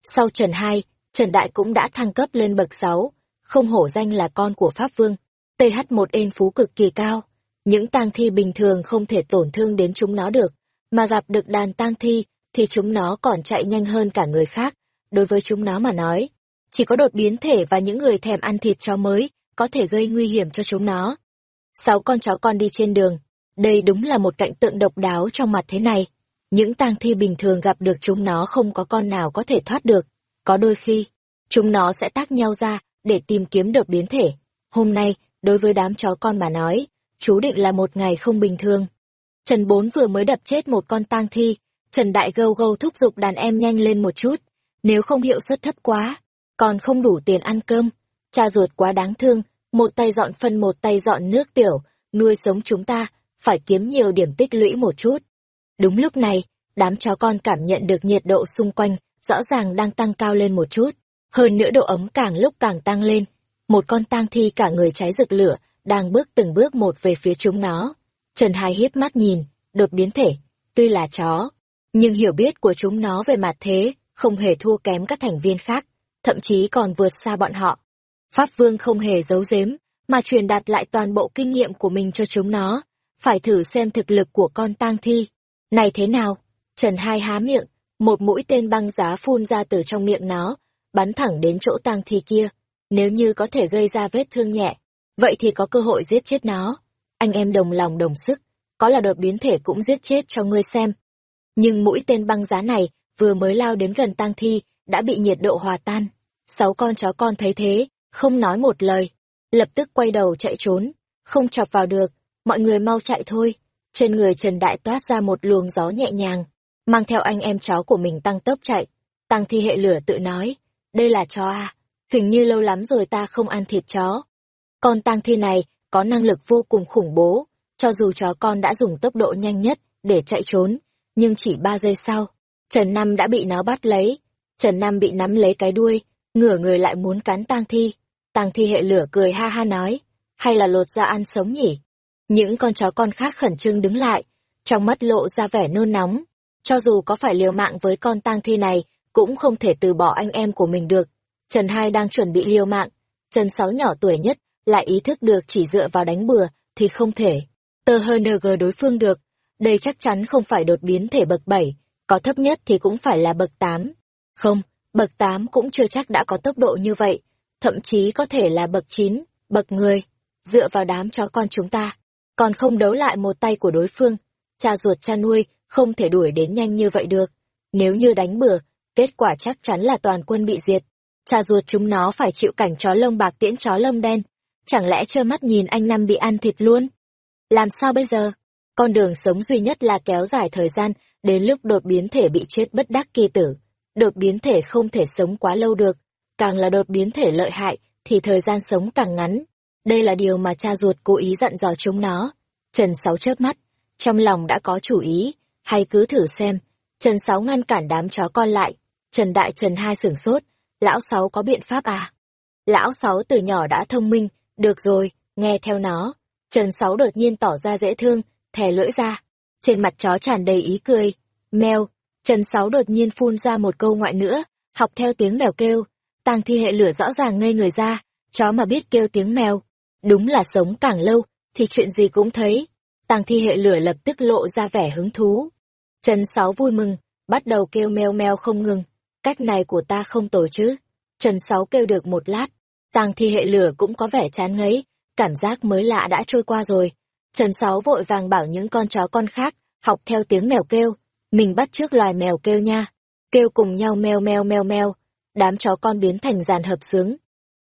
Sau Trần Hai, Trần Đại cũng đã thăng cấp lên bậc 6, không hổ danh là con của Pháp Vương. TH1 ên phú cực kỳ cao. Những tang thi bình thường không thể tổn thương đến chúng nó được, mà gặp được đàn tang thi thì chúng nó còn chạy nhanh hơn cả người khác. Đối với chúng nó mà nói, chỉ có đột biến thể và những người thèm ăn thịt chó mới có thể gây nguy hiểm cho chúng nó. Sáu con chó con đi trên đường, đây đúng là một cảnh tượng độc đáo trong mặt thế này. Những tang thi bình thường gặp được chúng nó không có con nào có thể thoát được. Có đôi khi, chúng nó sẽ tác nhau ra để tìm kiếm đột biến thể. Hôm nay, đối với đám chó con mà nói, chú định là một ngày không bình thường. Trần Bốn vừa mới đập chết một con tang thi, Trần Đại Gâu Gâu thúc giục đàn em nhanh lên một chút, nếu không hiệu suất thấp quá, còn không đủ tiền ăn cơm. Cha ruột quá đáng thương, một tay dọn phân một tay dọn nước tiểu, nuôi sống chúng ta, phải kiếm nhiều điểm tích lũy một chút. Đúng lúc này, đám chó con cảm nhận được nhiệt độ xung quanh, rõ ràng đang tăng cao lên một chút. Hơn nữa độ ấm càng lúc càng tăng lên. Một con tang thi cả người cháy rực lửa, đang bước từng bước một về phía chúng nó. Trần Hai hiếp mắt nhìn, đột biến thể, tuy là chó, nhưng hiểu biết của chúng nó về mặt thế, không hề thua kém các thành viên khác, thậm chí còn vượt xa bọn họ. Pháp Vương không hề giấu giếm, mà truyền đạt lại toàn bộ kinh nghiệm của mình cho chúng nó, phải thử xem thực lực của con tang thi. Này thế nào? Trần Hai há miệng, một mũi tên băng giá phun ra từ trong miệng nó, bắn thẳng đến chỗ tang thi kia. Nếu như có thể gây ra vết thương nhẹ, vậy thì có cơ hội giết chết nó. Anh em đồng lòng đồng sức, có là đột biến thể cũng giết chết cho ngươi xem. Nhưng mũi tên băng giá này vừa mới lao đến gần tang thi, đã bị nhiệt độ hòa tan. Sáu con chó con thấy thế, không nói một lời, lập tức quay đầu chạy trốn, không chọc vào được, mọi người mau chạy thôi. Trên người Trần Đại toát ra một luồng gió nhẹ nhàng, mang theo anh em chó của mình tăng tốc chạy. Tăng thi hệ lửa tự nói, đây là chó à, hình như lâu lắm rồi ta không ăn thịt chó. Con tang thi này có năng lực vô cùng khủng bố, cho dù chó con đã dùng tốc độ nhanh nhất để chạy trốn, nhưng chỉ ba giây sau, Trần Năm đã bị nó bắt lấy. Trần Năm bị nắm lấy cái đuôi, ngửa người lại muốn cắn tang thi. Tang thi hệ lửa cười ha ha nói, hay là lột ra ăn sống nhỉ? Những con chó con khác khẩn trương đứng lại, trong mắt lộ ra vẻ nôn nóng. Cho dù có phải liều mạng với con tang thi này, cũng không thể từ bỏ anh em của mình được. Trần Hai đang chuẩn bị liều mạng, Trần Sáu nhỏ tuổi nhất, lại ý thức được chỉ dựa vào đánh bừa, thì không thể. Tờ hng đối phương được, đây chắc chắn không phải đột biến thể bậc bảy, có thấp nhất thì cũng phải là bậc tám. Không, bậc tám cũng chưa chắc đã có tốc độ như vậy. thậm chí có thể là bậc chín, bậc người. Dựa vào đám chó con chúng ta, còn không đấu lại một tay của đối phương. Cha ruột cha nuôi, không thể đuổi đến nhanh như vậy được. Nếu như đánh bừa, kết quả chắc chắn là toàn quân bị diệt. Cha ruột chúng nó phải chịu cảnh chó lông bạc tiễn chó lông đen. Chẳng lẽ trơ mắt nhìn anh năm bị ăn thịt luôn? Làm sao bây giờ? Con đường sống duy nhất là kéo dài thời gian, đến lúc đột biến thể bị chết bất đắc kỳ tử. Đột biến thể không thể sống quá lâu được. Càng là đột biến thể lợi hại, thì thời gian sống càng ngắn. Đây là điều mà cha ruột cố ý dặn dò chúng nó. Trần Sáu chớp mắt, trong lòng đã có chủ ý, hay cứ thử xem. Trần Sáu ngăn cản đám chó con lại. Trần Đại Trần Hai sửng sốt, lão Sáu có biện pháp à? Lão Sáu từ nhỏ đã thông minh, được rồi, nghe theo nó. Trần Sáu đột nhiên tỏ ra dễ thương, thè lưỡi ra. Trên mặt chó tràn đầy ý cười. Mèo, Trần Sáu đột nhiên phun ra một câu ngoại nữa, học theo tiếng mèo kêu. Tàng thi hệ lửa rõ ràng ngây người ra, chó mà biết kêu tiếng mèo. Đúng là sống càng lâu, thì chuyện gì cũng thấy. Tàng thi hệ lửa lập tức lộ ra vẻ hứng thú. Trần Sáu vui mừng, bắt đầu kêu meo meo không ngừng. Cách này của ta không tồi chứ. Trần Sáu kêu được một lát. Tàng thi hệ lửa cũng có vẻ chán ngấy, cảm giác mới lạ đã trôi qua rồi. Trần Sáu vội vàng bảo những con chó con khác, học theo tiếng mèo kêu. Mình bắt trước loài mèo kêu nha. Kêu cùng nhau meo meo meo meo. Đám chó con biến thành dàn hợp sướng.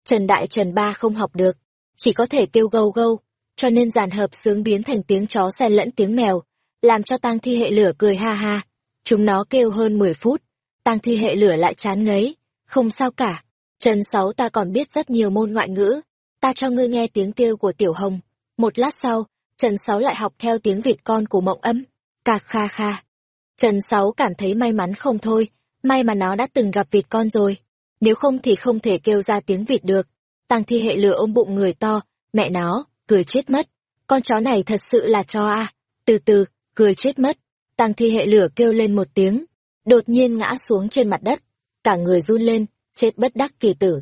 Trần Đại Trần Ba không học được, chỉ có thể kêu gâu gâu, cho nên dàn hợp sướng biến thành tiếng chó xen lẫn tiếng mèo, làm cho tang thi hệ lửa cười ha ha. Chúng nó kêu hơn 10 phút, tang thi hệ lửa lại chán ngấy, không sao cả. Trần Sáu ta còn biết rất nhiều môn ngoại ngữ, ta cho ngươi nghe tiếng kêu của Tiểu Hồng. Một lát sau, Trần Sáu lại học theo tiếng vịt con của mộng âm, cà kha kha. Trần Sáu cảm thấy may mắn không thôi, may mà nó đã từng gặp vịt con rồi. Nếu không thì không thể kêu ra tiếng vịt được. Tăng thi hệ lửa ôm bụng người to, mẹ nó, cười chết mất. Con chó này thật sự là cho a Từ từ, cười chết mất. Tăng thi hệ lửa kêu lên một tiếng, đột nhiên ngã xuống trên mặt đất. Cả người run lên, chết bất đắc kỳ tử.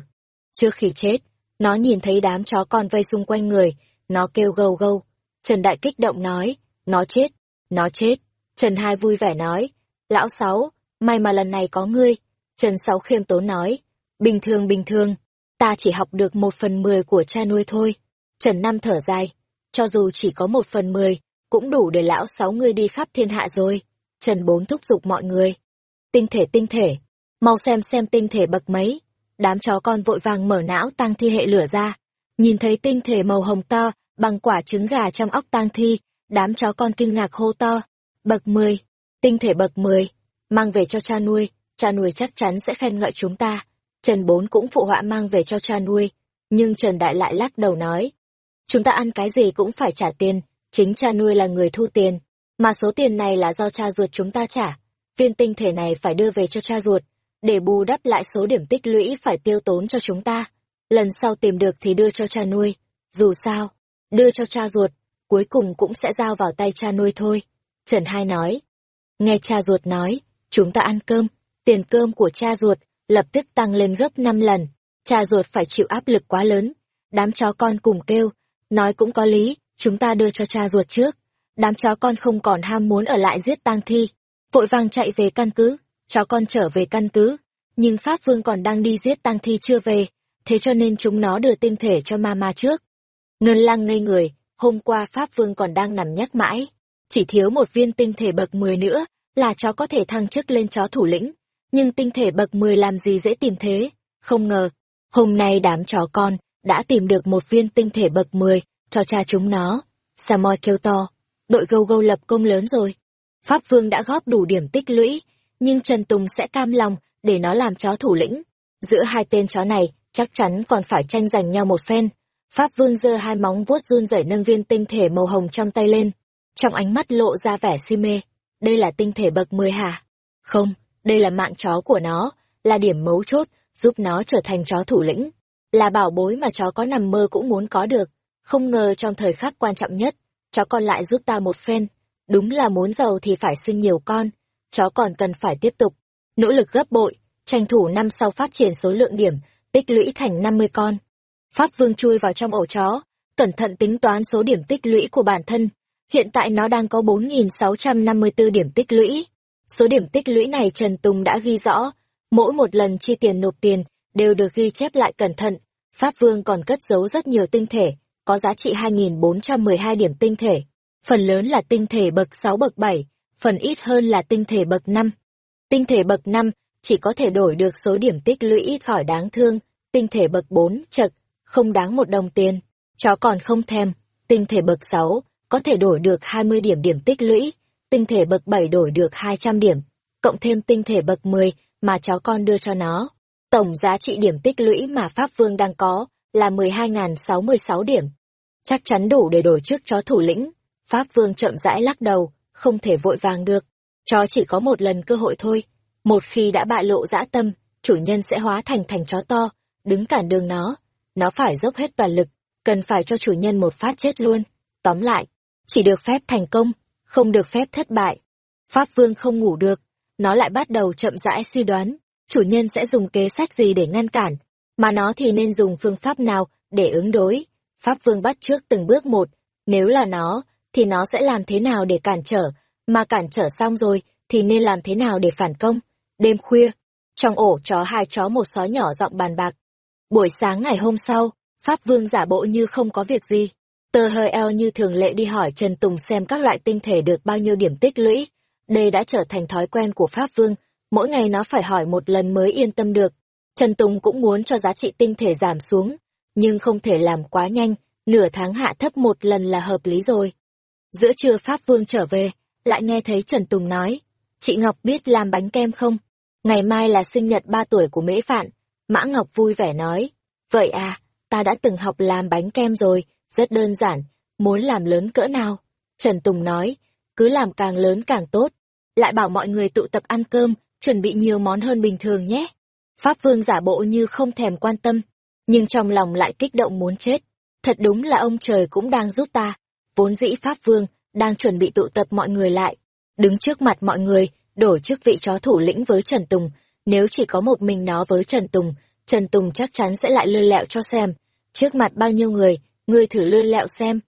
Trước khi chết, nó nhìn thấy đám chó con vây xung quanh người, nó kêu gâu gâu. Trần Đại kích động nói, nó chết, nó chết. Trần Hai vui vẻ nói, lão Sáu, may mà lần này có ngươi. Trần Sáu khiêm tốn nói, bình thường bình thường, ta chỉ học được một phần mười của cha nuôi thôi. Trần Năm thở dài, cho dù chỉ có một phần mười, cũng đủ để lão Sáu ngươi đi khắp thiên hạ rồi. Trần Bốn thúc giục mọi người. Tinh thể tinh thể, mau xem xem tinh thể bậc mấy. Đám chó con vội vàng mở não tang thi hệ lửa ra. Nhìn thấy tinh thể màu hồng to, bằng quả trứng gà trong óc tang thi, đám chó con kinh ngạc hô to. Bậc 10, tinh thể bậc 10, mang về cho cha nuôi, cha nuôi chắc chắn sẽ khen ngợi chúng ta. Trần Bốn cũng phụ họa mang về cho cha nuôi, nhưng Trần Đại lại lắc đầu nói. Chúng ta ăn cái gì cũng phải trả tiền, chính cha nuôi là người thu tiền, mà số tiền này là do cha ruột chúng ta trả. Viên tinh thể này phải đưa về cho cha ruột, để bù đắp lại số điểm tích lũy phải tiêu tốn cho chúng ta. Lần sau tìm được thì đưa cho cha nuôi. Dù sao, đưa cho cha ruột, cuối cùng cũng sẽ giao vào tay cha nuôi thôi. Trần Hai nói. Nghe cha ruột nói, chúng ta ăn cơm, tiền cơm của cha ruột lập tức tăng lên gấp 5 lần. Cha ruột phải chịu áp lực quá lớn. Đám chó con cùng kêu, nói cũng có lý, chúng ta đưa cho cha ruột trước. Đám chó con không còn ham muốn ở lại giết tang thi, vội vàng chạy về căn cứ, chó con trở về căn cứ. Nhưng Pháp Vương còn đang đi giết tang thi chưa về, thế cho nên chúng nó đưa tinh thể cho Mama trước. Ngân lang ngây người, hôm qua Pháp Vương còn đang nằm nhắc mãi. Chỉ thiếu một viên tinh thể bậc 10 nữa, là chó có thể thăng chức lên chó thủ lĩnh. Nhưng tinh thể bậc 10 làm gì dễ tìm thế? Không ngờ, hôm nay đám chó con đã tìm được một viên tinh thể bậc 10 cho cha chúng nó. Samoy kêu to, đội gâu gâu lập công lớn rồi. Pháp Vương đã góp đủ điểm tích lũy, nhưng Trần Tùng sẽ cam lòng để nó làm chó thủ lĩnh. Giữa hai tên chó này chắc chắn còn phải tranh giành nhau một phen. Pháp Vương giơ hai móng vuốt run rẩy nâng viên tinh thể màu hồng trong tay lên, trong ánh mắt lộ ra vẻ si mê. Đây là tinh thể bậc 10 hả? Không, đây là mạng chó của nó, là điểm mấu chốt, giúp nó trở thành chó thủ lĩnh. Là bảo bối mà chó có nằm mơ cũng muốn có được. Không ngờ trong thời khắc quan trọng nhất, chó còn lại giúp ta một phen. Đúng là muốn giàu thì phải sinh nhiều con, chó còn cần phải tiếp tục. Nỗ lực gấp bội, tranh thủ năm sau phát triển số lượng điểm, tích lũy thành 50 con. Pháp Vương chui vào trong ổ chó, cẩn thận tính toán số điểm tích lũy của bản thân. Hiện tại nó đang có 4.654 điểm tích lũy. Số điểm tích lũy này Trần Tùng đã ghi rõ, mỗi một lần chi tiền nộp tiền đều được ghi chép lại cẩn thận. Pháp Vương còn cất giấu rất nhiều tinh thể, có giá trị 2.412 điểm tinh thể. Phần lớn là tinh thể bậc 6 bậc 7, phần ít hơn là tinh thể bậc 5. Tinh thể bậc 5 chỉ có thể đổi được số điểm tích lũy ít ỏi đáng thương, tinh thể bậc 4 chật, không đáng một đồng tiền. Chó còn không thèm, tinh thể bậc 6 có thể đổi được 20 điểm điểm tích lũy, tinh thể bậc 7 đổi được 200 điểm, cộng thêm tinh thể bậc 10 mà chó con đưa cho nó. Tổng giá trị điểm tích lũy mà Pháp Vương đang có là 12.066 điểm. Chắc chắn đủ để đổi trước chó thủ lĩnh. Pháp Vương chậm rãi lắc đầu, không thể vội vàng được. Chó chỉ có một lần cơ hội thôi. Một khi đã bại lộ dã tâm, chủ nhân sẽ hóa thành thành chó to, đứng cản đường nó. Nó phải dốc hết toàn lực, cần phải cho chủ nhân một phát chết luôn. Tóm lại, chỉ được phép thành công, không được phép thất bại. Pháp Vương không ngủ được, nó lại bắt đầu chậm rãi suy đoán, chủ nhân sẽ dùng kế sách gì để ngăn cản, mà nó thì nên dùng phương pháp nào để ứng đối. Pháp Vương bắt trước từng bước một, nếu là nó, thì nó sẽ làm thế nào để cản trở, mà cản trở xong rồi, thì nên làm thế nào để phản công. Đêm khuya, trong ổ chó hai chó một xó nhỏ giọng bàn bạc. Buổi sáng ngày hôm sau, Pháp Vương giả bộ như không có việc gì. Tờ hơi eo như thường lệ đi hỏi Trần Tùng xem các loại tinh thể được bao nhiêu điểm tích lũy. Đây đã trở thành thói quen của Pháp Vương, mỗi ngày nó phải hỏi một lần mới yên tâm được. Trần Tùng cũng muốn cho giá trị tinh thể giảm xuống, nhưng không thể làm quá nhanh, nửa tháng hạ thấp một lần là hợp lý rồi. Giữa trưa Pháp Vương trở về, lại nghe thấy Trần Tùng nói, chị Ngọc biết làm bánh kem không? Ngày mai là sinh nhật ba tuổi của Mễ Phạn. Mã Ngọc vui vẻ nói, vậy à, ta đã từng học làm bánh kem rồi, rất đơn giản, muốn làm lớn cỡ nào? Trần Tùng nói, cứ làm càng lớn càng tốt, lại bảo mọi người tụ tập ăn cơm, chuẩn bị nhiều món hơn bình thường nhé. Pháp Vương giả bộ như không thèm quan tâm, nhưng trong lòng lại kích động muốn chết. Thật đúng là ông trời cũng đang giúp ta. Vốn dĩ Pháp Vương đang chuẩn bị tụ tập mọi người lại, đứng trước mặt mọi người, đổi chức vị chó thủ lĩnh với Trần Tùng. Nếu chỉ có một mình nó với Trần Tùng, Trần Tùng chắc chắn sẽ lại lươn lẹo cho xem. Trước mặt bao nhiêu người, ngươi thử lươn lẹo xem.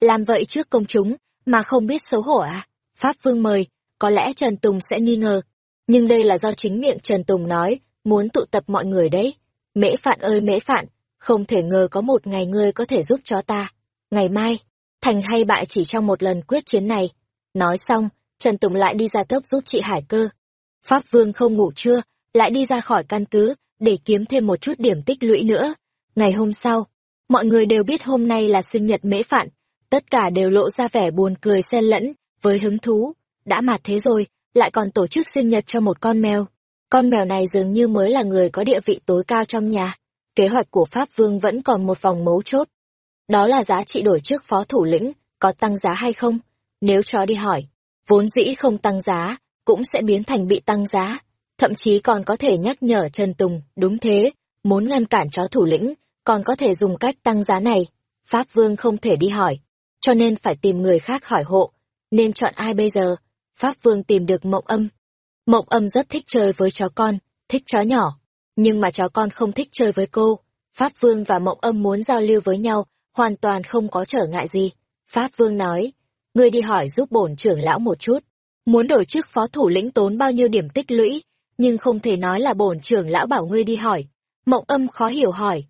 Làm vậy trước công chúng, mà không biết xấu hổ à? Pháp Vương mời, có lẽ Trần Tùng sẽ nghi ngờ. Nhưng đây là do chính miệng Trần Tùng nói, muốn tụ tập mọi người đấy. Mễ Phạn ơi Mễ Phạn, không thể ngờ có một ngày ngươi có thể giúp cho ta. Ngày mai, thành hay bại chỉ trong một lần quyết chiến này. Nói xong, Trần Tùng lại đi ra tốc giúp chị Hải cơ. Pháp Vương không ngủ trưa, lại đi ra khỏi căn cứ, để kiếm thêm một chút điểm tích lũy nữa. Ngày hôm sau, mọi người đều biết hôm nay là sinh nhật mễ phạn, tất cả đều lộ ra vẻ buồn cười xen lẫn, với hứng thú. Đã mặt thế rồi, lại còn tổ chức sinh nhật cho một con mèo. Con mèo này dường như mới là người có địa vị tối cao trong nhà. Kế hoạch của Pháp Vương vẫn còn một vòng mấu chốt. Đó là giá trị đổi trước phó thủ lĩnh, có tăng giá hay không? Nếu chó đi hỏi, vốn dĩ không tăng giá, cũng sẽ biến thành bị tăng giá. Thậm chí còn có thể nhắc nhở Trần Tùng, đúng thế, muốn ngăn cản chó thủ lĩnh, còn có thể dùng cách tăng giá này. Pháp Vương không thể đi hỏi, cho nên phải tìm người khác hỏi hộ. Nên chọn ai bây giờ? Pháp Vương tìm được Mộng Âm. Mộng Âm rất thích chơi với chó con, thích chó nhỏ. Nhưng mà chó con không thích chơi với cô. Pháp Vương và Mộng Âm muốn giao lưu với nhau, hoàn toàn không có trở ngại gì. Pháp Vương nói, ngươi đi hỏi giúp bổn trưởng lão một chút. Muốn đổi chức phó thủ lĩnh tốn bao nhiêu điểm tích lũy, nhưng không thể nói là bổn trưởng lão bảo ngươi đi hỏi. Mộng âm khó hiểu hỏi.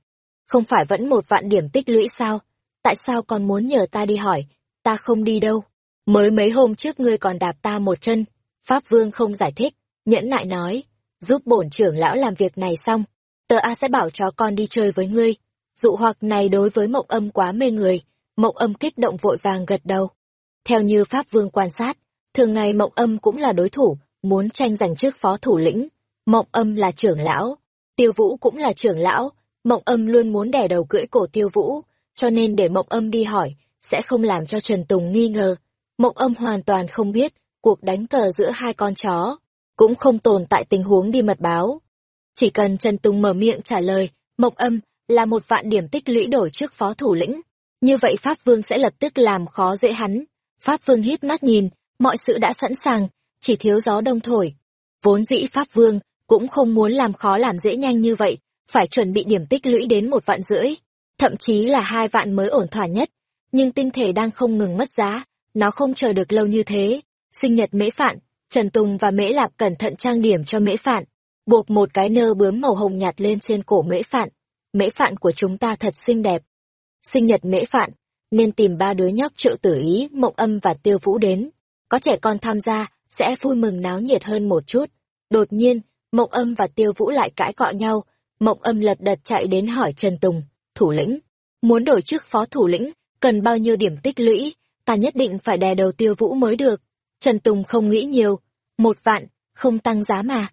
Không phải vẫn một vạn điểm tích lũy sao? Tại sao còn muốn nhờ ta đi hỏi? Ta không đi đâu. Mới mấy hôm trước ngươi còn đạp ta một chân. Pháp Vương không giải thích, nhẫn nại nói. Giúp bổn trưởng lão làm việc này xong. Tờ A sẽ bảo cho con đi chơi với ngươi. Dụ hoặc này đối với mộng âm quá mê người. Mộng âm kích động vội vàng gật đầu. Theo như Pháp Vương quan sát, thường ngày mộng âm cũng là đối thủ, muốn tranh giành chức phó thủ lĩnh. Mộng âm là trưởng lão, tiêu vũ cũng là trưởng lão, mộng âm luôn muốn đẻ đầu cưỡi cổ tiêu vũ, cho nên để mộng âm đi hỏi, sẽ không làm cho Trần Tùng nghi ngờ. Mộng âm hoàn toàn không biết, cuộc đánh cờ giữa hai con chó, cũng không tồn tại tình huống đi mật báo. Chỉ cần Trần Tùng mở miệng trả lời, mộng âm là một vạn điểm tích lũy đổi trước phó thủ lĩnh. Như vậy Pháp Vương sẽ lập tức làm khó dễ hắn. Pháp Vương hít mắt nhìn, mọi sự đã sẵn sàng, chỉ thiếu gió đông thổi. Vốn dĩ Pháp Vương cũng không muốn làm khó làm dễ nhanh như vậy, phải chuẩn bị điểm tích lũy đến một vạn rưỡi, thậm chí là hai vạn mới ổn thỏa nhất. Nhưng tinh thể đang không ngừng mất giá, nó không chờ được lâu như thế. Sinh nhật mễ phạn, Trần Tùng và mễ lạp cẩn thận trang điểm cho mễ phạn, buộc một cái nơ bướm màu hồng nhạt lên trên cổ mễ phạn mễ phạn của chúng ta thật xinh đẹp. Sinh nhật mễ phạn, nên tìm ba đứa nhóc triệu tử ý, mộng âm và tiêu vũ đến. Có trẻ con tham gia, sẽ vui mừng náo nhiệt hơn một chút. Đột nhiên, mộng âm và tiêu vũ lại cãi cọ nhau, mộng âm lật đật chạy đến hỏi Trần Tùng, thủ lĩnh, muốn đổi chức phó thủ lĩnh, cần bao nhiêu điểm tích lũy, ta nhất định phải đè đầu tiêu vũ mới được. Trần Tùng không nghĩ nhiều, một vạn, không tăng giá mà.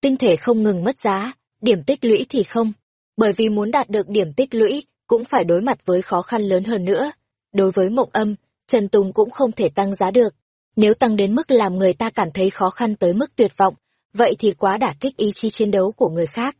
Tinh thể không ngừng mất giá, điểm tích lũy thì không. Bởi vì muốn đạt được điểm tích lũy, cũng phải đối mặt với khó khăn lớn hơn nữa. Đối với mộng âm, Trần Tùng cũng không thể tăng giá được. Nếu tăng đến mức làm người ta cảm thấy khó khăn tới mức tuyệt vọng, vậy thì quá đả kích ý chí chiến đấu của người khác.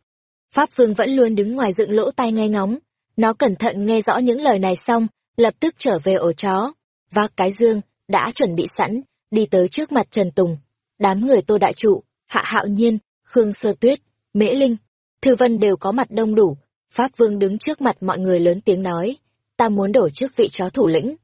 Pháp Vương vẫn luôn đứng ngoài dựng lỗ tai nghe ngóng. Nó cẩn thận nghe rõ những lời này xong, lập tức trở về ổ chó. Vác cái dương, đã chuẩn bị sẵn, đi tới trước mặt Trần Tùng. Đám người Tô Đại Trụ, Hạ Hạo Nhiên, Khương Sơ Tuyết, Mễ Linh, Thư Vân đều có mặt đông đủ. Pháp Vương đứng trước mặt mọi người lớn tiếng nói, ta muốn đổi chức vị chó thủ lĩnh.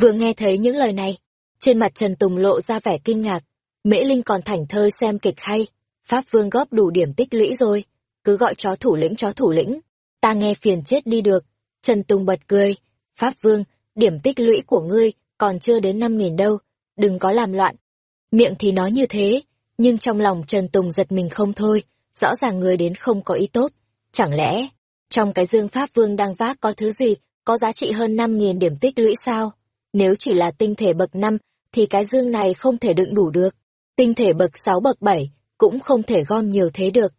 Vừa nghe thấy những lời này, trên mặt Trần Tùng lộ ra vẻ kinh ngạc. Mễ Linh còn thảnh thơi xem kịch hay. Pháp Vương góp đủ điểm tích lũy rồi. Cứ gọi chó thủ lĩnh chó thủ lĩnh. Ta nghe phiền chết đi được. Trần Tùng bật cười. Pháp Vương, điểm tích lũy của ngươi còn chưa đến năm nghìn đâu. Đừng có làm loạn. Miệng thì nói như thế, nhưng trong lòng Trần Tùng giật mình không thôi. Rõ ràng người đến không có ý tốt. Chẳng lẽ, trong cái dương Pháp Vương đang vác có thứ gì có giá trị hơn năm nghìn điểm tích lũy sao? Nếu chỉ là tinh thể bậc năm thì cái dương này không thể đựng đủ được. Tinh thể bậc 6 bậc 7 cũng không thể gom nhiều thế được.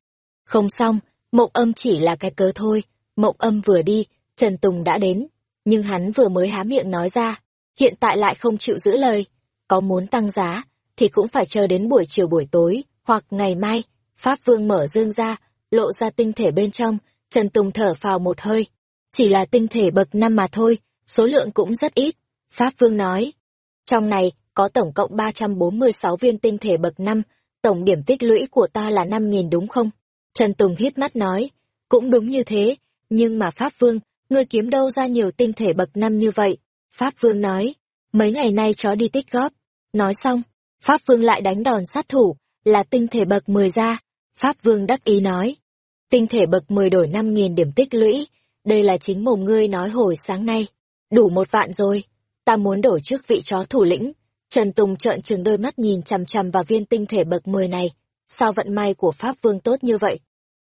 Không xong, mộng âm chỉ là cái cớ thôi. Mộng âm vừa đi, Trần Tùng đã đến. Nhưng hắn vừa mới há miệng nói ra, hiện tại lại không chịu giữ lời. Có muốn tăng giá, thì cũng phải chờ đến buổi chiều buổi tối, hoặc ngày mai. Pháp Vương mở dương ra, lộ ra tinh thể bên trong, Trần Tùng thở phào một hơi. Chỉ là tinh thể bậc năm mà thôi, số lượng cũng rất ít. Pháp Vương nói, trong này, có tổng cộng 346 viên tinh thể bậc 5, tổng điểm tích lũy của ta là 5.000 đúng không? Trần Tùng hít mắt nói, cũng đúng như thế, nhưng mà Pháp Vương, ngươi kiếm đâu ra nhiều tinh thể bậc 5 như vậy? Pháp Vương nói, mấy ngày nay chó đi tích góp. Nói xong, Pháp Vương lại đánh đòn sát thủ, là tinh thể bậc 10 ra. Pháp Vương đắc ý nói, tinh thể bậc 10 đổi 5.000 điểm tích lũy, đây là chính mồm ngươi nói hồi sáng nay. Đủ một vạn rồi, ta muốn đổi trước vị chó thủ lĩnh. Trần Tùng trợn trừng đôi mắt nhìn chằm chằm vào viên tinh thể bậc 10 này. Sao vận may của Pháp Vương tốt như vậy?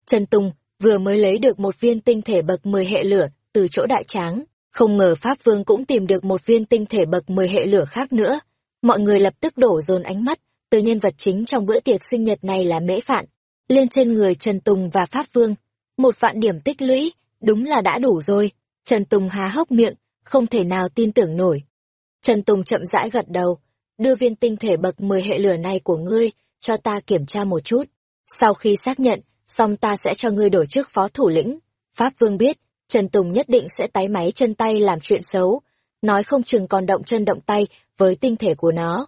Trần Tùng vừa mới lấy được một viên tinh thể bậc 10 hệ lửa từ chỗ đại tráng. Không ngờ Pháp Vương cũng tìm được một viên tinh thể bậc 10 hệ lửa khác nữa. Mọi người lập tức đổ dồn ánh mắt, từ nhân vật chính trong bữa tiệc sinh nhật này là Mễ Phạn. Lên trên người Trần Tùng và Pháp Vương. Một vạn điểm tích lũy, đúng là đã đủ rồi. Trần Tùng há hốc miệng, không thể nào tin tưởng nổi. Trần Tùng chậm rãi gật đầu, đưa viên tinh thể bậc 10 hệ lửa này của ngươi, cho ta kiểm tra một chút. Sau khi xác nhận, xong ta sẽ cho ngươi đổi chức phó thủ lĩnh. Pháp Vương biết, Trần Tùng nhất định sẽ tái máy chân tay làm chuyện xấu, nói không chừng còn động chân động tay với tinh thể của nó.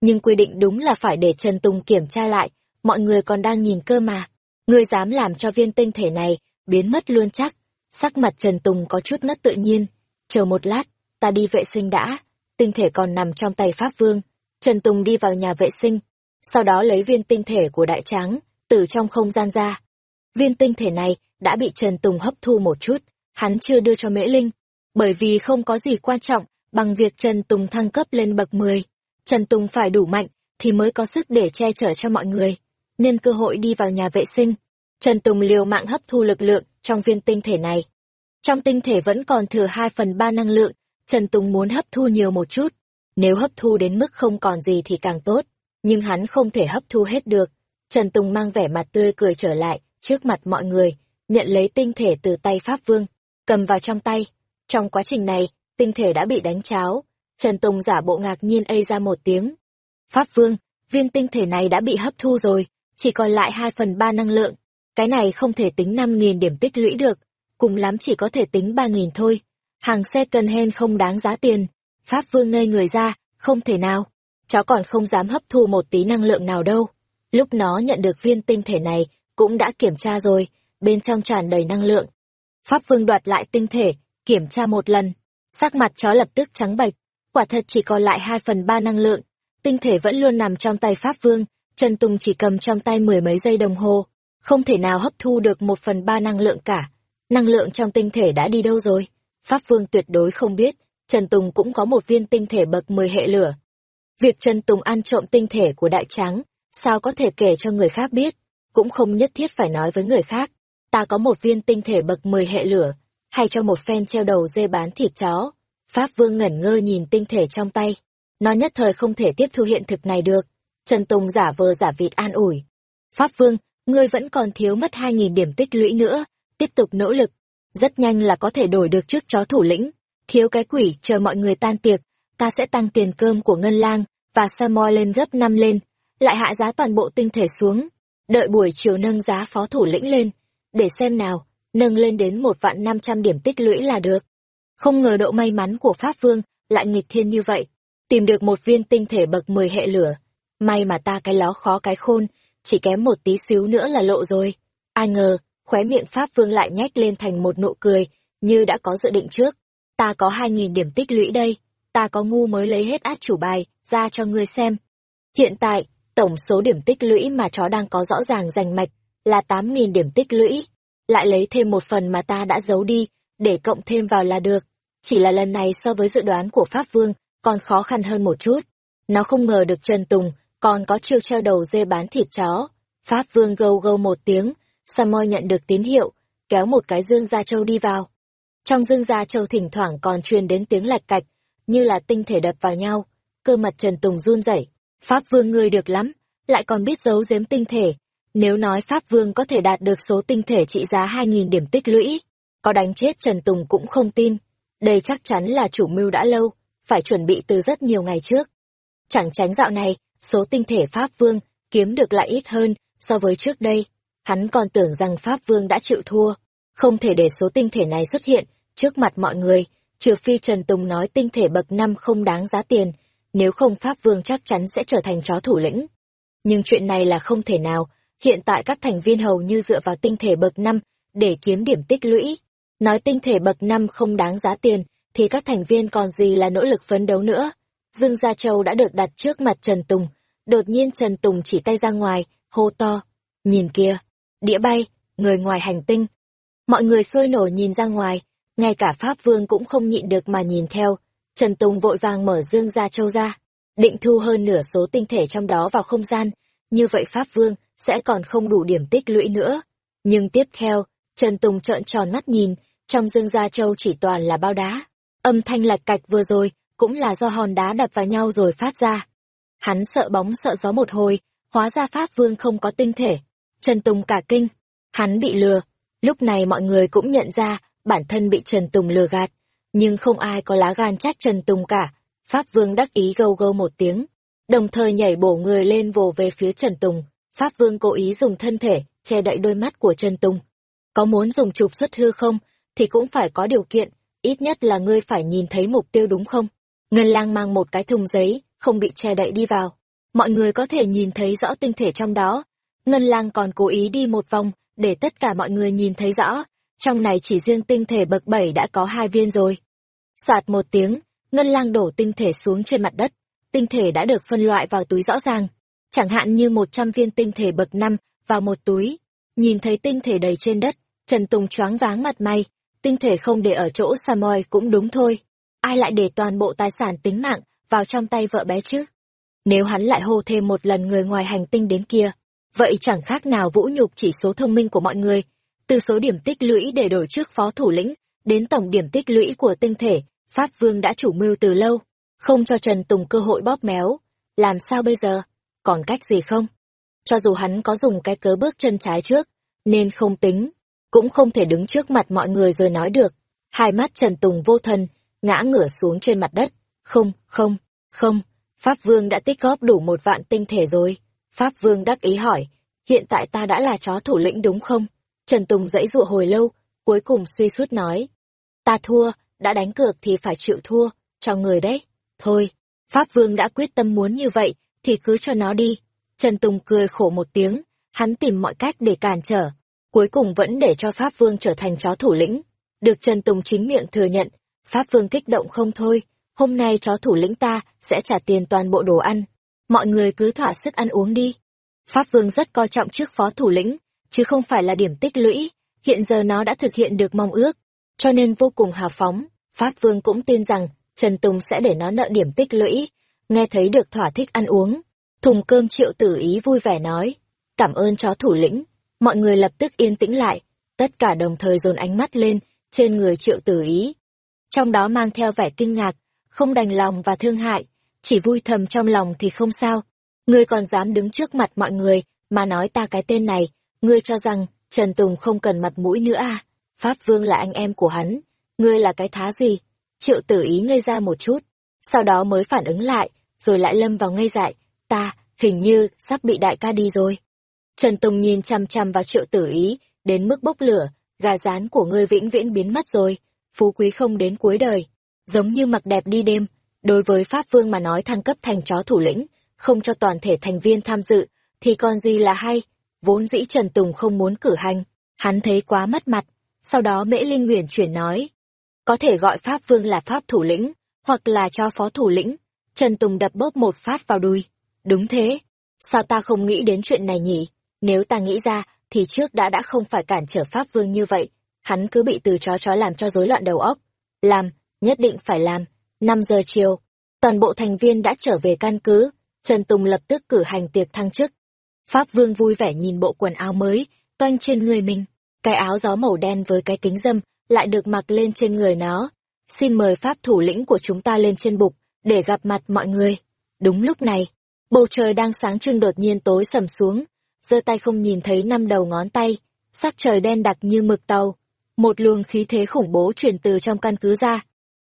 Nhưng quy định đúng là phải để Trần Tùng kiểm tra lại, mọi người còn đang nhìn cơ mà. Ngươi dám làm cho viên tinh thể này biến mất luôn chắc. Sắc mặt Trần Tùng có chút mất tự nhiên. Chờ một lát, ta đi vệ sinh đã tinh thể còn nằm trong tay Pháp Vương. Trần Tùng đi vào nhà vệ sinh, sau đó lấy viên tinh thể của đại tráng, từ trong không gian ra. Viên tinh thể này đã bị Trần Tùng hấp thu một chút, hắn chưa đưa cho Mễ Linh, bởi vì không có gì quan trọng bằng việc Trần Tùng thăng cấp lên bậc 10. Trần Tùng phải đủ mạnh thì mới có sức để che chở cho mọi người. Nhân cơ hội đi vào nhà vệ sinh, Trần Tùng liều mạng hấp thu lực lượng trong viên tinh thể này. Trong tinh thể vẫn còn thừa 2 phần 3 năng lượng, Trần Tùng muốn hấp thu nhiều một chút. Nếu hấp thu đến mức không còn gì thì càng tốt, nhưng hắn không thể hấp thu hết được. Trần Tùng mang vẻ mặt tươi cười trở lại, trước mặt mọi người, nhận lấy tinh thể từ tay Pháp Vương, cầm vào trong tay. Trong quá trình này, tinh thể đã bị đánh cháo. Trần Tùng giả bộ ngạc nhiên ây ra một tiếng. Pháp Vương, viên tinh thể này đã bị hấp thu rồi, chỉ còn lại 2 phần 3 năng lượng. Cái này không thể tính 5.000 điểm tích lũy được, cùng lắm chỉ có thể tính 3.000 thôi hàng xe cần hen không đáng giá tiền. Pháp Vương ngây người ra, không thể nào. chó còn không dám hấp thu một tí năng lượng nào đâu. Lúc nó nhận được viên tinh thể này, cũng đã kiểm tra rồi, bên trong tràn đầy năng lượng. Pháp Vương đoạt lại tinh thể, kiểm tra một lần. Sắc mặt chó lập tức trắng bệch, quả thật chỉ còn lại hai phần ba năng lượng. Tinh thể vẫn luôn nằm trong tay Pháp Vương, Trần Tùng chỉ cầm trong tay mười mấy giây đồng hồ, không thể nào hấp thu được một phần ba năng lượng cả. năng lượng trong tinh thể đã đi đâu rồi? Pháp Vương tuyệt đối không biết, Trần Tùng cũng có một viên tinh thể bậc 10 hệ lửa. Việc Trần Tùng ăn trộm tinh thể của đại Tráng, sao có thể kể cho người khác biết, cũng không nhất thiết phải nói với người khác. Ta có một viên tinh thể bậc 10 hệ lửa, hay cho một phen treo đầu dê bán thịt chó. Pháp Vương ngẩn ngơ nhìn tinh thể trong tay. Nó nhất thời không thể tiếp thu hiện thực này được. Trần Tùng giả vờ giả vịt an ủi. Pháp Vương, ngươi vẫn còn thiếu mất 2.000 điểm tích lũy nữa, tiếp tục nỗ lực. Rất nhanh là có thể đổi được trước chó thủ lĩnh. Thiếu cái quỷ, chờ mọi người tan tiệc, ta sẽ tăng tiền cơm của Ngân Lang và Samoy lên gấp năm lên, lại hạ giá toàn bộ tinh thể xuống. Đợi buổi chiều nâng giá phó thủ lĩnh lên, để xem nào, nâng lên đến một vạn năm trăm điểm tích lũy là được. Không ngờ độ may mắn của Pháp Vương lại nghịch thiên như vậy, tìm được một viên tinh thể bậc 10 hệ lửa. May mà ta cái ló khó cái khôn, chỉ kém một tí xíu nữa là lộ rồi. Ai ngờ, khóe miệng Pháp Vương lại nhếch lên thành một nụ cười, như đã có dự định trước. Ta có hai nghìn điểm tích lũy đây, ta có ngu mới lấy hết át chủ bài, ra cho ngươi xem. Hiện tại, tổng số điểm tích lũy mà chó đang có rõ ràng rành mạch, là tám nghìn điểm tích lũy. Lại lấy thêm một phần mà ta đã giấu đi, để cộng thêm vào là được. Chỉ là lần này so với dự đoán của Pháp Vương, còn khó khăn hơn một chút. Nó không ngờ được Trần Tùng, còn có chiêu treo đầu dê bán thịt chó. Pháp Vương gâu gâu một tiếng, Samoy nhận được tín hiệu, kéo một cái dương gia châu đi vào. Trong dương gia châu thỉnh thoảng còn truyền đến tiếng lạch cạch, như là tinh thể đập vào nhau. Cơ mặt Trần Tùng run rẩy. Pháp Vương ngươi được lắm, lại còn biết giấu giếm tinh thể. Nếu nói Pháp Vương có thể đạt được số tinh thể trị giá 2.000 điểm tích lũy, có đánh chết Trần Tùng cũng không tin. Đây chắc chắn là chủ mưu đã lâu, phải chuẩn bị từ rất nhiều ngày trước. Chẳng tránh dạo này, số tinh thể Pháp Vương kiếm được lại ít hơn so với trước đây. Hắn còn tưởng rằng Pháp Vương đã chịu thua, không thể để số tinh thể này xuất hiện trước mặt mọi người, trừ phi Trần Tùng nói tinh thể bậc năm không đáng giá tiền, nếu không Pháp Vương chắc chắn sẽ trở thành chó thủ lĩnh. Nhưng chuyện này là không thể nào, hiện tại các thành viên hầu như dựa vào tinh thể bậc năm để kiếm điểm tích lũy. Nói tinh thể bậc năm không đáng giá tiền, thì các thành viên còn gì là nỗ lực phấn đấu nữa. Dương Gia Châu đã được đặt trước mặt Trần Tùng, đột nhiên Trần Tùng chỉ tay ra ngoài, hô to, nhìn kia, đĩa bay, người ngoài hành tinh. Mọi người sôi nổi nhìn ra ngoài, ngay cả Pháp Vương cũng không nhịn được mà nhìn theo, Trần Tùng vội vàng mở Dương Gia Châu ra, định thu hơn nửa số tinh thể trong đó vào không gian, như vậy Pháp Vương sẽ còn không đủ điểm tích lũy nữa. Nhưng tiếp theo, Trần Tùng trợn tròn mắt nhìn, trong Dương Gia Châu chỉ toàn là bao đá. Âm thanh lạch cạch vừa rồi, cũng là do hòn đá đập vào nhau rồi phát ra. Hắn sợ bóng sợ gió một hồi, hóa ra Pháp Vương không có tinh thể. Trần Tùng cả kinh, hắn bị lừa. Lúc này mọi người cũng nhận ra, bản thân bị Trần Tùng lừa gạt nhưng không ai có lá gan trách Trần Tùng cả. Pháp Vương đắc ý gâu gâu một tiếng, đồng thời nhảy bổ người lên vồ về phía Trần Tùng. Pháp Vương cố ý dùng thân thể, che đậy đôi mắt của Trần Tùng. Có muốn dùng trục xuất hư không, thì cũng phải có điều kiện, ít nhất là ngươi phải nhìn thấy mục tiêu đúng không? Ngân lang mang một cái thùng giấy, không bị che đậy đi vào. Mọi người có thể nhìn thấy rõ tinh thể trong đó. Ngân lang còn cố ý đi một vòng, để tất cả mọi người nhìn thấy rõ. Trong này chỉ riêng tinh thể bậc bảy đã có hai viên rồi. Soạt một tiếng, ngân lang đổ tinh thể xuống trên mặt đất. Tinh thể đã được phân loại vào túi rõ ràng. Chẳng hạn như một trăm viên tinh thể bậc năm vào một túi. Nhìn thấy tinh thể đầy trên đất, Trần Tùng choáng váng mặt may. Tinh thể không để ở chỗ Samoy cũng đúng thôi. Ai lại để toàn bộ tài sản tính mạng vào trong tay vợ bé chứ? Nếu hắn lại hô thêm một lần người ngoài hành tinh đến kia, vậy chẳng khác nào vũ nhục chỉ số thông minh của mọi người. Từ số điểm tích lũy để đổi trước phó thủ lĩnh, đến tổng điểm tích lũy của tinh thể, Pháp Vương đã chủ mưu từ lâu, không cho Trần Tùng cơ hội bóp méo. Làm sao bây giờ? Còn cách gì không? Cho dù hắn có dùng cái cớ bước chân trái trước, nên không tính, cũng không thể đứng trước mặt mọi người rồi nói được. Hai mắt Trần Tùng vô thần, ngã ngửa xuống trên mặt đất. Không, không, không, Pháp Vương đã tích góp đủ một vạn tinh thể rồi. Pháp Vương đắc ý hỏi, hiện tại ta đã là chó thủ lĩnh đúng không? Trần Tùng dãy dụa hồi lâu, cuối cùng suy suốt nói. Ta thua, đã đánh cược thì phải chịu thua, cho người đấy. Thôi, Pháp Vương đã quyết tâm muốn như vậy, thì cứ cho nó đi. Trần Tùng cười khổ một tiếng, hắn tìm mọi cách để cản trở. Cuối cùng vẫn để cho Pháp Vương trở thành chó thủ lĩnh. Được Trần Tùng chính miệng thừa nhận, Pháp Vương kích động không thôi. Hôm nay chó thủ lĩnh ta sẽ trả tiền toàn bộ đồ ăn. Mọi người cứ thỏa sức ăn uống đi. Pháp Vương rất coi trọng trước phó thủ lĩnh, chứ không phải là điểm tích lũy. hiện giờ nó đã thực hiện được mong ước, cho nên vô cùng hào phóng. Pháp Vương cũng tin rằng Trần Tùng sẽ để nó nợ điểm tích lũy. Nghe thấy được thỏa thích ăn uống, thùng cơm triệu tử ý vui vẻ nói, cảm ơn chó thủ lĩnh. Mọi người lập tức yên tĩnh lại, tất cả đồng thời dồn ánh mắt lên trên người triệu tử ý. Trong đó mang theo vẻ kinh ngạc, không đành lòng và thương hại, chỉ vui thầm trong lòng thì không sao. Ngươi còn dám đứng trước mặt mọi người mà nói ta cái tên này, ngươi cho rằng Trần Tùng không cần mặt mũi nữa à? Pháp Vương là anh em của hắn, ngươi là cái thá gì? Triệu tử ý ngây ra một chút, sau đó mới phản ứng lại, rồi lại lâm vào ngây dại, ta, hình như, sắp bị đại ca đi rồi. Trần Tùng nhìn chăm chăm vào triệu tử ý, đến mức bốc lửa, gà rán của ngươi vĩnh viễn biến mất rồi, phú quý không đến cuối đời. Giống như mặc đẹp đi đêm, đối với Pháp Vương mà nói thăng cấp thành chó thủ lĩnh, không cho toàn thể thành viên tham dự, thì còn gì là hay, vốn dĩ Trần Tùng không muốn cử hành, hắn thấy quá mất mặt, sau đó Mễ Linh Nguyễn chuyển nói, có thể gọi Pháp Vương là Pháp thủ lĩnh, hoặc là cho phó thủ lĩnh, Trần Tùng đập bóp một phát vào đuôi đúng thế, sao ta không nghĩ đến chuyện này nhỉ, nếu ta nghĩ ra, thì trước đã đã không phải cản trở Pháp Vương như vậy, hắn cứ bị từ chó chó làm cho rối loạn đầu óc, làm, nhất định phải làm, 5 giờ chiều, toàn bộ thành viên đã trở về căn cứ, Trần Tùng lập tức cử hành tiệc thăng chức. Pháp Vương vui vẻ nhìn bộ quần áo mới, toanh trên người mình. Cái áo gió màu đen với cái kính dâm lại được mặc lên trên người nó. Xin mời Pháp thủ lĩnh của chúng ta lên trên bục, để gặp mặt mọi người. Đúng lúc này, bầu trời đang sáng trưng đột nhiên tối sầm xuống, giơ tay không nhìn thấy năm đầu ngón tay, sắc trời đen đặc như mực tàu. Một luồng khí thế khủng bố truyền từ trong căn cứ ra.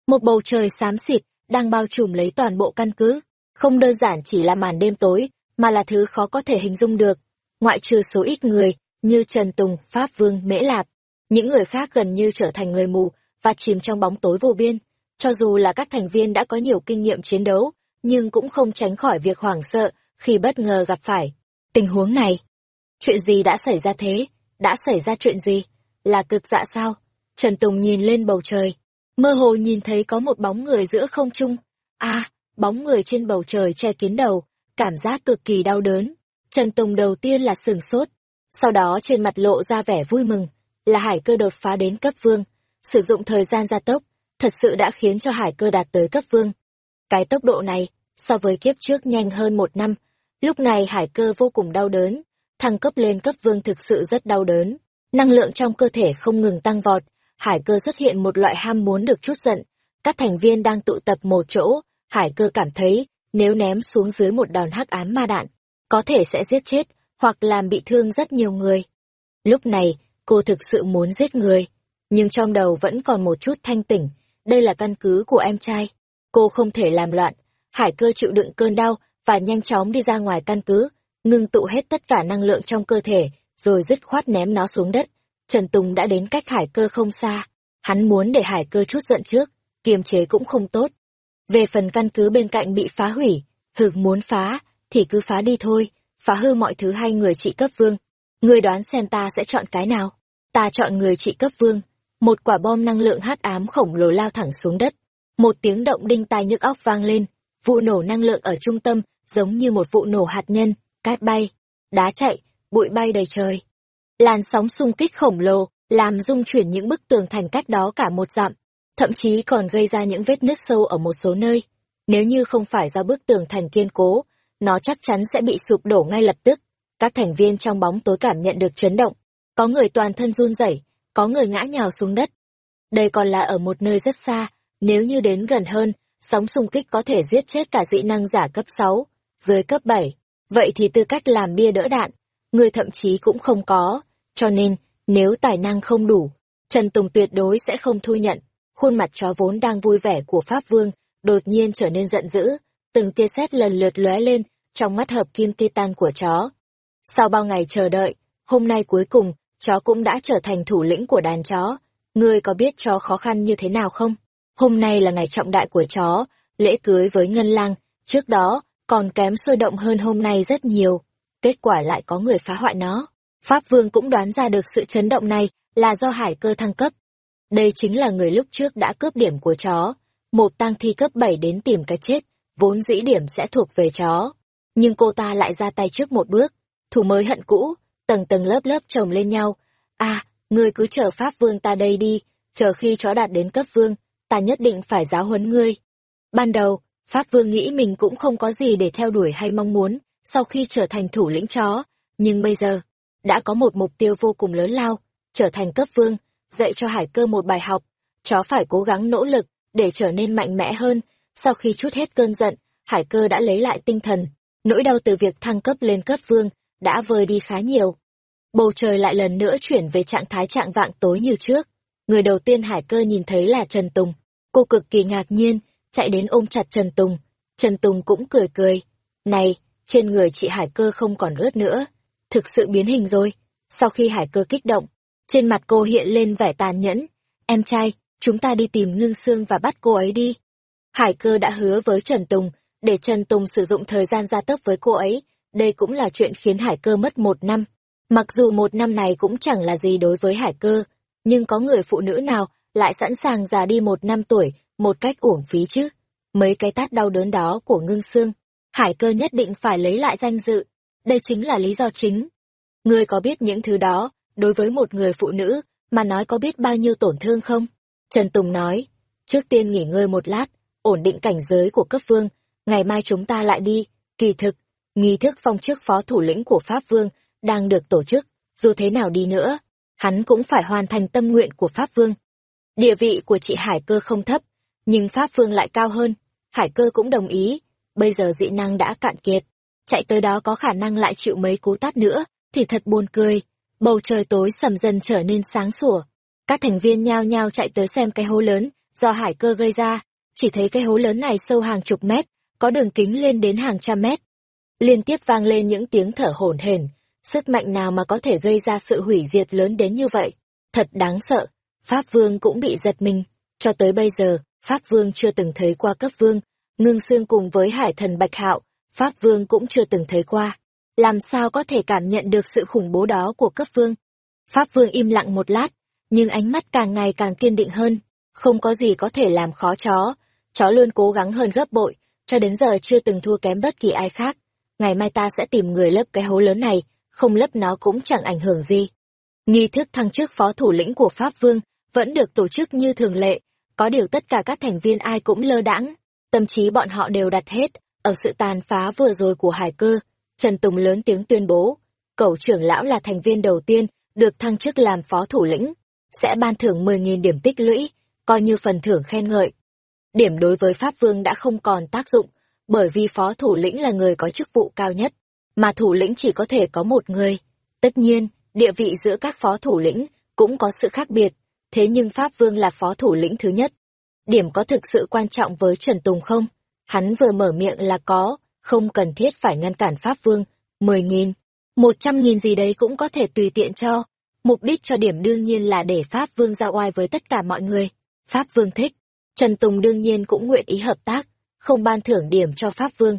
Một bầu trời xám xịt, đang bao trùm lấy toàn bộ căn cứ. Không đơn giản chỉ là màn đêm tối, mà là thứ khó có thể hình dung được. Ngoại trừ số ít người, như Trần Tùng, Pháp Vương, Mễ Lạp, những người khác gần như trở thành người mù và chìm trong bóng tối vô biên. Cho dù là các thành viên đã có nhiều kinh nghiệm chiến đấu, nhưng cũng không tránh khỏi việc hoảng sợ khi bất ngờ gặp phải tình huống này. Chuyện gì đã xảy ra thế? Đã xảy ra chuyện gì? Là cực dạ sao? Trần Tùng nhìn lên bầu trời, mơ hồ nhìn thấy có một bóng người giữa không trung. À, bóng người trên bầu trời che kín đầu, cảm giác cực kỳ đau đớn. Trần Tùng đầu tiên là sừng sốt, sau đó trên mặt lộ ra vẻ vui mừng, là hải cơ đột phá đến cấp vương. Sử dụng thời gian gia tốc, thật sự đã khiến cho hải cơ đạt tới cấp vương. Cái tốc độ này, so với kiếp trước nhanh hơn một năm, lúc này hải cơ vô cùng đau đớn, thăng cấp lên cấp vương thực sự rất đau đớn. Năng lượng trong cơ thể không ngừng tăng vọt, hải cơ xuất hiện một loại ham muốn được chút giận. Các thành viên đang tụ tập một chỗ, hải cơ cảm thấy nếu ném xuống dưới một đòn hắc ám ma đạn, có thể sẽ giết chết hoặc làm bị thương rất nhiều người. Lúc này, cô thực sự muốn giết người, nhưng trong đầu vẫn còn một chút thanh tỉnh, đây là căn cứ của em trai. Cô không thể làm loạn, hải cơ chịu đựng cơn đau và nhanh chóng đi ra ngoài căn cứ, ngưng tụ hết tất cả năng lượng trong cơ thể, rồi dứt khoát ném nó xuống đất. Trần Tùng đã đến cách hải cơ không xa, hắn muốn để hải cơ chút giận trước, kiềm chế cũng không tốt. Về phần căn cứ bên cạnh bị phá hủy, hực muốn phá, thì cứ phá đi thôi, phá hư mọi thứ hay người trị cấp vương. Người đoán xem ta sẽ chọn cái nào? Ta chọn người trị cấp vương. Một quả bom năng lượng hắc ám khổng lồ lao thẳng xuống đất. Một tiếng động đinh tai nhức óc vang lên. Vụ nổ năng lượng ở trung tâm giống như một vụ nổ hạt nhân, cát bay, đá chạy, bụi bay đầy trời. Làn sóng xung kích khổng lồ làm rung chuyển những bức tường thành cách đó cả một dặm thậm chí còn gây ra những vết nứt sâu ở một số nơi. Nếu như không phải do bức tường thành kiên cố, nó chắc chắn sẽ bị sụp đổ ngay lập tức. Các thành viên trong bóng tối cảm nhận được chấn động. Có người toàn thân run rẩy, có người ngã nhào xuống đất. Đây còn là ở một nơi rất xa, nếu như đến gần hơn, sóng xung kích có thể giết chết cả dị năng giả cấp 6, dưới cấp 7. Vậy thì tư cách làm bia đỡ đạn, người thậm chí cũng không có. Cho nên, nếu tài năng không đủ, Trần Tùng tuyệt đối sẽ không thu nhận khuôn mặt chó vốn đang vui vẻ của Pháp Vương, đột nhiên trở nên giận dữ, từng tia sét lần lượt lóe lên trong mắt hợp kim titan của chó. Sau bao ngày chờ đợi, hôm nay cuối cùng, chó cũng đã trở thành thủ lĩnh của đàn chó. Ngươi có biết chó khó khăn như thế nào không? Hôm nay là ngày trọng đại của chó, lễ cưới với Ngân Lang, trước đó còn kém sôi động hơn hôm nay rất nhiều. Kết quả lại có người phá hoại nó. Pháp Vương cũng đoán ra được sự chấn động này là do hải cơ thăng cấp, đây chính là người lúc trước đã cướp điểm của chó. Một tang thi cấp 7 đến tìm cái chết, vốn dĩ điểm sẽ thuộc về chó. Nhưng cô ta lại ra tay trước một bước. Thủ mới hận cũ, tầng tầng lớp lớp chồng lên nhau. À, ngươi cứ chờ Pháp Vương ta đây đi, chờ khi chó đạt đến cấp Vương, ta nhất định phải giáo huấn ngươi. Ban đầu, Pháp Vương nghĩ mình cũng không có gì để theo đuổi hay mong muốn, sau khi trở thành thủ lĩnh chó, nhưng bây giờ, đã có một mục tiêu vô cùng lớn lao, trở thành cấp Vương, dạy cho Hải Cơ một bài học, chó phải cố gắng nỗ lực để trở nên mạnh mẽ hơn, sau khi chút hết cơn giận, Hải Cơ đã lấy lại tinh thần, nỗi đau từ việc thăng cấp lên cấp Vương đã vơi đi khá nhiều. Bầu trời lại lần nữa chuyển về trạng thái trạng vạng tối như trước. Người đầu tiên Hải Cơ nhìn thấy là Trần Tùng. Cô cực kỳ ngạc nhiên, chạy đến ôm chặt Trần Tùng. Trần Tùng cũng cười cười. Này, trên người chị Hải Cơ không còn ướt nữa. Thực sự biến hình rồi. Sau khi Hải Cơ kích động, trên mặt cô hiện lên vẻ tàn nhẫn. Em trai, chúng ta đi tìm ngưng xương và bắt cô ấy đi. Hải Cơ đã hứa với Trần Tùng, để Trần Tùng sử dụng thời gian gia tốc với cô ấy. Đây cũng là chuyện khiến Hải Cơ mất một năm. Mặc dù một năm này cũng chẳng là gì đối với Hải Cơ, nhưng có người phụ nữ nào lại sẵn sàng già đi một năm tuổi một cách uổng phí chứ. Mấy cái tát đau đớn đó của ngưng xương, hải cơ nhất định phải lấy lại danh dự. Đây chính là lý do chính. Ngươi có biết những thứ đó, đối với một người phụ nữ, mà nói có biết bao nhiêu tổn thương không? Trần Tùng nói, trước tiên nghỉ ngơi một lát, ổn định cảnh giới của cấp vương, ngày mai chúng ta lại đi. Kỳ thực, nghi thức phong chức phó thủ lĩnh của Pháp Vương đang được tổ chức, dù thế nào đi nữa, hắn cũng phải hoàn thành tâm nguyện của Pháp Vương. Địa vị của chị Hải Cơ không thấp, nhưng Pháp Vương lại cao hơn. Hải Cơ cũng đồng ý, bây giờ dị năng đã cạn kiệt. Chạy tới đó có khả năng lại chịu mấy cú tát nữa, thì thật buồn cười. Bầu trời tối sầm dần trở nên sáng sủa. Các thành viên nhao nhao chạy tới xem cái hố lớn do Hải Cơ gây ra. Chỉ thấy cái hố lớn này sâu hàng chục mét, có đường kính lên đến hàng trăm mét. Liên tiếp vang lên những tiếng thở hổn hển, sức mạnh nào mà có thể gây ra sự hủy diệt lớn đến như vậy. Thật đáng sợ, Pháp Vương cũng bị giật mình. Cho tới bây giờ, Pháp Vương chưa từng thấy qua cấp vương, ngưng xương cùng với hải thần Bạch Hạo, Pháp Vương cũng chưa từng thấy qua. Làm sao có thể cảm nhận được sự khủng bố đó của cấp vương? Pháp Vương im lặng một lát, nhưng ánh mắt càng ngày càng kiên định hơn. Không có gì có thể làm khó chó. Chó luôn cố gắng hơn gấp bội, cho đến giờ chưa từng thua kém bất kỳ ai khác. Ngày mai ta sẽ tìm người lấp cái hố lớn này, không lấp nó cũng chẳng ảnh hưởng gì. Nghi thức thăng chức phó thủ lĩnh của Pháp Vương vẫn được tổ chức như thường lệ, có điều tất cả các thành viên ai cũng lơ đãng, tâm trí bọn họ đều đặt hết ở sự tàn phá vừa rồi của hải cơ. Trần Tùng lớn tiếng tuyên bố, cậu trưởng lão là thành viên đầu tiên được thăng chức làm phó thủ lĩnh, sẽ ban thưởng 10.000 điểm tích lũy, coi như phần thưởng khen ngợi. Điểm đối với Pháp Vương đã không còn tác dụng, bởi vì phó thủ lĩnh là người có chức vụ cao nhất, mà thủ lĩnh chỉ có thể có một người. Tất nhiên, địa vị giữa các phó thủ lĩnh cũng có sự khác biệt, thế nhưng Pháp Vương là phó thủ lĩnh thứ nhất. Điểm có thực sự quan trọng với Trần Tùng không? Hắn vừa mở miệng là có, không cần thiết phải ngăn cản Pháp Vương, mười nghìn, một trăm nghìn gì đấy cũng có thể tùy tiện cho. Mục đích cho điểm đương nhiên là để Pháp Vương ra oai với tất cả mọi người. Pháp Vương thích. Trần Tùng đương nhiên cũng nguyện ý hợp tác, không ban thưởng điểm cho Pháp Vương.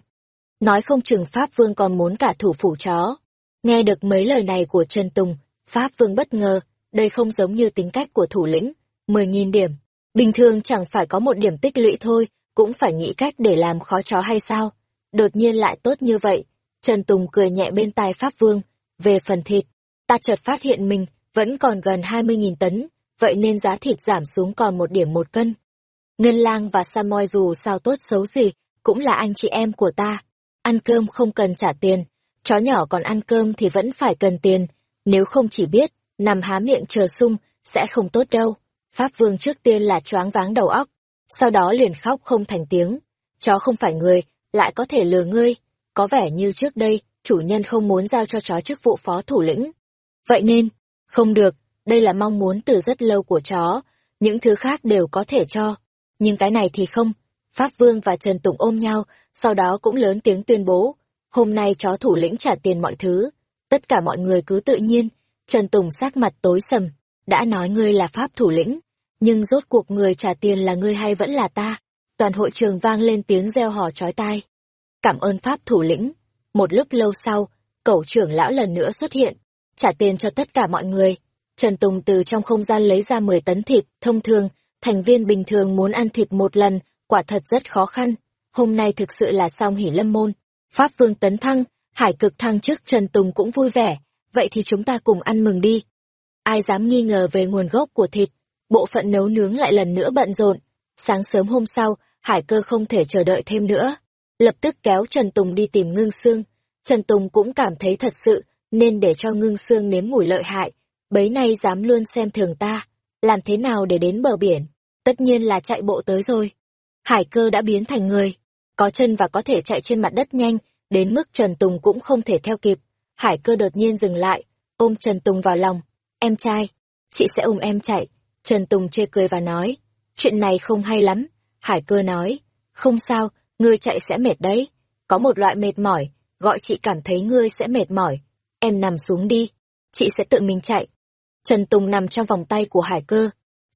Nói không chừng Pháp Vương còn muốn cả thủ phủ chó. Nghe được mấy lời này của Trần Tùng, Pháp Vương bất ngờ, đây không giống như tính cách của thủ lĩnh. Mười nghìn điểm, bình thường chẳng phải có một điểm tích lũy thôi, cũng phải nghĩ cách để làm khó chó hay sao. Đột nhiên lại tốt như vậy, Trần Tùng cười nhẹ bên tai Pháp Vương, về phần thịt, ta chợt phát hiện mình vẫn còn gần hai mươi nghìn tấn, vậy nên giá thịt giảm xuống còn một điểm một cân. Ngân lang và Samoy dù sao tốt xấu gì, cũng là anh chị em của ta. Ăn cơm không cần trả tiền, chó nhỏ còn ăn cơm thì vẫn phải cần tiền, nếu không chỉ biết, nằm há miệng chờ sung, sẽ không tốt đâu. Pháp Vương trước tiên là choáng váng đầu óc, sau đó liền khóc không thành tiếng. Chó không phải người, lại có thể lừa ngươi. Có vẻ như trước đây, chủ nhân không muốn giao cho chó chức vụ phó thủ lĩnh. Vậy nên, không được, đây là mong muốn từ rất lâu của chó, những thứ khác đều có thể cho. Nhưng cái này thì không. Pháp Vương và Trần Tùng ôm nhau, sau đó cũng lớn tiếng tuyên bố, hôm nay chó thủ lĩnh trả tiền mọi thứ. Tất cả mọi người cứ tự nhiên, Trần Tùng sắc mặt tối sầm, đã nói ngươi là pháp thủ lĩnh, nhưng rốt cuộc người trả tiền là ngươi hay vẫn là ta? Toàn hội trường vang lên tiếng reo hò chói tai. Cảm ơn pháp thủ lĩnh. Một lúc lâu sau, cẩu trưởng lão lần nữa xuất hiện, trả tiền cho tất cả mọi người. Trần Tùng từ trong không gian lấy ra 10 tấn thịt, thông thường, thành viên bình thường muốn ăn thịt một lần, quả thật rất khó khăn. Hôm nay thực sự là song hỉ lâm môn. Pháp vương tấn thăng, hải cực thăng trước Trần Tùng cũng vui vẻ, vậy thì chúng ta cùng ăn mừng đi ai dám nghi ngờ về nguồn gốc của thịt, bộ phận nấu nướng lại lần nữa bận rộn. Sáng sớm hôm sau, Hải cơ không thể chờ đợi thêm nữa. Lập tức kéo Trần Tùng đi tìm ngưng xương. Trần Tùng cũng cảm thấy thật sự, nên để cho ngưng xương nếm mùi lợi hại. Bấy nay dám luôn xem thường ta. Làm thế nào để đến bờ biển? Tất nhiên là chạy bộ tới rồi. Hải cơ đã biến thành người. Có chân và có thể chạy trên mặt đất nhanh, đến mức Trần Tùng cũng không thể theo kịp. Hải cơ đột nhiên dừng lại, ôm Trần Tùng vào lòng. Em trai, chị sẽ ôm em chạy. Trần Tùng chê cười và nói, chuyện này không hay lắm. Hải cơ nói, không sao, ngươi chạy sẽ mệt đấy. Có một loại mệt mỏi, gọi chị cảm thấy ngươi sẽ mệt mỏi. Em nằm xuống đi, chị sẽ tự mình chạy. Trần Tùng nằm trong vòng tay của hải cơ.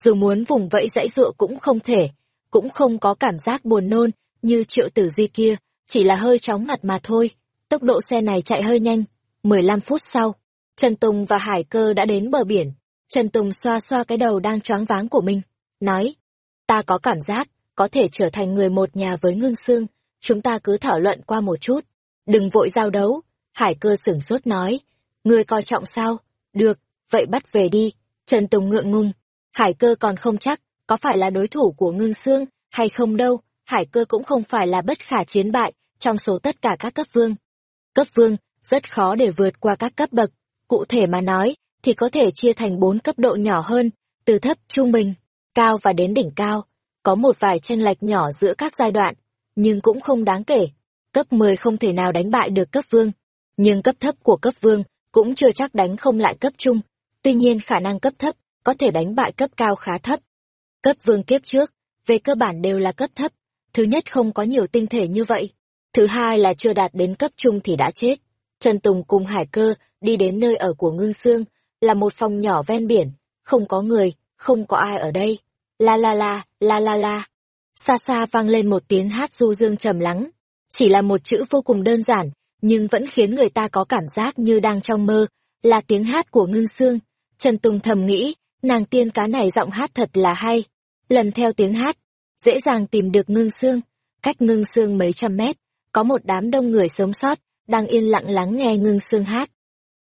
Dù muốn vùng vẫy dãy dựa cũng không thể, cũng không có cảm giác buồn nôn như triệu tử di kia, chỉ là hơi chóng mặt mà thôi. Tốc độ xe này chạy hơi nhanh. 15 phút sau, Trần Tùng và Hải Cơ đã đến bờ biển. Trần Tùng xoa xoa cái đầu đang choáng váng của mình, nói, ta có cảm giác, có thể trở thành người một nhà với ngưng xương, chúng ta cứ thảo luận qua một chút. Đừng vội giao đấu, Hải Cơ sửng sốt nói, người coi trọng sao? Được, vậy bắt về đi. Trần Tùng ngượng ngùng, Hải Cơ còn không chắc, có phải là đối thủ của ngưng xương, hay không đâu, Hải Cơ cũng không phải là bất khả chiến bại trong số tất cả các cấp vương. Cấp vương, rất khó để vượt qua các cấp bậc, cụ thể mà nói, thì có thể chia thành bốn cấp độ nhỏ hơn, từ thấp, trung bình, cao và đến đỉnh cao. Có một vài chênh lệch nhỏ giữa các giai đoạn, nhưng cũng không đáng kể. Cấp 10 không thể nào đánh bại được cấp vương, nhưng cấp thấp của cấp vương cũng chưa chắc đánh không lại cấp trung. Tuy nhiên khả năng cấp thấp có thể đánh bại cấp cao khá thấp. Cấp vương kiếp trước, về cơ bản đều là cấp thấp. Thứ nhất không có nhiều tinh thể như vậy. Thứ hai là chưa đạt đến cấp trung thì đã chết. Trần Tùng cùng Hải Cơ đi đến nơi ở của Ngưng Sương, là một phòng nhỏ ven biển, không có người, không có ai ở đây. La la la, la la la. Xa xa vang lên một tiếng hát du dương trầm lắng. Chỉ là một chữ vô cùng đơn giản, nhưng vẫn khiến người ta có cảm giác như đang trong mơ, là tiếng hát của Ngưng Sương. Trần Tùng thầm nghĩ, nàng tiên cá này giọng hát thật là hay. Lần theo tiếng hát, dễ dàng tìm được Ngưng Sương. Cách Ngưng Sương mấy trăm mét, có một đám đông người sống sót, đang yên lặng lắng nghe Ngưng xương hát.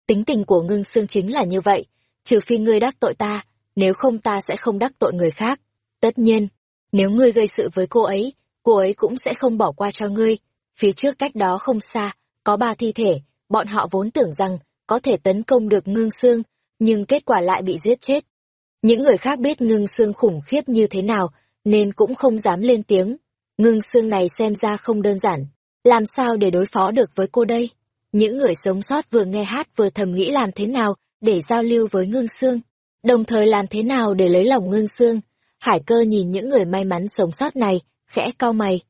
Tính tình của Ngưng xương chính là như vậy, trừ phi ngươi đắc tội ta, nếu không ta sẽ không đắc tội người khác. Tất nhiên, nếu ngươi gây sự với cô ấy, cô ấy cũng sẽ không bỏ qua cho ngươi. Phía trước cách đó không xa, có ba thi thể, bọn họ vốn tưởng rằng có thể tấn công được ngưng xương, nhưng kết quả lại bị giết chết. Những người khác biết ngưng xương khủng khiếp như thế nào, nên cũng không dám lên tiếng. Ngưng xương này xem ra không đơn giản. Làm sao để đối phó được với cô đây? Những người sống sót vừa nghe hát vừa thầm nghĩ làm thế nào để giao lưu với ngưng xương. Đồng thời làm thế nào để lấy lòng ngưng xương. Hải cơ nhìn những người may mắn sống sót này, khẽ cau mày.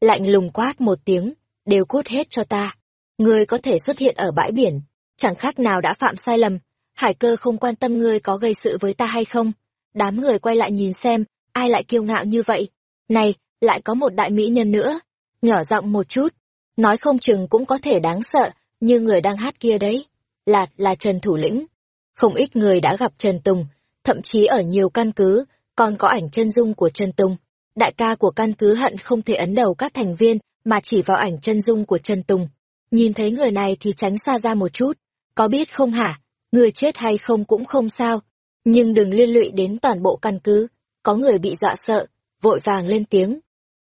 Lạnh lùng quát một tiếng, đều cút hết cho ta. Ngươi có thể xuất hiện ở bãi biển, chẳng khác nào đã phạm sai lầm. Hải cơ không quan tâm ngươi có gây sự với ta hay không. Đám người quay lại nhìn xem, ai lại kiêu ngạo như vậy. Này, lại có một đại mỹ nhân nữa. Nhỏ giọng một chút, nói không chừng cũng có thể đáng sợ, như người đang hát kia đấy. Là, là Trần Thủ Lĩnh. Không ít người đã gặp Trần Tùng, thậm chí ở nhiều căn cứ, còn có ảnh chân dung của Trần Tùng. Đại ca của căn cứ hận không thể ấn đầu các thành viên, mà chỉ vào ảnh chân dung của Trần Tùng. Nhìn thấy người này thì tránh xa ra một chút. Có biết không hả? Người chết hay không cũng không sao. Nhưng đừng liên lụy đến toàn bộ căn cứ. Có người bị dọa sợ, vội vàng lên tiếng.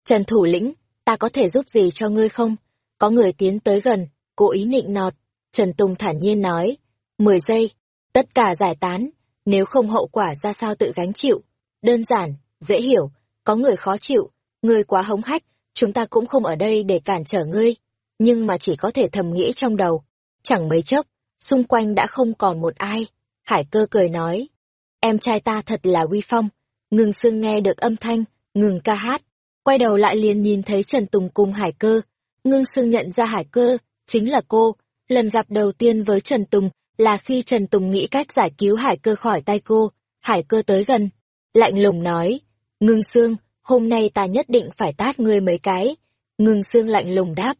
Trần Thủ Lĩnh, ta có thể giúp gì cho ngươi không? Có người tiến tới gần, cố ý nịnh nọt. Trần Tùng thản nhiên nói. Mười giây, tất cả giải tán, nếu không hậu quả ra sao tự gánh chịu. Đơn giản, dễ hiểu, có người khó chịu, người quá hống hách, chúng ta cũng không ở đây để cản trở ngươi nhưng mà chỉ có thể thầm nghĩ trong đầu. Chẳng mấy chốc, xung quanh đã không còn một ai. Hải cơ cười nói, em trai ta thật là uy phong. Ngừng xương nghe được âm thanh, ngừng ca hát. Quay đầu lại liền nhìn thấy Trần Tùng cùng Hải cơ. Ngưng xương nhận ra Hải cơ, chính là cô. Lần gặp đầu tiên với Trần Tùng là khi Trần Tùng nghĩ cách giải cứu Hải cơ khỏi tay cô. Hải cơ tới gần. Lạnh lùng nói, ngưng xương, hôm nay ta nhất định phải tát ngươi mấy cái. Ngưng xương lạnh lùng đáp,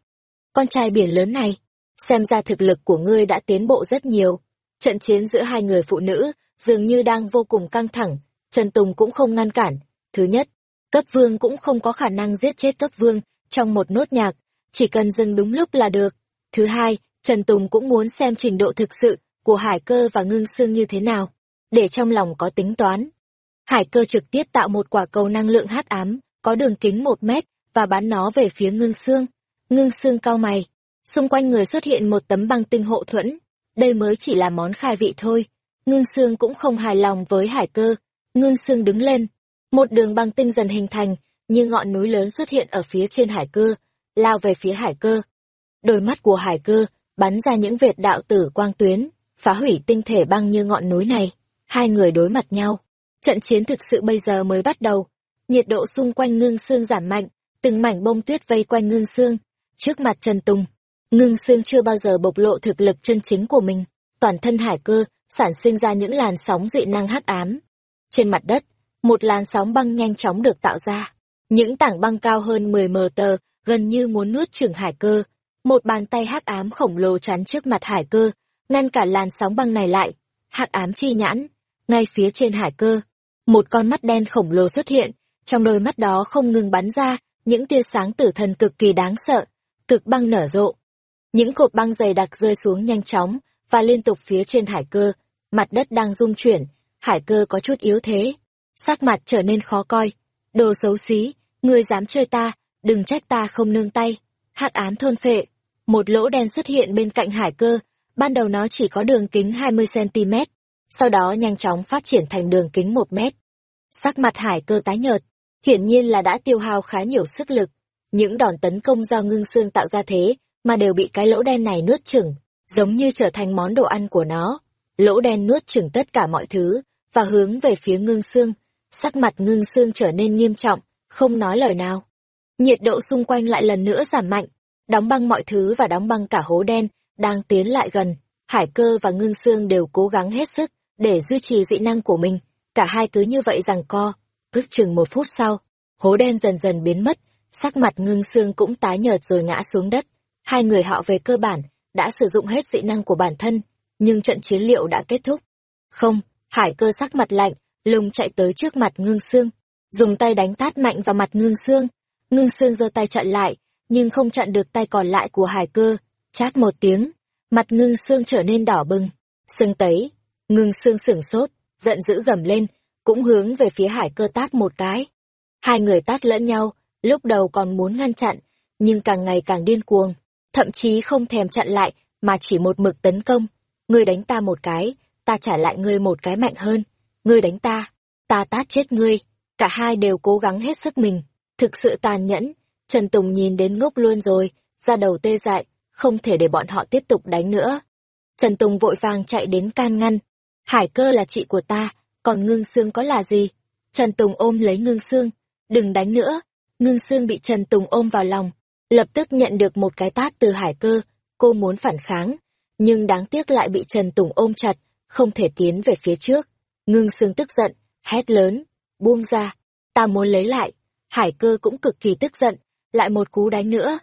con trai biển lớn này, xem ra thực lực của ngươi đã tiến bộ rất nhiều. Trận chiến giữa hai người phụ nữ dường như đang vô cùng căng thẳng, Trần Tùng cũng không ngăn cản. Thứ nhất, cấp vương cũng không có khả năng giết chết cấp vương trong một nốt nhạc, chỉ cần dừng đúng lúc là được. Thứ hai, Trần Tùng cũng muốn xem trình độ thực sự của Hải Cơ và Ngưng Sương như thế nào. để trong lòng có tính toán. Hải cơ trực tiếp tạo một quả cầu năng lượng hắc ám, có đường kính một mét, và bắn nó về phía ngưng xương. Ngưng xương cao mày, xung quanh người xuất hiện một tấm băng tinh hộ thuẫn. Đây mới chỉ là món khai vị thôi. Ngưng xương cũng không hài lòng với hải cơ. Ngưng xương đứng lên. Một đường băng tinh dần hình thành, như ngọn núi lớn xuất hiện ở phía trên hải cơ, lao về phía hải cơ. Đôi mắt của hải cơ bắn ra những vệt đạo tử quang tuyến, phá hủy tinh thể băng như ngọn núi này. Hai người đối mặt nhau. Trận chiến thực sự bây giờ mới bắt đầu. Nhiệt độ xung quanh ngưng xương giảm mạnh, từng mảnh bông tuyết vây quanh ngưng xương. Trước mặt Trần Tùng, ngưng xương chưa bao giờ bộc lộ thực lực chân chính của mình. Toàn thân hải cơ sản sinh ra những làn sóng dị năng hắc ám. Trên mặt đất, một làn sóng băng nhanh chóng được tạo ra. Những tảng băng cao hơn 10 mờ tờ, gần như muốn nuốt chửng hải cơ. Một bàn tay hắc ám khổng lồ chắn trước mặt hải cơ, ngăn cả làn sóng băng này lại. Hắc ám chi nhãn, ngay phía trên hải cơ, một con mắt đen khổng lồ xuất hiện, trong đôi mắt đó không ngừng bắn ra những tia sáng tử thần cực kỳ đáng sợ, cực băng nở rộ. Những cột băng dày đặc rơi xuống nhanh chóng và liên tục phía trên hải cơ, mặt đất đang rung chuyển, hải cơ có chút yếu thế, sắc mặt trở nên khó coi. Đồ xấu xí, ngươi dám chơi ta, đừng trách ta không nương tay. Hắc án thôn phệ, một lỗ đen xuất hiện bên cạnh hải cơ, ban đầu nó chỉ có đường kính 20cm, sau đó nhanh chóng phát triển thành đường kính 1 mét. Sắc mặt hải cơ tái nhợt, hiển nhiên là đã tiêu hao khá nhiều sức lực. Những đòn tấn công do ngưng xương tạo ra thế, mà đều bị cái lỗ đen này nuốt chửng, giống như trở thành món đồ ăn của nó. Lỗ đen nuốt chửng tất cả mọi thứ, và hướng về phía ngưng xương. Sắc mặt ngưng xương trở nên nghiêm trọng, không nói lời nào. Nhiệt độ xung quanh lại lần nữa giảm mạnh, đóng băng mọi thứ và đóng băng cả hố đen, đang tiến lại gần. Hải cơ và ngưng xương đều cố gắng hết sức để duy trì dị năng của mình. Cả hai cứ như vậy rằng co. Ước chừng một phút sau, hố đen dần dần biến mất, sắc mặt ngưng xương cũng tái nhợt rồi ngã xuống đất. Hai người họ về cơ bản, đã sử dụng hết dị năng của bản thân, nhưng trận chiến liệu đã kết thúc. Không, hải cơ sắc mặt lạnh, lùng chạy tới trước mặt ngưng xương, dùng tay đánh tát mạnh vào mặt ngưng xương. Ngưng xương giơ tay chặn lại, nhưng không chặn được tay còn lại của hải cơ. Chát một tiếng, mặt ngưng xương trở nên đỏ bừng. Sưng tấy, ngưng xương sửng sốt, giận dữ gầm lên, cũng hướng về phía hải cơ tát một cái. Hai người tát lẫn nhau, lúc đầu còn muốn ngăn chặn, nhưng càng ngày càng điên cuồng, thậm chí không thèm chặn lại, mà chỉ một mực tấn công. Ngươi đánh ta một cái, ta trả lại ngươi một cái mạnh hơn. Ngươi đánh ta, ta tát chết ngươi. Cả hai đều cố gắng hết sức mình, thực sự tàn nhẫn. Trần Tùng nhìn đến ngốc luôn rồi, ra đầu tê dại, không thể để bọn họ tiếp tục đánh nữa. Trần Tùng vội vàng chạy đến can ngăn. Hải cơ là chị của ta, còn ngưng xương có là gì? Trần Tùng ôm lấy ngưng xương, đừng đánh nữa. Ngưng xương bị Trần Tùng ôm vào lòng, lập tức nhận được một cái tát từ hải cơ, cô muốn phản kháng, nhưng đáng tiếc lại bị Trần Tùng ôm chặt, không thể tiến về phía trước. Ngưng Sương tức giận, hét lớn, buông ra, ta muốn lấy lại. Hải cơ cũng cực kỳ tức giận, lại một cú đánh nữa.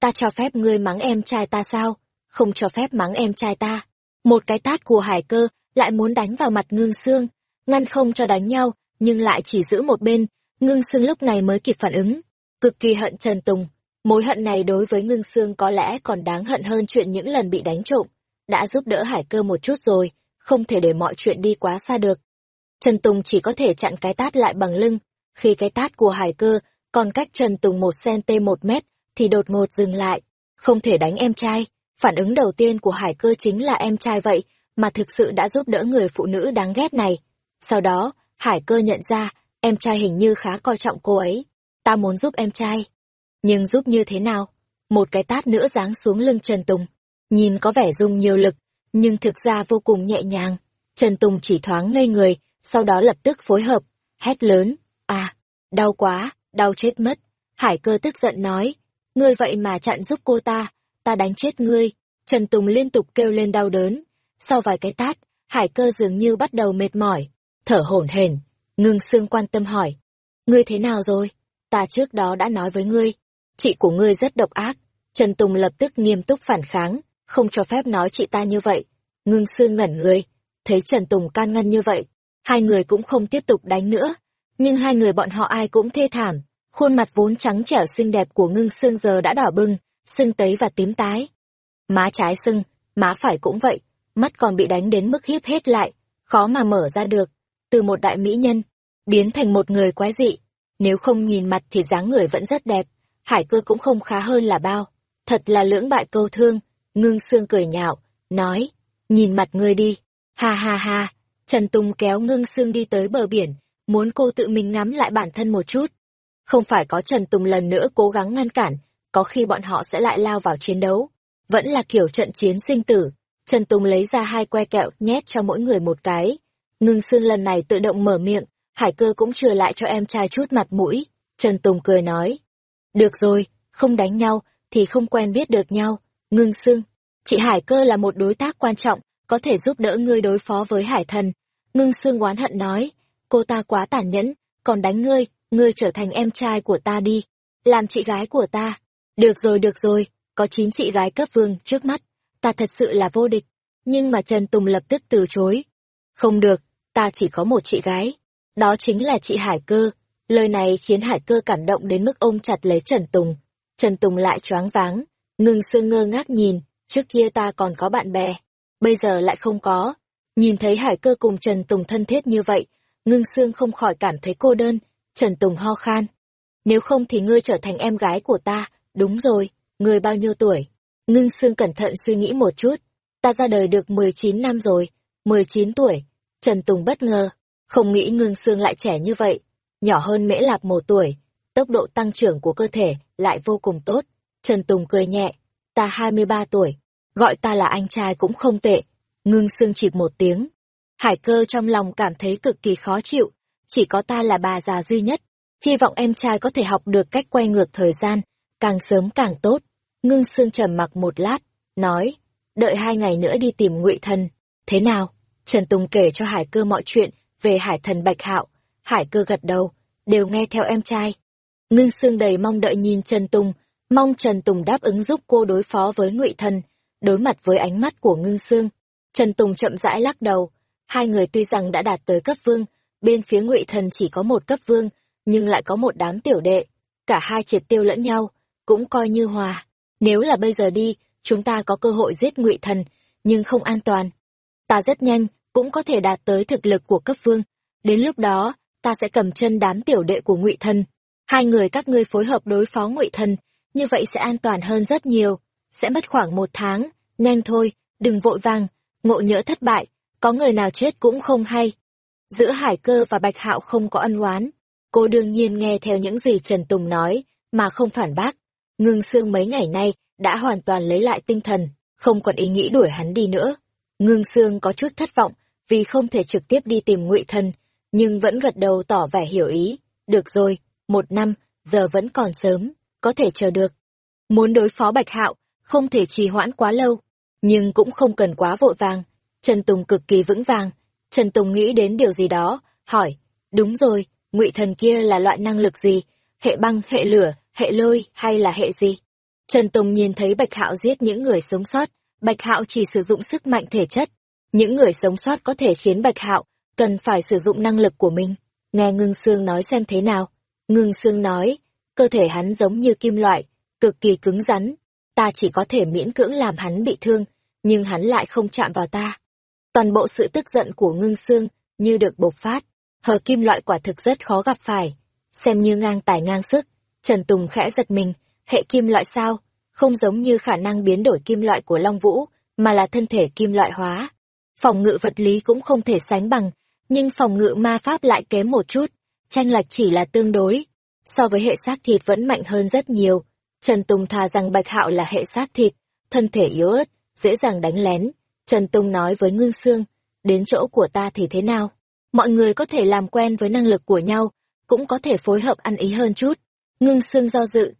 Ta cho phép ngươi mắng em trai ta sao? Không cho phép mắng em trai ta. Một cái tát của hải cơ lại muốn đánh vào mặt ngưng xương, ngăn không cho đánh nhau, nhưng lại chỉ giữ một bên, ngưng xương lúc này mới kịp phản ứng. Cực kỳ hận Trần Tùng, mối hận này đối với ngưng xương có lẽ còn đáng hận hơn chuyện những lần bị đánh trộm. Đã giúp đỡ hải cơ một chút rồi, không thể để mọi chuyện đi quá xa được. Trần Tùng chỉ có thể chặn cái tát lại bằng lưng, khi cái tát của hải cơ còn cách Trần Tùng một cm một mét, thì đột ngột dừng lại. Không thể đánh em trai. Phản ứng đầu tiên của hải cơ chính là em trai vậy, mà thực sự đã giúp đỡ người phụ nữ đáng ghét này. Sau đó, hải cơ nhận ra, em trai hình như khá coi trọng cô ấy. Ta muốn giúp em trai. Nhưng giúp như thế nào? Một cái tát nữa giáng xuống lưng Trần Tùng. Nhìn có vẻ dùng nhiều lực, nhưng thực ra vô cùng nhẹ nhàng. Trần Tùng chỉ thoáng ngây người, sau đó lập tức phối hợp, hét lớn. À, đau quá, đau chết mất. Hải cơ tức giận nói, ngươi vậy mà chặn giúp cô ta, ta đánh chết ngươi. Trần Tùng liên tục kêu lên đau đớn. Sau vài cái tát, hải cơ dường như bắt đầu mệt mỏi, thở hổn hển. Ngưng xương quan tâm hỏi, ngươi thế nào rồi? Ta trước đó đã nói với ngươi, chị của ngươi rất độc ác. Trần Tùng lập tức nghiêm túc phản kháng, không cho phép nói chị ta như vậy. Ngưng xương ngẩn người, thấy Trần Tùng can ngăn như vậy, hai người cũng không tiếp tục đánh nữa. Nhưng hai người bọn họ ai cũng thê thảm, khuôn mặt vốn trắng trẻo xinh đẹp của ngưng xương giờ đã đỏ bừng, sưng tấy và tím tái. Má trái sưng, má phải cũng vậy, mắt còn bị đánh đến mức hiếp hết lại, khó mà mở ra được, từ một đại mỹ nhân, biến thành một người quái dị. Nếu không nhìn mặt thì dáng người vẫn rất đẹp, hải cơ cũng không khá hơn là bao. Thật là lưỡng bại câu thương, ngưng xương cười nhạo, nói, nhìn mặt ngươi đi, ha ha ha, Trần Tùng kéo ngưng xương đi tới bờ biển, muốn cô tự mình ngắm lại bản thân một chút. Không phải có Trần Tùng lần nữa cố gắng ngăn cản, có khi bọn họ sẽ lại lao vào chiến đấu. Vẫn là kiểu trận chiến sinh tử. Trần Tùng lấy ra hai que kẹo nhét cho mỗi người một cái. Ngưng xương lần này tự động mở miệng, hải cơ cũng trừ lại cho em trai chút mặt mũi. Trần Tùng cười nói. Được rồi, không đánh nhau, thì không quen biết được nhau. Ngưng xương, chị hải cơ là một đối tác quan trọng, có thể giúp đỡ ngươi đối phó với hải thần. Ngưng xương oán hận nói, cô ta quá tàn nhẫn, còn đánh ngươi, ngươi trở thành em trai của ta đi, làm chị gái của ta. Được rồi được rồi, có chín chị gái cấp vương trước mắt, ta thật sự là vô địch. Nhưng mà Trần Tùng lập tức từ chối. Không được, ta chỉ có một chị gái, đó chính là chị Hải Cơ. Lời này khiến Hải Cơ cảm động đến mức ôm chặt lấy Trần Tùng. Trần Tùng lại choáng váng, ngừng sương ngơ ngác nhìn, trước kia ta còn có bạn bè, bây giờ lại không có. Nhìn thấy Hải Cơ cùng Trần Tùng thân thiết như vậy, ngưng xương không khỏi cảm thấy cô đơn, Trần Tùng ho khan. Nếu không thì ngươi trở thành em gái của ta, đúng rồi, ngươi bao nhiêu tuổi? Ngưng xương cẩn thận suy nghĩ một chút, ta ra đời được 19 năm rồi, 19 tuổi. Trần Tùng bất ngờ, không nghĩ ngưng xương lại trẻ như vậy, nhỏ hơn mễ lạp một tuổi, tốc độ tăng trưởng của cơ thể lại vô cùng tốt. Trần Tùng cười nhẹ, ta 23 tuổi, gọi ta là anh trai cũng không tệ. Ngưng xương chịp một tiếng. Hải cơ trong lòng cảm thấy cực kỳ khó chịu, chỉ có ta là bà già duy nhất. Hy vọng em trai có thể học được cách quay ngược thời gian, càng sớm càng tốt. Ngưng xương trầm mặc một lát, nói, đợi hai ngày nữa đi tìm ngụy thần. Thế nào? Trần Tùng kể cho Hải cơ mọi chuyện về hải thần Bạch Hạo. Hải cơ gật đầu, đều nghe theo em trai. Ngưng xương đầy mong đợi nhìn Trần Tùng, mong Trần Tùng đáp ứng giúp cô đối phó với ngụy thần. Đối mặt với ánh mắt của ngưng xương, Trần Tùng chậm rãi lắc đầu. Hai người tuy rằng đã đạt tới cấp vương, bên phía ngụy thần chỉ có một cấp vương, nhưng lại có một đám tiểu đệ. Cả hai triệt tiêu lẫn nhau, cũng coi như hòa. Nếu là bây giờ đi, chúng ta có cơ hội giết ngụy thần, nhưng không an toàn. Ta rất nhanh, cũng có thể đạt tới thực lực của cấp vương. Đến lúc đó, ta sẽ cầm chân đám tiểu đệ của ngụy thần. Hai người các ngươi phối hợp đối phó ngụy thần, như vậy sẽ an toàn hơn rất nhiều. Sẽ mất khoảng một tháng, nhanh thôi, đừng vội vàng, ngộ nhỡ thất bại, có người nào chết cũng không hay. Giữa Hải Cơ và Bạch Hạo không có ân oán, cô đương nhiên nghe theo những gì Trần Tùng nói, mà không phản bác. Ngưng xương mấy ngày nay đã hoàn toàn lấy lại tinh thần, không còn ý nghĩ đuổi hắn đi nữa. Ngưng xương có chút thất vọng vì không thể trực tiếp đi tìm ngụy thần, nhưng vẫn gật đầu tỏ vẻ hiểu ý. Được rồi, một năm, giờ vẫn còn sớm, có thể chờ được. Muốn đối phó Bạch Hạo, không thể trì hoãn quá lâu, nhưng cũng không cần quá vội vàng. Trần Tùng cực kỳ vững vàng. Trần Tùng nghĩ đến điều gì đó, hỏi, đúng rồi, ngụy thần kia là loại năng lực gì? Hệ băng, hệ lửa, hệ lôi hay là hệ gì? Trần Tùng nhìn thấy Bạch Hạo giết những người sống sót, Bạch Hạo chỉ sử dụng sức mạnh thể chất. Những người sống sót có thể khiến Bạch Hạo cần phải sử dụng năng lực của mình. Nghe Ngưng Sương nói xem thế nào. Ngưng Sương nói, cơ thể hắn giống như kim loại, cực kỳ cứng rắn. Ta chỉ có thể miễn cưỡng làm hắn bị thương, nhưng hắn lại không chạm vào ta. Toàn bộ sự tức giận của Ngưng xương như được bộc phát. Hờ kim loại quả thực rất khó gặp phải. Xem như ngang tài ngang sức. Trần Tùng khẽ giật mình, hệ kim loại sao? Không giống như khả năng biến đổi kim loại của Long Vũ, mà là thân thể kim loại hóa. Phòng ngự vật lý cũng không thể sánh bằng, nhưng phòng ngự ma pháp lại kém một chút. Tranh lệch chỉ là tương đối. So với hệ xác thịt vẫn mạnh hơn rất nhiều. Trần Tùng thà rằng Bạch Hạo là hệ xác thịt, thân thể yếu ớt, dễ dàng đánh lén. Trần Tùng nói với Ngưng Sương, đến chỗ của ta thì thế nào? Mọi người có thể làm quen với năng lực của nhau, cũng có thể phối hợp ăn ý hơn chút. Ngưng Sương do dự.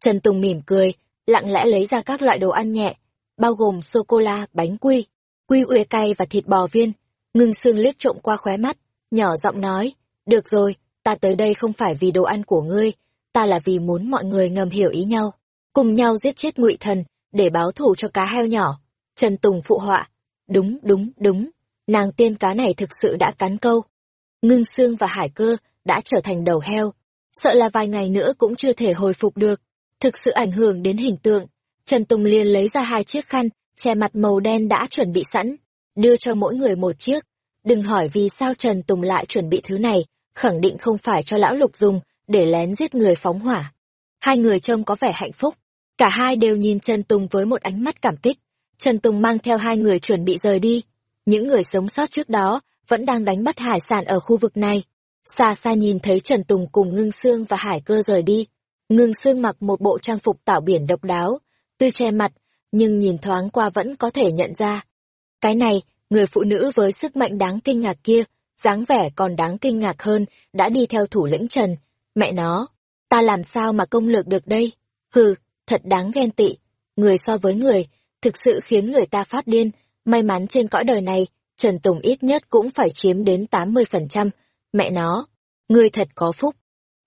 Trần Tùng mỉm cười, lặng lẽ lấy ra các loại đồ ăn nhẹ, bao gồm sô-cô-la, bánh quy, quy uế cay và thịt bò viên. Ngưng Sương liếc trộm qua khóe mắt, nhỏ giọng nói, được rồi, ta tới đây không phải vì đồ ăn của ngươi, ta là vì muốn mọi người ngầm hiểu ý nhau, cùng nhau giết chết ngụy thần, để báo thù cho cá heo nhỏ. Trần Tùng phụ họa, đúng, đúng, đúng, nàng tiên cá này thực sự đã cắn câu. Ngưng xương và hải cơ đã trở thành đầu heo, sợ là vài ngày nữa cũng chưa thể hồi phục được, thực sự ảnh hưởng đến hình tượng. Trần Tùng liền lấy ra hai chiếc khăn, che mặt màu đen đã chuẩn bị sẵn, đưa cho mỗi người một chiếc. đừng hỏi vì sao Trần Tùng lại chuẩn bị thứ này, khẳng định không phải cho lão lục dùng, để lén giết người phóng hỏa. Hai người trông có vẻ hạnh phúc, cả hai đều nhìn Trần Tùng với một ánh mắt cảm kích. Trần Tùng mang theo hai người chuẩn bị rời đi. Những người sống sót trước đó vẫn đang đánh bắt hải sản ở khu vực này. Xa xa nhìn thấy Trần Tùng cùng Ngưng Sương và Hải Cơ rời đi. Ngưng Sương mặc một bộ trang phục tạo biển độc đáo, tuy che mặt, nhưng nhìn thoáng qua vẫn có thể nhận ra. Cái này, người phụ nữ với sức mạnh đáng kinh ngạc kia, dáng vẻ còn đáng kinh ngạc hơn, đã đi theo thủ lĩnh Trần. Mẹ nó, ta làm sao mà công lược được đây? Hừ, thật đáng ghen tị. Người so với người, thực sự khiến người ta phát điên. May mắn trên cõi đời này, Trần Tùng ít nhất cũng phải chiếm đến 80%. Mẹ nó, người thật có phúc.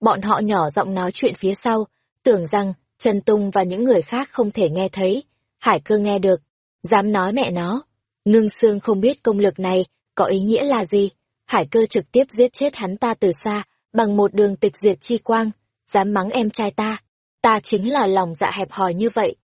Bọn họ nhỏ giọng nói chuyện phía sau, tưởng rằng Trần Tùng và những người khác không thể nghe thấy. Hải cơ nghe được, dám nói mẹ nó. Ngưng xương không biết công lực này có ý nghĩa là gì. Hải cơ trực tiếp giết chết hắn ta từ xa, bằng một đường tịch diệt chi quang, dám mắng em trai ta. Ta chính là lòng dạ hẹp hòi như vậy.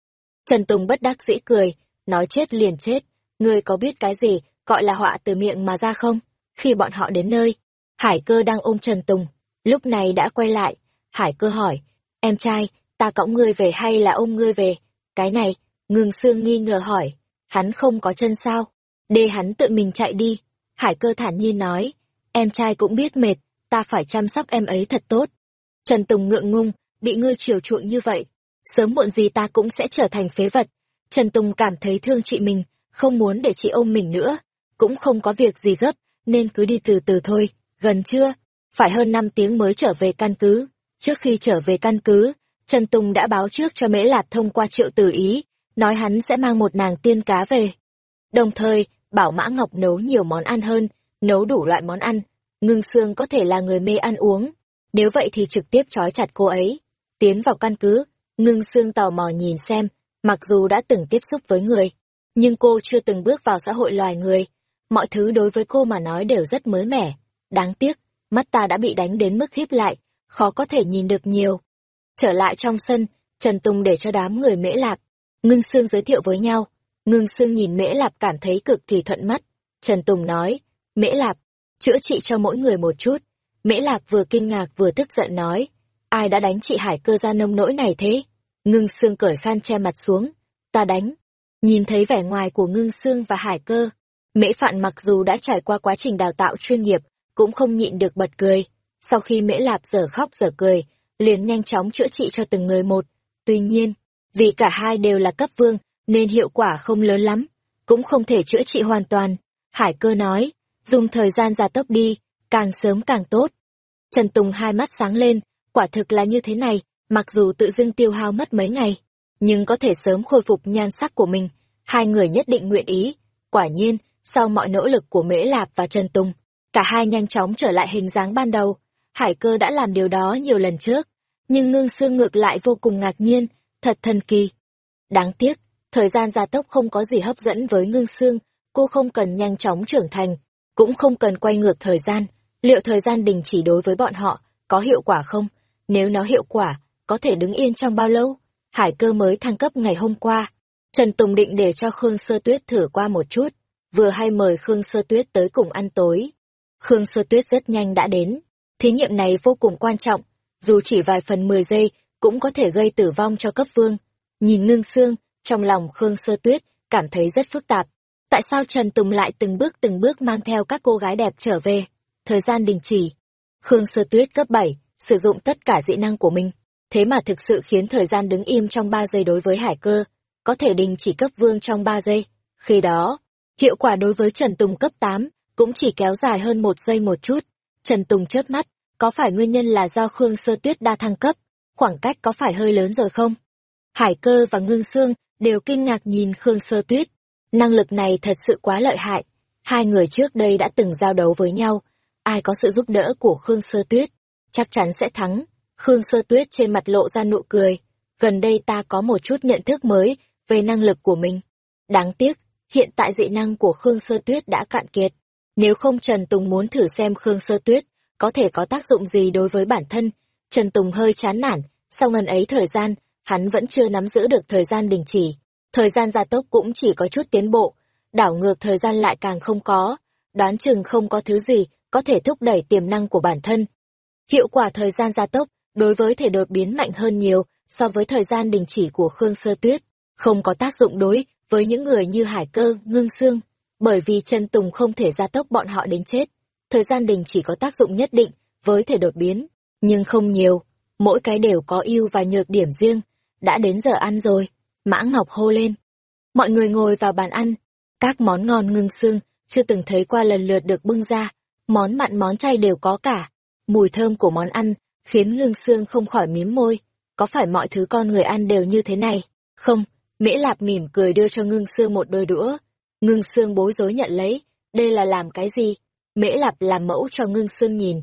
Trần Tùng bất đắc dĩ cười, nói chết liền chết. Ngươi có biết cái gì gọi là họa từ miệng mà ra không? Khi bọn họ đến nơi, Hải cơ đang ôm Trần Tùng, lúc này đã quay lại. Hải cơ hỏi, em trai, ta cõng ngươi về hay là ôm ngươi về? Cái này, ngừng xương nghi ngờ hỏi, hắn không có chân sao? Để hắn tự mình chạy đi. Hải cơ thản nhiên nói, em trai cũng biết mệt, ta phải chăm sóc em ấy thật tốt. Trần Tùng ngượng ngung, bị ngươi chiều chuộng như vậy. Sớm muộn gì ta cũng sẽ trở thành phế vật. Trần Tùng cảm thấy thương chị mình, không muốn để chị ôm mình nữa. Cũng không có việc gì gấp, nên cứ đi từ từ thôi. Gần chưa? Phải hơn năm tiếng mới trở về căn cứ. Trước khi trở về căn cứ, Trần Tùng đã báo trước cho Mễ Lạt thông qua triệu tử ý, nói hắn sẽ mang một nàng tiên cá về. Đồng thời, bảo Mã Ngọc nấu nhiều món ăn hơn, nấu đủ loại món ăn. Ngưng Sương có thể là người mê ăn uống, nếu vậy thì trực tiếp trói chặt cô ấy. Tiến vào căn cứ, Ngưng Sương tò mò nhìn xem, mặc dù đã từng tiếp xúc với người, nhưng cô chưa từng bước vào xã hội loài người. Mọi thứ đối với cô mà nói đều rất mới mẻ. Đáng tiếc, mắt ta đã bị đánh đến mức hiếp lại, khó có thể nhìn được nhiều. Trở lại trong sân, Trần Tùng để cho đám người mễ lạc ngưng xương giới thiệu với nhau. Ngưng Sương nhìn mễ lạp cảm thấy cực kỳ thuận mắt. Trần Tùng nói, mễ lạp, chữa trị cho mỗi người một chút. Mễ lạp vừa kinh ngạc vừa tức giận nói, ai đã đánh chị Hải cơ ra nông nỗi này thế? Ngưng Sương cởi khan che mặt xuống, ta đánh. Nhìn thấy vẻ ngoài của ngưng Sương và hải cơ, mễ phạn mặc dù đã trải qua quá trình đào tạo chuyên nghiệp, cũng không nhịn được bật cười. Sau khi mễ lạp dở khóc dở cười, liền nhanh chóng chữa trị cho từng người một. Tuy nhiên, vì cả hai đều là cấp vương, nên hiệu quả không lớn lắm, cũng không thể chữa trị hoàn toàn. Hải cơ nói, dùng thời gian gia tốc đi, càng sớm càng tốt. Trần Tùng hai mắt sáng lên, quả thực là như thế này, mặc dù tự dưng tiêu hao mất mấy ngày, nhưng có thể sớm khôi phục nhan sắc của mình, hai người nhất định nguyện ý. Quả nhiên, sau mọi nỗ lực của Mễ Lạp và Trần Tùng, cả hai nhanh chóng trở lại hình dáng ban đầu. Hải cơ đã làm điều đó nhiều lần trước, nhưng ngưng xương ngược lại vô cùng ngạc nhiên, thật thần kỳ. Đáng tiếc, thời gian gia tốc không có gì hấp dẫn với ngưng xương, cô không cần nhanh chóng trưởng thành, cũng không cần quay ngược thời gian. Liệu thời gian đình chỉ đối với bọn họ có hiệu quả không? Nếu nó hiệu quả, có thể đứng yên trong bao lâu? Hải cơ mới thăng cấp ngày hôm qua. Trần Tùng định để cho Khương Sơ Tuyết thử qua một chút, vừa hay mời Khương Sơ Tuyết tới cùng ăn tối. Khương Sơ Tuyết rất nhanh đã đến. Thí nghiệm này vô cùng quan trọng, dù chỉ vài phần 10 giây, cũng có thể gây tử vong cho cấp vương. Nhìn ngưng xương, trong lòng Khương Sơ Tuyết cảm thấy rất phức tạp. Tại sao Trần Tùng lại từng bước từng bước mang theo các cô gái đẹp trở về? Thời gian đình chỉ. Khương Sơ Tuyết cấp 7, sử dụng tất cả dị năng của mình. Thế mà thực sự khiến thời gian đứng im trong 3 giây đối với hải cơ, có thể đình chỉ cấp vương trong 3 giây. Khi đó, hiệu quả đối với Trần Tùng cấp 8 cũng chỉ kéo dài hơn một giây một chút. Trần Tùng chớp mắt, có phải nguyên nhân là do Khương Sơ Tuyết đa thăng cấp, khoảng cách có phải hơi lớn rồi không? Hải cơ và ngưng xương đều kinh ngạc nhìn Khương Sơ Tuyết. Năng lực này thật sự quá lợi hại. Hai người trước đây đã từng giao đấu với nhau. Ai có sự giúp đỡ của Khương Sơ Tuyết, chắc chắn sẽ thắng. Khương Sơ Tuyết trên mặt lộ ra nụ cười. Gần đây ta có một chút nhận thức mới về năng lực của mình. Đáng tiếc, hiện tại dị năng của Khương Sơ Tuyết đã cạn kiệt. Nếu không Trần Tùng muốn thử xem Khương Sơ Tuyết có thể có tác dụng gì đối với bản thân, Trần Tùng hơi chán nản, sau ngần ấy thời gian, hắn vẫn chưa nắm giữ được thời gian đình chỉ. Thời gian gia tốc cũng chỉ có chút tiến bộ, đảo ngược thời gian lại càng không có. đoán chừng không có thứ gì có thể thúc đẩy tiềm năng của bản thân. Hiệu quả thời gian gia tốc đối với thể đột biến mạnh hơn nhiều so với thời gian đình chỉ của Khương Sơ Tuyết, không có tác dụng đối với những người như Hải Cơ, Ngưng Sương, bởi vì chân Tùng không thể gia tốc bọn họ đến chết. Thời gian đình chỉ có tác dụng nhất định với thể đột biến, nhưng không nhiều, mỗi cái đều có ưu và nhược điểm riêng. Đã đến giờ ăn rồi, Mã Ngọc hô lên. Mọi người ngồi vào bàn ăn, các món ngon ngưng xương, chưa từng thấy qua lần lượt được bưng ra, món mặn món chay đều có cả. Mùi thơm của món ăn khiến ngưng xương không khỏi mím môi. Có phải mọi thứ con người ăn đều như thế này? Không, Mễ Lạp mỉm cười đưa cho ngưng xương một đôi đũa. Ngưng xương bối rối nhận lấy, đây là làm cái gì? Mễ Lạp làm mẫu cho ngưng xương nhìn.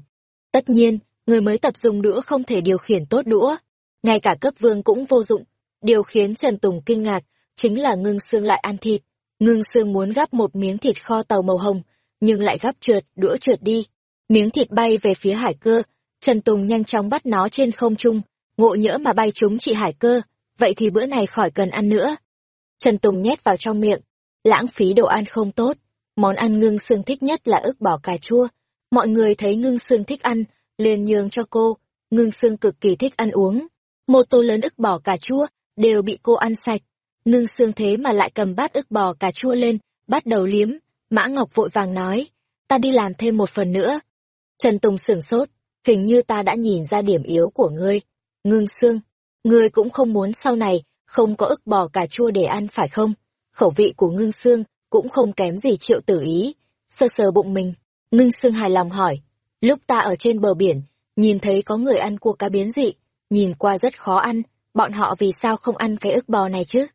Tất nhiên, người mới tập dùng đũa không thể điều khiển tốt đũa. Ngay cả cấp vương cũng vô dụng. Điều khiến Trần Tùng kinh ngạc, chính là ngưng xương lại ăn thịt. Ngưng xương muốn gắp một miếng thịt kho tàu màu hồng, nhưng lại gắp trượt, đũa trượt đi. Miếng thịt bay về phía hải cơ, Trần Tùng nhanh chóng bắt nó trên không trung, ngộ nhỡ mà bay trúng chị hải cơ, vậy thì bữa này khỏi cần ăn nữa. Trần Tùng nhét vào trong miệng, lãng phí đồ ăn không tốt, món ăn ngưng xương thích nhất là ức bỏ cà chua. Mọi người thấy ngưng xương thích ăn, liền nhường cho cô, ngưng xương cực kỳ thích ăn uống. Một tô lớn ức bò cà chua, đều bị cô ăn sạch. Ngưng xương thế mà lại cầm bát ức bò cà chua lên, bắt đầu liếm. Mã Ngọc vội vàng nói, ta đi làm thêm một phần nữa. Trần Tùng sửng sốt, hình như ta đã nhìn ra điểm yếu của ngươi. Ngưng xương, ngươi cũng không muốn sau này, không có ức bò cà chua để ăn phải không? Khẩu vị của ngưng xương cũng không kém gì triệu tử ý. Sơ sờ bụng mình, ngưng xương hài lòng hỏi. Lúc ta ở trên bờ biển, nhìn thấy có người ăn cua cá biến dị, nhìn qua rất khó ăn, bọn họ vì sao không ăn cái ức bò này chứ?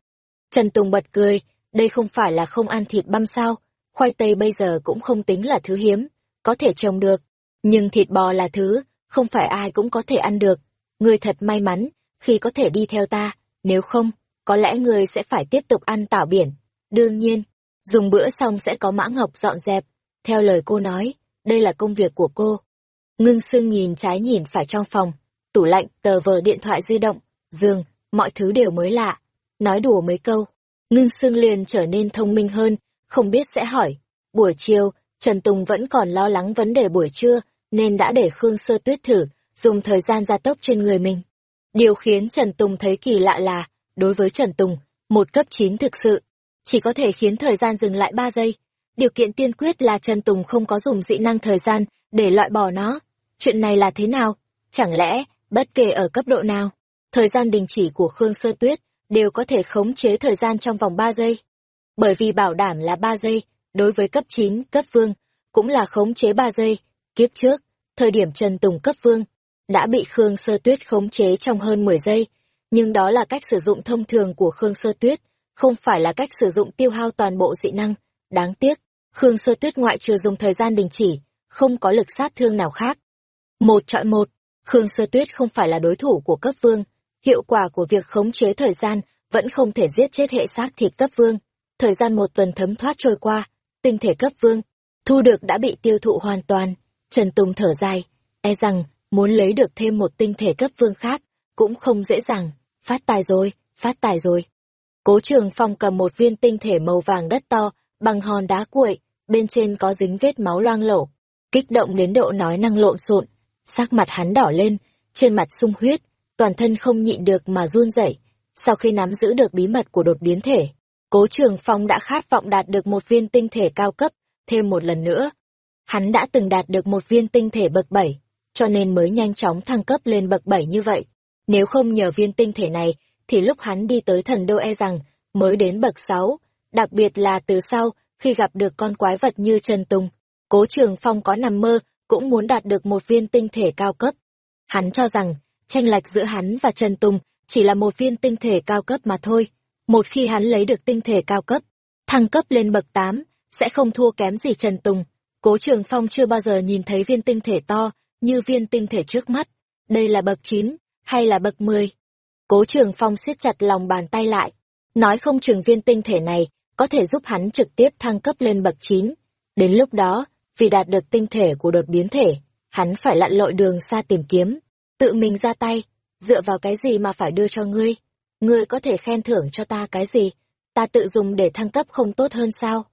Trần Tùng bật cười, đây không phải là không ăn thịt băm sao, khoai tây bây giờ cũng không tính là thứ hiếm, có thể trồng được, nhưng thịt bò là thứ, không phải ai cũng có thể ăn được. Ngươi thật may mắn, khi có thể đi theo ta, nếu không, có lẽ ngươi sẽ phải tiếp tục ăn tảo biển. Đương nhiên, dùng bữa xong sẽ có mã ngọc dọn dẹp. Theo lời cô nói, đây là công việc của cô. Ngưng sương nhìn trái nhìn phải trong phòng, tủ lạnh, tờ vờ điện thoại di động, giường, mọi thứ đều mới lạ. Nói đùa mấy câu, ngưng sương liền trở nên thông minh hơn, không biết sẽ hỏi. Buổi chiều, Trần Tùng vẫn còn lo lắng vấn đề buổi trưa, nên đã để Khương Sơ Tuyết thử, dùng thời gian gia tốc trên người mình. Điều khiến Trần Tùng thấy kỳ lạ là, đối với Trần Tùng, một cấp 9 thực sự, chỉ có thể khiến thời gian dừng lại 3 giây. Điều kiện tiên quyết là Trần Tùng không có dùng dị năng thời gian để loại bỏ nó. Chuyện này là thế nào? Chẳng lẽ, bất kể ở cấp độ nào, thời gian đình chỉ của Khương Sơ Tuyết đều có thể khống chế thời gian trong vòng 3 giây? Bởi vì bảo đảm là 3 giây, đối với cấp 9, cấp vương, cũng là khống chế 3 giây. Kiếp trước, thời điểm Trần Tùng cấp vương, đã bị Khương Sơ Tuyết khống chế trong hơn 10 giây, nhưng đó là cách sử dụng thông thường của Khương Sơ Tuyết, không phải là cách sử dụng tiêu hao toàn bộ dị năng. Đáng tiếc, Khương Sơ Tuyết ngoại trừ dùng thời gian đình chỉ, không có lực sát thương nào khác. Một chọi một, Khương Sơ Tuyết không phải là đối thủ của cấp vương, hiệu quả của việc khống chế thời gian vẫn không thể giết chết hệ xác thịt cấp vương. Thời gian một tuần thấm thoát trôi qua, tinh thể cấp vương, thu được đã bị tiêu thụ hoàn toàn. Trần Tùng thở dài, e rằng muốn lấy được thêm một tinh thể cấp vương khác, cũng không dễ dàng, phát tài rồi, phát tài rồi. Cố trường phong cầm một viên tinh thể màu vàng đất to, bằng hòn đá cuội, bên trên có dính vết máu loang lổ. Kích động đến độ nói năng lộn xộn, sắc mặt hắn đỏ lên, trên mặt sung huyết, toàn thân không nhịn được mà run rẩy. Sau khi nắm giữ được bí mật của đột biến thể, Cố Trường Phong đã khát vọng đạt được một viên tinh thể cao cấp, thêm một lần nữa. Hắn đã từng đạt được một viên tinh thể bậc 7, cho nên mới nhanh chóng thăng cấp lên bậc 7 như vậy. Nếu không nhờ viên tinh thể này, thì lúc hắn đi tới thần đô e rằng, mới đến bậc 6, đặc biệt là từ sau, khi gặp được con quái vật như Trần Tùng. Cố Trường Phong có nằm mơ, cũng muốn đạt được một viên tinh thể cao cấp. Hắn cho rằng, tranh lệch giữa hắn và Trần Tùng chỉ là một viên tinh thể cao cấp mà thôi. Một khi hắn lấy được tinh thể cao cấp, thăng cấp lên bậc 8, sẽ không thua kém gì Trần Tùng. Cố Trường Phong chưa bao giờ nhìn thấy viên tinh thể to như viên tinh thể trước mắt. Đây là bậc 9 hay là bậc 10? Cố Trường Phong siết chặt lòng bàn tay lại, nói không chừng viên tinh thể này có thể giúp hắn trực tiếp thăng cấp lên bậc 9. Đến lúc đó, vì đạt được tinh thể của đột biến thể, hắn phải lặn lội đường xa tìm kiếm, tự mình ra tay, dựa vào cái gì mà phải đưa cho ngươi? Ngươi có thể khen thưởng cho ta cái gì? Ta tự dùng để thăng cấp không tốt hơn sao?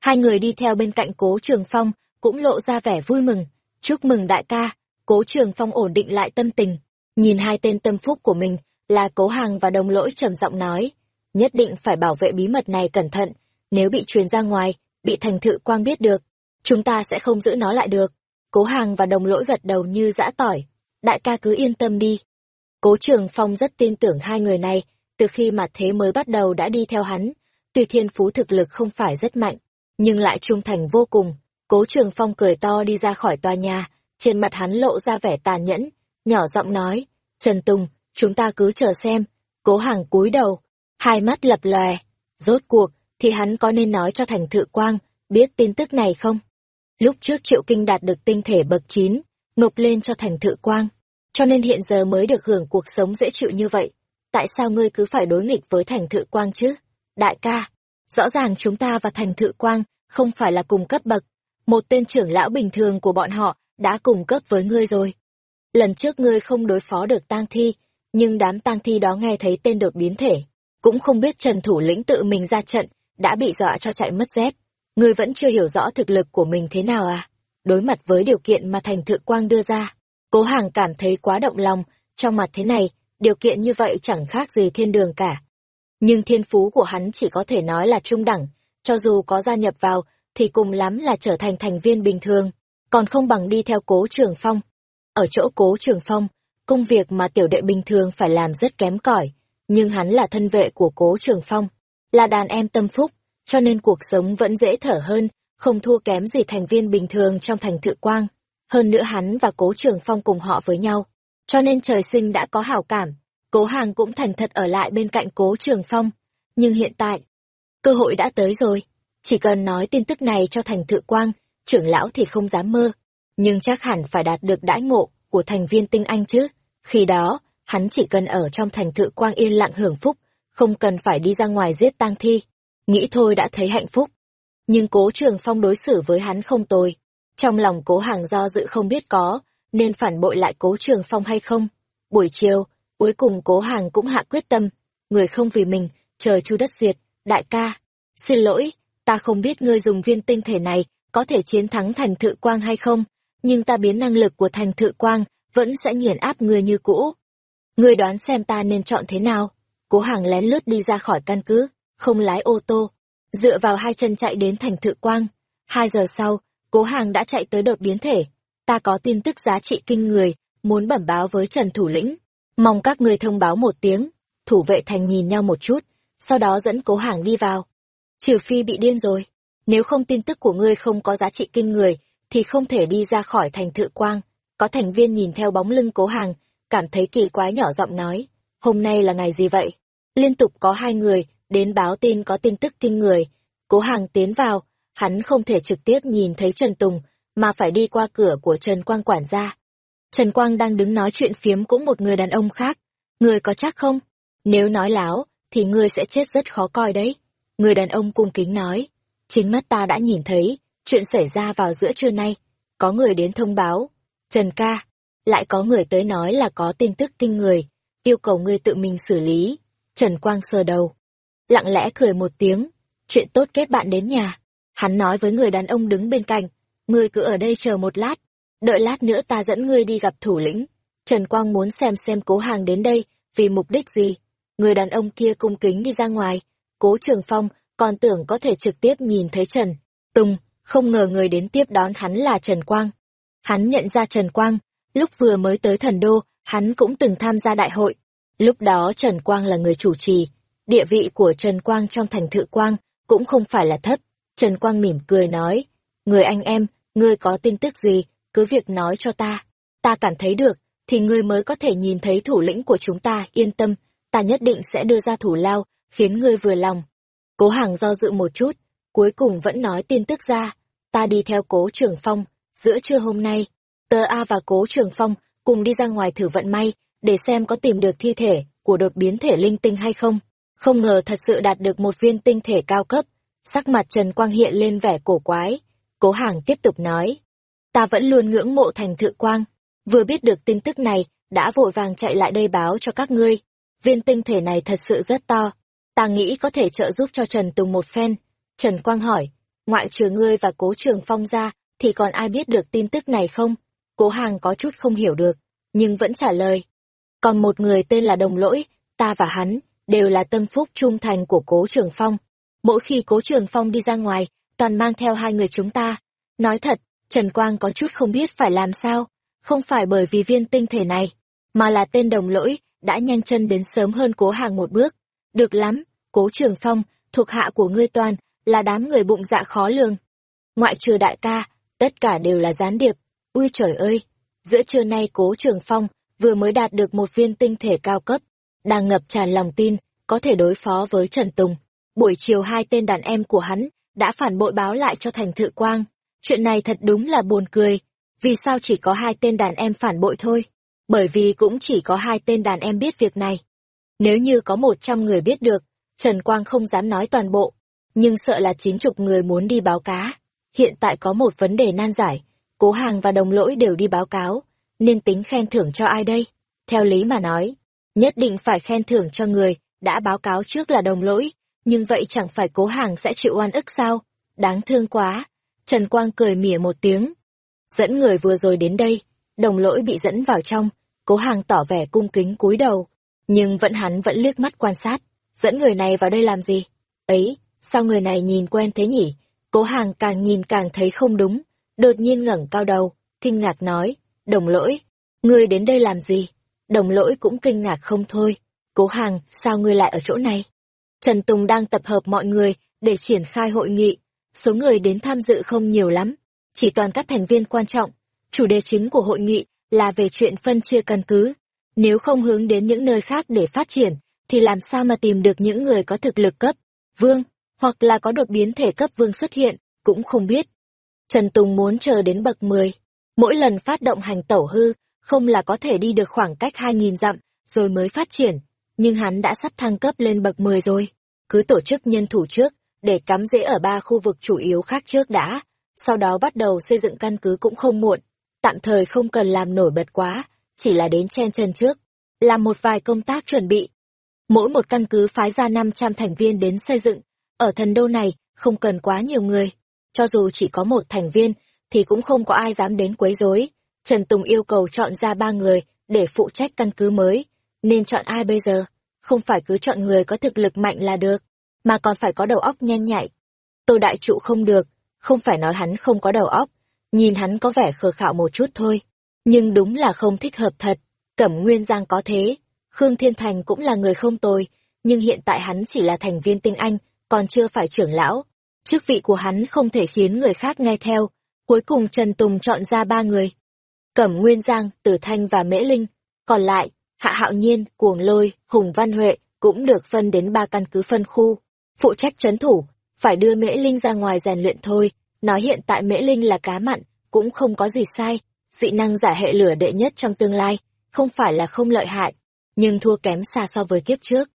Hai người đi theo bên cạnh cố trường phong, cũng lộ ra vẻ vui mừng. Chúc mừng đại ca, cố trường phong ổn định lại tâm tình. Nhìn hai tên tâm phúc của mình, là cố hàng và đồng lỗi trầm giọng nói. Nhất định phải bảo vệ bí mật này cẩn thận, nếu bị truyền ra ngoài, bị thành thự quang biết được, chúng ta sẽ không giữ nó lại được. Cố hàng và đồng lỗi gật đầu như dã tỏi. Đại ca cứ yên tâm đi. Cố trường phong rất tin tưởng hai người này, từ khi mà thế mới bắt đầu đã đi theo hắn. Tuy thiên phú thực lực không phải rất mạnh, nhưng lại trung thành vô cùng. Cố trường phong cười to đi ra khỏi tòa nhà, trên mặt hắn lộ ra vẻ tàn nhẫn, nhỏ giọng nói, Trần Tùng, chúng ta cứ chờ xem. Cố hàng cúi đầu, hai mắt lập lòe. Rốt cuộc, thì hắn có nên nói cho thành thự quang, biết tin tức này không? Lúc trước Triệu Kinh đạt được tinh thể bậc 9, nộp lên cho thành thự quang, cho nên hiện giờ mới được hưởng cuộc sống dễ chịu như vậy. Tại sao ngươi cứ phải đối nghịch với thành thự quang chứ? Đại ca, rõ ràng chúng ta và thành thự quang không phải là cùng cấp bậc. Một tên trưởng lão bình thường của bọn họ đã cùng cấp với ngươi rồi. Lần trước ngươi không đối phó được tang thi, nhưng đám tang thi đó nghe thấy tên đột biến thể. Cũng không biết Trần Thủ lĩnh tự mình ra trận, đã bị dọa cho chạy mất dép. Ngươi vẫn chưa hiểu rõ thực lực của mình thế nào à? Đối mặt với điều kiện mà Thành Thượng Quang đưa ra, Cố Hàng cảm thấy quá động lòng, trong mặt thế này, điều kiện như vậy chẳng khác gì thiên đường cả. Nhưng thiên phú của hắn chỉ có thể nói là trung đẳng, cho dù có gia nhập vào, thì cùng lắm là trở thành thành viên bình thường, còn không bằng đi theo cố trường phong. Ở chỗ cố trường phong, công việc mà tiểu đệ bình thường phải làm rất kém cỏi, nhưng hắn là thân vệ của cố trường phong, là đàn em tâm phúc, cho nên cuộc sống vẫn dễ thở hơn, không thua kém gì thành viên bình thường trong thành thự quang. Hơn nữa hắn và cố trường phong cùng họ với nhau, cho nên trời sinh đã có hảo cảm. Cố hàng cũng thành thật ở lại bên cạnh cố trường phong. Nhưng hiện tại, cơ hội đã tới rồi. Chỉ cần nói tin tức này cho thành thự quang, trưởng lão thì không dám mơ. Nhưng chắc hẳn phải đạt được đãi ngộ của thành viên tinh anh chứ. Khi đó, hắn chỉ cần ở trong thành thự quang yên lặng hưởng phúc, không cần phải đi ra ngoài giết tang thi. Nghĩ thôi đã thấy hạnh phúc. Nhưng cố trường phong đối xử với hắn không tồi. Trong lòng cố hàng do dự không biết có, nên phản bội lại cố trường phong hay không. Buổi chiều, cuối cùng cố hàng cũng hạ quyết tâm. Người không vì mình, trời chu đất diệt, đại ca. Xin lỗi, ta không biết ngươi dùng viên tinh thể này có thể chiến thắng thành thự quang hay không, nhưng ta biến năng lực của thành thự quang vẫn sẽ nghiền áp ngươi như cũ. Ngươi đoán xem ta nên chọn thế nào? Cố hàng lén lướt đi ra khỏi căn cứ, không lái ô tô, dựa vào hai chân chạy đến thành thự quang. Hai giờ sau, cố hàng đã chạy tới đột biến thể. Ta có tin tức giá trị kinh người, muốn bẩm báo với Trần Thủ lĩnh. Mong các ngươi thông báo một tiếng. Thủ vệ thành nhìn nhau một chút, sau đó dẫn cố hàng đi vào. Trừ phi bị điên rồi. Nếu không tin tức của ngươi không có giá trị kinh người, thì không thể đi ra khỏi thành thự quang. Có thành viên nhìn theo bóng lưng cố hàng, cảm thấy kỳ quái nhỏ giọng nói. Hôm nay là ngày gì vậy? Liên tục có hai người đến báo tin có tin tức kinh người. Cố hàng tiến vào, hắn không thể trực tiếp nhìn thấy Trần Tùng, mà phải đi qua cửa của Trần Quang quản gia. Trần Quang đang đứng nói chuyện phiếm cũng một người đàn ông khác. Người có chắc không? Nếu nói láo, thì ngươi sẽ chết rất khó coi đấy. Người đàn ông cung kính nói. Chính mắt ta đã nhìn thấy, chuyện xảy ra vào giữa trưa nay. Có người đến thông báo. Trần ca, lại có người tới nói là có tin tức kinh người, yêu cầu ngươi tự mình xử lý. Trần Quang sờ đầu. Lặng lẽ cười một tiếng. Chuyện tốt kết bạn đến nhà. Hắn nói với người đàn ông đứng bên cạnh. Ngươi cứ ở đây chờ một lát. Đợi lát nữa ta dẫn ngươi đi gặp thủ lĩnh. Trần Quang muốn xem xem cố hàng đến đây, vì mục đích gì. Người đàn ông kia cung kính đi ra ngoài. Cố Trường Phong còn tưởng có thể trực tiếp nhìn thấy Trần. Tùng, không ngờ người đến tiếp đón hắn là Trần Quang. Hắn nhận ra Trần Quang, lúc vừa mới tới thần đô, hắn cũng từng tham gia đại hội. Lúc đó Trần Quang là người chủ trì, địa vị của Trần Quang trong thành thự Quang cũng không phải là thấp. Trần Quang mỉm cười nói, người anh em, ngươi có tin tức gì, cứ việc nói cho ta. Ta cảm thấy được, thì ngươi mới có thể nhìn thấy thủ lĩnh của chúng ta, yên tâm, ta nhất định sẽ đưa ra thủ lao, khiến ngươi vừa lòng. Cố hàng do dự một chút, cuối cùng vẫn nói tin tức ra, ta đi theo cố trường phong, giữa trưa hôm nay, tờ A và cố trường phong cùng đi ra ngoài thử vận may, để xem có tìm được thi thể của đột biến thể linh tinh hay không. Không ngờ thật sự đạt được một viên tinh thể cao cấp, sắc mặt Trần Quang hiện lên vẻ cổ quái. Cố hàng tiếp tục nói, ta vẫn luôn ngưỡng mộ thành thượng quang, vừa biết được tin tức này, đã vội vàng chạy lại đây báo cho các ngươi. Viên tinh thể này thật sự rất to, ta nghĩ có thể trợ giúp cho Trần Tùng một phen. Trần Quang hỏi, ngoại trừ ngươi và cố trường phong ra, thì còn ai biết được tin tức này không? Cố hàng có chút không hiểu được, nhưng vẫn trả lời. Còn một người tên là Đồng Lỗi, ta và hắn, đều là tâm phúc trung thành của cố trường phong. Mỗi khi cố trường phong đi ra ngoài, toàn mang theo hai người chúng ta. Nói thật, Trần Quang có chút không biết phải làm sao, không phải bởi vì viên tinh thể này, mà là tên đồng lỗi, đã nhanh chân đến sớm hơn cố hàng một bước. Được lắm, cố trường phong, thuộc hạ của ngươi toàn, là đám người bụng dạ khó lường. Ngoại trừ đại ca, tất cả đều là gián điệp. Ui trời ơi! Giữa trưa nay cố trường phong vừa mới đạt được một viên tinh thể cao cấp, đang ngập tràn lòng tin, có thể đối phó với Trần Tùng. Buổi chiều hai tên đàn em của hắn đã phản bội báo lại cho thành thự quang. Chuyện này thật đúng là buồn cười. Vì sao chỉ có hai tên đàn em phản bội thôi? Bởi vì cũng chỉ có hai tên đàn em biết việc này. Nếu như có một trăm người biết được, Trần Quang không dám nói toàn bộ, nhưng sợ là chín chục người muốn đi báo cá. Hiện tại có một vấn đề nan giải, cố hàng và đồng lỗi đều đi báo cáo, nên tính khen thưởng cho ai đây? Theo lý mà nói, nhất định phải khen thưởng cho người đã báo cáo trước là đồng lỗi, nhưng vậy chẳng phải cố hàng sẽ chịu oan ức sao? Đáng thương quá. Trần Quang cười mỉa một tiếng. Dẫn người vừa rồi đến đây, đồng lỗi bị dẫn vào trong, cố hàng tỏ vẻ cung kính cúi đầu, nhưng vẫn hắn vẫn liếc mắt quan sát, dẫn người này vào đây làm gì? Ấy, sao người này nhìn quen thế nhỉ? Cố hàng càng nhìn càng thấy không đúng, đột nhiên ngẩng cao đầu, kinh ngạc nói, đồng lỗi, ngươi đến đây làm gì? Đồng lỗi cũng kinh ngạc không thôi, cố hàng, sao ngươi lại ở chỗ này? Trần Tùng đang tập hợp mọi người để triển khai hội nghị, số người đến tham dự không nhiều lắm, chỉ toàn các thành viên quan trọng. Chủ đề chính của hội nghị là về chuyện phân chia căn cứ. Nếu không hướng đến những nơi khác để phát triển, thì làm sao mà tìm được những người có thực lực cấp vương, hoặc là có đột biến thể cấp vương xuất hiện, cũng không biết. Trần Tùng muốn chờ đến bậc 10. Mỗi lần phát động hành tẩu hư, không là có thể đi được khoảng cách 2.000 dặm, rồi mới phát triển. Nhưng hắn đã sắp thăng cấp lên bậc 10 rồi. Cứ tổ chức nhân thủ trước, để cắm rễ ở ba khu vực chủ yếu khác trước đã. Sau đó bắt đầu xây dựng căn cứ cũng không muộn. Tạm thời không cần làm nổi bật quá, chỉ là đến chen chân trước. Làm một vài công tác chuẩn bị. Mỗi một căn cứ phái ra 500 thành viên đến xây dựng. Ở thần đô này, không cần quá nhiều người. Cho dù chỉ có một thành viên, thì cũng không có ai dám đến quấy rối. Trần Tùng yêu cầu chọn ra ba người để phụ trách căn cứ mới. Nên chọn ai bây giờ? Không phải cứ chọn người có thực lực mạnh là được, mà còn phải có đầu óc nhanh nhạy. Tô Đại Trụ không được, không phải nói hắn không có đầu óc, nhìn hắn có vẻ khờ khạo một chút thôi. Nhưng đúng là không thích hợp thật, Cẩm Nguyên Giang có thế. Khương Thiên Thành cũng là người không tồi, nhưng hiện tại hắn chỉ là thành viên tinh anh, còn chưa phải trưởng lão. Chức vị của hắn không thể khiến người khác nghe theo. Cuối cùng Trần Tùng chọn ra ba người. Cẩm Nguyên Giang, Tử Thanh và Mễ Linh. Còn lại, Hạ Hạo Nhiên, Cuồng Lôi, Hùng Văn Huệ cũng được phân đến ba căn cứ phân khu. Phụ trách chấn thủ, phải đưa Mễ Linh ra ngoài rèn luyện thôi. Nói hiện tại Mễ Linh là cá mặn, cũng không có gì sai. Dị năng giả hệ lửa đệ nhất trong tương lai, không phải là không lợi hại, nhưng thua kém xa so với kiếp trước.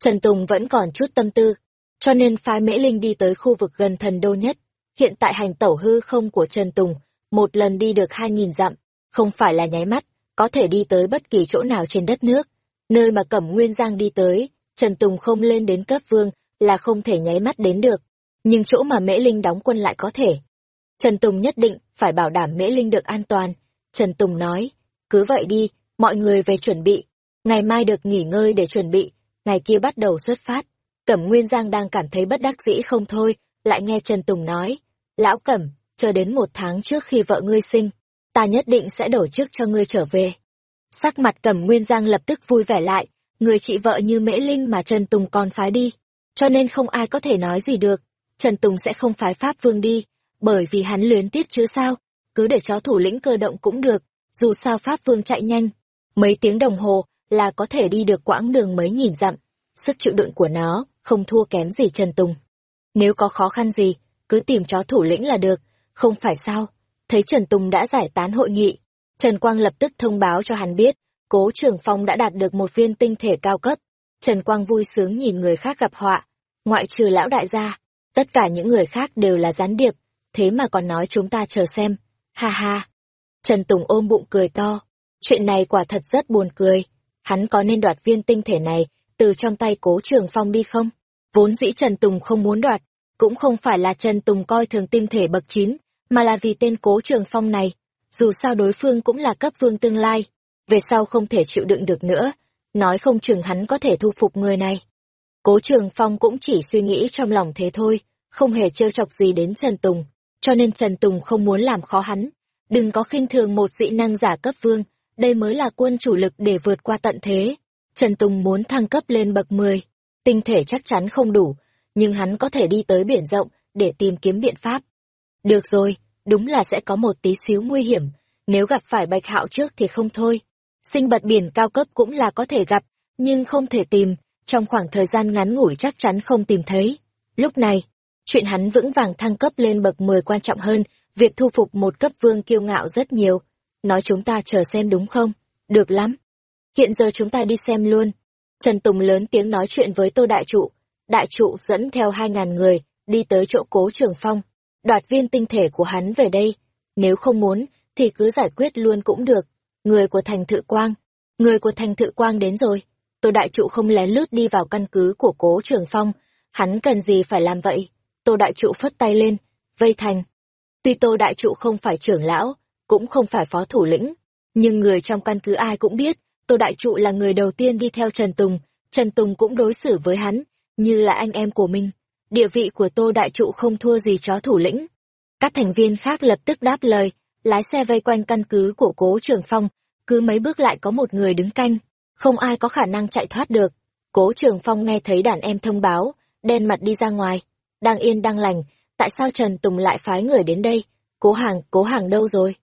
Trần Tùng vẫn còn chút tâm tư, cho nên phái Mễ Linh đi tới khu vực gần thần đô nhất. Hiện tại hành tẩu hư không của Trần Tùng, một lần đi được 2.000 dặm, không phải là nháy mắt, có thể đi tới bất kỳ chỗ nào trên đất nước. Nơi mà Cẩm Nguyên Giang đi tới, Trần Tùng không lên đến cấp vương là không thể nháy mắt đến được. Nhưng chỗ mà Mễ Linh đóng quân lại có thể. Trần Tùng nhất định phải bảo đảm Mễ Linh được an toàn. Trần Tùng nói, cứ vậy đi, mọi người về chuẩn bị. Ngày mai được nghỉ ngơi để chuẩn bị, ngày kia bắt đầu xuất phát. Cẩm Nguyên Giang đang cảm thấy bất đắc dĩ không thôi, lại nghe Trần Tùng nói, Lão Cẩm, chờ đến một tháng trước khi vợ ngươi sinh, ta nhất định sẽ đổi chức cho ngươi trở về. Sắc mặt Cẩm Nguyên Giang lập tức vui vẻ lại, người chị vợ như Mễ Linh mà Trần Tùng còn phái đi, cho nên không ai có thể nói gì được. Trần Tùng sẽ không phái Pháp Vương đi, bởi vì hắn luyến tiếc chứ sao, cứ để chó thủ lĩnh cơ động cũng được, dù sao Pháp Vương chạy nhanh, mấy tiếng đồng hồ là có thể đi được quãng đường mấy nghìn dặm, sức chịu đựng của nó không thua kém gì Trần Tùng. Nếu có khó khăn gì, cứ tìm chó thủ lĩnh là được, không phải sao? Thấy Trần Tùng đã giải tán hội nghị, Trần Quang lập tức thông báo cho hắn biết, Cố Trường Phong đã đạt được một viên tinh thể cao cấp. Trần Quang vui sướng nhìn người khác gặp họa, ngoại trừ lão đại gia, tất cả những người khác đều là gián điệp, thế mà còn nói chúng ta chờ xem. Ha ha. Trần Tùng ôm bụng cười to, chuyện này quả thật rất buồn cười. Hắn có nên đoạt viên tinh thể này từ trong tay Cố Trường Phong đi không? Vốn dĩ Trần Tùng không muốn đoạt, Cũng không phải là Trần Tùng coi thường tinh thể bậc 9, mà là vì tên cố trường phong này. Dù sao đối phương cũng là cấp vương tương lai, về sau không thể chịu đựng được nữa, nói không chừng hắn có thể thu phục người này. Cố trường phong cũng chỉ suy nghĩ trong lòng thế thôi, không hề trêu chọc gì đến Trần Tùng, cho nên Trần Tùng không muốn làm khó hắn. Đừng có khinh thường một dị năng giả cấp vương, đây mới là quân chủ lực để vượt qua tận thế. Trần Tùng muốn thăng cấp lên bậc 10, tinh thể chắc chắn không đủ, nhưng hắn có thể đi tới biển rộng để tìm kiếm biện pháp. Được rồi, đúng là sẽ có một tí xíu nguy hiểm, nếu gặp phải bạch hạo trước thì không thôi. Sinh vật biển cao cấp cũng là có thể gặp, nhưng không thể tìm, trong khoảng thời gian ngắn ngủi chắc chắn không tìm thấy. Lúc này, chuyện hắn vững vàng thăng cấp lên bậc 10 quan trọng hơn, việc thu phục một cấp vương kiêu ngạo rất nhiều. Nói chúng ta chờ xem đúng không? Được lắm. Hiện giờ chúng ta đi xem luôn. Trần Tùng lớn tiếng nói chuyện với Tô Đại Trụ. Đại Trụ dẫn theo 2.000 người, đi tới chỗ cố trường phong. Đoạt viên tinh thể của hắn về đây. Nếu không muốn, thì cứ giải quyết luôn cũng được. Người của thành thự quang. Người của thành thự quang đến rồi. Tô Đại Trụ không lén lút đi vào căn cứ của cố trường phong. Hắn cần gì phải làm vậy? Tô Đại Trụ phất tay lên, vây thành. Tuy Tô Đại Trụ không phải trưởng lão, cũng không phải phó thủ lĩnh, nhưng người trong căn cứ ai cũng biết, Tô Đại Trụ là người đầu tiên đi theo Trần Tùng, Trần Tùng cũng đối xử với hắn, như là anh em của mình. Địa vị của Tô Đại Trụ không thua gì chó thủ lĩnh. Các thành viên khác lập tức đáp lời, lái xe vây quanh căn cứ của cố trường phong, cứ mấy bước lại có một người đứng canh, không ai có khả năng chạy thoát được. Cố trường phong nghe thấy đàn em thông báo, đen mặt đi ra ngoài, đang yên đang lành, tại sao Trần Tùng lại phái người đến đây? Cố hàng, cố hàng đâu rồi?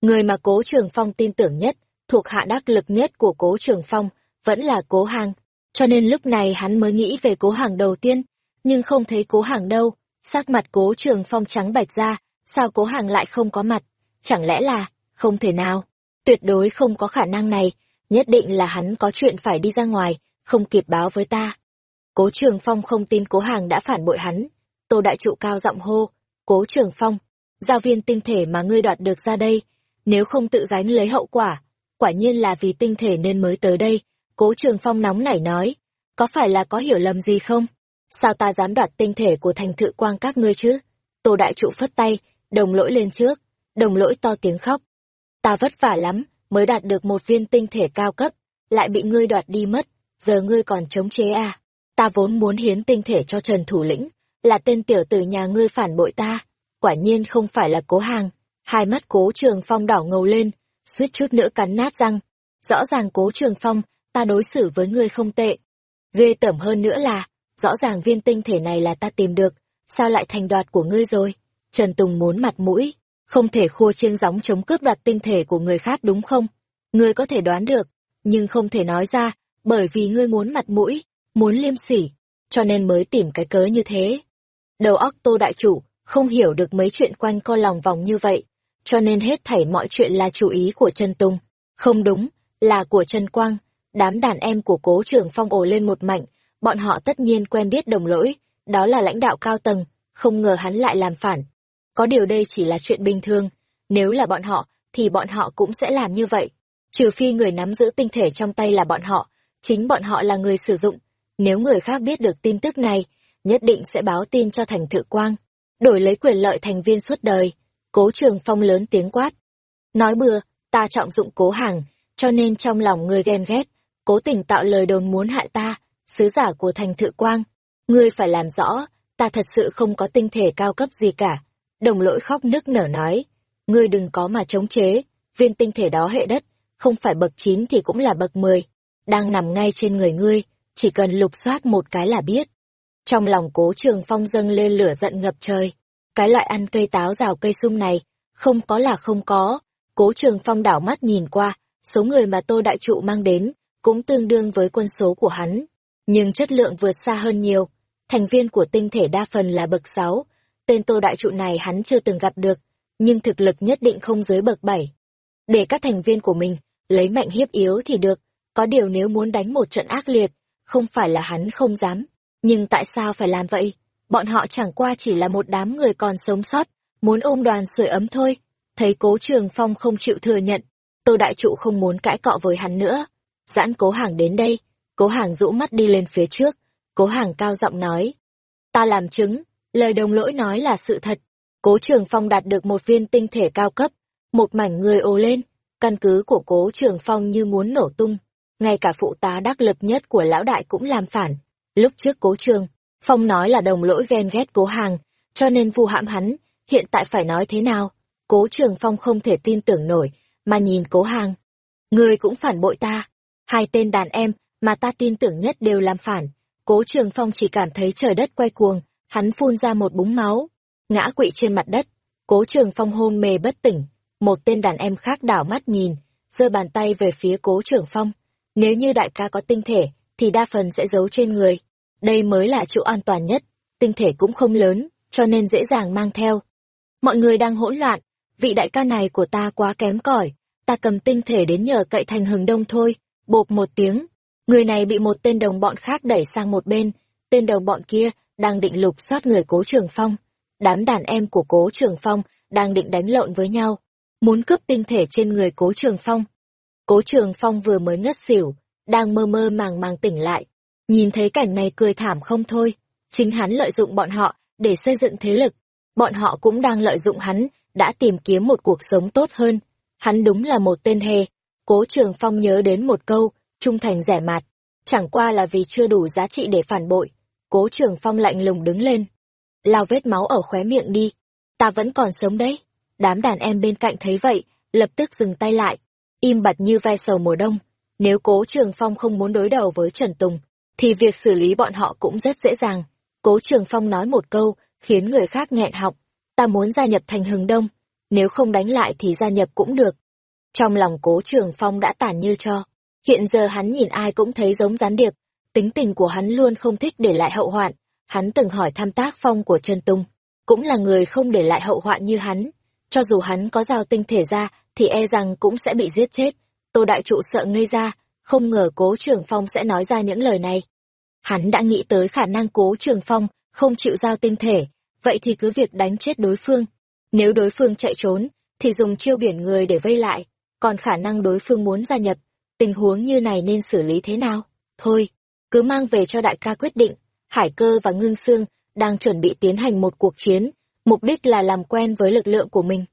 Người mà cố trường phong tin tưởng nhất, thuộc hạ đắc lực nhất của cố trường phong, vẫn là cố hàng. Cho nên lúc này hắn mới nghĩ về cố hàng đầu tiên, nhưng không thấy cố hàng đâu. Sắc mặt cố trường phong trắng bạch ra, sao cố hàng lại không có mặt? Chẳng lẽ là, không thể nào, tuyệt đối không có khả năng này, nhất định là hắn có chuyện phải đi ra ngoài, không kịp báo với ta. Cố Trường Phong không tin cố hàng đã phản bội hắn. Tô Đại Trụ cao giọng hô, Cố Trường Phong, giao viên tinh thể mà ngươi đoạt được ra đây, nếu không tự gánh lấy hậu quả, quả nhiên là vì tinh thể nên mới tới đây. Cố Trường Phong nóng nảy nói, có phải là có hiểu lầm gì không? Sao ta dám đoạt tinh thể của thành thự quang các ngươi chứ? Tô Đại Trụ phất tay, đồng lỗi lên trước, đồng lỗi to tiếng khóc. Ta vất vả lắm, mới đạt được một viên tinh thể cao cấp, lại bị ngươi đoạt đi mất, giờ ngươi còn chống chế à? Ta vốn muốn hiến tinh thể cho Trần Thủ Lĩnh, là tên tiểu tử nhà ngươi phản bội ta, quả nhiên không phải là cố hàng. Hai mắt cố trường phong đỏ ngầu lên, suýt chút nữa cắn nát răng. Rõ ràng cố trường phong, ta đối xử với ngươi không tệ. Ghê tởm hơn nữa là, rõ ràng viên tinh thể này là ta tìm được, sao lại thành đoạt của ngươi rồi? Trần Tùng muốn mặt mũi, không thể khua chiêng gióng chống cướp đoạt tinh thể của người khác đúng không? Ngươi có thể đoán được, nhưng không thể nói ra, bởi vì ngươi muốn mặt mũi, muốn liêm sỉ, cho nên mới tìm cái cớ như thế. Đầu óc tô đại chủ, không hiểu được mấy chuyện quanh co lòng vòng như vậy, cho nên hết thảy mọi chuyện là chủ ý của Trần Tùng, Không đúng, là của Trần Quang, đám đàn em của cố trưởng phong ồ lên một mạnh, bọn họ tất nhiên quen biết đồng lỗi, đó là lãnh đạo cao tầng, không ngờ hắn lại làm phản. Có điều đây chỉ là chuyện bình thường, nếu là bọn họ, thì bọn họ cũng sẽ làm như vậy. Trừ phi người nắm giữ tinh thể trong tay là bọn họ, chính bọn họ là người sử dụng. Nếu người khác biết được tin tức này, nhất định sẽ báo tin cho thành thự quang, đổi lấy quyền lợi thành viên suốt đời. Cố trường phong lớn tiếng quát. Nói bừa, ta trọng dụng cố hàng, cho nên trong lòng người ghen ghét, cố tình tạo lời đồn muốn hại ta, sứ giả của thành thự quang. Ngươi phải làm rõ, ta thật sự không có tinh thể cao cấp gì cả. Đồng lỗi khóc nức nở nói, ngươi đừng có mà chống chế, viên tinh thể đó hệ đất, không phải bậc 9 thì cũng là bậc 10, đang nằm ngay trên người ngươi, chỉ cần lục soát một cái là biết. Trong lòng cố trường phong dâng lên lửa giận ngập trời, cái loại ăn cây táo rào cây sung này, không có là không có. Cố trường phong đảo mắt nhìn qua, số người mà Tô Đại Trụ mang đến, cũng tương đương với quân số của hắn. Nhưng chất lượng vượt xa hơn nhiều. Thành viên của tinh thể đa phần là bậc 6. Tên Tô Đại Trụ này hắn chưa từng gặp được, nhưng thực lực nhất định không dưới bậc 7. Để các thành viên của mình, lấy mạnh hiếp yếu thì được. Có điều nếu muốn đánh một trận ác liệt, không phải là hắn không dám. Nhưng tại sao phải làm vậy? bọn họ chẳng qua chỉ là một đám người còn sống sót, muốn ôm đoàn sưởi ấm thôi. Thấy cố trường phong không chịu thừa nhận, tô đại trụ không muốn cãi cọ với hắn nữa. Giãn cố hàng đến đây, cố hàng rũ mắt đi lên phía trước, cố hàng cao giọng nói. Ta làm chứng, lời đồng lỗi nói là sự thật. Cố Trường Phong đạt được một viên tinh thể cao cấp, một mảnh người ồ lên, căn cứ của Cố Trường Phong như muốn nổ tung. Ngay cả phụ tá đắc lực nhất của lão đại cũng làm phản. Lúc trước Cố Trường, Phong nói là đồng lỗi ghen ghét Cố Hàng, cho nên vu hãm hắn, hiện tại phải nói thế nào? Cố Trường Phong không thể tin tưởng nổi, mà nhìn Cố Hàng. Người cũng phản bội ta. Hai tên đàn em mà ta tin tưởng nhất đều làm phản. Cố Trường Phong chỉ cảm thấy trời đất quay cuồng, hắn phun ra một búng máu, ngã quỵ trên mặt đất. Cố Trường Phong hôn mê bất tỉnh, một tên đàn em khác đảo mắt nhìn, giơ bàn tay về phía Cố Trường Phong. Nếu như đại ca có tinh thể, thì đa phần sẽ giấu trên người. Đây mới là chỗ an toàn nhất, tinh thể cũng không lớn, cho nên dễ dàng mang theo. Mọi người đang hỗn loạn, vị đại ca này của ta quá kém cỏi, ta cầm tinh thể đến nhờ cậy thành hừng đông thôi, bộp một tiếng. Người này bị một tên đồng bọn khác đẩy sang một bên, tên đồng bọn kia đang định lục soát người cố trường phong. Đám đàn em của cố trường phong đang định đánh lộn với nhau, muốn cướp tinh thể trên người cố trường phong. Cố trường phong vừa mới ngất xỉu, đang mơ mơ màng màng tỉnh lại. Nhìn thấy cảnh này cười thảm không thôi, chính hắn lợi dụng bọn họ để xây dựng thế lực. Bọn họ cũng đang lợi dụng hắn, đã tìm kiếm một cuộc sống tốt hơn. Hắn đúng là một tên hề. Cố Trường Phong nhớ đến một câu, trung thành rẻ mạt. Chẳng qua là vì chưa đủ giá trị để phản bội. Cố Trường Phong lạnh lùng đứng lên. Lao vết máu ở khóe miệng đi. Ta vẫn còn sống đấy. Đám đàn em bên cạnh thấy vậy, lập tức dừng tay lại. Im bặt như ve sầu mùa đông. Nếu Cố Trường Phong không muốn đối đầu với Trần Tùng, thì việc xử lý bọn họ cũng rất dễ dàng. Cố Trường Phong nói một câu, khiến người khác nghẹn họng. Ta muốn gia nhập thành hừng đông, nếu không đánh lại thì gia nhập cũng được. Trong lòng Cố Trường Phong đã tàn như cho. Hiện giờ hắn nhìn ai cũng thấy giống gián điệp. Tính tình của hắn luôn không thích để lại hậu hoạn. Hắn từng hỏi thăm tác phong của Trần Tung. Cũng là người không để lại hậu hoạn như hắn. Cho dù hắn có giao tinh thể ra, thì e rằng cũng sẽ bị giết chết. Tô Đại Trụ sợ ngây ra, không ngờ Cố Trường Phong sẽ nói ra những lời này. Hắn đã nghĩ tới khả năng cố trường phong, không chịu giao tinh thể, vậy thì cứ việc đánh chết đối phương. Nếu đối phương chạy trốn, thì dùng chiêu biển người để vây lại, còn khả năng đối phương muốn gia nhập, tình huống như này nên xử lý thế nào? Thôi, cứ mang về cho đại ca quyết định, Hải Cơ và Ngưng Sương đang chuẩn bị tiến hành một cuộc chiến, mục đích là làm quen với lực lượng của mình.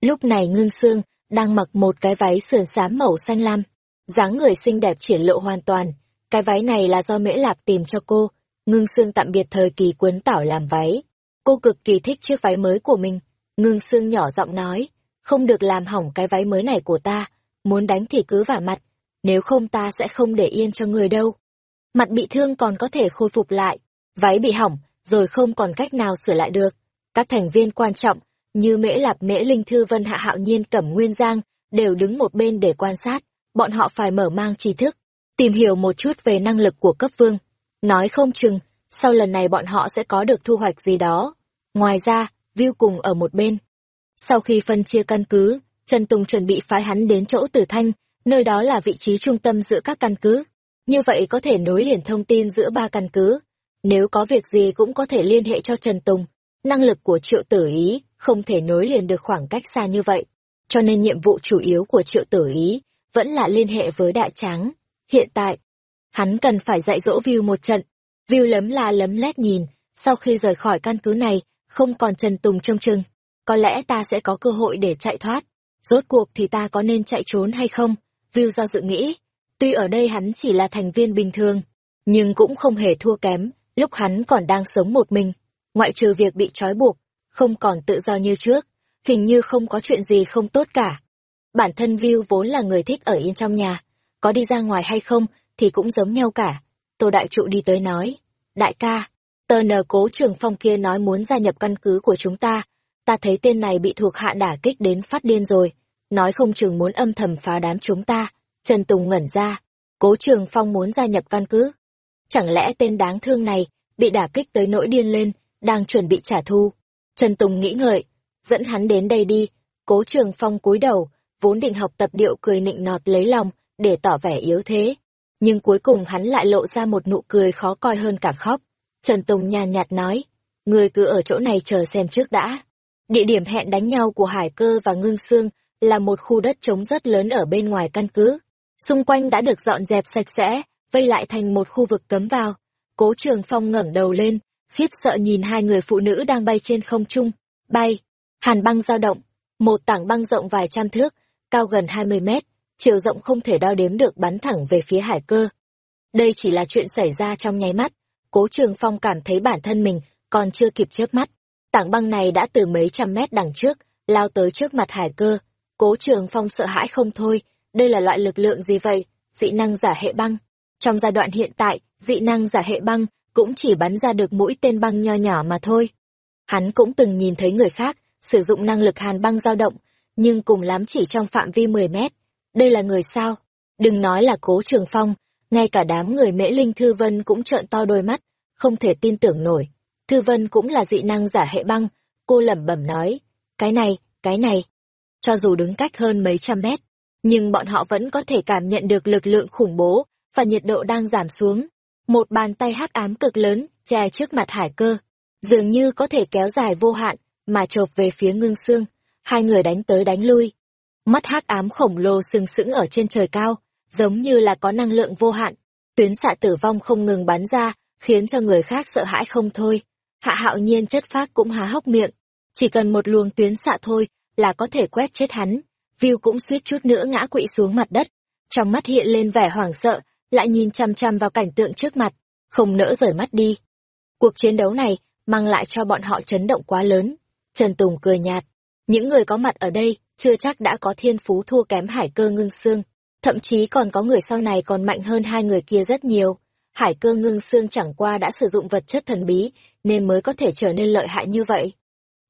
Lúc này Ngưng Sương đang mặc một cái váy sườn xám màu xanh lam, dáng người xinh đẹp triển lộ hoàn toàn, cái váy này là do Mễ Lạp tìm cho cô, ngưng xương tạm biệt thời kỳ cuốn tảo làm váy. Cô cực kỳ thích chiếc váy mới của mình. Ngưng xương nhỏ giọng nói, không được làm hỏng cái váy mới này của ta, muốn đánh thì cứ vả mặt, nếu không ta sẽ không để yên cho người đâu. Mặt bị thương còn có thể khôi phục lại, váy bị hỏng, rồi không còn cách nào sửa lại được. Các thành viên quan trọng, như Mễ Lạp Mễ Linh Thư Vân Hạ Hạo Nhiên Cẩm Nguyên Giang, đều đứng một bên để quan sát, bọn họ phải mở mang tri thức, tìm hiểu một chút về năng lực của cấp vương. Nói không chừng, sau lần này bọn họ sẽ có được thu hoạch gì đó. Ngoài ra, Viu cùng ở một bên. Sau khi phân chia căn cứ, Trần Tùng chuẩn bị phái hắn đến chỗ Tử Thanh, nơi đó là vị trí trung tâm giữa các căn cứ. Như vậy có thể nối liền thông tin giữa ba căn cứ. Nếu có việc gì cũng có thể liên hệ cho Trần Tùng. Năng lực của Triệu Tử Ý không thể nối liền được khoảng cách xa như vậy. Cho nên nhiệm vụ chủ yếu của Triệu Tử Ý vẫn là liên hệ với Đại Tráng. Hiện tại, hắn cần phải dạy dỗ Viu một trận. Viu lấm la lấm lét nhìn, sau khi rời khỏi căn cứ này, không còn Trần Tùng trông chừng. Có lẽ ta sẽ có cơ hội để chạy thoát. Rốt cuộc thì ta có nên chạy trốn hay không? Viu do dự nghĩ. Tuy ở đây hắn chỉ là thành viên bình thường, nhưng cũng không hề thua kém, lúc hắn còn đang sống một mình. Ngoại trừ việc bị trói buộc, không còn tự do như trước, hình như không có chuyện gì không tốt cả. Bản thân Viu vốn là người thích ở yên trong nhà, có đi ra ngoài hay không thì cũng giống nhau cả. Tô Đại Trụ đi tới nói, đại ca, tờ nờ cố trường phong kia nói muốn gia nhập căn cứ của chúng ta, ta thấy tên này bị thuộc hạ đả kích đến phát điên rồi, nói không chừng muốn âm thầm phá đám chúng ta. Trần Tùng ngẩn ra, cố trường phong muốn gia nhập căn cứ. Chẳng lẽ tên đáng thương này bị đả kích tới nỗi điên lên, đang chuẩn bị trả thù. Trần Tùng nghĩ ngợi, dẫn hắn đến đây đi, cố trường phong cúi đầu, vốn định học tập điệu cười nịnh nọt lấy lòng, để tỏ vẻ yếu thế. Nhưng cuối cùng hắn lại lộ ra một nụ cười khó coi hơn cả khóc. Trần Tùng nhàn nhạt nói, người cứ ở chỗ này chờ xem trước đã. Địa điểm hẹn đánh nhau của Hải Cơ và Ngưng Sương là một khu đất trống rất lớn ở bên ngoài căn cứ. Xung quanh đã được dọn dẹp sạch sẽ, vây lại thành một khu vực cấm vào. Cố Trường Phong ngẩng đầu lên, khiếp sợ nhìn hai người phụ nữ đang bay trên không trung. Bay, hàn băng dao động, một tảng băng rộng vài trăm thước, cao gần 20 mét, chiều rộng không thể đo đếm được bắn thẳng về phía hải cơ. Đây chỉ là chuyện xảy ra trong nháy mắt, cố trường phong cảm thấy bản thân mình còn chưa kịp chớp mắt. Tảng băng này đã từ mấy trăm mét đằng trước, lao tới trước mặt hải cơ. Cố trường phong sợ hãi không thôi, đây là loại lực lượng gì vậy? Dị năng giả hệ băng. Trong giai đoạn hiện tại, dị năng giả hệ băng cũng chỉ bắn ra được mũi tên băng nho nhỏ mà thôi. Hắn cũng từng nhìn thấy người khác sử dụng năng lực hàn băng dao động, nhưng cùng lắm chỉ trong phạm vi 10 mét. Đây là người sao? Đừng nói là cố trường phong, ngay cả đám người mễ linh Thư Vân cũng trợn to đôi mắt, không thể tin tưởng nổi. Thư Vân cũng là dị năng giả hệ băng, cô lẩm bẩm nói, cái này, cái này. Cho dù đứng cách hơn mấy trăm mét, nhưng bọn họ vẫn có thể cảm nhận được lực lượng khủng bố và nhiệt độ đang giảm xuống. Một bàn tay hắc ám cực lớn che trước mặt hải cơ, dường như có thể kéo dài vô hạn mà chộp về phía ngưng xương. Hai người đánh tới đánh lui. Mắt hắc ám khổng lồ sừng sững ở trên trời cao, giống như là có năng lượng vô hạn. Tuyến xạ tử vong không ngừng bắn ra, khiến cho người khác sợ hãi không thôi. Hạ hạo nhiên chất phác cũng há hốc miệng. Chỉ cần một luồng tuyến xạ thôi là có thể quét chết hắn. View cũng suýt chút nữa ngã quỵ xuống mặt đất. Trong mắt hiện lên vẻ hoảng sợ, lại nhìn chăm chăm vào cảnh tượng trước mặt, không nỡ rời mắt đi. Cuộc chiến đấu này mang lại cho bọn họ chấn động quá lớn. Trần Tùng cười nhạt. Những người có mặt ở đây chưa chắc đã có thiên phú thua kém hải cơ ngưng xương. Thậm chí còn có người sau này còn mạnh hơn hai người kia rất nhiều. Hải cơ ngưng xương chẳng qua đã sử dụng vật chất thần bí, nên mới có thể trở nên lợi hại như vậy.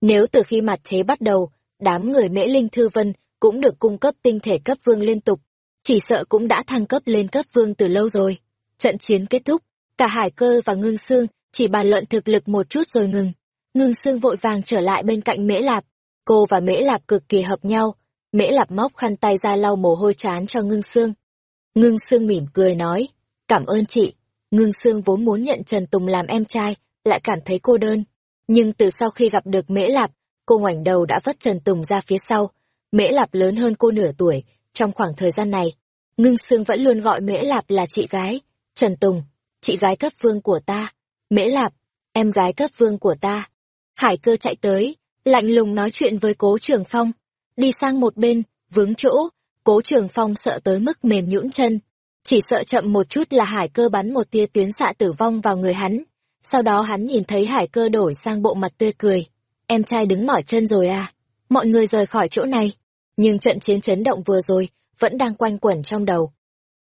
Nếu từ khi mặt thế bắt đầu, đám người mễ linh thư vân cũng được cung cấp tinh thể cấp vương liên tục, chỉ sợ cũng đã thăng cấp lên cấp vương từ lâu rồi. Trận chiến kết thúc, cả hải cơ và ngưng xương chỉ bàn luận thực lực một chút rồi ngừng. Ngưng xương vội vàng trở lại bên cạnh mễ lạp. Cô và mễ lạp cực kỳ hợp nhau. Mễ lạp móc khăn tay ra lau mồ hôi chán cho ngưng xương. Ngưng xương mỉm cười nói, cảm ơn chị. Ngưng xương vốn muốn nhận Trần Tùng làm em trai, lại cảm thấy cô đơn. Nhưng từ sau khi gặp được mễ lạp, cô ngoảnh đầu đã vất Trần Tùng ra phía sau. Mễ lạp lớn hơn cô nửa tuổi, trong khoảng thời gian này. Ngưng xương vẫn luôn gọi mễ lạp là chị gái. Trần Tùng, chị gái cấp vương của ta. Mễ lạp, em gái cấp vương của ta. Hải cơ chạy tới, lạnh lùng nói chuyện với cố trường phong. Đi sang một bên, vướng chỗ, cố trường phong sợ tới mức mềm nhũn chân. Chỉ sợ chậm một chút là hải cơ bắn một tia tuyến xạ tử vong vào người hắn. Sau đó hắn nhìn thấy hải cơ đổi sang bộ mặt tươi cười. Em trai đứng mỏi chân rồi à? Mọi người rời khỏi chỗ này. Nhưng trận chiến chấn động vừa rồi, vẫn đang quanh quẩn trong đầu.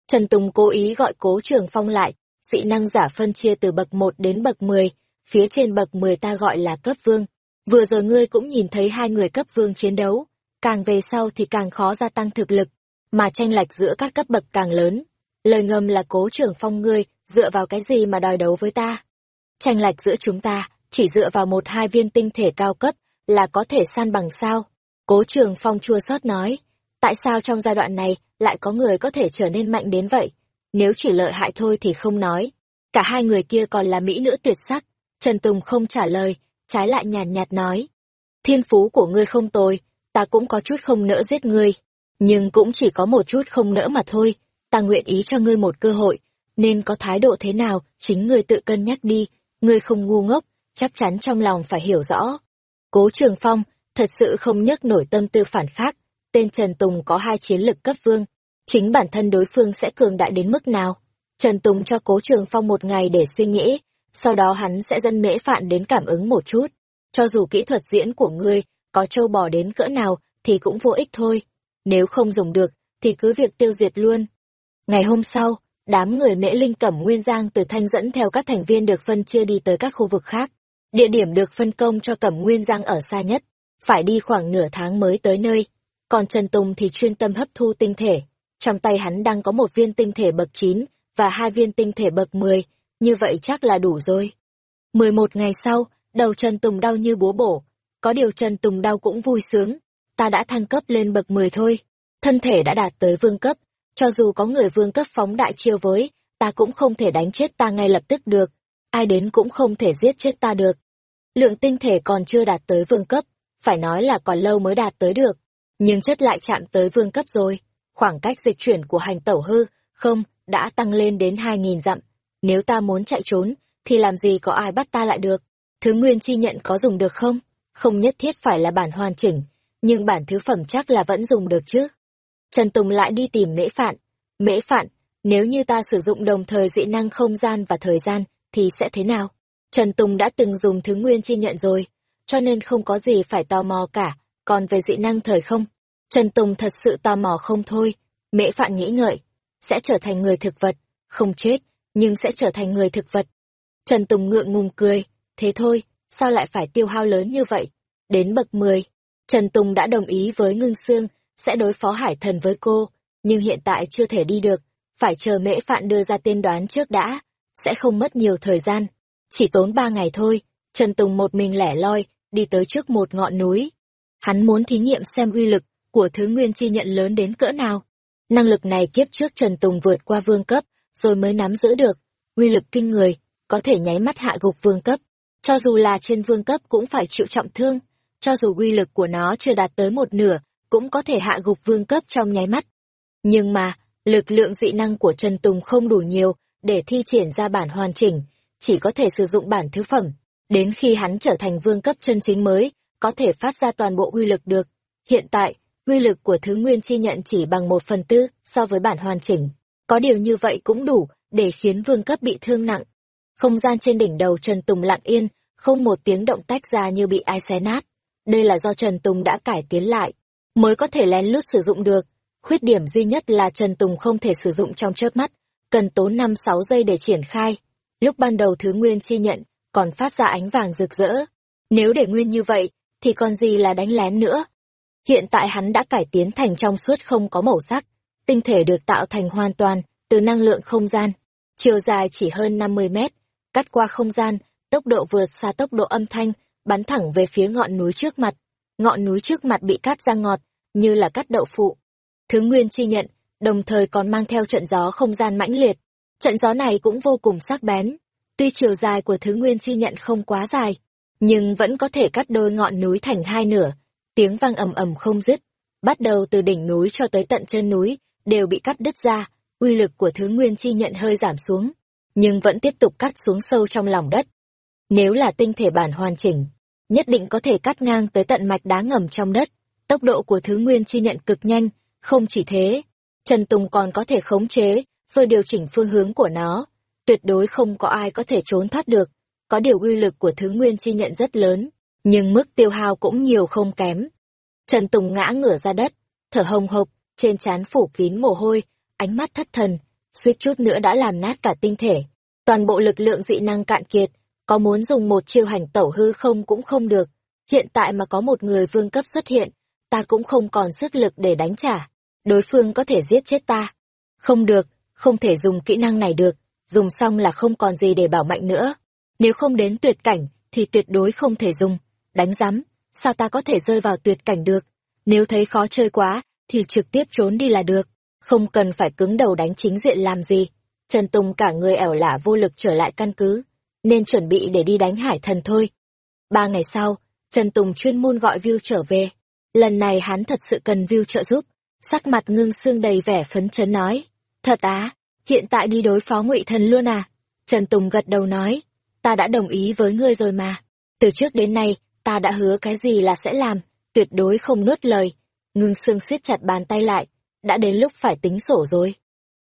Trần Tùng cố ý gọi cố trường phong lại, dị năng giả phân chia từ bậc 1 đến bậc 10, phía trên bậc 10 ta gọi là cấp vương. Vừa rồi ngươi cũng nhìn thấy hai người cấp vương chiến đấu, càng về sau thì càng khó gia tăng thực lực, mà tranh lệch giữa các cấp bậc càng lớn. Lời ngầm là cố trưởng phong ngươi, dựa vào cái gì mà đòi đấu với ta? Tranh lệch giữa chúng ta, chỉ dựa vào một hai viên tinh thể cao cấp, là có thể san bằng sao? Cố trường phong chua xót nói, tại sao trong giai đoạn này lại có người có thể trở nên mạnh đến vậy? Nếu chỉ lợi hại thôi thì không nói. Cả hai người kia còn là mỹ nữ tuyệt sắc. Trần Tùng không trả lời, trái lại nhàn nhạt nói. Thiên phú của ngươi không tồi, ta cũng có chút không nỡ giết ngươi. Nhưng cũng chỉ có một chút không nỡ mà thôi. Ta nguyện ý cho ngươi một cơ hội, nên có thái độ thế nào, chính ngươi tự cân nhắc đi. Ngươi không ngu ngốc, chắc chắn trong lòng phải hiểu rõ. Cố Trường Phong, thật sự không nhấc nổi tâm tư phản khác. Tên Trần Tùng có hai chiến lực cấp vương, chính bản thân đối phương sẽ cường đại đến mức nào. Trần Tùng cho Cố Trường Phong một ngày để suy nghĩ, sau đó hắn sẽ dân mễ phạn đến cảm ứng một chút. Cho dù kỹ thuật diễn của ngươi có trâu bò đến cỡ nào thì cũng vô ích thôi. Nếu không dùng được thì cứ việc tiêu diệt luôn. Ngày hôm sau, đám người mễ linh cẩm nguyên giang từ thanh dẫn theo các thành viên được phân chia đi tới các khu vực khác. Địa điểm được phân công cho cẩm nguyên giang ở xa nhất, phải đi khoảng nửa tháng mới tới nơi. Còn Trần Tùng thì chuyên tâm hấp thu tinh thể, trong tay hắn đang có một viên tinh thể bậc 9 và hai viên tinh thể bậc 10, như vậy chắc là đủ rồi. 11 ngày sau, đầu Trần Tùng đau như búa bổ, có điều Trần Tùng đau cũng vui sướng, ta đã thăng cấp lên bậc 10 thôi, thân thể đã đạt tới vương cấp, cho dù có người vương cấp phóng đại chiêu với, ta cũng không thể đánh chết ta ngay lập tức được, ai đến cũng không thể giết chết ta được. Lượng tinh thể còn chưa đạt tới vương cấp, phải nói là còn lâu mới đạt tới được, nhưng chất lại chạm tới vương cấp rồi khoảng cách dịch chuyển của hành tẩu hư, không, đã tăng lên đến hai nghìn dặm. Nếu ta muốn chạy trốn, thì làm gì có ai bắt ta lại được. Thứ nguyên chi nhận có dùng được không? Không nhất thiết phải là bản hoàn chỉnh, nhưng bản thứ phẩm chắc là vẫn dùng được chứ. Trần Tùng lại đi tìm mễ phạn. Mễ phạn, nếu như ta sử dụng đồng thời dị năng không gian và thời gian, thì sẽ thế nào? Trần Tùng đã từng dùng thứ nguyên chi nhận rồi, cho nên không có gì phải tò mò cả, còn về dị năng thời không? Trần Tùng thật sự tò mò không thôi, mễ phạn nghĩ ngợi, sẽ trở thành người thực vật, không chết, nhưng sẽ trở thành người thực vật. Trần Tùng ngượng ngùng cười, thế thôi, sao lại phải tiêu hao lớn như vậy? Đến bậc 10, Trần Tùng đã đồng ý với Ngưng Sương, sẽ đối phó hải thần với cô, nhưng hiện tại chưa thể đi được, phải chờ mễ phạn đưa ra tiên đoán trước đã, sẽ không mất nhiều thời gian. Chỉ tốn ba ngày thôi, Trần Tùng một mình lẻ loi, đi tới trước một ngọn núi. Hắn muốn thí nghiệm xem uy lực của thứ nguyên chi nhận lớn đến cỡ nào. Năng lực này kiếp trước Trần Tùng vượt qua vương cấp, rồi mới nắm giữ được. Uy lực kinh người, có thể nháy mắt hạ gục vương cấp. Cho dù là trên vương cấp cũng phải chịu trọng thương, cho dù uy lực của nó chưa đạt tới một nửa, cũng có thể hạ gục vương cấp trong nháy mắt. Nhưng mà, lực lượng dị năng của Trần Tùng không đủ nhiều để thi triển ra bản hoàn chỉnh, chỉ có thể sử dụng bản thứ phẩm. Đến khi hắn trở thành vương cấp chân chính mới, có thể phát ra toàn bộ uy lực được. Hiện tại, uy lực của thứ nguyên chi nhận chỉ bằng một phần tư so với bản hoàn chỉnh. Có điều như vậy cũng đủ để khiến vương cấp bị thương nặng. Không gian trên đỉnh đầu Trần Tùng lặng yên, không một tiếng động tách ra như bị ai xé nát. Đây là do Trần Tùng đã cải tiến lại, mới có thể lén lút sử dụng được. Khuyết điểm duy nhất là Trần Tùng không thể sử dụng trong chớp mắt, cần tốn 5-6 giây để triển khai. Lúc ban đầu thứ nguyên chi nhận, còn phát ra ánh vàng rực rỡ. Nếu để nguyên như vậy, thì còn gì là đánh lén nữa. Hiện tại hắn đã cải tiến thành trong suốt không có màu sắc, tinh thể được tạo thành hoàn toàn từ năng lượng không gian, chiều dài chỉ hơn 50 mét, cắt qua không gian, tốc độ vượt xa tốc độ âm thanh, bắn thẳng về phía ngọn núi trước mặt. Ngọn núi trước mặt bị cắt ra ngọt, như là cắt đậu phụ. Thứ Nguyên chi nhận, đồng thời còn mang theo trận gió không gian mãnh liệt. Trận gió này cũng vô cùng sắc bén. Tuy chiều dài của Thứ Nguyên chi nhận không quá dài, nhưng vẫn có thể cắt đôi ngọn núi thành hai nửa. Tiếng vang ầm ầm không dứt, bắt đầu từ đỉnh núi cho tới tận chân núi, đều bị cắt đứt ra, uy lực của Thứ Nguyên chi nhận hơi giảm xuống, nhưng vẫn tiếp tục cắt xuống sâu trong lòng đất. Nếu là tinh thể bản hoàn chỉnh, nhất định có thể cắt ngang tới tận mạch đá ngầm trong đất. Tốc độ của thứ nguyên chi nhận cực nhanh, không chỉ thế, Trần Tùng còn có thể khống chế, rồi điều chỉnh phương hướng của nó. Tuyệt đối không có ai có thể trốn thoát được. Có điều uy lực của thứ nguyên chi nhận rất lớn, nhưng mức tiêu hao cũng nhiều không kém. Trần Tùng ngã ngửa ra đất, thở hồng hộc, trên trán phủ kín mồ hôi, ánh mắt thất thần, suýt chút nữa đã làm nát cả tinh thể. Toàn bộ lực lượng dị năng cạn kiệt, có muốn dùng một chiêu hành tẩu hư không cũng không được. Hiện tại mà có một người vương cấp xuất hiện, ta cũng không còn sức lực để đánh trả. Đối phương có thể giết chết ta. Không được, không thể dùng kỹ năng này được, dùng xong là không còn gì để bảo mạnh nữa. Nếu không đến tuyệt cảnh, thì tuyệt đối không thể dùng. Đánh giám, sao ta có thể rơi vào tuyệt cảnh được? Nếu thấy khó chơi quá, thì trực tiếp trốn đi là được. Không cần phải cứng đầu đánh chính diện làm gì. Trần Tùng cả người ẻo lả vô lực trở lại căn cứ nên chuẩn bị để đi đánh hải thần thôi. Ba ngày sau, Trần Tùng chuyên môn gọi Viu trở về. Lần này hắn thật sự cần Viu trợ giúp. Sắc mặt ngưng xương đầy vẻ phấn chấn nói. Thật á, hiện tại đi đối phó ngụy thần luôn à? Trần Tùng gật đầu nói. Ta đã đồng ý với ngươi rồi mà. Từ trước đến nay, ta đã hứa cái gì là sẽ làm, tuyệt đối không nuốt lời. Ngưng xương siết chặt bàn tay lại. Đã đến lúc phải tính sổ rồi.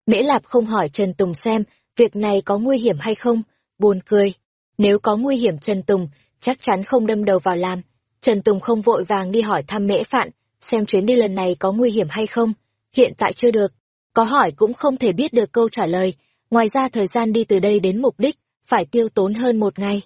Mễ Lạp không hỏi Trần Tùng xem việc này có nguy hiểm hay không, buồn cười. Nếu có nguy hiểm Trần Tùng, chắc chắn không đâm đầu vào làm. Trần Tùng không vội vàng đi hỏi thăm mễ phạn, xem chuyến đi lần này có nguy hiểm hay không. Hiện tại chưa được. Có hỏi cũng không thể biết được câu trả lời. Ngoài ra thời gian đi từ đây đến mục đích, phải tiêu tốn hơn một ngày.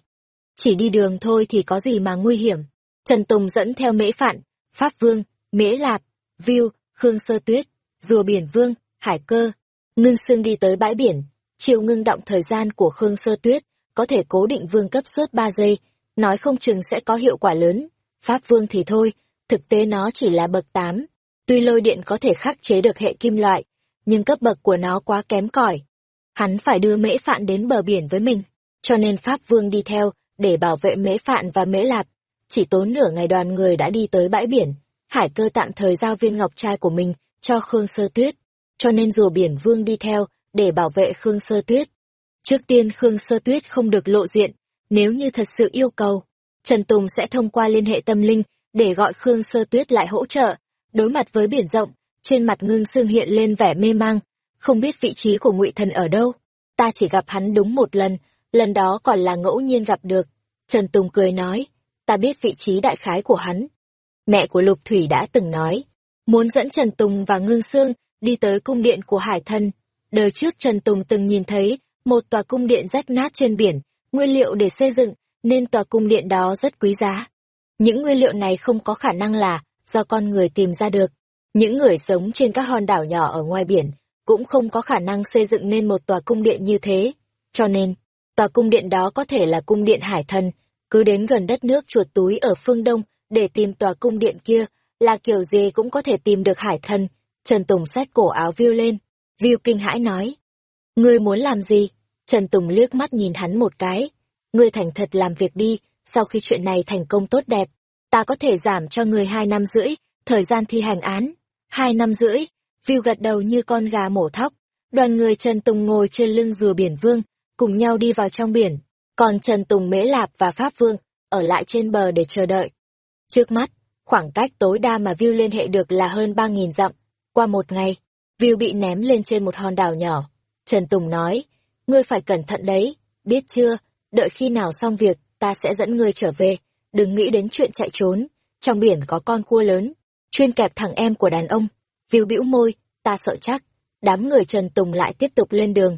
Chỉ đi đường thôi thì có gì mà nguy hiểm. Trần Tùng dẫn theo mễ phạn, Pháp Vương, Mễ Lạp, Viu, Khương Sơ Tuyết, Rùa Biển Vương, Hải Cơ. Ngưng xương đi tới bãi biển, chiều ngưng động thời gian của Khương Sơ Tuyết, có thể cố định vương cấp suốt 3 giây, nói không chừng sẽ có hiệu quả lớn. Pháp vương thì thôi, thực tế nó chỉ là bậc 8. Tuy lôi điện có thể khắc chế được hệ kim loại, nhưng cấp bậc của nó quá kém cỏi. Hắn phải đưa mễ phạn đến bờ biển với mình, cho nên Pháp vương đi theo, để bảo vệ mễ phạn và mễ lạp. Chỉ tốn nửa ngày đoàn người đã đi tới bãi biển, hải cơ tạm thời giao viên ngọc trai của mình cho Khương Sơ Tuyết, cho nên rùa biển vương đi theo, để bảo vệ Khương Sơ Tuyết. Trước tiên Khương Sơ Tuyết không được lộ diện, nếu như thật sự yêu cầu, Trần Tùng sẽ thông qua liên hệ tâm linh để gọi Khương Sơ Tuyết lại hỗ trợ. Đối mặt với biển rộng, trên mặt ngưng xương hiện lên vẻ mê mang, không biết vị trí của ngụy thần ở đâu. Ta chỉ gặp hắn đúng một lần, lần đó còn là ngẫu nhiên gặp được. Trần Tùng cười nói, ta biết vị trí đại khái của hắn. Mẹ của Lục Thủy đã từng nói, muốn dẫn Trần Tùng và Ngưng Sương đi tới cung điện của Hải Thân. Đời trước Trần Tùng từng nhìn thấy một tòa cung điện rách nát trên biển, nguyên liệu để xây dựng, nên tòa cung điện đó rất quý giá. Những nguyên liệu này không có khả năng là do con người tìm ra được. Những người sống trên các hòn đảo nhỏ ở ngoài biển cũng không có khả năng xây dựng nên một tòa cung điện như thế. Cho nên, tòa cung điện đó có thể là cung điện hải thần, cứ đến gần đất nước chuột túi ở phương Đông để tìm tòa cung điện kia, là kiểu gì cũng có thể tìm được hải thần. Trần Tùng xét cổ áo viu lên. Viu kinh hãi nói. Ngươi muốn làm gì? Trần Tùng liếc mắt nhìn hắn một cái. Ngươi thành thật làm việc đi, sau khi chuyện này thành công tốt đẹp, ta có thể giảm cho người hai năm rưỡi, thời gian thi hành án. Hai năm rưỡi, Viu gật đầu như con gà mổ thóc. Đoàn người Trần Tùng ngồi trên lưng dừa biển vương, cùng nhau đi vào trong biển. Còn Trần Tùng Mễ Lạp và Pháp Vương, ở lại trên bờ để chờ đợi. Trước mắt, khoảng cách tối đa mà Viu liên hệ được là hơn ba nghìn dặm. Qua một ngày, Viu bị ném lên trên một hòn đảo nhỏ. Trần Tùng nói, ngươi phải cẩn thận đấy, biết chưa, đợi khi nào xong việc, ta sẽ dẫn ngươi trở về, đừng nghĩ đến chuyện chạy trốn, trong biển có con cua lớn, chuyên kẹp thằng em của đàn ông. Viu bĩu môi, ta sợ chắc, đám người Trần Tùng lại tiếp tục lên đường.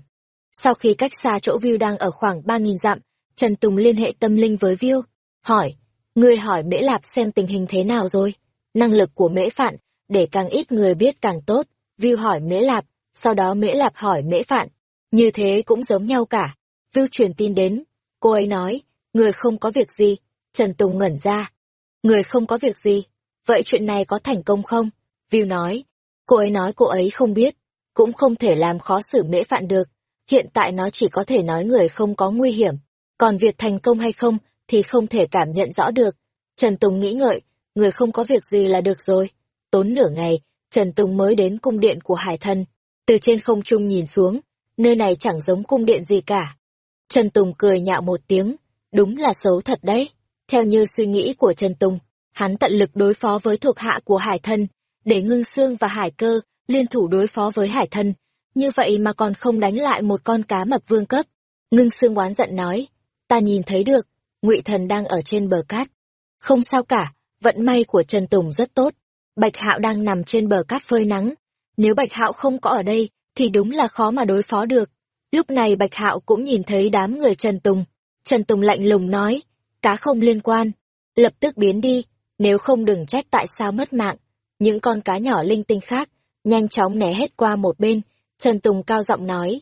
Sau khi cách xa chỗ Viu đang ở khoảng ba nghìn dặm, Trần Tùng liên hệ tâm linh với Viu, hỏi, ngươi hỏi Mễ Lạp xem tình hình thế nào rồi, năng lực của Mễ Phạn, để càng ít người biết càng tốt, Viu hỏi Mễ Lạp, sau đó Mễ Lạp hỏi Mễ Phạn, như thế cũng giống nhau cả. Viu truyền tin đến, cô ấy nói, người không có việc gì, Trần Tùng ngẩn ra. Người không có việc gì, vậy chuyện này có thành công không? Viu nói, cô ấy nói cô ấy không biết, cũng không thể làm khó xử mễ phạn được. Hiện tại nó chỉ có thể nói người không có nguy hiểm, còn việc thành công hay không thì không thể cảm nhận rõ được. Trần Tùng nghĩ ngợi, người không có việc gì là được rồi. Tốn nửa ngày, Trần Tùng mới đến cung điện của Hải Thân. Từ trên không trung nhìn xuống, nơi này chẳng giống cung điện gì cả. Trần Tùng cười nhạo một tiếng, đúng là xấu thật đấy. Theo như suy nghĩ của Trần Tùng, hắn tận lực đối phó với thuộc hạ của Hải Thân, để ngưng xương và hải cơ liên thủ đối phó với hải thân. Như vậy mà còn không đánh lại một con cá mập vương cấp. Ngưng xương oán giận nói ta nhìn thấy được ngụy thần đang ở trên bờ cát. Không sao cả vận may của trần tùng rất tốt. Bạch hạo đang nằm trên bờ cát phơi nắng. Nếu bạch hạo không có ở đây thì đúng là khó mà đối phó được. Lúc này bạch hạo cũng nhìn thấy đám người trần tùng trần tùng lạnh lùng nói cá không liên quan lập tức biến đi nếu không đừng trách tại sao mất mạng những con cá nhỏ linh tinh khác, nhanh chóng né hết qua một bên, Trần Tùng cao giọng nói.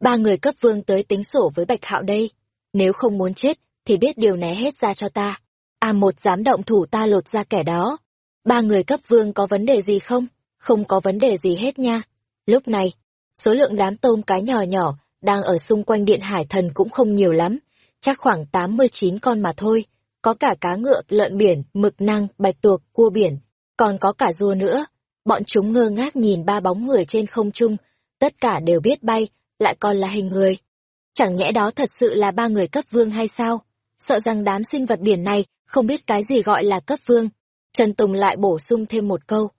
Ba người cấp vương tới tính sổ với Bạch Hạo đây. Nếu không muốn chết, thì biết điều né hết ra cho ta. À một dám động thủ ta lột ra kẻ đó. Ba người cấp vương có vấn đề gì không? Không có vấn đề gì hết nha. Lúc này, số lượng đám tôm cá nhỏ nhỏ đang ở xung quanh điện hải thần cũng không nhiều lắm. Chắc khoảng tám mươi chín con mà thôi. Có cả cá ngựa, lợn biển, mực năng, bạch tuộc, cua biển, còn có cả rùa nữa. Bọn chúng ngơ ngác nhìn ba bóng người trên không trung, tất cả đều biết bay, lại còn là hình người. Chẳng nhẽ đó thật sự là ba người cấp vương hay sao? Sợ rằng đám sinh vật biển này không biết cái gì gọi là cấp vương. Trần Tùng lại bổ sung thêm một câu.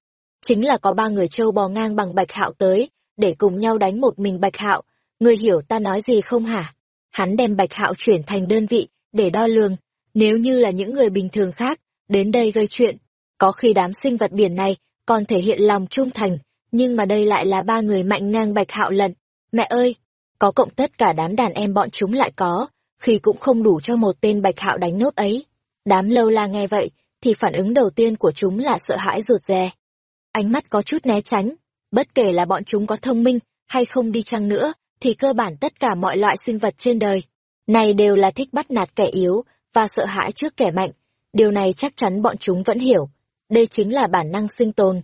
Chính là có ba người trâu bò ngang bằng bạch hạo tới, để cùng nhau đánh một mình bạch hạo. Người hiểu ta nói gì không hả? Hắn đem bạch hạo chuyển thành đơn vị, để đo lường. Nếu như là những người bình thường khác, đến đây gây chuyện, có khi đám sinh vật biển này còn thể hiện lòng trung thành, nhưng mà đây lại là ba người mạnh ngang bạch hạo lận. Mẹ ơi! Có cộng tất cả đám đàn em bọn chúng lại có, khi cũng không đủ cho một tên bạch hạo đánh nốt ấy. Đám lâu la nghe vậy, thì phản ứng đầu tiên của chúng là sợ hãi rụt rè. Ánh mắt có chút né tránh, bất kể là bọn chúng có thông minh hay không đi chăng nữa, thì cơ bản tất cả mọi loại sinh vật trên đời. Này đều là thích bắt nạt kẻ yếu, và sợ hãi trước kẻ mạnh. Điều này chắc chắn bọn chúng vẫn hiểu, đây chính là bản năng sinh tồn.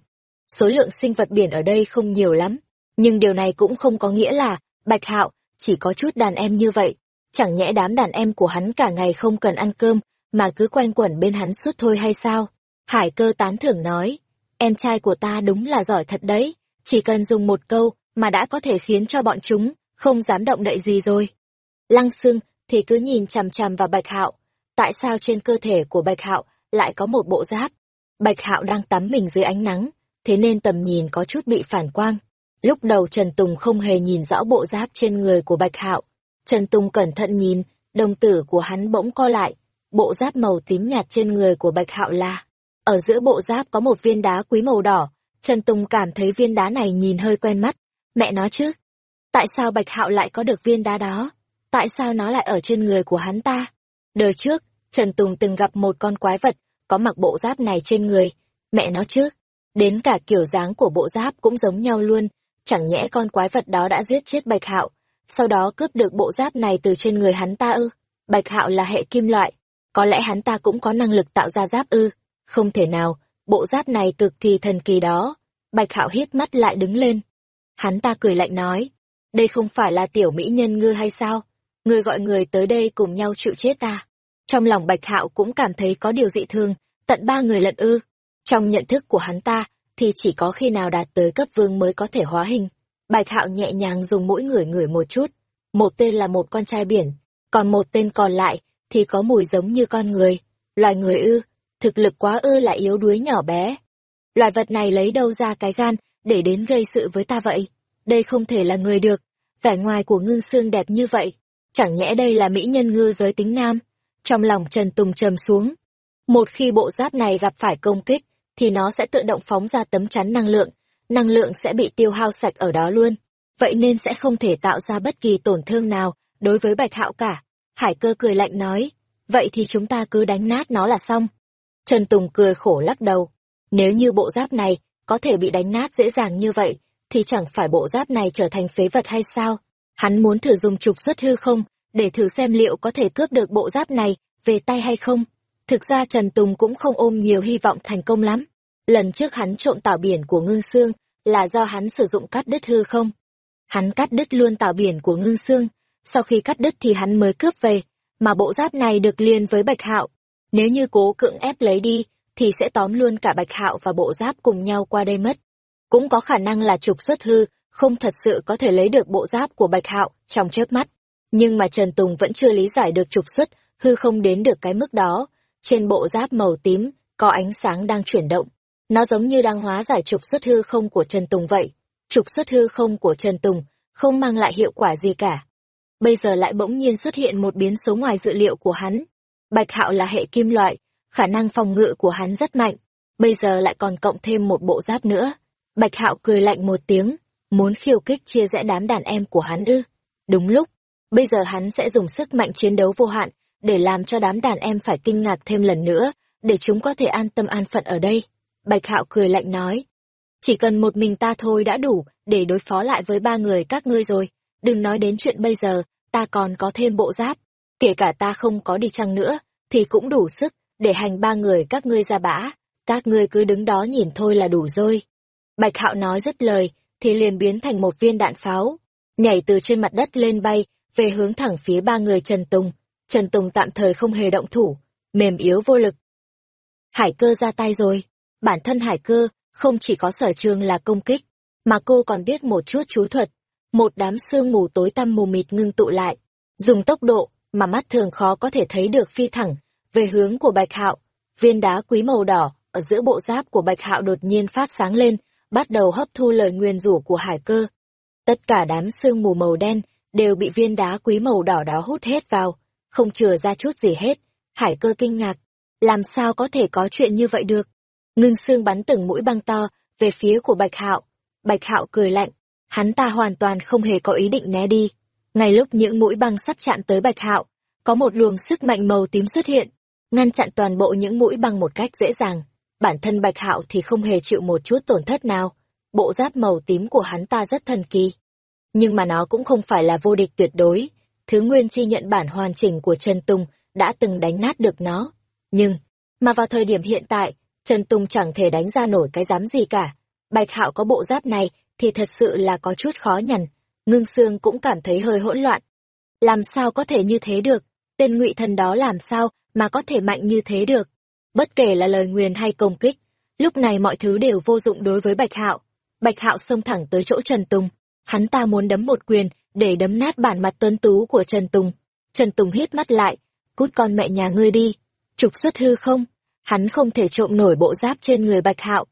Số lượng sinh vật biển ở đây không nhiều lắm, nhưng điều này cũng không có nghĩa là Bạch Hạo chỉ có chút đàn em như vậy. Chẳng nhẽ đám đàn em của hắn cả ngày không cần ăn cơm mà cứ quanh quẩn bên hắn suốt thôi hay sao? Hải cơ tán thưởng nói, em trai của ta đúng là giỏi thật đấy, chỉ cần dùng một câu mà đã có thể khiến cho bọn chúng không dám động đậy gì rồi. Lăng xương thì cứ nhìn chằm chằm vào Bạch Hạo. Tại sao trên cơ thể của Bạch Hạo lại có một bộ giáp? Bạch Hạo đang tắm mình dưới ánh nắng, thế nên tầm nhìn có chút bị phản quang. Lúc đầu Trần Tùng không hề nhìn rõ bộ giáp trên người của Bạch Hạo. Trần Tùng cẩn thận nhìn, đồng tử của hắn bỗng co lại. Bộ giáp màu tím nhạt trên người của Bạch Hạo là... Ở giữa bộ giáp có một viên đá quý màu đỏ. Trần Tùng cảm thấy viên đá này nhìn hơi quen mắt. Mẹ nó chứ, Tại sao Bạch Hạo lại có được viên đá đó? Tại sao nó lại ở trên người của hắn ta? Đời trước, Trần Tùng từng gặp một con quái vật, có mặc bộ giáp này trên người. Mẹ nó chứ, đến cả kiểu dáng của bộ giáp cũng giống nhau luôn. Chẳng nhẽ con quái vật đó đã giết chết Bạch Hạo, sau đó cướp được bộ giáp này từ trên người hắn ta ư? Bạch Hạo là hệ kim loại, có lẽ hắn ta cũng có năng lực tạo ra giáp ư? Không thể nào, bộ giáp này cực kỳ thần kỳ đó. Bạch Hạo hiếp mắt lại đứng lên. Hắn ta cười lạnh nói, đây không phải là tiểu mỹ nhân ngư hay sao? Ngươi gọi người tới đây cùng nhau chịu chết ta. Trong lòng Bạch Hạo cũng cảm thấy có điều dị thường, tận ba người lận ư. Trong nhận thức của hắn ta, thì chỉ có khi nào đạt tới cấp vương mới có thể hóa hình. Bạch Hạo nhẹ nhàng dùng mũi ngửi ngửi một chút. Một tên là một con trai biển, còn một tên còn lại thì có mùi giống như con người. Loài người ư, thực lực quá ư là yếu đuối nhỏ bé. Loài vật này lấy đâu ra cái gan để đến gây sự với ta vậy? Đây không thể là người được, vẻ ngoài của ngưng xương đẹp như vậy, chẳng nhẽ đây là mỹ nhân ngư giới tính nam. Trong lòng Trần Tùng trầm xuống, một khi bộ giáp này gặp phải công kích, thì nó sẽ tự động phóng ra tấm chắn năng lượng, năng lượng sẽ bị tiêu hao sạch ở đó luôn, vậy nên sẽ không thể tạo ra bất kỳ tổn thương nào đối với Bạch Hạo cả. Hải cơ cười lạnh nói, vậy thì chúng ta cứ đánh nát nó là xong. Trần Tùng cười khổ lắc đầu, nếu như bộ giáp này có thể bị đánh nát dễ dàng như vậy, thì chẳng phải bộ giáp này trở thành phế vật hay sao? Hắn muốn thử dùng trục xuất hư không, để thử xem liệu có thể cướp được bộ giáp này về tay hay không. Thực ra Trần Tùng cũng không ôm nhiều hy vọng thành công lắm. Lần trước hắn trộm tảo biển của ngưng xương là do hắn sử dụng cắt đứt hư không. Hắn cắt đứt luôn tảo biển của ngưng xương, sau khi cắt đứt thì hắn mới cướp về, mà bộ giáp này được liên với Bạch Hạo. Nếu như cố cưỡng ép lấy đi, thì sẽ tóm luôn cả Bạch Hạo và bộ giáp cùng nhau qua đây mất cũng có khả năng là trục xuất hư, không thật sự có thể lấy được bộ giáp của Bạch Hạo trong chớp mắt. Nhưng mà Trần Tùng vẫn chưa lý giải được trục xuất, hư không đến được cái mức đó. Trên bộ giáp màu tím, có ánh sáng đang chuyển động. Nó giống như đang hóa giải trục xuất hư không của Trần Tùng vậy. Trục xuất hư không của Trần Tùng không mang lại hiệu quả gì cả. Bây giờ lại bỗng nhiên xuất hiện một biến số ngoài dự liệu của hắn. Bạch Hạo là hệ kim loại, khả năng phòng ngự của hắn rất mạnh. Bây giờ lại còn cộng thêm một bộ giáp nữa Bạch Hạo cười lạnh một tiếng, muốn khiêu kích chia rẽ đám đàn em của hắn ư. Đúng lúc, bây giờ hắn sẽ dùng sức mạnh chiến đấu vô hạn, để làm cho đám đàn em phải kinh ngạc thêm lần nữa, để chúng có thể an tâm an phận ở đây. Bạch Hạo cười lạnh nói, chỉ cần một mình ta thôi đã đủ để đối phó lại với ba người các ngươi rồi. Đừng nói đến chuyện bây giờ, ta còn có thêm bộ giáp. Kể cả ta không có đi chăng nữa, thì cũng đủ sức để hành ba người các ngươi ra bã. Các ngươi cứ đứng đó nhìn thôi là đủ rồi. Bạch Hạo nói dứt lời, thì liền biến thành một viên đạn pháo, nhảy từ trên mặt đất lên bay, về hướng thẳng phía ba người Trần Tùng. Trần Tùng tạm thời không hề động thủ, mềm yếu vô lực. Hải cơ ra tay rồi. Bản thân hải cơ không chỉ có sở trường là công kích, mà cô còn biết một chút chú thuật. Một đám sương mù tối tăm mù mịt ngưng tụ lại, dùng tốc độ mà mắt thường khó có thể thấy được phi thẳng, về hướng của Bạch Hạo. Viên đá quý màu đỏ ở giữa bộ giáp của Bạch Hạo đột nhiên phát sáng lên, bắt đầu hấp thu lời nguyền rủa của hải cơ. Tất cả đám sương mù màu đen đều bị viên đá quý màu đỏ đó hút hết vào, không chừa ra chút gì hết. Hải cơ kinh ngạc, làm sao có thể có chuyện như vậy được? Ngưng xương bắn từng mũi băng to về phía của Bạch Hạo. Bạch Hạo cười lạnh, hắn ta hoàn toàn không hề có ý định né đi. Ngay lúc những mũi băng sắp chạm tới Bạch Hạo, có một luồng sức mạnh màu tím xuất hiện, ngăn chặn toàn bộ những mũi băng một cách dễ dàng bản thân Bạch Hạo thì không hề chịu một chút tổn thất nào. Bộ giáp màu tím của hắn ta rất thần kỳ. Nhưng mà nó cũng không phải là vô địch tuyệt đối. Thứ nguyên chi nhận bản hoàn chỉnh của Trần Tùng đã từng đánh nát được nó. Nhưng, mà vào thời điểm hiện tại, Trần Tùng chẳng thể đánh ra nổi cái dám gì cả. Bạch Hạo có bộ giáp này thì thật sự là có chút khó nhằn. Ngưng Sương cũng cảm thấy hơi hỗn loạn. Làm sao có thể như thế được? Tên ngụy thần đó làm sao mà có thể mạnh như thế được? Bất kể là lời nguyền hay công kích, lúc này mọi thứ đều vô dụng đối với Bạch Hạo. Bạch Hạo xông thẳng tới chỗ Trần Tùng, hắn ta muốn đấm một quyền để đấm nát bản mặt tuấn tú của Trần Tùng. Trần Tùng hít mắt lại, cút con mẹ nhà ngươi đi, trục xuất hư không? Hắn không thể trộm nổi bộ giáp trên người Bạch Hạo.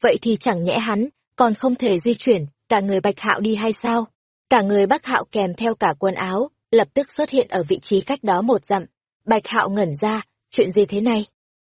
Vậy thì chẳng nhẽ hắn còn không thể di chuyển cả người Bạch Hạo đi hay sao? Cả người Bắc Hạo kèm theo cả quần áo, lập tức xuất hiện ở vị trí cách đó một dặm. Bạch Hạo ngẩn ra, chuyện gì thế này?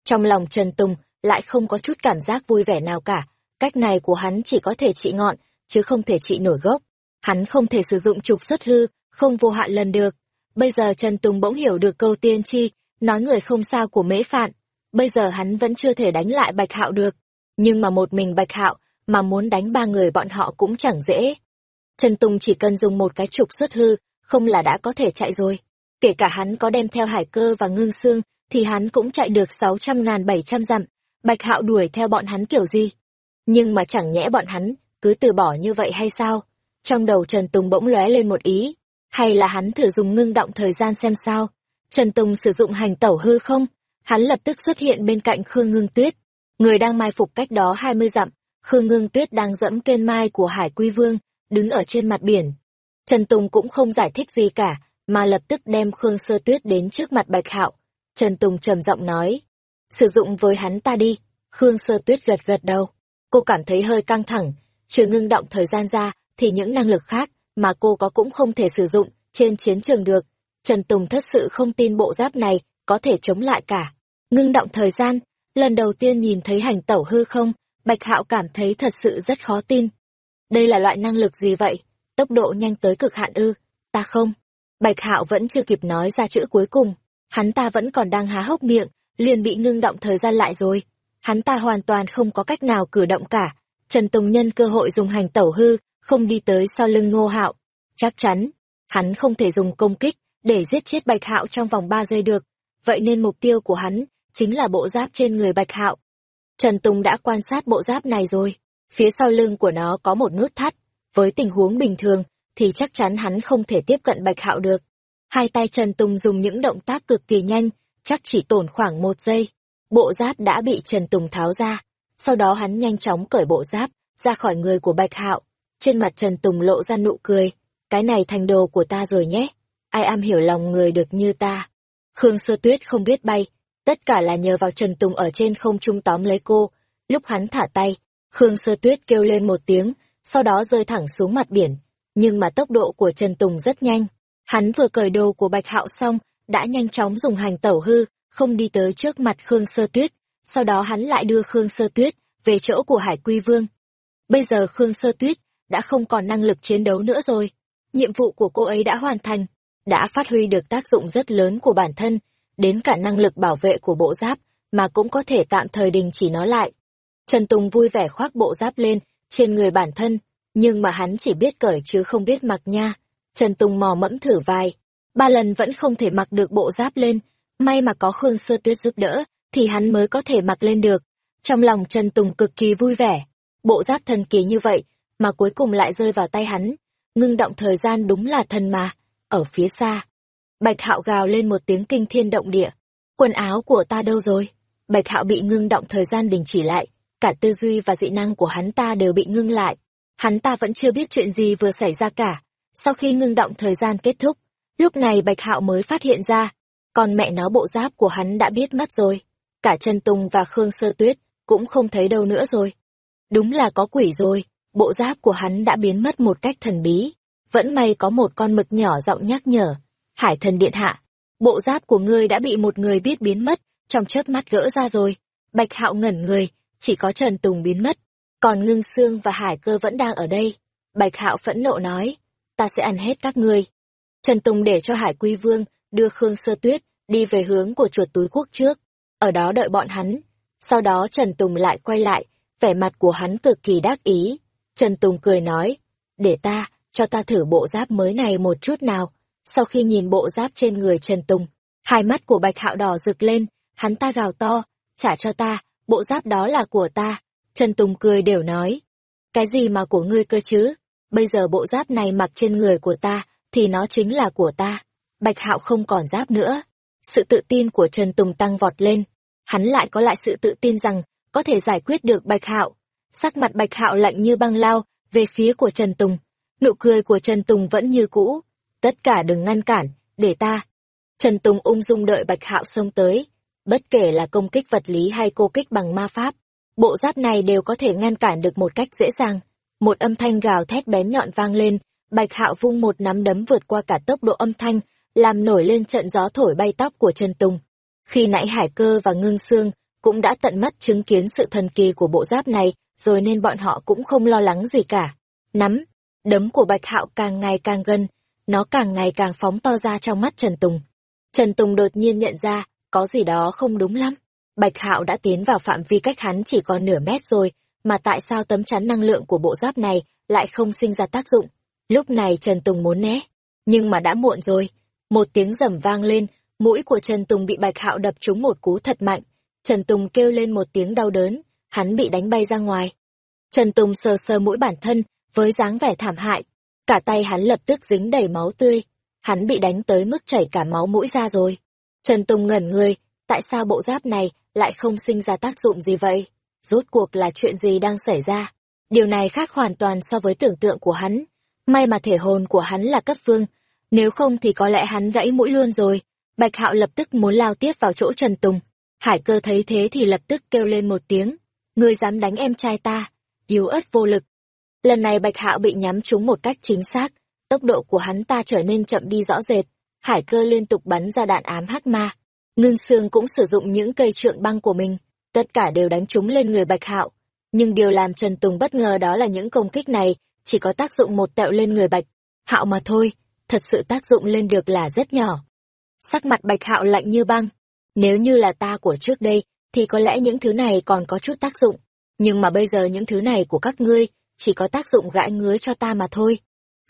Trong lòng Trần Tùng lại không có chút cảm giác vui vẻ nào cả, cách này của hắn chỉ có thể trị ngọn, chứ không thể trị nổi gốc. Hắn không thể sử dụng trục xuất hư, không vô hạn lần được. Bây giờ Trần Tùng bỗng hiểu được câu tiên tri, nói người không sao của mễ phạn. Bây giờ hắn vẫn chưa thể đánh lại Bạch Hạo được. Nhưng mà một mình Bạch Hạo, mà muốn đánh ba người bọn họ cũng chẳng dễ. Trần Tùng chỉ cần dùng một cái trục xuất hư, không là đã có thể chạy rồi. Kể cả hắn có đem theo hải cơ và ngưng xương, thì hắn cũng chạy được sáu trăm ngàn bảy trăm dặm. Bạch Hạo đuổi theo bọn hắn kiểu gì? Nhưng mà chẳng nhẽ bọn hắn cứ từ bỏ như vậy hay sao? Trong đầu Trần Tùng bỗng lóe lên một ý. Hay là hắn thử dùng ngưng động thời gian xem sao? Trần Tùng sử dụng hành tẩu hư không? Hắn lập tức xuất hiện bên cạnh Khương Ngưng Tuyết. Người đang mai phục cách đó hai mươi dặm. Khương Ngưng Tuyết đang dẫm kên mai của Hải Quy Vương, đứng ở trên mặt biển. Trần Tùng cũng không giải thích gì cả, mà lập tức đem Khương Sơ Tuyết đến trước mặt Bạch Hạo. Trần Tùng trầm giọng nói, sử dụng với hắn ta đi. Khương Sơ Tuyết gật gật đầu. Cô cảm thấy hơi căng thẳng, trừ ngưng động thời gian ra, thì những năng lực khác mà cô có cũng không thể sử dụng trên chiến trường được. Trần Tùng thật sự không tin bộ giáp này có thể chống lại cả. Ngưng động thời gian, lần đầu tiên nhìn thấy hành tẩu hư không, Bạch Hạo cảm thấy thật sự rất khó tin. Đây là loại năng lực gì vậy? Tốc độ nhanh tới cực hạn ư? Ta không. Bạch Hạo vẫn chưa kịp nói ra chữ cuối cùng. Hắn ta vẫn còn đang há hốc miệng, liền bị ngưng động thời gian lại rồi. Hắn ta hoàn toàn không có cách nào cử động cả. Trần Tùng nhân cơ hội dùng hành tẩu hư, không đi tới sau lưng ngô hạo. Chắc chắn, hắn không thể dùng công kích để giết chết Bạch Hạo trong vòng 3 giây được. Vậy nên mục tiêu của hắn chính là bộ giáp trên người Bạch Hạo. Trần Tùng đã quan sát bộ giáp này rồi. Phía sau lưng của nó có một nút thắt. Với tình huống bình thường, thì chắc chắn hắn không thể tiếp cận Bạch Hạo được. Hai tay Trần Tùng dùng những động tác cực kỳ nhanh, chắc chỉ tổn khoảng một giây. Bộ giáp đã bị Trần Tùng tháo ra. Sau đó hắn nhanh chóng cởi bộ giáp, ra khỏi người của Bạch Hạo. Trên mặt Trần Tùng lộ ra nụ cười. Cái này thành đồ của ta rồi nhé. Ai am hiểu lòng người được như ta. Khương Sơ Tuyết không biết bay. Tất cả là nhờ vào Trần Tùng ở trên không trung tóm lấy cô. Lúc hắn thả tay, Khương Sơ Tuyết kêu lên một tiếng, sau đó rơi thẳng xuống mặt biển. Nhưng mà tốc độ của Trần Tùng rất nhanh. Hắn vừa cởi đồ của Bạch Hạo xong, đã nhanh chóng dùng hành tẩu hư, không đi tới trước mặt Khương Sơ Tuyết. Sau đó hắn lại đưa Khương Sơ Tuyết về chỗ của Hải Quy Vương. Bây giờ Khương Sơ Tuyết đã không còn năng lực chiến đấu nữa rồi. Nhiệm vụ của cô ấy đã hoàn thành, đã phát huy được tác dụng rất lớn của bản thân, đến cả năng lực bảo vệ của bộ giáp, mà cũng có thể tạm thời đình chỉ nó lại. Trần Tùng vui vẻ khoác bộ giáp lên, trên người bản thân, nhưng mà hắn chỉ biết cởi chứ không biết mặc nha. Trần Tùng mò mẫm thử vai, ba lần vẫn không thể mặc được bộ giáp lên, may mà có Khương Sơ Tuyết giúp đỡ, thì hắn mới có thể mặc lên được. Trong lòng Trần Tùng cực kỳ vui vẻ, bộ giáp thần kỳ như vậy, mà cuối cùng lại rơi vào tay hắn. Ngưng động thời gian đúng là thần mà, ở phía xa. Bạch Hạo gào lên một tiếng kinh thiên động địa. Quần áo của ta đâu rồi? Bạch Hạo bị ngưng động thời gian đình chỉ lại, cả tư duy và dị năng của hắn ta đều bị ngưng lại. Hắn ta vẫn chưa biết chuyện gì vừa xảy ra cả. Sau khi ngưng động thời gian kết thúc, lúc này Bạch Hạo mới phát hiện ra, còn mẹ nó bộ giáp của hắn đã biết mất rồi. Cả Trần Tùng và Khương Sơ Tuyết cũng không thấy đâu nữa rồi. Đúng là có quỷ rồi, bộ giáp của hắn đã biến mất một cách thần bí. Vẫn may có một con mực nhỏ giọng nhắc nhở. Hải thần điện hạ, bộ giáp của ngươi đã bị một người biết biến mất, trong chớp mắt gỡ ra rồi. Bạch Hạo ngẩn người, chỉ có Trần Tùng biến mất, còn Ngưng Sương và Hải Cơ vẫn đang ở đây. Bạch Hạo phẫn nộ nói, ta sẽ ăn hết các ngươi. Trần Tùng để cho Hải Quy Vương đưa Khương Sơ Tuyết đi về hướng của chuột túi quốc trước, ở đó đợi bọn hắn. Sau đó Trần Tùng lại quay lại, vẻ mặt của hắn cực kỳ đắc ý. Trần Tùng cười nói, để ta, cho ta thử bộ giáp mới này một chút nào. Sau khi nhìn bộ giáp trên người Trần Tùng, hai mắt của Bạch Hạo đỏ rực lên, hắn ta gào to, trả cho ta, bộ giáp đó là của ta. Trần Tùng cười đều nói, cái gì mà của ngươi cơ chứ? Bây giờ bộ giáp này mặc trên người của ta, thì nó chính là của ta. Bạch Hạo không còn giáp nữa. Sự tự tin của Trần Tùng tăng vọt lên. Hắn lại có lại sự tự tin rằng có thể giải quyết được Bạch Hạo. Sắc mặt Bạch Hạo lạnh như băng lao về phía của Trần Tùng. Nụ cười của Trần Tùng vẫn như cũ. Tất cả đừng ngăn cản, để ta, Trần Tùng ung dung đợi Bạch Hạo xông tới. Bất kể là công kích vật lý hay cô kích bằng ma pháp, bộ giáp này đều có thể ngăn cản được một cách dễ dàng. Một âm thanh gào thét bén nhọn vang lên, Bạch Hạo vung một nắm đấm vượt qua cả tốc độ âm thanh, làm nổi lên trận gió thổi bay tóc của Trần Tùng. Khi nãy Hải Cơ và Ngưng Sương cũng đã tận mắt chứng kiến sự thần kỳ của bộ giáp này, rồi nên bọn họ cũng không lo lắng gì cả. Nắm, đấm của Bạch Hạo càng ngày càng gần, nó càng ngày càng phóng to ra trong mắt Trần Tùng. Trần Tùng đột nhiên nhận ra, có gì đó không đúng lắm. Bạch Hạo đã tiến vào phạm vi cách hắn chỉ còn nửa mét rồi, mà tại sao tấm chắn năng lượng của bộ giáp này lại không sinh ra tác dụng? Lúc này Trần Tùng muốn né, nhưng mà đã muộn rồi. Một tiếng rầm vang lên, mũi của Trần Tùng bị Bạch Hạo đập trúng một cú thật mạnh. Trần Tùng kêu lên một tiếng đau đớn, hắn bị đánh bay ra ngoài. Trần Tùng sờ sờ mũi bản thân, với dáng vẻ thảm hại. Cả tay hắn lập tức dính đầy máu tươi. Hắn bị đánh tới mức chảy cả máu mũi ra rồi. Trần Tùng ngẩn người, tại sao bộ giáp này lại không sinh ra tác dụng gì vậy? Rốt cuộc là chuyện gì đang xảy ra? Điều này khác hoàn toàn so với tưởng tượng của hắn. May mà thể hồn của hắn là cấp vương, nếu không thì có lẽ hắn gãy mũi luôn rồi. Bạch Hạo lập tức muốn lao tiếp vào chỗ Trần Tùng. Hải cơ thấy thế thì lập tức kêu lên một tiếng. Ngươi dám đánh em trai ta, yếu ớt vô lực. Lần này Bạch Hạo bị nhắm trúng một cách chính xác, tốc độ của hắn ta trở nên chậm đi rõ rệt. Hải cơ liên tục bắn ra đạn ám hắc ma. Ngưng Sương cũng sử dụng những cây trượng băng của mình, tất cả đều đánh trúng lên người Bạch Hạo. Nhưng điều làm Trần Tùng bất ngờ đó là những công kích này chỉ có tác dụng một tẹo lên người Bạch Hạo mà thôi, thật sự tác dụng lên được là rất nhỏ. Sắc mặt Bạch Hạo lạnh như băng. Nếu như là ta của trước đây, thì có lẽ những thứ này còn có chút tác dụng. Nhưng mà bây giờ những thứ này của các ngươi chỉ có tác dụng gãi ngứa cho ta mà thôi.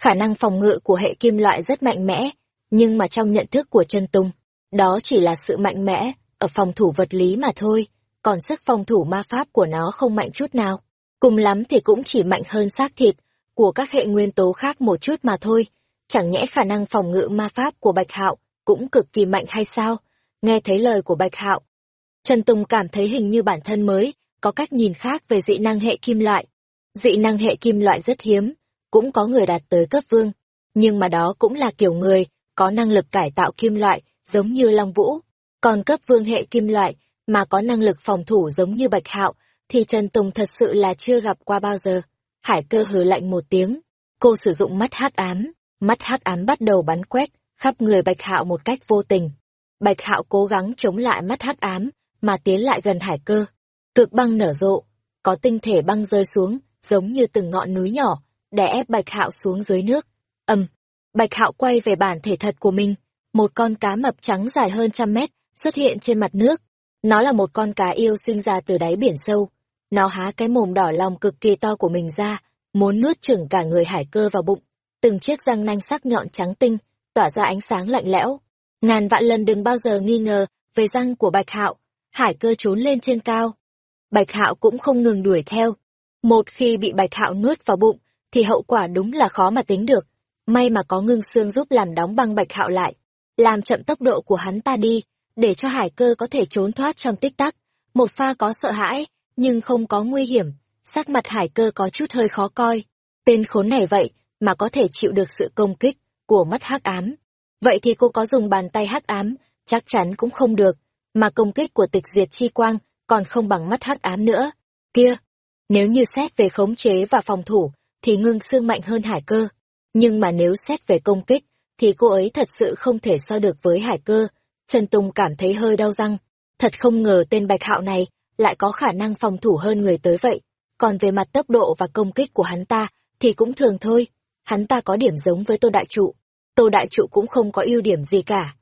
Khả năng phòng ngự của hệ kim loại rất mạnh mẽ, nhưng mà trong nhận thức của Trần Tùng, đó chỉ là sự mạnh mẽ ở phòng thủ vật lý mà thôi, còn sức phòng thủ ma pháp của nó không mạnh chút nào. Cùng lắm thì cũng chỉ mạnh hơn xác thịt của các hệ nguyên tố khác một chút mà thôi. Chẳng nhẽ khả năng phòng ngự ma pháp của Bạch Hạo cũng cực kỳ mạnh hay sao? Nghe thấy lời của Bạch Hạo, Trần Tùng cảm thấy hình như bản thân mới có cách nhìn khác về dị năng hệ kim loại. Dị năng hệ kim loại rất hiếm, cũng có người đạt tới cấp vương, nhưng mà đó cũng là kiểu người có năng lực cải tạo kim loại giống như Long Vũ, còn cấp vương hệ kim loại mà có năng lực phòng thủ giống như Bạch Hạo thì Trần Tùng thật sự là chưa gặp qua bao giờ. Hải cơ hừ lạnh một tiếng, cô sử dụng mắt hắc ám, mắt hắc ám bắt đầu bắn quét khắp người Bạch Hạo một cách vô tình. Bạch Hạo cố gắng chống lại mắt hắc ám, mà tiến lại gần hải cơ. Cực băng nở rộ, có tinh thể băng rơi xuống, giống như từng ngọn núi nhỏ, đè ép Bạch Hạo xuống dưới nước. Ầm, Bạch Hạo quay về bản thể thật của mình, một con cá mập trắng dài hơn trăm mét xuất hiện trên mặt nước. Nó là một con cá yêu sinh ra từ đáy biển sâu. Nó há cái mồm đỏ lòng cực kỳ to của mình ra, muốn nuốt chửng cả người hải cơ vào bụng. Từng chiếc răng nanh sắc nhọn trắng tinh, tỏa ra ánh sáng lạnh lẽo. Ngàn vạn lần đừng bao giờ nghi ngờ về răng của Bạch Hạo, hải cơ trốn lên trên cao. Bạch Hạo cũng không ngừng đuổi theo. Một khi bị Bạch Hạo nuốt vào bụng, thì hậu quả đúng là khó mà tính được. May mà có ngưng xương giúp làm đóng băng Bạch Hạo lại, làm chậm tốc độ của hắn ta đi, để cho hải cơ có thể trốn thoát trong tích tắc. Một pha có sợ hãi, nhưng không có nguy hiểm, sắc mặt hải cơ có chút hơi khó coi. Tên khốn này vậy mà có thể chịu được sự công kích của mắt hắc ám. Vậy thì cô có dùng bàn tay hắc ám, chắc chắn cũng không được, mà công kích của tịch diệt chi quang còn không bằng mắt hắc ám nữa. Kia, nếu như xét về khống chế và phòng thủ, thì ngưng xương mạnh hơn hải cơ. Nhưng mà nếu xét về công kích, thì cô ấy thật sự không thể so được với hải cơ. Trần Tùng cảm thấy hơi đau răng. Thật không ngờ tên bạch hạo này lại có khả năng phòng thủ hơn người tới vậy. Còn về mặt tốc độ và công kích của hắn ta, thì cũng thường thôi. Hắn ta có điểm giống với Tô Đại Trụ. Tô Đại Trụ cũng không có ưu điểm gì cả.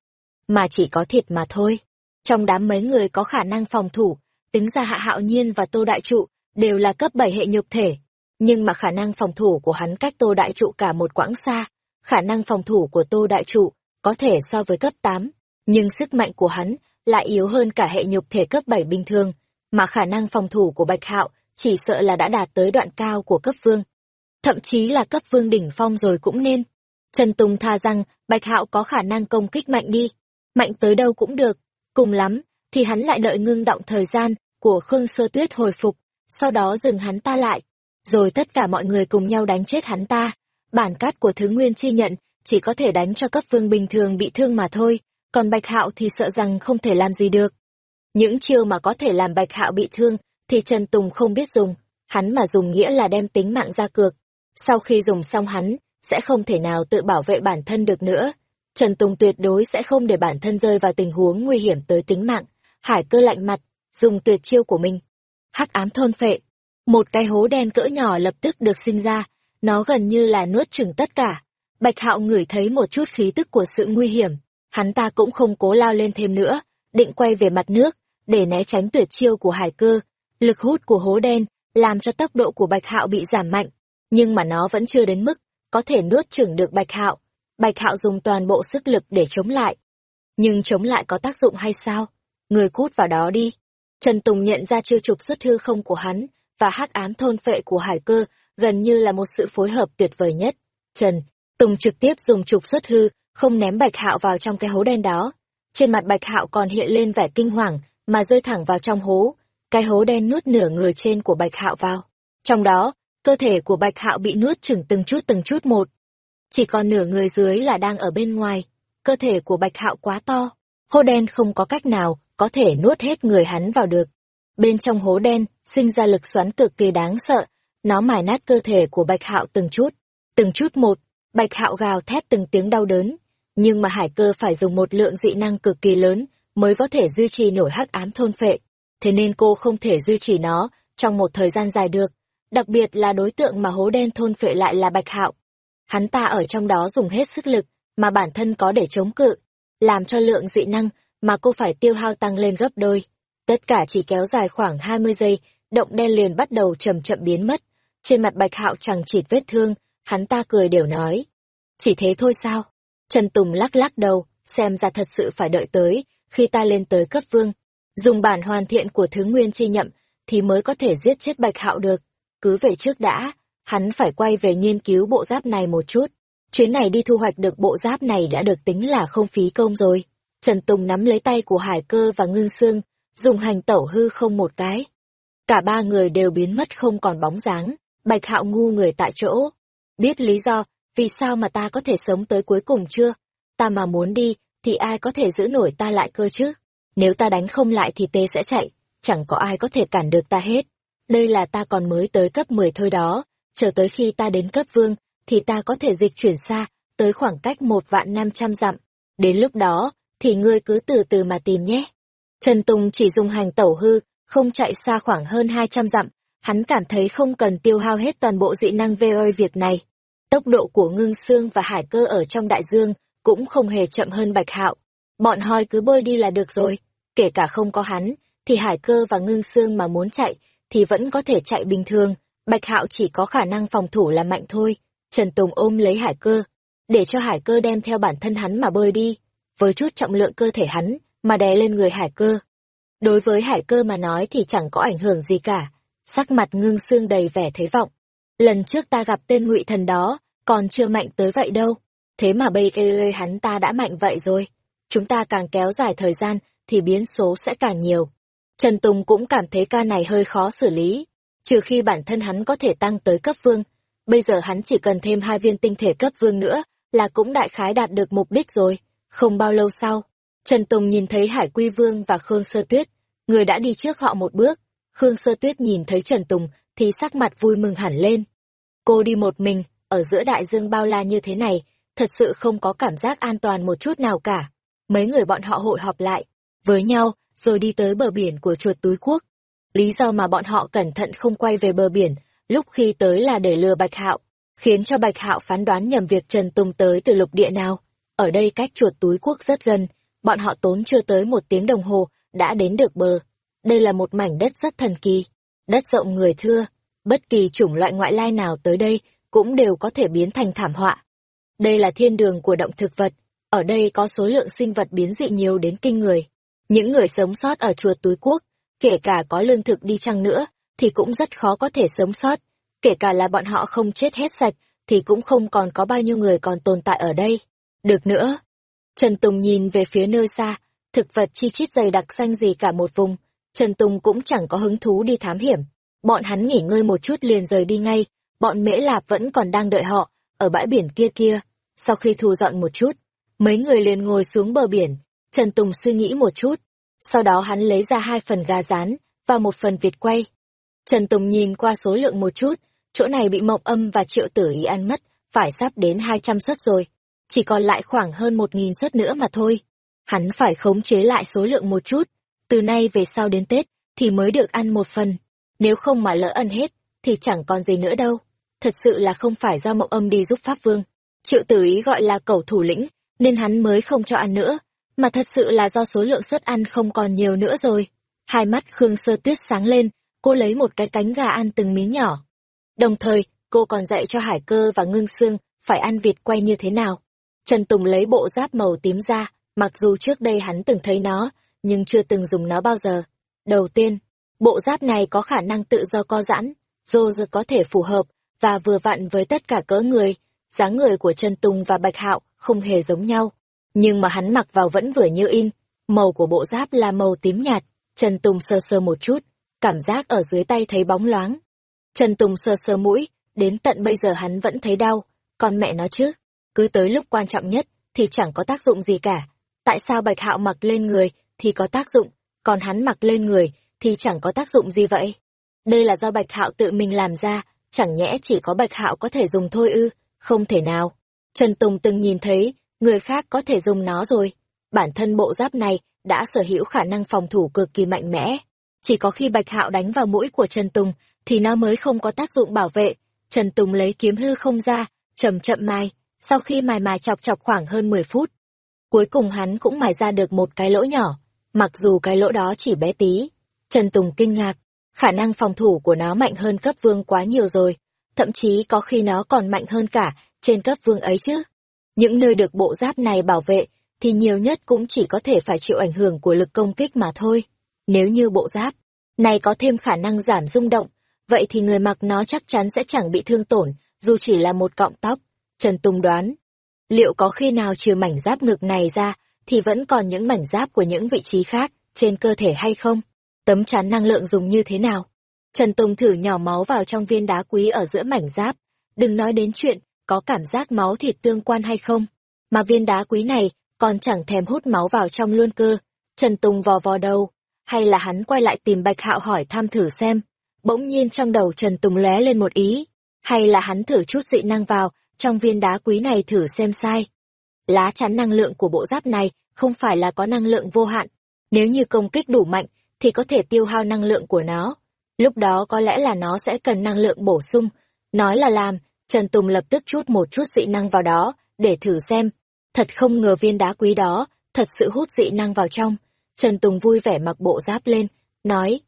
Mà chỉ có thiệt mà thôi. Trong đám mấy người có khả năng phòng thủ, tính ra Hạ Hạo Nhiên và Tô Đại Trụ đều là cấp 7 hệ nhục thể. Nhưng mà khả năng phòng thủ của hắn cách Tô Đại Trụ cả một quãng xa. Khả năng phòng thủ của Tô Đại Trụ có thể so với cấp 8, nhưng sức mạnh của hắn lại yếu hơn cả hệ nhục thể cấp 7 bình thường, mà khả năng phòng thủ của Bạch Hạo chỉ sợ là đã đạt tới đoạn cao của cấp vương. Thậm chí là cấp vương đỉnh phong rồi cũng nên. Trần Tùng tha rằng Bạch Hạo có khả năng công kích mạnh đi, mạnh tới đâu cũng được, cùng lắm thì hắn lại đợi ngưng động thời gian của Khương Sơ Tuyết hồi phục, sau đó dừng hắn ta lại, rồi tất cả mọi người cùng nhau đánh chết hắn ta. Bản cát của Thứ Nguyên chi nhận chỉ có thể đánh cho cấp vương bình thường bị thương mà thôi, còn Bạch Hạo thì sợ rằng không thể làm gì được. Những chiêu mà có thể làm Bạch Hạo bị thương thì Trần Tùng không biết dùng, hắn mà dùng nghĩa là đem tính mạng ra cược. Sau khi dùng xong hắn, sẽ không thể nào tự bảo vệ bản thân được nữa. Trần Tùng tuyệt đối sẽ không để bản thân rơi vào tình huống nguy hiểm tới tính mạng. Hải cơ lạnh mặt, dùng tuyệt chiêu của mình. Hắc ám thôn phệ. Một cái hố đen cỡ nhỏ lập tức được sinh ra, nó gần như là nuốt chửng tất cả. Bạch Hạo ngửi thấy một chút khí tức của sự nguy hiểm, hắn ta cũng không cố lao lên thêm nữa, định quay về mặt nước, để né tránh tuyệt chiêu của hải cơ. Lực hút của hố đen làm cho tốc độ của Bạch Hạo bị giảm mạnh, nhưng mà nó vẫn chưa đến mức có thể nuốt chửng được Bạch Hạo. Bạch Hạo dùng toàn bộ sức lực để chống lại. Nhưng chống lại có tác dụng hay sao? Người cút vào đó đi. Trần Tùng nhận ra chiêu trục xuất hư không của hắn và hắc ám thôn phệ của hải cơ gần như là một sự phối hợp tuyệt vời nhất. Trần, Tùng trực tiếp dùng trục xuất hư, không ném Bạch Hạo vào trong cái hố đen đó. Trên mặt Bạch Hạo còn hiện lên vẻ kinh hoàng, mà rơi thẳng vào trong hố. Cái hố đen nuốt nửa người trên của Bạch Hạo vào. Trong đó, cơ thể của Bạch Hạo bị nuốt chừng từng chút từng chút một. Chỉ còn nửa người dưới là đang ở bên ngoài. Cơ thể của Bạch Hạo quá to, hố đen không có cách nào có thể nuốt hết người hắn vào được. Bên trong hố đen, sinh ra lực xoắn cực kỳ đáng sợ, nó mài nát cơ thể của Bạch Hạo từng chút, từng chút một, Bạch Hạo gào thét từng tiếng đau đớn, nhưng mà hải cơ phải dùng một lượng dị năng cực kỳ lớn mới có thể duy trì nổi hắc ám thôn phệ, thế nên cô không thể duy trì nó trong một thời gian dài được, đặc biệt là đối tượng mà hố đen thôn phệ lại là Bạch Hạo. Hắn ta ở trong đó dùng hết sức lực mà bản thân có để chống cự, làm cho lượng dị năng mà cô phải tiêu hao tăng lên gấp đôi. Tất cả chỉ kéo dài khoảng 20 giây, động đen liền bắt đầu chậm chậm biến mất. Trên mặt Bạch Hạo chẳng chịt vết thương, hắn ta cười đều nói. Chỉ thế thôi sao? Trần Tùng lắc lắc đầu, xem ra thật sự phải đợi tới, khi ta lên tới cấp vương. Dùng bản hoàn thiện của thứ nguyên chi nhậm, thì mới có thể giết chết Bạch Hạo được. Cứ về trước đã, hắn phải quay về nghiên cứu bộ giáp này một chút. Chuyến này đi thu hoạch được bộ giáp này đã được tính là không phí công rồi. Trần Tùng nắm lấy tay của Hải Cơ và Ngưng Sương, dùng hành tẩu hư không một cái. Cả ba người đều biến mất không còn bóng dáng, Bạch Hạo ngu người tại chỗ. Biết lý do, vì sao mà ta có thể sống tới cuối cùng chưa? Ta mà muốn đi, thì ai có thể giữ nổi ta lại cơ chứ? Nếu ta đánh không lại thì tê sẽ chạy, chẳng có ai có thể cản được ta hết. Đây là ta còn mới tới cấp 10 thôi đó, chờ tới khi ta đến cấp vương, thì ta có thể dịch chuyển xa, tới khoảng cách một vạn năm trăm dặm. Đến lúc đó, thì ngươi cứ từ từ mà tìm nhé. Trần Tùng chỉ dùng hành tẩu hư, không chạy xa khoảng hơn 200 dặm, hắn cảm thấy không cần tiêu hao hết toàn bộ dị năng VOI việc này. Tốc độ của ngưng xương và hải cơ ở trong đại dương cũng không hề chậm hơn bạch hạo. Bọn hoi cứ bơi đi là được rồi, kể cả không có hắn, thì hải cơ và ngưng xương mà muốn chạy thì vẫn có thể chạy bình thường, bạch hạo chỉ có khả năng phòng thủ là mạnh thôi. Trần Tùng ôm lấy hải cơ, để cho hải cơ đem theo bản thân hắn mà bơi đi với chút trọng lượng cơ thể hắn, mà đè lên người hải cơ. Đối với hải cơ mà nói thì chẳng có ảnh hưởng gì cả, sắc mặt ngưng xương đầy vẻ thế vọng. Lần trước ta gặp tên ngụy thần đó, còn chưa mạnh tới vậy đâu. Thế mà bây giờ hắn ta đã mạnh vậy rồi. Chúng ta càng kéo dài thời gian, thì biến số sẽ càng nhiều. Trần Tùng cũng cảm thấy ca này hơi khó xử lý, trừ khi bản thân hắn có thể tăng tới cấp vương. Bây giờ hắn chỉ cần thêm hai viên tinh thể cấp vương nữa, là cũng đại khái đạt được mục đích rồi. Không bao lâu sau, Trần Tùng nhìn thấy Hải Quy Vương và Khương Sơ Tuyết, người đã đi trước họ một bước. Khương Sơ Tuyết nhìn thấy Trần Tùng thì sắc mặt vui mừng hẳn lên. Cô đi một mình, ở giữa đại dương bao la như thế này, thật sự không có cảm giác an toàn một chút nào cả. Mấy người bọn họ hội họp lại, với nhau, rồi đi tới bờ biển của chuột túi quốc. Lý do mà bọn họ cẩn thận không quay về bờ biển, lúc khi tới là để lừa Bạch Hạo, khiến cho Bạch Hạo phán đoán nhầm việc Trần Tùng tới từ lục địa nào. Ở đây cách chuột túi quốc rất gần, bọn họ tốn chưa tới một tiếng đồng hồ, đã đến được bờ. Đây là một mảnh đất rất thần kỳ, đất rộng người thưa, bất kỳ chủng loại ngoại lai nào tới đây cũng đều có thể biến thành thảm họa. Đây là thiên đường của động thực vật, ở đây có số lượng sinh vật biến dị nhiều đến kinh người. Những người sống sót ở chuột túi quốc, kể cả có lương thực đi chăng nữa, thì cũng rất khó có thể sống sót. Kể cả là bọn họ không chết hết sạch, thì cũng không còn có bao nhiêu người còn tồn tại ở đây. Được nữa. Trần Tùng nhìn về phía nơi xa, thực vật chi chít dày đặc xanh gì cả một vùng. Trần Tùng cũng chẳng có hứng thú đi thám hiểm. Bọn hắn nghỉ ngơi một chút liền rời đi ngay, bọn mễ lạp vẫn còn đang đợi họ, ở bãi biển kia kia. Sau khi thu dọn một chút, mấy người liền ngồi xuống bờ biển, Trần Tùng suy nghĩ một chút, sau đó hắn lấy ra hai phần gà rán và một phần vịt quay. Trần Tùng nhìn qua số lượng một chút, chỗ này bị mộng âm và triệu tử ý ăn mất, phải sắp đến 200 suất rồi. Chỉ còn lại khoảng hơn 1.000 suất nữa mà thôi. Hắn phải khống chế lại số lượng một chút, từ nay về sau đến Tết thì mới được ăn một phần. Nếu không mà lỡ ăn hết, thì chẳng còn gì nữa đâu. Thật sự là không phải do mộng âm đi giúp Pháp Vương. Triệu tử ý gọi là cầu thủ lĩnh, nên hắn mới không cho ăn nữa. Mà thật sự là do số lượng suất ăn không còn nhiều nữa rồi. Hai mắt Khương Sơ Tuyết sáng lên, cô lấy một cái cánh gà ăn từng miếng nhỏ. Đồng thời, cô còn dạy cho Hải Cơ và Ngưng Sương phải ăn vịt quay như thế nào. Trần Tùng lấy bộ giáp màu tím ra, mặc dù trước đây hắn từng thấy nó, nhưng chưa từng dùng nó bao giờ. Đầu tiên, bộ giáp này có khả năng tự do co giãn, dô dơ có thể phù hợp và vừa vặn với tất cả cỡ người. dáng người của Trần Tùng và Bạch Hạo không hề giống nhau, nhưng mà hắn mặc vào vẫn vừa như in. Màu của bộ giáp là màu tím nhạt, Trần Tùng sơ sơ một chút, cảm giác ở dưới tay thấy bóng loáng. Trần Tùng sơ sơ mũi, đến tận bây giờ hắn vẫn thấy đau, còn mẹ nó chứ, cứ tới lúc quan trọng nhất thì chẳng có tác dụng gì cả. Tại sao Bạch Hạo mặc lên người thì có tác dụng, còn hắn mặc lên người thì chẳng có tác dụng gì vậy? Đây là do Bạch Hạo tự mình làm ra, chẳng nhẽ chỉ có Bạch Hạo có thể dùng thôi ư? Không thể nào. Trần Tùng từng nhìn thấy, người khác có thể dùng nó rồi. Bản thân bộ giáp này đã sở hữu khả năng phòng thủ cực kỳ mạnh mẽ. Chỉ có khi Bạch Hạo đánh vào mũi của Trần Tùng, thì nó mới không có tác dụng bảo vệ. Trần Tùng lấy kiếm hư không ra, chậm chậm mài, sau khi mài mài chọc chọc khoảng hơn 10 phút. Cuối cùng hắn cũng mài ra được một cái lỗ nhỏ, mặc dù cái lỗ đó chỉ bé tí. Trần Tùng kinh ngạc, khả năng phòng thủ của nó mạnh hơn cấp vương quá nhiều rồi, thậm chí có khi nó còn mạnh hơn cả trên cấp vương ấy chứ. Những nơi được bộ giáp này bảo vệ thì nhiều nhất cũng chỉ có thể phải chịu ảnh hưởng của lực công kích mà thôi. Nếu như bộ giáp này có thêm khả năng giảm rung động, vậy thì người mặc nó chắc chắn sẽ chẳng bị thương tổn, dù chỉ là một cọng tóc. Trần Tùng đoán, liệu có khi nào trừ mảnh giáp ngực này ra, thì vẫn còn những mảnh giáp của những vị trí khác trên cơ thể hay không? Tấm chắn năng lượng dùng như thế nào? Trần Tùng thử nhỏ máu vào trong viên đá quý ở giữa mảnh giáp. Đừng nói đến chuyện có cảm giác máu thịt tương quan hay không. Mà viên đá quý này còn chẳng thèm hút máu vào trong luôn cơ. Trần Tùng vò vò đầu, hay là hắn quay lại tìm Bạch Hạo hỏi thăm thử xem. Bỗng nhiên trong đầu Trần Tùng lóe lên một ý, hay là hắn thử chút dị năng vào trong viên đá quý này thử xem sai. Lá chắn năng lượng của bộ giáp này không phải là có năng lượng vô hạn, nếu như công kích đủ mạnh thì có thể tiêu hao năng lượng của nó. Lúc đó có lẽ là nó sẽ cần năng lượng bổ sung. Nói là làm, Trần Tùng lập tức chút một chút dị năng vào đó, để thử xem. Thật không ngờ viên đá quý đó, thật sự hút dị năng vào trong. Trần Tùng vui vẻ mặc bộ giáp lên, nói.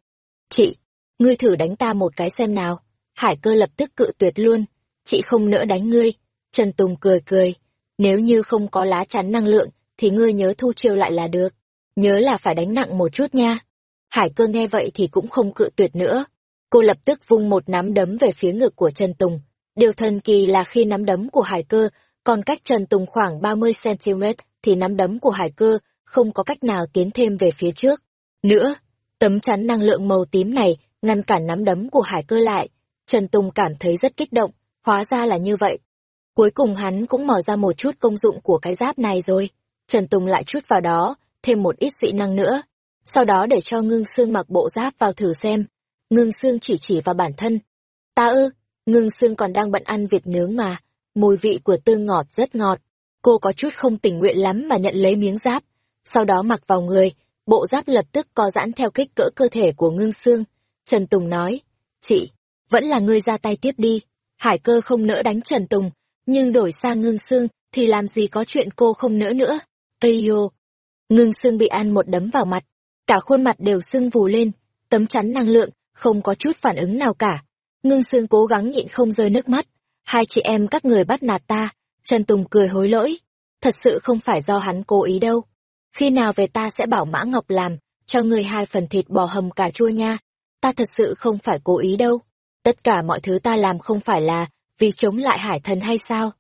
Chị, ngươi thử đánh ta một cái xem nào. Hải cơ lập tức cự tuyệt luôn. Chị không nỡ đánh ngươi. Trần Tùng cười cười. Nếu như không có lá chắn năng lượng, thì ngươi nhớ thu chiêu lại là được. Nhớ là phải đánh nặng một chút nha. Hải cơ nghe vậy thì cũng không cự tuyệt nữa. Cô lập tức vung một nắm đấm về phía ngực của Trần Tùng. Điều thần kỳ là khi nắm đấm của Hải cơ còn cách Trần Tùng khoảng 30cm thì nắm đấm của Hải cơ không có cách nào tiến thêm về phía trước. Nữa, tấm chắn năng lượng màu tím này ngăn cản nắm đấm của Hải cơ lại. Trần Tùng cảm thấy rất kích động, hóa ra là như vậy. Cuối cùng hắn cũng mở ra một chút công dụng của cái giáp này rồi. Trần Tùng lại chút vào đó, thêm một ít dị năng nữa. Sau đó để cho ngưng xương mặc bộ giáp vào thử xem. Ngưng xương chỉ chỉ vào bản thân. Ta ư, ngưng xương còn đang bận ăn vịt nướng mà. Mùi vị của tương ngọt rất ngọt. Cô có chút không tình nguyện lắm mà nhận lấy miếng giáp. Sau đó mặc vào người, bộ giáp lập tức co giãn theo kích cỡ cơ thể của ngưng xương. Trần Tùng nói, chị, vẫn là ngươi ra tay tiếp đi. Hải cơ không nỡ đánh Trần Tùng, nhưng đổi sang ngưng xương thì làm gì có chuyện cô không nỡ nữa. Ây yô! Ngưng xương bị ăn một đấm vào mặt, cả khuôn mặt đều sưng vù lên, tấm chắn năng lượng, không có chút phản ứng nào cả. Ngưng xương cố gắng nhịn không rơi nước mắt. Hai chị em các người bắt nạt ta, Trần Tùng cười hối lỗi. Thật sự không phải do hắn cố ý đâu. Khi nào về ta sẽ bảo Mã Ngọc làm, cho người hai phần thịt bò hầm cà chua nha. Ta thật sự không phải cố ý đâu. Tất cả mọi thứ ta làm không phải là vì chống lại hải thần hay sao?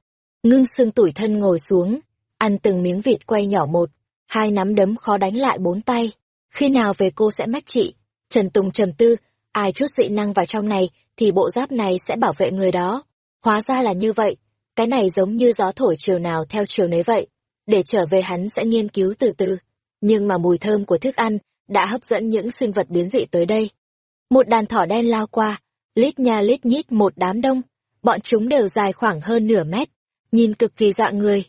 Ngưng xương tủi thân ngồi xuống, ăn từng miếng vịt quay nhỏ một, hai nắm đấm khó đánh lại bốn tay. Khi nào về cô sẽ mách chị? Trần Tùng trầm tư, ai chút dị năng vào trong này thì bộ giáp này sẽ bảo vệ người đó. Hóa ra là như vậy, cái này giống như gió thổi chiều nào theo chiều nấy vậy. Để trở về hắn sẽ nghiên cứu từ từ. nhưng mà mùi thơm của thức ăn đã hấp dẫn những sinh vật biến dị tới đây. Một đàn thỏ đen lao qua, lít nha lít nhít một đám đông, bọn chúng đều dài khoảng hơn nửa mét, nhìn cực kỳ dọa người.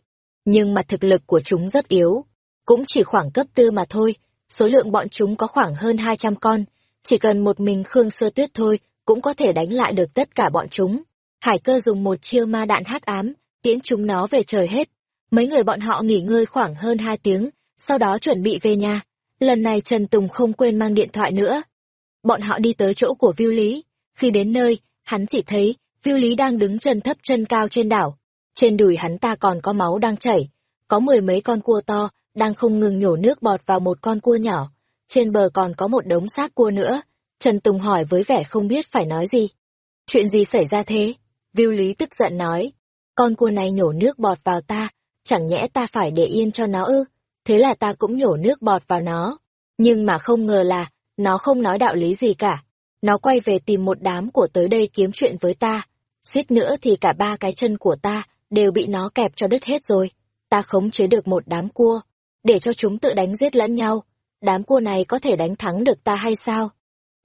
Nhưng mà thực lực của chúng rất yếu, cũng chỉ khoảng cấp tư mà thôi, số lượng bọn chúng có khoảng hơn 200 con, chỉ cần một mình Khương Sơ Tuyết thôi cũng có thể đánh lại được tất cả bọn chúng. Hải cơ dùng một chiêu ma đạn hắc ám, tiễn chúng nó về trời hết. Mấy người bọn họ nghỉ ngơi khoảng hơn 2 tiếng, sau đó chuẩn bị về nhà. Lần này Trần Tùng không quên mang điện thoại nữa. Bọn họ đi tới chỗ của Viu Lý. Khi đến nơi, hắn chỉ thấy Viu Lý đang đứng chân thấp chân cao trên đảo. Trên đùi hắn ta còn có máu đang chảy. Có mười mấy con cua to, đang không ngừng nhổ nước bọt vào một con cua nhỏ. Trên bờ còn có một đống xác cua nữa. Trần Tùng hỏi với vẻ không biết phải nói gì. Chuyện gì xảy ra thế? Viu Lý tức giận nói. Con cua này nhổ nước bọt vào ta, chẳng nhẽ ta phải để yên cho nó ư? Thế là ta cũng nhổ nước bọt vào nó. Nhưng mà không ngờ là, nó không nói đạo lý gì cả. Nó quay về tìm một đám của tới đây kiếm chuyện với ta. Suýt nữa thì cả ba cái chân của ta đều bị nó kẹp cho đứt hết rồi. Ta khống chế được một đám cua, để cho chúng tự đánh giết lẫn nhau. Đám cua này có thể đánh thắng được ta hay sao?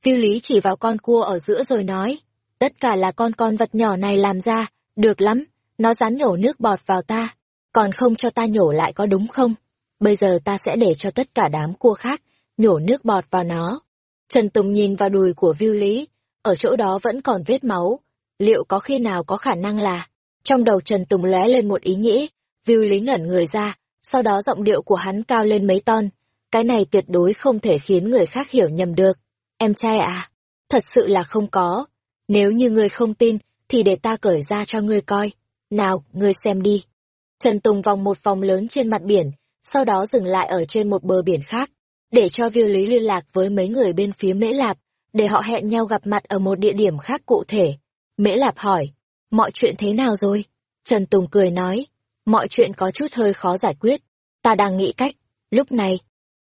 Phiêu lý chỉ vào con cua ở giữa rồi nói, tất cả là con con vật nhỏ này làm ra, được lắm, nó dán nhổ nước bọt vào ta, còn không cho ta nhổ lại có đúng không? Bây giờ ta sẽ để cho tất cả đám cua khác, nhổ nước bọt vào nó. Trần Tùng nhìn vào đùi của Viu Lý, ở chỗ đó vẫn còn vết máu, liệu có khi nào có khả năng là... Trong đầu Trần Tùng lóe lên một ý nghĩ, Viu Lý ngẩn người ra, sau đó giọng điệu của hắn cao lên mấy ton, cái này tuyệt đối không thể khiến người khác hiểu nhầm được. Em trai à? Thật sự là không có. Nếu như ngươi không tin, thì để ta cởi ra cho ngươi coi. Nào, ngươi xem đi. Trần Tùng vòng một vòng lớn trên mặt biển, sau đó dừng lại ở trên một bờ biển khác, để cho Viu Lý liên lạc với mấy người bên phía Mễ Lạp, để họ hẹn nhau gặp mặt ở một địa điểm khác cụ thể. Mễ Lạp hỏi, mọi chuyện thế nào rồi? Trần Tùng cười nói, mọi chuyện có chút hơi khó giải quyết, ta đang nghĩ cách. Lúc này,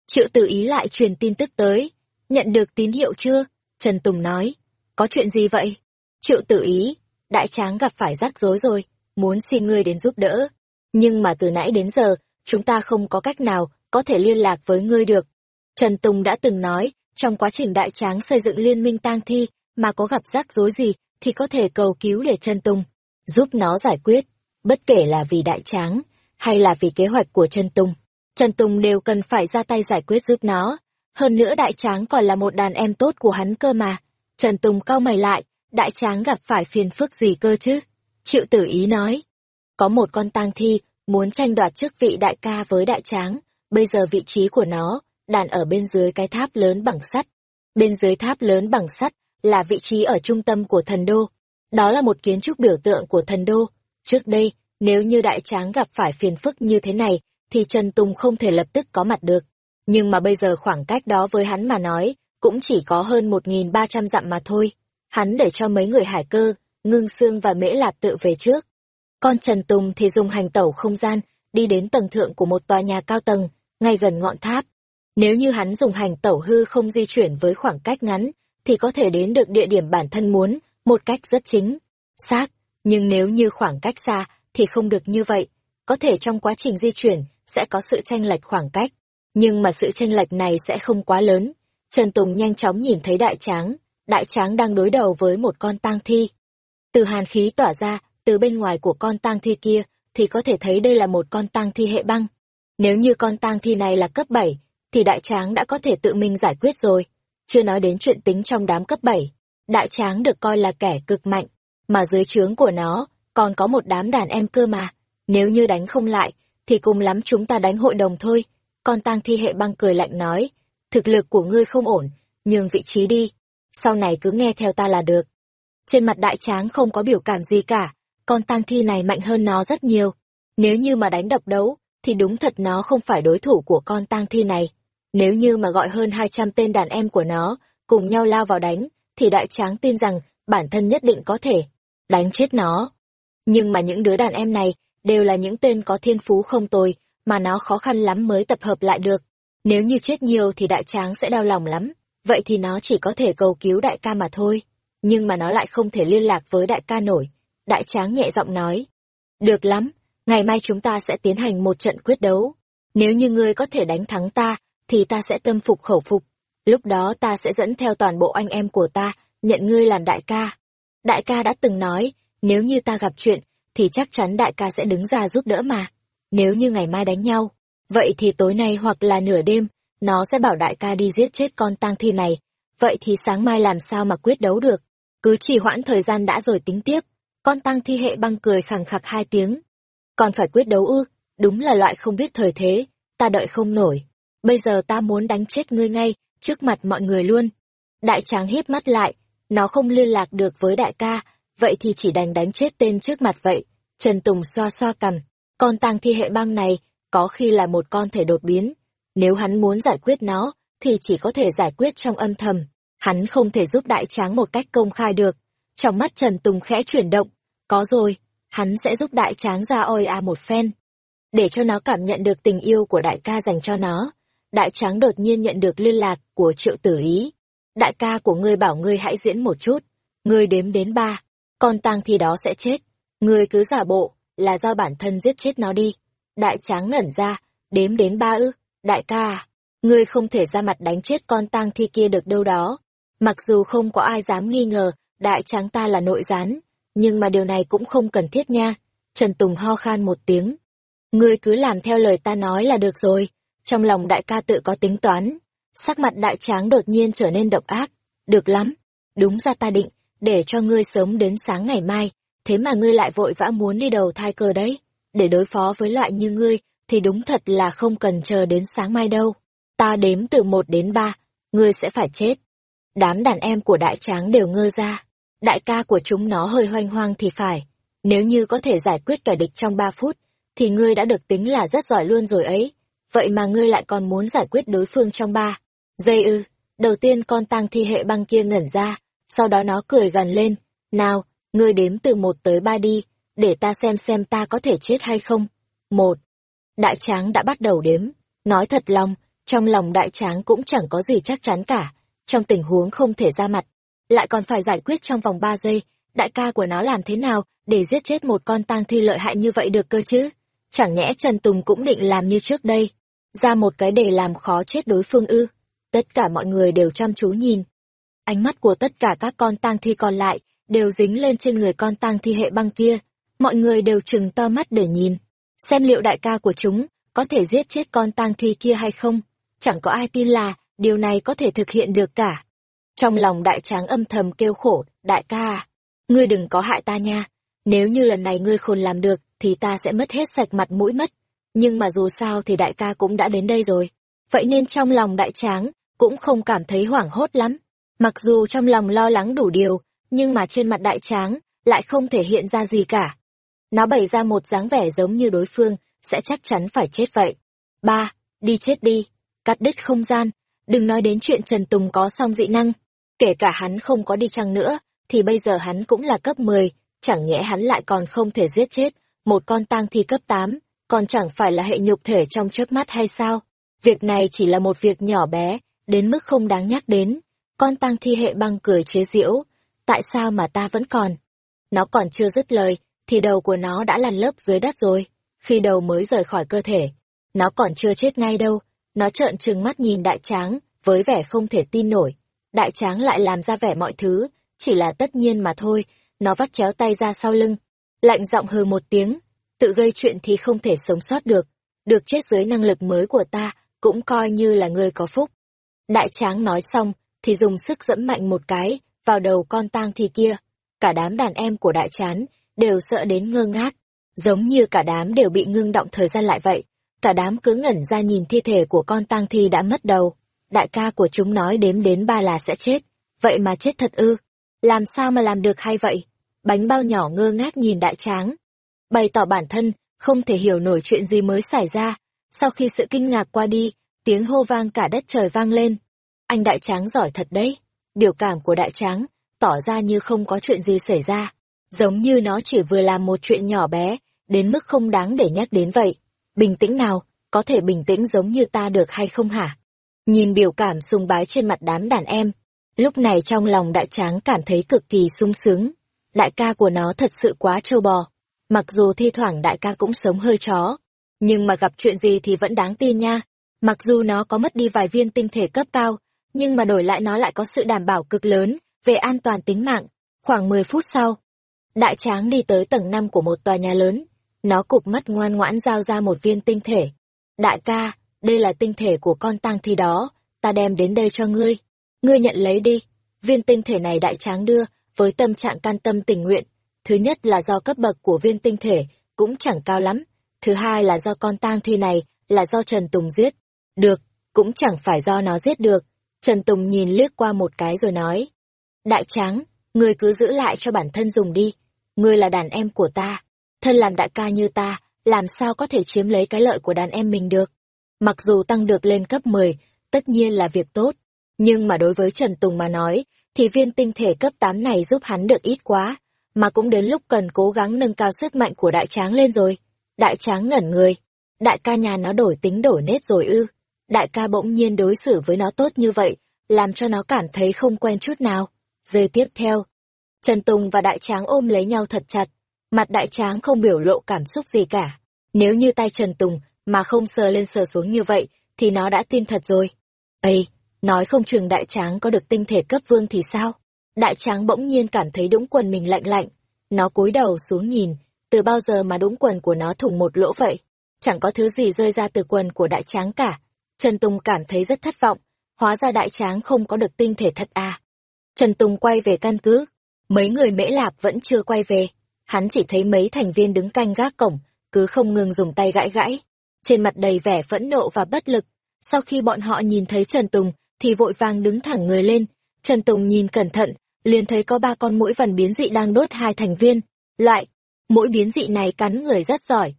Triệu Tử Ý lại truyền tin tức tới, nhận được tín hiệu chưa? Trần Tùng nói, có chuyện gì vậy? Triệu Tử Ý, đại tráng gặp phải rắc rối rồi, muốn xin ngươi đến giúp đỡ. Nhưng mà từ nãy đến giờ, chúng ta không có cách nào có thể liên lạc với ngươi được. Trần Tùng đã từng nói, trong quá trình đại tráng xây dựng liên minh tang thi, mà có gặp rắc rối gì, thì có thể cầu cứu để Trần Tùng giúp nó giải quyết, bất kể là vì đại tráng, hay là vì kế hoạch của Trần Tùng. Trần Tùng đều cần phải ra tay giải quyết giúp nó. Hơn nữa đại tráng còn là một đàn em tốt của hắn cơ mà. Trần Tùng cau mày lại, đại tráng gặp phải phiền phức gì cơ chứ? Triệu tử ý nói. Có một con tang thi muốn tranh đoạt chức vị đại ca với đại tráng, bây giờ vị trí của nó, đàn ở bên dưới cái tháp lớn bằng sắt. Bên dưới tháp lớn bằng sắt là vị trí ở trung tâm của thần đô. Đó là một kiến trúc biểu tượng của thần đô. Trước đây, nếu như đại tráng gặp phải phiền phức như thế này, thì Trần Tùng không thể lập tức có mặt được. Nhưng mà bây giờ khoảng cách đó với hắn mà nói, cũng chỉ có hơn 1.300 dặm mà thôi. Hắn để cho mấy người hải cơ, ngưng xương và mễ lạt tự về trước. Con Trần Tùng thì dùng hành tẩu không gian, đi đến tầng thượng của một tòa nhà cao tầng, ngay gần ngọn tháp. Nếu như hắn dùng hành tẩu hư không di chuyển với khoảng cách ngắn, thì có thể đến được địa điểm bản thân muốn, một cách rất chính, xác. Nhưng nếu như khoảng cách xa, thì không được như vậy. Có thể trong quá trình di chuyển, sẽ có sự tranh lệch khoảng cách. Nhưng mà sự tranh lệch này sẽ không quá lớn. Trần Tùng nhanh chóng nhìn thấy đại tráng. Đại tráng đang đối đầu với một con tang thi. Từ hàn khí tỏa ra, từ bên ngoài của con tang thi kia, thì có thể thấy đây là một con tang thi hệ băng. Nếu như con tang thi này là cấp 7, thì đại tráng đã có thể tự mình giải quyết rồi. Chưa nói đến chuyện tính trong đám cấp 7. Đại tráng được coi là kẻ cực mạnh, mà dưới trướng của nó, còn có một đám đàn em cơ mà. Nếu như đánh không lại, thì cùng lắm chúng ta đánh hội đồng thôi. Con tang thi hệ băng cười lạnh nói, thực lực của ngươi không ổn, nhường vị trí đi. Sau này cứ nghe theo ta là được. Trên mặt đại tráng không có biểu cảm gì cả, con tang thi này mạnh hơn nó rất nhiều. Nếu như mà đánh độc đấu, thì đúng thật nó không phải đối thủ của con tang thi này. Nếu như mà gọi hơn 200 tên đàn em của nó, cùng nhau lao vào đánh, thì đại tráng tin rằng bản thân nhất định có thể đánh chết nó. Nhưng mà những đứa đàn em này đều là những tên có thiên phú không tồi, mà nó khó khăn lắm mới tập hợp lại được. Nếu như chết nhiều thì đại tráng sẽ đau lòng lắm, vậy thì nó chỉ có thể cầu cứu đại ca mà thôi. Nhưng mà nó lại không thể liên lạc với đại ca nổi. Đại tráng nhẹ giọng nói. Được lắm, ngày mai chúng ta sẽ tiến hành một trận quyết đấu. Nếu như ngươi có thể đánh thắng ta, thì ta sẽ tâm phục khẩu phục. Lúc đó ta sẽ dẫn theo toàn bộ anh em của ta, nhận ngươi làm đại ca. Đại ca đã từng nói, nếu như ta gặp chuyện, thì chắc chắn đại ca sẽ đứng ra giúp đỡ mà. Nếu như ngày mai đánh nhau, vậy thì tối nay hoặc là nửa đêm, nó sẽ bảo đại ca đi giết chết con tang thi này. Vậy thì sáng mai làm sao mà quyết đấu được? Cứ trì hoãn thời gian đã rồi tính tiếp. Con tang thi hệ băng cười khẳng khặc hai tiếng. Còn phải quyết đấu ư, đúng là loại không biết thời thế, ta đợi không nổi. Bây giờ ta muốn đánh chết ngươi ngay, trước mặt mọi người luôn. Đại tráng hiếp mắt lại, nó không liên lạc được với đại ca, vậy thì chỉ đành đánh chết tên trước mặt vậy. Trần Tùng xoa xoa cằm, con tang thi hệ băng này, có khi là một con thể đột biến. Nếu hắn muốn giải quyết nó, thì chỉ có thể giải quyết trong âm thầm. Hắn không thể giúp đại tráng một cách công khai được. Trong mắt Trần Tùng khẽ chuyển động. Có rồi, hắn sẽ giúp đại tráng ra oi a à một phen. Để cho nó cảm nhận được tình yêu của đại ca dành cho nó. Đại tráng đột nhiên nhận được liên lạc của triệu tử ý. Đại ca của ngươi bảo ngươi hãy diễn một chút. Ngươi đếm đến ba, con tang thi đó sẽ chết. Ngươi cứ giả bộ, là do bản thân giết chết nó đi. Đại tráng ngẩn ra, đếm đến ba ư, đại ca à, ngươi không thể ra mặt đánh chết con tang thi kia được đâu đó. Mặc dù không có ai dám nghi ngờ, đại tráng ta là nội gián, nhưng mà điều này cũng không cần thiết nha. Trần Tùng ho khan một tiếng. Ngươi cứ làm theo lời ta nói là được rồi. Trong lòng đại ca tự có tính toán. Sắc mặt đại tráng đột nhiên trở nên độc ác. Được lắm. Đúng ra ta định, để cho ngươi sớm đến sáng ngày mai. Thế mà ngươi lại vội vã muốn đi đầu thai cơ đấy. Để đối phó với loại như ngươi, thì đúng thật là không cần chờ đến sáng mai đâu. Ta đếm từ một đến ba, ngươi sẽ phải chết. Đám đàn em của đại tráng đều ngơ ra. Đại ca của chúng nó hơi hoanh hoang thì phải. Nếu như có thể giải quyết kẻ địch trong ba phút, thì ngươi đã được tính là rất giỏi luôn rồi ấy. Vậy mà ngươi lại còn muốn giải quyết đối phương trong ba. Dây ư, đầu tiên con tăng thi hệ băng kia ngẩn ra, sau đó nó cười gần lên. Nào, ngươi đếm từ một tới ba đi, để ta xem xem ta có thể chết hay không. Một. Đại tráng đã bắt đầu đếm. Nói thật lòng, trong lòng đại tráng cũng chẳng có gì chắc chắn cả. Trong tình huống không thể ra mặt, lại còn phải giải quyết trong vòng ba giây, đại ca của nó làm thế nào để giết chết một con tang thi lợi hại như vậy được cơ chứ? Chẳng nhẽ Trần Tùng cũng định làm như trước đây, ra một cái để làm khó chết đối phương ư? Tất cả mọi người đều chăm chú nhìn. Ánh mắt của tất cả các con tang thi còn lại đều dính lên trên người con tang thi hệ băng kia. Mọi người đều trừng to mắt để nhìn, xem liệu đại ca của chúng có thể giết chết con tang thi kia hay không. Chẳng có ai tin là điều này có thể thực hiện được cả. Trong lòng đại tráng âm thầm kêu khổ, đại ca à, ngươi đừng có hại ta nha. Nếu như lần này ngươi khôn làm được, thì ta sẽ mất hết sạch mặt mũi mất. Nhưng mà dù sao thì đại ca cũng đã đến đây rồi. Vậy nên trong lòng đại tráng, cũng không cảm thấy hoảng hốt lắm. Mặc dù trong lòng lo lắng đủ điều, nhưng mà trên mặt đại tráng, lại không thể hiện ra gì cả. Nó bày ra một dáng vẻ giống như đối phương, sẽ chắc chắn phải chết vậy. Ba, đi chết đi, cắt đứt không gian, đừng nói đến chuyện Trần Tùng có song dị năng. Kể cả hắn không có đi chăng nữa, thì bây giờ hắn cũng là cấp 10, chẳng nhẽ hắn lại còn không thể giết chết một con tang thi cấp 8, còn chẳng phải là hệ nhục thể trong chớp mắt hay sao? Việc này chỉ là một việc nhỏ bé, đến mức không đáng nhắc đến. Con tang thi hệ băng cười chế giễu, tại sao mà ta vẫn còn? Nó còn chưa dứt lời, thì đầu của nó đã lăn lớp dưới đất rồi. Khi đầu mới rời khỏi cơ thể, nó còn chưa chết ngay đâu. Nó trợn trừng mắt nhìn đại tráng, với vẻ không thể tin nổi. Đại tráng lại làm ra vẻ mọi thứ, chỉ là tất nhiên mà thôi, nó vắt chéo tay ra sau lưng. Lạnh giọng hừ một tiếng, tự gây chuyện thì không thể sống sót được. Được chết dưới năng lực mới của ta, cũng coi như là người có phúc. Đại tráng nói xong, thì dùng sức dẫm mạnh một cái, vào đầu con tang thi kia. Cả đám đàn em của đại Tráng đều sợ đến ngơ ngác. Giống như cả đám đều bị ngưng động thời gian lại vậy. Cả đám cứ ngẩn ra nhìn thi thể của con tang thi đã mất đầu. Đại ca của chúng nói đếm đến ba là sẽ chết. Vậy mà chết thật ư. Làm sao mà làm được hay vậy? Bánh bao nhỏ ngơ ngác nhìn đại tráng. Bày tỏ bản thân, không thể hiểu nổi chuyện gì mới xảy ra. Sau khi sự kinh ngạc qua đi, tiếng hô vang cả đất trời vang lên. Anh đại tráng giỏi thật đấy. Biểu cảm của đại tráng, tỏ ra như không có chuyện gì xảy ra. Giống như nó chỉ vừa làm một chuyện nhỏ bé, đến mức không đáng để nhắc đến vậy. Bình tĩnh nào, có thể bình tĩnh giống như ta được hay không hả? Nhìn biểu cảm sung bái trên mặt đám đàn em, lúc này trong lòng đại tráng cảm thấy cực kỳ sung sướng. Đại ca của nó thật sự quá trâu bò. Mặc dù thi thoảng đại ca cũng sống hơi chó, nhưng mà gặp chuyện gì thì vẫn đáng tin nha. Mặc dù nó có mất đi vài viên tinh thể cấp cao, nhưng mà đổi lại nó lại có sự đảm bảo cực lớn về an toàn tính mạng. Khoảng 10 phút sau, đại tráng đi tới tầng 5 của một tòa nhà lớn. Nó cụp mắt ngoan ngoãn giao ra một viên tinh thể. Đại ca, đây là tinh thể của con tang thi đó, ta đem đến đây cho ngươi. Ngươi nhận lấy đi. Viên tinh thể này đại tráng đưa, với tâm trạng can tâm tình nguyện. Thứ nhất là do cấp bậc của viên tinh thể cũng chẳng cao lắm. Thứ hai là do con tang thi này là do Trần Tùng giết. Được, cũng chẳng phải do nó giết được. Trần Tùng nhìn liếc qua một cái rồi nói. Đại tráng, ngươi cứ giữ lại cho bản thân dùng đi. Ngươi là đàn em của ta. Thân làm đại ca như ta, làm sao có thể chiếm lấy cái lợi của đàn em mình được. Mặc dù tăng được lên cấp 10, tất nhiên là việc tốt. Nhưng mà đối với Trần Tùng mà nói, thì viên tinh thể cấp 8 này giúp hắn được ít quá. Mà cũng đến lúc cần cố gắng nâng cao sức mạnh của đại tráng lên rồi. Đại tráng ngẩn người. Đại ca nhà nó đổi tính đổi nết rồi ư. Đại ca bỗng nhiên đối xử với nó tốt như vậy, làm cho nó cảm thấy không quen chút nào. Giây tiếp theo, Trần Tùng và đại tráng ôm lấy nhau thật chặt. Mặt đại tráng không biểu lộ cảm xúc gì cả. Nếu như tay Trần Tùng mà không sờ lên sờ xuống như vậy, thì nó đã tin thật rồi. Ây, nói không chừng đại tráng có được tinh thể cấp vương thì sao? Đại tráng bỗng nhiên cảm thấy đũng quần mình lạnh lạnh. Nó cúi đầu xuống nhìn, từ bao giờ mà đũng quần của nó thủng một lỗ vậy? Chẳng có thứ gì rơi ra từ quần của đại tráng cả. Trần Tùng cảm thấy rất thất vọng, hóa ra đại tráng không có được tinh thể thật à. Trần Tùng quay về căn cứ, mấy người mễ lạp vẫn chưa quay về. Hắn chỉ thấy mấy thành viên đứng canh gác cổng, cứ không ngừng dùng tay gãi gãi. Trên mặt đầy vẻ phẫn nộ và bất lực. Sau khi bọn họ nhìn thấy Trần Tùng, thì vội vàng đứng thẳng người lên. Trần Tùng nhìn cẩn thận, liền thấy có ba con mũi vằn biến dị đang đốt hai thành viên. Loại, mũi biến dị này cắn người rất giỏi.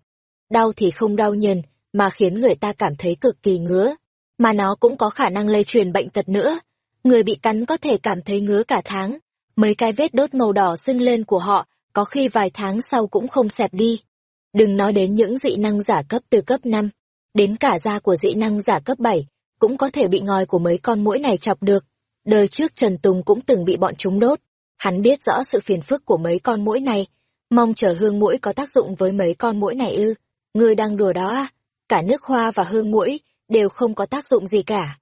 Đau thì không đau nhờn, mà khiến người ta cảm thấy cực kỳ ngứa. Mà nó cũng có khả năng lây truyền bệnh tật nữa. Người bị cắn có thể cảm thấy ngứa cả tháng. Mấy cái vết đốt màu đỏ sưng lên của họ, có khi vài tháng sau cũng không xẹp đi. Đừng nói đến những dị năng giả cấp từ cấp 5, đến cả da của dị năng giả cấp 7, cũng có thể bị ngòi của mấy con muỗi này chọc được. Đời trước Trần Tùng cũng từng bị bọn chúng đốt. Hắn biết rõ sự phiền phức của mấy con muỗi này. Mong chờ hương mũi có tác dụng với mấy con muỗi này ư. Ngươi đang đùa đó à? Cả nước hoa và hương mũi đều không có tác dụng gì cả.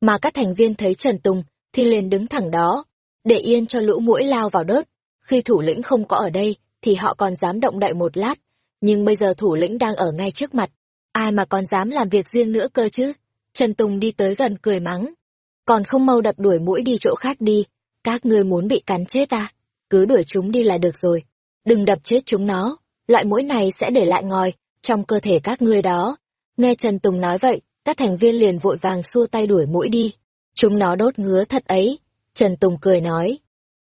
Mà các thành viên thấy Trần Tùng thì liền đứng thẳng đó, để yên cho lũ mũi lao vào đốt. Khi thủ lĩnh không có ở đây thì họ còn dám động đậy một lát. Nhưng bây giờ thủ lĩnh đang ở ngay trước mặt. Ai mà còn dám làm việc riêng nữa cơ chứ? Trần Tùng đi tới gần cười mắng. Còn không mau đập đuổi mũi đi chỗ khác đi. Các ngươi muốn bị cắn chết à? Cứ đuổi chúng đi là được rồi. Đừng đập chết chúng nó. Loại mũi này sẽ để lại ngòi trong cơ thể các ngươi đó. Nghe Trần Tùng nói vậy, các thành viên liền vội vàng xua tay đuổi mũi đi. Chúng nó đốt ngứa thật ấy. Trần Tùng cười nói.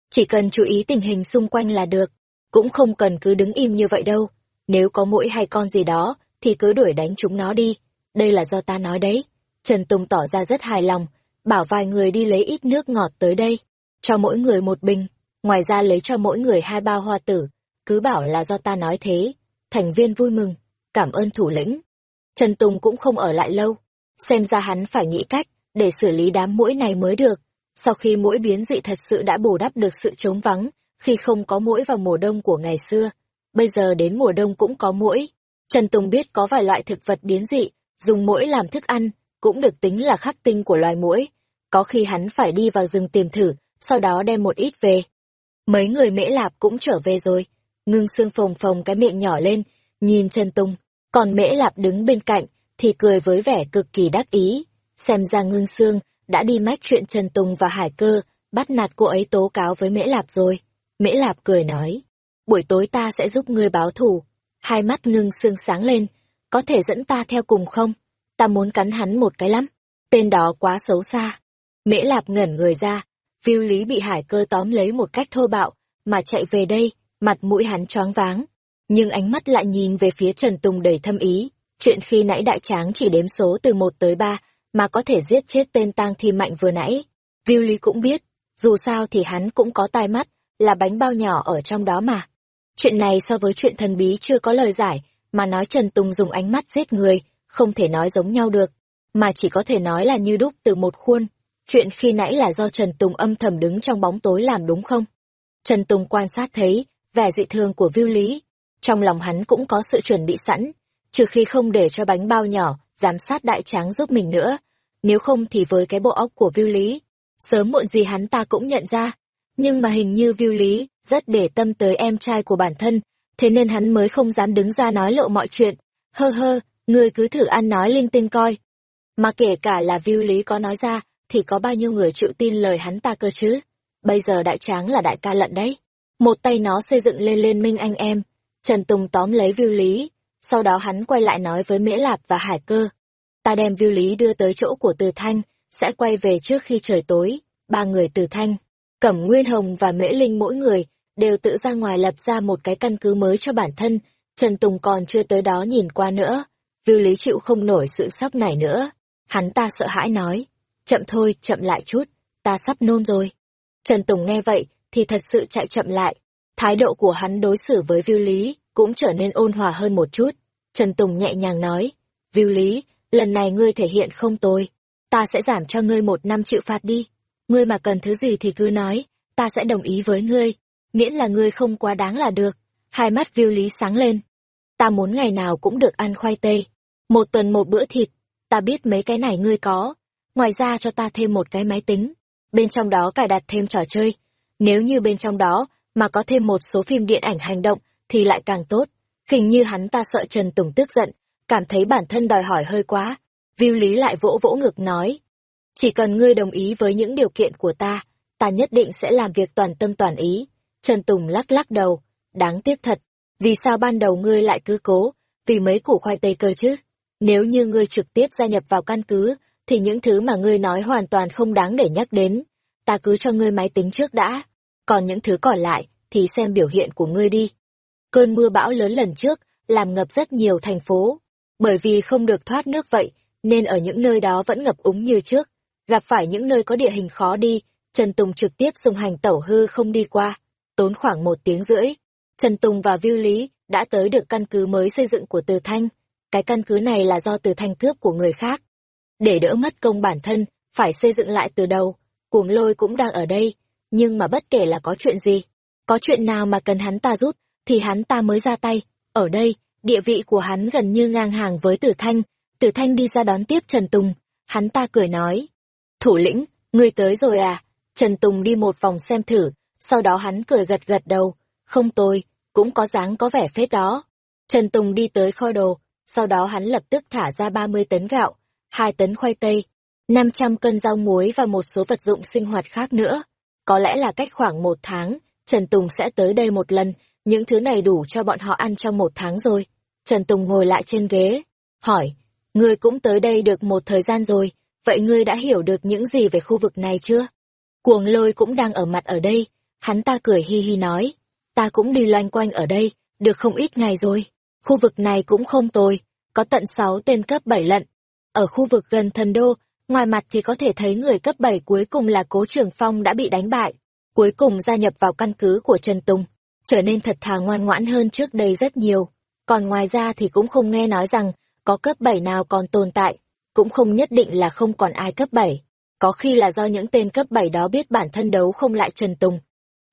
Chỉ cần chú ý tình hình xung quanh là được. Cũng không cần cứ đứng im như vậy đâu. Nếu có mũi hay con gì đó, thì cứ đuổi đánh chúng nó đi. Đây là do ta nói đấy. Trần Tùng tỏ ra rất hài lòng, bảo vài người đi lấy ít nước ngọt tới đây. Cho mỗi người một bình, ngoài ra lấy cho mỗi người hai bao hoa tử. Cứ bảo là do ta nói thế. Thành viên vui mừng, cảm ơn thủ lĩnh. Trần Tùng cũng không ở lại lâu. Xem ra hắn phải nghĩ cách để xử lý đám mũi này mới được. Sau khi mũi biến dị thật sự đã bù đắp được sự trống vắng, khi không có mũi vào mùa đông của ngày xưa. Bây giờ đến mùa đông cũng có mũi. Trần Tùng biết có vài loại thực vật biến dị, dùng mũi làm thức ăn, cũng được tính là khắc tinh của loài mũi. Có khi hắn phải đi vào rừng tìm thử, sau đó đem một ít về. Mấy người mễ lạp cũng trở về rồi. Ngưng xương phồng phồng cái miệng nhỏ lên, nhìn Trần Tùng. Còn mễ lạp đứng bên cạnh, thì cười với vẻ cực kỳ đắc ý. Xem ra ngưng Sương đã đi mách chuyện Trần Tùng và Hải Cơ, bắt nạt cô ấy tố cáo với mễ lạp rồi. Mễ lạp cười nói, buổi tối ta sẽ giúp ngươi báo thù. Hai mắt ngưng Sương sáng lên, có thể dẫn ta theo cùng không? Ta muốn cắn hắn một cái lắm. Tên đó quá xấu xa. Mễ lạp ngẩn người ra, phiêu lý bị hải cơ tóm lấy một cách thô bạo, mà chạy về đây, mặt mũi hắn choáng váng. Nhưng ánh mắt lại nhìn về phía Trần Tùng đầy thâm ý. Chuyện khi nãy đại tráng chỉ đếm số từ một tới ba mà có thể giết chết tên tang thi mạnh vừa nãy. Viu Lý cũng biết, dù sao thì hắn cũng có tai mắt, là bánh bao nhỏ ở trong đó mà. Chuyện này so với chuyện thần bí chưa có lời giải, mà nói Trần Tùng dùng ánh mắt giết người, không thể nói giống nhau được, mà chỉ có thể nói là như đúc từ một khuôn. Chuyện khi nãy là do Trần Tùng âm thầm đứng trong bóng tối làm đúng không? Trần Tùng quan sát thấy, vẻ dị thường của Viu Lý. Trong lòng hắn cũng có sự chuẩn bị sẵn, trừ khi không để cho bánh bao nhỏ giám sát đại tráng giúp mình nữa. Nếu không thì với cái bộ óc của Viu Lý, sớm muộn gì hắn ta cũng nhận ra. Nhưng mà hình như Viu Lý rất để tâm tới em trai của bản thân, thế nên hắn mới không dám đứng ra nói lộ mọi chuyện. Hơ hơ, ngươi cứ thử ăn nói linh tinh coi. Mà kể cả là Viu Lý có nói ra, thì có bao nhiêu người chịu tin lời hắn ta cơ chứ? Bây giờ đại tráng là đại ca lận đấy. Một tay nó xây dựng lên liên minh anh em. Trần Tùng tóm lấy Viu Lý, sau đó hắn quay lại nói với Mễ Lạp và Hải Cơ. Ta đem Viu Lý đưa tới chỗ của Từ Thanh, sẽ quay về trước khi trời tối. Ba người Từ Thanh, Cẩm Nguyên Hồng và Mễ Linh mỗi người đều tự ra ngoài lập ra một cái căn cứ mới cho bản thân. Trần Tùng còn chưa tới đó nhìn qua nữa. Viu Lý chịu không nổi sự sắp này nữa. Hắn ta sợ hãi nói. Chậm thôi, chậm lại chút, ta sắp nôn rồi. Trần Tùng nghe vậy, thì thật sự chạy chậm lại. Thái độ của hắn đối xử với Viu Lý cũng trở nên ôn hòa hơn một chút. Trần Tùng nhẹ nhàng nói, Viu Lý, lần này ngươi thể hiện không tồi. Ta sẽ giảm cho ngươi một năm chịu phạt đi. Ngươi mà cần thứ gì thì cứ nói, ta sẽ đồng ý với ngươi. Miễn là ngươi không quá đáng là được. Hai mắt Viu Lý sáng lên. Ta muốn ngày nào cũng được ăn khoai tây. Một tuần một bữa thịt. Ta biết mấy cái này ngươi có. Ngoài ra cho ta thêm một cái máy tính. Bên trong đó cài đặt thêm trò chơi. Nếu như bên trong đó mà có thêm một số phim điện ảnh hành động thì lại càng tốt. Hình như hắn ta sợ Trần Tùng tức giận, cảm thấy bản thân đòi hỏi hơi quá. Viu Lý lại vỗ vỗ ngực nói. Chỉ cần ngươi đồng ý với những điều kiện của ta, ta nhất định sẽ làm việc toàn tâm toàn ý. Trần Tùng lắc lắc đầu. Đáng tiếc thật. Vì sao ban đầu ngươi lại cứ cố, vì mấy củ khoai tây cơ chứ? Nếu như ngươi trực tiếp gia nhập vào căn cứ, thì những thứ mà ngươi nói hoàn toàn không đáng để nhắc đến. Ta cứ cho ngươi máy tính trước đã. Còn những thứ còn lại, thì xem biểu hiện của ngươi đi. Cơn mưa bão lớn lần trước, làm ngập rất nhiều thành phố. Bởi vì không được thoát nước vậy, nên ở những nơi đó vẫn ngập úng như trước. Gặp phải những nơi có địa hình khó đi, Trần Tùng trực tiếp dùng hành tẩu hư không đi qua. Tốn khoảng một tiếng rưỡi. Trần Tùng và Viu Lý đã tới được căn cứ mới xây dựng của Từ Thanh. Cái căn cứ này là do Từ Thanh cướp của người khác. Để đỡ mất công bản thân, phải xây dựng lại từ đầu. Cuồng lôi cũng đang ở đây, nhưng mà bất kể là có chuyện gì, có chuyện nào mà cần hắn ta giúp, thì hắn ta mới ra tay. Ở đây, địa vị của hắn gần như ngang hàng với Tử Thanh. Tử Thanh đi ra đón tiếp Trần Tùng. Hắn ta cười nói. Thủ lĩnh, ngươi tới rồi à? Trần Tùng đi một vòng xem thử, sau đó hắn cười gật gật đầu. Không tôi, cũng có dáng có vẻ phết đó. Trần Tùng đi tới kho đồ, sau đó hắn lập tức thả ra 30 tấn gạo, 2 tấn khoai tây, 500 cân rau muối và một số vật dụng sinh hoạt khác nữa. Có lẽ là cách khoảng một tháng, Trần Tùng sẽ tới đây một lần, những thứ này đủ cho bọn họ ăn trong một tháng rồi. Trần Tùng ngồi lại trên ghế, hỏi, ngươi cũng tới đây được một thời gian rồi, vậy ngươi đã hiểu được những gì về khu vực này chưa? Cuồng lôi cũng đang ở mặt ở đây, hắn ta cười hi hi nói, ta cũng đi loanh quanh ở đây, được không ít ngày rồi. Khu vực này cũng không tồi, có tận 6 tên cấp 7 lận. Ở khu vực gần thần đô, ngoài mặt thì có thể thấy người cấp 7 cuối cùng là Cố Trường Phong đã bị đánh bại cuối cùng gia nhập vào căn cứ của Trần Tùng, trở nên thật thà ngoan ngoãn hơn trước đây rất nhiều. Còn ngoài ra thì cũng không nghe nói rằng có cấp 7 nào còn tồn tại, cũng không nhất định là không còn ai cấp 7. Có khi là do những tên cấp 7 đó biết bản thân đấu không lại Trần Tùng.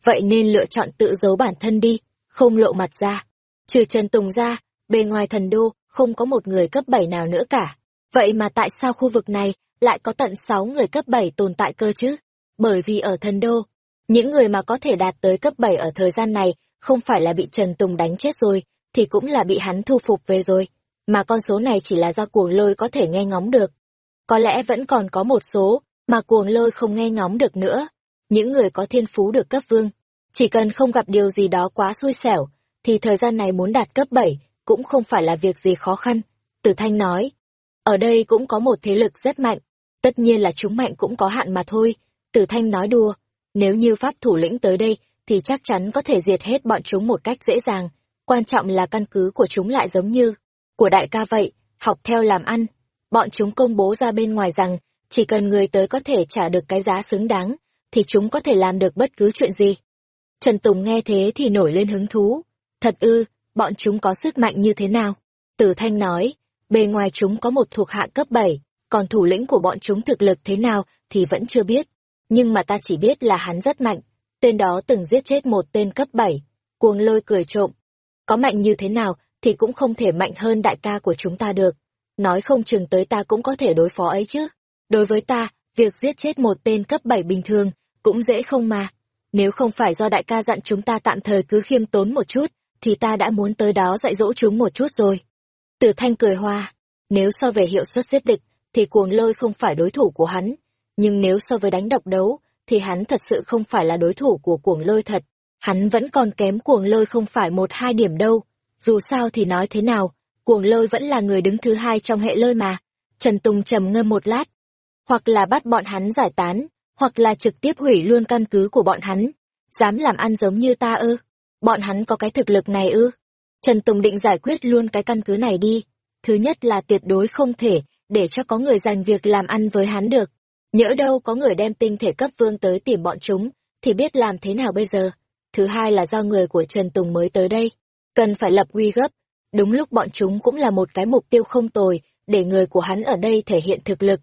Vậy nên lựa chọn tự giấu bản thân đi, không lộ mặt ra. Trừ Trần Tùng ra, bề ngoài thần đô, không có một người cấp 7 nào nữa cả. Vậy mà tại sao khu vực này lại có tận 6 người cấp 7 tồn tại cơ chứ? Bởi vì ở thần đô, những người mà có thể đạt tới cấp 7 ở thời gian này không phải là bị Trần Tùng đánh chết rồi, thì cũng là bị hắn thu phục về rồi. Mà con số này chỉ là do cuồng lôi có thể nghe ngóng được. Có lẽ vẫn còn có một số mà cuồng lôi không nghe ngóng được nữa. Những người có thiên phú được cấp vương. Chỉ cần không gặp điều gì đó quá xui xẻo, thì thời gian này muốn đạt cấp 7 cũng không phải là việc gì khó khăn. Tử Thanh nói, ở đây cũng có một thế lực rất mạnh. Tất nhiên là chúng mạnh cũng có hạn mà thôi. Tử Thanh nói đùa, nếu như pháp thủ lĩnh tới đây, thì chắc chắn có thể diệt hết bọn chúng một cách dễ dàng. Quan trọng là căn cứ của chúng lại giống như của đại ca vậy, học theo làm ăn. Bọn chúng công bố ra bên ngoài rằng, chỉ cần người tới có thể trả được cái giá xứng đáng, thì chúng có thể làm được bất cứ chuyện gì. Trần Tùng nghe thế thì nổi lên hứng thú. Thật ư, bọn chúng có sức mạnh như thế nào? Tử Thanh nói, bề ngoài chúng có một thuộc hạ cấp 7, còn thủ lĩnh của bọn chúng thực lực thế nào thì vẫn chưa biết nhưng mà ta chỉ biết là hắn rất mạnh, tên đó từng giết chết một tên cấp 7, cuồng lôi cười trộm. Có mạnh như thế nào thì cũng không thể mạnh hơn đại ca của chúng ta được. nói không chừng tới ta cũng có thể đối phó ấy chứ. Đối với ta, việc giết chết một tên cấp 7 bình thường, cũng dễ không mà. Nếu không phải do đại ca dặn chúng ta tạm thời cứ khiêm tốn một chút, thì ta đã muốn tới đó dạy dỗ chúng một chút rồi. Tử Thanh cười hoa, nếu so về hiệu suất giết địch, thì cuồng lôi không phải đối thủ của hắn. Nhưng nếu so với đánh độc đấu, thì hắn thật sự không phải là đối thủ của cuồng lôi thật. Hắn vẫn còn kém cuồng lôi không phải một hai điểm đâu. Dù sao thì nói thế nào, cuồng lôi vẫn là người đứng thứ hai trong hệ lôi mà. Trần Tùng trầm ngâm một lát. Hoặc là bắt bọn hắn giải tán, hoặc là trực tiếp hủy luôn căn cứ của bọn hắn. Dám làm ăn giống như ta ư? Bọn hắn có cái thực lực này ư? Trần Tùng định giải quyết luôn cái căn cứ này đi. Thứ nhất là tuyệt đối không thể để cho có người giành việc làm ăn với hắn được. Nhỡ đâu có người đem tinh thể cấp vương tới tìm bọn chúng, thì biết làm thế nào bây giờ. Thứ hai là do người của Trần Tùng mới tới đây. Cần phải lập uy gấp. Đúng lúc bọn chúng cũng là một cái mục tiêu không tồi, để người của hắn ở đây thể hiện thực lực.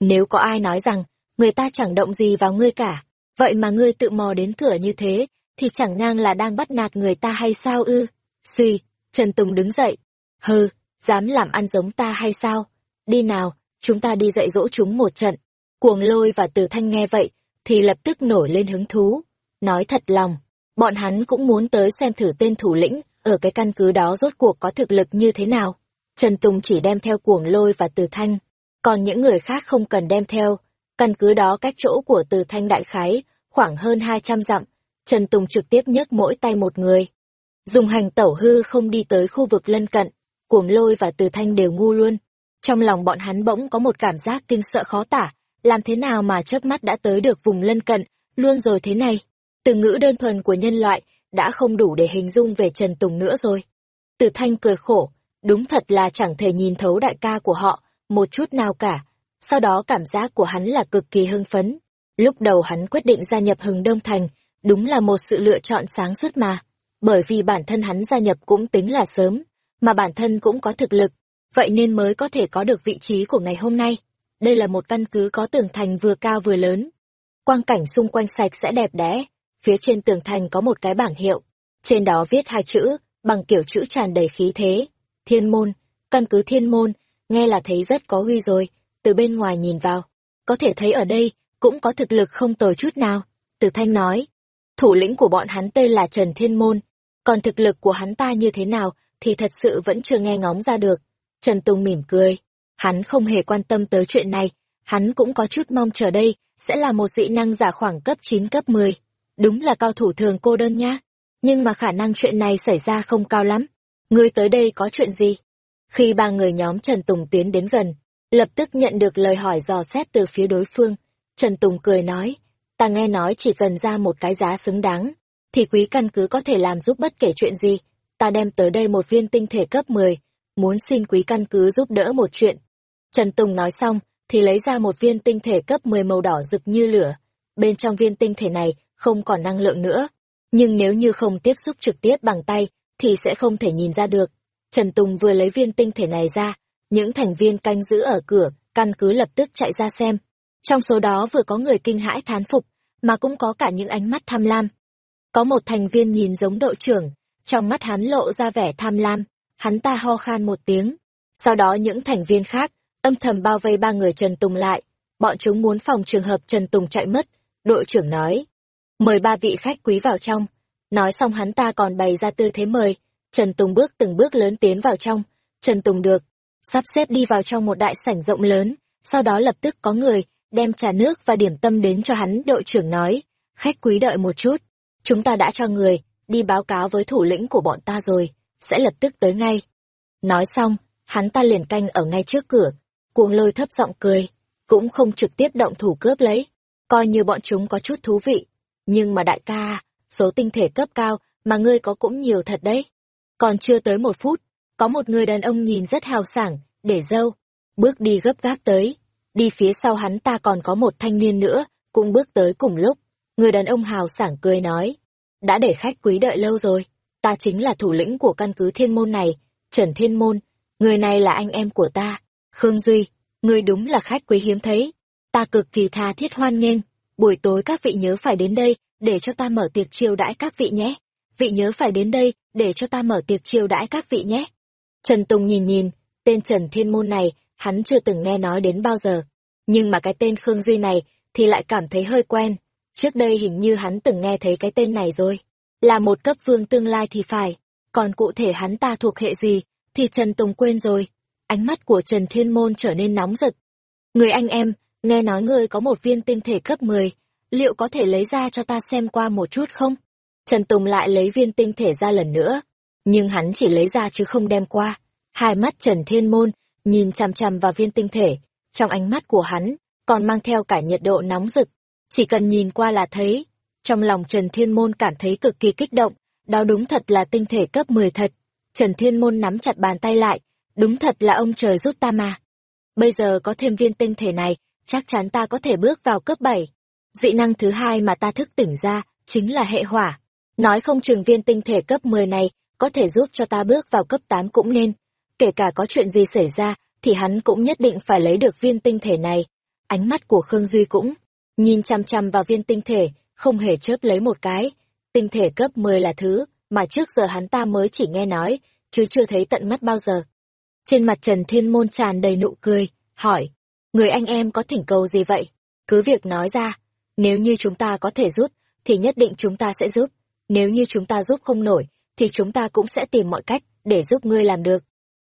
Nếu có ai nói rằng, người ta chẳng động gì vào ngươi cả, vậy mà ngươi tự mò đến cửa như thế, thì chẳng ngang là đang bắt nạt người ta hay sao ư? Suy, Trần Tùng đứng dậy. Hừ, dám làm ăn giống ta hay sao? Đi nào, chúng ta đi dạy dỗ chúng một trận. Cuồng lôi và từ thanh nghe vậy, thì lập tức nổi lên hứng thú. Nói thật lòng, bọn hắn cũng muốn tới xem thử tên thủ lĩnh, ở cái căn cứ đó rốt cuộc có thực lực như thế nào. Trần Tùng chỉ đem theo cuồng lôi và từ thanh, còn những người khác không cần đem theo. Căn cứ đó cách chỗ của từ thanh đại khái, khoảng hơn 200 dặm. Trần Tùng trực tiếp nhấc mỗi tay một người. Dùng hành tẩu hư không đi tới khu vực lân cận, cuồng lôi và từ thanh đều ngu luôn. Trong lòng bọn hắn bỗng có một cảm giác kinh sợ khó tả, làm thế nào mà chớp mắt đã tới được vùng lân cận, luôn rồi thế này. Từ ngữ đơn thuần của nhân loại đã không đủ để hình dung về Trần Tùng nữa rồi. Từ thanh cười khổ, đúng thật là chẳng thể nhìn thấu đại ca của họ, một chút nào cả. Sau đó cảm giác của hắn là cực kỳ hưng phấn. Lúc đầu hắn quyết định gia nhập Hừng Đông Thành, đúng là một sự lựa chọn sáng suốt mà. Bởi vì bản thân hắn gia nhập cũng tính là sớm, mà bản thân cũng có thực lực, vậy nên mới có thể có được vị trí của ngày hôm nay. Đây là một căn cứ có tường thành vừa cao vừa lớn. Quang cảnh xung quanh sạch sẽ đẹp đẽ, phía trên tường thành có một cái bảng hiệu, trên đó viết hai chữ, bằng kiểu chữ tràn đầy khí thế. Thiên môn, căn cứ thiên môn, nghe là thấy rất có uy rồi, từ bên ngoài nhìn vào. Có thể thấy ở đây, cũng có thực lực không tồi chút nào. Từ thanh nói, thủ lĩnh của bọn hắn tên là Trần Thiên Môn, còn thực lực của hắn ta như thế nào thì thật sự vẫn chưa nghe ngóng ra được. Trần Tùng mỉm cười. Hắn không hề quan tâm tới chuyện này. Hắn cũng có chút mong chờ đây sẽ là một dị năng giả khoảng cấp 9 cấp 10. Đúng là cao thủ thường cô đơn nhá. Nhưng mà khả năng chuyện này xảy ra không cao lắm. Ngươi tới đây có chuyện gì? Khi ba người nhóm Trần Tùng tiến đến gần, lập tức nhận được lời hỏi dò xét từ phía đối phương. Trần Tùng cười nói, ta nghe nói chỉ cần ra một cái giá xứng đáng, thì quý căn cứ có thể làm giúp bất kể chuyện gì ta đem tới đây một viên tinh thể cấp 10, muốn xin quý căn cứ giúp đỡ một chuyện. Trần Tùng nói xong, thì lấy ra một viên tinh thể cấp 10 màu đỏ rực như lửa. Bên trong viên tinh thể này không còn năng lượng nữa, nhưng nếu như không tiếp xúc trực tiếp bằng tay, thì sẽ không thể nhìn ra được. Trần Tùng vừa lấy viên tinh thể này ra, những thành viên canh giữ ở cửa, căn cứ lập tức chạy ra xem. Trong số đó vừa có người kinh hãi thán phục, mà cũng có cả những ánh mắt tham lam. Có một thành viên nhìn giống đội trưởng, trong mắt hắn lộ ra vẻ tham lam, hắn ta ho khan một tiếng. Sau đó những thành viên khác, âm thầm bao vây ba người Trần Tùng lại. Bọn chúng muốn phòng trường hợp Trần Tùng chạy mất. Đội trưởng nói, mời ba vị khách quý vào trong. Nói xong hắn ta còn bày ra tư thế mời. Trần Tùng bước từng bước lớn tiến vào trong. Trần Tùng được, sắp xếp đi vào trong một đại sảnh rộng lớn. Sau đó lập tức có người, đem trà nước và điểm tâm đến cho hắn. Đội trưởng nói, khách quý đợi một chút. Chúng ta đã cho người, đi báo cáo với thủ lĩnh của bọn ta rồi, sẽ lập tức tới ngay. Nói xong, hắn ta liền canh ở ngay trước cửa, cuồng lôi thấp giọng cười, cũng không trực tiếp động thủ cướp lấy, coi như bọn chúng có chút thú vị. Nhưng mà đại ca, số tinh thể cấp cao mà ngươi có cũng nhiều thật đấy. Còn chưa tới một phút, có một người đàn ông nhìn rất hào sảng, để dâu, bước đi gấp gáp tới. Đi phía sau hắn ta còn có một thanh niên nữa, cũng bước tới cùng lúc. Người đàn ông hào sảng cười nói, đã để khách quý đợi lâu rồi, ta chính là thủ lĩnh của căn cứ thiên môn này, Trần Thiên Môn, người này là anh em của ta, Khương Duy, người đúng là khách quý hiếm thấy, ta cực kỳ tha thiết hoan nghênh, buổi tối các vị nhớ phải đến đây, để cho ta mở tiệc chiêu đãi các vị nhé, vị nhớ phải đến đây, để cho ta mở tiệc chiêu đãi các vị nhé. Trần Tùng nhìn nhìn, Tên Trần Thiên Môn này, hắn chưa từng nghe nói đến bao giờ. Nhưng mà cái tên Khương Duy này thì lại cảm thấy hơi quen. Trước đây hình như hắn từng nghe thấy cái tên này rồi. Là một cấp vương tương lai thì phải. Còn cụ thể hắn ta thuộc hệ gì, thì Trần Tùng quên rồi. Ánh mắt của Trần Thiên Môn trở nên nóng rực. Người anh em, nghe nói ngươi có một viên tinh thể cấp 10, liệu có thể lấy ra cho ta xem qua một chút không? Trần Tùng lại lấy viên tinh thể ra lần nữa, nhưng hắn chỉ lấy ra chứ không đem qua. Hai mắt Trần Thiên Môn nhìn chằm chằm vào viên tinh thể, trong ánh mắt của hắn còn mang theo cả nhiệt độ nóng rực. Chỉ cần nhìn qua là thấy, trong lòng Trần Thiên Môn cảm thấy cực kỳ kích động, đó đúng thật là tinh thể cấp 10 thật. Trần Thiên Môn nắm chặt bàn tay lại, đúng thật là ông trời giúp ta mà. Bây giờ có thêm viên tinh thể này, chắc chắn ta có thể bước vào cấp 7. Dị năng thứ hai mà ta thức tỉnh ra, chính là hệ hỏa. Nói không chừng viên tinh thể cấp 10 này, có thể giúp cho ta bước vào cấp 8 cũng nên. Kể cả có chuyện gì xảy ra, thì hắn cũng nhất định phải lấy được viên tinh thể này. Ánh mắt của Khương Duy cũng nhìn chăm chăm vào viên tinh thể, không hề chớp lấy một cái. Tinh thể cấp 10 là thứ mà trước giờ hắn ta mới chỉ nghe nói, chứ chưa thấy tận mắt bao giờ. Trên mặt Trần Thiên Môn tràn đầy nụ cười, hỏi, người anh em có thỉnh cầu gì vậy? Cứ việc nói ra, nếu như chúng ta có thể giúp, thì nhất định chúng ta sẽ giúp. Nếu như chúng ta giúp không nổi, thì chúng ta cũng sẽ tìm mọi cách để giúp ngươi làm được.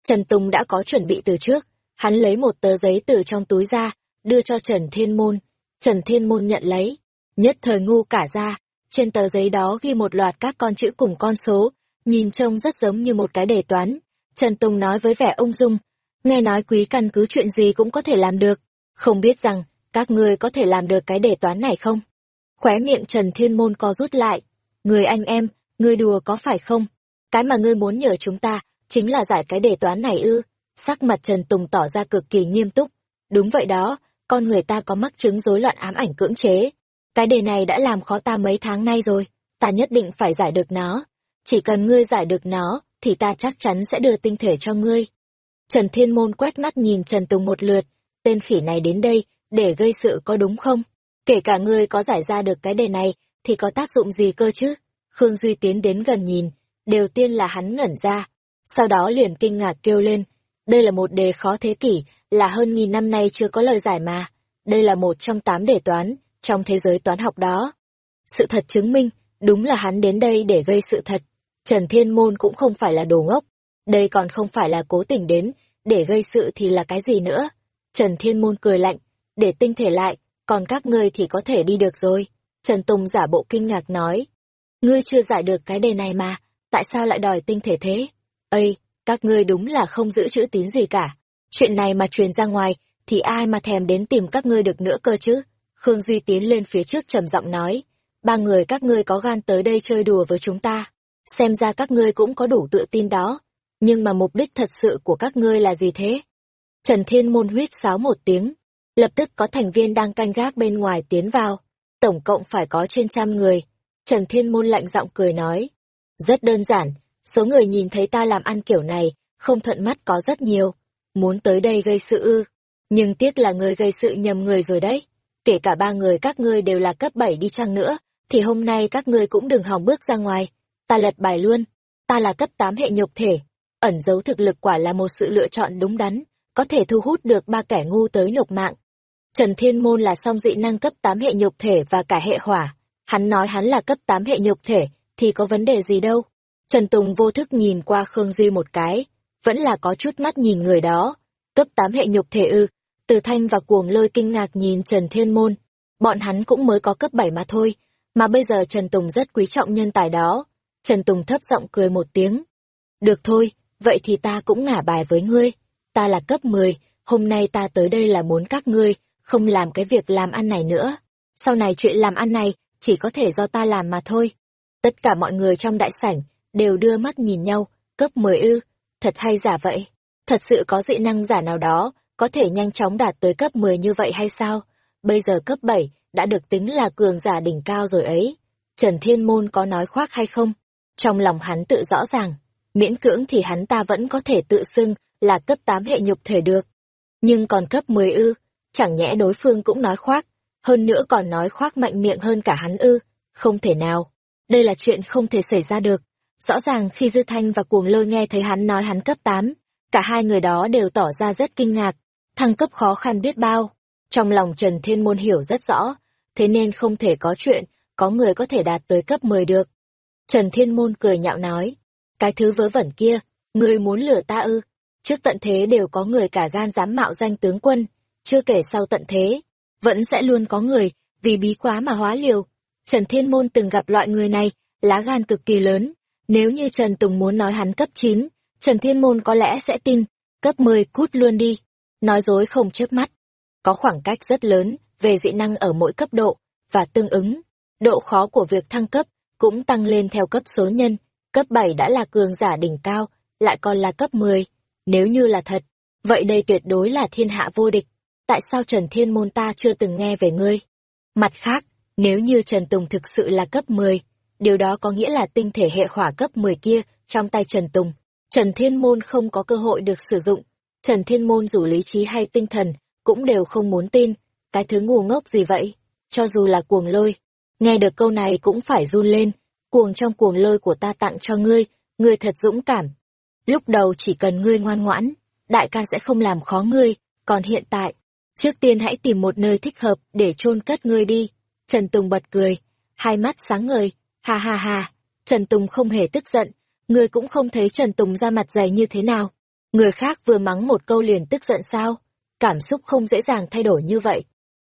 Trần Tùng đã có chuẩn bị từ trước, hắn lấy một tờ giấy từ trong túi ra, đưa cho Trần Thiên Môn. Trần Thiên Môn nhận lấy, nhất thời ngu cả ra, trên tờ giấy đó ghi một loạt các con chữ cùng con số, nhìn trông rất giống như một cái đề toán. Trần Tùng nói với vẻ ung dung, nghe nói quý căn cứ chuyện gì cũng có thể làm được, không biết rằng các ngươi có thể làm được cái đề toán này không? Khóe miệng Trần Thiên Môn co rút lại, người anh em, ngươi đùa có phải không? Cái mà ngươi muốn nhờ chúng ta, chính là giải cái đề toán này ư? Sắc mặt Trần Tùng tỏ ra cực kỳ nghiêm túc. Đúng vậy đó, con người ta có mắc chứng rối loạn ám ảnh cưỡng chế. Cái đề này đã làm khó ta mấy tháng nay rồi, ta nhất định phải giải được nó. Chỉ cần ngươi giải được nó, thì ta chắc chắn sẽ đưa tinh thể cho ngươi. Trần Thiên Môn quét mắt nhìn Trần Tùng một lượt, tên khỉ này đến đây, để gây sự có đúng không? Kể cả ngươi có giải ra được cái đề này, thì có tác dụng gì cơ chứ? Khương Duy tiến đến gần nhìn, đầu tiên là hắn ngẩn ra, sau đó liền kinh ngạc kêu lên, đây là một đề khó thế kỷ, là hơn nghìn năm nay chưa có lời giải mà. Đây là một trong tám đề toán, trong thế giới toán học đó. Sự thật chứng minh, đúng là hắn đến đây để gây sự thật. Trần Thiên Môn cũng không phải là đồ ngốc. Đây còn không phải là cố tình đến, để gây sự thì là cái gì nữa. Trần Thiên Môn cười lạnh, để tinh thể lại, còn các ngươi thì có thể đi được rồi. Trần Tùng giả bộ kinh ngạc nói. Ngươi chưa giải được cái đề này mà, tại sao lại đòi tinh thể thế? Ây, các ngươi đúng là không giữ chữ tín gì cả. Chuyện này mà truyền ra ngoài, thì ai mà thèm đến tìm các ngươi được nữa cơ chứ? Khương Duy tiến lên phía trước trầm giọng nói. Ba người các ngươi có gan tới đây chơi đùa với chúng ta. Xem ra các ngươi cũng có đủ tự tin đó. Nhưng mà mục đích thật sự của các ngươi là gì thế? Trần Thiên Môn huyết sáo một tiếng. Lập tức có thành viên đang canh gác bên ngoài tiến vào. Tổng cộng phải có trên trăm người. Trần Thiên Môn lạnh giọng cười nói. Rất đơn giản, số người nhìn thấy ta làm ăn kiểu này, không thuận mắt có rất nhiều. Muốn tới đây gây sự ư. Nhưng tiếc là người gây sự nhầm người rồi đấy. Kể cả ba người các ngươi đều là cấp 7 đi chăng nữa, thì hôm nay các ngươi cũng đừng hòng bước ra ngoài. Ta lật bài luôn. Ta là cấp 8 hệ nhục thể. Ẩn giấu thực lực quả là một sự lựa chọn đúng đắn, có thể thu hút được ba kẻ ngu tới nộp mạng. Trần Thiên Môn là song dị năng cấp 8 hệ nhục thể và cả hệ hỏa. Hắn nói hắn là cấp 8 hệ nhục thể, thì có vấn đề gì đâu. Trần Tùng vô thức nhìn qua Khương Duy một cái, vẫn là có chút mắt nhìn người đó. Cấp 8 hệ nhục thể ư, từ thanh và cuồng lôi kinh ngạc nhìn Trần Thiên Môn. Bọn hắn cũng mới có cấp 7 mà thôi, mà bây giờ Trần Tùng rất quý trọng nhân tài đó. Trần Tùng thấp giọng cười một tiếng. Được thôi, vậy thì ta cũng ngả bài với ngươi. Ta là cấp 10, hôm nay ta tới đây là muốn các ngươi, không làm cái việc làm ăn này nữa. Sau này chuyện làm ăn này, chỉ có thể do ta làm mà thôi. Tất cả mọi người trong đại sảnh, đều đưa mắt nhìn nhau, cấp 10 ư, thật hay giả vậy? Thật sự có dị năng giả nào đó, có thể nhanh chóng đạt tới cấp 10 như vậy hay sao? Bây giờ cấp 7, đã được tính là cường giả đỉnh cao rồi ấy. Trần Thiên Môn có nói khoác hay không? Trong lòng hắn tự rõ ràng, miễn cưỡng thì hắn ta vẫn có thể tự xưng là cấp 8 hệ nhục thể được. Nhưng còn cấp 10 ư, chẳng nhẽ đối phương cũng nói khoác, hơn nữa còn nói khoác mạnh miệng hơn cả hắn ư, không thể nào. Đây là chuyện không thể xảy ra được. Rõ ràng khi Dư Thanh và Cuồng Lôi nghe thấy hắn nói hắn cấp 8, Cả hai người đó đều tỏ ra rất kinh ngạc, thăng cấp khó khăn biết bao. Trong lòng Trần Thiên Môn hiểu rất rõ, thế nên không thể có chuyện, có người có thể đạt tới cấp 10 được. Trần Thiên Môn cười nhạo nói, cái thứ vớ vẩn kia, người muốn lừa ta ư, trước tận thế đều có người cả gan dám mạo danh tướng quân, chưa kể sau tận thế, vẫn sẽ luôn có người, vì bí quá mà hóa liều. Trần Thiên Môn từng gặp loại người này, lá gan cực kỳ lớn, nếu như Trần Tùng muốn nói hắn cấp 9, Trần Thiên Môn có lẽ sẽ tin, cấp 10 cút luôn đi. Nói dối không chớp mắt. Có khoảng cách rất lớn về dị năng ở mỗi cấp độ, và tương ứng, độ khó của việc thăng cấp cũng tăng lên theo cấp số nhân. Cấp 7 đã là cường giả đỉnh cao, lại còn là cấp 10. Nếu như là thật, vậy đây tuyệt đối là thiên hạ vô địch. Tại sao Trần Thiên Môn ta chưa từng nghe về ngươi? Mặt khác, nếu như Trần Tùng thực sự là cấp 10, điều đó có nghĩa là tinh thể hệ hỏa cấp 10 kia trong tay Trần Tùng. Trần Thiên Môn không có cơ hội được sử dụng. Trần Thiên Môn dù lý trí hay tinh thần, cũng đều không muốn tin. Cái thứ ngu ngốc gì vậy? Cho dù là cuồng lôi. Nghe được câu này cũng phải run lên. Cuồng trong cuồng lôi của ta tặng cho ngươi, ngươi thật dũng cảm. Lúc đầu chỉ cần ngươi ngoan ngoãn, đại ca sẽ không làm khó ngươi, còn hiện tại, trước tiên hãy tìm một nơi thích hợp để chôn cất ngươi đi. Trần Tùng bật cười, hai mắt sáng ngời, ha ha ha, Trần Tùng không hề tức giận, ngươi cũng không thấy Trần Tùng ra mặt dày như thế nào. Người khác vừa mắng một câu liền tức giận sao? Cảm xúc không dễ dàng thay đổi như vậy.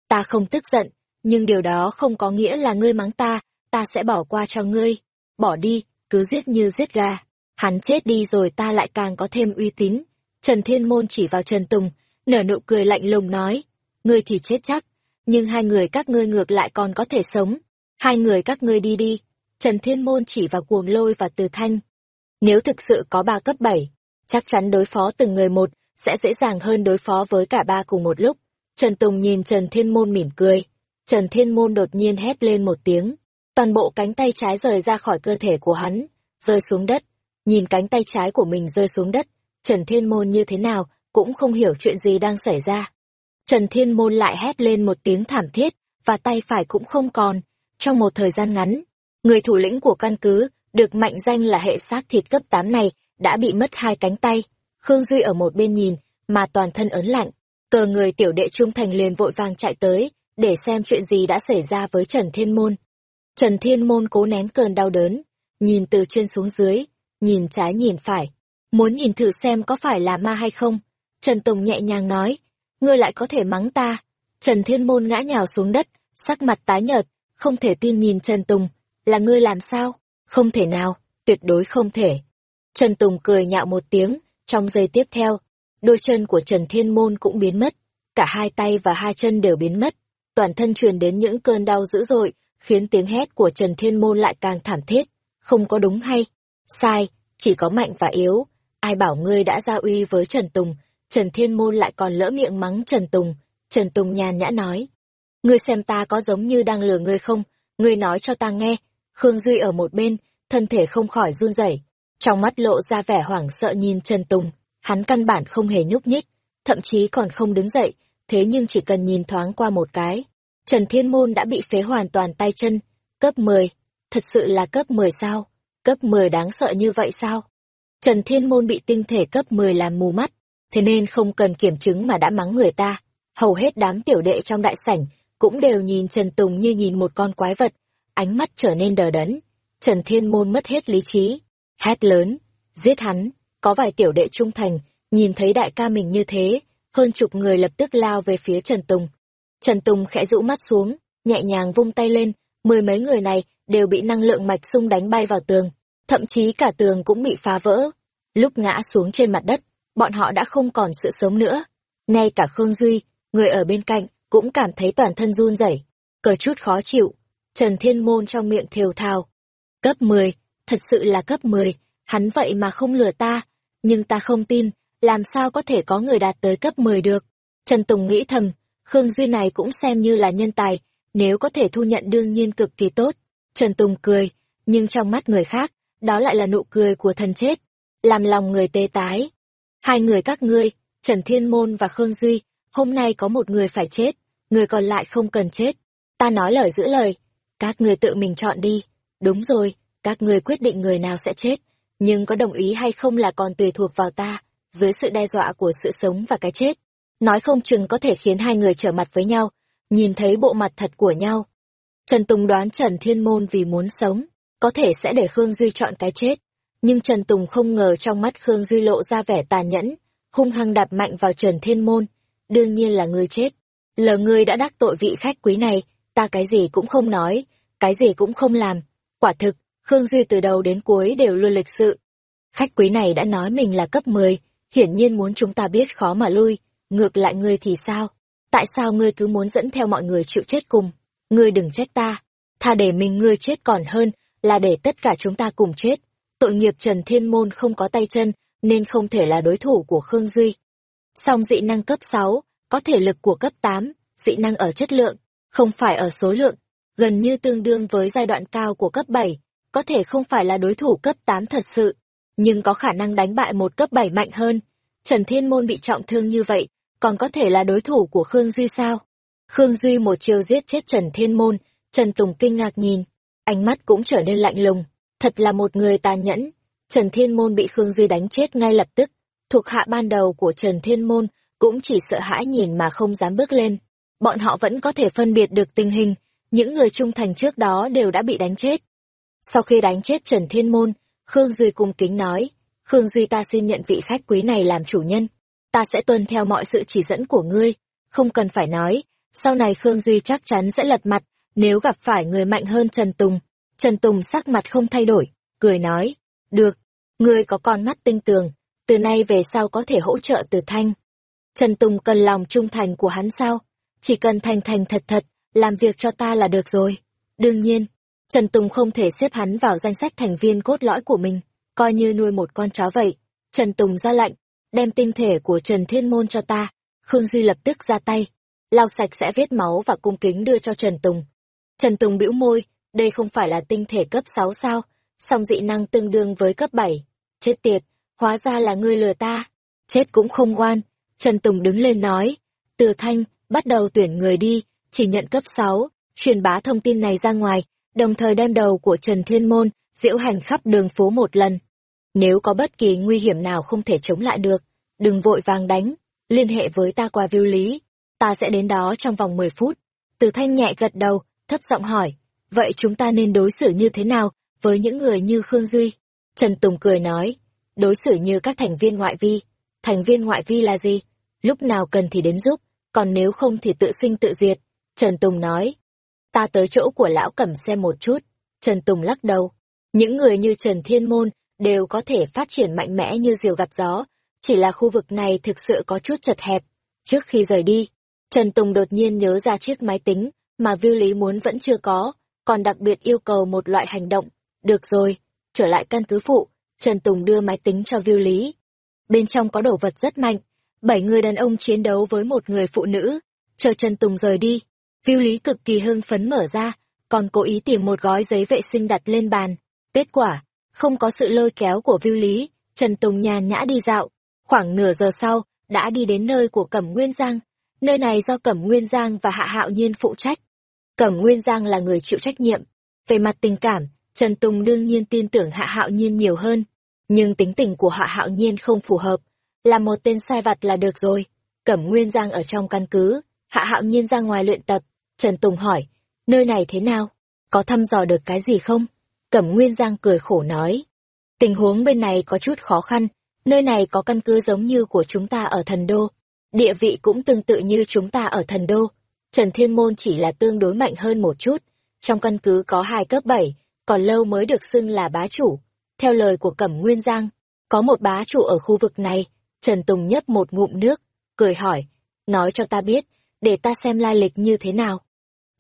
Ta không tức giận, nhưng điều đó không có nghĩa là ngươi mắng ta, ta sẽ bỏ qua cho ngươi. Bỏ đi, cứ giết như giết gà. Hắn chết đi rồi ta lại càng có thêm uy tín. Trần Thiên Môn chỉ vào Trần Tùng, nở nụ cười lạnh lùng nói. Ngươi thì chết chắc, nhưng hai người các ngươi ngược lại còn có thể sống. Hai người các ngươi đi đi. Trần Thiên Môn chỉ vào cuồng lôi và từ thanh. Nếu thực sự có ba cấp bảy, chắc chắn đối phó từng người một, sẽ dễ dàng hơn đối phó với cả ba cùng một lúc. Trần Tùng nhìn Trần Thiên Môn mỉm cười. Trần Thiên Môn đột nhiên hét lên một tiếng. Toàn bộ cánh tay trái rời ra khỏi cơ thể của hắn, rơi xuống đất. Nhìn cánh tay trái của mình rơi xuống đất, Trần Thiên Môn như thế nào, cũng không hiểu chuyện gì đang xảy ra. Trần Thiên Môn lại hét lên một tiếng thảm thiết, và tay phải cũng không còn. Trong một thời gian ngắn, người thủ lĩnh của căn cứ, được mệnh danh là hệ xác thịt cấp 8 này, đã bị mất hai cánh tay. Khương Duy ở một bên nhìn, mà toàn thân ớn lạnh. Cờ người tiểu đệ trung thành liền vội vàng chạy tới, để xem chuyện gì đã xảy ra với Trần Thiên Môn. Trần Thiên Môn cố nén cơn đau đớn, nhìn từ trên xuống dưới, nhìn trái nhìn phải, muốn nhìn thử xem có phải là ma hay không. Trần Tùng nhẹ nhàng nói, ngươi lại có thể mắng ta. Trần Thiên Môn ngã nhào xuống đất, sắc mặt tái nhợt, không thể tin nhìn Trần Tùng, là ngươi làm sao? Không thể nào, tuyệt đối không thể. Trần Tùng cười nhạo một tiếng, trong giây tiếp theo, đôi chân của Trần Thiên Môn cũng biến mất, cả hai tay và hai chân đều biến mất, toàn thân truyền đến những cơn đau dữ dội, khiến tiếng hét của Trần Thiên Môn lại càng thảm thiết, không có đúng hay, sai, chỉ có mạnh và yếu, ai bảo ngươi đã giao uy với Trần Tùng, Trần Thiên Môn lại còn lỡ miệng mắng Trần Tùng, Trần Tùng nhàn nhã nói, ngươi xem ta có giống như đang lừa ngươi không, ngươi nói cho ta nghe, Khương Duy ở một bên, thân thể không khỏi run rẩy, trong mắt lộ ra vẻ hoảng sợ nhìn Trần Tùng, hắn căn bản không hề nhúc nhích, thậm chí còn không đứng dậy, thế nhưng chỉ cần nhìn thoáng qua một cái, Trần Thiên Môn đã bị phế hoàn toàn tay chân, cấp 10, thật sự là cấp 10 sao? Cấp 10 đáng sợ như vậy sao? Trần Thiên Môn bị tinh thể cấp 10 làm mù mắt, thế nên không cần kiểm chứng mà đã mắng người ta. Hầu hết đám tiểu đệ trong đại sảnh cũng đều nhìn Trần Tùng như nhìn một con quái vật, ánh mắt trở nên đờ đẫn. Trần Thiên Môn mất hết lý trí, hét lớn, giết hắn, có vài tiểu đệ trung thành, nhìn thấy đại ca mình như thế, hơn chục người lập tức lao về phía Trần Tùng. Trần Tùng khẽ rũ mắt xuống, nhẹ nhàng vung tay lên, mười mấy người này đều bị năng lượng mạch sung đánh bay vào tường, thậm chí cả tường cũng bị phá vỡ. Lúc ngã xuống trên mặt đất, bọn họ đã không còn sự sống nữa. Ngay cả Khương Duy, người ở bên cạnh, cũng cảm thấy toàn thân run rẩy, cờ chút khó chịu. Trần Thiên Môn trong miệng thều thào. Cấp 10, thật sự là cấp 10, hắn vậy mà không lừa ta, nhưng ta không tin, làm sao có thể có người đạt tới cấp 10 được. Trần Tùng nghĩ thầm, Khương Duy này cũng xem như là nhân tài, nếu có thể thu nhận đương nhiên cực kỳ tốt. Trần Tùng cười, nhưng trong mắt người khác, đó lại là nụ cười của thần chết, làm lòng người tê tái. Hai người các ngươi, Trần Thiên Môn và Khương Duy, hôm nay có một người phải chết, người còn lại không cần chết. Ta nói lời giữ lời, các người tự mình chọn đi. Đúng rồi, các người quyết định người nào sẽ chết, nhưng có đồng ý hay không là còn tùy thuộc vào ta. dưới sự đe dọa của sự sống và cái chết. Nói không chừng có thể khiến hai người trở mặt với nhau, nhìn thấy bộ mặt thật của nhau. Trần Tùng đoán Trần Thiên Môn vì muốn sống, có thể sẽ để Khương Duy chọn cái chết. Nhưng Trần Tùng không ngờ trong mắt Khương Duy lộ ra vẻ tàn nhẫn, hung hăng đạp mạnh vào Trần Thiên Môn. Đương nhiên là người chết. Lờ ngươi đã đắc tội vị khách quý này, ta cái gì cũng không nói, cái gì cũng không làm. Quả thực, Khương Duy từ đầu đến cuối đều luôn lịch sự. Khách quý này đã nói mình là cấp 10, hiển nhiên muốn chúng ta biết khó mà lui, ngược lại ngươi thì sao? Tại sao ngươi cứ muốn dẫn theo mọi người chịu chết cùng? Ngươi đừng trách ta, tha để mình ngươi chết còn hơn là để tất cả chúng ta cùng chết. Tội nghiệp Trần Thiên Môn không có tay chân, nên không thể là đối thủ của Khương Duy. Song dị năng cấp 6, có thể lực của cấp 8, dị năng ở chất lượng, không phải ở số lượng, gần như tương đương với giai đoạn cao của cấp 7, có thể không phải là đối thủ cấp 8 thật sự, nhưng có khả năng đánh bại một cấp 7 mạnh hơn. Trần Thiên Môn bị trọng thương như vậy, còn có thể là đối thủ của Khương Duy sao? Khương Duy một chiều giết chết Trần Thiên Môn, Trần Tùng kinh ngạc nhìn, ánh mắt cũng trở nên lạnh lùng, thật là một người tàn nhẫn. Trần Thiên Môn bị Khương Duy đánh chết ngay lập tức, thuộc hạ ban đầu của Trần Thiên Môn cũng chỉ sợ hãi nhìn mà không dám bước lên. Bọn họ vẫn có thể phân biệt được tình hình, những người trung thành trước đó đều đã bị đánh chết. Sau khi đánh chết Trần Thiên Môn, Khương Duy cung kính nói, Khương Duy ta xin nhận vị khách quý này làm chủ nhân, ta sẽ tuân theo mọi sự chỉ dẫn của ngươi, không cần phải nói, sau này Khương Duy chắc chắn sẽ lật mặt, nếu gặp phải người mạnh hơn Trần Tùng. Trần Tùng sắc mặt không thay đổi, cười nói, được, ngươi có con mắt tinh tường, từ nay về sau có thể hỗ trợ từ thanh. Trần Tùng cần lòng trung thành của hắn sao? Chỉ cần thành thành thật thật, làm việc cho ta là được rồi. Đương nhiên, Trần Tùng không thể xếp hắn vào danh sách thành viên cốt lõi của mình, coi như nuôi một con chó vậy. Trần Tùng ra lệnh, đem tinh thể của Trần Thiên Môn cho ta. Khương Duy lập tức ra tay, lau sạch sẽ vết máu và cung kính đưa cho Trần Tùng. Trần Tùng bĩu môi, đây không phải là tinh thể cấp 6 sao, song dị năng tương đương với cấp 7. Chết tiệt, hóa ra là ngươi lừa ta. Chết cũng không ngoan. Trần Tùng đứng lên nói, từ thanh, bắt đầu tuyển người đi, chỉ nhận cấp 6, truyền bá thông tin này ra ngoài, đồng thời đem đầu của Trần Thiên Môn, diễu hành khắp đường phố một lần. Nếu có bất kỳ nguy hiểm nào không thể chống lại được, đừng vội vàng đánh, liên hệ với ta qua viêu lý, ta sẽ đến đó trong vòng 10 phút. Từ thanh nhẹ gật đầu, thấp giọng hỏi, vậy chúng ta nên đối xử như thế nào với những người như Khương Duy? Trần Tùng cười nói, đối xử như các thành viên ngoại vi. Thành viên ngoại vi là gì? Lúc nào cần thì đến giúp, còn nếu không thì tự sinh tự diệt. Trần Tùng nói, ta tới chỗ của lão cẩm xem một chút. Trần Tùng lắc đầu, những người như Trần Thiên Môn đều có thể phát triển mạnh mẽ như diều gặp gió, chỉ là khu vực này thực sự có chút chật hẹp. Trước khi rời đi, Trần Tùng đột nhiên nhớ ra chiếc máy tính mà Viu Lý muốn vẫn chưa có, còn đặc biệt yêu cầu một loại hành động. Được rồi, trở lại căn cứ phụ, Trần Tùng đưa máy tính cho Viu Lý. Bên trong có đồ vật rất mạnh, bảy người đàn ông chiến đấu với một người phụ nữ. Chờ Trần Tùng rời đi, Viu Lý cực kỳ hưng phấn mở ra, còn cố ý tìm một gói giấy vệ sinh đặt lên bàn. Kết quả, không có sự lôi kéo của Viu Lý, Trần Tùng nhàn nhã đi dạo. Khoảng nửa giờ sau, đã đi đến nơi của Cẩm Nguyên Giang. Nơi này do Cẩm Nguyên Giang và Hạ Hạo Nhiên phụ trách. Cẩm Nguyên Giang là người chịu trách nhiệm. Về mặt tình cảm, Trần Tùng đương nhiên tin tưởng Hạ Hạo Nhiên nhiều hơn. Nhưng tính tình của Hạ Hạo Nhiên không phù hợp. Là một tên sai vặt là được rồi. Cẩm Nguyên Giang ở trong căn cứ, Hạ Hạo Nhiên ra ngoài luyện tập. Trần Tùng hỏi, nơi này thế nào? Có thăm dò được cái gì không? Cẩm Nguyên Giang cười khổ nói. Tình huống bên này có chút khó khăn, nơi này có căn cứ giống như của chúng ta ở thần đô. Địa vị cũng tương tự như chúng ta ở thần đô. Trần Thiên Môn chỉ là tương đối mạnh hơn một chút. Trong căn cứ có hai cấp 7, còn lâu mới được xưng là bá chủ. Theo lời của Cẩm Nguyên Giang, có một bá chủ ở khu vực này. Trần Tùng nhấp một ngụm nước, cười hỏi, nói cho ta biết, để ta xem lai lịch như thế nào.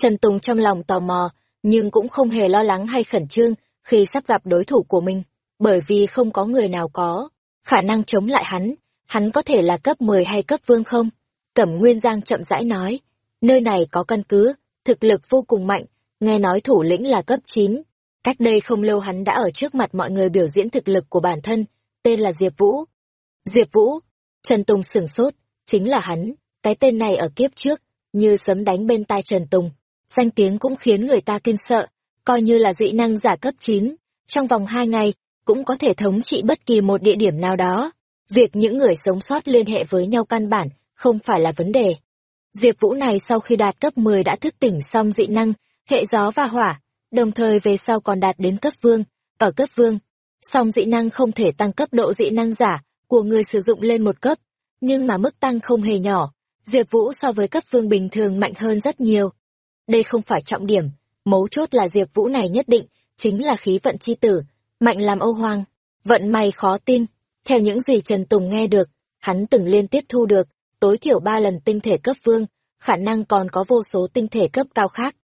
Trần Tùng trong lòng tò mò, nhưng cũng không hề lo lắng hay khẩn trương khi sắp gặp đối thủ của mình, bởi vì không có người nào có khả năng chống lại hắn. Hắn có thể là cấp 10 hay cấp vương không? Cẩm Nguyên Giang chậm rãi nói, nơi này có căn cứ, thực lực vô cùng mạnh, nghe nói thủ lĩnh là cấp 9. Cách đây không lâu hắn đã ở trước mặt mọi người biểu diễn thực lực của bản thân, tên là Diệp Vũ. Diệp Vũ, Trần Tùng sửng sốt, chính là hắn, cái tên này ở kiếp trước, như sấm đánh bên tai Trần Tùng, danh tiếng cũng khiến người ta kinh sợ, coi như là dị năng giả cấp 9, trong vòng 2 ngày, cũng có thể thống trị bất kỳ một địa điểm nào đó. Việc những người sống sót liên hệ với nhau căn bản không phải là vấn đề. Diệp Vũ này sau khi đạt cấp 10 đã thức tỉnh xong dị năng, hệ gió và hỏa, đồng thời về sau còn đạt đến cấp vương, ở cấp vương. Song dị năng không thể tăng cấp độ dị năng giả của người sử dụng lên một cấp, nhưng mà mức tăng không hề nhỏ, Diệp Vũ so với cấp vương bình thường mạnh hơn rất nhiều. Đây không phải trọng điểm, mấu chốt là Diệp Vũ này nhất định chính là khí vận chi tử, mạnh làm Âu Hoàng. Vận may khó tin, theo những gì Trần Tùng nghe được, hắn từng liên tiếp thu được tối thiểu ba lần tinh thể cấp vương, khả năng còn có vô số tinh thể cấp cao khác.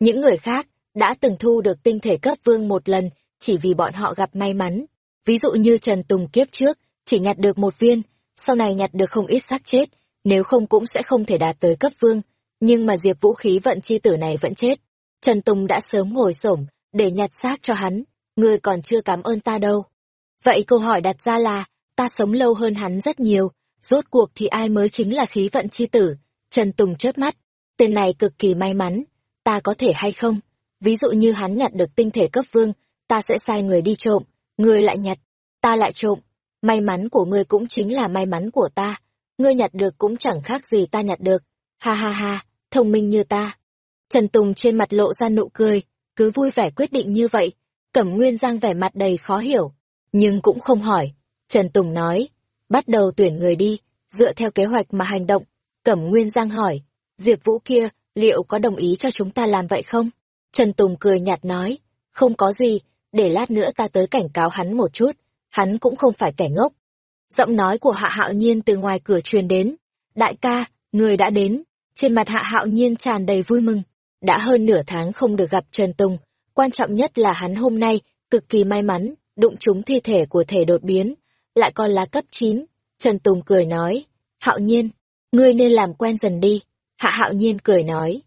Những người khác đã từng thu được tinh thể cấp vương một lần chỉ vì bọn họ gặp may mắn. Ví dụ như Trần Tùng kiếp trước, chỉ nhặt được một viên, sau này nhặt được không ít xác chết, nếu không cũng sẽ không thể đạt tới cấp vương. Nhưng mà Diệp Vũ khí vận chi tử này vẫn chết. Trần Tùng đã sớm ngồi xổm để nhặt xác cho hắn, ngươi còn chưa cảm ơn ta đâu. Vậy câu hỏi đặt ra là, ta sống lâu hơn hắn rất nhiều, rốt cuộc thì ai mới chính là khí vận chi tử? Trần Tùng chớp mắt, tên này cực kỳ may mắn, ta có thể hay không? Ví dụ như hắn nhặt được tinh thể cấp vương, ta sẽ sai người đi trộm, ngươi lại nhặt, ta lại trộm. May mắn của ngươi cũng chính là may mắn của ta, ngươi nhặt được cũng chẳng khác gì ta nhặt được. Ha ha ha, thông minh như ta. Trần Tùng trên mặt lộ ra nụ cười, cứ vui vẻ quyết định như vậy. Cẩm Nguyên Giang vẻ mặt đầy khó hiểu, nhưng cũng không hỏi. Trần Tùng nói, bắt đầu tuyển người đi, dựa theo kế hoạch mà hành động. Cẩm Nguyên Giang hỏi, Diệp Vũ kia, liệu có đồng ý cho chúng ta làm vậy không? Trần Tùng cười nhạt nói, không có gì, để lát nữa ta tới cảnh cáo hắn một chút, hắn cũng không phải kẻ ngốc. Giọng nói của Hạ Hạo Nhiên từ ngoài cửa truyền đến, đại ca, người đã đến, trên mặt Hạ Hạo Nhiên tràn đầy vui mừng. Đã hơn nửa tháng không được gặp Trần Tùng, quan trọng nhất là hắn hôm nay cực kỳ may mắn, đụng trúng thi thể của thể đột biến, lại còn là cấp 9. Trần Tùng cười nói, Hạo Nhiên, ngươi nên làm quen dần đi. Hạ Hạo Nhiên cười nói,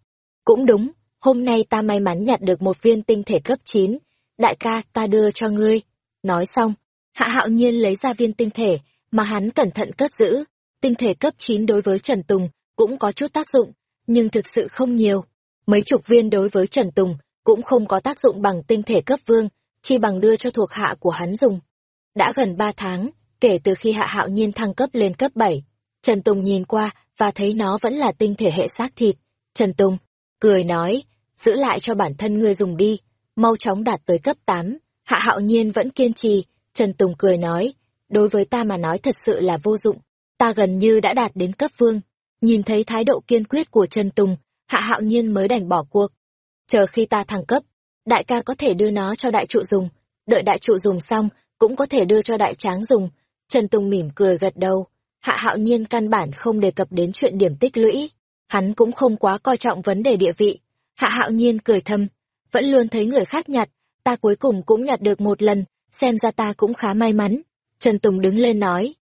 cũng đúng, hôm nay ta may mắn nhặt được một viên tinh thể cấp 9, đại ca ta đưa cho ngươi. Nói xong, Hạ Hạo Nhiên lấy ra viên tinh thể mà hắn cẩn thận cất giữ. Tinh thể cấp 9 đối với Trần Tùng cũng có chút tác dụng, nhưng thực sự không nhiều. Mấy chục viên đối với Trần Tùng cũng không có tác dụng bằng tinh thể cấp vương, chi bằng đưa cho thuộc hạ của hắn dùng. Đã gần ba tháng, kể từ khi hạ hạo nhiên thăng cấp lên cấp bảy Trần Tùng nhìn qua và thấy nó vẫn là tinh thể hệ xác thịt. Trần Tùng, cười nói, giữ lại cho bản thân ngươi dùng đi, mau chóng đạt tới cấp tám Hạ hạo nhiên vẫn kiên trì, Trần Tùng cười nói, đối với ta mà nói thật sự là vô dụng, ta gần như đã đạt đến cấp vương. Nhìn thấy thái độ kiên quyết của Trần Tùng, hạ hạo nhiên mới đành bỏ cuộc. Chờ khi ta thăng cấp, đại ca có thể đưa nó cho đại trụ dùng, đợi đại trụ dùng xong, cũng có thể đưa cho đại tráng dùng. Trần Tùng mỉm cười gật đầu, hạ hạo nhiên căn bản không đề cập đến chuyện điểm tích lũy. Hắn cũng không quá coi trọng vấn đề địa vị. Hạ hạo nhiên cười thầm, vẫn luôn thấy người khác nhặt, ta cuối cùng cũng nhặt được một lần, xem ra ta cũng khá may mắn. Trần Tùng đứng lên nói,